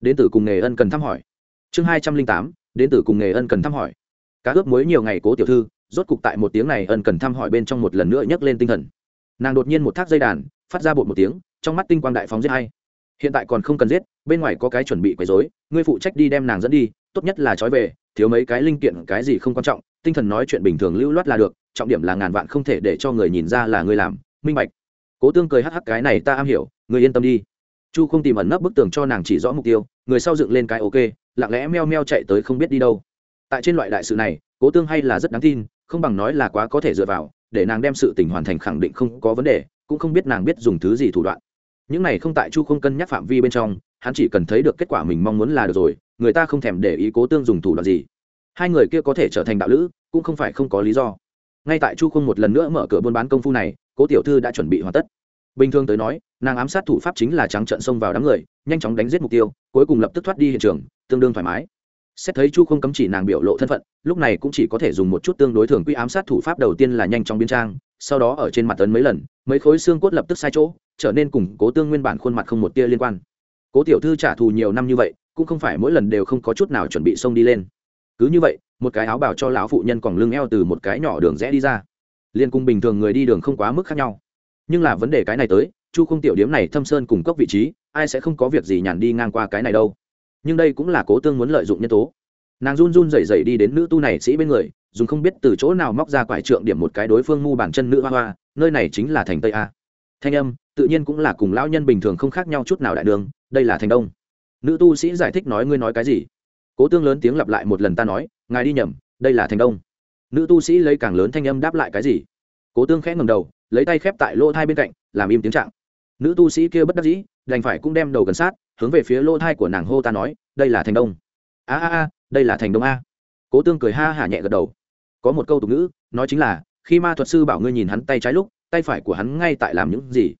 Đến từ cùng nghề ân cần thăm hỏi. Chương hai trăm linh tám. Đến từ cùng nghề ân cần thăm hỏi. Cá ướp mới nhiều ngày cố tiểu thư, rốt cục tại một tiếng này ân cần thăm hỏi bên trong một lần nữa nhấc lên tinh thần. Nàng đột nhiên một thác dây đàn, phát ra bột một tiếng, trong mắt tinh quang đại phóng giết hay hiện tại còn không cần giết, bên ngoài có cái chuẩn bị quấy dối ngươi phụ trách đi đem nàng dẫn đi, tốt nhất là trói về, thiếu mấy cái linh kiện, cái gì không quan trọng, tinh thần nói chuyện bình thường lưu loát là được trọng điểm là ngàn vạn không thể để cho người nhìn ra là ngươi làm. Minh bạch. Cố tương cười hắc hắc, cái này ta am hiểu người yên tâm đi. Chu không tìm ẩn nấp bức tường cho nàng chỉ rõ mục tiêu, người sau dựng lên cái ok, lặng lẽ meo meo chạy tới không biết đi đâu. Tại trên loại đại sự này, cố tương hay là rất đáng tin, không bằng nói là quá có thể dựa vào, để nàng đem sự tình hoàn thành khẳng định không có vấn đề, cũng không biết nàng biết dùng thứ gì thủ đoạn. Những này không tại chu không cân nhắc phạm vi bên trong, hắn chỉ cần thấy được kết quả mình mong muốn là được rồi, người ta không thèm để ý cố tương dùng thủ đoạn gì. Hai người kia có thể trở thành đạo lữ, cũng không phải không có lý do ngay tại chu không một lần nữa mở cửa buôn bán công phu này, cố tiểu thư đã chuẩn bị hoàn tất. Bình thường tới nói, nàng ám sát thủ pháp chính là trắng trận xông vào đám người, nhanh chóng đánh giết mục tiêu, cuối cùng lập tức thoát đi hiện trường, tương đương thoải mái. Xét thấy chu không cấm chỉ nàng biểu lộ thân phận, lúc này cũng chỉ có thể dùng một chút tương đối thường quy ám sát thủ pháp đầu tiên là nhanh chóng biến trang, sau đó ở trên mặt tấn mấy lần, mấy khối xương cốt lập tức sai chỗ, trở nên củng cố tương nguyên bản khuôn mặt không một tia liên quan. Cố tiểu thư trả thù nhiều năm như vậy, cũng không phải mỗi lần đều không có chút nào chuẩn bị xông đi lên cứ như vậy, một cái áo bảo cho lão phụ nhân còn lưng eo từ một cái nhỏ đường rẽ đi ra. Liên cung bình thường người đi đường không quá mức khác nhau. Nhưng là vấn đề cái này tới, chu không tiểu điếm này thâm sơn cùng cốc vị trí, ai sẽ không có việc gì nhàn đi ngang qua cái này đâu. Nhưng đây cũng là cố tương muốn lợi dụng nhân tố. Nàng run run rẩy rẩy đi đến nữ tu này sĩ bên người, dùng không biết từ chỗ nào móc ra quải trượng điểm một cái đối phương mu bàn chân nữ hoa hoa, nơi này chính là thành tây a. Thanh âm, tự nhiên cũng là cùng lão nhân bình thường không khác nhau chút nào đại đường, đây là thành đông. Nữ tu sĩ giải thích nói, ngươi nói cái gì? Cố tương lớn tiếng lặp lại một lần ta nói, ngài đi nhầm, đây là thành đông. Nữ tu sĩ lấy càng lớn thanh âm đáp lại cái gì? Cố tương khẽ ngầm đầu, lấy tay khép tại lỗ thai bên cạnh, làm im tiếng trạng. Nữ tu sĩ kia bất đắc dĩ, đành phải cũng đem đầu gần sát, hướng về phía lỗ thai của nàng hô ta nói, đây là thành đông. A a a, đây là thành đông a. Cố tương cười ha hả nhẹ gật đầu. Có một câu tục ngữ, nói chính là, khi ma thuật sư bảo ngươi nhìn hắn tay trái lúc, tay phải của hắn ngay tại làm những gì?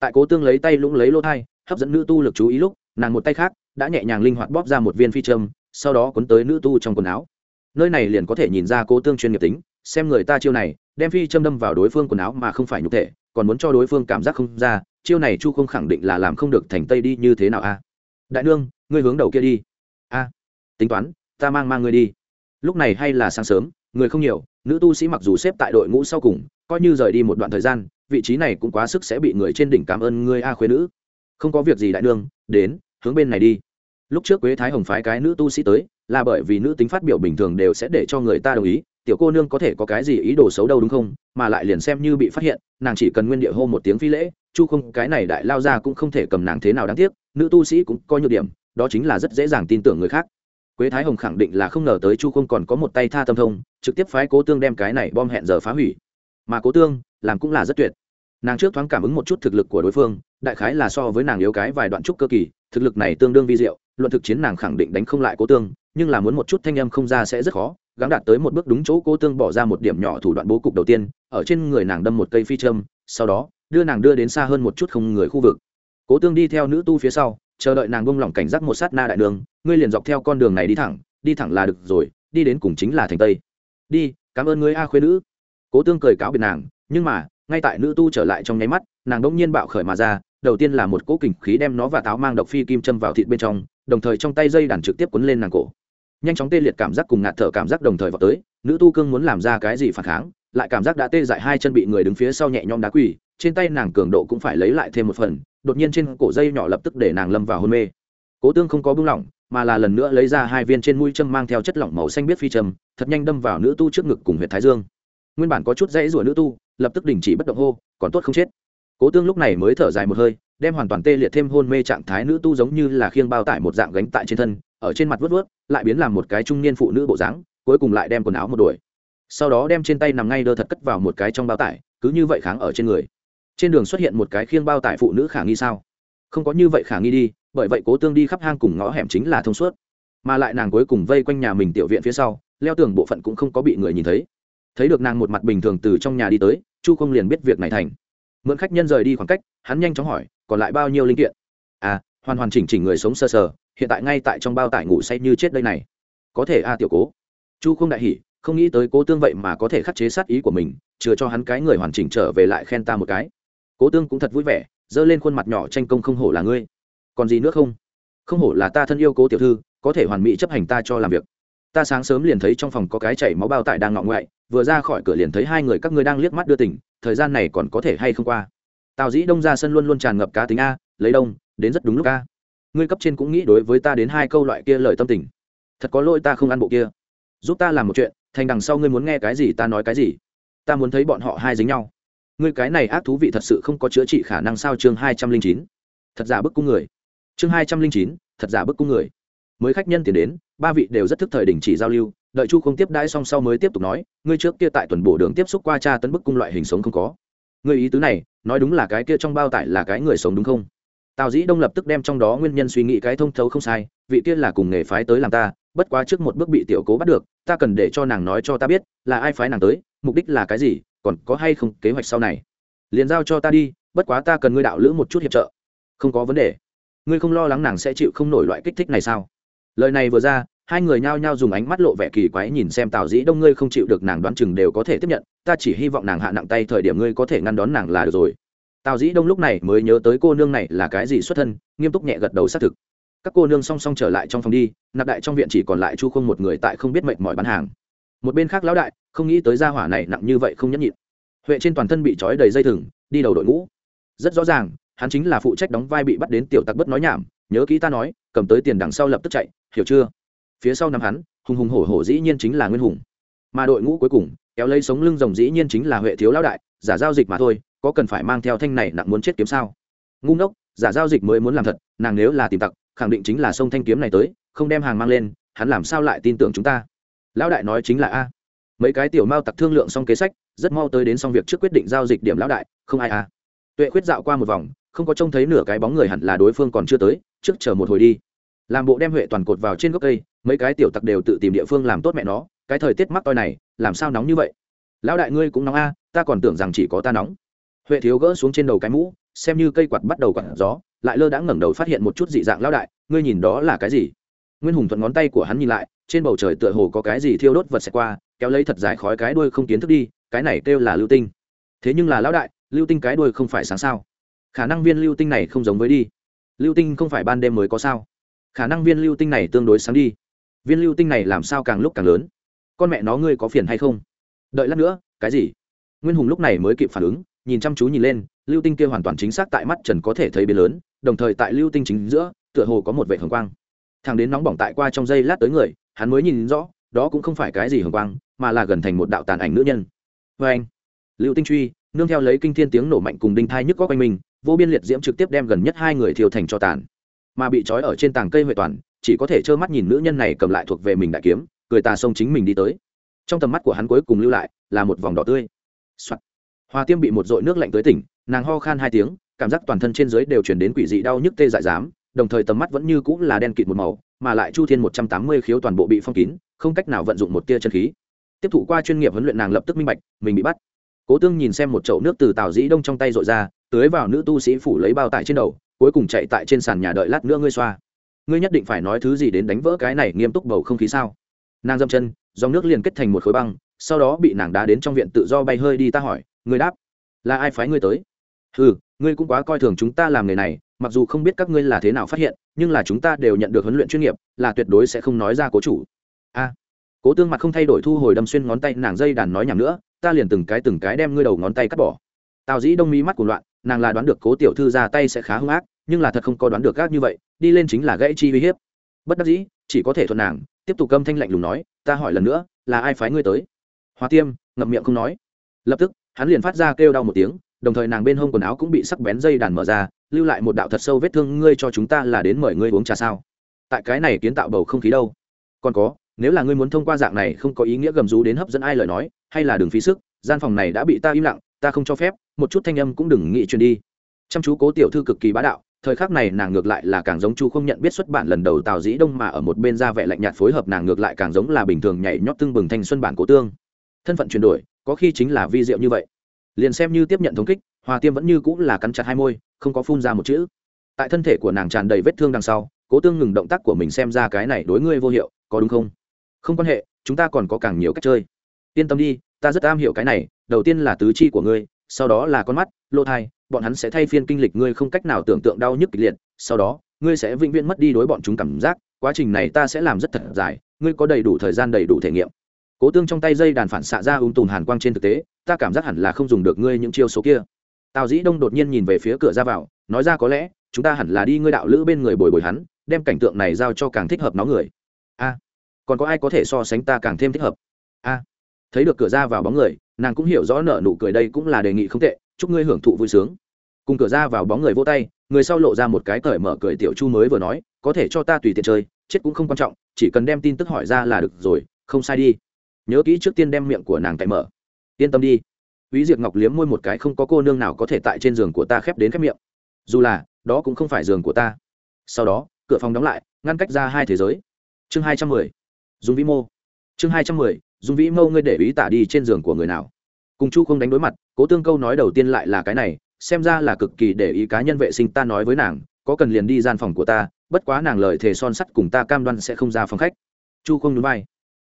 Tại cố tương lấy tay lũng lấy lỗ thai, hấp dẫn nữ tu lực chú ý lúc, nàng một tay khác, đã nhẹ nhàng linh hoạt bóp ra một viên phi châm sau đó cuốn tới nữ tu trong quần áo. Nơi này liền có thể nhìn ra cố tương chuyên nghiệp tính, xem người ta chiêu này, đem phi châm đâm vào đối phương quần áo mà không phải nhục thể, còn muốn cho đối phương cảm giác không ra, chiêu này chu không khẳng định là làm không được thành tây đi như thế nào a? Đại nương, ngươi hướng đầu kia đi. A, tính toán, ta mang mang ngươi đi. Lúc này hay là sáng sớm, người không nhiều, nữ tu sĩ mặc dù xếp tại đội ngũ sau cùng, coi như rời đi một đoạn thời gian, vị trí này cũng quá sức sẽ bị người trên đỉnh cảm ơn ngươi a khuê nữ. Không có việc gì đại nương, đến, hướng bên này đi lúc trước quế thái hồng phái cái nữ tu sĩ tới, là bởi vì nữ tính phát biểu bình thường đều sẽ để cho người ta đồng ý, tiểu cô nương có thể có cái gì ý đồ xấu đâu đúng không? Mà lại liền xem như bị phát hiện, nàng chỉ cần nguyên địa hô một tiếng phi lễ, chu không, cái này đại lao ra cũng không thể cầm nàng thế nào đáng tiếc, nữ tu sĩ cũng có nhược điểm, đó chính là rất dễ dàng tin tưởng người khác. Quế thái hồng khẳng định là không ngờ tới chu không còn có một tay tha tâm thông, trực tiếp phái cố tương đem cái này bom hẹn giờ phá hủy. Mà cố tương, làm cũng là rất tuyệt. Nàng trước thoáng cảm ứng một chút thực lực của đối phương, đại khái là so với nàng yếu cái vài đoạn trúc cơ kỳ, thực lực này tương đương vi diệu luận thực chiến nàng khẳng định đánh không lại cố tương, nhưng là muốn một chút thanh âm không ra sẽ rất khó, gắng đạt tới một bước đúng chỗ cố tương bỏ ra một điểm nhỏ thủ đoạn bố cục đầu tiên, ở trên người nàng đâm một cây phi châm, sau đó, đưa nàng đưa đến xa hơn một chút không người khu vực. Cố tương đi theo nữ tu phía sau, chờ đợi nàng bông lỏng cảnh giác một sát na đại đường, ngươi liền dọc theo con đường này đi thẳng đi thẳng là được rồi, đi đến cùng chính là thành tây. Đi, cảm ơn ngươi a khuê nữ. Cố tương cười cáo biệt nàng, nhưng mà, ngay tại nữ tu trở lại trong nháy mắt, nàng đ ỗ n g nhiên bạo khởi mà ra, đầu tiên là một cỗ kình khí đem nó và táo mang độc phi kim châm vào thịt bên trong đồng thời trong tay dây đàn trực tiếp quấn lên nàng cổ. Nhanh chóng tê liệt cảm giác cùng ngạt thở cảm giác đồng thời vào tới, nữ tu cương muốn làm ra cái gì phản kháng, lại cảm giác đã tê dại hai chân bị người đứng phía sau nhẹ nhõm đá quỳ, trên tay nàng cường độ cũng phải lấy lại thêm một phần, đột nhiên trên cổ dây nhỏ lập tức để nàng lâm vào hôn mê. Cố tương không có buông lỏng, mà là lần nữa lấy ra hai viên trên mũi châm mang theo chất lỏng màu xanh biết phi châm, thật nhanh đâm vào nữ tu trước ngực cùng huyệt thái dương. Nguyên bản có chút dãy rủa nữ tu, lập tức đình chỉ bất động hô, còn tốt không chết. Cố tương lúc này mới thở dài một hơi đem hoàn toàn tê liệt thêm hôn mê trạng thái nữ tu giống như là khiêng bao tải một dạng gánh tại trên thân, ở trên mặt vớt vớt, lại biến làm một cái trung niên phụ nữ bộ dáng, cuối cùng lại đem quần áo một đuổi. Sau đó đem trên tay nằm ngay đơ thật cất vào một cái trong bao tải, cứ như vậy kháng ở trên người. Trên đường xuất hiện một cái khiêng bao tải phụ nữ khả nghi sao? Không có như vậy khả nghi đi, bởi vậy cố tương đi khắp hang cùng ngõ hẻm chính là thông suốt. Mà lại nàng cuối cùng vây quanh nhà mình tiểu viện phía sau, leo tường bộ phận cũng không có bị người nhìn thấy. Thấy được nàng một mặt bình thường từ trong nhà đi tới, chu không liền biết việc này thành mượn khách nhân rời đi khoảng cách hắn nhanh chóng hỏi còn lại bao nhiêu linh kiện? À hoàn hoàn chỉnh chỉnh người sống sơ sờ, hiện tại ngay tại trong bao tải ngủ say như chết đây này. Có thể a à, tiểu cố. Chu không đại hỉ không nghĩ tới cố tương vậy mà có thể khắc chế sát ý của mình chừa cho hắn cái người hoàn chỉnh trở về lại khen ta một cái. Cố tương cũng thật vui vẻ giơ lên khuôn mặt nhỏ tranh công không hổ là ngươi. Còn gì nữa không? Không hổ là ta thân yêu cố tiểu thư có thể hoàn mỹ chấp hành ta cho làm việc. Ta sáng sớm liền thấy trong phòng có cái chảy máu bao tải đang ngọ ngoại vừa ra khỏi cửa liền thấy hai người các ngươi đang liếc mắt đưa tỉnh thời gian này còn có thể hay không qua? Tào dĩ đông ra sân luôn luôn tràn ngập cá tính a, lấy đông, đến rất đúng lúc a. Ngươi cấp trên cũng nghĩ đối với ta đến hai câu loại kia lời tâm tình. Thật có lỗi ta không ăn bộ kia. Giúp ta làm một chuyện, thành đằng sau ngươi muốn nghe cái gì ta nói cái gì. Ta muốn thấy bọn họ hai dính nhau. Ngươi cái này ác thú vị thật sự không có chữa trị khả năng sao chương hai trăm linh chín? Thật giả bức cung người. Chương hai trăm linh chín, thật giả bức cung người. Mới khách nhân tiền đến, ba vị đều rất thức thời đình chỉ giao lưu đợi chu không tiếp đãi xong sau mới tiếp tục nói, ngươi trước kia tại tuần bổ đường tiếp xúc qua cha tấn bức cung loại hình sống không có. Ngươi ý tứ này, nói đúng là cái kia trong bao tải là cái người sống đúng không? Tào dĩ đông lập tức đem trong đó nguyên nhân suy nghĩ cái thông thấu không sai, vị kia là cùng nghề phái tới làm ta, bất quá trước một bước bị tiểu cố bắt được, ta cần để cho nàng nói cho ta biết, là ai phái nàng tới, mục đích là cái gì, còn có hay không kế hoạch sau này. Liền giao cho ta đi, bất quá ta cần ngươi đạo lữ một chút hiệp trợ. Không có vấn đề. Ngươi không lo lắng nàng sẽ chịu không nổi loại kích thích này sao? Lời này vừa ra hai người nhao nhao dùng ánh mắt lộ vẻ kỳ quái nhìn xem tào dĩ đông ngươi không chịu được nàng đoán chừng đều có thể tiếp nhận, ta chỉ hy vọng nàng hạ nặng tay thời điểm ngươi có thể ngăn đón nàng là được rồi. Tào dĩ đông lúc này mới nhớ tới cô nương này là cái gì xuất thân, nghiêm túc nhẹ gật đầu xác thực. Các cô nương song song trở lại trong phòng đi, nạp đại trong viện chỉ còn lại chu không một người tại không biết mệnh mọi bán hàng. Một bên khác lão đại, không nghĩ tới gia hỏa này nặng như vậy không nhẫn nhịn. Huệ trên toàn thân bị trói đầy dây thừng, đi đầu đội ngũ. Rất rõ ràng, hắn chính là phụ trách đóng vai bị bắt đến tiểu tặc bất nói nhảm, nhớ kỹ ta nói, cầm tới tiền đằng sau lập tức chạy, hiểu chưa? Phía sau năm hắn, hùng hùng hổ hổ dĩ nhiên chính là nguyên hùng. Mà đội ngũ cuối cùng, kéo lấy sống lưng rồng dĩ nhiên chính là huệ thiếu lão đại, giả giao dịch mà thôi, có cần phải mang theo thanh này nặng muốn chết kiếm sao? Ngu ngốc, giả giao dịch mới muốn làm thật, nàng nếu là tìm tặc, khẳng định chính là sông thanh kiếm này tới, không đem hàng mang lên, hắn làm sao lại tin tưởng chúng ta? Lão đại nói chính là a. Mấy cái tiểu mao tặc thương lượng xong kế sách, rất mau tới đến xong việc trước quyết định giao dịch điểm lão đại, không ai a. Tuệ khuyết dạo qua một vòng, không có trông thấy nửa cái bóng người hẳn là đối phương còn chưa tới, trước chờ một hồi đi làm bộ đem huệ toàn cột vào trên gốc cây, mấy cái tiểu tặc đều tự tìm địa phương làm tốt mẹ nó, cái thời tiết mắc toi này, làm sao nóng như vậy? Lão đại ngươi cũng nóng a, ta còn tưởng rằng chỉ có ta nóng. Huệ thiếu gỡ xuống trên đầu cái mũ, xem như cây quạt bắt đầu quạt gió, lại lơ đã ngẩng đầu phát hiện một chút dị dạng lão đại, ngươi nhìn đó là cái gì? Nguyên hùng thuận ngón tay của hắn nhìn lại, trên bầu trời tựa hồ có cái gì thiêu đốt vật xẹt qua, kéo lấy thật dài khói cái đuôi không kiến thức đi, cái này kêu là lưu tinh. Thế nhưng là lão đại, lưu tinh cái đuôi không phải sáng sao? Khả năng viên lưu tinh này không giống với đi. Lưu tinh không phải ban đêm mới có sao? Khả năng viên lưu tinh này tương đối sáng đi. Viên lưu tinh này làm sao càng lúc càng lớn? Con mẹ nó ngươi có phiền hay không? Đợi lát nữa, cái gì? Nguyên hùng lúc này mới kịp phản ứng, nhìn chăm chú nhìn lên, lưu tinh kia hoàn toàn chính xác tại mắt trần có thể thấy biến lớn, đồng thời tại lưu tinh chính giữa, tựa hồ có một vệ hồng quang. Thằng đến nóng bỏng tại qua trong giây lát tới người, hắn mới nhìn rõ, đó cũng không phải cái gì hồng quang, mà là gần thành một đạo tàn ảnh nữ nhân. Vê anh, lưu tinh truy, nương theo lấy kinh thiên tiếng nổ mạnh cùng đinh thai nhức có quanh mình, vô biên liệt diễm trực tiếp đem gần nhất hai người thiêu thành cho tàn mà bị trói ở trên tàng cây huệ toàn, chỉ có thể trơ mắt nhìn nữ nhân này cầm lại thuộc về mình đại kiếm, cười tà xông chính mình đi tới. Trong tầm mắt của hắn cuối cùng lưu lại là một vòng đỏ tươi、Soạn. hoa tiêm bị một dội nước lạnh tới tỉnh, nàng ho khan hai tiếng, cảm giác toàn thân trên dưới đều chuyển đến quỷ dị đau nhức tê dại dám, đồng thời tầm mắt vẫn như cũng là đen kịt một màu, mà lại chu thiên một trăm tám mươi khiếu toàn bộ bị phong kín, không cách nào vận dụng một tia chân khí. Tiếp thụ qua chuyên nghiệp huấn luyện nàng lập tức minh bạch, mình bị bắt. Cố tương nhìn xem một chậu nước từ tàu dĩ đông trong tay dội ra tưới vào nữ tu sĩ phủ lấy bao tải trên đầu, cuối cùng chạy tại trên sàn nhà đợi lát nữa ngươi xoa. Ngươi nhất định phải nói thứ gì đến đánh vỡ cái này nghiêm túc bầu không khí sao? Nàng dâm chân, dòng nước liền kết thành một khối băng, sau đó bị nàng đá đến trong viện tự do bay hơi đi ta hỏi, ngươi đáp, là ai phái ngươi tới? Ừ ngươi cũng quá coi thường chúng ta làm nghề này, mặc dù không biết các ngươi là thế nào phát hiện, nhưng là chúng ta đều nhận được huấn luyện chuyên nghiệp, là tuyệt đối sẽ không nói ra cố chủ. A. Cố tương mặt không thay đổi thu hồi đâm xuyên ngón tay, nàng dây đàn nói nhảm nữa, ta liền từng cái từng cái đem ngươi đầu ngón tay cắt bỏ. Tào dĩ đông mí mắt của loạn nàng là đoán được cố tiểu thư ra tay sẽ khá hung ác, nhưng là thật không có đoán được gác như vậy, đi lên chính là gãy chi uy hiếp. Bất đắc dĩ, chỉ có thể thuận nàng, tiếp tục câm thanh lạnh lùng nói, ta hỏi lần nữa, là ai phái ngươi tới? Hoa tiêm ngậm miệng không nói. Lập tức, hắn liền phát ra kêu đau một tiếng, đồng thời nàng bên hông quần áo cũng bị sắc bén dây đàn mở ra, lưu lại một đạo thật sâu vết thương, ngươi cho chúng ta là đến mời ngươi uống trà sao? Tại cái này kiến tạo bầu không khí đâu? Còn có, nếu là ngươi muốn thông qua dạng này không có ý nghĩa gầm rú đến hấp dẫn ai lời nói, hay là đừng phí sức, gian phòng này đã bị ta im lặng ta không cho phép, một chút thanh âm cũng đừng nghĩ truyền đi. Chăm chú cố tiểu thư cực kỳ bá đạo, thời khắc này nàng ngược lại là càng giống chu không nhận biết xuất bản lần đầu tào dĩ đông mà ở một bên ra vẻ lạnh nhạt phối hợp nàng ngược lại càng giống là bình thường nhảy nhót tưng bừng thanh xuân bản cố tương. Thân phận chuyển đổi, có khi chính là vi diệu như vậy. Liền xem như tiếp nhận thống kích, hòa tiêm vẫn như cũng là cắn chặt hai môi, không có phun ra một chữ. Tại thân thể của nàng tràn đầy vết thương đằng sau, cố tương ngừng động tác của mình xem ra cái này đối ngươi vô hiệu, có đúng không? Không quan hệ, chúng ta còn có càng nhiều cách chơi yên tâm đi, ta rất am hiểu cái này, đầu tiên là tứ chi của ngươi, sau đó là con mắt, lỗ thai, bọn hắn sẽ thay phiên kinh lịch ngươi không cách nào tưởng tượng đau nhức kịch liệt, sau đó, ngươi sẽ vĩnh viễn mất đi đối bọn chúng cảm giác, quá trình này ta sẽ làm rất thật dài, ngươi có đầy đủ thời gian, đầy đủ thể nghiệm. Cố tương trong tay dây đàn phản xạ ra ung tùm hàn quang trên thực tế, ta cảm giác hẳn là không dùng được ngươi những chiêu số kia. Tào dĩ đông đột nhiên nhìn về phía cửa ra vào, nói ra có lẽ, chúng ta hẳn là đi ngươi đạo lữ bên người bồi bồi hắn, đem cảnh tượng này giao cho càng thích hợp nó người. A, còn có ai có thể so sánh ta càng thêm thích hợp? A thấy được cửa ra vào bóng người nàng cũng hiểu rõ nợ nụ cười đây cũng là đề nghị không tệ chúc ngươi hưởng thụ vui sướng cùng cửa ra vào bóng người vô tay người sau lộ ra một cái cởi mở cười tiểu chu mới vừa nói có thể cho ta tùy tiện chơi chết cũng không quan trọng chỉ cần đem tin tức hỏi ra là được rồi không sai đi nhớ kỹ trước tiên đem miệng của nàng cậy mở yên tâm đi Úy Diệp Ngọc liếm môi một cái không có cô nương nào có thể tại trên giường của ta khép đến khép miệng. Dù là, đó cũng không phải giường của ta. Sau đó, cửa phòng đóng lại, ngăn cách ra hai thế giới. Chương hai trăm mười Dung Vĩ Mô. Chương hai trăm mười Dung Vĩ mâu ngươi để ý tả đi trên giường của người nào? Cùng Chu không đánh đối mặt, Cố Tương câu nói đầu tiên lại là cái này, xem ra là cực kỳ để ý cá nhân vệ sinh ta nói với nàng, có cần liền đi gian phòng của ta, bất quá nàng lời thề son sắt cùng ta cam đoan sẽ không ra phòng khách. Chu không nhún vai.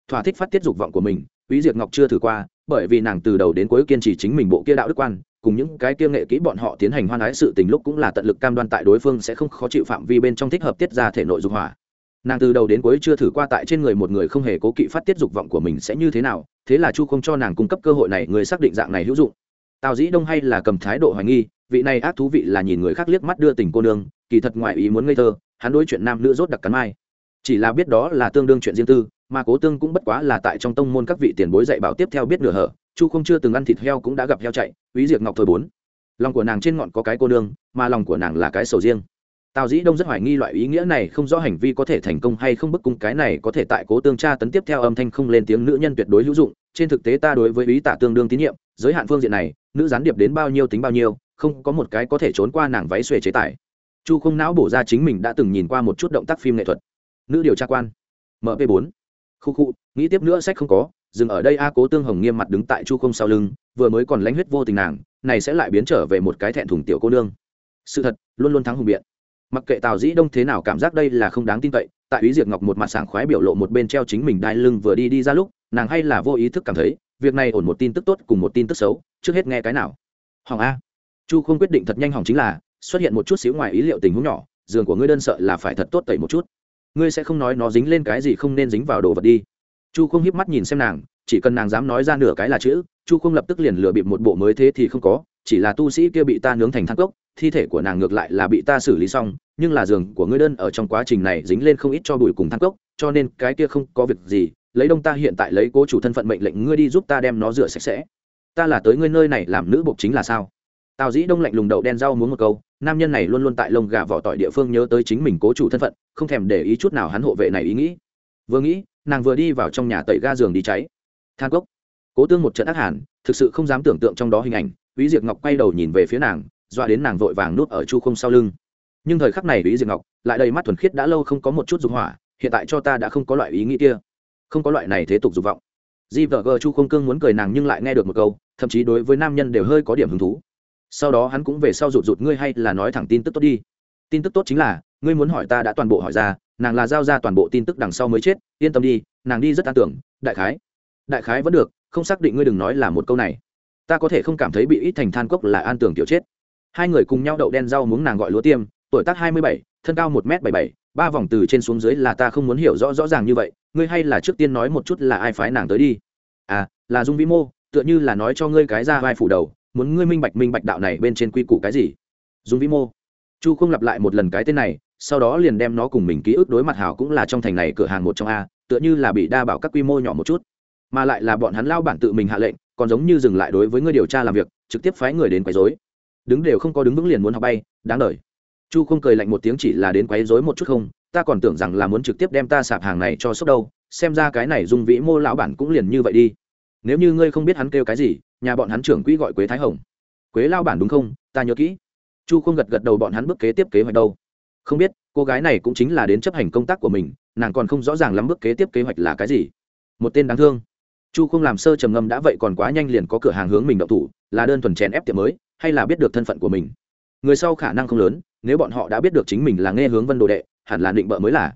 Thỏa thích phát tiết dục vọng của mình, quý diệt Ngọc chưa thử qua, bởi vì nàng từ đầu đến cuối kiên trì chính mình bộ kia đạo đức quan cùng những cái kia nghệ kỹ bọn họ tiến hành hoan ái sự tình lúc cũng là tận lực cam đoan tại đối phương sẽ không khó chịu phạm vi bên trong thích hợp tiết ra thể nội dục hỏa nàng từ đầu đến cuối chưa thử qua tại trên người một người không hề cố kỵ phát tiết dục vọng của mình sẽ như thế nào, thế là chu không cho nàng cung cấp cơ hội này, người xác định dạng này hữu dụng. Tào dĩ đông hay là cầm thái độ hoài nghi, vị này ác thú vị là nhìn người khác liếc mắt đưa tình cô nương, kỳ thật ngoại ý muốn ngây thơ, hắn đối chuyện nam nữ rốt đặc cắn mai. Chỉ là biết đó là tương đương chuyện riêng tư, mà cố tương cũng bất quá là tại trong tông môn các vị tiền bối dạy bảo tiếp theo biết nửa hở, chu không chưa từng ăn thịt heo cũng đã gặp heo chạy, úy diệt ngọc thôi bốn. Lòng của nàng trên ngọn có cái cô nương, mà lòng của nàng là cái sầu riêng tào dĩ đông rất hoài nghi loại ý nghĩa này không rõ hành vi có thể thành công hay không, bức cung cái này có thể tại cố tương tra tấn tiếp theo âm thanh không lên tiếng nữ nhân tuyệt đối hữu dụng. Trên thực tế ta đối với ý tả tương đương tín nhiệm, giới hạn phương diện này, nữ gián điệp đến bao nhiêu tính bao nhiêu, không có một cái có thể trốn qua nàng váy xuề chế tài. Chu không não bổ ra chính mình đã từng nhìn qua một chút động tác phim nghệ thuật. Nữ điều tra quan. Mp bốn. Khu khu, nghĩ tiếp nữa sách không có, dừng ở đây a cố tương hồng nghiêm mặt đứng tại chu không sau lưng, vừa mới còn lánh huyết vô tình nàng, này sẽ lại biến trở về một cái thẹn thùng tiểu cô nương. Sự thật, luôn luôn thắng hùng biện mặc kệ tào dĩ đông thế nào cảm giác đây là không đáng tin cậy, tại ý diệp ngọc một mặt sảng khoái biểu lộ một bên treo chính mình đai lưng vừa đi đi ra lúc, nàng hay là vô ý thức cảm thấy, việc này ổn một tin tức tốt cùng một tin tức xấu, trước hết nghe cái nào. Hỏng a. Chu không quyết định thật nhanh hỏng chính là, xuất hiện một chút xíu ngoài ý liệu tình huống nhỏ, giường của ngươi đơn sợ là phải thật tốt tẩy một chút. Ngươi sẽ không nói nó dính lên cái gì không nên dính vào đồ vật đi. Chu không hiếp mắt nhìn xem nàng, chỉ cần nàng dám nói ra nửa cái là chữ, chu không lập tức liền lừa bịp một bộ mới thế thì không có, chỉ là tu sĩ kia bị ta nướng thành thang cốc thi thể của nàng ngược lại là bị ta xử lý xong nhưng là giường của ngươi đơn ở trong quá trình này dính lên không ít cho bụi cùng thang cốc cho nên cái kia không có việc gì lấy đông ta hiện tại lấy cố chủ thân phận mệnh lệnh ngươi đi giúp ta đem nó rửa sạch sẽ. Ta là tới ngươi nơi này làm nữ bộc chính là sao? Tào dĩ đông lạnh lùng đậu đen rau muốn một câu nam nhân này luôn luôn tại lông gà vỏ tỏi địa phương nhớ tới chính mình cố chủ thân phận không thèm để ý chút nào hắn hộ vệ này ý nghĩ. Vừa nghĩ nàng vừa đi vào trong nhà tẩy ga giường đi cháy. Than cốc. Cố tương một trận ác hàn thực sự không dám tưởng tượng trong đó hình ảnh Úy Diệp Ngọc quay đầu nhìn về phía nàng, dọa đến nàng vội vàng nút ở chu không sau lưng. Nhưng thời khắc này Lý Diệp Ngọc lại đầy mắt thuần khiết đã lâu không có một chút dục hỏa, hiện tại cho ta đã không có loại ý nghĩ kia, không có loại này thế tục dục vọng. Di vợ gờ chu không cương muốn cười nàng nhưng lại nghe được một câu, thậm chí đối với nam nhân đều hơi có điểm hứng thú. Sau đó hắn cũng về sau rụt rụt ngươi hay là nói thẳng tin tức tốt đi. Tin tức tốt chính là, ngươi muốn hỏi ta đã toàn bộ hỏi ra, nàng là giao ra toàn bộ tin tức đằng sau mới chết, yên tâm đi, nàng đi rất an tưởng, đại khái. Đại khái vẫn được, không xác định ngươi đừng nói là một câu này ta có thể không cảm thấy bị ít thành than cốc là an tưởng tiểu chết hai người cùng nhau đậu đen rau muống nàng gọi lúa tiêm, tuổi tác hai mươi bảy, thân cao một m bảy bảy, ba vòng từ trên xuống dưới là ta không muốn hiểu rõ rõ ràng như vậy, ngươi hay là trước tiên nói một chút là ai phái nàng tới đi? À là dung vĩ mô, tựa như là nói cho ngươi cái ra vai phủ đầu, muốn ngươi minh bạch minh bạch đạo này bên trên quy củ cái gì? Dung vĩ mô. Chu không lặp lại một lần cái tên này, sau đó liền đem nó cùng mình ký ức đối mặt hảo cũng là trong thành này cửa hàng một trong a, tựa như là bị đa bảo các quy mô nhỏ một chút. Mà lại là bọn hắn lao bản tự mình hạ lệnh, còn giống như dừng lại đối với người điều tra làm việc, trực tiếp phái người đến quấy rối đứng đều không có đứng vững liền muốn học bay, đáng lời chu không cười lạnh một tiếng chỉ là đến quấy rối một chút không, ta còn tưởng rằng là muốn trực tiếp đem ta sạp hàng này cho sốc đâu, xem ra cái này dung vĩ mô lão bản cũng liền như vậy đi. Nếu như ngươi không biết hắn kêu cái gì, nhà bọn hắn trưởng quỹ gọi quế thái hồng. Quế lao bản đúng không? Ta nhớ kỹ. Chu không gật gật đầu bọn hắn bước kế tiếp kế hoạch đâu. Không biết, cô gái này cũng chính là đến chấp hành công tác của mình, nàng còn không rõ ràng lắm bước kế tiếp kế hoạch là cái gì. Một tên đáng thương. Chu không làm sơ trầm ngâm đã vậy còn quá nhanh liền có cửa hàng hướng mình đậu thủ, là đơn thuần chèn ép tiệm mới hay là biết được thân phận của mình. Người sau khả năng không lớn nếu bọn họ đã biết được chính mình là nghe hướng vân đồ đệ hẳn là định bợ mới là.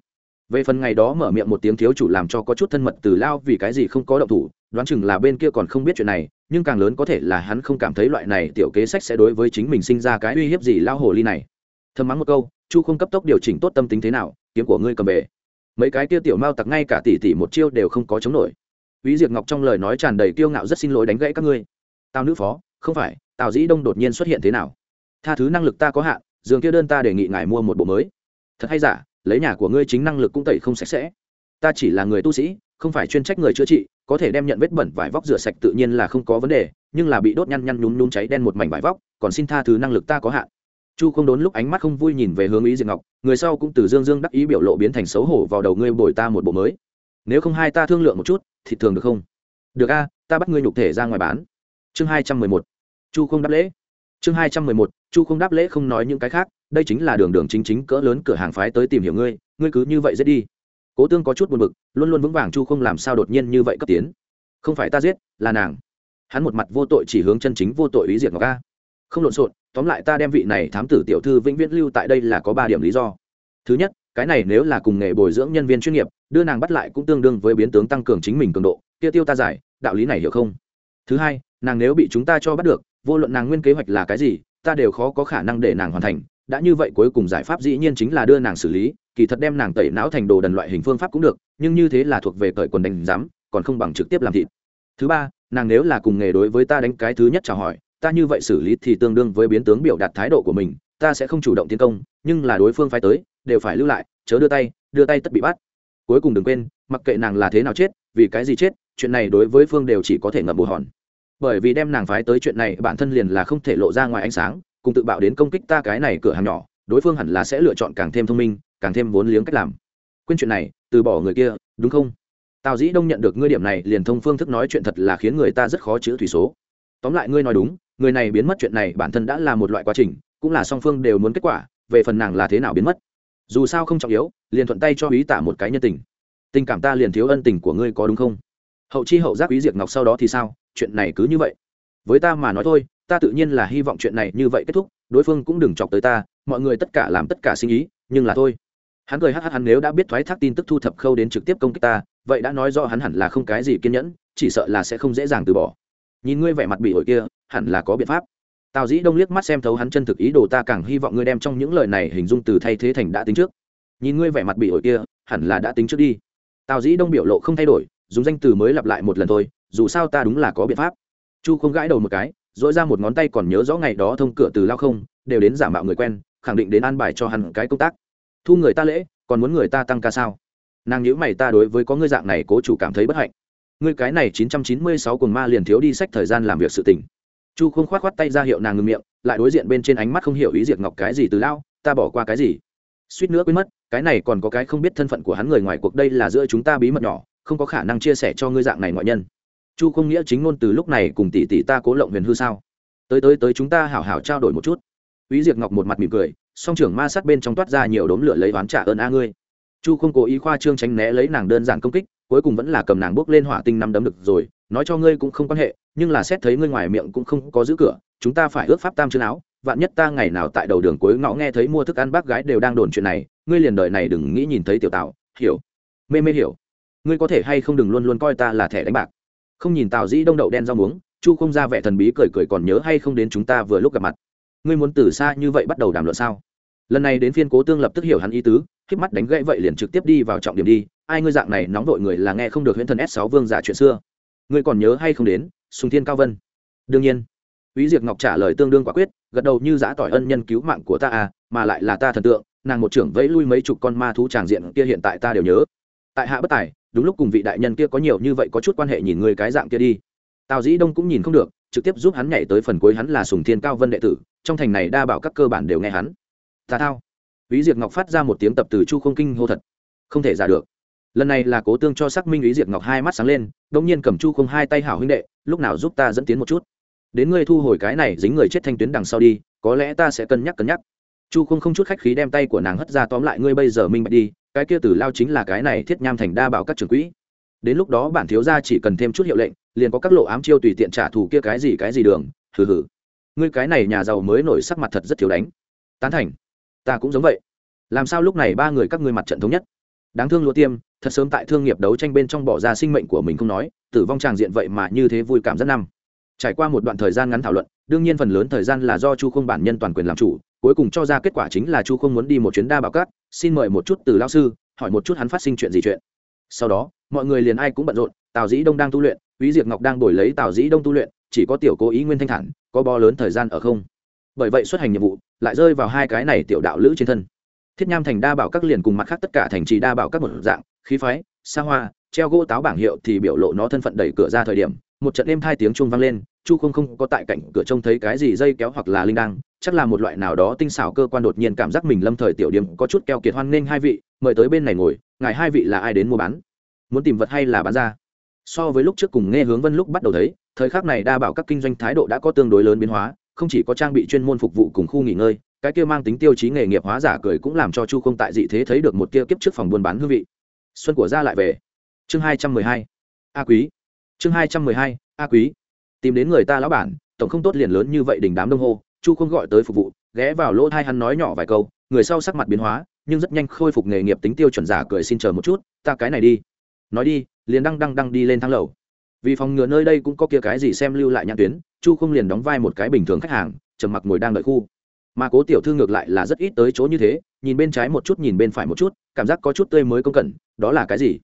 Về phần ngày đó mở miệng một tiếng thiếu chủ làm cho có chút thân mật từ lao vì cái gì không có động thủ đoán chừng là bên kia còn không biết chuyện này nhưng càng lớn có thể là hắn không cảm thấy loại này tiểu kế sách sẽ đối với chính mình sinh ra cái uy hiếp gì lao hồ ly này. Thơm mắng một câu chu không cấp tốc điều chỉnh tốt tâm tính thế nào kiếm của ngươi cầm bể mấy cái kia tiểu mao tặc ngay cả tỷ tỷ một chiêu đều không có chống nổi. Úy Diệp Ngọc trong lời nói tràn đầy kiêu ngạo rất xin lỗi đánh gãy các ngươi. Tào nữ phó, không phải, Tào Dĩ Đông đột nhiên xuất hiện thế nào? Tha thứ năng lực ta có hạn, dường kia đơn ta đề nghị ngài mua một bộ mới. Thật hay giả, lấy nhà của ngươi chính năng lực cũng tẩy không sạch sẽ. Ta chỉ là người tu sĩ, không phải chuyên trách người chữa trị, có thể đem nhận vết bẩn vải vóc rửa sạch tự nhiên là không có vấn đề, nhưng là bị đốt nhăn nhăn nhún nhún cháy đen một mảnh vải vóc, còn xin tha thứ năng lực ta có hạn. Chu không đốn lúc ánh mắt không vui nhìn về hướng Ý Diệp Ngọc, người sau cũng từ dương dương đắc ý biểu lộ biến thành xấu hổ vào đầu ngươi bồi ta một bộ mới. Nếu không hai ta thương lượng một chút, thì thường được không? được a ta bắt ngươi nhục thể ra ngoài bán chương hai trăm mười một chu không đáp lễ. Chương hai trăm mười một, chu không đáp lễ không nói những cái khác, đây chính là đường đường chính chính cỡ lớn cửa hàng phái tới tìm hiểu ngươi ngươi cứ như vậy giết đi. Cố tương có chút buồn bực, luôn luôn vững vàng chu không làm sao đột nhiên như vậy cấp tiến. Không phải ta giết, là nàng. Hắn một mặt vô tội chỉ hướng chân chính vô tội ý diệt ngọc a. Không lộn xộn, tóm lại ta đem vị này thám tử tiểu thư vĩnh viễn lưu tại đây là có ba điểm lý do. Thứ nhất, cái này nếu là cùng nghề bồi dưỡng nhân viên chuyên nghiệp, đưa nàng bắt lại cũng tương đương với biến tướng tăng cường chính mình cường độ, kia tiêu ta giải, đạo lý này hiểu không? Thứ hai, nàng nếu bị chúng ta cho bắt được vô luận nàng nguyên kế hoạch là cái gì, ta đều khó có khả năng để nàng hoàn thành. Đã như vậy cuối cùng giải pháp dĩ nhiên chính là đưa nàng xử lý, kỳ thật đem nàng tẩy não thành đồ đần loại hình phương pháp cũng được, nhưng như thế là thuộc về cởi quần đánh giám, còn không bằng trực tiếp làm thịt. Thứ ba, nàng nếu là cùng nghề đối với ta đánh cái thứ nhất chào hỏi, ta như vậy xử lý thì tương đương với biến tướng biểu đạt thái độ của mình, ta sẽ không chủ động tiến công, nhưng là đối phương phải tới, đều phải lưu lại, chớ đưa tay đưa tay tất bị bắt. Cuối cùng đừng quên, mặc kệ nàng là thế nào chết, vì cái gì chết, chuyện này đối với phương đều chỉ có thể ngậm bù hòn bởi vì đem nàng phái tới chuyện này, bản thân liền là không thể lộ ra ngoài ánh sáng, cùng tự bạo đến công kích ta cái này cửa hàng nhỏ, đối phương hẳn là sẽ lựa chọn càng thêm thông minh, càng thêm vốn liếng cách làm. Quên chuyện này, từ bỏ người kia, đúng không? Tào dĩ đông nhận được ngươi điểm này, liền thông phương thức nói chuyện thật là khiến người ta rất khó chữ thủy số. Tóm lại ngươi nói đúng, người này biến mất chuyện này bản thân đã là một loại quá trình, cũng là song phương đều muốn kết quả, về phần nàng là thế nào biến mất? Dù sao không trọng yếu, liền thuận tay cho ý tả một cái nhân tình. Tình cảm ta liền thiếu ân tình của ngươi có đúng không? Hậu chi hậu giác quý diệt ngọc sau đó thì sao? Chuyện này cứ như vậy. Với ta mà nói thôi, ta tự nhiên là hy vọng chuyện này như vậy kết thúc, đối phương cũng đừng chọc tới ta, mọi người tất cả làm tất cả sinh ý, nhưng là thôi. Hắn cười hắc hắc, hắn nếu đã biết thoái thác tin tức thu thập khâu đến trực tiếp công kích ta, vậy đã nói rõ hắn hẳn là không cái gì kiên nhẫn, chỉ sợ là sẽ không dễ dàng từ bỏ. Nhìn ngươi vẻ mặt bị ổi kia, hẳn là có biện pháp. Tào dĩ đông liếc mắt xem thấu hắn chân thực ý đồ, ta càng hy vọng ngươi đem trong những lời này hình dung từ thay thế thành đã tính trước. Nhìn ngươi vẻ mặt bị ổi kia, hẳn là đã tính trước đi. Tào dĩ đông biểu lộ không thay đổi dùng danh từ mới lặp lại một lần thôi, dù sao ta đúng là có biện pháp. Chu không gãi đầu một cái dỗi ra một ngón tay còn nhớ rõ ngày đó thông cửa từ lao không, đều đến giả mạo người quen, khẳng định đến an bài cho hắn cái công tác. Thu người ta lễ, còn muốn người ta tăng ca sao? Nàng nhữ mày ta đối với có ngươi dạng này cố chủ cảm thấy bất hạnh. Ngươi cái này chín trăm chín mươi sáu cùng ma liền thiếu đi sách thời gian làm việc sự tình. Chu không khoát khoát tay ra hiệu nàng ngừng miệng, lại đối diện bên trên ánh mắt không hiểu ý diệt ngọc cái gì từ lao, ta bỏ qua cái gì? Suýt nữa quên mất, cái này còn có cái không biết thân phận của hắn người ngoài cuộc đây là giữa chúng ta bí mật nhỏ không có khả năng chia sẻ cho ngươi dạng này ngoại nhân. Chu không nghĩa chính ngôn từ lúc này cùng tỷ tỷ ta cố lộng huyền hư sao? Tới tới tới chúng ta hảo hảo trao đổi một chút. Ý diệt ngọc một mặt mỉm cười, song trưởng ma sát bên trong toát ra nhiều đốm lửa lấy oán trả ơn a ngươi. Chu không cố ý khoa trương tránh né lấy nàng đơn giản công kích, cuối cùng vẫn là cầm nàng bước lên hỏa tinh năm đấm được rồi, nói cho ngươi cũng không quan hệ, nhưng là xét thấy ngươi ngoài miệng cũng không có giữ cửa, chúng ta phải ước pháp tam chương áo, vạn nhất ta ngày nào tại đầu đường cuối ngõ nghe thấy mua thức ăn bác gái đều đang đồn chuyện này, ngươi liền đời này đừng nghĩ nhìn thấy tiểu tạo hiểu? Mê mê hiểu ngươi có thể hay không đừng luôn luôn coi ta là thẻ đánh bạc. Không nhìn tào dĩ đông đậu đen rau muống chu không ra vẻ thần bí cười cười còn nhớ hay không đến chúng ta vừa lúc gặp mặt. Ngươi muốn từ xa như vậy bắt đầu đàm luận sao? Lần này đến phiên cố tương lập tức hiểu hắn ý tứ k mắt đánh gãy vậy liền trực tiếp đi vào trọng điểm đi. Ai ngươi dạng này nóng vội người là nghe không được huyễn thần s sáu vương giả chuyện xưa. Ngươi còn nhớ hay không đến sùng thiên cao vân? Đương nhiên. Úy Diệp Ngọc trả lời tương đương quả quyết, gật đầu như giã tỏi ân nhân cứu mạng của ta à, mà lại là ta thần tượng, nàng một trưởng vẫy lui mấy chục con ma thú tràng diện kia hiện tại ta đều nhớ. Tại hạ bất tài, đúng lúc cùng vị đại nhân kia có nhiều như vậy có chút quan hệ nhìn người cái dạng kia đi. Tào Dĩ Đông cũng nhìn không được, trực tiếp giúp hắn nhảy tới phần cuối hắn là Sùng Thiên Cao Vân đệ tử, trong thành này đa bảo các cơ bản đều nghe hắn. Ta thao. ý diệt Ngọc phát ra một tiếng tập từ Chu Không Kinh hô thật. Không thể giả được. Lần này là Cố Tương cho xác minh ý diệt Ngọc hai mắt sáng lên, đông nhiên cầm Chu Không hai tay hảo huynh đệ, lúc nào giúp ta dẫn tiến một chút đến ngươi thu hồi cái này dính người chết thanh tuyến đằng sau đi có lẽ ta sẽ cân nhắc cân nhắc chu không không chút khách khí đem tay của nàng hất ra tóm lại ngươi bây giờ minh bạch đi cái kia tử lao chính là cái này thiết nham thành đa bảo các trường quỹ. Đến lúc đó bản thiếu gia chỉ cần thêm chút hiệu lệnh, liền có các lộ ám chiêu tùy tiện trả thù kia cái gì cái gì đường, hừ hừ. Ngươi cái này nhà giàu mới nổi sắc mặt thật rất thiếu đánh. Tán thành. Ta cũng giống vậy. Làm sao lúc này ba người các ngươi mặt trận thống nhất? Đáng thương lúa tiêm, thật sớm tại thương nghiệp đấu tranh bên trong bỏ ra sinh mệnh của mình không nói, tử vong tràng diện vậy mà như thế vui cảm rất năm. Trải qua một đoạn thời gian ngắn thảo luận, đương nhiên phần lớn thời gian là do chu không bản nhân toàn quyền làm chủ, cuối cùng cho ra kết quả chính là chu không muốn đi một chuyến đa bảo cát xin mời một chút từ lao sư, hỏi một chút hắn phát sinh chuyện gì chuyện. Sau đó, mọi người liền ai cũng bận rộn, tào dĩ đông đang tu luyện, quý diệp ngọc đang đổi lấy tào dĩ đông tu luyện, chỉ có tiểu cố ý nguyên thanh thản, có bo lớn thời gian ở không. Bởi vậy xuất hành nhiệm vụ, lại rơi vào hai cái này tiểu đạo lữ trên thân. Thiết nham thành đa bảo các liền cùng mặt khác tất cả thành trì đa bảo các một dạng, khí phái, xa hoa, treo gỗ táo bảng hiệu thì biểu lộ nó thân phận đẩy cửa ra thời điểm, một trận êm hai tiếng chuông vang lên chu không không có tại cạnh cửa trông thấy cái gì dây kéo hoặc là linh đăng, chắc là một loại nào đó tinh xảo cơ quan đột nhiên cảm giác mình lâm thời tiểu điểm có chút keo kiệt hoan nghênh hai vị, mời tới bên này ngồi, ngài hai vị là ai đến mua bán? Muốn tìm vật hay là bán ra? So với lúc trước cùng nghe hướng vân lúc bắt đầu thấy, thời khắc này đa bảo các kinh doanh thái độ đã có tương đối lớn biến hóa, không chỉ có trang bị chuyên môn phục vụ cùng khu nghỉ ngơi, cái kia mang tính tiêu chí nghề nghiệp hóa giả cười cũng làm cho chu không tại dị thế thấy được một kia kiếp trước phòng buôn bán hương vị. Xuân của gia lại về. Chương hai trăm mười hai. A quý. Chương hai trăm mười hai. A quý tìm đến người ta lão bản, tổng không tốt liền lớn như vậy đỉnh đám đông hô, chu không gọi tới phục vụ, ghé vào lỗ thai hắn nói nhỏ vài câu, người sau sắc mặt biến hóa, nhưng rất nhanh khôi phục nghề nghiệp tính tiêu chuẩn giả cười xin chờ một chút, ta cái này đi. Nói đi, liền đăng đăng đăng đi lên thang lầu. Vì phòng ngừa nơi đây cũng có kia cái gì xem lưu lại nhãn tuyến, chu không liền đóng vai một cái bình thường khách hàng, trầm mặc ngồi đang đợi khu. Mà cố tiểu thư ngược lại là rất ít tới chỗ như thế, nhìn bên trái một chút nhìn bên phải một chút, cảm giác có chút tươi mới công cẩn, đó là cái gì?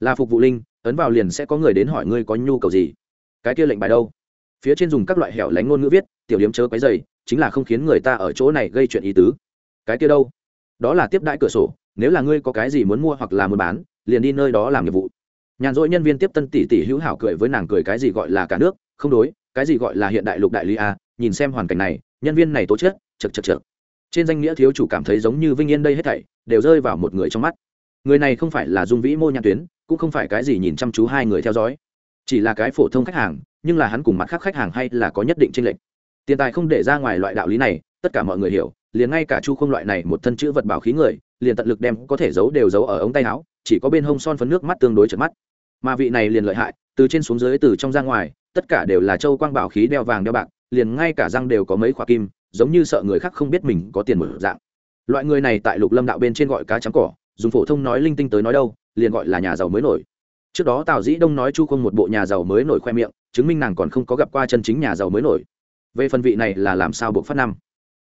Là phục vụ linh, ấn vào liền sẽ có người đến hỏi ngươi có nhu cầu gì. Cái kia lệnh bài đâu? Phía trên dùng các loại hẻo lánh ngôn ngữ viết, tiểu điếm chớ quấy dày chính là không khiến người ta ở chỗ này gây chuyện ý tứ. Cái kia đâu? Đó là tiếp đãi cửa sổ, nếu là ngươi có cái gì muốn mua hoặc là muốn bán, liền đi nơi đó làm nhiệm vụ. Nhàn rỗi nhân viên tiếp tân tỷ tỷ hữu hảo cười với nàng cười cái gì gọi là cả nước, không đối, cái gì gọi là hiện đại lục đại lý a, nhìn xem hoàn cảnh này, nhân viên này tố chết chật chật chật. Trên danh nghĩa thiếu chủ cảm thấy giống như vinh yên đây hết thảy, đều rơi vào một người trong mắt. Người này không phải là dung vĩ mô nhãn tuyến, cũng không phải cái gì nhìn chăm chú hai người theo dõi. Chỉ là cái phổ thông khách hàng nhưng là hắn cùng mặt khác khách hàng hay là có nhất định chênh lệch. Tiền tài không để ra ngoài loại đạo lý này, tất cả mọi người hiểu, liền ngay cả chu không loại này một thân chữ vật bảo khí người, liền tận lực đem có thể giấu đều giấu ở ống tay áo, chỉ có bên hông son phấn nước mắt tương đối chợt mắt. Mà vị này liền lợi hại, từ trên xuống dưới, từ trong ra ngoài, tất cả đều là châu quang bảo khí đeo vàng đeo bạc, liền ngay cả răng đều có mấy khóa kim, giống như sợ người khác không biết mình có tiền một dạng. Loại người này tại lục lâm đạo bên trên gọi cá trắng cỏ, dùng phổ thông nói linh tinh tới nói đâu, liền gọi là nhà giàu mới nổi. Trước đó tào dĩ đông nói chu không một bộ nhà giàu mới nổi khoe miệng chứng minh nàng còn không có gặp qua chân chính nhà giàu mới nổi. Về phần vị này là làm sao buộc phát năm?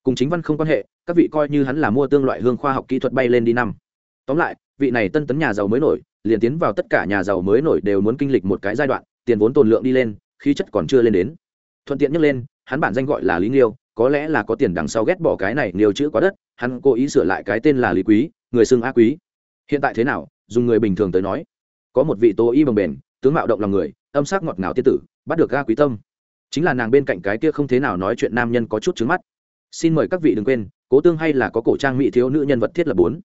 Cùng chính văn không quan hệ, các vị coi như hắn là mua tương loại hương khoa học kỹ thuật bay lên đi năm. Tóm lại, vị này tân tấn nhà giàu mới nổi, liền tiến vào tất cả nhà giàu mới nổi đều muốn kinh lịch một cái giai đoạn, tiền vốn tồn lượng đi lên, khí chất còn chưa lên đến. Thuận tiện nhắc lên, hắn bản danh gọi là lý nghiêu, có lẽ là có tiền đằng sau ghét bỏ cái này nhiều chữ quá đất, hắn cố ý sửa lại cái tên là lý quý, người xưng a quý. Hiện tại thế nào, dùng người bình thường tới nói, có một vị tố y bồng bền, tướng mạo động lòng người âm sắc ngọt ngào tiên tử, bắt được ga quý tâm. Chính là nàng bên cạnh cái kia không thế nào nói chuyện nam nhân có chút trứng mắt. Xin mời các vị đừng quên, cố tương hay là có cổ trang mỹ thiếu nữ nhân vật thiết lập bốn.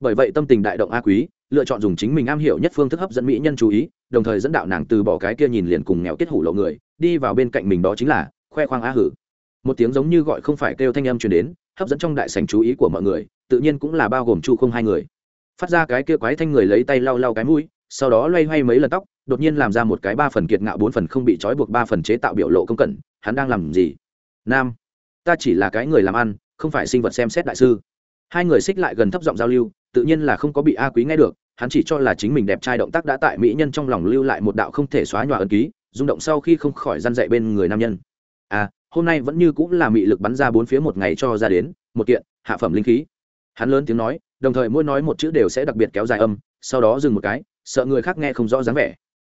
Bởi vậy tâm tình đại động a quý, lựa chọn dùng chính mình am hiểu nhất phương thức hấp dẫn mỹ nhân chú ý, đồng thời dẫn đạo nàng từ bỏ cái kia nhìn liền cùng nghèo kết hủ lộ người, đi vào bên cạnh mình đó chính là, khoe khoang a hử. Một tiếng giống như gọi không phải kêu thanh âm truyền đến, hấp dẫn trong đại sảnh chú ý của mọi người, tự nhiên cũng là bao gồm chu không hai người. Phát ra cái kia quái thanh người lấy tay lau lau cái mũi, sau đó loay hoay mấy lần tóc đột nhiên làm ra một cái ba phần kiệt ngạo, bốn phần không bị trói buộc, ba phần chế tạo biểu lộ công cẩn, hắn đang làm gì? Nam, ta chỉ là cái người làm ăn, không phải sinh vật xem xét đại sư. Hai người xích lại gần thấp giọng giao lưu, tự nhiên là không có bị a quý nghe được, hắn chỉ cho là chính mình đẹp trai động tác đã tại mỹ nhân trong lòng lưu lại một đạo không thể xóa nhòa ân ký, rung động sau khi không khỏi răn dậy bên người nam nhân. À hôm nay vẫn như cũng là mị lực bắn ra bốn phía một ngày cho ra đến, một kiện, hạ phẩm linh khí. Hắn lớn tiếng nói, đồng thời mỗi nói một chữ đều sẽ đặc biệt kéo dài âm, sau đó dừng một cái, sợ người khác nghe không rõ dáng vẻ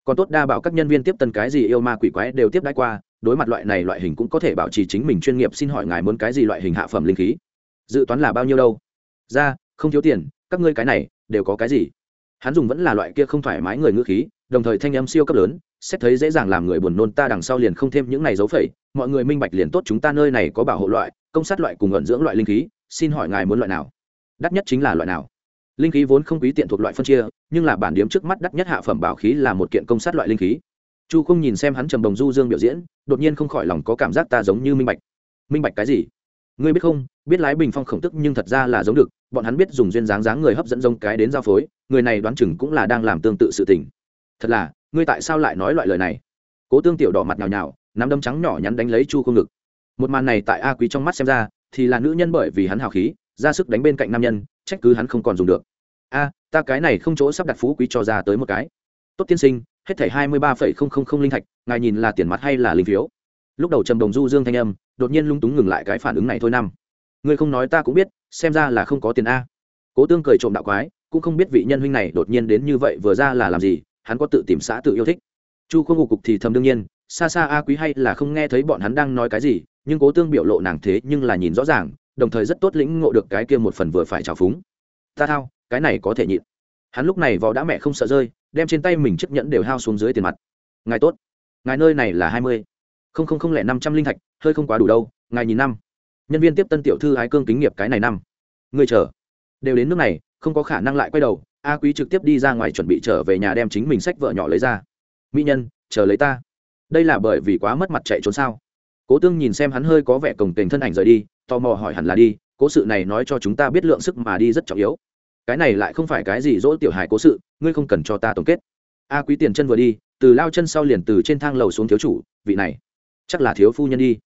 còn tốt đa bảo các nhân viên tiếp tân cái gì yêu ma quỷ quái đều tiếp đãi qua, đối mặt loại này loại hình cũng có thể bảo trì chính mình chuyên nghiệp xin hỏi ngài muốn cái gì loại hình hạ phẩm linh khí. Dự toán là bao nhiêu đâu? Ra, không thiếu tiền, các ngươi cái này, đều có cái gì? Hắn dùng vẫn là loại kia không thoải mái người ngữ khí, đồng thời thanh âm siêu cấp lớn, xét thấy dễ dàng làm người buồn nôn ta đằng sau liền không thêm những này dấu phẩy, mọi người minh bạch liền tốt chúng ta nơi này có bảo hộ loại, công sát loại cùng ẩn dưỡng loại linh khí, xin hỏi ngài muốn loại nào? Đắt nhất chính là loại nào? Linh khí vốn không quý tiện thuộc loại phân chia, nhưng là bản điếm trước mắt đắt nhất hạ phẩm bảo khí là một kiện công sát loại linh khí. Chu không nhìn xem hắn trầm đồng du dương biểu diễn, đột nhiên không khỏi lòng có cảm giác ta giống như minh bạch. Minh bạch cái gì? Ngươi biết không, biết lái bình phong khổng tức nhưng thật ra là giống được, bọn hắn biết dùng duyên dáng dáng người hấp dẫn giống cái đến giao phối, người này đoán chừng cũng là đang làm tương tự sự tình. Thật là, ngươi tại sao lại nói loại lời này? Cố tương tiểu đỏ mặt nhào nhào, nắm đấm trắng nhỏ nhắn đánh lấy chu không ngực. Một màn này tại a quý trong mắt xem ra, thì là nữ nhân bởi vì hắn hào khí, ra sức đánh bên cạnh nam nhân trách cứ hắn không còn dùng được. A, ta cái này không chỗ sắp đặt phú quý cho ra tới một cái. Tốt tiên sinh, hết thảy hai mươi ba phẩy không không không linh thạch, ngài nhìn là tiền mặt hay là linh phiếu? Lúc đầu trầm đồng du dương thanh âm, đột nhiên lung túng ngừng lại cái phản ứng này thôi năm. Ngươi không nói ta cũng biết, xem ra là không có tiền a. Cố tương cười trộm đạo quái, cũng không biết vị nhân huynh này đột nhiên đến như vậy vừa ra là làm gì, hắn có tự tìm xã tự yêu thích. Chu không ngủ cục thì thầm đương nhiên, xa xa a quý hay là không nghe thấy bọn hắn đang nói cái gì, nhưng cố tương biểu lộ nàng thế nhưng là nhìn rõ ràng đồng thời rất tốt lĩnh ngộ được cái kia một phần vừa phải trào phúng. Ta thao, cái này có thể nhịn. Hắn lúc này vò đã mẹ không sợ rơi, đem trên tay mình chiếc nhẫn đều hao xuống dưới tiền mặt. Ngài tốt. Ngài nơi này là hai mươi. Không không không lẻ năm trăm linh thạch, hơi không quá đủ đâu, ngài nhìn năm. Nhân viên tiếp tân tiểu thư ái cương kính nghiệp cái này năm. Người chờ. Đều đến nước này, không có khả năng lại quay đầu, a quý trực tiếp đi ra ngoài chuẩn bị trở về nhà đem chính mình sách vợ nhỏ lấy ra. Mỹ nhân, chờ lấy ta. Đây là bởi vì quá mất mặt chạy trốn sao? Cố tương nhìn xem hắn hơi có vẻ cồng kềnh thân ảnh rời đi tò mò hỏi hẳn là đi, cố sự này nói cho chúng ta biết lượng sức mà đi rất trọng yếu. Cái này lại không phải cái gì dỗ tiểu hài cố sự, ngươi không cần cho ta tổng kết. A quý tiền chân vừa đi, từ lao chân sau liền từ trên thang lầu xuống thiếu chủ, vị này, chắc là thiếu phu nhân đi.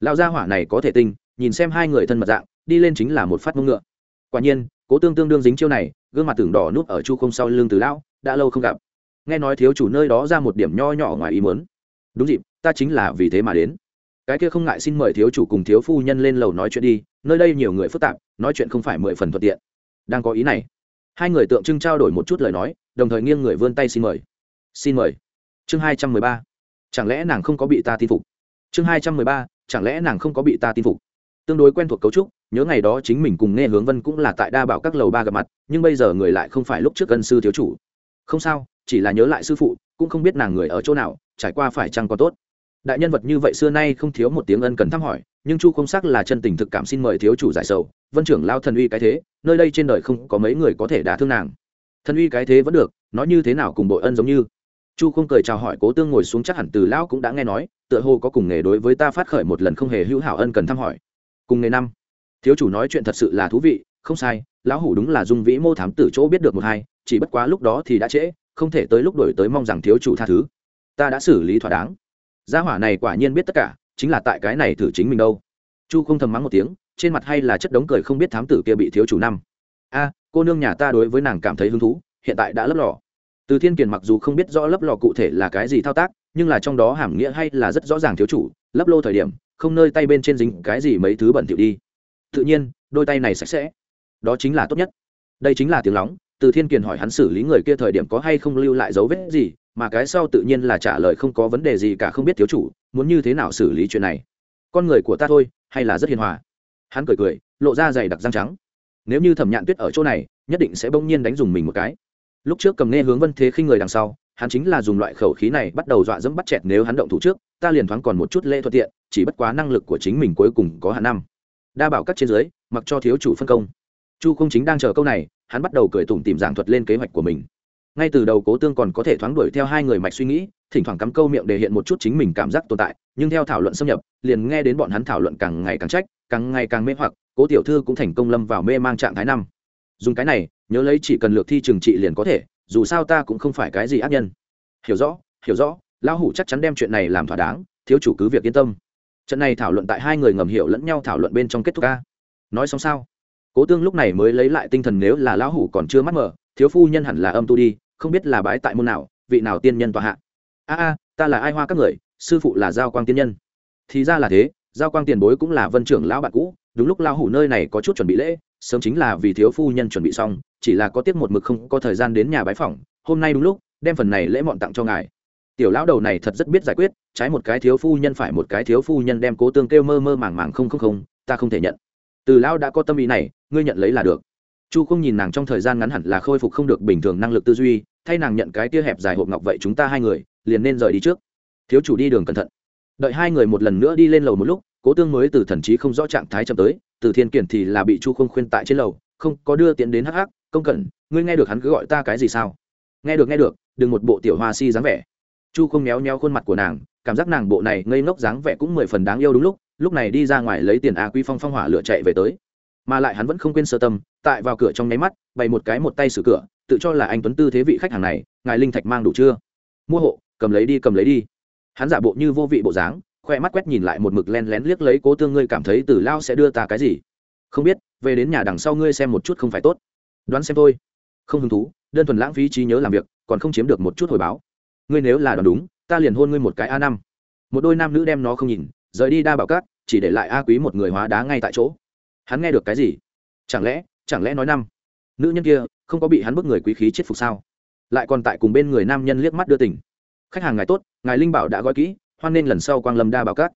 Lao gia hỏa này có thể tinh, nhìn xem hai người thân mật dạng, đi lên chính là một phát mông ngựa. Quả nhiên, cố tương tương đương dính chiêu này, gương mặt tưởng đỏ núp ở chu không sau lưng từ lão, đã lâu không gặp. Nghe nói thiếu chủ nơi đó ra một điểm nho nhỏ ngoài ý muốn. Đúng dịp, ta chính là vì thế mà đến cái kia không ngại xin mời thiếu chủ cùng thiếu phu nhân lên lầu nói chuyện đi, nơi đây nhiều người phức tạp, nói chuyện không phải mười phần thuận tiện. Đang có ý này. Hai người tượng trưng trao đổi một chút lời nói, đồng thời nghiêng người vươn tay xin mời. Xin mời. Chương hai trăm mười ba. Chẳng lẽ nàng không có bị ta tin phục? Chương hai trăm mười ba. Chẳng lẽ nàng không có bị ta tin phục? Tương đối quen thuộc cấu trúc, nhớ ngày đó chính mình cùng nghe hướng vân cũng là tại đa bảo các lầu ba gặp mặt, nhưng bây giờ người lại không phải lúc trước ân sư thiếu chủ. Không sao, chỉ là nhớ lại sư phụ, cũng không biết nàng người ở chỗ nào, trải qua phải chăng có tốt đại nhân vật như vậy xưa nay không thiếu một tiếng ân cần thăm hỏi, nhưng chu không sắc là chân tình thực cảm xin mời thiếu chủ giải sầu. Vân trưởng lao thần uy cái thế, nơi đây trên đời không có mấy người có thể đả thương nàng. Thần uy cái thế vẫn được, nói như thế nào cùng bội ân giống như. Chu không cười chào hỏi cố tương ngồi xuống chắc hẳn từ lão cũng đã nghe nói, tựa hồ có cùng nghề đối với ta phát khởi một lần không hề hữu hảo ân cần thăm hỏi. Cùng nghề năm. Thiếu chủ nói chuyện thật sự là thú vị, không sai, lão hủ đúng là dung vĩ mô thám tử chỗ biết được một hai, chỉ bất quá lúc đó thì đã trễ, không thể tới lúc đổi tới mong rằng thiếu chủ tha thứ. Ta đã xử lý thỏa đáng gia hỏa này quả nhiên biết tất cả, chính là tại cái này thử chính mình đâu. Chu không thầm mắng một tiếng, trên mặt hay là chất đống cười không biết thám tử kia bị thiếu chủ năm. A, cô nương nhà ta đối với nàng cảm thấy hứng thú, hiện tại đã lấp lò. Từ thiên kiền mặc dù không biết rõ lấp lò cụ thể là cái gì thao tác, nhưng là trong đó hàm nghĩa hay là rất rõ ràng thiếu chủ, lấp lô thời điểm, không nơi tay bên trên dính cái gì mấy thứ bẩn thỉu đi. Tự nhiên, đôi tay này sạch sẽ. Đó chính là tốt nhất. Đây chính là tiếng lóng, từ thiên kiền hỏi hắn xử lý người kia thời điểm có hay không lưu lại dấu vết gì mà cái sau tự nhiên là trả lời không có vấn đề gì cả không biết thiếu chủ, muốn như thế nào xử lý chuyện này. Con người của ta thôi, hay là rất hiền hòa? Hắn cười cười, lộ ra dày đặc răng trắng. Nếu như thẩm nhạn tuyết ở chỗ này, nhất định sẽ bỗng nhiên đánh dùng mình một cái. Lúc trước cầm nghe hướng vân thế khi người đằng sau, hắn chính là dùng loại khẩu khí này bắt đầu dọa dẫm bắt chẹt nếu hắn động thủ trước, ta liền thoáng còn một chút lễ thuận tiện, chỉ bất quá năng lực của chính mình cuối cùng có hạn năm. Đa bảo các trên dưới, mặc cho thiếu chủ phân công. Chu không chính đang chờ câu này, hắn bắt đầu cười tủm tìm giảng thuật lên kế hoạch của mình ngay từ đầu cố tương còn có thể thoáng đuổi theo hai người mạch suy nghĩ, thỉnh thoảng cắm câu miệng để hiện một chút chính mình cảm giác tồn tại, nhưng theo thảo luận xâm nhập, liền nghe đến bọn hắn thảo luận càng ngày càng trách, càng ngày càng mê hoặc, cố tiểu thư cũng thành công lâm vào mê mang trạng thái năm. Dùng cái này, nhớ lấy chỉ cần lược thi trừng trị liền có thể, dù sao ta cũng không phải cái gì ác nhân. Hiểu rõ hiểu rõ, lão hủ chắc chắn đem chuyện này làm thỏa đáng, thiếu chủ cứ việc yên tâm. Trận này thảo luận tại hai người ngầm hiểu lẫn nhau thảo luận bên trong kết thúc ca. Nói xong sao? Cố tương lúc này mới lấy lại tinh thần nếu là lão hủ còn chưa mắt mở, thiếu phu nhân hẳn là âm tu đi không biết là bái tại môn nào, vị nào tiên nhân tòa hạ. A a, ta là ai hoa các người, sư phụ là giao quang tiên nhân. Thì ra là thế, giao quang tiền bối cũng là vân trưởng lão bạn cũ, đúng lúc lão hủ nơi này có chút chuẩn bị lễ, sớm chính là vì thiếu phu nhân chuẩn bị xong, chỉ là có tiếc một mực không có thời gian đến nhà bái phỏng, hôm nay đúng lúc, đem phần này lễ mọn tặng cho ngài. Tiểu lão đầu này thật rất biết giải quyết, trái một cái thiếu phu nhân phải một cái thiếu phu nhân đem cố tương kêu mơ mơ màng màng không không không, ta không thể nhận. Từ lão đã có tâm ý này, ngươi nhận lấy là được chu không nhìn nàng trong thời gian ngắn hẳn là khôi phục không được bình thường năng lực tư duy, thay nàng nhận cái tia hẹp dài hộp ngọc vậy chúng ta hai người, liền nên rời đi trước. Thiếu chủ đi đường cẩn thận. Đợi hai người một lần nữa đi lên lầu một lúc, cố tương mới từ thần trí không rõ trạng thái chậm tới, từ thiên kiển thì là bị chu không khuyên tại trên lầu, không có đưa tiến đến hắc hắc, công cẩn, ngươi nghe được hắn cứ gọi ta cái gì sao? Nghe được nghe được, đừng một bộ tiểu hoa si dáng vẻ. Chu không méo méo khuôn mặt của nàng, cảm giác nàng bộ này ngây ngốc dáng vẻ cũng mười phần đáng yêu đúng lúc lúc này đi ra ngoài lấy tiền a quý phong phong hỏa lửa chạy về tới mà lại hắn vẫn không quên sơ tâm, tại vào cửa trong nháy mắt, bày một cái một tay xử cửa, tự cho là anh tuấn tư thế vị khách hàng này, ngài linh thạch mang đủ chưa? Mua hộ, cầm lấy đi, cầm lấy đi. Hắn giả bộ như vô vị bộ dáng, khoe mắt quét nhìn lại một mực len lén liếc lấy cố tương ngươi cảm thấy từ lao sẽ đưa ta cái gì? Không biết, về đến nhà đằng sau ngươi xem một chút không phải tốt. Đoán xem thôi. Không hứng thú, đơn thuần lãng phí trí nhớ làm việc, còn không chiếm được một chút hồi báo. Ngươi nếu là đoán đúng, ta liền hôn ngươi một cái a năm. Một đôi nam nữ đem nó không nhìn, rời đi đa bảo cát chỉ để lại a quý một người hóa đá ngay tại chỗ hắn nghe được cái gì? Chẳng lẽ chẳng lẽ nói năm? Nữ nhân kia, không có bị hắn bức người quý khí chết phục sao? Lại còn tại cùng bên người nam nhân liếc mắt đưa tỉnh khách hàng ngài tốt, ngài linh bảo đã gói kỹ, hoan nên lần sau quang lâm đa bảo cát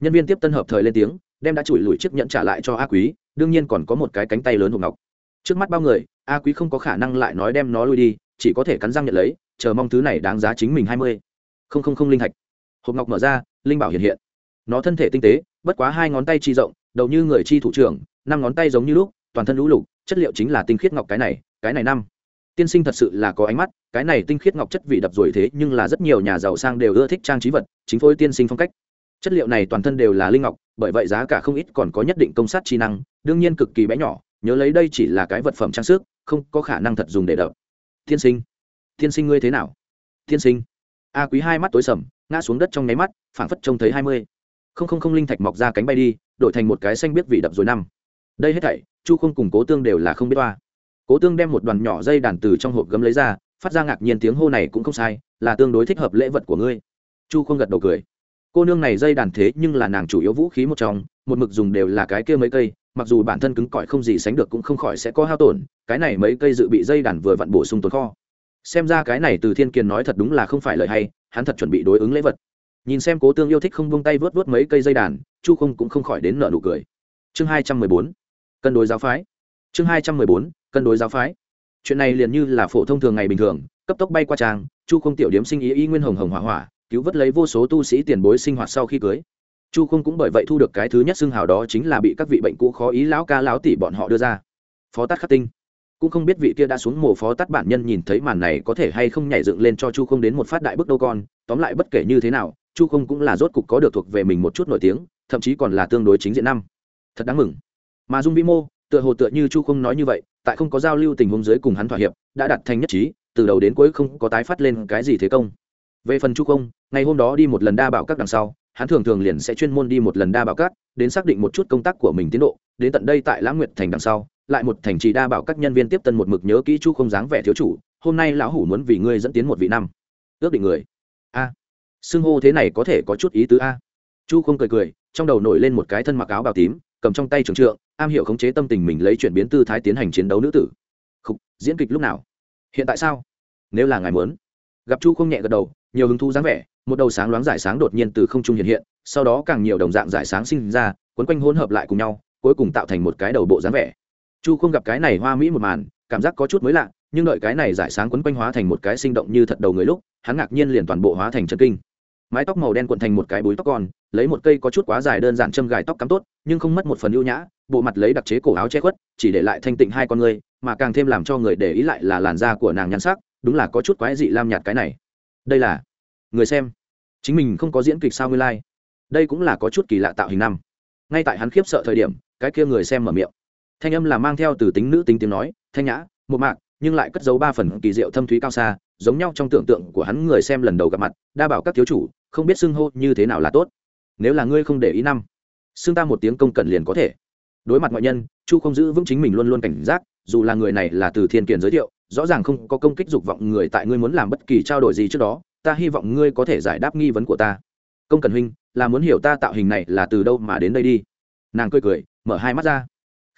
nhân viên tiếp tân hợp thời lên tiếng, đem đã chùi lùi chiếc nhẫn trả lại cho a quý, đương nhiên còn có một cái cánh tay lớn hộp ngọc. Trước mắt bao người, a quý không có khả năng lại nói đem nó lui đi, chỉ có thể cắn răng nhận lấy, chờ mong thứ này đáng giá chính mình hai mươi. Không không không linh thạch hộp ngọc mở ra, linh bảo hiện hiện. Nó thân thể tinh tế, bất quá hai ngón tay chi rộng, đầu như người chi thủ trưởng năm ngón tay giống như lúc, toàn thân lũ lục chất liệu chính là tinh khiết ngọc cái này cái này năm. Tiên sinh thật sự là có ánh mắt, cái này tinh khiết ngọc chất vị đập rồi thế nhưng là rất nhiều nhà giàu sang đều ưa thích trang trí vật, chính phối tiên sinh phong cách. Chất liệu này toàn thân đều là linh ngọc, bởi vậy giá cả không ít còn có nhất định công sát chi năng, đương nhiên cực kỳ bé nhỏ, nhớ lấy đây chỉ là cái vật phẩm trang sức, không có khả năng thật dùng để đập. Tiên sinh tiên sinh ngươi thế nào? Tiên sinh, a quý hai mắt tối sầm, ngã xuống đất trong nháy mắt, phảng phất trông thấy hai mươi. Không không không linh thạch mọc ra cánh bay đi, đổi thành một cái xanh biết vị đập rồi năm đây hết thảy, chu không cùng cố tương đều là không biết toa cố tương đem một đoàn nhỏ dây đàn từ trong hộp gấm lấy ra, phát ra ngạc nhiên tiếng hô này cũng không sai, là tương đối thích hợp lễ vật của ngươi. Chu không gật đầu cười. Cô nương này dây đàn thế nhưng là nàng chủ yếu vũ khí một trong, một mực dùng đều là cái kia mấy cây, mặc dù bản thân cứng cỏi không gì sánh được cũng không khỏi sẽ có hao tổn, cái này mấy cây dự bị dây đàn vừa vặn bổ sung tồn kho. Xem ra cái này từ thiên kiền nói thật đúng là không phải lời hay, hắn thật chuẩn bị đối ứng lễ vật. Nhìn xem cố tương yêu thích không vung tay vớt vớt mấy cây dây đàn, chu không cũng không khỏi đến nợ nụ cười. Chương hai trăm mười bốn cân đối giáo phái. Chương hai trăm mười bốn, cân đối giáo phái. Chuyện này liền như là phổ thông thường ngày bình thường, cấp tốc bay qua trang, chu không tiểu điếm sinh ý y nguyên hồng hồng hỏa hỏa, cứu vớt lấy vô số tu sĩ tiền bối sinh hoạt sau khi cưới. Chu không cũng bởi vậy thu được cái thứ nhất xưng hào đó chính là bị các vị bệnh cũ khó ý lão ca lão tỷ bọn họ đưa ra. Phó tát khắc tinh. Cũng không biết vị kia đã xuống mồ phó tát bản nhân nhìn thấy màn này có thể hay không nhảy dựng lên cho chu không đến một phát đại bước đâu con, tóm lại bất kể như thế nào, chu không cũng là rốt cục có được thuộc về mình một chút nổi tiếng, thậm chí còn là tương đối chính diện năm. Thật đáng mừng mà dung vĩ mô, tựa hồ tựa như chu không nói như vậy, tại không có giao lưu tình huống dưới cùng hắn thỏa hiệp, đã đặt thành nhất trí, từ đầu đến cuối không có tái phát lên cái gì thế công. Về phần chu không, ngày hôm đó đi một lần đa bảo các đằng sau, hắn thường thường liền sẽ chuyên môn đi một lần đa bảo các, đến xác định một chút công tác của mình tiến độ, đến tận đây tại lãng nguyệt thành đằng sau, lại một thành trì đa bảo các nhân viên tiếp tân một mực nhớ kỹ chu không dáng vẻ thiếu chủ, hôm nay lão hủ muốn vì ngươi dẫn tiến một vị năm. Ước định người. A. Xưng hô thế này có thể có chút ý tứ a. Chu không cười cười, trong đầu nổi lên một cái thân mặc áo bào tím cầm trong tay trường trượng am hiểu khống chế tâm tình mình lấy chuyển biến tư thái tiến hành chiến đấu nữ tử. Khúc, diễn kịch lúc nào? Hiện tại sao? Nếu là ngài muốn. Gặp chu không nhẹ gật đầu nhiều hứng thú dáng vẻ một đầu sáng loáng giải sáng đột nhiên từ không trung hiện hiện sau đó càng nhiều đồng dạng giải sáng sinh ra quấn quanh hỗn hợp lại cùng nhau cuối cùng tạo thành một cái đầu bộ dáng vẻ. Chu không gặp cái này hoa mỹ một màn cảm giác có chút mới lạ nhưng đợi cái này giải sáng quấn quanh hóa thành một cái sinh động như thật đầu người lúc hắn ngạc nhiên liền toàn bộ hóa thành chân kinh. Mái tóc màu đen cuộn thành một cái búi tóc con lấy một cây có chút quá dài đơn giản châm gài tóc cắm tốt, nhưng không mất một phần ưu nhã, bộ mặt lấy đặc chế cổ áo che khuất, chỉ để lại thanh tịnh hai con người, mà càng thêm làm cho người để ý lại là làn da của nàng nhắn sắc, đúng là có chút quái dị lam nhạt cái này. Đây là, người xem, chính mình không có diễn kịch sao nguyên lai、like. đây cũng là có chút kỳ lạ tạo hình năm. Ngay tại hắn khiếp sợ thời điểm, cái kia người xem mở miệng. Thanh âm là mang theo từ tính nữ tính tiếng nói, thanh nhã, một mạc, nhưng lại cất giấu ba phần kỳ diệu thâm thúy cao xa, giống nhau trong tưởng tượng của hắn người xem lần đầu gặp mặt, đa bảo các thiếu chủ, không biết xưng hô như thế nào là tốt nếu là ngươi không để ý năm, xưng ta một tiếng công cẩn liền có thể. Đối mặt ngoại nhân, chu không giữ vững chính mình luôn luôn cảnh giác, dù là người này là từ thiên kiền giới thiệu, rõ ràng không có công kích dục vọng người tại ngươi muốn làm bất kỳ trao đổi gì trước đó, ta hy vọng ngươi có thể giải đáp nghi vấn của ta. Công cần huynh, là muốn hiểu ta tạo hình này là từ đâu mà đến đây đi. Nàng cười cười, mở hai mắt ra.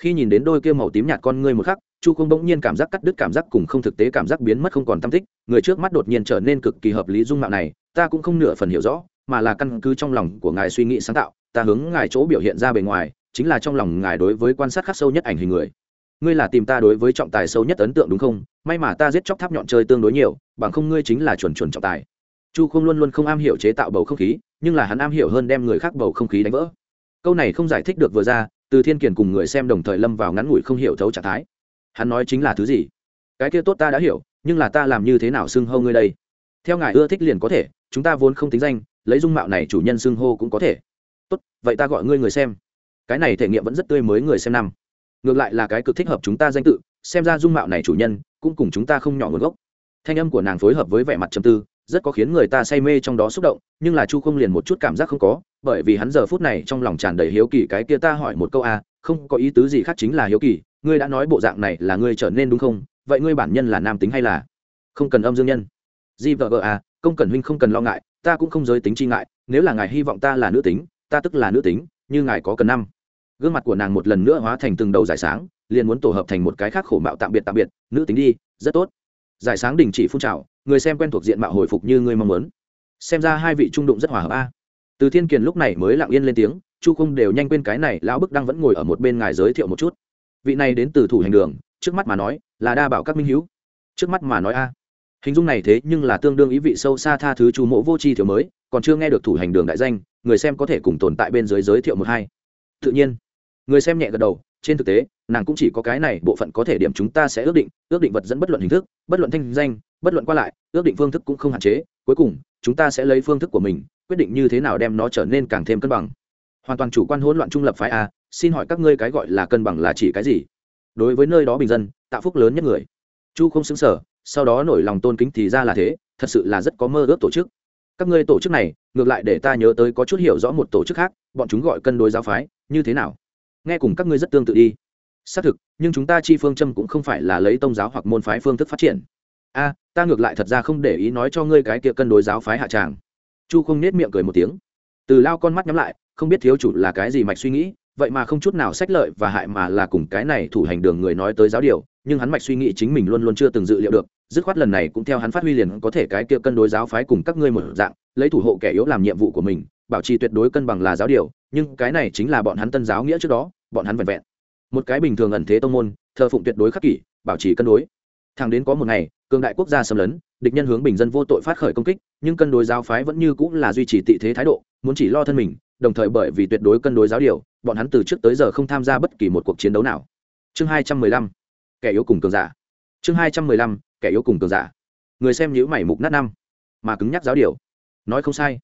Khi nhìn đến đôi kia màu tím nhạt con ngươi một khắc, chu không bỗng nhiên cảm giác cắt đứt cảm giác cùng không thực tế cảm giác biến mất không còn tâm tích, người trước mắt đột nhiên trở nên cực kỳ hợp lý dung mạo này, ta cũng không nửa phần hiểu rõ mà là căn cứ trong lòng của ngài suy nghĩ sáng tạo, ta hướng ngài chỗ biểu hiện ra bề ngoài, chính là trong lòng ngài đối với quan sát khắc sâu nhất ảnh hình người. Ngươi là tìm ta đối với trọng tài sâu nhất ấn tượng đúng không? May mà ta giết chóc tháp nhọn chơi tương đối nhiều, bằng không ngươi chính là chuẩn chuẩn trọng tài. Chu không luôn luôn không am hiểu chế tạo bầu không khí, nhưng là hắn am hiểu hơn đem người khác bầu không khí đánh vỡ. Câu này không giải thích được vừa ra, từ thiên kiền cùng người xem đồng thời lâm vào ngắn ngủi không hiểu thấu trạng thái. Hắn nói chính là thứ gì? Cái kia tốt ta đã hiểu, nhưng là ta làm như thế nào xưng hâu ngươi đây? Theo ngài ưa thích liền có thể, chúng ta vốn không tính danh lấy dung mạo này chủ nhân xưng hô cũng có thể. Tốt, vậy ta gọi ngươi người xem. Cái này thể nghiệm vẫn rất tươi mới người xem năm. Ngược lại là cái cực thích hợp chúng ta danh tự, xem ra dung mạo này chủ nhân cũng cùng chúng ta không nhỏ nguồn gốc. Thanh âm của nàng phối hợp với vẻ mặt trầm tư, rất có khiến người ta say mê trong đó xúc động, nhưng là chu không liền một chút cảm giác không có, bởi vì hắn giờ phút này trong lòng tràn đầy hiếu kỳ cái kia ta hỏi một câu a, không có ý tứ gì khác chính là hiếu kỳ, ngươi đã nói bộ dạng này là ngươi trở nên đúng không? Vậy ngươi bản nhân là nam tính hay là? Không cần âm dương nhân. Gì vợ vợ à công Cẩn huynh không cần lo ngại, ta cũng không giới tính chi ngại, nếu là ngài hy vọng ta là nữ tính, ta tức là nữ tính, như ngài có cần năm. Gương mặt của nàng một lần nữa hóa thành từng đầu giải sáng, liền muốn tổ hợp thành một cái khác khổ mạo tạm biệt tạm biệt, nữ tính đi, rất tốt. Giải sáng đình chỉ phun trào, người xem quen thuộc diện mạo hồi phục như người mong muốn. Xem ra hai vị trung đụng rất hòa hợp a. Từ thiên kiền lúc này mới lặng yên lên tiếng, chu không đều nhanh quên cái này, lão bức đang vẫn ngồi ở một bên ngài giới thiệu một chút. Vị này đến từ thủ hành đường, trước mắt mà nói là đa bảo các minh hữu. Trước mắt mà nói a hình dung này thế nhưng là tương đương ý vị sâu xa tha thứ chu mộ vô tri thiếu mới, còn chưa nghe được thủ hành đường đại danh, người xem có thể cùng tồn tại bên dưới giới thiệu một hai. Tự nhiên, người xem nhẹ gật đầu, trên thực tế, nàng cũng chỉ có cái này, bộ phận có thể điểm chúng ta sẽ ước định ước định vật dẫn bất luận hình thức, bất luận thanh danh, bất luận qua lại, ước định phương thức cũng không hạn chế, cuối cùng, chúng ta sẽ lấy phương thức của mình, quyết định như thế nào đem nó trở nên càng thêm cân bằng. Hoàn toàn chủ quan hỗn loạn trung lập phái a, xin hỏi các ngươi cái gọi là cân bằng là chỉ cái gì? Đối với nơi đó bình dân, tạo phúc lớn nhất người. Chu không xứng sở sau đó nổi lòng tôn kính thì ra là thế, thật sự là rất có mơ ước tổ chức. Các ngươi tổ chức này, ngược lại để ta nhớ tới có chút hiểu rõ một tổ chức khác, bọn chúng gọi cân đối giáo phái, như thế nào? Nghe cùng các ngươi rất tương tự đi. Xác thực, nhưng chúng ta chi phương châm cũng không phải là lấy tôn giáo hoặc môn phái phương thức phát triển. A, ta ngược lại thật ra không để ý nói cho ngươi cái kia cân đối giáo phái hạ tràng. Chu không nết miệng cười một tiếng. Từ lao con mắt nhắm lại, không biết thiếu chủ là cái gì mạch suy nghĩ, vậy mà không chút nào sách lợi và hại mà là cùng cái này thủ hành đường người nói tới giáo điều nhưng hắn mạch suy nghĩ chính mình luôn luôn chưa từng dự liệu được, dứt khoát lần này cũng theo hắn phát huy liền có thể cái kia cân đối giáo phái cùng các ngươi một dạng, lấy thủ hộ kẻ yếu làm nhiệm vụ của mình, bảo trì tuyệt đối cân bằng là giáo điều, nhưng cái này chính là bọn hắn tân giáo nghĩa trước đó, bọn hắn vẹn vẹn. Một cái bình thường ẩn thế tông môn, thờ phụng tuyệt đối khắc kỷ, bảo trì cân đối. Thằng đến có một ngày, cường đại quốc gia xâm lấn, địch nhân hướng bình dân vô tội phát khởi công kích, nhưng cân đối giáo phái vẫn như cũng là duy trì tị thế thái độ, muốn chỉ lo thân mình, đồng thời bởi vì tuyệt đối cân đối giáo điều, bọn hắn từ trước tới giờ không tham gia bất kỳ một cuộc chiến đấu nào. Chương hai trăm mười lăm kẻ yếu cùng cường giả. Chương hai trăm mười lăm, kẻ yếu cùng cường giả. Người xem nhữ mảy mục nát năm, mà cứng nhắc giáo điều. Nói không sai.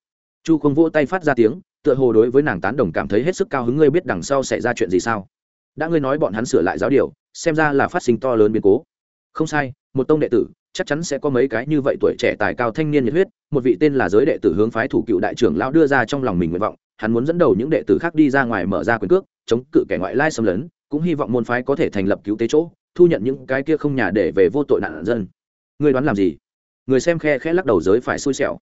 Chu không vỗ tay phát ra tiếng, tựa hồ đối với nàng tán đồng cảm thấy hết sức cao hứng ngươi biết đằng sau sẽ ra chuyện gì sao. Đã ngươi nói bọn hắn sửa lại giáo điều, xem ra là phát sinh to lớn biến cố. Không sai, một tông đệ tử, chắc chắn sẽ có mấy cái như vậy tuổi trẻ tài cao thanh niên nhiệt huyết, một vị tên là giới đệ tử hướng phái thủ cựu đại trưởng lão đưa ra trong lòng mình nguyện vọng, hắn muốn dẫn đầu những đệ tử khác đi ra ngoài mở ra quyền cước, chống cự kẻ ngoại lai xâm lấn, cũng hy vọng môn phái có thể thành lập cứu tế chỗ thu nhận những cái kia không nhà để về vô tội nạn dân. Người đoán làm gì? Người xem khe khẽ lắc đầu giới phải xui xẻo.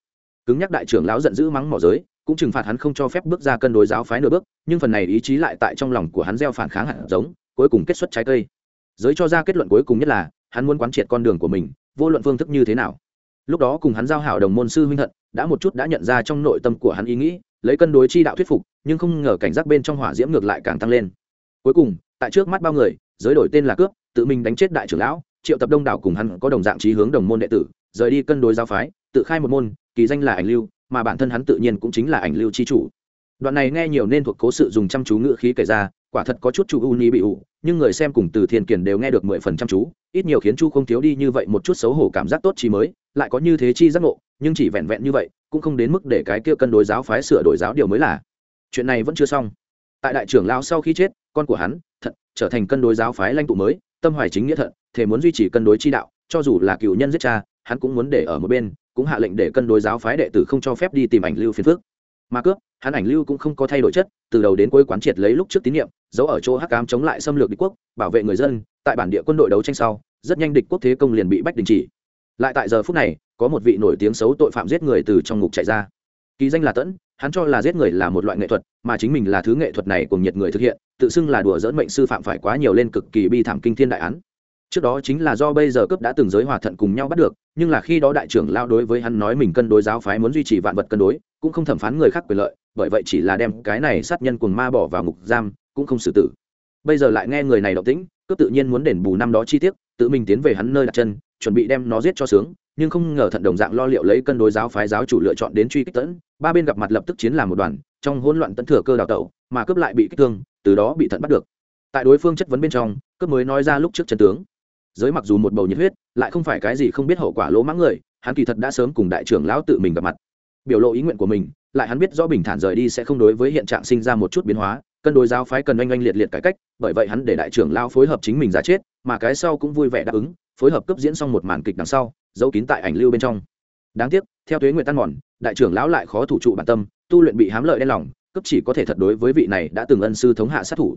Cứng nhắc đại trưởng lão giận dữ mắng mỏ giới, cũng trừng phạt hắn không cho phép bước ra cân đối giáo phái nửa bước, nhưng phần này ý chí lại tại trong lòng của hắn gieo phản kháng hạt giống, cuối cùng kết xuất trái cây. Giới cho ra kết luận cuối cùng nhất là, hắn muốn quán triệt con đường của mình, vô luận phương thức như thế nào. Lúc đó cùng hắn giao hảo đồng môn sư huynh thận đã một chút đã nhận ra trong nội tâm của hắn ý nghĩ, lấy cân đối chi đạo thuyết phục, nhưng không ngờ cảnh giác bên trong hỏa diễm ngược lại càng tăng lên. Cuối cùng, tại trước mắt bao người, giới đổi tên là cướp tự mình đánh chết đại trưởng lão, triệu tập đông đảo cùng hắn có đồng dạng trí hướng đồng môn đệ tử, rời đi cân đối giáo phái, tự khai một môn, kỳ danh là ảnh lưu, mà bản thân hắn tự nhiên cũng chính là ảnh lưu chi chủ. Đoạn này nghe nhiều nên thuộc cố sự dùng chăm chú ngữ khí kể ra, quả thật có chút chu u ni bị ủ nhưng người xem cùng từ thiên kiền đều nghe được mười phần chăm chú, ít nhiều khiến chu không thiếu đi như vậy một chút xấu hổ cảm giác tốt chi mới, lại có như thế chi giác ngộ, nhưng chỉ vẹn vẹn như vậy, cũng không đến mức để cái kia cân đối giáo phái sửa đổi giáo điều mới là. Chuyện này vẫn chưa xong. Tại đại trưởng lao sau khi chết, con của hắn, thật trở thành cân đối giáo phái lãnh tụ mới tâm hoài chính nghĩa thận thể muốn duy trì cân đối chi đạo, cho dù là cựu nhân giết cha, hắn cũng muốn để ở một bên, cũng hạ lệnh để cân đối giáo phái đệ tử không cho phép đi tìm ảnh lưu phiền phước mà cướp, hắn ảnh lưu cũng không có thay đổi chất, từ đầu đến cuối quán triệt lấy lúc trước tín nhiệm, giấu ở chỗ hắc cám chống lại xâm lược địch quốc, bảo vệ người dân, tại bản địa quân đội đấu tranh sau, rất nhanh địch quốc thế công liền bị bách đình chỉ. Lại tại giờ phút này, có một vị nổi tiếng xấu tội phạm giết người từ trong ngục chạy ra. Kỳ danh là tẫn hắn cho là giết người là một loại nghệ thuật, mà chính mình là thứ nghệ thuật này cùng nhiệt người thực hiện, tự xưng là đùa dỡn mệnh sư phạm phải quá nhiều lên cực kỳ bi thảm kinh thiên đại án. Trước đó chính là do bây giờ cướp đã từng giới hòa thận cùng nhau bắt được, nhưng là khi đó đại trưởng lao đối với hắn nói mình cân đối giáo phái muốn duy trì vạn vật cân đối, cũng không thẩm phán người khác quyền lợi, bởi vậy chỉ là đem cái này sát nhân cùng ma bỏ vào ngục giam, cũng không xử tử. Bây giờ lại nghe người này động tĩnh, cướp tự nhiên muốn đền bù năm đó chi tiết, tự mình tiến về hắn nơi đặt chân, chuẩn bị đem nó giết cho sướng nhưng không ngờ thận đồng dạng lo liệu lấy cân đối giáo phái giáo chủ lựa chọn đến truy kích tẫn, ba bên gặp mặt lập tức chiến làm một đoàn, trong hỗn loạn tẫn thừa cơ đào tẩu, mà cướp lại bị kích thương, từ đó bị thận bắt được. Tại đối phương chất vấn bên trong, cướp mới nói ra lúc trước chân tướng. Giới mặc dù một bầu nhiệt huyết, lại không phải cái gì không biết hậu quả lỗ mãng người, hắn kỳ thật đã sớm cùng đại trưởng lão tự mình gặp mặt. Biểu lộ ý nguyện của mình, lại hắn biết rõ bình thản rời đi sẽ không đối với hiện trạng sinh ra một chút biến hóa cân đối giáo phái cần oanh oanh liệt liệt cải cách, bởi vậy hắn để đại trưởng lao phối hợp chính mình giả chết, mà cái sau cũng vui vẻ đáp ứng, phối hợp cấp diễn xong một màn kịch đằng sau, giấu kín tại ảnh lưu bên trong. Đáng tiếc, theo thuế nguyện tan mòn, đại trưởng lão lại khó thủ trụ bản tâm, tu luyện bị hám lợi đen lòng, cấp chỉ có thể thật đối với vị này đã từng ân sư thống hạ sát thủ.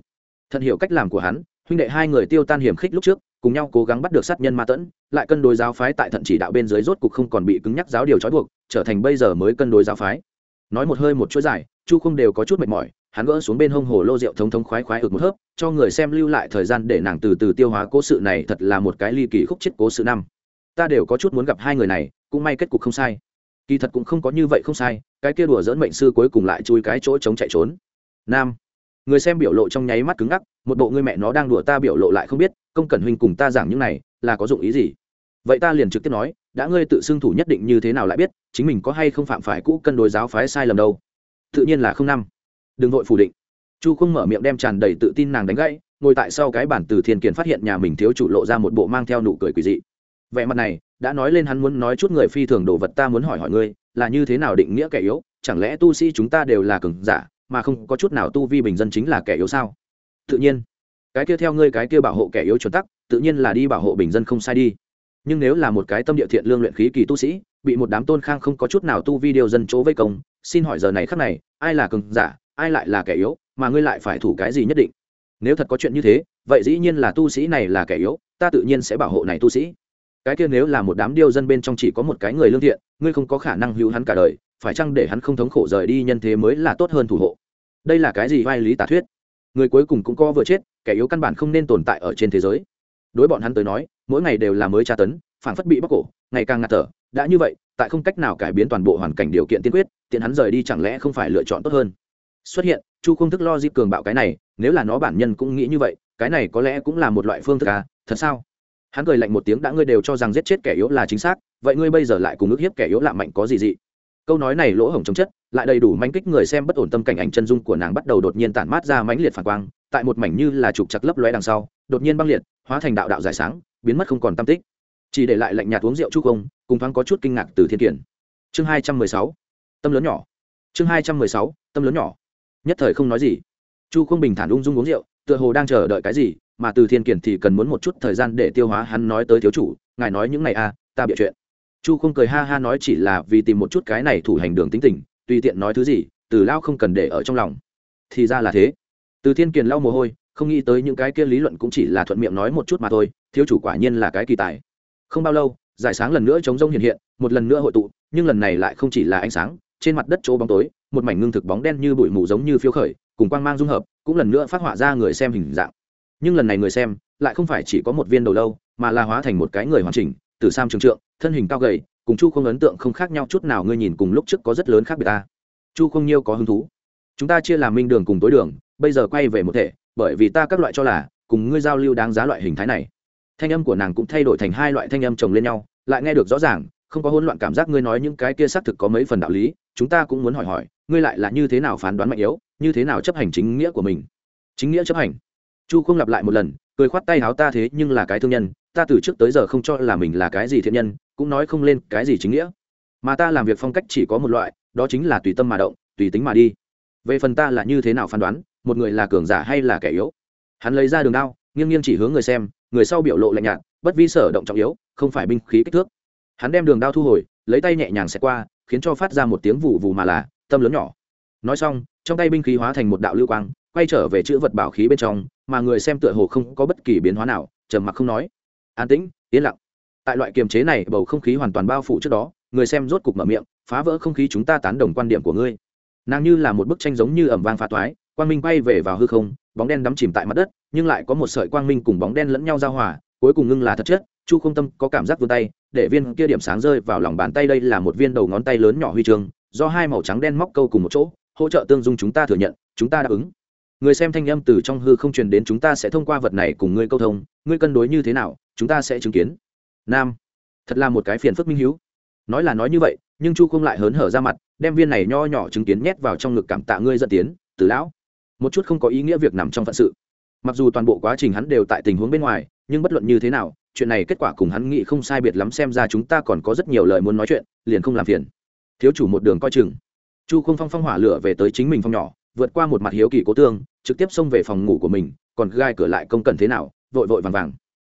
Thật hiểu cách làm của hắn, huynh đệ hai người tiêu tan hiểm khích lúc trước, cùng nhau cố gắng bắt được sát nhân ma tẫn, lại cân đối giáo phái tại thận chỉ đạo bên dưới rốt cục không còn bị cứng nhắc giáo điều trói buộc, trở thành bây giờ mới cân đối giáo phái. Nói một hơi một chuỗi dài chu không đều có chút mệt mỏi, hắn gỡ xuống bên hông hồ lô rượu thống thống khoái khoái ực một hớp, cho người xem lưu lại thời gian để nàng từ từ tiêu hóa cố sự này thật là một cái ly kỳ khúc chết cố sự năm. Ta đều có chút muốn gặp hai người này, cũng may kết cục không sai. Kỳ thật cũng không có như vậy không sai, cái kia đùa dỡn mệnh sư cuối cùng lại chui cái chỗ chống chạy trốn. Nam. Người xem biểu lộ trong nháy mắt cứng ngắc, một bộ người mẹ nó đang đùa ta biểu lộ lại không biết, công cẩn huynh cùng ta giảng những này, là có dụng ý gì? Vậy ta liền trực tiếp nói, đã ngươi tự xưng thủ nhất định như thế nào lại biết, chính mình có hay không phạm phải cũ cân đối giáo phái sai lầm đâu? Tự nhiên là không năm. Đừng vội phủ định. Chu không mở miệng đem tràn đầy tự tin nàng đánh gãy, ngồi tại sau cái bản từ thiên kiền phát hiện nhà mình thiếu chủ lộ ra một bộ mang theo nụ cười quỳ dị. Vẻ mặt này, đã nói lên hắn muốn nói chút người phi thường đồ vật ta muốn hỏi hỏi ngươi, là như thế nào định nghĩa kẻ yếu? Chẳng lẽ tu sĩ chúng ta đều là cường giả, mà không có chút nào tu vi bình dân chính là kẻ yếu sao? Tự nhiên. Cái kia theo ngươi cái kia bảo hộ kẻ yếu chuẩn tắc, tự nhiên là đi bảo hộ bình dân không sai đi. Nhưng nếu là một cái tâm địa thiện lương luyện khí kỳ tu sĩ, bị một đám tôn khang không có chút nào tu vi điều dân chỗ vây công, xin hỏi giờ này khắc này ai là cường giả, ai lại là kẻ yếu, mà ngươi lại phải thủ cái gì nhất định. Nếu thật có chuyện như thế, vậy dĩ nhiên là tu sĩ này là kẻ yếu, ta tự nhiên sẽ bảo hộ này tu sĩ. Cái kia nếu là một đám điêu dân bên trong chỉ có một cái người lương thiện, ngươi không có khả năng hữu hắn cả đời, phải chăng để hắn không thống khổ rời đi nhân thế mới là tốt hơn thủ hộ? Đây là cái gì vai lý tả thuyết? Người cuối cùng cũng có vừa chết, kẻ yếu căn bản không nên tồn tại ở trên thế giới. Đối bọn hắn tới nói, mỗi ngày đều là mới tra tấn phản phất bị bóc cổ, ngày càng ngạt thở đã như vậy, tại không cách nào cải biến toàn bộ hoàn cảnh điều kiện tiên quyết, tiện hắn rời đi chẳng lẽ không phải lựa chọn tốt hơn? Xuất hiện, chu không thức lo di cường bạo cái này, nếu là nó bản nhân cũng nghĩ như vậy, cái này có lẽ cũng là một loại phương thức à thật sao? Hắn cười lạnh một tiếng, đã ngươi đều cho rằng giết chết kẻ yếu là chính xác, vậy ngươi bây giờ lại cùng ức hiếp kẻ yếu lạ mạnh có gì dị? Câu nói này lỗ hổng chống chất, lại đầy đủ manh kích người xem bất ổn tâm cảnh ảnh chân dung của nàng bắt đầu đột nhiên tản mát ra mãnh liệt phản quang, tại một mảnh như là trục chặt lấp lóe đằng sau, đột nhiên băng liệt, hóa thành đạo đạo giải sáng, biến mất không còn tâm tích. Chỉ để lại lạnh nhạt uống rượu chu không cùng thoáng có chút kinh ngạc từ thiên kiển. Chương hai trăm mười sáu, tâm lớn nhỏ. Chương hai trăm mười sáu, tâm lớn nhỏ. Nhất thời không nói gì. Chu không bình thản ung dung uống rượu, tựa hồ đang chờ đợi cái gì, mà từ thiên kiển thì cần muốn một chút thời gian để tiêu hóa hắn nói tới thiếu chủ, ngài nói những n à ta bịa chuyện. Chu không cười ha ha nói chỉ là vì tìm một chút cái này thủ hành đường tính tình, tùy tiện nói thứ gì, từ lao không cần để ở trong lòng. Thì ra là thế. Từ thiên kiền lau mồ hôi, không nghĩ tới những cái kia lý luận cũng chỉ là thuận miệng nói một chút mà thôi, thiếu chủ quả nhiên là cái kỳ tài. Không bao lâu giải sáng lần nữa chống rông hiện hiện, một lần nữa hội tụ, nhưng lần này lại không chỉ là ánh sáng, trên mặt đất chỗ bóng tối, một mảnh ngưng thực bóng đen như bụi mù giống như phiêu khởi, cùng quang mang dung hợp, cũng lần nữa phát họa ra người xem hình dạng. Nhưng lần này người xem, lại không phải chỉ có một viên đầu lâu, mà là hóa thành một cái người hoàn chỉnh, từ sam trường trượng, thân hình cao gầy, cùng chu không ấn tượng không khác nhau chút nào, ngươi nhìn cùng lúc trước có rất lớn khác biệt ta. Chu không nhiêu có hứng thú. Chúng ta chia làm minh đường cùng tối đường, bây giờ quay về một thể, bởi vì ta các loại cho là, cùng ngươi giao lưu đáng giá loại hình thái này thanh âm của nàng cũng thay đổi thành hai loại thanh âm chồng lên nhau, lại nghe được rõ ràng, không có hỗn loạn cảm giác ngươi nói những cái kia xác thực có mấy phần đạo lý, chúng ta cũng muốn hỏi hỏi, ngươi lại là như thế nào phán đoán mạnh yếu, như thế nào chấp hành chính nghĩa của mình? Chính nghĩa chấp hành. Chu không lặp lại một lần, cười khoát tay háo ta thế nhưng là cái thương nhân, ta từ trước tới giờ không cho là mình là cái gì thiện nhân, cũng nói không lên cái gì chính nghĩa. Mà ta làm việc phong cách chỉ có một loại, đó chính là tùy tâm mà động, tùy tính mà đi. Về phần ta là như thế nào phán đoán, một người là cường giả hay là kẻ yếu? Hắn lấy ra đường đao nghiêng nghiêng chỉ hướng người xem, người sau biểu lộ lạnh nhạt, bất vi sở động trọng yếu, không phải binh khí kích thước. Hắn đem đường đao thu hồi, lấy tay nhẹ nhàng xẹt qua, khiến cho phát ra một tiếng vụ vù mà là, tâm lớn nhỏ. Nói xong, trong tay binh khí hóa thành một đạo lưu quang, quay trở về chữ vật bảo khí bên trong, mà người xem tựa hồ không có bất kỳ biến hóa nào, trầm mặc không nói. An tĩnh, yên lặng. Tại loại kiềm chế này, bầu không khí hoàn toàn bao phủ trước đó, người xem rốt cục mở miệng, phá vỡ không khí chúng ta tán đồng quan điểm của ngươi. Nàng như là một bức tranh giống như ẩm vang phá toái, quang minh bay về vào hư không bóng đen đắm chìm tại mặt đất, nhưng lại có một sợi quang minh cùng bóng đen lẫn nhau giao hòa, cuối cùng ngưng là thật chất, chu không tâm có cảm giác vươn tay, để viên kia điểm sáng rơi vào lòng bàn tay đây là một viên đầu ngón tay lớn nhỏ huy chương, do hai màu trắng đen móc câu cùng một chỗ, hỗ trợ tương dung chúng ta thừa nhận, chúng ta đáp ứng. Người xem thanh âm từ trong hư không truyền đến chúng ta sẽ thông qua vật này cùng ngươi câu thông, ngươi cân đối như thế nào, chúng ta sẽ chứng kiến. Nam, thật là một cái phiền phức minh hiếu. Nói là nói như vậy, nhưng chu không lại hớn hở ra mặt, đem viên này nho nhỏ chứng kiến nhét vào trong ngực cảm tạ ngươi dẫn tiến từ lão một chút không có ý nghĩa việc nằm trong phận sự. Mặc dù toàn bộ quá trình hắn đều tại tình huống bên ngoài, nhưng bất luận như thế nào, chuyện này kết quả cùng hắn nghĩ không sai biệt lắm xem ra chúng ta còn có rất nhiều lời muốn nói chuyện, liền không làm phiền. Thiếu chủ một đường coi chừng. Chu không phong phong hỏa lửa về tới chính mình phong nhỏ, vượt qua một mặt hiếu kỳ cố tương, trực tiếp xông về phòng ngủ của mình, còn gai cửa lại công cần thế nào, vội vội vàng vàng.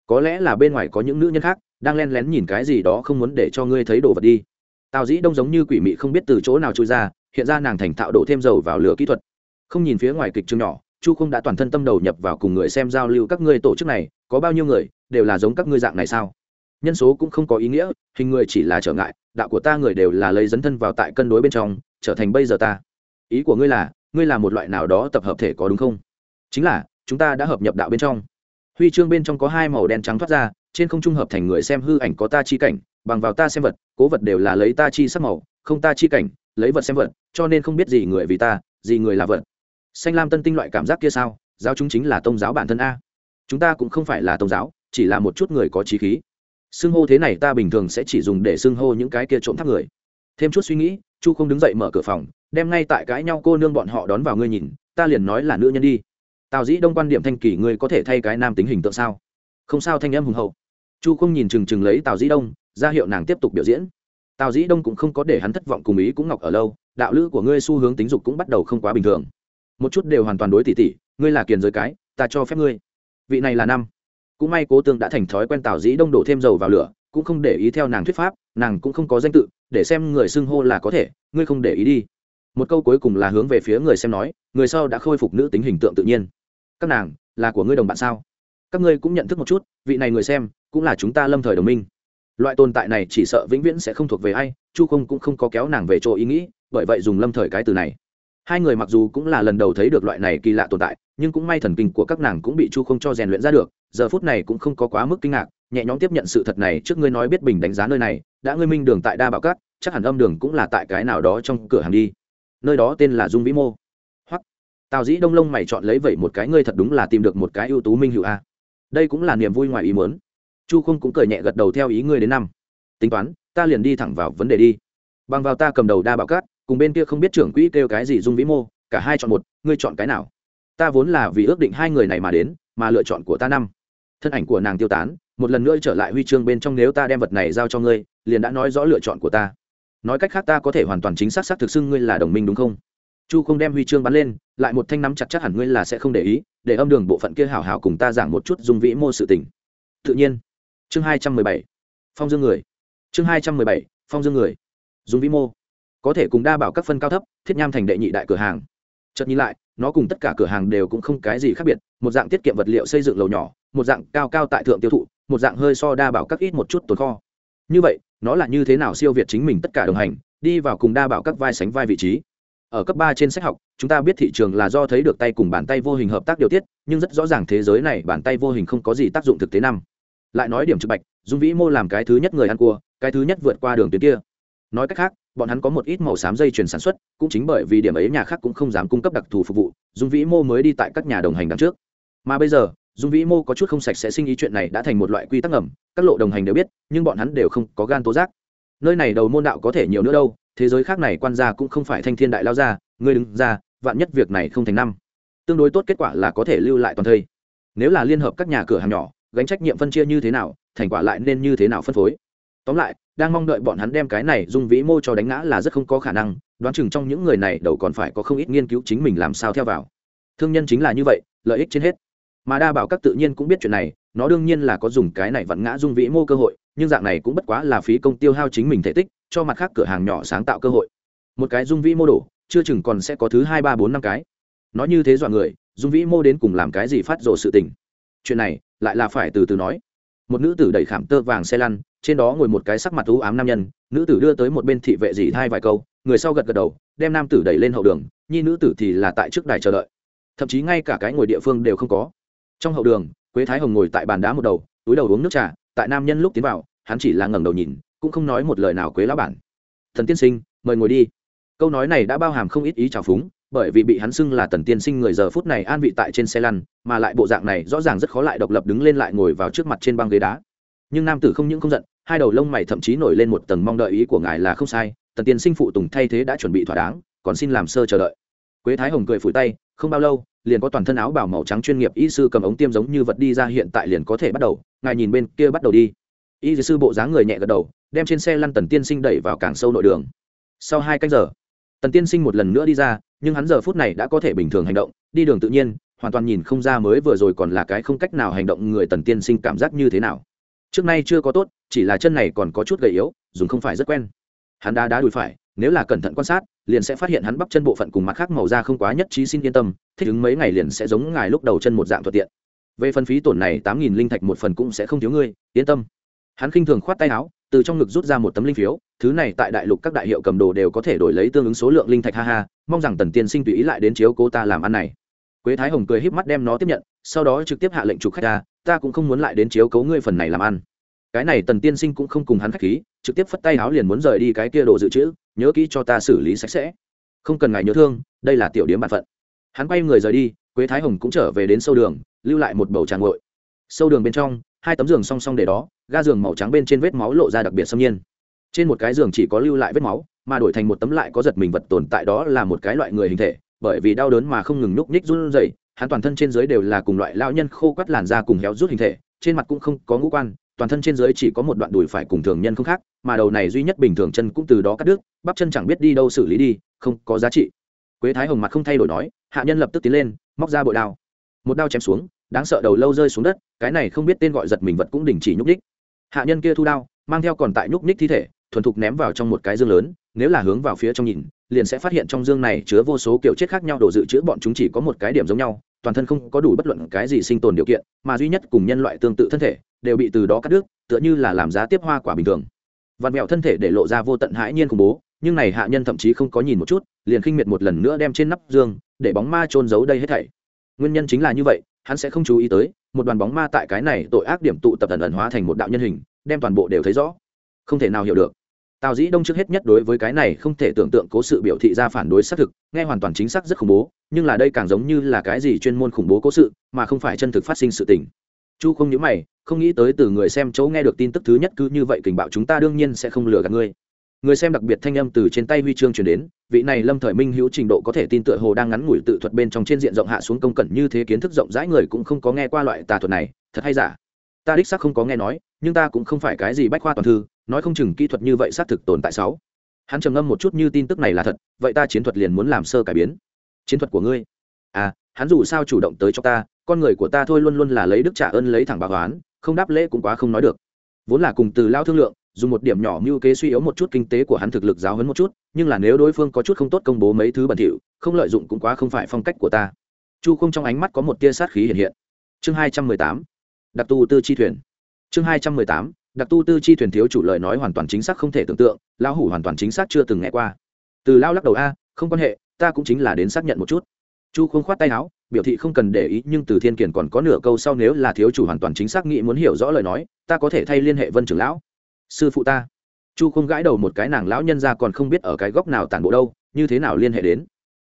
Có lẽ là bên ngoài có những nữ nhân khác, đang len lén nhìn cái gì đó không muốn để cho ngươi thấy đồ vật đi. Tào dĩ đông giống như quỷ mị không biết từ chỗ nào trôi ra, hiện ra nàng thành thạo đổ thêm dầu vào lửa kỹ thuật không nhìn phía ngoài kịch trường nhỏ, chu không đã toàn thân tâm đầu nhập vào cùng người xem giao lưu các ngươi tổ chức này, có bao nhiêu người, đều là giống các ngươi dạng này sao? Nhân số cũng không có ý nghĩa, hình người chỉ là trở ngại, đạo của ta người đều là lấy dấn thân vào tại cân đối bên trong, trở thành bây giờ ta. Ý của ngươi là ngươi là một loại nào đó tập hợp thể có đúng không? Chính là, chúng ta đã hợp nhập đạo bên trong. Huy chương bên trong có hai màu đen trắng thoát ra, trên không trung hợp thành người xem hư ảnh có ta chi cảnh, bằng vào ta xem vật, cố vật đều là lấy ta chi sắc màu, không ta chi cảnh, lấy vật xem vật, cho nên không biết gì người vì ta, gì người là vật xanh lam tân tinh loại cảm giác kia sao? Giáo chúng chính là tôn giáo bản thân a. Chúng ta cũng không phải là tôn giáo, chỉ là một chút người có trí khí. Xưng hô thế này ta bình thường sẽ chỉ dùng để xưng hô những cái kia trộm tháp người. Thêm chút suy nghĩ, chu không đứng dậy mở cửa phòng, đem ngay tại cãi nhau cô nương bọn họ đón vào ngươi nhìn, ta liền nói là nữ nhân đi. Tào dĩ đông quan điểm thanh kỳ ngươi có thể thay cái nam tính hình tượng sao? Không sao thanh âm hùng hậu. Chu không nhìn chừng chừng lấy tào dĩ đông, ra hiệu nàng tiếp tục biểu diễn. Tào dĩ đông cũng không có để hắn thất vọng cùng ý cũng ngọc ở lâu, đạo lữ của ngươi xu hướng tính dục cũng bắt đầu không quá bình thường một chút đều hoàn toàn đối tỷ tỷ ngươi là kiền giới cái, ta cho phép ngươi. Vị này là năm. Cũng may cố tương đã thành thói quen tào dĩ đông đổ thêm dầu vào lửa, cũng không để ý theo nàng thuyết pháp, nàng cũng không có danh tự, để xem người xưng hô là có thể, ngươi không để ý đi. Một câu cuối cùng là hướng về phía người xem nói, người sau đã khôi phục nữ tính hình tượng tự nhiên. Các nàng, là của ngươi đồng bạn sao? Các ngươi cũng nhận thức một chút, vị này người xem, cũng là chúng ta lâm thời đồng minh. Loại tồn tại này chỉ sợ vĩnh viễn sẽ không thuộc về ai, chu không cũng không có kéo nàng về chỗ ý nghĩ, bởi vậy dùng lâm thời cái từ này hai người mặc dù cũng là lần đầu thấy được loại này kỳ lạ tồn tại, nhưng cũng may thần kinh của các nàng cũng bị chu không cho rèn luyện ra được, giờ phút này cũng không có quá mức kinh ngạc, nhẹ nhõm tiếp nhận sự thật này trước ngươi nói biết bình đánh giá nơi này, đã ngươi minh đường tại đa bảo cát, chắc hẳn âm đường cũng là tại cái nào đó trong cửa hàng đi. Nơi đó tên là dung vĩ mô. Hoặc tào dĩ đông lông mày chọn lấy vậy một cái ngươi thật đúng là tìm được một cái ưu tú minh hữu a. Đây cũng là niềm vui ngoài ý muốn. Chu không cũng cười nhẹ gật đầu theo ý ngươi đến năm. Tính toán, ta liền đi thẳng vào vấn đề đi. Bằng vào ta cầm đầu đa bảo cát cùng bên kia không biết trưởng quỹ kêu cái gì dung vĩ mô, cả hai chọn một, ngươi chọn cái nào? Ta vốn là vì ước định hai người này mà đến, mà lựa chọn của ta năm. Thân ảnh của nàng tiêu tán, một lần nữa trở lại huy chương bên trong nếu ta đem vật này giao cho ngươi, liền đã nói rõ lựa chọn của ta. Nói cách khác ta có thể hoàn toàn chính xác xác thực xưng ngươi là đồng minh đúng không? Chu không đem huy chương bắn lên, lại một thanh nắm chặt chắc hẳn ngươi là sẽ không để ý, để âm đường bộ phận kia hảo hảo cùng ta giảng một chút dung vĩ mô sự tình. Tự nhiên. Chương hai trăm mười bảy. Phong dương người. Chương hai trăm mười bảy. Phong dương người. Dung vĩ mô có thể cùng đa bảo các phân cao thấp, thiết nham thành đệ nhị đại cửa hàng. Chợt nhìn lại, nó cùng tất cả cửa hàng đều cũng không cái gì khác biệt, một dạng tiết kiệm vật liệu xây dựng lầu nhỏ, một dạng cao cao tại thượng tiêu thụ, một dạng hơi so đa bảo các ít một chút tồn kho. Như vậy, nó là như thế nào siêu việt chính mình tất cả đồng hành, đi vào cùng đa bảo các vai sánh vai vị trí? Ở cấp ba trên sách học, chúng ta biết thị trường là do thấy được tay cùng bàn tay vô hình hợp tác điều tiết, nhưng rất rõ ràng thế giới này bàn tay vô hình không có gì tác dụng thực tế năm. Lại nói điểm trực bạch, dung vĩ mô làm cái thứ nhất người ăn cua, cái thứ nhất vượt qua đường tuyến kia. Nói cách khác bọn hắn có một ít màu xám dây chuyển sản xuất, cũng chính bởi vì điểm ấy nhà khác cũng không dám cung cấp đặc thù phục vụ, dung vĩ mô mới đi tại các nhà đồng hành đằng trước. Mà bây giờ, dung vĩ mô có chút không sạch sẽ sinh ý chuyện này đã thành một loại quy tắc ngầm, các lộ đồng hành đều biết, nhưng bọn hắn đều không có gan tố giác. Nơi này đầu môn đạo có thể nhiều nữa đâu, thế giới khác này quan gia cũng không phải thanh thiên đại lao ra ngươi đứng ra, vạn nhất việc này không thành năm, tương đối tốt kết quả là có thể lưu lại toàn thây. Nếu là liên hợp các nhà cửa hàng nhỏ, gánh trách nhiệm phân chia như thế nào, thành quả lại nên như thế nào phân phối? Tóm lại, đang mong đợi bọn hắn đem cái này dung vĩ mô cho đánh ngã là rất không có khả năng, đoán chừng trong những người này đầu còn phải có không ít nghiên cứu chính mình làm sao theo vào. Thương nhân chính là như vậy, lợi ích trên hết. Mà đa bảo các tự nhiên cũng biết chuyện này, nó đương nhiên là có dùng cái này vặn ngã dung vĩ mô cơ hội, nhưng dạng này cũng bất quá là phí công tiêu hao chính mình thể tích, cho mặt khác cửa hàng nhỏ sáng tạo cơ hội. Một cái dung vĩ mô đổ, chưa chừng còn sẽ có thứ hai, ba, bốn, năm cái. Nói như thế dọa người, dung vĩ mô đến cùng làm cái gì phát rồ sự tình? Chuyện này, lại là phải từ từ nói. Một nữ tử đẩy khảm tơ vàng xe lăn trên đó ngồi một cái sắc mặt thú ám nam nhân, nữ tử đưa tới một bên thị vệ dì thai vài câu, người sau gật gật đầu, đem nam tử đẩy lên hậu đường, nhi nữ tử thì là tại trước đài chờ đợi. Thậm chí ngay cả cái ngồi địa phương đều không có. Trong hậu đường, quế thái hồng ngồi tại bàn đá một đầu, túi đầu uống nước trà, tại nam nhân lúc tiến vào, hắn chỉ là ngẩng đầu nhìn, cũng không nói một lời nào quế lão bản. Thần tiên sinh, mời ngồi đi. Câu nói này đã bao hàm không ít ý trào phúng, bởi vì bị hắn xưng là tần tiên sinh người giờ phút này an vị tại trên xe lăn, mà lại bộ dạng này rõ ràng rất khó lại độc lập đứng lên lại ngồi vào trước mặt trên băng ghế đá nhưng nam tử không những không giận, hai đầu lông mày thậm chí nổi lên một tầng mong đợi ý của ngài là không sai, tần tiên sinh phụ tùng thay thế đã chuẩn bị thỏa đáng, còn xin làm sơ chờ đợi. Quế thái hồng cười phủi tay, không bao lâu, liền có toàn thân áo bảo màu trắng chuyên nghiệp y sư cầm ống tiêm giống như vật đi ra hiện tại liền có thể bắt đầu, ngài nhìn bên kia bắt đầu đi. Y sư bộ dáng người nhẹ gật đầu, đem trên xe lăn tần tiên sinh đẩy vào càng sâu nội đường. Sau hai canh giờ, tần tiên sinh một lần nữa đi ra, nhưng hắn giờ phút này đã có thể bình thường hành động, đi đường tự nhiên, hoàn toàn nhìn không ra mới vừa rồi còn là cái không cách nào hành động người tần tiên sinh cảm giác như thế nào trước nay chưa có tốt, chỉ là chân này còn có chút gầy yếu, dùng không phải rất quen. Hắn đá đá đùi phải, nếu là cẩn thận quan sát, liền sẽ phát hiện hắn bắp chân bộ phận cùng mặt khác màu da không quá nhất trí xin yên tâm, thích ứng mấy ngày liền sẽ giống ngài lúc đầu chân một dạng thuận tiện. Về phần phí tổn này tám nghìn linh thạch một phần cũng sẽ không thiếu ngươi, yên tâm. Hắn khinh thường khoát tay áo, từ trong ngực rút ra một tấm linh phiếu, thứ này tại đại lục các đại hiệu cầm đồ đều có thể đổi lấy tương ứng số lượng linh thạch, ha ha, mong rằng tần tiên sinh tùy ý lại đến chiếu cô ta làm ăn này. Quế thái hồng cười híp mắt đem nó tiếp nhận, sau đó trực tiếp hạ lệnh chụp khách ra ta cũng không muốn lại đến chiếu cấu ngươi phần này làm ăn. Cái này tần tiên sinh cũng không cùng hắn khách khí, trực tiếp phất tay áo liền muốn rời đi cái kia đồ dự trữ, nhớ kỹ cho ta xử lý sạch sẽ. Không cần ngài nhớ thương, đây là tiểu điếm bản phận. Hắn quay người rời đi, quế thái hồng cũng trở về đến sâu đường, lưu lại một bầu tràng ngội sâu đường bên trong, hai tấm giường song song để đó, ga giường màu trắng bên trên vết máu lộ ra đặc biệt xâm nhiên. Trên một cái giường chỉ có lưu lại vết máu, mà đổi thành một tấm lại có giật mình vật tồn tại đó là một cái loại người hình thể, bởi vì đau đớn mà không ngừng núp nhích run rẩy hắn toàn thân trên dưới đều là cùng loại lao nhân khô quắt làn da cùng héo rút hình thể, trên mặt cũng không có ngũ quan, toàn thân trên dưới chỉ có một đoạn đùi phải cùng thường nhân không khác, mà đầu này duy nhất bình thường chân cũng từ đó cắt đứt, bắp chân chẳng biết đi đâu xử lý đi, không có giá trị. Quế thái hồng mặt không thay đổi nói, hạ nhân lập tức tiến lên, móc ra bội đao. Một đao chém xuống, đáng sợ đầu lâu rơi xuống đất, cái này không biết tên gọi giật mình vật cũng đình chỉ nhúc ních hạ nhân kia thu đao, mang theo còn tại nhúc ních thi thể, thuần thục ném vào trong một cái dương lớn, nếu là hướng vào phía trong nhìn, liền sẽ phát hiện trong dương này chứa vô số kiểu chết khác nhau đồ dự trữ, bọn chúng chỉ có một cái điểm giống nhau toàn thân không có đủ bất luận cái gì sinh tồn điều kiện, mà duy nhất cùng nhân loại tương tự thân thể, đều bị từ đó cắt đứt, tựa như là làm giá tiếp hoa quả bình thường. Vạt mẹo thân thể để lộ ra vô tận hãi nhiên khủng bố, nhưng này hạ nhân thậm chí không có nhìn một chút, liền khinh miệt một lần nữa đem trên nắp dương, để bóng ma trôn giấu đây hết thảy. Nguyên nhân chính là như vậy, hắn sẽ không chú ý tới, một đoàn bóng ma tại cái này tội ác điểm tụ tập ẩn ẩn hóa thành một đạo nhân hình, đem toàn bộ đều thấy rõ. Không thể nào hiểu được tào dĩ đông trước hết nhất đối với cái này không thể tưởng tượng cố sự biểu thị ra phản đối xác thực, nghe hoàn toàn chính xác rất khủng bố, nhưng là đây càng giống như là cái gì chuyên môn khủng bố cố sự, mà không phải chân thực phát sinh sự tình. Chu không nhớ mày, không nghĩ tới từ người xem chỗ nghe được tin tức thứ nhất cứ như vậy kình bạo chúng ta đương nhiên sẽ không lừa gạt ngươi. Người xem đặc biệt thanh âm từ trên tay huy chương truyền đến, vị này lâm thời minh hữu trình độ có thể tin tựa hồ đang ngắn ngủi tự thuật bên trong trên diện rộng hạ xuống công cẩn như thế kiến thức rộng rãi người cũng không có nghe qua loại tà thuật này, thật hay giả? Ta đích xác không có nghe nói, nhưng ta cũng không phải cái gì bách khoa toàn thư, nói không chừng kỹ thuật như vậy xác thực tồn tại sáu. Hắn trầm ngâm một chút như tin tức này là thật, vậy ta chiến thuật liền muốn làm sơ cải biến. Chiến thuật của ngươi? À hắn dù sao chủ động tới cho ta, con người của ta thôi luôn luôn là lấy đức trả ơn lấy thẳng báo oán không đáp lễ cũng quá không nói được. Vốn là cùng từ lao thương lượng, dùng một điểm nhỏ mưu kế suy yếu một chút kinh tế của hắn thực lực giáo hấn một chút, nhưng là nếu đối phương có chút không tốt công bố mấy thứ bẩn thỉu, không lợi dụng cũng quá không phải phong cách của ta. Chu không trong ánh mắt có một tia sát khí hiện hiện. Chương hai trăm mười tám đặc tu tư chi thuyền. Chương hai trăm mười tám, đặc tu tư chi thuyền thiếu chủ lời nói hoàn toàn chính xác không thể tưởng tượng, lão hủ hoàn toàn chính xác chưa từng nghe qua. Từ lao lắc đầu, a, không quan hệ, ta cũng chính là đến xác nhận một chút. Chu không khoát tay áo, biểu thị không cần để ý, nhưng từ thiên kiển còn có nửa câu sau nếu là thiếu chủ hoàn toàn chính xác nghĩ muốn hiểu rõ lời nói, ta có thể thay liên hệ vân trưởng lão. Sư phụ ta. Chu không gãi đầu một cái, nàng lão nhân ra còn không biết ở cái góc nào tản bộ đâu, như thế nào liên hệ đến?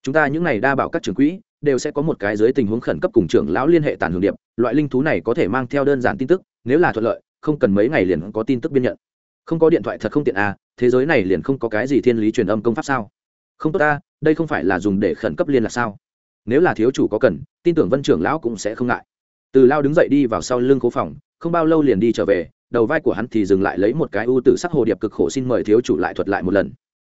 Chúng ta những này đa bảo các trưởng quỹ đều sẽ có một cái dưới tình huống khẩn cấp cùng trưởng lão liên hệ tàn hưởng điệp, loại linh thú này có thể mang theo đơn giản tin tức, nếu là thuận lợi, không cần mấy ngày liền có tin tức biên nhận. Không có điện thoại thật không tiện à thế giới này liền không có cái gì thiên lý truyền âm công pháp sao? Không tốt ta, đây không phải là dùng để khẩn cấp liên lạc sao? Nếu là thiếu chủ có cần, tin tưởng vân trưởng lão cũng sẽ không ngại. Từ lao đứng dậy đi vào sau lưng cố phòng, không bao lâu liền đi trở về, đầu vai của hắn thì dừng lại lấy một cái ưu tử sắc hồ điệp cực khổ xin mời thiếu chủ lại thuật lại một lần.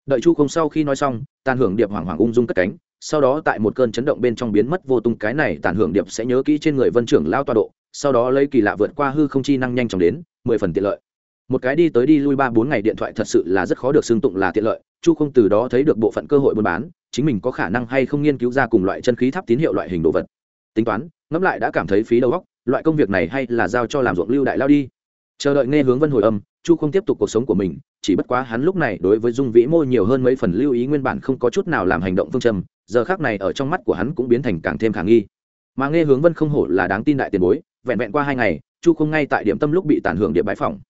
Đợi chu không sau khi nói xong, tàn hưởng điệp hoảng hoảng ung dung cất cánh sau đó tại một cơn chấn động bên trong biến mất vô tung, cái này tàn hưởng điệp sẽ nhớ kỹ trên người vân trưởng lao toa độ, sau đó lấy kỳ lạ vượt qua hư không chi năng nhanh chóng đến, mười phần tiện lợi. Một cái đi tới đi lui ba bốn ngày điện thoại thật sự là rất khó được xưng tụng là tiện lợi, chu không từ đó thấy được bộ phận cơ hội buôn bán, chính mình có khả năng hay không nghiên cứu ra cùng loại chân khí tháp tín hiệu loại hình đồ vật. Tính toán, ngẫm lại đã cảm thấy phí đầu óc, loại công việc này hay là giao cho làm ruộng lưu đại lao đi. Chờ đợi nghe hướng vân hồi âm, chu không tiếp tục cuộc sống của mình chỉ bất quá hắn lúc này đối với dung vĩ mô nhiều hơn mấy phần lưu ý nguyên bản không có chút nào làm hành động phương châm, giờ khác này ở trong mắt của hắn cũng biến thành càng thêm khả nghi. Mà nghe hướng vân không hổ là đáng tin đại tiền bối, vẹn vẹn qua hai ngày, chu không ngay tại điểm tâm lúc bị tàn hưởng địa bãi phòng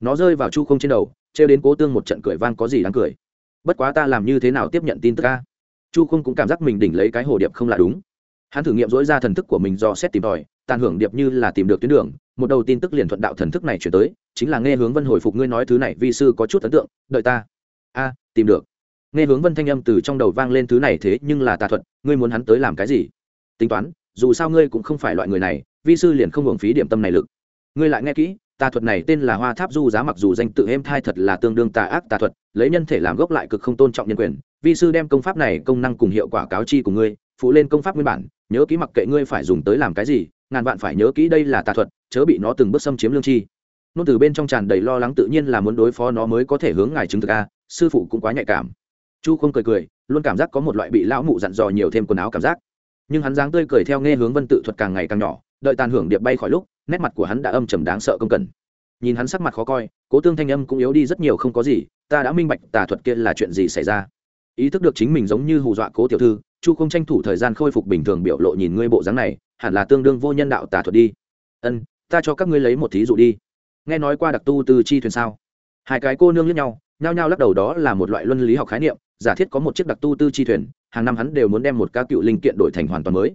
nó rơi vào chu không trên đầu, trêu đến cố tương một trận cười vang có gì đáng cười. Bất quá ta làm như thế nào tiếp nhận tin tức ca chu không cũng cảm giác mình đỉnh lấy cái hồ điệp không là đúng. Hắn thử nghiệm dối ra thần thức của mình do xét tìm tòi, tàn hưởng điệp như là tìm được tuyến đường một đầu tin tức liền thuận đạo thần thức này chuyển tới, chính là nghe hướng vân hồi phục ngươi nói thứ này, vi sư có chút ấn tượng, đợi ta. A, tìm được. Nghe hướng vân thanh âm từ trong đầu vang lên thứ này thế nhưng là tà thuật, ngươi muốn hắn tới làm cái gì? Tính toán, dù sao ngươi cũng không phải loại người này, vi sư liền không hưởng phí điểm tâm này lực. Ngươi lại nghe kỹ, tà thuật này tên là hoa tháp du giá mặc dù danh tự êm thai thật là tương đương tà ác tà thuật, lấy nhân thể làm gốc lại cực không tôn trọng nhân quyền, vi sư đem công pháp này công năng cùng hiệu quả cáo chi của ngươi, phụ lên công pháp nguyên bản, nhớ kỹ mặc kệ ngươi phải dùng tới làm cái gì ngàn vạn phải nhớ kỹ đây là tà thuật, chớ bị nó từng bước xâm chiếm lương chi. Nôn từ bên trong tràn đầy lo lắng tự nhiên là muốn đối phó nó mới có thể hướng ngài chứng thực a, sư phụ cũng quá nhạy cảm. Chu không cười cười, luôn cảm giác có một loại bị lão mụ dặn dò nhiều thêm quần áo cảm giác. Nhưng hắn dáng tươi cười theo nghe hướng vân tự thuật càng ngày càng nhỏ, đợi tàn hưởng điệp bay khỏi lúc, nét mặt của hắn đã âm trầm đáng sợ công cần. Nhìn hắn sắc mặt khó coi, cố tương thanh âm cũng yếu đi rất nhiều không có gì, ta đã minh bạch tà thuật kia là chuyện gì xảy ra ý thức được chính mình giống như hù dọa cố tiểu thư, chu không tranh thủ thời gian khôi phục bình thường biểu lộ nhìn ngươi bộ dáng này, hẳn là tương đương vô nhân đạo tà thuật đi. Ân, ta cho các ngươi lấy một thí dụ đi. Nghe nói qua đặc tu từ chi thuyền sao? Hai cái cô nương lẫn nhau, nhao nhao lắc đầu đó là một loại luân lý học khái niệm, giả thiết có một chiếc đặc tu tư chi thuyền, hàng năm hắn đều muốn đem một ca cựu linh kiện đổi thành hoàn toàn mới.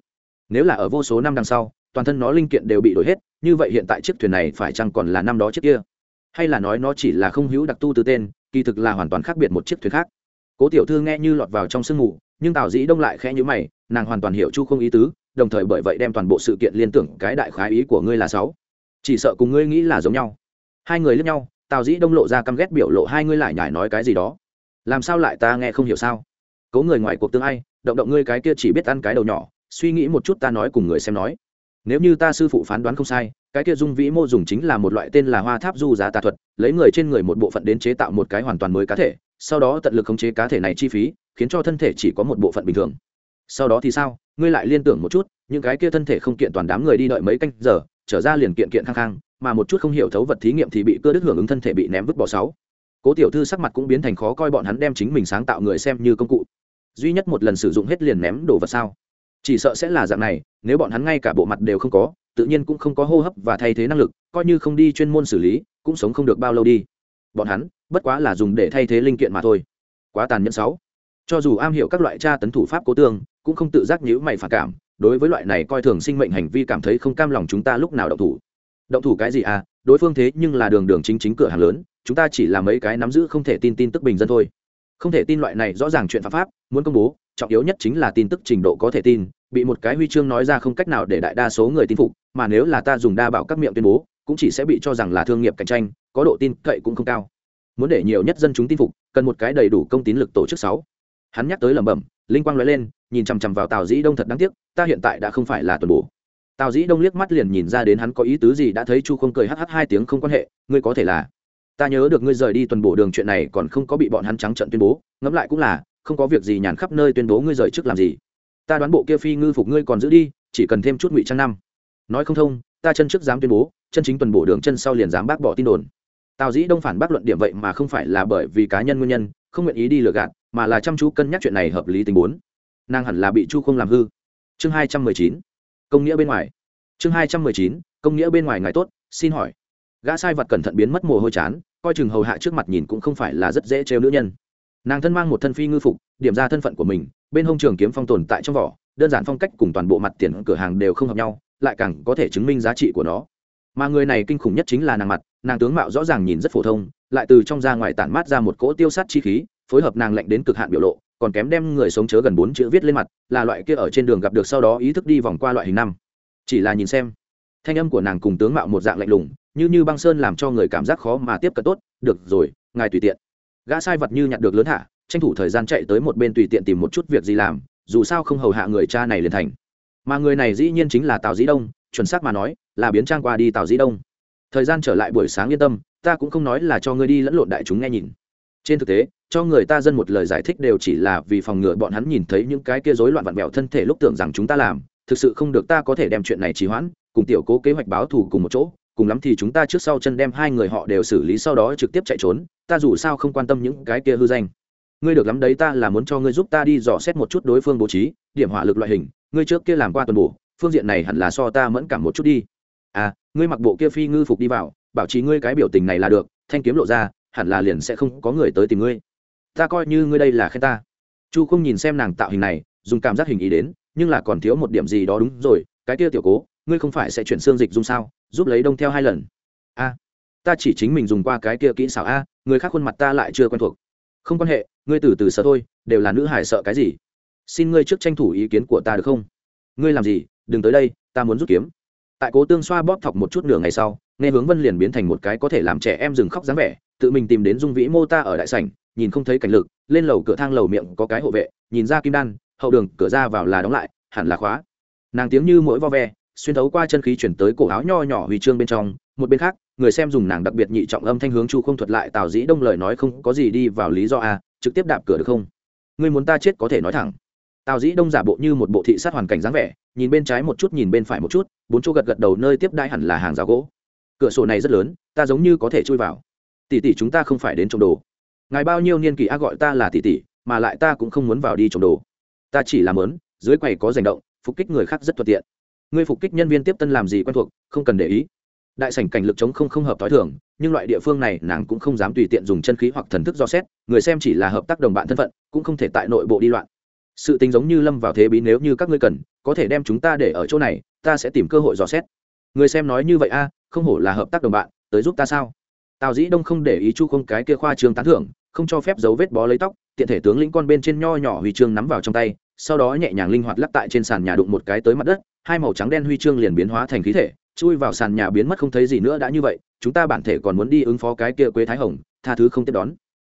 Nếu là ở vô số năm đằng sau, toàn thân nó linh kiện đều bị đổi hết, như vậy hiện tại chiếc thuyền này phải chăng còn là năm đó chiếc kia? Hay là nói nó chỉ là không hữu đặc tu từ tên, kỳ thực là hoàn toàn khác biệt một chiếc thuyền khác cố tiểu thư nghe như lọt vào trong sương mù, nhưng tào dĩ đông lại khẽ nhữ mày, nàng hoàn toàn hiểu chu không ý tứ, đồng thời bởi vậy đem toàn bộ sự kiện liên tưởng cái đại khái ý của ngươi là sáu. Chỉ sợ cùng ngươi nghĩ là giống nhau. Hai người lướt nhau, tào dĩ đông lộ ra căm ghét biểu lộ, hai ngươi lại nhải nói cái gì đó. Làm sao lại ta nghe không hiểu sao? Cấu người ngoài cuộc tương ai, động động ngươi cái kia chỉ biết ăn cái đầu nhỏ, suy nghĩ một chút ta nói cùng người xem nói. Nếu như ta sư phụ phán đoán không sai, cái kia dung vĩ mô dùng chính là một loại tên là hoa tháp du giá tà thuật, lấy người trên người một bộ phận đến chế tạo một cái hoàn toàn mới cá thể sau đó tận lực khống chế cá thể này chi phí, khiến cho thân thể chỉ có một bộ phận bình thường. Sau đó thì sao? Ngươi lại liên tưởng một chút, những cái kia thân thể không kiện toàn đám người đi đợi mấy canh giờ, trở ra liền kiện kiện khang khang, mà một chút không hiểu thấu vật thí nghiệm thì bị cơ đứt hưởng ứng thân thể bị ném vứt bỏ sáu. Cố tiểu thư sắc mặt cũng biến thành khó coi bọn hắn đem chính mình sáng tạo người xem như công cụ. Duy nhất một lần sử dụng hết liền ném đồ vật sao? Chỉ sợ sẽ là dạng này, nếu bọn hắn ngay cả bộ mặt đều không có, tự nhiên cũng không có hô hấp và thay thế năng lực, coi như không đi chuyên môn xử lý, cũng sống không được bao lâu đi. Bọn hắn bất quá là dùng để thay thế linh kiện mà thôi. Quá tàn nhẫn sáu. Cho dù am hiểu các loại tra tấn thủ pháp cố tương, cũng không tự giác nhữ mày phản cảm, đối với loại này coi thường sinh mệnh hành vi cảm thấy không cam lòng chúng ta lúc nào đậu thủ. Động thủ cái gì à? Đối phương thế nhưng là đường đường chính chính cửa hàng lớn, chúng ta chỉ là mấy cái nắm giữ không thể tin tin tức bình dân thôi. Không thể tin loại này rõ ràng chuyện pháp pháp, muốn công bố, trọng yếu nhất chính là tin tức trình độ có thể tin, bị một cái huy chương nói ra không cách nào để đại đa số người tin phục, mà nếu là ta dùng đa bảo các miệng tuyên bố, cũng chỉ sẽ bị cho rằng là thương nghiệp cạnh tranh, có độ tin cậy cũng không cao muốn để nhiều nhất dân chúng tin phục, cần một cái đầy đủ công tín lực tổ chức sáu. Hắn nhắc tới lẩm bẩm, linh quang nói lên, nhìn chằm chằm vào tào dĩ đông thật đáng tiếc, ta hiện tại đã không phải là tuần bổ. Tào dĩ đông liếc mắt liền nhìn ra đến hắn có ý tứ gì đã thấy chu không cười hh hai tiếng không quan hệ, ngươi có thể là. Ta nhớ được ngươi rời đi tuần bổ đường chuyện này còn không có bị bọn hắn trắng trận tuyên bố, ngẫm lại cũng là, không có việc gì nhàn khắp nơi tuyên bố ngươi rời trước làm gì. Ta đoán bộ kia phi ngư phục ngươi còn giữ đi, chỉ cần thêm chút ngụy trang năm. Nói không thông, ta chân trước dám tuyên bố, chân chính tuần bổ đường chân sau liền dám bác bỏ tin đồn tào dĩ đông phản bác luận điểm vậy mà không phải là bởi vì cá nhân nguyên nhân, không nguyện ý đi lừa gạt, mà là chăm chú cân nhắc chuyện này hợp lý tình bốn. Nàng hẳn là bị chu không làm hư. Chương hai trăm mười chín. Công nghĩa bên ngoài. Chương hai trăm mười chín, công nghĩa bên ngoài ngài tốt, xin hỏi. Gã sai vật cẩn thận biến mất mồ hôi chán, coi chừng hầu hạ trước mặt nhìn cũng không phải là rất dễ trêu nữ nhân. Nàng thân mang một thân phi ngư phục, điểm ra thân phận của mình, bên hông trường kiếm phong tồn tại trong vỏ, đơn giản phong cách cùng toàn bộ mặt tiền cửa hàng đều không hợp nhau, lại càng có thể chứng minh giá trị của nó. Mà người này kinh khủng nhất chính là nàng mặt nàng tướng mạo rõ ràng nhìn rất phổ thông, lại từ trong ra ngoài tản mát ra một cỗ tiêu sát chi khí, phối hợp nàng lạnh đến cực hạn biểu lộ, còn kém đem người sống chớ gần bốn chữ viết lên mặt, là loại kia ở trên đường gặp được sau đó ý thức đi vòng qua loại hình năm. Chỉ là nhìn xem, thanh âm của nàng cùng tướng mạo một dạng lạnh lùng, như như băng sơn làm cho người cảm giác khó mà tiếp cận tốt, được rồi, ngài tùy tiện. Gã sai vật như nhặt được lớn hạ, tranh thủ thời gian chạy tới một bên tùy tiện tìm một chút việc gì làm, dù sao không hầu hạ người cha này liền thành. Mà người này dĩ nhiên chính là tào dĩ đông, chuẩn xác mà nói, là biến trang qua đi tào dĩ đông thời gian trở lại buổi sáng yên tâm, ta cũng không nói là cho ngươi đi lẫn lộn đại chúng nghe nhìn. Trên thực tế, cho người ta dân một lời giải thích đều chỉ là vì phòng ngừa bọn hắn nhìn thấy những cái kia rối loạn vặn vẹo thân thể lúc tưởng rằng chúng ta làm, thực sự không được ta có thể đem chuyện này trì hoãn, cùng tiểu cố kế hoạch báo thù cùng một chỗ, cùng lắm thì chúng ta trước sau chân đem hai người họ đều xử lý sau đó trực tiếp chạy trốn, ta dù sao không quan tâm những cái kia hư danh. Ngươi được lắm đấy ta là muốn cho ngươi giúp ta đi dò xét một chút đối phương bố trí, điểm hỏa lực loại hình, ngươi trước kia làm qua tuần bổ, phương diện này hẳn là so ta mẫn cảm một chút đi à ngươi mặc bộ kia phi ngư phục đi vào, bảo trì ngươi cái biểu tình này là được, thanh kiếm lộ ra, hẳn là liền sẽ không có người tới tìm ngươi. Ta coi như ngươi đây là khen ta. Chu không nhìn xem nàng tạo hình này, dùng cảm giác hình ý đến, nhưng là còn thiếu một điểm gì đó đúng rồi, cái kia tiểu cố, ngươi không phải sẽ chuyển xương dịch dung sao, giúp lấy đông theo hai lần. A, ta chỉ chính mình dùng qua cái kia kỹ xảo a, người khác khuôn mặt ta lại chưa quen thuộc. Không quan hệ, ngươi từ từ sợ thôi, đều là nữ hải sợ cái gì? Xin ngươi trước tranh thủ ý kiến của ta được không? Ngươi làm gì, đừng tới đây, ta muốn rút kiếm tại cố tương xoa bóp thọc một chút nửa ngày sau, nghe hướng vân liền biến thành một cái có thể làm trẻ em dừng khóc dáng vẻ, tự mình tìm đến dung vĩ mô ta ở đại sảnh, nhìn không thấy cảnh lực, lên lầu cửa thang lầu miệng có cái hộ vệ, nhìn ra kim đan, hậu đường cửa ra vào là đóng lại, hẳn là khóa. Nàng tiếng như mỗi vo ve, xuyên thấu qua chân khí chuyển tới cổ áo nho nhỏ huy chương bên trong, một bên khác, người xem dùng nàng đặc biệt nhị trọng âm thanh hướng chu không thuật lại tào dĩ đông lời nói không có gì đi vào lý do a, trực tiếp đạp cửa được không? Ngươi muốn ta chết có thể nói thẳng. Tào dĩ đông giả bộ như một bộ thị sát hoàn cảnh dáng vẻ nhìn bên trái một chút, nhìn bên phải một chút, bốn chỗ gật gật đầu, nơi tiếp đai hẳn là hàng rào gỗ. Cửa sổ này rất lớn, ta giống như có thể chui vào. Tỷ tỷ chúng ta không phải đến trộm đồ. Ngài bao nhiêu niên kỷ a gọi ta là tỷ tỷ, mà lại ta cũng không muốn vào đi trộm đồ. Ta chỉ làm lớn dưới quầy có giành động, phục kích người khác rất thuận tiện. Ngươi phục kích nhân viên tiếp tân làm gì quen thuộc, không cần để ý. Đại sảnh cảnh lực chống không không hợp t h o i thường, nhưng loại địa phương này nàng cũng không dám tùy tiện dùng chân khí hoặc thần thức do xét, người xem chỉ là hợp tác đồng bạn thân phận, cũng không thể tại nội bộ đi loạn sự tình giống như lâm vào thế bí nếu như các ngươi cần, có thể đem chúng ta để ở chỗ này, ta sẽ tìm cơ hội dò xét. Người xem nói như vậy a, không hổ là hợp tác đồng bạn, tới giúp ta sao? Tào dĩ đông không để ý chu không cái kia khoa trương tán thưởng, không cho phép dấu vết bó lấy tóc, tiện thể tướng lĩnh con bên trên nho nhỏ huy chương nắm vào trong tay, sau đó nhẹ nhàng linh hoạt lắc tại trên sàn nhà đụng một cái tới mặt đất, hai màu trắng đen huy chương liền biến hóa thành khí thể, chui vào sàn nhà biến mất không thấy gì nữa đã như vậy, chúng ta bản thể còn muốn đi ứng phó cái kia quế thái hồng, tha thứ không tiếp đón.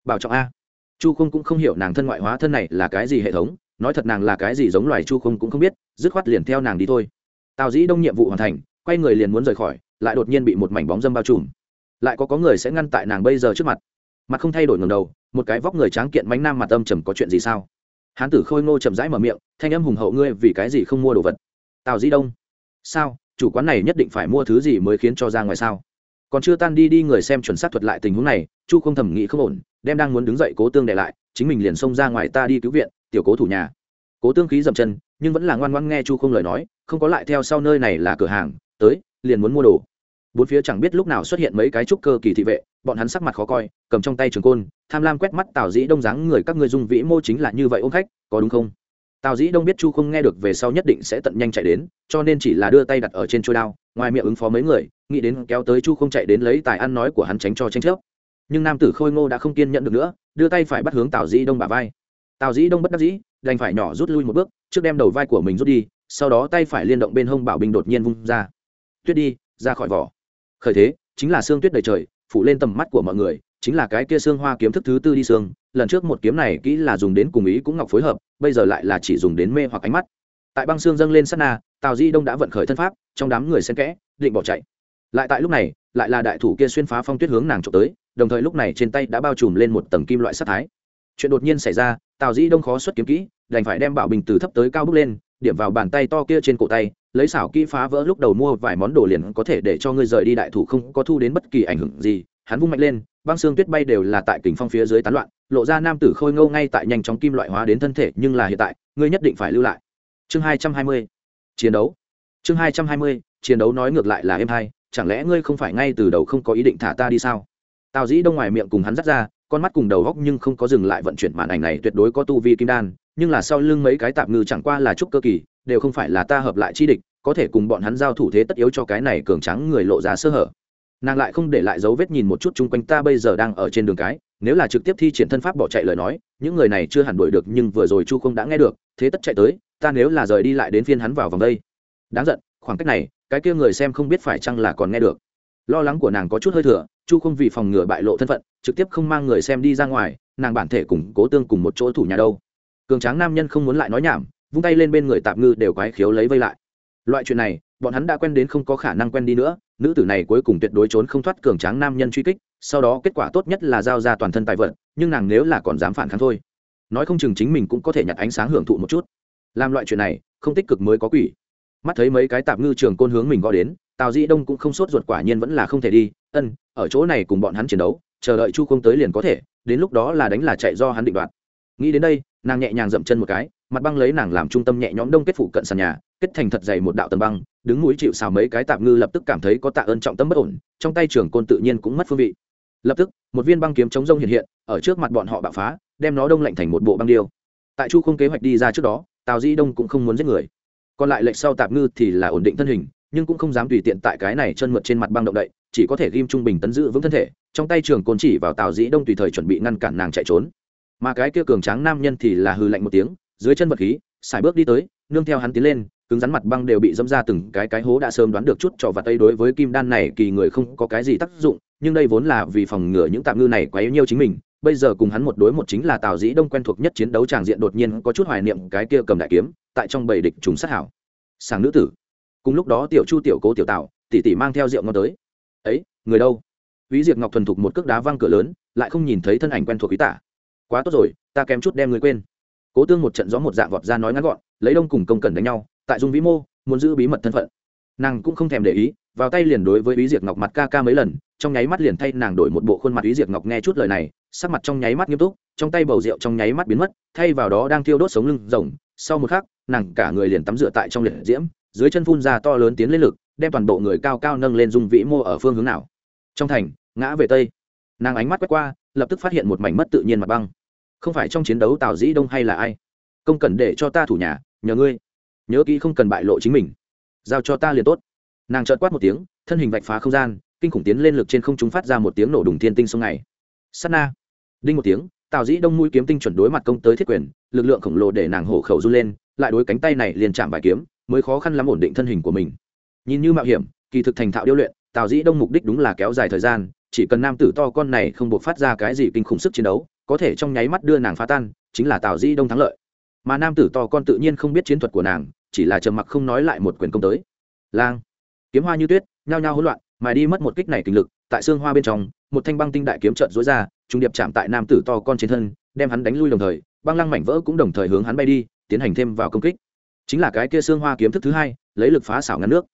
Bảo trọng a. Chu không cũng không hiểu nàng thân ngoại hóa thân này là cái gì hệ thống nói thật nàng là cái gì giống loài chu không cũng không biết, dứt khoát liền theo nàng đi thôi. Tào dĩ đông nhiệm vụ hoàn thành, quay người liền muốn rời khỏi, lại đột nhiên bị một mảnh bóng dâm bao trùm. Lại có có người sẽ ngăn tại nàng bây giờ trước mặt. Mặt không thay đổi ngầm đầu, một cái vóc người tráng kiện mánh nam mặt âm trầm có chuyện gì sao? Hán tử khôi ngô chậm rãi mở miệng, thanh âm hùng hậu ngươi vì cái gì không mua đồ vật? Tào Dĩ đông, sao? Chủ quán này nhất định phải mua thứ gì mới khiến cho ra ngoài sao? Còn chưa tan đi đi người xem chuẩn xác thuật lại tình huống này, chu không thầm nghĩ không ổn, đem đang muốn đứng dậy cố tương để lại, chính mình liền xông ra ngoài ta đi cứu viện tiểu cố thủ nhà. Cố tương khí dậm chân, nhưng vẫn là ngoan ngoan nghe chu không lời nói, không có lại theo sau nơi này là cửa hàng, tới, liền muốn mua đồ. Bốn phía chẳng biết lúc nào xuất hiện mấy cái trúc cơ kỳ thị vệ, bọn hắn sắc mặt khó coi, cầm trong tay trường côn, tham lam quét mắt tào dĩ đông dáng người, các người dung vĩ mô chính là như vậy ôm khách, có đúng không? Tào dĩ đông biết chu không nghe được về sau nhất định sẽ tận nhanh chạy đến, cho nên chỉ là đưa tay đặt ở trên trôi đao, ngoài miệng ứng phó mấy người, nghĩ đến kéo tới chu không chạy đến lấy tài ăn nói của hắn tránh cho tranh chấp. Nhưng nam tử khôi ngô đã không kiên nhận được nữa, đưa tay phải bắt hướng tào dĩ đông bả vai tào dĩ đông bất đắc dĩ, đành phải nhỏ rút lui một bước, trước đem đầu vai của mình rút đi, sau đó tay phải liên động bên hông bảo bình đột nhiên vung ra. Tuyết đi, ra khỏi vỏ. Khởi thế, chính là xương tuyết đầy trời, phủ lên tầm mắt của mọi người, chính là cái kia xương hoa kiếm thức thứ tư đi xương, lần trước một kiếm này kỹ là dùng đến cùng ý cũng ngọc phối hợp, bây giờ lại là chỉ dùng đến mê hoặc ánh mắt. Tại băng xương dâng lên sát na, tào di đông đã vận khởi thân pháp, trong đám người xen kẽ, định bỏ chạy. Lại tại lúc này, lại là đại thủ kia xuyên phá phong tuyết hướng nàng trộm tới, đồng thời lúc này trên tay đã bao trùm lên một tầng kim loại sắt thái chuyện đột nhiên xảy ra, tào Dĩ đông khó xuất kiếm kỹ, đành phải đem bảo bình từ thấp tới cao bước lên, điểm vào bàn tay to kia trên cổ tay, lấy xảo kỹ phá vỡ lúc đầu mua vài món đồ liền có thể để cho ngươi rời đi đại thủ không có thu đến bất kỳ ảnh hưởng gì. Hắn vung mạnh lên, băng xương tuyết bay đều là tại kình phong phía dưới tán loạn, lộ ra nam tử khôi ngâu ngay tại nhanh chóng kim loại hóa đến thân thể, nhưng là hiện tại, ngươi nhất định phải lưu lại. Chương hai trăm hai mươi, chiến đấu. Chương hai trăm hai mươi, chiến đấu nói ngược lại là em hai chẳng lẽ ngươi không phải ngay từ đầu không có ý định thả ta đi sao? Tào dĩ đông ngoài miệng cùng hắn dắt ra con mắt cùng đầu góc nhưng không có dừng lại vận chuyển màn ảnh này, tuyệt đối có tu vi kim đan, nhưng là sau lưng mấy cái tạp ngư chẳng qua là trúc cơ kỳ, đều không phải là ta hợp lại chi địch, có thể cùng bọn hắn giao thủ thế tất yếu cho cái này cường trắng người lộ ra sơ hở. Nàng lại không để lại dấu vết nhìn một chút chung quanh ta bây giờ đang ở trên đường cái, nếu là trực tiếp thi triển thân pháp bỏ chạy lời nói, những người này chưa hẳn đuổi được nhưng vừa rồi chu không đã nghe được, thế tất chạy tới, ta nếu là rời đi lại đến phiên hắn vào vòng đây. Đáng giận, khoảng cách này, cái kia người xem không biết phải chăng là còn nghe được lo lắng của nàng có chút hơi thừa chu không vì phòng ngừa bại lộ thân phận trực tiếp không mang người xem đi ra ngoài nàng bản thể cùng cố tương cùng một chỗ thủ nhà đâu. Cường tráng nam nhân không muốn lại nói nhảm vung tay lên bên người tạm ngư đều quái khiếu lấy vây lại. Loại chuyện này bọn hắn đã quen đến không có khả năng quen đi nữa nữ tử này cuối cùng tuyệt đối trốn không thoát cường tráng nam nhân truy kích sau đó kết quả tốt nhất là giao ra toàn thân tài vật, nhưng nàng nếu là còn dám phản kháng thôi nói không chừng chính mình cũng có thể nhặt ánh sáng hưởng thụ một chút. Làm loại chuyện này không tích cực mới có quỷ. Mắt thấy mấy cái tạp ngư trường côn hướng mình gõ đến tào dĩ đông cũng không sốt ruột quả nhiên vẫn là không thể đi, ân, ở chỗ này cùng bọn hắn chiến đấu, chờ đợi chu không tới liền có thể, đến lúc đó là đánh là chạy do hắn định đoạt. Nghĩ đến đây, nàng nhẹ nhàng dậm chân một cái, mặt băng lấy nàng làm trung tâm nhẹ nhõm đông kết phụ cận sàn nhà, kết thành thật dày một đạo tầng băng, đứng mũi chịu xào mấy cái tạm ngư lập tức cảm thấy có tạ ơn trọng tâm bất ổn, trong tay trường côn tự nhiên cũng mất phương vị. Lập tức, một viên băng kiếm chống rông hiện hiện, ở trước mặt bọn họ bạo phá, đem nó đông lạnh thành một bộ băng điêu. Tại chu không kế hoạch đi ra trước đó, tào di đông cũng không muốn giết người. Còn lại lệnh sau tạp ngư thì là ổn định thân hình nhưng cũng không dám tùy tiện tại cái này chân mượt trên mặt băng động đậy, chỉ có thể ghim trung bình tấn giữ vững thân thể, trong tay trường côn chỉ vào tào dĩ đông tùy thời chuẩn bị ngăn cản nàng chạy trốn. Mà cái kia cường tráng nam nhân thì là hư lạnh một tiếng, dưới chân vật khí xài bước đi tới, nương theo hắn tiến lên, cứng rắn mặt băng đều bị dâm ra từng cái cái hố đã sớm đoán được chút trò và tây đối với kim đan này kỳ người không có cái gì tác dụng, nhưng đây vốn là vì phòng ngừa những tạm ngư này quá yếu nhiêu chính mình, bây giờ cùng hắn một đối một chính là tào dĩ đông quen thuộc nhất chiến đấu tràng diện đột nhiên có chút hoài niệm cái kia cầm đại kiếm, tại trong bầy địch trùng sát hảo. Sàng nữ tử cùng lúc đó tiểu chu tiểu cố tiểu tạo tỷ tỷ mang theo rượu ngon tới ấy người đâu Vĩ Diệp Ngọc thuần thục một cước đá văng cửa lớn, lại không nhìn thấy thân ảnh quen thuộc quý tả. Quá tốt rồi, ta kém chút đem người quên. Cố Tương một trận gió một dạng vọt ra nói ngắn gọn, lấy đông cùng công cẩn đánh nhau, tại Dung Vĩ Mô, muốn giữ bí mật thân phận. Nàng cũng không thèm để ý, vào tay liền đối với Vĩ Diệp Ngọc mặt ca ca mấy lần, trong nháy mắt liền thay nàng đổi một bộ khuôn mặt Vĩ Diệp Ngọc nghe chút lời này, sắc mặt trong nháy mắt nghiêm túc, trong tay bầu rượu trong nháy mắt biến mất, thay vào đó đang thiêu đốt sống lưng rồng, sau một khắc, nàng cả người liền tắm rửa tại trong liệt diễm, dưới chân phun ra to lớn tiến lên lực, đem toàn bộ người cao cao nâng lên Dung Vĩ Mô ở phương hướng nào. Trong thành, ngã về tây. Nàng ánh mắt quét qua lập tức phát hiện một mảnh mất tự nhiên mặt băng. Không phải trong chiến đấu tào dĩ đông hay là ai? Công cần để cho ta thủ nhà nhờ ngươi. Nhớ kỹ không cần bại lộ chính mình. Giao cho ta liền tốt. Nàng trợt quát một tiếng thân hình vạch phá không gian kinh khủng tiến lên lực trên không chúng phát ra một tiếng nổ đùng thiên tinh sông này. Sắt na. Đinh một tiếng tào dĩ đông mũi kiếm tinh chuẩn đối mặt công tới thiết quyền lực lượng khổng lồ để nàng hổ khẩu run lên lại đối cánh tay này liền chạm bài kiếm mới khó khăn lắm ổn định thân hình của mình. Nhìn như mạo hiểm, kỳ thực thành thạo điêu luyện, tào dĩ đông mục đích đúng là kéo dài thời gian, chỉ cần nam tử to con này không buộc phát ra cái gì kinh khủng sức chiến đấu, có thể trong nháy mắt đưa nàng phá tan, chính là tào Dĩ đông thắng lợi. Mà nam tử to con tự nhiên không biết chiến thuật của nàng, chỉ là trầm mặc không nói lại một quyền công tới. Lang. Kiếm hoa như tuyết, nhao nhao hỗn loạn, mà đi mất một kích này kinh lực, tại xương hoa bên trong, một thanh băng tinh đại kiếm trợn rối ra, trung điệp chạm tại nam tử to con trên thân, đem hắn đánh lui đồng thời, băng lăng mảnh vỡ cũng đồng thời hướng hắn bay đi, tiến hành thêm vào công kích chính là cái kia xương hoa kiếm thức thứ hai, lấy lực phá xảo ngăn nước.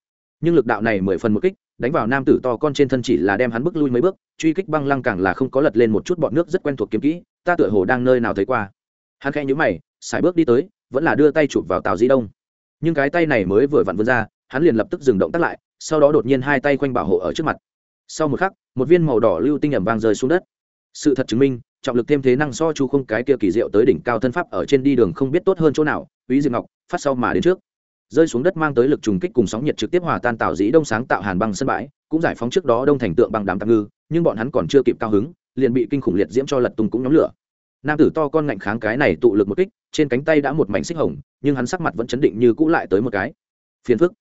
Nhưng lực đạo này mười phần một kích, đánh vào nam tử to con trên thân chỉ là đem hắn bước lui mấy bước, truy kích băng lăng càng là không có lật lên một chút bọn nước rất quen thuộc kiếm kỹ, ta tựa hồ đang nơi nào thấy qua. Hắn khẽ nhữ mày, sải bước đi tới, vẫn là đưa tay chụp vào tàu di đông. Nhưng cái tay này mới vừa vặn vươn ra, hắn liền lập tức dừng động tắt lại, sau đó đột nhiên hai tay quanh bảo hộ ở trước mặt. Sau một khắc, một viên màu đỏ lưu tinh ẩm vang rơi xuống đất. Sự thật chứng minh trọng lực thêm thế năng so chu không cái kia kỳ diệu tới đỉnh cao thân pháp ở trên đi đường không biết tốt hơn chỗ nào quý diệp ngọc phát sau mà đến trước. Rơi xuống đất mang tới lực trùng kích cùng sóng nhiệt trực tiếp hòa tan tạo dĩ đông sáng tạo hàn băng sân bãi cũng giải phóng trước đó đông thành tượng bằng đám tạm ngư nhưng bọn hắn còn chưa kịp cao hứng liền bị kinh khủng liệt diễm cho lật tung cũng nhóm lửa. Nam tử to con ngạnh kháng cái này tụ lực một kích trên cánh tay đã một mảnh xích hồng nhưng hắn sắc mặt vẫn chấn định như cũ lại tới một cái. Phiền phức.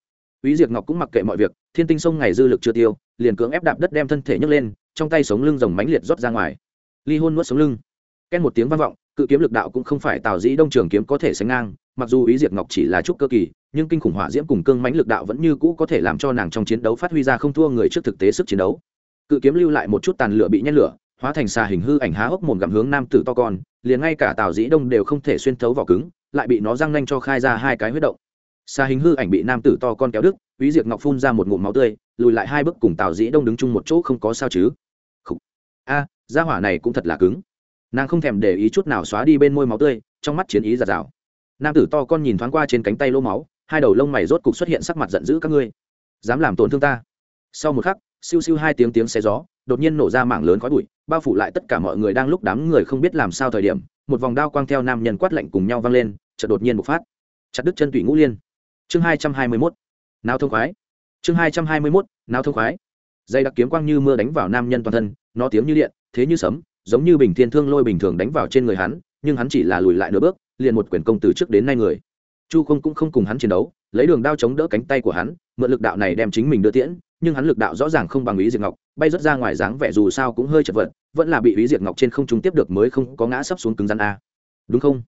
Úy Diệp Ngọc cũng mặc kệ mọi việc, Thiên Tinh Sông ngày dư lực chưa tiêu, liền cưỡng ép đạp đất đem thân thể nhấc lên, trong tay sống lưng rồng mãnh liệt rót ra ngoài. Ly hôn nuốt sống lưng. Ken một tiếng vang vọng, cự kiếm lực đạo cũng không phải Tào Dĩ Đông Trường kiếm có thể sánh ngang, mặc dù ý Diệp Ngọc chỉ là chút cơ kỳ, nhưng kinh khủng hỏa diễm cùng cương mãnh lực đạo vẫn như cũ có thể làm cho nàng trong chiến đấu phát huy ra không thua người trước thực tế sức chiến đấu. Cự kiếm lưu lại một chút tàn lửa bị nhét lửa, hóa thành xà hình hư ảnh há hốc mồm gặm hướng nam tử to con, liền ngay cả Tào Dĩ Đông đều không thể xuyên thấu vỏ cứng, lại bị nó răng nanh cho khai ra hai cái huyết động xà hình hư ảnh bị nam tử to con kéo đứt ý Diệp Ngọc phun ra một ngụm máu tươi, lùi lại hai bước cùng Tào Dĩ Đông đứng chung một chỗ không có sao chứ. A, gia hỏa này cũng thật là cứng. Nàng không thèm để ý chút nào xóa đi bên môi máu tươi, trong mắt chiến ý giạt rào. Nam tử to con nhìn thoáng qua trên cánh tay lỗ máu, hai đầu lông mày rốt cục xuất hiện sắc mặt giận dữ các ngươi, dám làm tổn thương ta. Sau một khắc, siêu siêu hai tiếng tiếng xe gió, đột nhiên nổ ra mảng lớn khói bụi, bao phủ lại tất cả mọi người đang lúc đám người không biết làm sao thời điểm, một vòng đao quang theo nam nhân quát lạnh cùng nhau vang lên, chợt đột nhiên bộc phát. Chặt đứt chân tủy ngũ liên. Chương hai trăm hai mươi mốt Nào thông khoái chương hai trăm hai mươi mốt nào thông khoái dây đặc kiếm quang như mưa đánh vào nam nhân toàn thân, nó tiếng như điện, thế như sấm, giống như bình thiên thương lôi bình thường đánh vào trên người hắn, nhưng hắn chỉ là lùi lại nửa bước, liền một quyền công từ trước đến nay người. Chu không cũng không cùng hắn chiến đấu, lấy đường đao chống đỡ cánh tay của hắn, mượn lực đạo này đem chính mình đưa tiễn, nhưng hắn lực đạo rõ ràng không bằng ý diệt ngọc, bay rớt ra ngoài dáng vẻ dù sao cũng hơi chật vật, vẫn là bị ý diệt ngọc trên không trung tiếp được mới không có ngã sấp xuống cứng rắn a. Đúng không?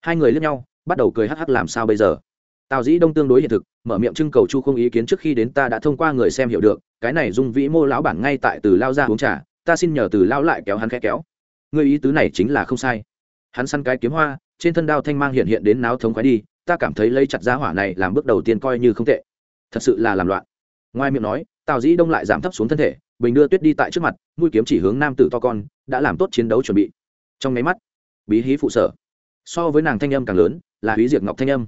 Hai người lướt nhau, bắt đầu cười hắc hắc làm sao bây giờ? Tào dĩ đông tương đối hiện thực, mở miệng trưng cầu chu không ý kiến trước khi đến ta đã thông qua người xem hiểu được, cái này dung vĩ mô lão bản ngay tại từ lao ra uống trà, ta xin nhờ từ lao lại kéo hắn khẽ kéo. Người ý tứ này chính là không sai. Hắn săn cái kiếm hoa, trên thân đao thanh mang hiện hiện đến náo thống khoái đi, ta cảm thấy lấy chặt giá hỏa này làm bước đầu tiên coi như không tệ. Thật sự là làm loạn. Ngoài miệng nói, tào dĩ đông lại giảm thấp xuống thân thể, bình đưa tuyết đi tại trước mặt, mũi kiếm chỉ hướng nam tử to con, đã làm tốt chiến đấu chuẩn bị. Trong máy mắt, bí hí phụ sở. So với nàng thanh âm càng lớn, là húy diệt ngọc thanh âm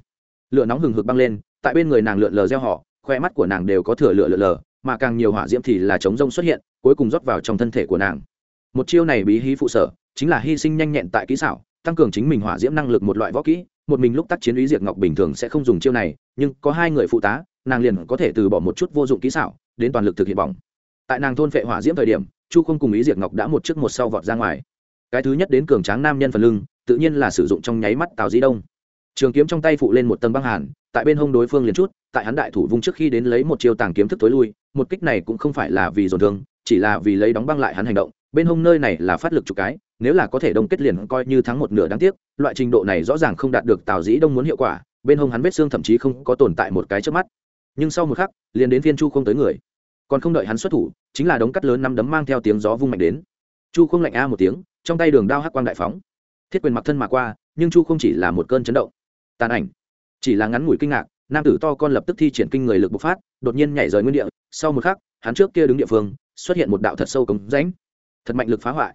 lửa nóng hừng hực băng lên, tại bên người nàng lượn lờ gieo họ, khoe mắt của nàng đều có thừa lửa lượn lờ, mà càng nhiều hỏa diễm thì là chống rông xuất hiện, cuối cùng rót vào trong thân thể của nàng. Một chiêu này bí hí phụ sở, chính là hy sinh nhanh nhẹn tại kỹ xảo, tăng cường chính mình hỏa diễm năng lực một loại võ kỹ, một mình lúc tác chiến ý diệt ngọc bình thường sẽ không dùng chiêu này, nhưng có hai người phụ tá, nàng liền có thể từ bỏ một chút vô dụng kỹ xảo, đến toàn lực thực hiện bỏng. Tại nàng thôn phệ hỏa diễm thời điểm, chu không cùng ý diệt ngọc đã một trước một sau vọt ra ngoài. Cái thứ nhất đến cường tráng nam nhân phần lưng, tự nhiên là sử dụng trong nháy mắt tào di đông trường kiếm trong tay phụ lên một tầng băng hàn, tại bên hông đối phương liền chút, tại hắn đại thủ vung trước khi đến lấy một chiêu tàng kiếm thức tối lui, một kích này cũng không phải là vì dồn thương chỉ là vì lấy đóng băng lại hắn hành động, bên hông nơi này là phát lực chục cái, nếu là có thể đông kết liền coi như thắng một nửa đáng tiếc, loại trình độ này rõ ràng không đạt được tào dĩ đông muốn hiệu quả, bên hông hắn vết xương thậm chí không có tồn tại một cái trước mắt. Nhưng sau một khắc, liền đến phiên chu không tới người. Còn không đợi hắn xuất thủ, chính là đống cắt lớn năm đấm mang theo tiếng gió vung mạnh đến. Chu không lạnh a một tiếng, trong tay đường đao hắc quang đại phóng. Thiết quyền mặc thân mà qua, nhưng chu không chỉ là một cơn chấn động tàn ảnh. Chỉ là ngắn ngủi kinh ngạc, nam tử to con lập tức thi triển kinh người lực bộc phát, đột nhiên nhảy rời nguyên địa. Sau một khắc, hắn trước kia đứng địa phương, xuất hiện một đạo thật sâu cống rãnh. Thật mạnh lực phá hoại.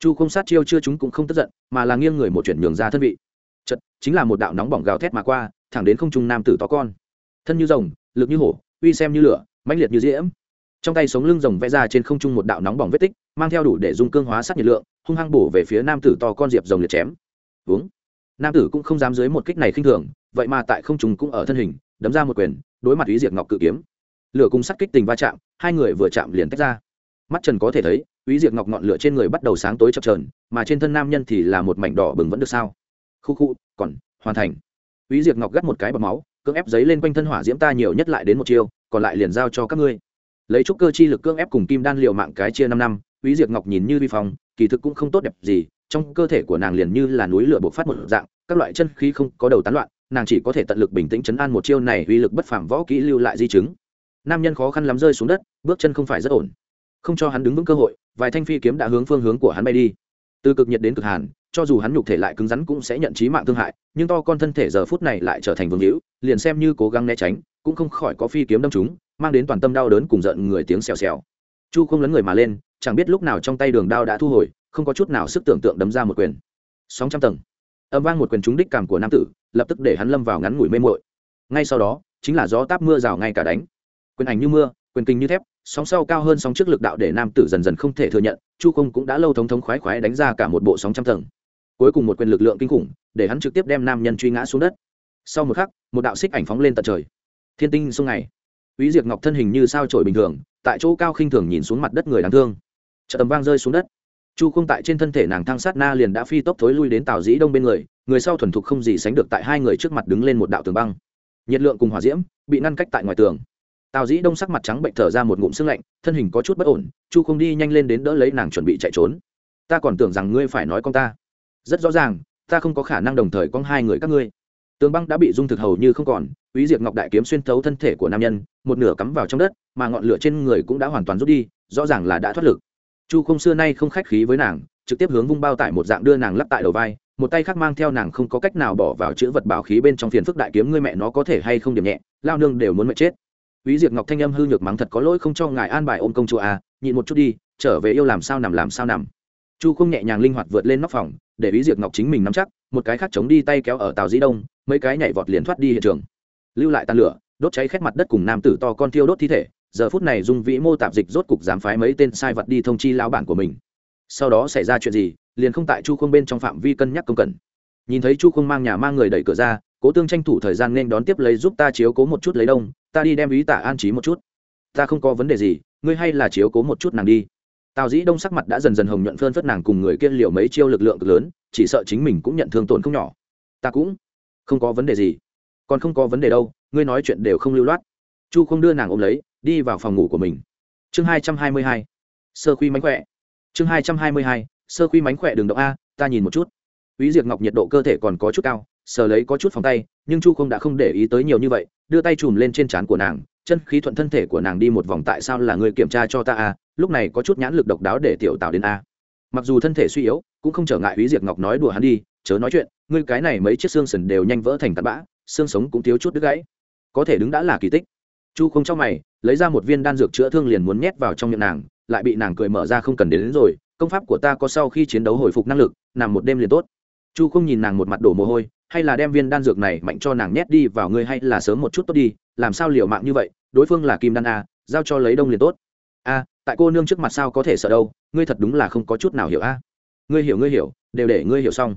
Chu không sát chiêu chưa chúng cũng không tức giận, mà là nghiêng người một chuyển nhường ra thân vị. Chật chính là một đạo nóng bỏng gào thét mà qua, thẳng đến không trung nam tử to con. Thân như rồng, lực như hổ, uy xem như lửa, mãnh liệt như diễm. Trong tay sống lưng rồng vẽ ra trên không trung một đạo nóng bỏng vết tích, mang theo đủ để dung cương hóa sát nhiệt lượng, hung hăng bổ về phía nam tử to con diệp rồng liệt chém. Uống nam tử cũng không dám dưới một kích này khinh thường, vậy mà tại không trùng cũng ở thân hình, đấm ra một quyền, đối mặt ý diệt ngọc cự kiếm. Lửa cùng sắt kích tình va chạm, hai người vừa chạm liền tách ra. Mắt trần có thể thấy ý diệt ngọc ngọn lửa trên người bắt đầu sáng tối chập trờn mà trên thân nam nhân thì là một mảnh đỏ bừng vẫn được sao? Khu khu, còn, hoàn thành. Ý diệt ngọc gắt một cái bọc máu, cưỡng ép giấy lên quanh thân hỏa diễm ta nhiều nhất lại đến một chiêu, còn lại liền giao cho các ngươi. Lấy chút cơ chi lực cưỡng ép cùng kim đan liều mạng cái chia năm năm ý diệt ngọc nhìn như vi phong, kỳ thực cũng không tốt đẹp gì trong cơ thể của nàng liền như là núi lửa bộc phát một dạng, các loại chân khí không có đầu tán loạn, nàng chỉ có thể tận lực bình tĩnh chấn an một chiêu này uy lực bất phàm võ kỹ lưu lại di chứng. Nam nhân khó khăn lắm rơi xuống đất, bước chân không phải rất ổn. Không cho hắn đứng vững cơ hội, vài thanh phi kiếm đã hướng phương hướng của hắn bay đi. Từ cực nhiệt đến cực hàn, cho dù hắn nhục thể lại cứng rắn cũng sẽ nhận trí mạng thương hại, nhưng to con thân thể giờ phút này lại trở thành vương hữu, liền xem như cố gắng né tránh, cũng không khỏi có phi kiếm đâm chúng mang đến toàn tâm đau đớn cùng giận người tiếng xèo xèo. Chu không lấn người mà lên, chẳng biết lúc nào trong tay đường đao đã thu hồi không có chút nào sức tưởng tượng đấm ra một quyền. Sóng trăm tầng. Âm vang một quyền trúng đích cảm của nam tử lập tức để hắn lâm vào ngắn ngủi mê mội ngay sau đó chính là gió táp mưa rào ngay cả đánh. Quyền ảnh như mưa quyền kinh như thép sóng sau cao hơn sóng trước lực đạo để nam tử dần dần không thể thừa nhận chu không cũng đã lâu thống thống khoái khoái đánh ra cả một bộ sóng trăm tầng. Cuối cùng một quyền lực lượng kinh khủng để hắn trực tiếp đem nam nhân truy ngã xuống đất. Sau một khắc một đạo xích ảnh phóng lên tận trời. Thiên tinh sông ngày. Úy Diệp Ngọc thân hình như sao chổi bình thường, tại chỗ cao khinh thường nhìn xuống mặt đất người đáng thương. Trợ tầm vang rơi xuống đất. Chu Không tại trên thân thể nàng Thang sát na liền đã phi tốc thối lui đến Tào Dĩ Đông bên người, người sau thuần thục không gì sánh được tại hai người trước mặt đứng lên một đạo tường băng. Nhiệt lượng cùng hỏa diễm bị ngăn cách tại ngoài tường. Tào Dĩ Đông sắc mặt trắng bệnh thở ra một ngụm sương lạnh, thân hình có chút bất ổn, Chu Không đi nhanh lên đến đỡ lấy nàng chuẩn bị chạy trốn. Ta còn tưởng rằng ngươi phải nói con ta. Rất rõ ràng, ta không có khả năng đồng thời con hai người các ngươi. Tường băng đã bị dung thực hầu như không còn, Úy Diệp Ngọc đại kiếm xuyên thấu thân thể của nam nhân, một nửa cắm vào trong đất, mà ngọn lửa trên người cũng đã hoàn toàn rút đi, rõ ràng là đã thoát lực. Chu không xưa nay không khách khí với nàng, trực tiếp hướng vung bao tải một dạng đưa nàng lắp tại đầu vai, một tay khác mang theo nàng không có cách nào bỏ vào chữ vật bảo khí bên trong phiền phức đại kiếm ngươi mẹ nó có thể hay không điểm nhẹ, lao nương đều muốn mẹ chết. Úy Diệp Ngọc thanh âm hư nhược mắng thật có lỗi không cho ngài an bài ôm công chúa à, nhịn một chút đi, trở về yêu làm sao nằm làm sao nằm. Chu không nhẹ nhàng linh hoạt vượt lên nóc phòng, để Úy Diệp Ngọc chính mình nắm chắc, một cái khác chống đi tay kéo ở Tào Dĩ Đông, mấy cái nhảy vọt liền thoát đi hiện trường lưu lại tàn lửa đốt cháy khét mặt đất cùng nam tử to con thiêu đốt thi thể giờ phút này dung vĩ mô tạp dịch rốt cục dám phái mấy tên sai vật đi thông chi lão bản của mình. Sau đó xảy ra chuyện gì, liền không tại chu không bên trong phạm vi cân nhắc công cần. Nhìn thấy chu không mang nhà mang người đẩy cửa ra, cố tương tranh thủ thời gian nên đón tiếp lấy giúp ta chiếu cố một chút lấy đông, ta đi đem ý tả an trí một chút. Ta không có vấn đề gì, ngươi hay là chiếu cố một chút nàng đi. Tào dĩ đông sắc mặt đã dần dần hồng nhuận phơn phất nàng cùng người kiên liệu mấy chiêu lực lượng cực lớn, chỉ sợ chính mình cũng nhận thương tổn không nhỏ. Ta cũng không có vấn đề gì. Còn không có vấn đề đâu, ngươi nói chuyện đều không lưu loát. Chu không đưa nàng ôm lấy đi vào phòng ngủ của mình. Chương hai trăm hai mươi hai sơ khuy mánh khỏe. Chương hai trăm hai mươi hai sơ khuy mánh khỏe đường động a ta nhìn một chút. Úy Diệp Ngọc nhiệt độ cơ thể còn có chút cao, sờ lấy có chút phòng tay, nhưng Chu không đã không để ý tới nhiều như vậy, đưa tay chùm lên trên trán của nàng, chân khí thuận thân thể của nàng đi một vòng tại sao là người kiểm tra cho ta a, lúc này có chút nhãn lực độc đáo để tiểu tạo đến a. Mặc dù thân thể suy yếu, cũng không trở ngại Úy Diệp Ngọc nói đùa hắn đi, chớ nói chuyện, ngươi cái này mấy chiếc xương sườn đều nhanh vỡ thành tạt bã, xương sống cũng thiếu chút đứt gãy. Có thể đứng đã là kỳ tích. Chu không trong mày lấy ra một viên đan dược chữa thương liền muốn nhét vào trong miệng nàng lại bị nàng cười mở ra không cần đến, đến rồi công pháp của ta có sau khi chiến đấu hồi phục năng lực nằm một đêm liền tốt. Chu không nhìn nàng một mặt đổ mồ hôi hay là đem viên đan dược này mạnh cho nàng nhét đi vào ngươi hay là sớm một chút tốt đi làm sao liều mạng như vậy đối phương là kim đan a giao cho lấy đông liền tốt. A tại cô nương trước mặt sao có thể sợ đâu ngươi thật đúng là không có chút nào hiểu a ngươi hiểu ngươi hiểu đều để ngươi hiểu xong.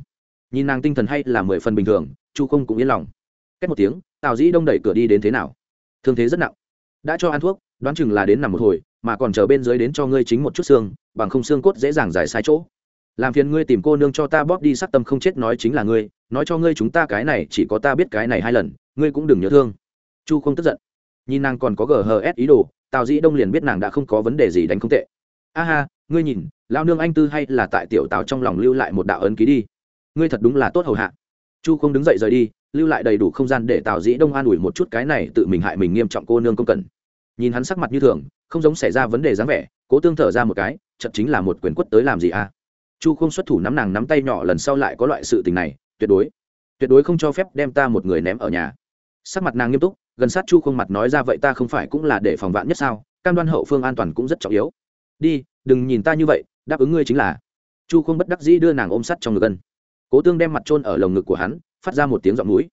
Nhìn nàng tinh thần hay là mười phần bình thường chu không cũng yên lòng. Cách một tiếng tào dĩ đông đẩy cửa đi đến thế nào? Thương thế rất nặng đã cho ăn thuốc, đoán chừng là đến nằm một hồi, mà còn chờ bên dưới đến cho ngươi chính một chút xương, bằng không xương cốt dễ dàng giải sai chỗ. Làm phiền ngươi tìm cô nương cho ta bóp đi sắc tâm không chết nói chính là ngươi, nói cho ngươi chúng ta cái này, chỉ có ta biết cái này hai lần, ngươi cũng đừng nhớ thương. Chu không tức giận. Nhìn nàng còn có ghs ý đồ, tào dĩ đông liền biết nàng đã không có vấn đề gì đánh không tệ. A ha, ngươi nhìn lao nương anh tư hay là tại tiểu tào trong lòng lưu lại một đạo ấn ký đi. Ngươi thật đúng là tốt hầu hạ. Chu không đứng dậy rời đi, lưu lại đầy đủ không gian để tào dĩ đông an ủi một chút cái này tự mình hại mình nghiêm trọng cô nương công cần nhìn hắn sắc mặt như thường, không giống xảy ra vấn đề dáng vẻ, cố tương thở ra một cái chậm chính là một quyền quất tới làm gì à? Chu không xuất thủ nắm nàng nắm tay nhỏ lần sau lại có loại sự tình này, tuyệt đối tuyệt đối không cho phép đem ta một người ném ở nhà. Sắc mặt nàng nghiêm túc, gần sát chu không mặt nói ra, vậy ta không phải cũng là để phòng vạn nhất sao? Cam đoan hậu phương an toàn cũng rất trọng yếu. Đi, đừng nhìn ta như vậy, đáp ứng ngươi chính là. Chu không bất đắc dĩ đưa nàng ôm sắt trong ngực gân. Cố tương đem mặt trôn ở lồng ngực của hắn, phát ra một tiếng giọng mũi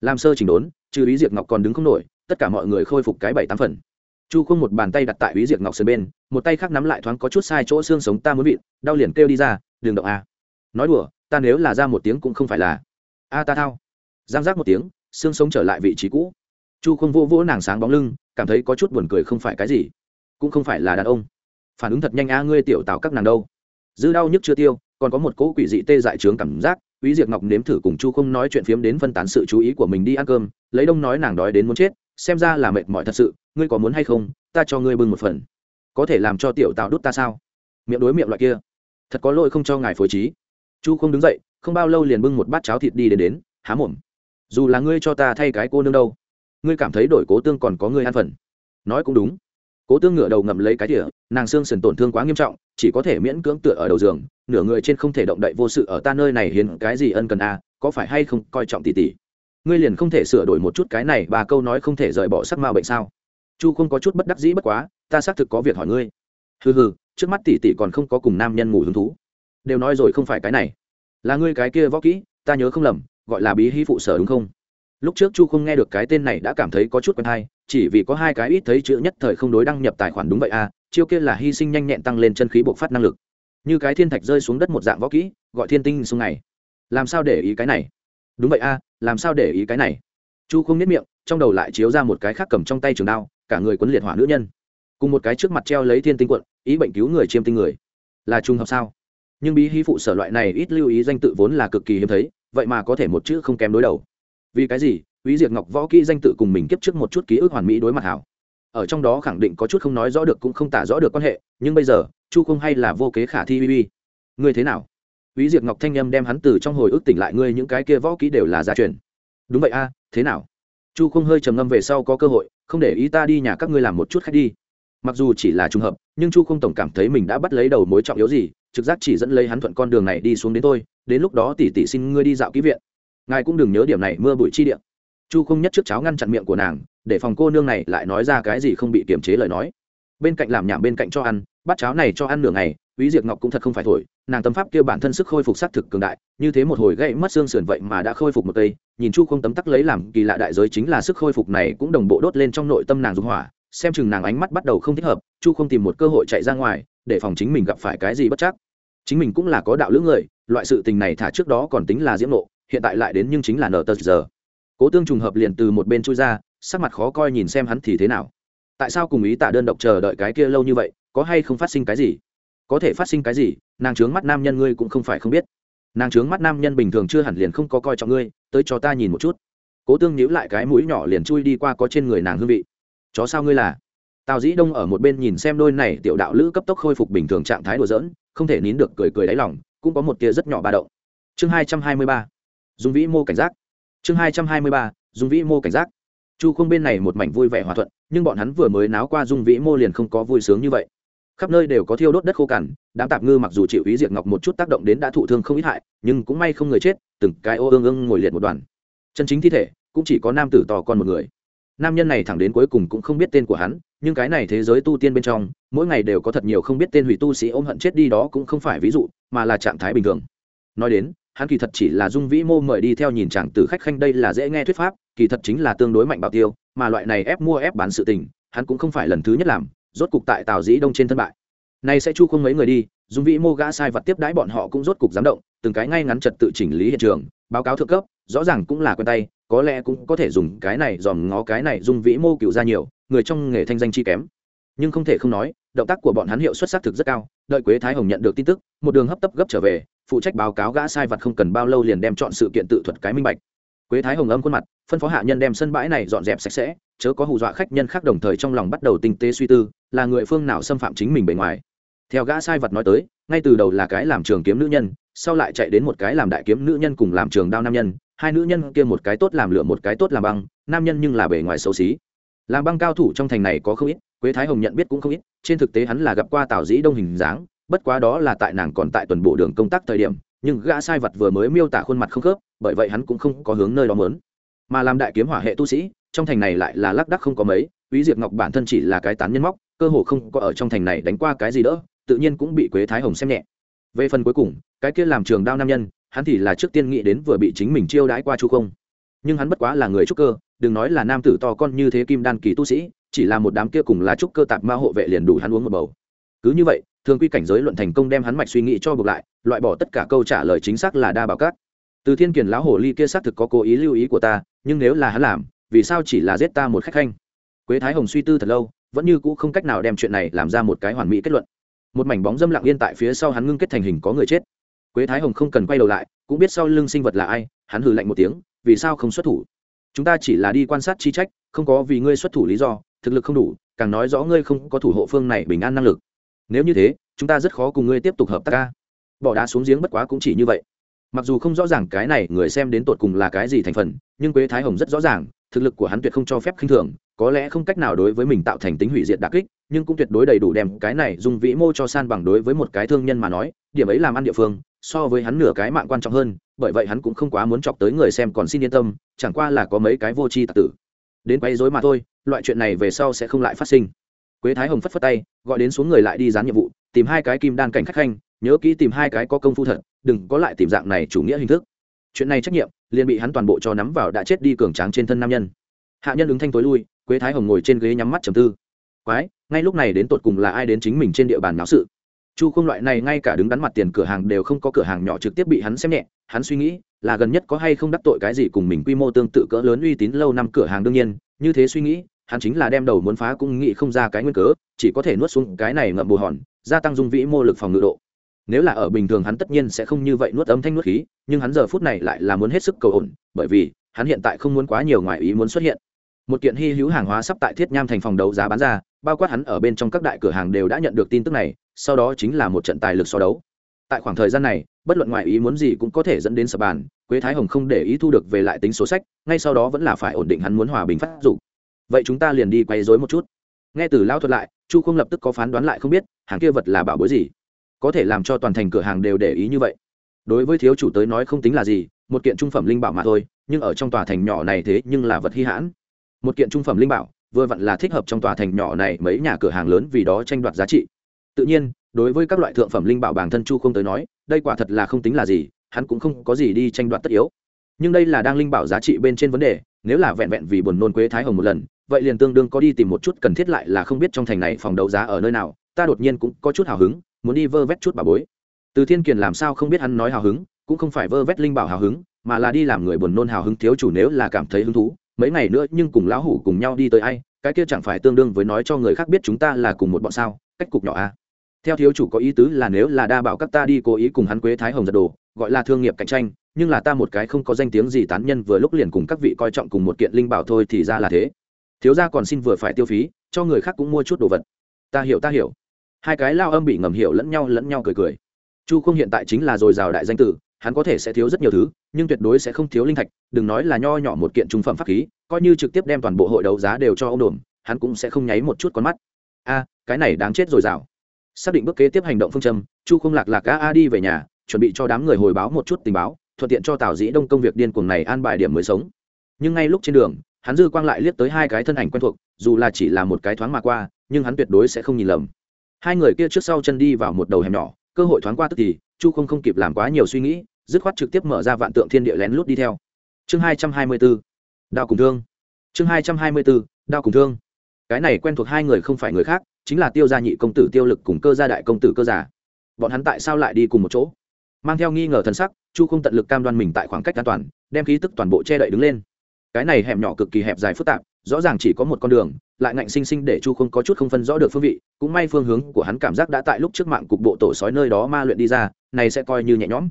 làm sơ chỉnh đốn, trừ ý diệt ngọc còn đứng không nổi, tất cả mọi người khôi phục cái bảy tám phần chu không một bàn tay đặt tại ý diệt ngọc sơn bên một tay khác nắm lại thoáng có chút sai chỗ xương sống ta muốn vịn đau liền kêu đi ra đường động a. Nói đùa ta nếu là ra một tiếng cũng không phải là. A ta thao. Giang giác một tiếng xương sống trở lại vị trí cũ. Chu không vỗ vỗ nàng sáng bóng lưng cảm thấy có chút buồn cười không phải cái gì cũng không phải là đàn ông. Phản ứng thật nhanh a ngươi tiểu tạo các nàng đâu. Dư đau nhức chưa tiêu còn có một cỗ quỷ dị tê dại trướng cảm giác Úy Diệp Ngọc nếm thử cùng Chu không nói chuyện phiếm đến phân tán sự chú ý của mình đi ăn cơm, lấy đông nói nàng đói đến muốn chết, xem ra là mệt mỏi thật sự, ngươi có muốn hay không, ta cho ngươi bưng một phần. Có thể làm cho tiểu Tào đút ta sao? Miệng đối miệng loại kia. Thật có lỗi không cho ngài phối trí. Chu không đứng dậy, không bao lâu liền bưng một bát cháo thịt đi đến đến, há mồm. Dù là ngươi cho ta thay cái cô nương đâu, ngươi cảm thấy đổi cố tương còn có ngươi ăn phần. Nói cũng đúng. Cố tương ngửa đầu ngậm lấy cái tỉa nàng xương sườn tổn thương quá nghiêm trọng, chỉ có thể miễn cưỡng tựa ở đầu giường, nửa người trên không thể động đậy vô sự ở ta nơi này hiến cái gì ân cần a có phải hay không coi trọng tỷ tỷ ngươi liền không thể sửa đổi một chút cái này bà câu nói không thể rời bỏ sắc ma bệnh sao chu không có chút bất đắc dĩ bất quá, ta xác thực có việc hỏi ngươi. Hừ hừ, trước mắt tỷ tỷ còn không có cùng nam nhân ngủ hứng thú. Đều nói rồi không phải cái này. Là ngươi cái kia võ kỹ, ta nhớ không lầm, gọi là bí hí phụ sở đúng không? Lúc trước chu không nghe được cái tên này đã cảm thấy có chút quen hay chỉ vì có hai cái ít thấy chữ nhất thời không đối đăng nhập tài khoản đúng vậy à chiêu kia là hy sinh nhanh nhẹn tăng lên chân khí bộc phát năng lực. Như cái thiên thạch rơi xuống đất một dạng võ kỹ, gọi thiên tinh xuống này. Làm sao để ý cái này? Đúng vậy a làm sao để ý cái này? Chu không nếp miệng, trong đầu lại chiếu ra một cái khác cầm trong tay trường đao cả người quấn liệt hỏa nữ nhân cùng một cái trước mặt treo lấy thiên tinh quận ý bệnh cứu người chiêm tinh người là trùng hợp sao nhưng bí hí phụ sở loại này ít lưu ý danh tự vốn là cực kỳ hiếm thấy vậy mà có thể một chữ không kém đối đầu vì cái gì Úy diệt Ngọc võ kỹ danh tự cùng mình kiếp trước một chút ký ức hoàn mỹ đối mặt hảo. Ở trong đó khẳng định có chút không nói rõ được cũng không tả rõ được quan hệ, nhưng bây giờ, Chu không hay là vô kế khả thi bi bi. Ngươi thế nào? Úy diệt Ngọc thanh âm đem hắn từ trong hồi ức tỉnh lại ngươi những cái kia võ kỹ đều là gia truyền. Đúng vậy a, thế nào? Chu không hơi trầm ngâm về sau có cơ hội, không để ý ta đi nhà các ngươi làm một chút khách đi. Mặc dù chỉ là trùng hợp, nhưng Chu không tổng cảm thấy mình đã bắt lấy đầu mối trọng yếu gì, trực giác chỉ dẫn lấy hắn thuận con đường này đi xuống đến tôi, đến lúc đó tỷ tỷ xin ngươi đi dạo ký viện. Ngài cũng đừng nhớ điểm này mưa bụi chi điện. chu không nhất trước cháo ngăn chặn miệng của nàng để phòng cô nương này lại nói ra cái gì không bị kiềm chế lời nói bên cạnh làm nhảm bên cạnh cho ăn bắt cháo này cho ăn nửa ngày Úy Diệp Ngọc cũng thật không phải thổi, nàng tâm pháp kia bản thân sức khôi phục sát thực cường đại, như thế một hồi gãy mất xương sườn vậy mà đã khôi phục một tay. nhìn Chu Không tấm tắc lấy làm kỳ lạ đại giới chính là sức khôi phục này cũng đồng bộ đốt lên trong nội tâm nàng dục hỏa, xem chừng nàng ánh mắt bắt đầu không thích hợp, Chu Không tìm một cơ hội chạy ra ngoài, để phòng chính mình gặp phải cái gì bất chắc. Chính mình cũng là có đạo lưỡng người, loại sự tình này thả trước đó còn tính là diễm nộ, hiện tại lại đến nhưng chính là nợ tật giờ cố tương trùng hợp liền từ một bên chui ra sắc mặt khó coi nhìn xem hắn thì thế nào tại sao cùng ý tạ đơn độc chờ đợi cái kia lâu như vậy có hay không phát sinh cái gì có thể phát sinh cái gì, nàng trướng mắt nam nhân ngươi cũng không phải không biết. Nàng trướng mắt nam nhân bình thường chưa hẳn liền không có coi trọng ngươi, tới cho ta nhìn một chút. Cố tương nhíu lại cái mũi nhỏ liền chui đi qua có trên người nàng hương vị. Chó sao ngươi là? Tào dĩ đông ở một bên nhìn xem đôi này tiểu đạo lữ cấp tốc khôi phục bình thường trạng thái đùa dỡn không thể nín được cười cười đáy lòng, cũng có một tia rất nhỏ ba động. Chương hai trăm hai mươi ba dùng vĩ mô cảnh giác. Chương hai trăm hai mươi ba, dung vĩ mô cảnh giác. Chu không bên này một mảnh vui vẻ hòa thuận, nhưng bọn hắn vừa mới náo qua dung vĩ mô liền không có vui sướng như vậy khắp nơi đều có thiêu đốt đất khô cằn, đám tạp ngư mặc dù chịu ý diệt ngọc một chút tác động đến đã thụ thương không ít hại, nhưng cũng may không người chết, từng cái ô ương ương ngồi liệt một đoàn. Chân chính thi thể, cũng chỉ có nam tử tò con một người. Nam nhân này thẳng đến cuối cùng cũng không biết tên của hắn, nhưng cái này thế giới tu tiên bên trong, mỗi ngày đều có thật nhiều không biết tên hủy tu sĩ ôm hận chết đi đó cũng không phải ví dụ, mà là trạng thái bình thường. Nói đến, hắn kỳ thật chỉ là dung vĩ mô mời đi theo nhìn chàng từ khách khanh đây là dễ nghe thuyết pháp, kỳ thật chính là tương đối mạnh bảo tiêu, mà loại này ép mua ép bán sự tình, hắn cũng không phải lần thứ nhất làm rốt cục tại tào dĩ đông trên thân bại. Nay sẽ chu không mấy người đi, dung vĩ mô gã sai vật tiếp đãi bọn họ cũng rốt cục dám động, từng cái ngay ngắn trật tự chỉnh lý hiện trường, báo cáo thượng cấp, rõ ràng cũng là quen tay, có lẽ cũng có thể dùng cái này dòm ngó cái này dung vĩ mô cựu ra nhiều, người trong nghề thanh danh chi kém. Nhưng không thể không nói, động tác của bọn hắn hiệu suất xác thực rất cao, đợi quế thái hồng nhận được tin tức, một đường hấp tấp gấp trở về, phụ trách báo cáo gã sai vật không cần bao lâu liền đem chọn sự kiện tự thuật cái minh bạch. Quế thái hồng âm khuôn mặt, phân phó hạ nhân đem sân bãi này dọn dẹp sạch sẽ, chớ có hù dọa khách nhân khác đồng thời trong lòng bắt đầu tinh tế suy tư là người phương nào xâm phạm chính mình bề ngoài. Theo gã sai vật nói tới ngay từ đầu là cái làm trường kiếm nữ nhân sau lại chạy đến một cái làm đại kiếm nữ nhân cùng làm trường đao nam nhân hai nữ nhân kia một cái tốt làm lửa một cái tốt làm băng nam nhân nhưng là bề ngoài xấu xí. Làm băng cao thủ trong thành này có không ít quế thái hồng nhận biết cũng không ít trên thực tế hắn là gặp qua tào dĩ đông hình dáng bất quá đó là tại nàng còn tại tuần bộ đường công tác thời điểm nhưng gã sai vật vừa mới miêu tả khuôn mặt không khớp bởi vậy hắn cũng không có hướng nơi đó mớn mà làm đại kiếm hỏa hệ tu sĩ trong thành này lại là lác đắc không có mấy Úy Diệp Ngọc bản thân chỉ là cái tán nhân móc, cơ hồ không có ở trong thành này đánh qua cái gì đỡ, tự nhiên cũng bị Quế Thái Hồng xem nhẹ. Về phần cuối cùng, cái kia làm trường đao nam nhân, hắn thì là trước tiên nghĩ đến vừa bị chính mình chiêu đãi qua chu không. Nhưng hắn bất quá là người trúc cơ, đừng nói là nam tử to con như thế kim đan kỳ tu sĩ, chỉ là một đám kia cùng lá trúc cơ tạp ma hộ vệ liền đủ hắn uống một bầu. Cứ như vậy, thường quy cảnh giới luận thành công đem hắn mạch suy nghĩ cho buộc lại loại bỏ tất cả câu trả lời chính xác là đa bảo cát từ thiên kiền lão hồ ly kia xác thực có cố ý lưu ý của ta nhưng nếu là hắn làm vì sao chỉ là giết ta một khách khanh quế thái hồng suy tư thật lâu vẫn như cũ không cách nào đem chuyện này làm ra một cái hoàn mỹ kết luận. Một mảnh bóng dâm lặng yên tại phía sau hắn ngưng kết thành hình có người chết. Quế thái hồng không cần quay đầu lại, cũng biết sau lưng sinh vật là ai, hắn hừ lạnh một tiếng, vì sao không xuất thủ? Chúng ta chỉ là đi quan sát chi trách, không có vì ngươi xuất thủ lý do, thực lực không đủ, càng nói rõ ngươi không có thủ hộ phương này bình an năng lực. Nếu như thế, chúng ta rất khó cùng ngươi tiếp tục hợp tác ca. Bỏ đá xuống giếng bất quá cũng chỉ như vậy. Mặc dù không rõ ràng cái này người xem đến tột cùng là cái gì thành phần, nhưng quế thái hồng rất rõ ràng, thực lực của hắn tuyệt không cho phép khinh thường có lẽ không cách nào đối với mình tạo thành tính hủy diệt đặc kích, nhưng cũng tuyệt đối đầy đủ đem cái này dùng vĩ mô cho san bằng đối với một cái thương nhân mà nói, điểm ấy làm ăn địa phương, so với hắn nửa cái mạng quan trọng hơn, bởi vậy hắn cũng không quá muốn chọc tới người xem còn xin yên tâm, chẳng qua là có mấy cái vô tri tạc tử. Đến quấy rối mà thôi, loại chuyện này về sau sẽ không lại phát sinh. Quế thái hồng phất phất tay, gọi đến xuống người lại đi dán nhiệm vụ, tìm hai cái kim đan cảnh khách khanh, nhớ kỹ tìm hai cái có công phu thật, đừng có lại tìm dạng này chủ nghĩa hình thức. Chuyện này trách nhiệm, liền bị hắn toàn bộ cho nắm vào đã chết đi cường tráng trên thân nam nhân. Hạ nhân ứng thanh tối lui quế thái hồng ngồi trên ghế nhắm mắt trầm tư. Quái, ngay lúc này đến tột cùng là ai đến chính mình trên địa bàn náo sự? Chu không loại này ngay cả đứng đắn mặt tiền cửa hàng đều không có cửa hàng nhỏ trực tiếp bị hắn xem nhẹ, hắn suy nghĩ, là gần nhất có hay không đắc tội cái gì cùng mình quy mô tương tự cỡ lớn uy tín lâu năm cửa hàng đương nhiên, như thế suy nghĩ, hắn chính là đem đầu muốn phá cũng nghĩ không ra cái nguyên cớ, chỉ có thể nuốt xuống cái này ngậm bù hòn, gia tăng dung vĩ mô lực phòng ngự độ. Nếu là ở bình thường hắn tất nhiên sẽ không như vậy nuốt âm thanh nuốt khí, nhưng hắn giờ phút này lại là muốn hết sức cầu ổn, bởi vì hắn hiện tại không muốn quá nhiều ngoài ý muốn xuất hiện một kiện hy hữu hàng hóa sắp tại thiết nham thành phòng đấu giá bán ra, bao quát hắn ở bên trong các đại cửa hàng đều đã nhận được tin tức này, sau đó chính là một trận tài lực so đấu. Tại khoảng thời gian này, bất luận ngoại ý muốn gì cũng có thể dẫn đến sập bàn, quế thái hồng không để ý thu được về lại tính số sách, ngay sau đó vẫn là phải ổn định hắn muốn hòa bình phát dụng vậy chúng ta liền đi quay dối một chút. Nghe từ lao thuật lại, chu không lập tức có phán đoán lại không biết, hàng kia vật là bảo bối gì? Có thể làm cho toàn thành cửa hàng đều để ý như vậy. Đối với thiếu chủ tới nói không tính là gì, một kiện trung phẩm linh bảo mà thôi, nhưng ở trong tòa thành nhỏ này thế nhưng là vật hy hãn một kiện trung phẩm linh bảo, vừa vặn là thích hợp trong tòa thành nhỏ này mấy nhà cửa hàng lớn vì đó tranh đoạt giá trị. Tự nhiên, đối với các loại thượng phẩm linh bảo bản thân chu không tới nói, đây quả thật là không tính là gì, hắn cũng không có gì đi tranh đoạt tất yếu. Nhưng đây là đang linh bảo giá trị bên trên vấn đề, nếu là vẹn vẹn vì buồn nôn quế thái hồng một lần, vậy liền tương đương có đi tìm một chút cần thiết lại là không biết trong thành này phòng đấu giá ở nơi nào, ta đột nhiên cũng có chút hào hứng, muốn đi vơ vét chút bà bối. Từ thiên kiền làm sao không biết hắn nói hào hứng, cũng không phải vơ vét linh bảo hào hứng, mà là đi làm người buồn nôn hào hứng thiếu chủ nếu là cảm thấy hứng thú mấy ngày nữa nhưng cùng lão hủ cùng nhau đi tới ai, cái kia chẳng phải tương đương với nói cho người khác biết chúng ta là cùng một bọn sao, cách cục nhỏ a à? theo thiếu chủ có ý tứ là nếu là đa bảo các ta đi cố ý cùng hắn quế thái hồng giật đồ, gọi là thương nghiệp cạnh tranh, nhưng là ta một cái không có danh tiếng gì tán nhân vừa lúc liền cùng các vị coi trọng cùng một kiện linh bảo thôi thì ra là thế. Thiếu gia còn xin vừa phải tiêu phí, cho người khác cũng mua chút đồ vật. Ta hiểu ta hiểu. Hai cái lao âm bị ngầm hiểu lẫn nhau lẫn nhau cười cười. Chu không hiện tại chính là dồi dào đại danh tử hắn có thể sẽ thiếu rất nhiều thứ, nhưng tuyệt đối sẽ không thiếu linh thạch, đừng nói là nho nhỏ một kiện trung phẩm pháp khí, coi như trực tiếp đem toàn bộ hội đấu giá đều cho ông đồn, hắn cũng sẽ không nháy một chút con mắt. A, cái này đáng chết rồi rào xác định bước kế tiếp hành động phương châm, chu không lạc lạc a a đi về nhà, chuẩn bị cho đám người hồi báo một chút tình báo, thuận tiện cho tào dĩ đông công việc điên cuồng này an bài điểm mới sống. Nhưng ngay lúc trên đường, hắn dư quang lại liếc tới hai cái thân ảnh quen thuộc, dù là chỉ là một cái thoáng mà qua, nhưng hắn tuyệt đối sẽ không nhìn lầm. Hai người kia trước sau chân đi vào một đầu hẻm nhỏ, cơ hội thoáng qua tức thì chu không không kịp làm quá nhiều suy nghĩ, dứt khoát trực tiếp mở ra vạn tượng thiên địa lén lút đi theo. Chương hai trăm hai mươi bốn, đao cùng thương. Chương hai trăm hai mươi bốn, đao cùng thương. Cái này quen thuộc hai người không phải người khác, chính là tiêu gia nhị công tử tiêu lực cùng cơ gia đại công tử cơ giả bọn hắn tại sao lại đi cùng một chỗ? Mang theo nghi ngờ thân sắc, chu không tận lực cam đoan mình tại khoảng cách an toàn, đem khí tức toàn bộ che đậy đứng lên. Cái này hẻm nhỏ cực kỳ hẹp dài phức tạp rõ ràng chỉ có một con đường, lại ngạnh sinh sinh để chu không có chút không phân rõ được phương vị, cũng may phương hướng của hắn cảm giác đã tại lúc trước mạng cục bộ tổ sói nơi đó ma luyện đi ra, này sẽ coi như nhẹ nhõm.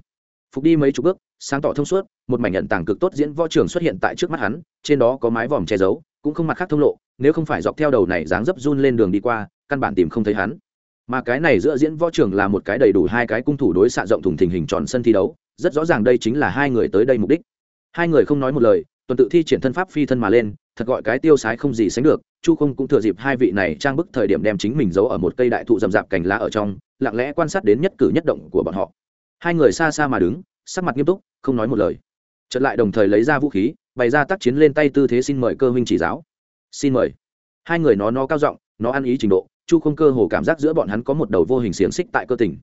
Phục đi mấy chục bước, sáng tỏ thông suốt, một mảnh nhận tàng cực tốt diễn võ trường xuất hiện tại trước mắt hắn, trên đó có mái vòm che giấu, cũng không mặt khác thông lộ, nếu không phải dọc theo đầu này dáng dấp run lên đường đi qua, căn bản tìm không thấy hắn. Mà cái này giữa diễn võ trường là một cái đầy đủ hai cái cung thủ đối xạ rộng thùng thình hình tròn sân thi đấu, rất rõ ràng đây chính là hai người tới đây mục đích. Hai người không nói một lời, tuần tự thi triển thân pháp phi thân mà lên thật gọi cái tiêu sái không gì sánh được, chu không cũng thừa dịp hai vị này trang bức thời điểm đem chính mình giấu ở một cây đại thụ rậm rạp cành lá ở trong, lặng lẽ quan sát đến nhất cử nhất động của bọn họ. Hai người xa xa mà đứng, sắc mặt nghiêm túc, không nói một lời. Chợt lại đồng thời lấy ra vũ khí, bày ra tác chiến lên tay tư thế xin mời cơ huynh chỉ giáo. Xin mời. Hai người nó nó cao giọng, nó ăn ý trình độ, chu không cơ hồ cảm giác giữa bọn hắn có một đầu vô hình xiềng xích tại cơ tình.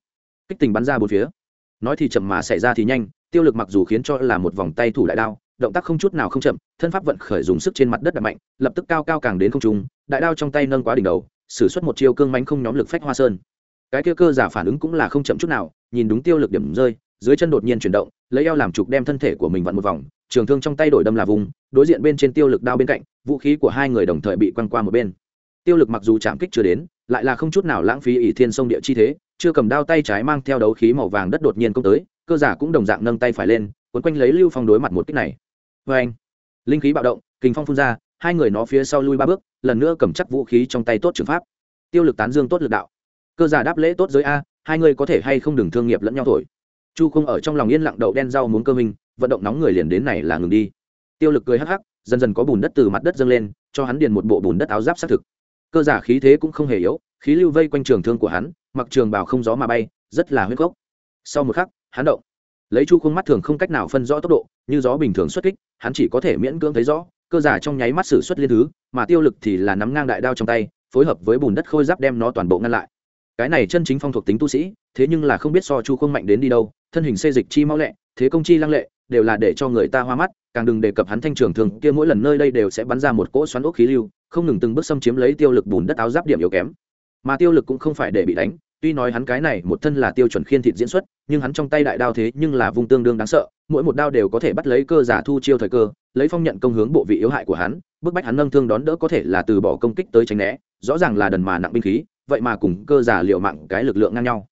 Kích tình bắn ra bốn phía. Nói thì chậm mà xảy ra thì nhanh, tiêu lực mặc dù khiến cho là một vòng tay thủ đại đao động tác không chút nào không chậm, thân pháp vận khởi dùng sức trên mặt đất đập mạnh, lập tức cao cao càng đến không trung, đại đao trong tay nâng quá đỉnh đầu, sử xuất một chiêu cương mánh không nhóm lực phách hoa sơn. Cái kia cơ giả phản ứng cũng là không chậm chút nào, nhìn đúng tiêu lực điểm rơi, dưới chân đột nhiên chuyển động, lấy eo làm trục đem thân thể của mình vặn một vòng, trường thương trong tay đổi đâm là vùng, đối diện bên trên tiêu lực đao bên cạnh, vũ khí của hai người đồng thời bị quăng qua một bên. Tiêu lực mặc dù chạm kích chưa đến, lại là không chút nào lãng phí ỷ thiên sông địa chi thế, chưa cầm đao tay trái mang theo đấu khí màu vàng đất đột nhiên công tới, cơ giả cũng đồng dạng nâng tay phải lên quấn quanh lấy lưu phong đối mặt một kích này vê anh. Linh khí bạo động kinh phong phun ra, hai người nó phía sau lui ba bước, lần nữa cầm chắc vũ khí trong tay tốt trường pháp. Tiêu lực tán dương tốt lực đạo. Cơ giả đáp lễ tốt giới a, hai người có thể hay không đừng thương nghiệp lẫn nhau thổi. Chu không ở trong lòng yên lặng đậu đen rau muốn cơ minh, vận động nóng người liền đến này là ngừng đi. Tiêu lực cười hắc hắc, dần dần có bùn đất từ mặt đất dâng lên, cho hắn điền một bộ bùn đất áo giáp xác thực. Cơ giả khí thế cũng không hề yếu, khí lưu vây quanh trường thương của hắn, mặc trường bào không gió mà bay, rất là huyết gốc. Sau một khắc, hắn động. Lấy chu không mắt thường không cách nào phân rõ tốc độ như gió bình thường xuất kích, hắn chỉ có thể miễn cưỡng thấy rõ, cơ giả trong nháy mắt xử xuất liên thứ, mà tiêu lực thì là nắm ngang đại đao trong tay, phối hợp với bùn đất khôi giáp đem nó toàn bộ ngăn lại. Cái này chân chính phong thuộc tính tu sĩ, thế nhưng là không biết so chu khuôn mạnh đến đi đâu, thân hình xê dịch chi mau lẹ, thế công chi lăng lệ, đều là để cho người ta hoa mắt, càng đừng đề cập hắn thanh trường thường kia mỗi lần nơi đây đều sẽ bắn ra một cỗ xoắn ốc khí lưu, không ngừng từng bước xâm chiếm lấy tiêu lực bùn đất áo giáp điểm yếu kém. Mà tiêu lực cũng không phải để bị đánh tuy nói hắn cái này một thân là tiêu chuẩn khiên thịt diễn xuất, nhưng hắn trong tay đại đao thế nhưng là vung tương đương đáng sợ, mỗi một đao đều có thể bắt lấy cơ giả thu chiêu thời cơ, lấy phong nhận công hướng bộ vị yếu hại của hắn, bức bách hắn nâng thương đón đỡ có thể là từ bỏ công kích tới tránh né, rõ ràng là đần mà nặng binh khí, vậy mà cùng cơ giả liệu mạng cái lực lượng ngang nhau.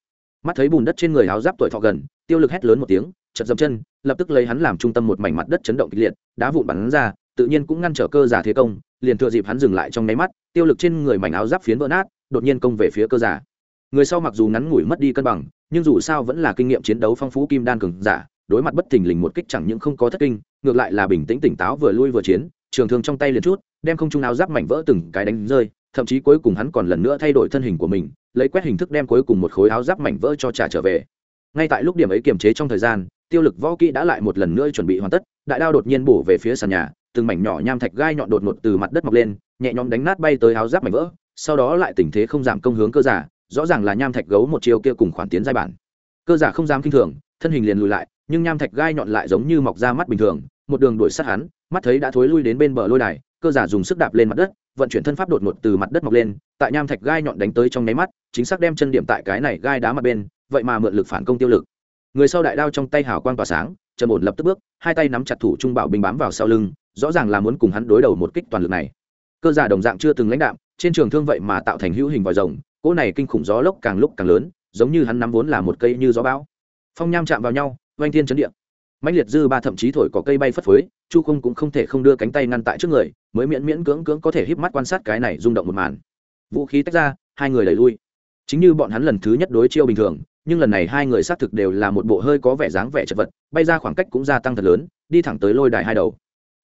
Mắt thấy bùn đất trên người áo giáp tuổi thọ gần, tiêu lực hét lớn một tiếng chật dậm chân, lập tức lấy hắn làm trung tâm một mảnh mặt đất chấn động kịch liệt, đá vụn bắn ra, tự nhiên cũng ngăn trở cơ giả thế công, liền thừa dịp hắn dừng lại trong nháy mắt, tiêu lực trên người mảnh áo giáp phiến vỡ nát, đột nhiên công về phía cơ giả người sau mặc dù ngắn ngủi mất đi cân bằng, nhưng dù sao vẫn là kinh nghiệm chiến đấu phong phú kim đan cường giả, đối mặt bất thình lình một kích chẳng những không có thất kinh, ngược lại là bình tĩnh tỉnh táo vừa lui vừa chiến, trường thương trong tay liền chút, đem không trung áo giáp mảnh vỡ từng cái đánh rơi, thậm chí cuối cùng hắn còn lần nữa thay đổi thân hình của mình, lấy quét hình thức đem cuối cùng một khối áo giáp mảnh vỡ cho trả trở về. Ngay tại lúc điểm ấy kiềm chế trong thời gian, tiêu lực võ kỹ đã lại một lần nữa chuẩn bị hoàn tất, đại đao đột nhiên bổ về phía sàn nhà, từng mảnh nhỏ nham thạch gai nhọn đột ngột từ mặt đất mọc lên, nhẹ nhõm đánh nát bay tới áo giáp mảnh vỡ, sau đó lại tình thế không giảm công hướng cơ giả rõ ràng là nham thạch gấu một chiều kia cùng khoản tiến giai bản. Cơ giả không dám kinh thường, thân hình liền lùi lại, nhưng nham thạch gai nhọn lại giống như mọc ra mắt bình thường, một đường đuổi sát hắn, mắt thấy đã thối lui đến bên bờ lôi đài, cơ giả dùng sức đạp lên mặt đất, vận chuyển thân pháp đột ngột từ mặt đất mọc lên, tại nham thạch gai nhọn đánh tới trong nháy mắt, chính xác đem chân điểm tại cái này gai đá mặt bên, vậy mà mượn lực phản công tiêu lực. Người sau đại đao trong tay hào quang tỏa sáng trần ổn lập tức bước, hai tay nắm chặt thủ trung bảo bình bám vào sau lưng, rõ ràng là muốn cùng hắn đối đầu một kích toàn lực này. Cơ giả đồng dạng chưa từng lãnh đạm, trên trường thương vậy mà tạo thành hữu hình vòi rồng cỗ này kinh khủng gió lốc càng lúc càng lớn, giống như hắn nắm vốn là một cây như gió bão. Phong nham chạm vào nhau, oanh thiên chấn điện mạnh liệt dư ba thậm chí thổi có cây bay phất phới, chu không cũng không thể không đưa cánh tay ngăn tại trước người, mới miễn miễn cưỡng cưỡng có thể híp mắt quan sát cái này rung động một màn. Vũ khí tách ra, hai người đẩy lui. Chính như bọn hắn lần thứ nhất đối chiêu bình thường, nhưng lần này hai người xác thực đều là một bộ hơi có vẻ dáng vẻ chật vật, bay ra khoảng cách cũng gia tăng thật lớn, đi thẳng tới lôi đài hai đầu.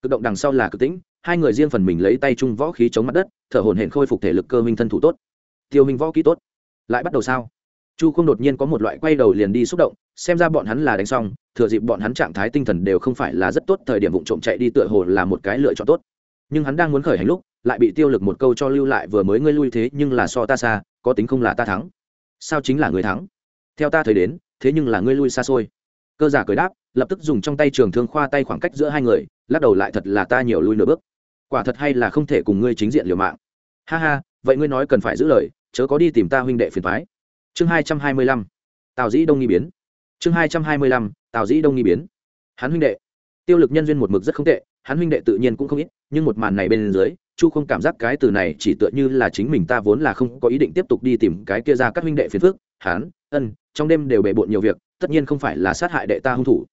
Cực động đằng sau là cực tĩnh, hai người riêng phần mình lấy tay chung võ khí chống mặt đất, thở hồn hển khôi phục thể lực cơ minh thân thủ tốt tiêu minh võ kỹ tốt. Lại bắt đầu sao? Chu không đột nhiên có một loại quay đầu liền đi xúc động, xem ra bọn hắn là đánh xong, thừa dịp bọn hắn trạng thái tinh thần đều không phải là rất tốt, thời điểm vụ trộm chạy đi tựa hồ là một cái lựa chọn tốt. Nhưng hắn đang muốn khởi hành lúc, lại bị tiêu lực một câu cho lưu lại, vừa mới ngươi lui thế nhưng là so ta xa, có tính không là ta thắng. Sao chính là người thắng? Theo ta thấy đến, thế nhưng là ngươi lui xa xôi. Cơ giả cười đáp, lập tức dùng trong tay trường thương khoa tay khoảng cách giữa hai người, lắc đầu lại thật là ta nhiều lui nửa bước. Quả thật hay là không thể cùng ngươi chính diện liều mạng. Ha ha vậy ngươi nói cần phải giữ lời, chớ có đi tìm ta huynh đệ phiền thoái chương hai trăm hai mươi lăm, tào dĩ đông nghi biến. Chương hai trăm hai mươi lăm, tào dĩ đông nghi biến. Hắn huynh đệ. Tiêu lực nhân duyên một mực rất không tệ, hắn huynh đệ tự nhiên cũng không ít, nhưng một màn này bên dưới, chu không cảm giác cái từ này chỉ tựa như là chính mình ta vốn là không có ý định tiếp tục đi tìm cái kia ra các huynh đệ phiền phước hắn, ân, trong đêm đều bề bộn nhiều việc, tất nhiên không phải là sát hại đệ ta hung thủ.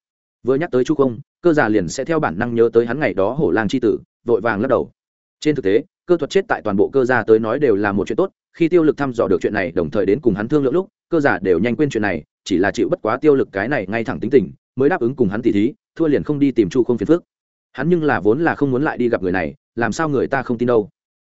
Vừa nhắc tới chu không, cơ già liền sẽ theo bản năng nhớ tới hắn ngày đó hổ lang c h i tử, vội vàng lắc đầu. Trên thực tế cơ thuật chết tại toàn bộ cơ gia tới nói đều là một chuyện tốt, khi tiêu lực thăm dò được chuyện này, đồng thời đến cùng hắn thương lượng lúc, cơ giả đều nhanh quên chuyện này, chỉ là chịu bất quá tiêu lực cái này ngay thẳng tính tình, mới đáp ứng cùng hắn tỉ thí, thua liền không đi tìm chu không phiền phước hắn nhưng là vốn là không muốn lại đi gặp người này, làm sao người ta không tin đâu.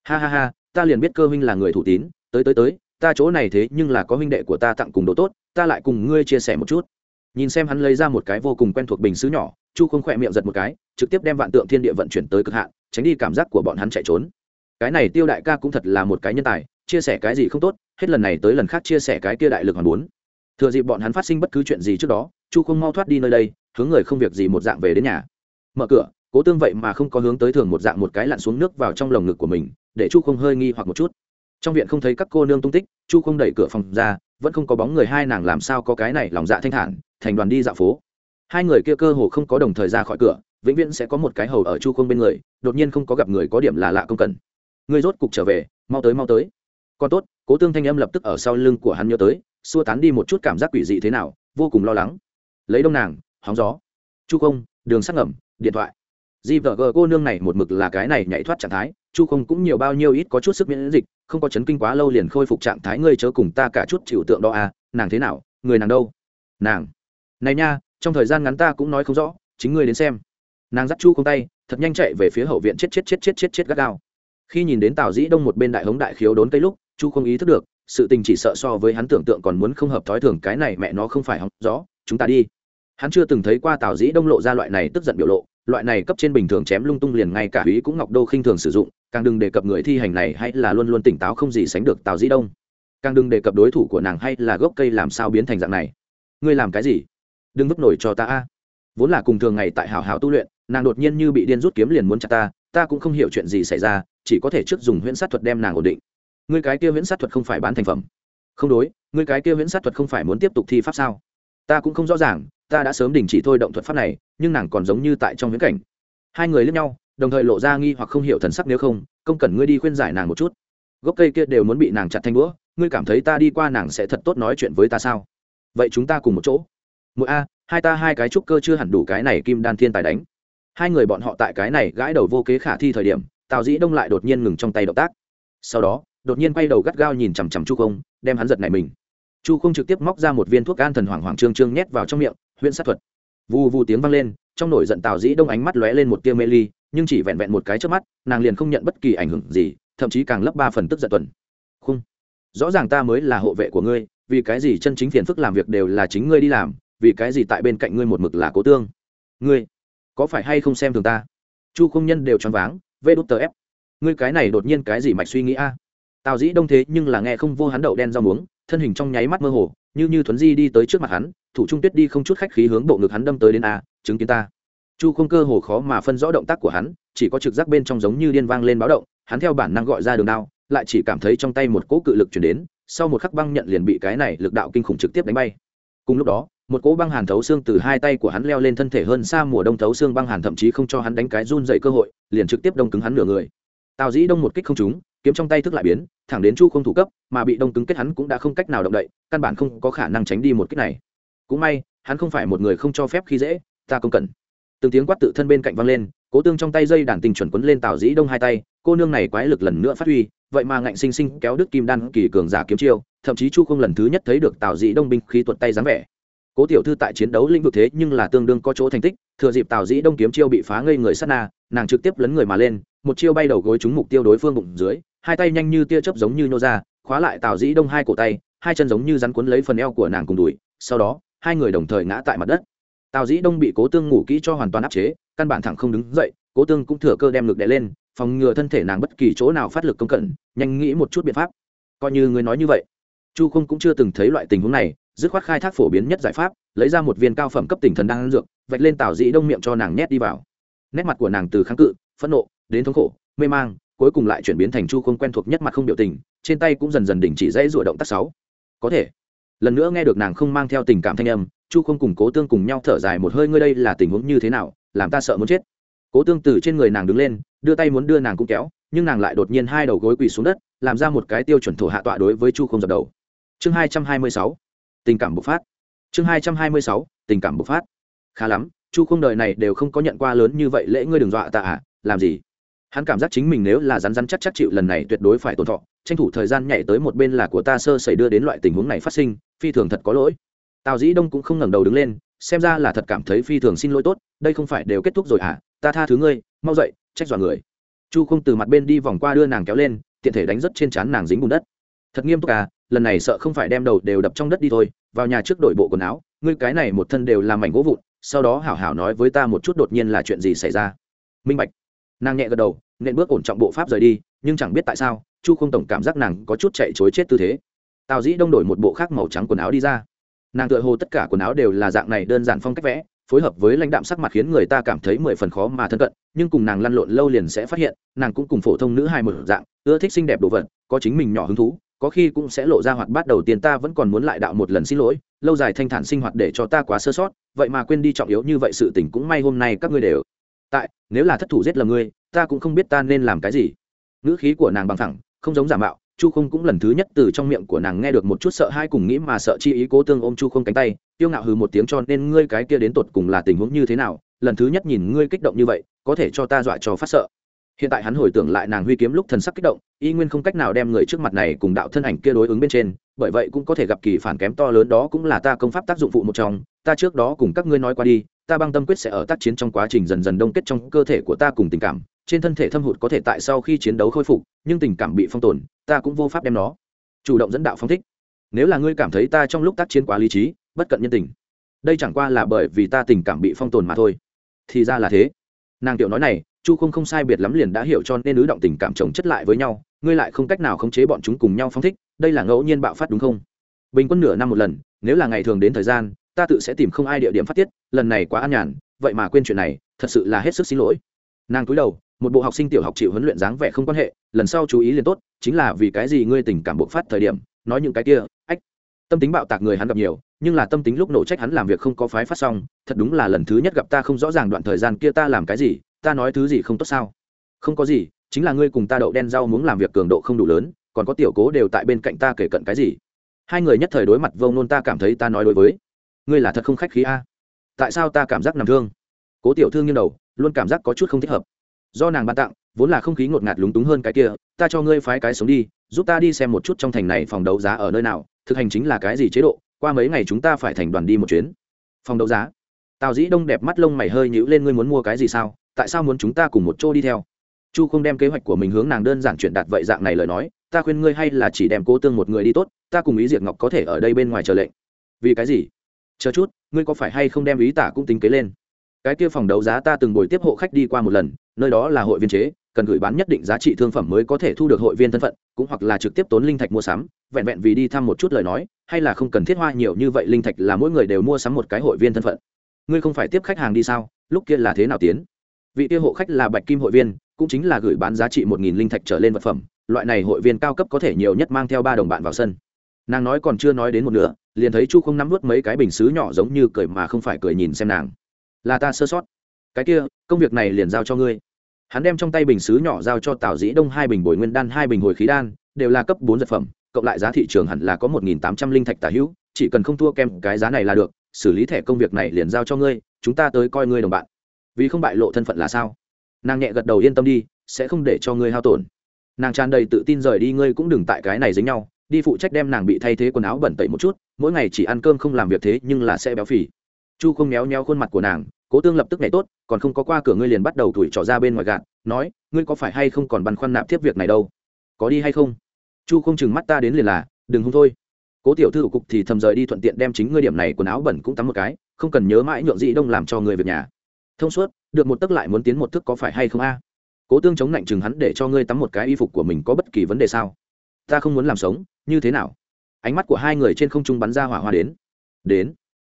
Ha ha ha, ta liền biết cơ huynh là người thủ tín, tới tới tới, ta chỗ này thế nhưng là có huynh đệ của ta tặng cùng đồ tốt, ta lại cùng ngươi chia sẻ một chút. Nhìn xem hắn lấy ra một cái vô cùng quen thuộc bình xứ nhỏ, chu không khỏe miệng giật một cái, trực tiếp đem vạn tượng thiên địa vận chuyển tới cực hạn, tránh đi cảm giác của bọn hắn chạy trốn cái này tiêu đại ca cũng thật là một cái nhân tài, chia sẻ cái gì không tốt, hết lần này tới lần khác chia sẻ cái kia đại lực hoàn bốn. Thừa dịp bọn hắn phát sinh bất cứ chuyện gì trước đó, chu không mau thoát đi nơi đây, hướng người không việc gì một dạng về đến nhà. Mở cửa, cố tương vậy mà không có hướng tới thường một dạng một cái lặn xuống nước vào trong lồng ngực của mình, để chu không hơi nghi hoặc một chút. Trong viện không thấy các cô nương tung tích, chu không đẩy cửa phòng ra, vẫn không có bóng người hai nàng làm sao có cái này lòng dạ thanh thản, thành đoàn đi dạo phố. Hai người kia cơ hồ không có đồng thời ra khỏi cửa, vĩnh viễn sẽ có một cái hầu ở chu không bên người, đột nhiên không có gặp người có điểm là lạ công cần ngươi rốt cục trở về, mau tới mau tới. Còn tốt, cố tương thanh âm lập tức ở sau lưng của hắn nhớ tới, xua tán đi một chút cảm giác quỷ dị thế nào, vô cùng lo lắng. Lấy đông nàng, hóng gió. Chu không, đường sắc ngầm, điện thoại. Di vợ gờ cô nương này một mực là cái này nhảy thoát trạng thái, chu không cũng nhiều bao nhiêu ít có chút sức miễn dịch, không có chấn kinh quá lâu liền khôi phục trạng thái, ngươi chớ cùng ta cả chút chịu tượng đó à nàng thế nào, người nàng đâu? Nàng. Này nha, trong thời gian ngắn ta cũng nói không rõ, chính ngươi đến xem. Nàng dắt chu không tay, thật nhanh chạy về phía hậu viện, chết chết chết chết chết chết, gắt gao khi nhìn đến tào dĩ đông một bên đại hống đại khiếu đốn cây lúc, chu không ý thức được, sự tình chỉ sợ so với hắn tưởng tượng còn muốn không hợp thói thường, cái này mẹ nó không phải hóng rõ, chúng ta đi. Hắn chưa từng thấy qua tào dĩ đông lộ ra loại này tức giận biểu lộ, loại này cấp trên bình thường chém lung tung liền ngay cả ý cũng ngọc đô khinh thường sử dụng, càng đừng đề cập người thi hành này hay là luôn luôn tỉnh táo không gì sánh được tào dĩ đông. Càng đừng đề cập đối thủ của nàng hay là gốc cây làm sao biến thành dạng này. Ngươi làm cái gì? Đừng vứt nổi cho ta a. Vốn là cùng thường ngày tại hảo hảo tu luyện, nàng đột nhiên như bị điên rút kiếm liền muốn chặt ta ta cũng không hiểu chuyện gì xảy ra chỉ có thể trước dùng huyễn sát thuật đem nàng ổn định. Ngươi cái kia huyễn sát thuật không phải bán thành phẩm. Không đối, ngươi cái kia huyễn sát thuật không phải muốn tiếp tục thi pháp sao? Ta cũng không rõ ràng, ta đã sớm đình chỉ thôi động thuật pháp này, nhưng nàng còn giống như tại trong huyễn cảnh. Hai người lướt nhau, đồng thời lộ ra nghi hoặc không hiểu thần sắc nếu không không cần ngươi đi khuyên giải nàng một chút. Gốc cây kia đều muốn bị nàng chặt thanh đũa, ngươi cảm thấy ta đi qua nàng sẽ thật tốt nói chuyện với ta sao? Vậy chúng ta cùng một chỗ. Mỗi a, hai ta hai cái trúc cơ chưa hẳn đủ cái này kim đan thiên tài đánh. Hai người bọn họ tại cái này gãi đầu vô kế khả thi thời điểm tào dĩ đông lại đột nhiên ngừng trong tay động tác. Sau đó, đột nhiên quay đầu gắt gao nhìn chằm chằm chu không, đem hắn giật này mình. Chu không trực tiếp móc ra một viên thuốc gan thần hoàng hoàng trương trương nhét vào trong miệng huyện sát thuật. Vù vù tiếng vang lên, trong nổi giận tào dĩ đông ánh mắt lóe lên một tia mê ly, nhưng chỉ vẹn vẹn một cái trước mắt, nàng liền không nhận bất kỳ ảnh hưởng gì, thậm chí càng lấp ba phần tức giận tuần. Không, rõ ràng ta mới là hộ vệ của ngươi, vì cái gì chân chính phiền phức làm việc đều là chính ngươi đi làm, vì cái gì tại bên cạnh ngươi một mực là cố tương? Ngươi, có phải hay không xem thường ta? Chu không nhân đều choáng váng vê đút tờ ép ngươi cái này đột nhiên cái gì mạch suy nghĩ a? Tào dĩ đông thế nhưng là nghe không vô hắn đậu đen rau muống, thân hình trong nháy mắt mơ hồ, như như thuấn di đi tới trước mặt hắn, thủ trung tuyết đi không chút khách khí hướng bộ ngực hắn đâm tới đến a, chứng kiến ta. Chu không cơ hồ khó mà phân rõ động tác của hắn, chỉ có trực giác bên trong giống như điên vang lên báo động, hắn theo bản năng gọi ra đường đao, lại chỉ cảm thấy trong tay một cỗ cự lực chuyển đến, sau một khắc băng nhận liền bị cái này lực đạo kinh khủng trực tiếp đánh bay. Cùng lúc đó một cỗ băng hàn thấu xương từ hai tay của hắn leo lên thân thể hơn xa mùa đông thấu xương băng hàn thậm chí không cho hắn đánh cái run dậy cơ hội, liền trực tiếp đông cứng hắn nửa người. Tào dĩ đông một kích không trúng, kiếm trong tay thức lại biến, thẳng đến chu không thủ cấp, mà bị đông cứng kết hắn cũng đã không cách nào động đậy, căn bản không có khả năng tránh đi một kích này. Cũng may, hắn không phải một người không cho phép khi dễ, ta không cần. Từng tiếng quát tự thân bên cạnh văng lên, cố tương trong tay dây đàn tình chuẩn quấn lên tào dĩ đông hai tay, cô nương này quái lực lần nữa phát huy, vậy mà ngạnh sinh sinh kéo đức kim đan kỳ cường giả kiếm chiêu, thậm chí chu không lần thứ nhất thấy được tào dĩ đông binh khí tuột tay dáng vẻ cố tiểu thư tại chiến đấu lĩnh vực thế nhưng là tương đương có chỗ thành tích, thừa dịp tào dĩ đông kiếm chiêu bị phá ngây người sát na, nàng trực tiếp lấn người mà lên, một chiêu bay đầu gối trúng mục tiêu đối phương bụng dưới, hai tay nhanh như tia chớp giống như nô ra, khóa lại tào dĩ đông hai cổ tay, hai chân giống như rắn cuốn lấy phần eo của nàng cùng đùi, sau đó, hai người đồng thời ngã tại mặt đất. Tào dĩ đông bị cố tương ngủ kỹ cho hoàn toàn áp chế, căn bản thẳng không đứng dậy, cố tương cũng thừa cơ đem ngực đè lên, phòng ngừa thân thể nàng bất kỳ chỗ nào phát lực công cận, nhanh nghĩ một chút biện pháp. Coi như người nói như vậy, chu không cũng chưa từng thấy loại tình huống này dứt khoát khai thác phổ biến nhất giải pháp, lấy ra một viên cao phẩm cấp tỉnh thần đang ăn dược, vạch lên tào dĩ đông miệng cho nàng nhét đi vào. Nét mặt của nàng từ kháng cự, phẫn nộ, đến thống khổ, mê mang, cuối cùng lại chuyển biến thành chu không quen thuộc nhất mặt không biểu tình, trên tay cũng dần dần đình chỉ dãy rủa động tác sáu. Có thể. Lần nữa nghe được nàng không mang theo tình cảm thanh âm, chu không cùng cố tương cùng nhau thở dài một hơi, ngươi đây là tình huống như thế nào? Làm ta sợ muốn chết. Cố tương từ trên người nàng đứng lên, đưa tay muốn đưa nàng cũng kéo, nhưng nàng lại đột nhiên hai đầu gối quỳ xuống đất, làm ra một cái tiêu chuẩn thổ hạ tọa đối với chu không dập đầu. Chương hai trăm hai mươi sáu tình cảm bộc phát. Chương hai trăm hai mươi sáu, tình cảm bộc phát. Khá lắm, chu không đời này đều không có nhận qua lớn như vậy lễ ngươi đừng dọa ta à làm gì? Hắn cảm giác chính mình nếu là rắn rắn chắc chắc chịu lần này tuyệt đối phải tổn thọ, tranh thủ thời gian nhảy tới một bên là của ta sơ xảy đưa đến loại tình huống này phát sinh, phi thường thật có lỗi. Tào dĩ đông cũng không ngẩng đầu đứng lên, xem ra là thật cảm thấy phi thường xin lỗi tốt, đây không phải đều kết thúc rồi à ta tha thứ ngươi, mau dậy, trách dọa người. Chu không từ mặt bên đi vòng qua đưa nàng kéo lên, tiện thể đánh rất trên trán nàng dính bùn đất thật nghiêm túc à lần này sợ không phải đem đầu đều đập trong đất đi thôi, vào nhà trước đội bộ quần áo, ngươi cái này một thân đều làm mảnh gỗ vụn, sau đó hảo hảo nói với ta một chút đột nhiên là chuyện gì xảy ra. Minh bạch. Nàng nhẹ gật đầu, nên bước ổn trọng bộ pháp rời đi, nhưng chẳng biết tại sao, chu không tổng cảm giác nàng có chút chạy chối chết tư thế. Tào dĩ đông đổi một bộ khác màu trắng quần áo đi ra. Nàng tựa hồ tất cả quần áo đều là dạng này đơn giản phong cách vẽ, phối hợp với lãnh đạm sắc mặt khiến người ta cảm thấy mười phần khó mà thân cận, nhưng cùng nàng lăn lộn lâu liền sẽ phát hiện, nàng cũng cùng phổ thông nữ hai một dạng, ưa thích xinh đẹp đồ vật, có chính mình nhỏ hứng thú có khi cũng sẽ lộ ra hoạt bát đầu tiên ta vẫn còn muốn lại đạo một lần xin lỗi, lâu dài thanh thản sinh hoạt để cho ta quá sơ sót, vậy mà quên đi trọng yếu như vậy sự tình cũng may hôm nay các ngươi đều. Tại, nếu là thất thủ giết lầm ngươi, ta cũng không biết ta nên làm cái gì. Ngữ khí của nàng bằng thẳng không giống giả mạo, chu không cũng lần thứ nhất từ trong miệng của nàng nghe được một chút sợ hai cùng nghĩ mà sợ chi ý cố tương ôm chu không cánh tay, tiêu ngạo hừ một tiếng cho nên ngươi cái kia đến tột cùng là tình huống như thế nào, lần thứ nhất nhìn ngươi kích động như vậy, có thể cho ta dọa cho phát sợ hiện tại hắn hồi tưởng lại nàng huy kiếm lúc thần sắc kích động, y nguyên không cách nào đem người trước mặt này cùng đạo thân ảnh kia đối ứng bên trên, bởi vậy cũng có thể gặp kỳ phản kém to lớn, đó cũng là ta công pháp tác dụng phụ một trong, ta trước đó cùng các ngươi nói qua đi, ta băng tâm quyết sẽ ở tác chiến trong quá trình dần dần đông kết trong cơ thể của ta cùng tình cảm, trên thân thể thâm hụt có thể tại sau khi chiến đấu khôi phục, nhưng tình cảm bị phong tồn, ta cũng vô pháp đem nó chủ động dẫn đạo phong thích. Nếu là ngươi cảm thấy ta trong lúc tác chiến quá lý trí, bất cận nhân tình, đây chẳng qua là bởi vì ta tình cảm bị phong tồn mà thôi. Thì ra là thế. Nàng tiểu nói này chu không không sai biệt lắm liền đã hiểu cho nên ứ động tình cảm chồng chất lại với nhau, ngươi lại không cách nào khống chế bọn chúng cùng nhau phong thích, đây là ngẫu nhiên bạo phát đúng không? Bình quân nửa năm một lần, nếu là ngày thường đến thời gian, ta tự sẽ tìm không ai địa điểm phát tiết, lần này quá an nhàn, vậy mà quên chuyện này, thật sự là hết sức xin lỗi. Nàng cúi đầu, một bộ học sinh tiểu học chịu huấn luyện dáng vẻ không quan hệ, lần sau chú ý liền tốt, chính là vì cái gì ngươi tình cảm bộc phát thời điểm, nói những cái kia, ách. Tâm tính bạo tạc người hắn gặp nhiều, nhưng là tâm tính lúc nổ trách hắn làm việc không có phái phát xong, thật đúng là lần thứ nhất gặp ta không rõ ràng đoạn thời gian kia ta làm cái gì ta nói thứ gì không tốt sao? Không có gì, chính là ngươi cùng ta đậu đen rau muốn làm việc cường độ không đủ lớn, còn có tiểu cố đều tại bên cạnh ta kể cận cái gì? Hai người nhất thời đối mặt vông nôn ta cảm thấy ta nói đối với. Ngươi là thật không khách khí a? Tại sao ta cảm giác nằm thương? Cố tiểu thương nghiêng đầu, luôn cảm giác có chút không thích hợp. Do nàng ban tặng, vốn là không khí ngột ngạt lúng túng hơn cái kia, ta cho ngươi phái cái sống đi, giúp ta đi xem một chút trong thành này phòng đấu giá ở nơi nào, thực hành chính là cái gì chế độ, qua mấy ngày chúng ta phải thành đoàn đi một chuyến. Phòng đấu giá? Tào dĩ đông đẹp mắt lông mày hơi nhữ lên, ngươi muốn mua cái gì sao? Tại sao muốn chúng ta cùng một chỗ đi theo? Chu không đem kế hoạch của mình hướng nàng đơn giản chuyển đạt vậy dạng này lời nói, ta khuyên ngươi hay là chỉ đem cố tương một người đi tốt, ta cùng ý diệt ngọc có thể ở đây bên ngoài chờ lệnh. Vì cái gì? Chờ chút, ngươi có phải hay không đem ý tả cũng tính kế lên? Cái kia phòng đấu giá ta từng buổi tiếp hộ khách đi qua một lần, nơi đó là hội viên chế, cần gửi bán nhất định giá trị thương phẩm mới có thể thu được hội viên thân phận, cũng hoặc là trực tiếp tốn linh thạch mua sắm, vẹn vẹn vì đi thăm một chút lời nói, hay là không cần thiết hoa nhiều như vậy linh thạch là mỗi người đều mua sắm một cái hội viên thân phận. Ngươi không phải tiếp khách hàng đi sao? Lúc kia là thế nào tiến? Vị kia hộ khách là bạch kim hội viên, cũng chính là gửi bán giá trị một nghìn linh thạch trở lên vật phẩm. Loại này hội viên cao cấp có thể nhiều nhất mang theo ba đồng bạn vào sân. Nàng nói còn chưa nói đến một nửa, liền thấy chu không nắm vớt mấy cái bình xứ nhỏ giống như cười mà không phải cười nhìn xem nàng. Là ta sơ sót. Cái kia, công việc này liền giao cho ngươi. Hắn đem trong tay bình xứ nhỏ giao cho tào dĩ đông hai bình bồi nguyên đan, hai bình hồi khí đan, đều là cấp bốn dược phẩm, cộng lại giá thị trường hẳn là có một nghìn tám trăm linh thạch tả hữu, chỉ cần không thua kem cái giá này là được, xử lý thẻ công việc này liền giao cho ngươi, chúng ta tới coi ngươi đồng bạn vì không bại lộ thân phận là sao? Nàng nhẹ gật đầu yên tâm đi, sẽ không để cho ngươi hao tổn. Nàng tràn đầy tự tin rời đi, ngươi cũng đừng tại cái này dính nhau. Đi phụ trách đem nàng bị thay thế quần áo bẩn tẩy một chút, mỗi ngày chỉ ăn cơm không làm việc thế nhưng là sẽ béo phì. Chu không méo méo khuôn mặt của nàng, cố tương lập tức nhảy tốt, còn không có qua cửa ngươi liền bắt đầu thủi trỏ ra bên ngoài gạt, nói, ngươi có phải hay không còn băn khoăn nạp tiếp việc này đâu? Có đi hay không? Chu không chừng mắt ta đến liền là, đừng hung thôi. Cố tiểu thư cục thì thầm rời đi thuận tiện đem chính ngươi điểm này quần áo bẩn cũng tắm một cái, không cần nhớ mãi nhượng dị đông làm cho người việc nhà thông suốt, được một tấc lại muốn tiến một thức có phải hay không a? Cố tương chống lạnh chừng hắn để cho ngươi tắm một cái y phục của mình có bất kỳ vấn đề sao? Ta không muốn làm sống, như thế nào? Ánh mắt của hai người trên không trung bắn ra hỏa hoa đến. Đến.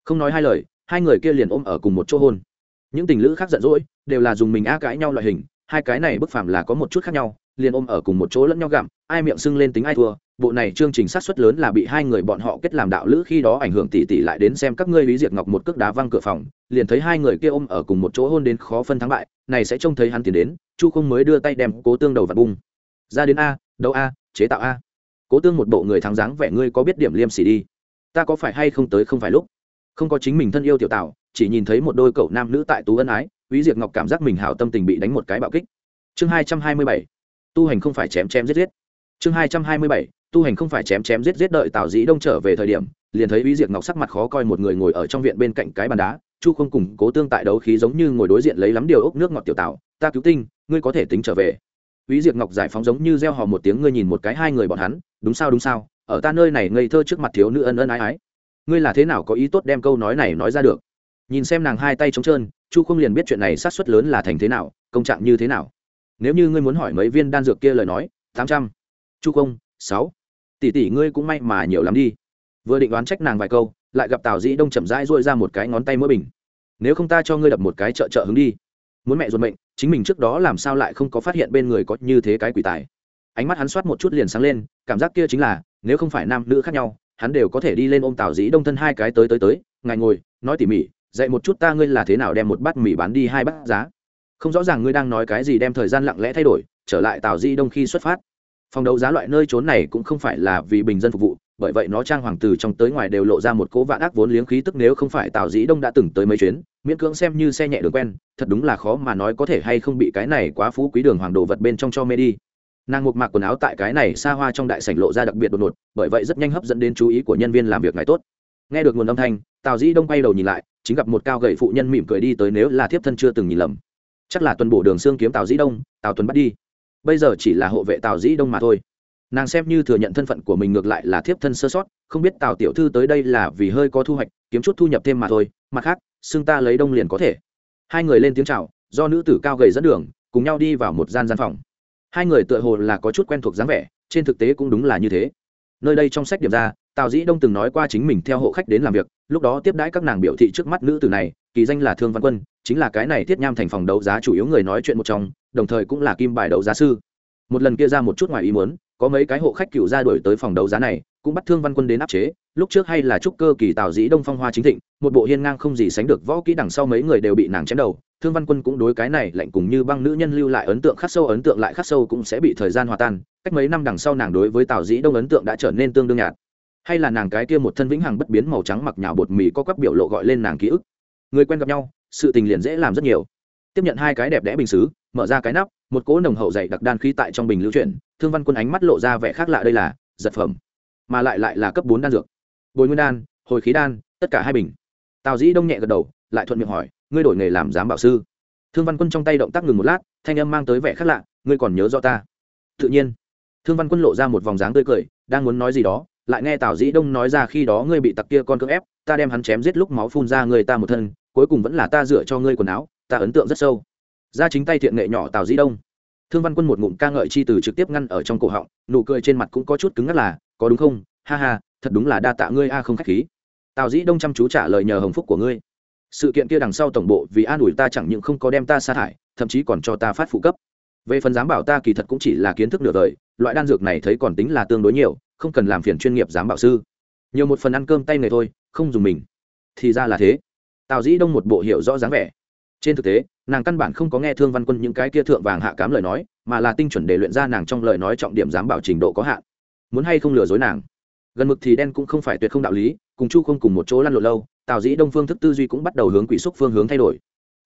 Không nói hai lời, hai người kia liền ôm ở cùng một chỗ hôn. Những tình lữ khác giận dỗi, đều là dùng mình a cãi nhau loại hình, hai cái này bức phạm là có một chút khác nhau, liền ôm ở cùng một chỗ lẫn nhau gặm, ai miệng sưng lên tính ai thua bộ này chương trình sát xuất lớn là bị hai người bọn họ kết làm đạo lữ khi đó ảnh hưởng tỉ tỉ lại đến xem các ngươi lý diệt ngọc một cước đá văng cửa phòng, liền thấy hai người kia ôm ở cùng một chỗ hôn đến khó phân thắng bại, này sẽ trông thấy hắn tiến đến, chu không mới đưa tay đem cố tương đầu vặt bung ra đến a đâu a, chế tạo a cố tương một bộ người thắng dáng vẻ ngươi có biết điểm liêm xỉ đi ta có phải hay không tới không phải lúc không có chính mình thân yêu tiểu tạo chỉ nhìn thấy một đôi cậu nam nữ tại tú ân ái, lý Diệt Ngọc cảm giác mình hảo tâm tình bị đánh một cái bạo kích. Chương 227. Tu hành không phải chém chém giết giết. Chương 227 tu hành không phải chém chém giết giết đợi tào dĩ đông trở về thời điểm, liền thấy quý diệt ngọc sắc mặt khó coi một người ngồi ở trong viện bên cạnh cái bàn đá, chu không cùng cố tương tại đấu khí giống như ngồi đối diện lấy lắm điều ốc nước ngọt tiểu tạo ta cứu tinh, ngươi có thể tính trở về. Quý diệt ngọc giải phóng giống như gieo hò một tiếng, ngươi nhìn một cái hai người bọn hắn, đúng sao đúng sao, ở ta nơi này ngây thơ trước mặt thiếu nữ ân ân ái ái. Ngươi là thế nào có ý tốt đem câu nói này nói ra được? Nhìn xem nàng hai tay trống trơn, chu không liền biết chuyện này sát xuất lớn là thành thế nào, công trạng như thế nào. Nếu như ngươi muốn hỏi mấy viên đan dược kia lời nói, tám trăm. Chu không sáu tỷ tỷ ngươi cũng may mà nhiều lắm đi. Vừa định đoán trách nàng vài câu, lại gặp tào dĩ đông chậm rãi dội ra một cái ngón tay mỗi bình. Nếu không ta cho ngươi đập một cái trợ trợ hứng đi. Muốn mẹ ruột mệnh, chính mình trước đó làm sao lại không có phát hiện bên người có như thế cái quỷ tài. Ánh mắt hắn soát một chút liền sáng lên, cảm giác kia chính là, nếu không phải nam nữ khác nhau, hắn đều có thể đi lên ôm tào dĩ đông thân hai cái tới tới tới, ngài ngồi, nói tỉ mỉ, dạy một chút ta ngươi là thế nào đem một bát mì bán đi hai bát giá. Không rõ ràng ngươi đang nói cái gì đem thời gian lặng lẽ thay đổi, trở lại tào dĩ đông khi xuất phát phòng đấu giá loại nơi trốn này cũng không phải là vì bình dân phục vụ, bởi vậy nó trang hoàng từ trong tới ngoài đều lộ ra một cố vạn ác vốn liếng khí tức nếu không phải tào dĩ đông đã từng tới mấy chuyến, miễn cưỡng xem như xe nhẹ đường quen, thật đúng là khó mà nói có thể hay không bị cái này quá phú quý đường hoàng đồ vật bên trong cho mê đi. Nàng mục mạc quần áo tại cái này xa hoa trong đại sảnh lộ ra đặc biệt đột ngột, bởi vậy rất nhanh hấp dẫn đến chú ý của nhân viên làm việc ngày tốt. Nghe được nguồn âm thanh, tào dĩ đông quay đầu nhìn lại, chính gặp một cao gậy phụ nhân mỉm cười đi tới nếu là thiếp thân chưa từng nhìn lầm. Chắc là tuần bổ đường xương kiếm tào dĩ đông, tào tuần bắt đi bây giờ chỉ là hộ vệ tào dĩ đông mà thôi. Nàng xem như thừa nhận thân phận của mình ngược lại là thiếp thân sơ sót, không biết tào tiểu thư tới đây là vì hơi có thu hoạch, kiếm chút thu nhập thêm mà thôi, mặt khác, xưng ta lấy đông liền có thể. Hai người lên tiếng chào, do nữ tử cao gầy dẫn đường, cùng nhau đi vào một gian gian phòng. Hai người tựa hồ là có chút quen thuộc dáng vẻ, trên thực tế cũng đúng là như thế. Nơi đây trong sách điểm ra, tào dĩ đông từng nói qua chính mình theo hộ khách đến làm việc, lúc đó tiếp đãi các nàng biểu thị trước mắt nữ tử này, kỳ danh là thương văn quân, chính là cái này thiết nham thành phòng đấu giá chủ yếu người nói chuyện một trong đồng thời cũng là kim bài đấu giá sư. Một lần kia ra một chút ngoài ý muốn, có mấy cái hộ khách cựu ra đổi tới phòng đấu giá này, cũng bắt thương văn quân đến áp chế. Lúc trước hay là trúc cơ kỳ tào dĩ đông phong hoa chính thịnh, một bộ hiên ngang không gì sánh được võ kỹ đằng sau mấy người đều bị nàng chém đầu. Thương văn quân cũng đối cái này lạnh cùng như băng nữ nhân lưu lại ấn tượng khắc sâu, ấn tượng lại khắc sâu cũng sẽ bị thời gian hòa tan. Cách mấy năm đằng sau nàng đối với tào dĩ đông ấn tượng đã trở nên tương đương nhạt. Hay là nàng cái kia một thân vĩnh hằng bất biến màu trắng mặc nhào bột mì có quắc biểu lộ gọi lên nàng ký ức. Người quen gặp nhau, sự tình liền dễ làm rất nhiều. Tiếp nhận hai cái đẹp đẽ bình xứ mở ra cái nắp, một cỗ nồng hậu dày đặc đan khí tại trong bình lưu chuyển, thương văn quân ánh mắt lộ ra vẻ khác lạ đây là giật phẩm, mà lại lại là cấp bốn đan dược. Bồi nguyên đan, hồi khí đan, tất cả hai bình. Tào dĩ đông nhẹ gật đầu, lại thuận miệng hỏi, ngươi đổi nghề làm giám bảo sư? Thương văn quân trong tay động tác ngừng một lát, thanh âm mang tới vẻ khác lạ, ngươi còn nhớ rõ ta? Tự nhiên, thương văn quân lộ ra một vòng dáng tươi cười, đang muốn nói gì đó, lại nghe tào dĩ đông nói ra khi đó ngươi bị tặc kia con cưỡng ép, ta đem hắn chém giết lúc máu phun ra người ta một thân, cuối cùng vẫn là ta dựa cho ngươi quần áo, ta ấn tượng rất sâu ra chính tay thiện nghệ nhỏ tào dĩ đông. Thương văn quân một ngụm ca ngợi chi từ trực tiếp ngăn ở trong cổ họng, nụ cười trên mặt cũng có chút cứng ngắt là, có đúng không? Ha ha, thật đúng là đa tạ ngươi a, không khách khí. Tào dĩ đông chăm chú trả lời nhờ hồng phúc của ngươi. Sự kiện kia đằng sau tổng bộ vì an ủi ta chẳng những không có đem ta sa thải, thậm chí còn cho ta phát phụ cấp. Về phần giám bảo ta kỳ thật cũng chỉ là kiến thức nửa đời, loại đan dược này thấy còn tính là tương đối nhiều, không cần làm phiền chuyên nghiệp giám bảo sư. Nhiều một phần ăn cơm tay nghề thôi, không dùng mình. Thì ra là thế. Tào dĩ đông một bộ hiệu rõ dáng vẻ trên thực tế, nàng căn bản không có nghe thương văn quân những cái kia thượng vàng hạ cám lời nói, mà là tinh chuẩn để luyện ra nàng trong lời nói trọng điểm dám bảo trình độ có hạn. Muốn hay không lừa dối nàng? Gần mực thì đen cũng không phải tuyệt không đạo lý, cùng chu không cùng một chỗ lăn lộn lâu, tào dĩ đông phương thức tư duy cũng bắt đầu hướng quỷ xúc phương hướng thay đổi.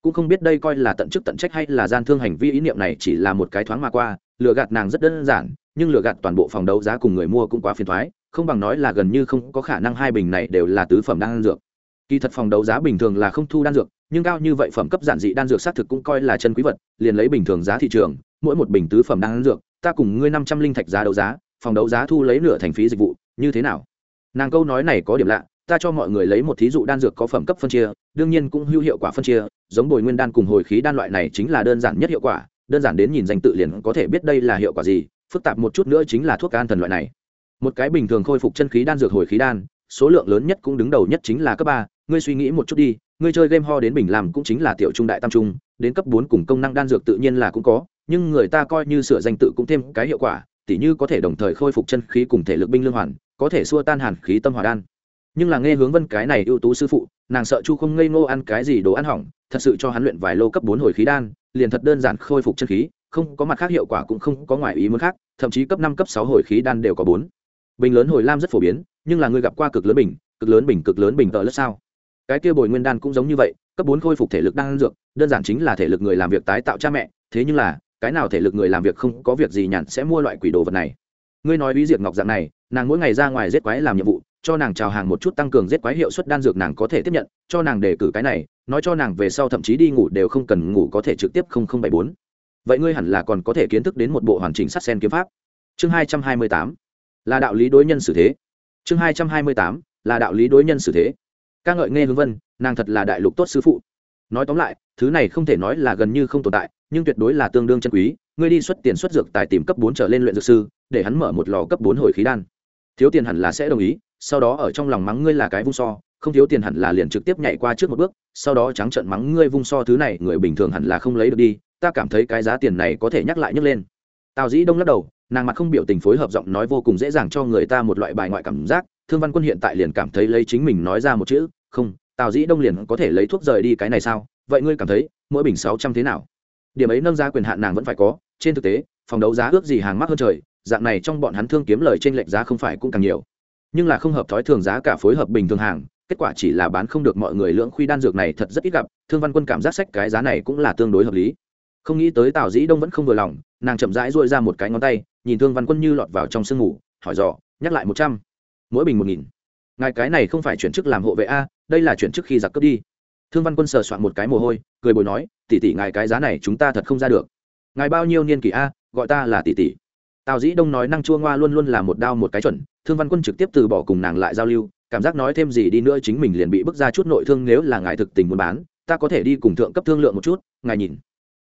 Cũng không biết đây coi là tận chức tận trách hay là gian thương hành vi ý niệm này chỉ là một cái thoáng mà qua, lừa gạt nàng rất đơn giản, nhưng lừa gạt toàn bộ phòng đấu giá cùng người mua cũng quá phiền thoái không bằng nói là gần như không có khả năng hai bình này đều là tứ phẩm đan dược. Kỳ thật phòng đấu giá bình thường là không thu đan dược nhưng cao như vậy phẩm cấp giản dị đan dược xác thực cũng coi là chân quý vật, liền lấy bình thường giá thị trường, mỗi một bình tứ phẩm đan dược, ta cùng ngươi năm trăm linh thạch giá đấu giá, phòng đấu giá thu lấy nửa thành phí dịch vụ, như thế nào? Nàng câu nói này có điểm lạ, ta cho mọi người lấy một thí dụ đan dược có phẩm cấp phân chia, đương nhiên cũng hữu hiệu quả phân chia, giống bồi nguyên đan cùng hồi khí đan loại này chính là đơn giản nhất hiệu quả, đơn giản đến nhìn danh tự liền có thể biết đây là hiệu quả gì, phức tạp một chút nữa chính là thuốc an thần loại này. Một cái bình thường khôi phục chân khí đan dược hồi khí đan, số lượng lớn nhất cũng đứng đầu nhất chính là cấp ba, ngươi suy nghĩ một chút đi ngươi chơi game ho đến bình làm cũng chính là tiểu trung đại tam trung, đến cấp bốn cùng công năng đan dược tự nhiên là cũng có, nhưng người ta coi như sửa danh tự cũng thêm cái hiệu quả, tỉ như có thể đồng thời khôi phục chân khí cùng thể lực binh lương hoàn, có thể xua tan hàn khí tâm hòa đan. Nhưng là nghe hướng vân cái này ưu tú sư phụ, nàng sợ chu không ngây ngô ăn cái gì đồ ăn hỏng, thật sự cho hắn luyện vài lô cấp bốn hồi khí đan, liền thật đơn giản khôi phục chân khí, không có mặt khác hiệu quả cũng không có ngoài ý muốn khác, thậm chí cấp năm, cấp sáu hồi khí đan đều có bốn. Bình lớn hồi lam rất phổ biến, nhưng là người gặp qua cực lớn bình, cực lớn bình, cực lớn bình tờ lớp sao? Cái kia bồi nguyên đan cũng giống như vậy, cấp bốn khôi phục thể lực đang dược, đơn giản chính là thể lực người làm việc tái tạo cha mẹ, thế nhưng là, cái nào thể lực người làm việc không có việc gì nhàn sẽ mua loại quỷ đồ vật này. Ngươi nói bí diệt ngọc dạng này, nàng mỗi ngày ra ngoài giết quái làm nhiệm vụ, cho nàng trào hàng một chút tăng cường giết quái hiệu suất đan dược nàng có thể tiếp nhận, cho nàng đề cử cái này, nói cho nàng về sau thậm chí đi ngủ đều không cần ngủ có thể trực tiếp không không bảy bốn. Vậy ngươi hẳn là còn có thể kiến thức đến một bộ hoàn chỉnh sắt sen kiếm pháp. Chương hai trăm hai mươi tám, là đạo lý đối nhân xử thế. Chương hai trăm hai mươi tám, là đạo lý đối nhân xử thế ca ngợi nghe hướng vân, nàng thật là đại lục tốt sư phụ. Nói tóm lại, thứ này không thể nói là gần như không tồn tại, nhưng tuyệt đối là tương đương chân quý. Ngươi đi xuất tiền xuất dược tài tìm cấp bốn trở lên luyện dược sư, để hắn mở một lò cấp bốn hồi khí đan. Thiếu tiền hẳn là sẽ đồng ý, sau đó ở trong lòng mắng ngươi là cái vung so, không thiếu tiền hẳn là liền trực tiếp nhảy qua trước một bước, sau đó trắng trợn mắng ngươi vung so thứ này, người bình thường hẳn là không lấy được đi, ta cảm thấy cái giá tiền này có thể nhắc lại nhấc lên. Tào dĩ đông lắc đầu, nàng mặt không biểu tình phối hợp giọng nói vô cùng dễ dàng cho người ta một loại bài ngoại cảm giác, thương văn quân hiện tại liền cảm thấy lấy chính mình nói ra một chữ không, tào dĩ đông liền có thể lấy thuốc rời đi cái này sao? Vậy ngươi cảm thấy, mỗi bình sáu trăm thế nào? Điểm ấy nâng giá quyền hạn nàng vẫn phải có, trên thực tế, phòng đấu giá ước gì hàng mắc hơn trời, dạng này trong bọn hắn thương kiếm lời trên lệnh giá không phải cũng càng nhiều. Nhưng là không hợp thói thường giá cả phối hợp bình thường hàng, kết quả chỉ là bán không được mọi người lưỡng khuy đan dược này thật rất ít gặp, thương văn quân cảm giác sách cái giá này cũng là tương đối hợp lý. Không nghĩ tới tào dĩ đông vẫn không vừa lòng, nàng chậm rãi dội ra một cái ngón tay, nhìn thương văn quân như lọt vào trong sương ngủ hỏi dò, nhắc lại một trăm, mỗi bình một nghìn. Ngài cái này không phải chuyển chức làm hộ vệ a đây là chuyện trước khi giặc cướp đi. Thương văn quân sờ soạn một cái mồ hôi, cười bồi nói, tỷ tỷ ngài cái giá này chúng ta thật không ra được. Ngài bao nhiêu niên kỷ a, gọi ta là tỷ tỷ. Tào dĩ đông nói năng chua ngoa luôn luôn là một đao một cái chuẩn, thương văn quân trực tiếp từ bỏ cùng nàng lại giao lưu, cảm giác nói thêm gì đi nữa chính mình liền bị bước ra chút nội thương nếu là ngài thực tình muốn bán, ta có thể đi cùng thượng cấp thương lượng một chút, ngài nhìn.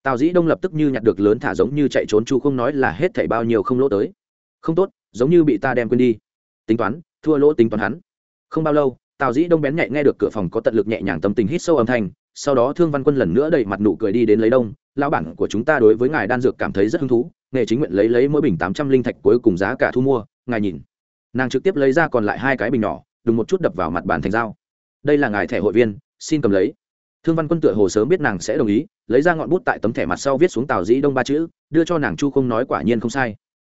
Tào dĩ đông lập tức như nhặt được lớn thả giống như chạy trốn chu không nói là hết thảy bao nhiêu không lỗ tới. Không tốt, giống như bị ta đem quên đi. Tính toán, thua lỗ tính toán hắn. Không bao lâu tào dĩ đông bén nhạy nghe được cửa phòng có tận lực nhẹ nhàng tâm tình hít sâu âm thanh, sau đó thương văn quân lần nữa đẩy mặt nụ cười đi đến lấy đông. Lão bản của chúng ta đối với ngài đan dược cảm thấy rất hứng thú, nghề chính nguyện lấy lấy mỗi bình tám trăm linh thạch cuối cùng giá cả thu mua, ngài nhìn. Nàng trực tiếp lấy ra còn lại hai cái bình nhỏ, đùng một chút đập vào mặt bàn thành dao. Đây là ngài thẻ hội viên, xin cầm lấy. Thương văn quân tựa hồ sớm biết nàng sẽ đồng ý, lấy ra ngọn bút tại tấm thẻ mặt sau viết xuống tào dĩ đông ba chữ, đưa cho nàng chu không nói quả nhiên không sai.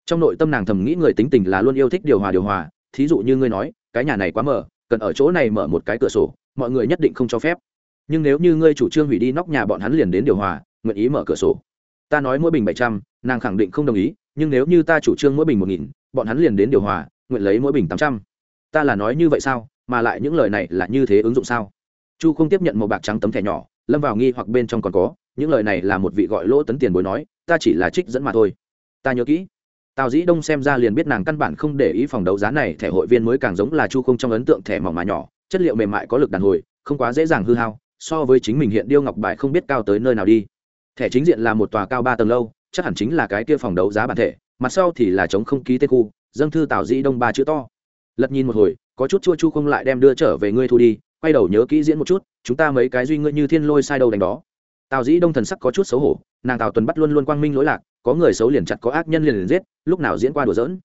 Trong nội tâm nàng thầm nghĩ người tính tình là luôn yêu thích điều hòa điều hòa, thí dụ như ngươi nói, cái nhà này quá mở cần ở chỗ này mở một cái cửa sổ, mọi người nhất định không cho phép. Nhưng nếu như ngươi chủ trương hủy đi nóc nhà bọn hắn liền đến điều hòa, nguyện ý mở cửa sổ. Ta nói mỗi bình bảy trăm, nàng khẳng định không đồng ý, nhưng nếu như ta chủ trương mỗi bình một nghìn, bọn hắn liền đến điều hòa, nguyện lấy mỗi bình tám trăm. Ta là nói như vậy sao, mà lại những lời này là như thế ứng dụng sao? Chu không tiếp nhận một bạc trắng tấm thẻ nhỏ, lâm vào nghi hoặc bên trong còn có, những lời này là một vị gọi lỗ tấn tiền bối nói, ta chỉ là trích dẫn mà thôi. Ta nhớ kỹ tào dĩ đông xem ra liền biết nàng căn bản không để ý phòng đấu giá này, thẻ hội viên mới càng giống là chu không trong ấn tượng thẻ mỏng mà nhỏ, chất liệu mềm mại có lực đàn hồi, không quá dễ dàng hư hao, so với chính mình hiện điêu ngọc bài không biết cao tới nơi nào đi. Thẻ chính diện là một tòa cao ba tầng lâu, chắc hẳn chính là cái kia phòng đấu giá bản thể, mặt sau thì là chống không ký tên khu, dâng thư tào dĩ đông ba chữ to. Lật nhìn một hồi, có chút chua chu không lại đem đưa trở về ngươi thu đi, quay đầu nhớ kỹ diễn một chút, chúng ta mấy cái duy ngươi như thiên lôi sai đầu đánh đó tào dĩ đông thần sắc có chút xấu hổ, nàng tào tuần bắt luôn luôn quang minh lỗi lạc, có người xấu liền chặt có ác nhân liền liền giết, lúc nào diễn qua đùa giỡn.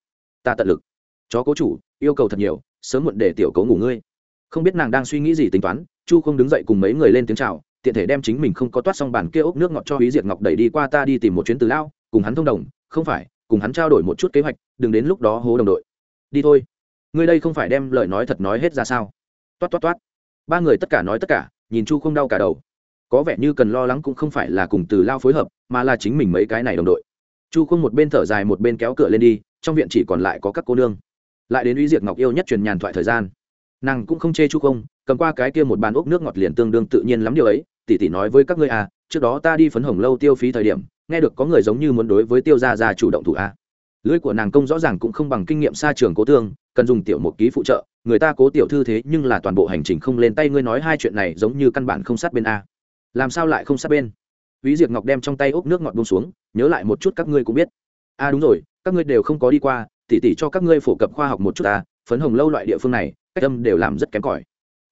Ta tận lực. Chó cố chủ, yêu cầu thật nhiều, sớm muộn để tiểu cố ngủ ngươi. Không biết nàng đang suy nghĩ gì tính toán, chu không đứng dậy cùng mấy người lên tiếng chào, tiện thể đem chính mình không có toát xong bàn kia ốc nước ngọt cho húy diệt ngọc đẩy đi qua ta đi tìm một chuyến từ lao, cùng hắn thông đồng, không phải, cùng hắn trao đổi một chút kế hoạch, đừng đến lúc đó hố đồng đội. Đi thôi. Ngươi đây không phải đem lời nói thật nói hết ra sao? Toát toát toát. Ba người tất cả nói tất cả, nhìn chu không đau cả đầu có vẻ như cần lo lắng cũng không phải là cùng từ lao phối hợp, mà là chính mình mấy cái này đồng đội. Chu không một bên thở dài một bên kéo cửa lên đi, trong viện chỉ còn lại có các cô nương. Lại đến uy diệt ngọc yêu nhất truyền nhàn thoại thời gian. Nàng cũng không chê chu không cầm qua cái kia một bàn ốc nước ngọt liền tương đương tự nhiên lắm điều ấy. Tỷ tỷ nói với các ngươi à trước đó ta đi phấn hồng lâu tiêu phí thời điểm, nghe được có người giống như muốn đối với tiêu gia gia chủ động thủ a à. lưỡi của nàng công rõ ràng cũng không bằng kinh nghiệm xa trường cố thương cần dùng tiểu một ký phụ trợ, người ta cố tiểu thư thế nhưng là toàn bộ hành trình không lên tay ngươi nói hai chuyện này giống như căn bản không sát bên a làm sao lại không sát bên Ví Diệp Ngọc đem trong tay ốc nước ngọt buông xuống, nhớ lại một chút các ngươi cũng biết. A đúng rồi, các ngươi đều không có đi qua, tỉ tỉ cho các ngươi phổ cập khoa học một chút ta, phấn hồng lâu loại địa phương này, cách âm đều làm rất kém cỏi.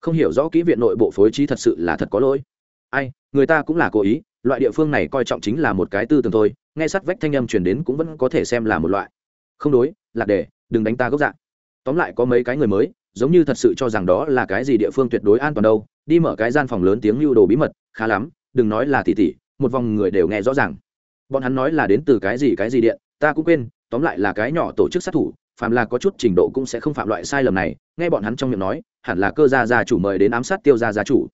Không hiểu rõ kỹ viện nội bộ phối trí thật sự là thật có lỗi. Ai, người ta cũng là cố ý, loại địa phương này coi trọng chính là một cái tư tưởng thôi, nghe sát vách thanh âm truyền đến cũng vẫn có thể xem là một loại. Không đối, lạc đề, đừng đánh ta gốc dạng. Tóm lại có mấy cái người mới, giống như thật sự cho rằng đó là cái gì địa phương tuyệt đối an toàn đâu, đi mở cái gian phòng lớn tiếng lưu đồ bí mật, khá lắm, đừng nói là tỷ tỷ, một vòng người đều nghe rõ ràng. Bọn hắn nói là đến từ cái gì cái gì điện ta cũng quên tóm lại là cái nhỏ tổ chức sát thủ phạm là có chút trình độ cũng sẽ không phạm loại sai lầm này nghe bọn hắn trong miệng nói hẳn là cơ gia gia chủ mời đến ám sát tiêu gia gia chủ.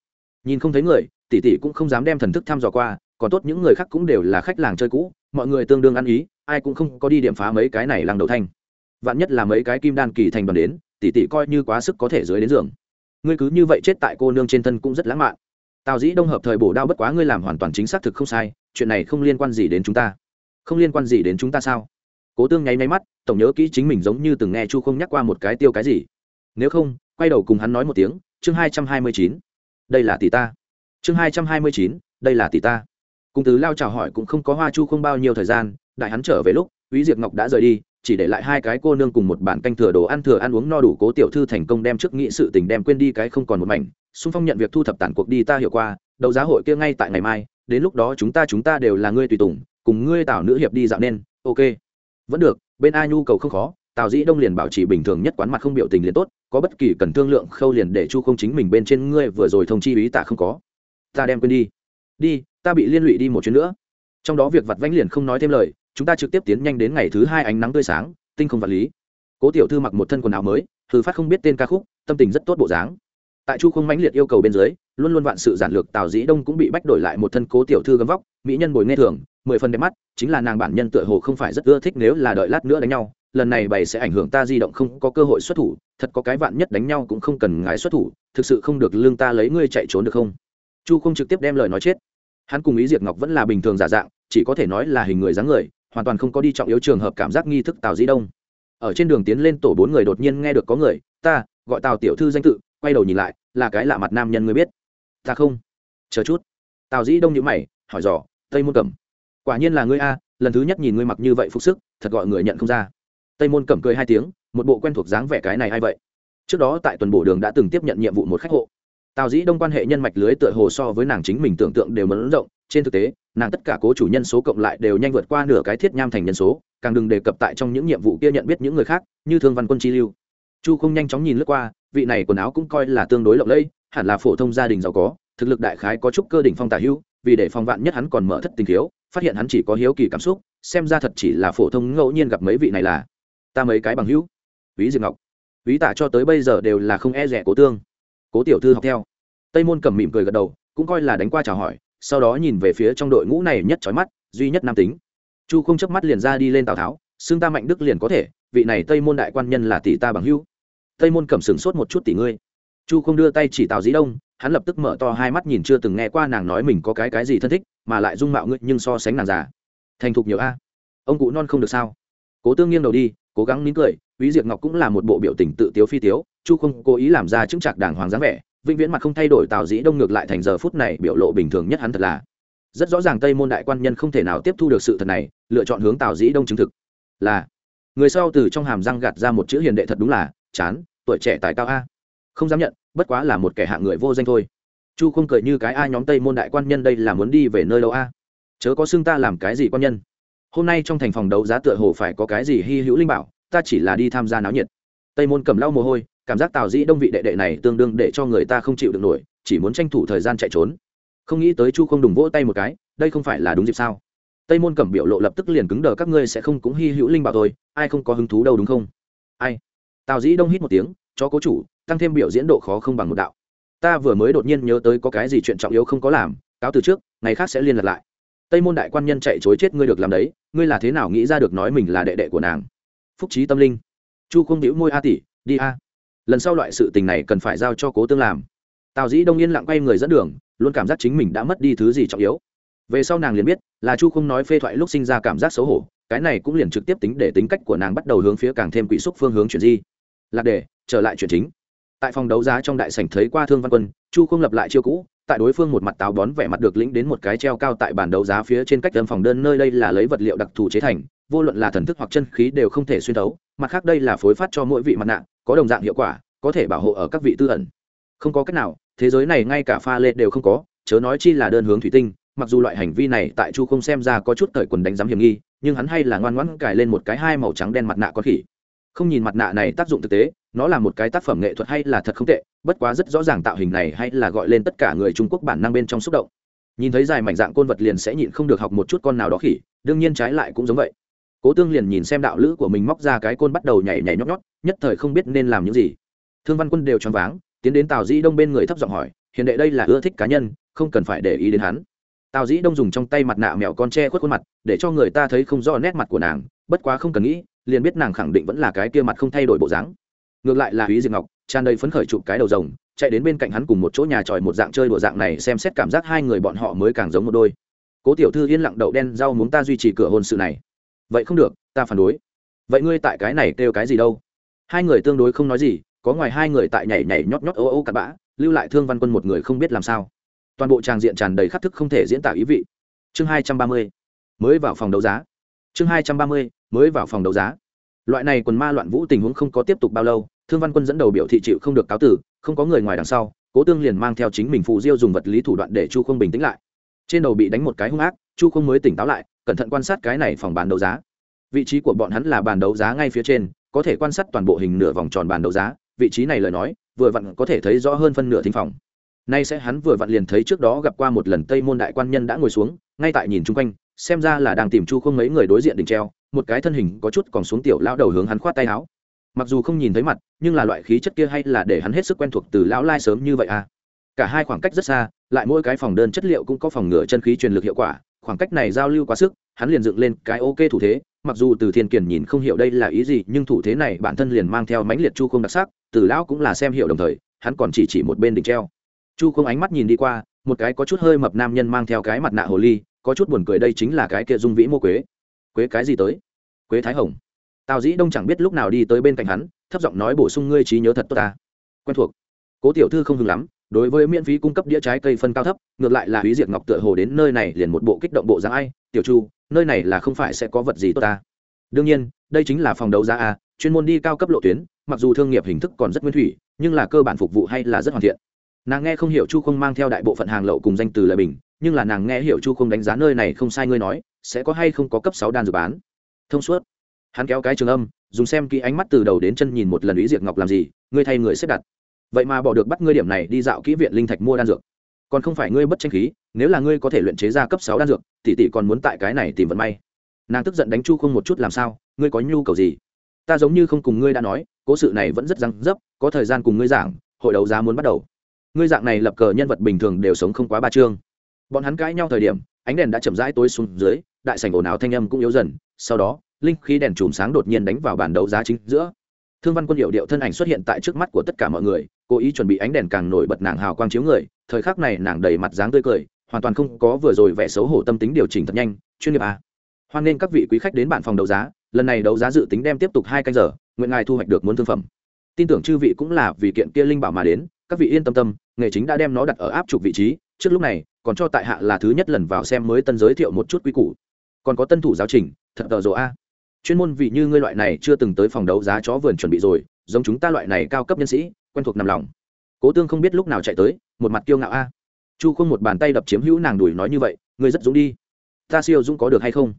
Nhìn không thấy người tỷ tỷ cũng không dám đem thần thức thăm dò qua còn tốt những người khác cũng đều là khách làng chơi cũ mọi người tương đương ăn ý ai cũng không có đi điểm phá mấy cái này làng đầu thanh vạn nhất là mấy cái kim đan kỳ thành đoàn đến tỷ tỷ coi như quá sức có thể dưới đến giường ngươi cứ như vậy chết tại cô nương trên thân cũng rất lãng mạn. Tào dĩ đông hợp thời bổ đao bất quá ngươi làm hoàn toàn chính xác thực không sai, chuyện này không liên quan gì đến chúng ta. Không liên quan gì đến chúng ta sao? Cố tương nháy máy mắt, tổng nhớ kỹ chính mình giống như từng nghe chu không nhắc qua một cái tiêu cái gì. Nếu không, quay đầu cùng hắn nói một tiếng, chương hai trăm hai mươi chín. Đây là tỷ ta. Chương hai trăm hai mươi chín, đây là tỷ ta. Cùng tứ lao chào hỏi cũng không có hoa chu không bao nhiêu thời gian, đại hắn trở về lúc, quý diệp ngọc đã rời đi chỉ để lại hai cái cô nương cùng một bản canh thừa đồ ăn thừa ăn uống no đủ cố tiểu thư thành công đem trước nghị sự tình đem quên đi cái không còn một mảnh. Xung phong nhận việc thu thập tản cuộc đi ta hiểu qua, đấu giá hội kia ngay tại ngày mai, đến lúc đó chúng ta chúng ta đều là ngươi tùy tùng, cùng ngươi tào nữ hiệp đi dạo nên, ok. Vẫn được, bên a nhu cầu không khó, tào dĩ đông liền bảo trì bình thường nhất quán mặt không biểu tình liền tốt, có bất kỳ cần thương lượng khâu liền để chu không chính mình bên trên ngươi vừa rồi thông chi ý tả không có. Ta đem quên đi. Đi, ta bị liên lụy đi một chuyến nữa. Trong đó việc vặt vãnh liền không nói thêm lời chúng ta trực tiếp tiến nhanh đến ngày thứ hai ánh nắng tươi sáng, tinh không vật lý. Cố tiểu thư mặc một thân quần áo mới thư phát không biết tên ca khúc, tâm tình rất tốt bộ dáng. Tại chu không mãnh liệt yêu cầu bên dưới, luôn luôn vạn sự giản lược tào dĩ đông cũng bị bách đổi lại một thân cố tiểu thư gấm vóc, mỹ nhân bồi nghe thường, mười phần đẹp mắt, chính là nàng bản nhân tựa hồ không phải rất ưa thích nếu là đợi lát nữa đánh nhau, lần này bày sẽ ảnh hưởng ta di động không có cơ hội xuất thủ, thật có cái vạn nhất đánh nhau cũng không cần ngái xuất thủ, thực sự không được lương ta lấy ngươi chạy trốn được không? Chu không trực tiếp đem lời nói chết. Hắn cùng ý diệt ngọc vẫn là bình thường giả dạng, chỉ có thể nói là hình người dáng người hoàn toàn không có đi trọng yếu trường hợp cảm giác nghi thức tào dĩ đông. Ở trên đường tiến lên tổ bốn người đột nhiên nghe được có người, ta, gọi tào tiểu thư danh tự, quay đầu nhìn lại, là cái lạ mặt nam nhân người biết. Ta không. Chờ chút. Tào dĩ đông nhữ mày, hỏi dò, tây môn cẩm. Quả nhiên là ngươi a, lần thứ nhất nhìn ngươi mặc như vậy phục sức, thật gọi người nhận không ra. Tây môn cẩm cười hai tiếng, một bộ quen thuộc dáng vẻ cái này hay vậy. Trước đó tại tuần bổ đường đã từng tiếp nhận nhiệm vụ một khách hộ. Tào dĩ đông quan hệ nhân mạch lưới tựa hồ so với nàng chính mình tưởng tượng đều mẫn rộng trên thực tế, nàng tất cả cố chủ nhân số cộng lại đều nhanh vượt qua nửa cái thiết nham thành nhân số, càng đừng đề cập tại trong những nhiệm vụ kia nhận biết những người khác, như thương văn quân chi lưu. Chu không nhanh chóng nhìn lướt qua, vị này quần áo cũng coi là tương đối lộng lẫy, hẳn là phổ thông gia đình giàu có, thực lực đại khái có chút cơ đỉnh phong tả hữu, vì để phòng vạn nhất hắn còn mở thất tình thiếu, phát hiện hắn chỉ có hiếu kỳ cảm xúc, xem ra thật chỉ là phổ thông ngẫu nhiên gặp mấy vị này là ta mấy cái bằng hữu. Ví diệp ngọc, ví tạ cho tới bây giờ đều là không e rẻ cố tương. Cố tiểu thư học theo. Tây môn cầm mỉm cười gật đầu, cũng coi là đánh qua chào hỏi sau đó nhìn về phía trong đội ngũ này nhất trói mắt duy nhất nam tính. Chu không chớp mắt liền ra đi lên tào tháo xương ta mạnh đức liền có thể vị này tây môn đại quan nhân là tỷ ta bằng hữu. Tây môn cẩm sừng sốt một chút tỷ ngươi. Chu không đưa tay chỉ tào dĩ đông hắn lập tức mở to hai mắt nhìn chưa từng nghe qua nàng nói mình có cái cái gì thân thích mà lại dung mạo ngươi nhưng so sánh nàng già. Thành thục nhiều a. Ông cụ non không được sao? Cố tương nghiêng đầu đi cố gắng nín cười Úy Diệp Ngọc cũng là một bộ biểu tình tự tiếu phi tiếu, Chu không cố ý làm ra chứng trạc đàng hoàng dáng vẻ, vĩnh viễn mặt không thay đổi Tào Dĩ Đông ngược lại thành giờ phút này biểu lộ bình thường nhất hắn thật là. Rất rõ ràng Tây môn đại quan nhân không thể nào tiếp thu được sự thật này, lựa chọn hướng Tào Dĩ Đông chứng thực. Là người sau từ trong hàm răng gạt ra một chữ hiền đệ thật đúng là chán, tuổi trẻ tài cao a. Không dám nhận, bất quá là một kẻ hạng người vô danh thôi. Chu không cười như cái a nhóm Tây môn đại quan nhân đây là muốn đi về nơi đâu a? Chớ có xưng ta làm cái gì quan nhân. Hôm nay trong thành phòng đấu giá tựa hồ phải có cái gì hy hữu linh bảo, ta chỉ là đi tham gia náo nhiệt tây môn cầm lau mồ hôi cảm giác tào dĩ đông vị đệ đệ này tương đương để cho người ta không chịu được nổi, chỉ muốn tranh thủ thời gian chạy trốn. Không nghĩ tới chu không đùng vỗ tay một cái, đây không phải là đúng dịp sao? Tây môn cẩm biểu lộ lập tức liền cứng đờ, các ngươi sẽ không cũng hy hữu linh bảo thôi, ai không có hứng thú đâu đúng không? Ai? Tào dĩ đông hít một tiếng cho cố chủ, tăng thêm biểu diễn độ khó không bằng một đạo. Ta vừa mới đột nhiên nhớ tới có cái gì chuyện trọng yếu không có làm, cáo từ trước, ngày khác sẽ liên lạc lại. Tây môn đại quan nhân chạy chối chết ngươi được làm đấy, ngươi là thế nào nghĩ ra được nói mình là đệ đệ của nàng? Phúc trí tâm linh. Chu không đĩu môi a tỷ, đi a lần sau loại sự tình này cần phải giao cho cố tương làm. Tào dĩ đông yên lặng quay người dẫn đường, luôn cảm giác chính mình đã mất đi thứ gì trọng yếu. Về sau nàng liền biết, là chu không nói phê thoại lúc sinh ra cảm giác xấu hổ, cái này cũng liền trực tiếp tính để tính cách của nàng bắt đầu hướng phía càng thêm quỷ xúc phương hướng chuyển di. Lạc đề, trở lại chuyện chính. Tại phòng đấu giá trong đại sảnh thấy qua thương văn quân, chu không lập lại chiêu cũ, tại đối phương một mặt táo bón vẻ mặt được lĩnh đến một cái treo cao tại bàn đấu giá phía trên cách âm phòng đơn nơi đây là lấy vật liệu đặc thù chế thành, vô luận là thần thức hoặc chân khí đều không thể xuyên tấu mặt khác đây là phối phát cho mỗi vị mặt nạ có đồng dạng hiệu quả, có thể bảo hộ ở các vị tư ẩn. Không có cách nào, thế giới này ngay cả pha lê đều không có, chớ nói chi là đơn hướng thủy tinh, mặc dù loại hành vi này tại chu không xem ra có chút thời quần đánh giám hiểm nghi, nhưng hắn hay là ngoan ngoãn cài lên một cái hai màu trắng đen mặt nạ con khỉ. Không nhìn mặt nạ này tác dụng thực tế, nó là một cái tác phẩm nghệ thuật hay là thật không tệ, bất quá rất rõ ràng tạo hình này hay là gọi lên tất cả người trung quốc bản năng bên trong xúc động. Nhìn thấy dài mảnh dạng côn vật liền sẽ nhịn không được học một chút con nào đó khỉ, đương nhiên trái lại cũng giống vậy cố tương liền nhìn xem đạo lữ của mình móc ra cái côn bắt đầu nhảy nhảy nhót nhót, nhất thời không biết nên làm những gì. Thương văn quân đều choáng váng, tiến đến tào dĩ đông bên người thấp giọng hỏi hiện đệ đây là ưa thích cá nhân, không cần phải để ý đến hắn. Tào dĩ đông dùng trong tay mặt nạ mèo con tre khuất khuôn mặt, để cho người ta thấy không rõ nét mặt của nàng, bất quá không cần nghĩ, liền biết nàng khẳng định vẫn là cái kia mặt không thay đổi bộ dáng. Ngược lại là húy diệp ngọc, tràn đầy phấn khởi chụp cái đầu rồng, chạy đến bên cạnh hắn cùng một chỗ nhà tròi một dạng chơi đùa dạng này xem xét cảm giác hai người bọn họ mới càng giống một đôi. Cố tiểu thư yên lặng đậu đen rau muốn ta duy trì cửa hôn sự này vậy không được, ta phản đối. Vậy ngươi tại cái này kêu cái gì đâu? Hai người tương đối không nói gì, có ngoài hai người tại nhảy nhảy nhót nhót ô ô cặn bã, lưu lại thương văn quân một người không biết làm sao. Toàn bộ tràng diện tràn đầy khắc thức không thể diễn tả ý vị. Chương hai trăm ba mươi, mới vào phòng đấu giá. Chương hai trăm ba mươi, mới vào phòng đấu giá. Loại này quần ma loạn vũ tình huống không có tiếp tục bao lâu, thương văn quân dẫn đầu biểu thị chịu không được cáo tử, không có người ngoài đằng sau, cố tương liền mang theo chính mình phụ diêu dùng vật lý thủ đoạn để chu không bình tĩnh lại. Trên đầu bị đánh một cái hung ác, chu không mới tỉnh táo lại cẩn thận quan sát cái này phòng bán đấu giá. Vị trí của bọn hắn là bàn đấu giá ngay phía trên, có thể quan sát toàn bộ hình nửa vòng tròn bàn đấu giá. Vị trí này lời nói, vừa vặn có thể thấy rõ hơn phân nửa thính phòng. Nay sẽ hắn vừa vặn liền thấy trước đó gặp qua một lần tây môn đại quan nhân đã ngồi xuống, ngay tại nhìn chung quanh, xem ra là đang tìm chu không mấy người đối diện đỉnh treo, một cái thân hình có chút còn xuống tiểu lão đầu hướng hắn khoát tay áo. Mặc dù không nhìn thấy mặt, nhưng là loại khí chất kia hay là để hắn hết sức quen thuộc từ lão lai sớm như vậy à. Cả hai khoảng cách rất xa, lại mỗi cái phòng đơn chất liệu cũng có phòng ngừa chân khí truyền lực hiệu quả khoảng cách này giao lưu quá sức, hắn liền dựng lên cái ok thủ thế, mặc dù từ thiên kiển nhìn không hiểu đây là ý gì, nhưng thủ thế này bản thân liền mang theo mãnh liệt chu không đặc sắc, từ lão cũng là xem hiểu đồng thời, hắn còn chỉ chỉ một bên đỉnh treo. Chu không ánh mắt nhìn đi qua, một cái có chút hơi mập nam nhân mang theo cái mặt nạ hồ ly, có chút buồn cười đây chính là cái kia dung vĩ mô quế. Quế cái gì tới? Quế thái hồng. Tào dĩ đông chẳng biết lúc nào đi tới bên cạnh hắn, thấp giọng nói bổ sung ngươi trí nhớ thật tốt ta. Quen thuộc. Cố tiểu thư không hưng lắm đối với miễn phí cung cấp đĩa trái cây phân cao thấp, ngược lại là húy diệt ngọc tựa hồ đến nơi này liền một bộ kích động bộ dáng, ai, tiểu chu, nơi này là không phải sẽ có vật gì tốt ta? Đương nhiên, đây chính là phòng đấu giá a, chuyên môn đi cao cấp lộ tuyến, mặc dù thương nghiệp hình thức còn rất nguyên thủy, nhưng là cơ bản phục vụ hay là rất hoàn thiện. Nàng nghe không hiểu chu không mang theo đại bộ phận hàng lậu cùng danh từ lời bình, nhưng là nàng nghe hiểu chu không đánh giá nơi này không sai ngươi nói, sẽ có hay không có cấp sáu đan dự bán. Thông suốt. Hắn kéo cái trường âm, dùng xem kỹ ánh mắt từ đầu đến chân nhìn một lần ý diệt ngọc làm gì, ngươi thay người xếp đặt vậy mà bỏ được bắt ngươi điểm này đi dạo kỹ viện linh thạch mua đan dược. Còn không phải ngươi bất tranh khí, nếu là ngươi có thể luyện chế ra cấp sáu đan dược, tỷ tỷ còn muốn tại cái này tìm vận may. Nàng tức giận đánh chu không một chút làm sao, ngươi có nhu cầu gì? Ta giống như không cùng ngươi đã nói, cố sự này vẫn rất răng dấp, có thời gian cùng ngươi giảng, hội đấu giá muốn bắt đầu. Ngươi dạng này lập cờ nhân vật bình thường đều sống không quá ba chương. Bọn hắn cãi nhau thời điểm, ánh đèn đã chậm rãi tối xuống dưới, đại sảnh ồn ào thanh âm cũng yếu dần, sau đó, linh khí đèn chùm sáng đột nhiên đánh vào bản đấu giá chính giữa thương văn quân hiệu điệu thân ảnh xuất hiện tại trước mắt của tất cả mọi người, cố ý chuẩn bị ánh đèn càng nổi bật nàng hào quang chiếu người, thời khắc này nàng đầy mặt dáng tươi cười, hoàn toàn không có vừa rồi vẻ xấu hổ tâm tính điều chỉnh thật nhanh, chuyên nghiệp à. hoan nghênh các vị quý khách đến bản phòng đấu giá, lần này đấu giá dự tính đem tiếp tục hai canh giờ, nguyện ngài thu hoạch được muốn thương phẩm. Tin tưởng chư vị cũng là vì kiện kia linh bảo mà đến, các vị yên tâm tâm, nghề chính đã đem nó đặt ở áp trục vị trí, trước lúc này, còn cho tại hạ là thứ nhất lần vào xem mới tân giới thiệu một chút quy củ. Còn có tân thủ giáo trình, thật tờ rộ a chuyên môn vị như ngươi loại này chưa từng tới phòng đấu giá chó vườn chuẩn bị rồi, giống chúng ta loại này cao cấp nhân sĩ, quen thuộc nằm lòng. Cố tương không biết lúc nào chạy tới, một mặt kiêu ngạo a. Chu không một bàn tay đập chiếm hữu nàng đùi nói như vậy, ngươi rất dũng đi. Ta siêu dũng có được hay không?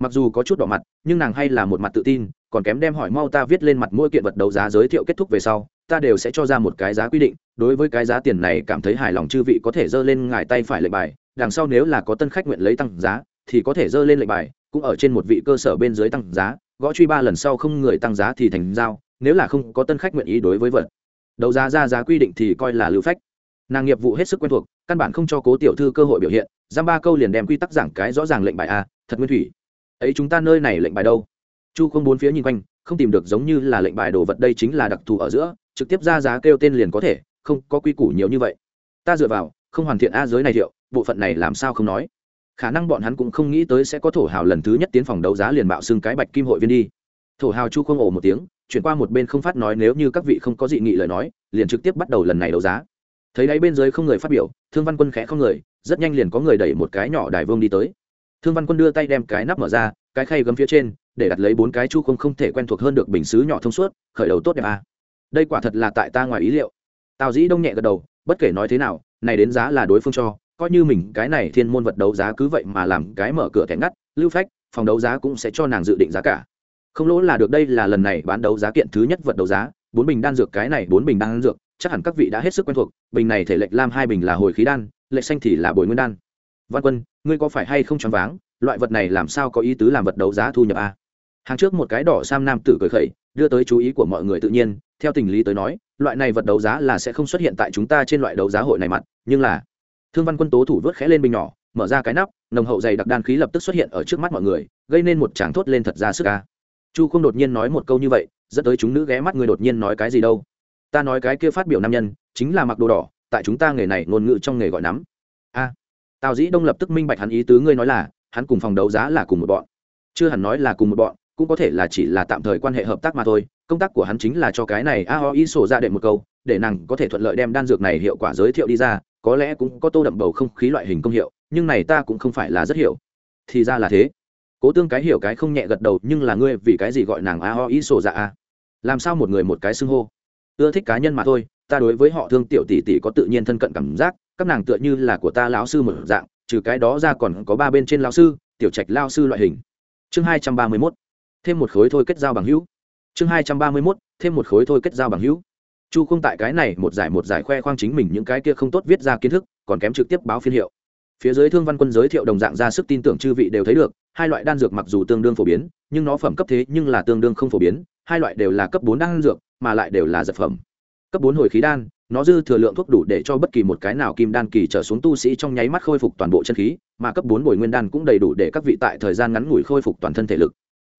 Mặc dù có chút đỏ mặt, nhưng nàng hay là một mặt tự tin, còn kém đem hỏi mau ta viết lên mặt mỗi kiện vật đấu giá giới thiệu kết thúc về sau, ta đều sẽ cho ra một cái giá quy định, đối với cái giá tiền này cảm thấy hài lòng chư vị có thể dơ lên ngài tay phải lệnh bài, đằng sau nếu là có tân khách nguyện lấy tăng giá, thì có thể dơ lên lệnh bài cũng ở trên một vị cơ sở bên dưới tăng giá, gõ truy ba lần sau không người tăng giá thì thành giao, nếu là không có tân khách nguyện ý đối với vật. Đấu giá ra giá quy định thì coi là lưu phách. Nàng nghiệp vụ hết sức quen thuộc, căn bản không cho cố tiểu thư cơ hội biểu hiện, giam ba câu liền đem quy tắc giảng cái rõ ràng lệnh bài a, thật nguyên thủy. Ấy chúng ta nơi này lệnh bài đâu? Chu không bốn phía nhìn quanh, không tìm được giống như là lệnh bài đồ vật đây chính là đặc thù ở giữa, trực tiếp ra giá kêu tên liền có thể, không có quy củ nhiều như vậy. Ta dựa vào, không hoàn thiện a giới này thiệu, bộ phận này làm sao không nói? Khả năng bọn hắn cũng không nghĩ tới sẽ có thổ hào lần thứ nhất tiến phòng đấu giá liền bạo xưng cái bạch kim hội viên đi. Thổ hào chu không ổ một tiếng, chuyển qua một bên không phát nói nếu như các vị không có dị nghị lời nói, liền trực tiếp bắt đầu lần này đấu giá. Thấy đáy bên dưới không người phát biểu, thương văn quân khẽ không người, rất nhanh liền có người đẩy một cái nhỏ đài vương đi tới. Thương văn quân đưa tay đem cái nắp mở ra, cái khay gấm phía trên, để đặt lấy bốn cái chu không không thể quen thuộc hơn được bình xứ nhỏ thông suốt, khởi đầu tốt đẹp à. đây quả thật là tại ta ngoài ý liệu. Tào dĩ đông nhẹ gật đầu, bất kể nói thế nào, này đến giá là đối phương cho coi như mình cái này thiên môn vật đấu giá cứ vậy mà làm cái mở cửa thẻ ngắt, lưu phách, phòng đấu giá cũng sẽ cho nàng dự định giá cả. Không lỗ là được đây là lần này bán đấu giá kiện thứ nhất vật đấu giá, bốn bình đan dược cái này bốn bình đan dược, chắc hẳn các vị đã hết sức quen thuộc, bình này thể lệch lam hai bình là hồi khí đan, lệch xanh thì là bồi nguyên đan. Văn quân, ngươi có phải hay không choáng váng, loại vật này làm sao có ý tứ làm vật đấu giá thu nhập a hàng trước một cái đỏ sam nam tử cười khẩy, đưa tới chú ý của mọi người tự nhiên, theo tình lý tới nói, loại này vật đấu giá là sẽ không xuất hiện tại chúng ta trên loại đấu giá hội này mặt, nhưng là thương văn quân tố thủ vớt khẽ lên bình nhỏ, mở ra cái nắp, nồng hậu dày đặc đan khí lập tức xuất hiện ở trước mắt mọi người, gây nên một tràng thốt lên thật ra sức ca. Chu không đột nhiên nói một câu như vậy, dẫn tới chúng nữ ghé mắt người đột nhiên nói cái gì đâu. Ta nói cái kia phát biểu nam nhân, chính là mặc đồ đỏ, tại chúng ta nghề này ngôn ngữ trong nghề gọi nắm. A. Tào dĩ đông lập tức minh bạch hắn ý tứ ngươi nói là, hắn cùng phòng đấu giá là cùng một bọn. Chưa hẳn nói là cùng một bọn, cũng có thể là chỉ là tạm thời quan hệ hợp tác mà thôi, công tác của hắn chính là cho cái này a ho ý sổ ra đệm một câu, để nàng có thể thuận lợi đem đan dược này hiệu quả giới thiệu đi ra có lẽ cũng có tô đậm bầu không khí loại hình công hiệu, nhưng này ta cũng không phải là rất hiểu. Thì ra là thế. Cố tương cái hiểu cái không nhẹ gật đầu, nhưng là ngươi vì cái gì gọi nàng a ho ý sổ dạ a? Làm sao một người một cái xưng hô? Ưa thích cá nhân mà thôi, ta đối với họ thương tiểu tỷ tỷ có tự nhiên thân cận cảm giác, các nàng tựa như là của ta lão sư một dạng, trừ cái đó ra còn có ba bên trên lão sư, tiểu trạch lao sư loại hình. Chương hai trăm ba mươi mốt, thêm một khối thôi kết giao bằng hữu. Chương hai trăm ba mươi mốt, thêm một khối thôi kết giao bằng hữu chu không tại cái này một giải một giải khoe khoang chính mình những cái kia không tốt viết ra kiến thức, còn kém trực tiếp báo phiên hiệu. Phía dưới thương văn quân giới thiệu đồng dạng ra sức tin tưởng chư vị đều thấy được, hai loại đan dược mặc dù tương đương phổ biến, nhưng nó phẩm cấp thế nhưng là tương đương không phổ biến, hai loại đều là cấp bốn đan dược, mà lại đều là dược phẩm. Cấp bốn hồi khí đan, nó dư thừa lượng thuốc đủ để cho bất kỳ một cái nào kim đan kỳ trở xuống tu sĩ trong nháy mắt khôi phục toàn bộ chân khí, mà cấp bốn bồi nguyên đan cũng đầy đủ để các vị tại thời gian ngắn ngủi khôi phục toàn thân thể lực.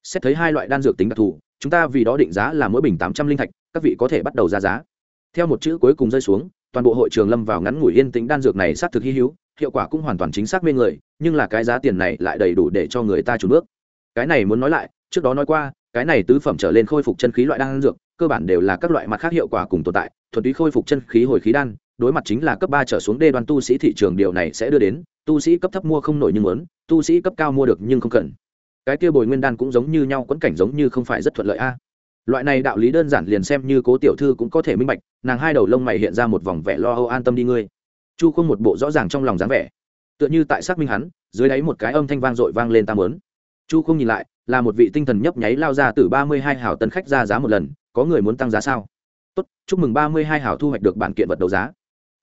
Xét thấy hai loại đan dược tính đặc thù chúng ta vì đó định giá là mỗi bình tám trăm linh thạch, các vị có thể bắt đầu ra giá. Theo một chữ cuối cùng rơi xuống, toàn bộ hội trường lâm vào ngắn ngủi yên tĩnh, đan dược này xác thực hy hữu, hiệu quả cũng hoàn toàn chính xác mê người, nhưng là cái giá tiền này lại đầy đủ để cho người ta chủ bước. Cái này muốn nói lại, trước đó nói qua, cái này tứ phẩm trở lên khôi phục chân khí loại đan dược, cơ bản đều là các loại mặt khác hiệu quả cùng tồn tại, thuần túy khôi phục chân khí hồi khí đan, đối mặt chính là cấp ba trở xuống đê đoan tu sĩ thị trường, điều này sẽ đưa đến, tu sĩ cấp thấp mua không nổi nhưng muốn, tu sĩ cấp cao mua được nhưng không cần cái kia bồi nguyên đan cũng giống như nhau, quẫn cảnh giống như không phải rất thuận lợi a. Loại này đạo lý đơn giản liền xem như cố tiểu thư cũng có thể minh bạch, nàng hai đầu lông mày hiện ra một vòng vẻ lo âu an tâm đi ngươi. Chu không một bộ rõ ràng trong lòng dáng vẻ. Tựa như tại xác minh hắn, dưới đáy một cái âm thanh vang dội vang lên tam lớn chu không nhìn lại, là một vị tinh thần nhấp nháy lao ra từ ba mươi hai hảo tân khách ra giá một lần, có người muốn tăng giá sao? Tốt, chúc mừng ba mươi hai hảo thu hoạch được bản kiện vật đấu giá.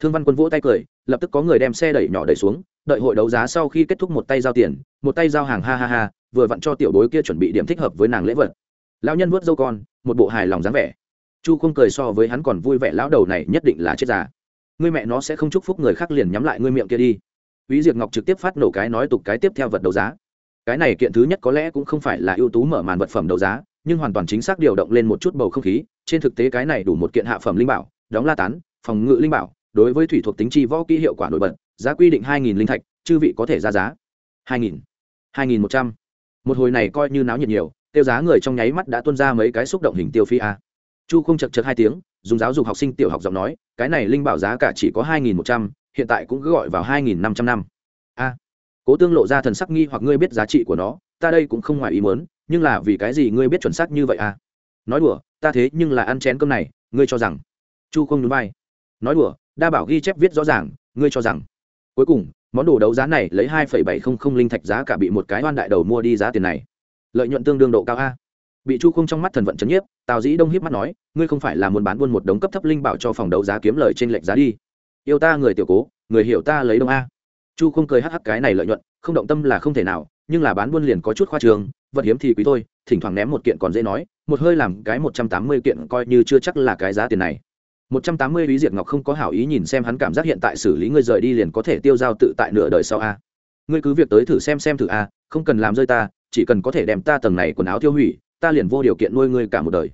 Thương văn quân vỗ tay cười, lập tức có người đem xe đẩy nhỏ đẩy xuống đợi hội đấu giá sau khi kết thúc một tay giao tiền một tay giao hàng ha ha ha vừa vặn cho tiểu bối kia chuẩn bị điểm thích hợp với nàng lễ vật. Lão nhân vuốt dâu con một bộ hài lòng dáng vẻ. Chu không cười so với hắn còn vui vẻ lão đầu này nhất định là chết già. Ngươi mẹ nó sẽ không chúc phúc người khác liền nhắm lại ngươi miệng kia đi. Úy Diệp Ngọc trực tiếp phát nổ cái nói tục cái tiếp theo vật đấu giá. Cái này kiện thứ nhất có lẽ cũng không phải là ưu tú mở màn vật phẩm đấu giá, nhưng hoàn toàn chính xác điều động lên một chút bầu không khí, trên thực tế cái này đủ một kiện hạ phẩm linh bảo, đóng la tán, phòng ngự linh bảo, đối với thủy thuộc tính chi võ kỹ hiệu quả nổi bật, giá quy định 2000 linh thạch, chư vị có thể ra giá. 2000, 2100. Một hồi này coi như náo nhiệt nhiều, tiêu giá người trong nháy mắt đã tuôn ra mấy cái xúc động hình tiêu phi a. Chu không chật chật hai tiếng, dùng giáo dục học sinh tiểu học giọng nói, cái này linh bảo giá cả chỉ có 2100, hiện tại cũng cứ gọi vào 2500 năm. A. Cố Tương lộ ra thần sắc nghi hoặc ngươi biết giá trị của nó, ta đây cũng không ngoài ý muốn, nhưng là vì cái gì ngươi biết chuẩn xác như vậy a? Nói đùa, ta thế nhưng là ăn chén cơm này, ngươi cho rằng. Chu không nhún vai. Nói đùa, đa bảo ghi chép viết rõ ràng, ngươi cho rằng. Cuối cùng, món đồ đấu giá này lấy 2.700 linh thạch giá cả bị một cái oan đại đầu mua đi giá tiền này. Lợi nhuận tương đương độ cao a. Bị Chu không trong mắt thần vận chấn nhiếp, Tào Dĩ Đông hiếp mắt nói, ngươi không phải là muốn bán buôn một đống cấp thấp linh bảo cho phòng đấu giá kiếm lời trên lệnh giá đi yêu ta người tiểu cố người hiểu ta lấy đông a chu không cười hắc hắc cái này lợi nhuận không động tâm là không thể nào nhưng là bán buôn liền có chút khoa trường vật hiếm thì quý thôi thỉnh thoảng ném một kiện còn dễ nói một hơi làm cái một trăm tám mươi kiện coi như chưa chắc là cái giá tiền này một trăm tám mươi lý diệt ngọc không có hảo ý nhìn xem hắn cảm giác hiện tại xử lý ngươi rời đi liền có thể tiêu giao tự tại nửa đời sau a. Ngươi cứ việc tới thử xem xem thử a, không cần làm rơi ta, chỉ cần có thể đem ta tầng này quần áo tiêu hủy, ta liền vô điều kiện nuôi ngươi cả một đời.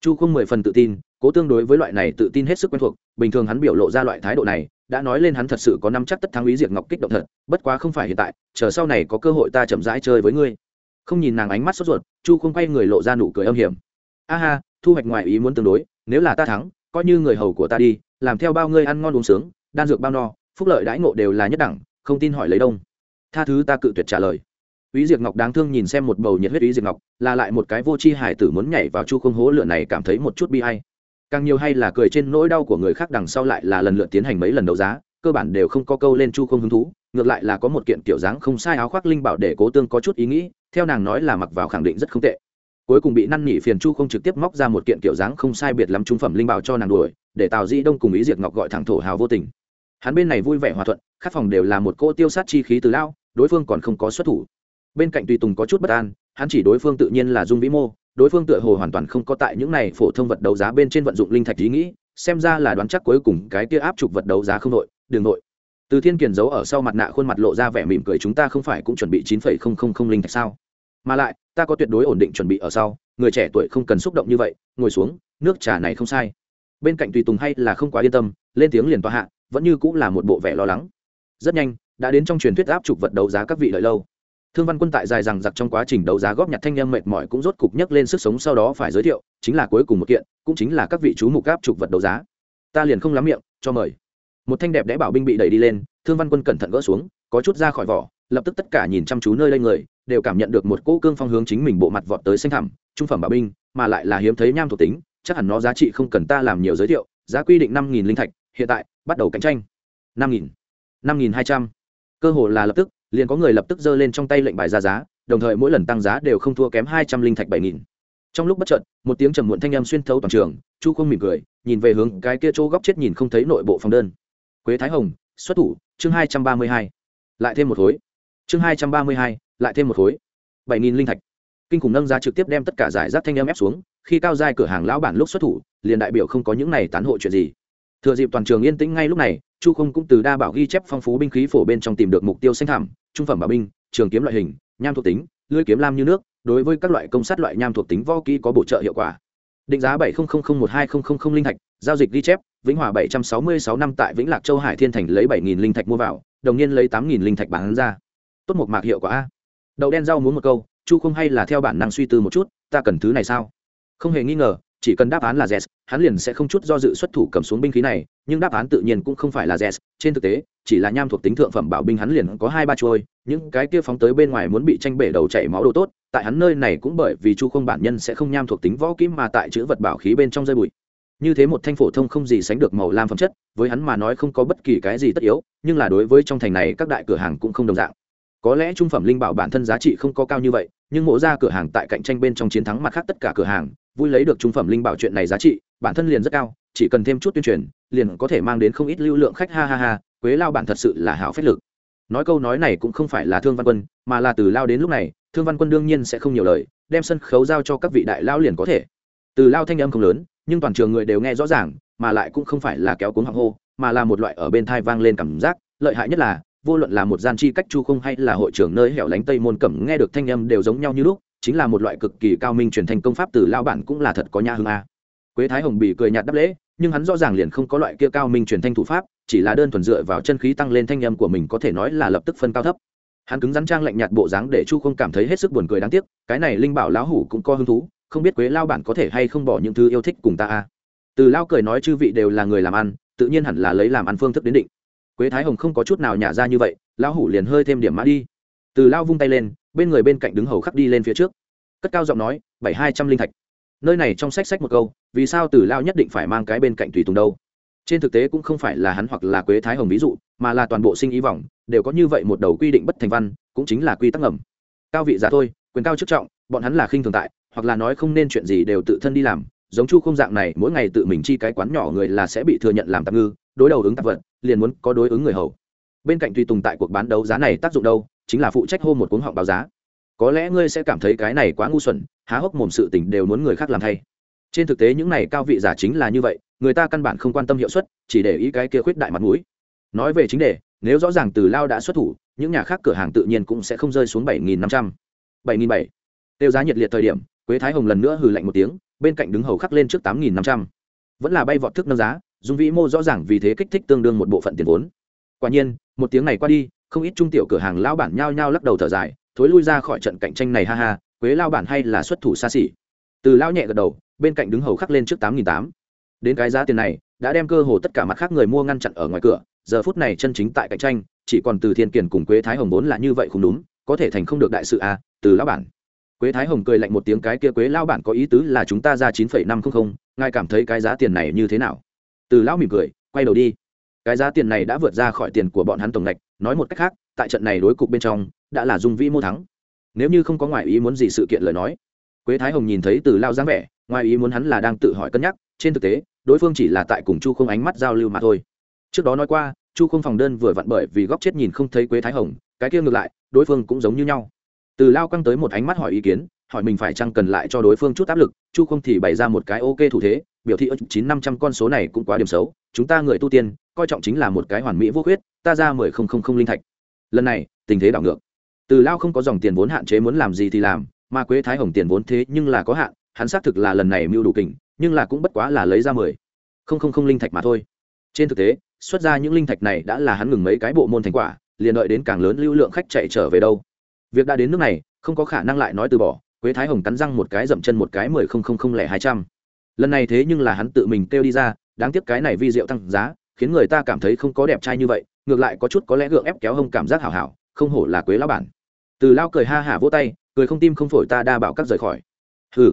Chu không mười phần tự tin, cố tương đối với loại này tự tin hết sức quen thuộc, bình thường hắn biểu lộ ra loại thái độ này, đã nói lên hắn thật sự có năm chắc tất thắng ý diệt ngọc kích động thật, bất quá không phải hiện tại, chờ sau này có cơ hội ta chậm rãi chơi với ngươi. Không nhìn nàng ánh mắt sốt ruột, chu không quay người lộ ra nụ cười âm hiểm. A ha thu hoạch ngoài ý muốn tương đối, nếu là ta thắng coi như người hầu của ta đi làm theo bao ngươi ăn ngon uống sướng đan dược bao no phúc lợi đãi ngộ đều là nhất đẳng không tin hỏi lấy đông. Tha thứ ta cự tuyệt trả lời. Úy Diệp Ngọc đáng thương nhìn xem một bầu nhiệt huyết Úy Diệp Ngọc, là lại một cái vô tri hải tử muốn nhảy vào chu không hố lửa này cảm thấy một chút bi ai. Càng nhiều hay là cười trên nỗi đau của người khác đằng sau lại là lần lượt tiến hành mấy lần đấu giá cơ bản đều không có câu lên chu không hứng thú ngược lại là có một kiện kiểu dáng không sai áo khoác linh bảo để cố tương có chút ý nghĩ theo nàng nói là mặc vào khẳng định rất không tệ cuối cùng bị năn nỉ phiền chu không trực tiếp móc ra một kiện kiểu dáng không sai biệt lắm trung phẩm linh bảo cho nàng đuổi, để tào di đông cùng ý diệt ngọc gọi thẳng thổ hào vô tình. Hắn bên này vui vẻ hòa thuận khắc phòng đều là một cô tiêu sát chi khí từ lao đối phương còn không có xuất thủ. Bên cạnh tùy tùng có chút bất an, hắn chỉ đối phương tự nhiên là dung vĩ mô, đối phương tựa hồ hoàn toàn không có tại những này phổ thông vật đấu giá bên trên vận dụng linh thạch ý nghĩ, xem ra là đoán chắc cuối cùng cái kia áp trục vật đấu giá không nội, đường nội. Từ thiên kiền giấu ở sau mặt nạ khuôn mặt lộ ra vẻ mỉm cười, chúng ta không phải cũng chuẩn bị chín phẩy không không không linh thạch sao? Mà lại ta có tuyệt đối ổn định chuẩn bị ở sau, người trẻ tuổi không cần xúc động như vậy, ngồi xuống, nước trà này không sai. Bên cạnh tùy tùng hay là không quá yên tâm, lên tiếng liền tòa hạ, vẫn như cũng là một bộ vẻ lo lắng. Rất nhanh, đã đến trong truyền thuyết áp trục vật đấu giá các vị lợi lâu. Thương văn quân tại dài rằng giặc trong quá trình đấu giá góp nhặt thanh em mệt mỏi cũng rốt cục nhấc lên sức sống sau đó phải giới thiệu, chính là cuối cùng một kiện, cũng chính là các vị chú mục áp trục vật đấu giá. Ta liền không lắm miệng, cho mời. Một thanh đẹp đẽ bảo binh bị đẩy đi lên, thương văn quân cẩn thận gỡ xuống, có chút ra khỏi vỏ, lập tức tất cả nhìn chăm chú nơi đây người đều cảm nhận được một cỗ cương phong hướng chính mình bộ mặt vọt tới xanh thẳm, trung phẩm bảo binh, mà lại là hiếm thấy nham thuộc tính, chắc hẳn nó giá trị không cần ta làm nhiều giới thiệu, giá quy định năm nghìn linh thạch, hiện tại, bắt đầu cạnh tranh. năm nghìn năm nghìn hai trăm. Cơ hồ là lập tức, liền có người lập tức giơ lên trong tay lệnh bài ra giá, đồng thời mỗi lần tăng giá đều không thua kém hai trăm linh thạch bảy nghìn. Trong lúc bất chợt, một tiếng trầm muộn thanh âm xuyên thấu toàn trường, chu không mỉm cười, nhìn về hướng cái kia chỗ góc chết nhìn không thấy nội bộ phòng đơn. Quế thái hồng, xuất thủ, chương hai trăm ba mươi hai. Lại thêm một khối chương hai trăm ba mươi hai lại thêm một khối. Bảy nghìn linh thạch. Kinh khủng nâng giá trực tiếp đem tất cả giải rác thanh âm ép xuống, khi cao giai cửa hàng lão bản lúc xuất thủ, liền đại biểu không có những này tán hộ chuyện gì. Thừa dịp toàn trường yên tĩnh ngay lúc này, chu không cũng từ đa bảo ghi chép phong phú binh khí phổ bên trong tìm được mục tiêu xanh thảm trung phẩm bảo binh, trường kiếm loại hình, nham thuộc tính, lưỡi kiếm lam như nước, đối với các loại công sát loại nham thuộc tính vo kỹ có bổ trợ hiệu quả. Định giá bảy một hai linh thạch, giao dịch ghi chép, vĩnh hòa bảy trăm sáu mươi sáu năm tại vĩnh lạc châu hải thiên thành lấy bảy linh thạch mua vào, đồng niên lấy tám linh thạch bán ra. Tốt một mạc hiệu quả a đậu đen rau muốn một câu, chu không hay là theo bản năng suy tư một chút, ta cần thứ này sao? Không hề nghi ngờ, chỉ cần đáp án là z hắn liền sẽ không chút do dự xuất thủ cầm xuống binh khí này, nhưng đáp án tự nhiên cũng không phải là z trên thực tế, chỉ là nham thuộc tính thượng phẩm bảo binh hắn liền có hai ba trôi những cái kia phóng tới bên ngoài muốn bị tranh bể đầu chảy máu đồ tốt, tại hắn nơi này cũng bởi vì chu không bản nhân sẽ không nham thuộc tính võ kỹ mà tại chữ vật bảo khí bên trong dây bụi. Như thế một thanh phổ thông không gì sánh được màu lam phẩm chất, với hắn mà nói không có bất kỳ cái gì tất yếu, nhưng là đối với trong thành này các đại cửa hàng cũng không đồng dạng có lẽ trung phẩm linh bảo bản thân giá trị không có cao như vậy, nhưng mộ ra cửa hàng tại cạnh tranh bên trong chiến thắng mặt khác tất cả cửa hàng, vui lấy được trung phẩm linh bảo chuyện này giá trị, bản thân liền rất cao, chỉ cần thêm chút tuyên truyền, liền có thể mang đến không ít lưu lượng khách, ha ha ha, quế lao bản thật sự là hảo phách lực. Nói câu nói này cũng không phải là thương văn quân, mà là từ lao đến lúc này, thương văn quân đương nhiên sẽ không nhiều lời, đem sân khấu giao cho các vị đại lao liền có thể. Từ lao thanh âm không lớn, nhưng toàn trường người đều nghe rõ ràng, mà lại cũng không phải là kéo cuống hoặc hô, mà là một loại ở bên thai vang lên cảm giác, lợi hại nhất là vô luận là một gian chi cách chu không hay là hội trưởng nơi hẻo lánh tây môn cẩm nghe được thanh âm đều giống nhau như lúc, chính là một loại cực kỳ cao minh truyền thành công pháp từ lao bản cũng là thật có nha hương a. Quế thái hồng bị cười nhạt đáp lễ, nhưng hắn rõ ràng liền không có loại kia cao minh truyền thanh thủ pháp, chỉ là đơn thuần dựa vào chân khí tăng lên thanh âm của mình có thể nói là lập tức phân cao thấp. Hắn cứng rắn trang lạnh nhạt bộ dáng để chu không cảm thấy hết sức buồn cười đáng tiếc, cái này linh bảo lão hủ cũng có hứng thú, không biết quế lao bản có thể hay không bỏ những thứ yêu thích cùng ta a. Từ lao cười nói chư vị đều là người làm ăn, tự nhiên hẳn là lấy làm ăn phương thức đến định quế thái hồng không có chút nào nhả ra như vậy, lão hủ liền hơi thêm điểm mã đi. Từ lao vung tay lên, bên người bên cạnh đứng hầu khắc đi lên phía trước. Cất cao giọng nói, bảy hai trăm linh thạch. Nơi này trong sách sách một câu, vì sao từ lao nhất định phải mang cái bên cạnh tùy tùng đâu? Trên thực tế cũng không phải là hắn hoặc là quế thái hồng ví dụ, mà là toàn bộ sinh ý vọng, đều có như vậy một đầu quy định bất thành văn, cũng chính là quy tắc ngầm. Cao vị giả thôi, quyền cao chức trọng, bọn hắn là khinh thường tại, hoặc là nói không nên chuyện gì đều tự thân đi làm, giống chu không dạng này, mỗi ngày tự mình chi cái quán nhỏ người là sẽ bị thừa nhận làm tạm ngư đối đầu ứng tạp vật, liền muốn có đối ứng người hầu. Bên cạnh tùy tùng tại cuộc bán đấu giá này tác dụng đâu, chính là phụ trách hô một cuốn họng báo giá. Có lẽ ngươi sẽ cảm thấy cái này quá ngu xuẩn, há hốc mồm sự tình đều muốn người khác làm thay. Trên thực tế những này cao vị giả chính là như vậy, người ta căn bản không quan tâm hiệu suất, chỉ để ý cái kia khuyết đại mặt mũi. Nói về chính đề, nếu rõ ràng từ lao đã xuất thủ, những nhà khác cửa hàng tự nhiên cũng sẽ không rơi xuống bảy nghìn năm trăm. bảy nghìn bảy. Tiêu giá nhiệt liệt thời điểm, quế thái hồng lần nữa hừ lạnh một tiếng, bên cạnh đứng hầu khắc lên trước tám nghìn năm trăm. Vẫn là bay vọt thức nâng giá dung vĩ mô rõ ràng vì thế kích thích tương đương một bộ phận tiền vốn. Quả nhiên, một tiếng này qua đi, không ít trung tiểu cửa hàng lao bản nhao nhao lắc đầu thở dài, thối lui ra khỏi trận cạnh tranh này ha ha, quế lao bản hay là xuất thủ xa xỉ. Từ lao nhẹ gật đầu, bên cạnh đứng hầu khắc lên trước tám nghìn tám. Đến cái giá tiền này, đã đem cơ hồ tất cả mặt khác người mua ngăn chặn ở ngoài cửa, giờ phút này chân chính tại cạnh tranh, chỉ còn từ thiên kiển cùng quế thái hồng vốn là như vậy không đúng, có thể thành không được đại sự à từ lão bản. Quế thái hồng cười lạnh một tiếng cái kia quế lao bản có ý tứ là chúng ta ra chín phẩy năm không không, ngài cảm thấy cái giá tiền này như thế nào? Từ lão mỉm cười, quay đầu đi. Cái giá tiền này đã vượt ra khỏi tiền của bọn hắn tổng lệch nói một cách khác, tại trận này đối cục bên trong, đã là dung vĩ mô thắng. Nếu như không có ngoại ý muốn gì sự kiện lời nói. Quế thái hồng nhìn thấy từ lao dáng vẻ ngoài ý muốn hắn là đang tự hỏi cân nhắc. Trên thực tế, đối phương chỉ là tại cùng chu không ánh mắt giao lưu mà thôi. Trước đó nói qua, chu không phòng đơn vừa vặn bởi vì góc chết nhìn không thấy quế thái hồng, cái kia ngược lại, đối phương cũng giống như nhau. Từ lao căng tới một ánh mắt hỏi ý kiến, hỏi mình phải chăng cần lại cho đối phương chút áp lực, chu không thì bày ra một cái ok thủ thế biểu thị ở chín năm trăm con số này cũng quá điểm xấu, chúng ta người tu tiên, coi trọng chính là một cái hoàn mỹ vô khuyết, ta ra mười không không không linh thạch. Lần này, tình thế đảo ngược. Từ lao không có dòng tiền vốn hạn chế muốn làm gì thì làm, mà quế thái hồng tiền vốn thế nhưng là có hạn, hắn xác thực là lần này mưu đủ kình, nhưng là cũng bất quá là lấy ra mười không không không linh thạch mà thôi. Trên thực tế, xuất ra những linh thạch này đã là hắn ngừng mấy cái bộ môn thành quả, liền đợi đến càng lớn lưu lượng khách chạy trở về đâu. Việc đã đến nước này, không có khả năng lại nói từ bỏ, quế thái hồng cắn răng một cái dậm chân một cái mười không không không lẻ hai trăm lần này thế nhưng là hắn tự mình kêu đi ra, đáng tiếc cái này vi rượu tăng giá, khiến người ta cảm thấy không có đẹp trai như vậy, ngược lại có chút có lẽ gượng ép kéo hông cảm giác hảo hảo, không hổ là quế lao bản. Từ lao cười ha hả vỗ tay, cười không tim không phổi ta đa bảo các rời khỏi. Hừ.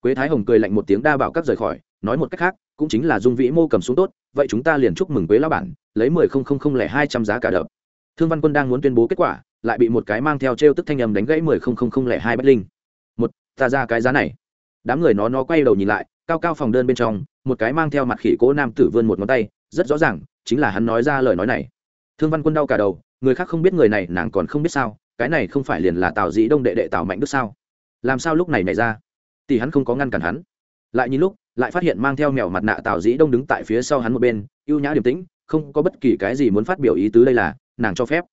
Quế thái hồng cười lạnh một tiếng đa bảo các rời khỏi, nói một cách khác, cũng chính là dung vĩ mô cầm xuống tốt, vậy chúng ta liền chúc mừng quế lao bản, lấy mười không không không lẻ hai trăm giá cả đợt. Thương văn quân đang muốn tuyên bố kết quả, lại bị một cái mang theo t r e o tức thanh âm đánh gãy mười không không không lẻ hai bách linh. Một, ta ra cái giá này. Đám người nó nó quay đầu nhìn lại cao cao phòng đơn bên trong, một cái mang theo mặt khỉ cố nam tử vươn một ngón tay, rất rõ ràng, chính là hắn nói ra lời nói này. Thương văn quân đau cả đầu, người khác không biết người này, nàng còn không biết sao, cái này không phải liền là tào dĩ đông đệ đệ tào mạnh đức sao? Làm sao lúc này nảy ra? Tỷ hắn không có ngăn cản hắn. Lại nhìn lúc, lại phát hiện mang theo mèo mặt nạ tào dĩ đông đứng tại phía sau hắn một bên, ưu nhã điềm tĩnh, không có bất kỳ cái gì muốn phát biểu ý tứ đây là, nàng cho phép.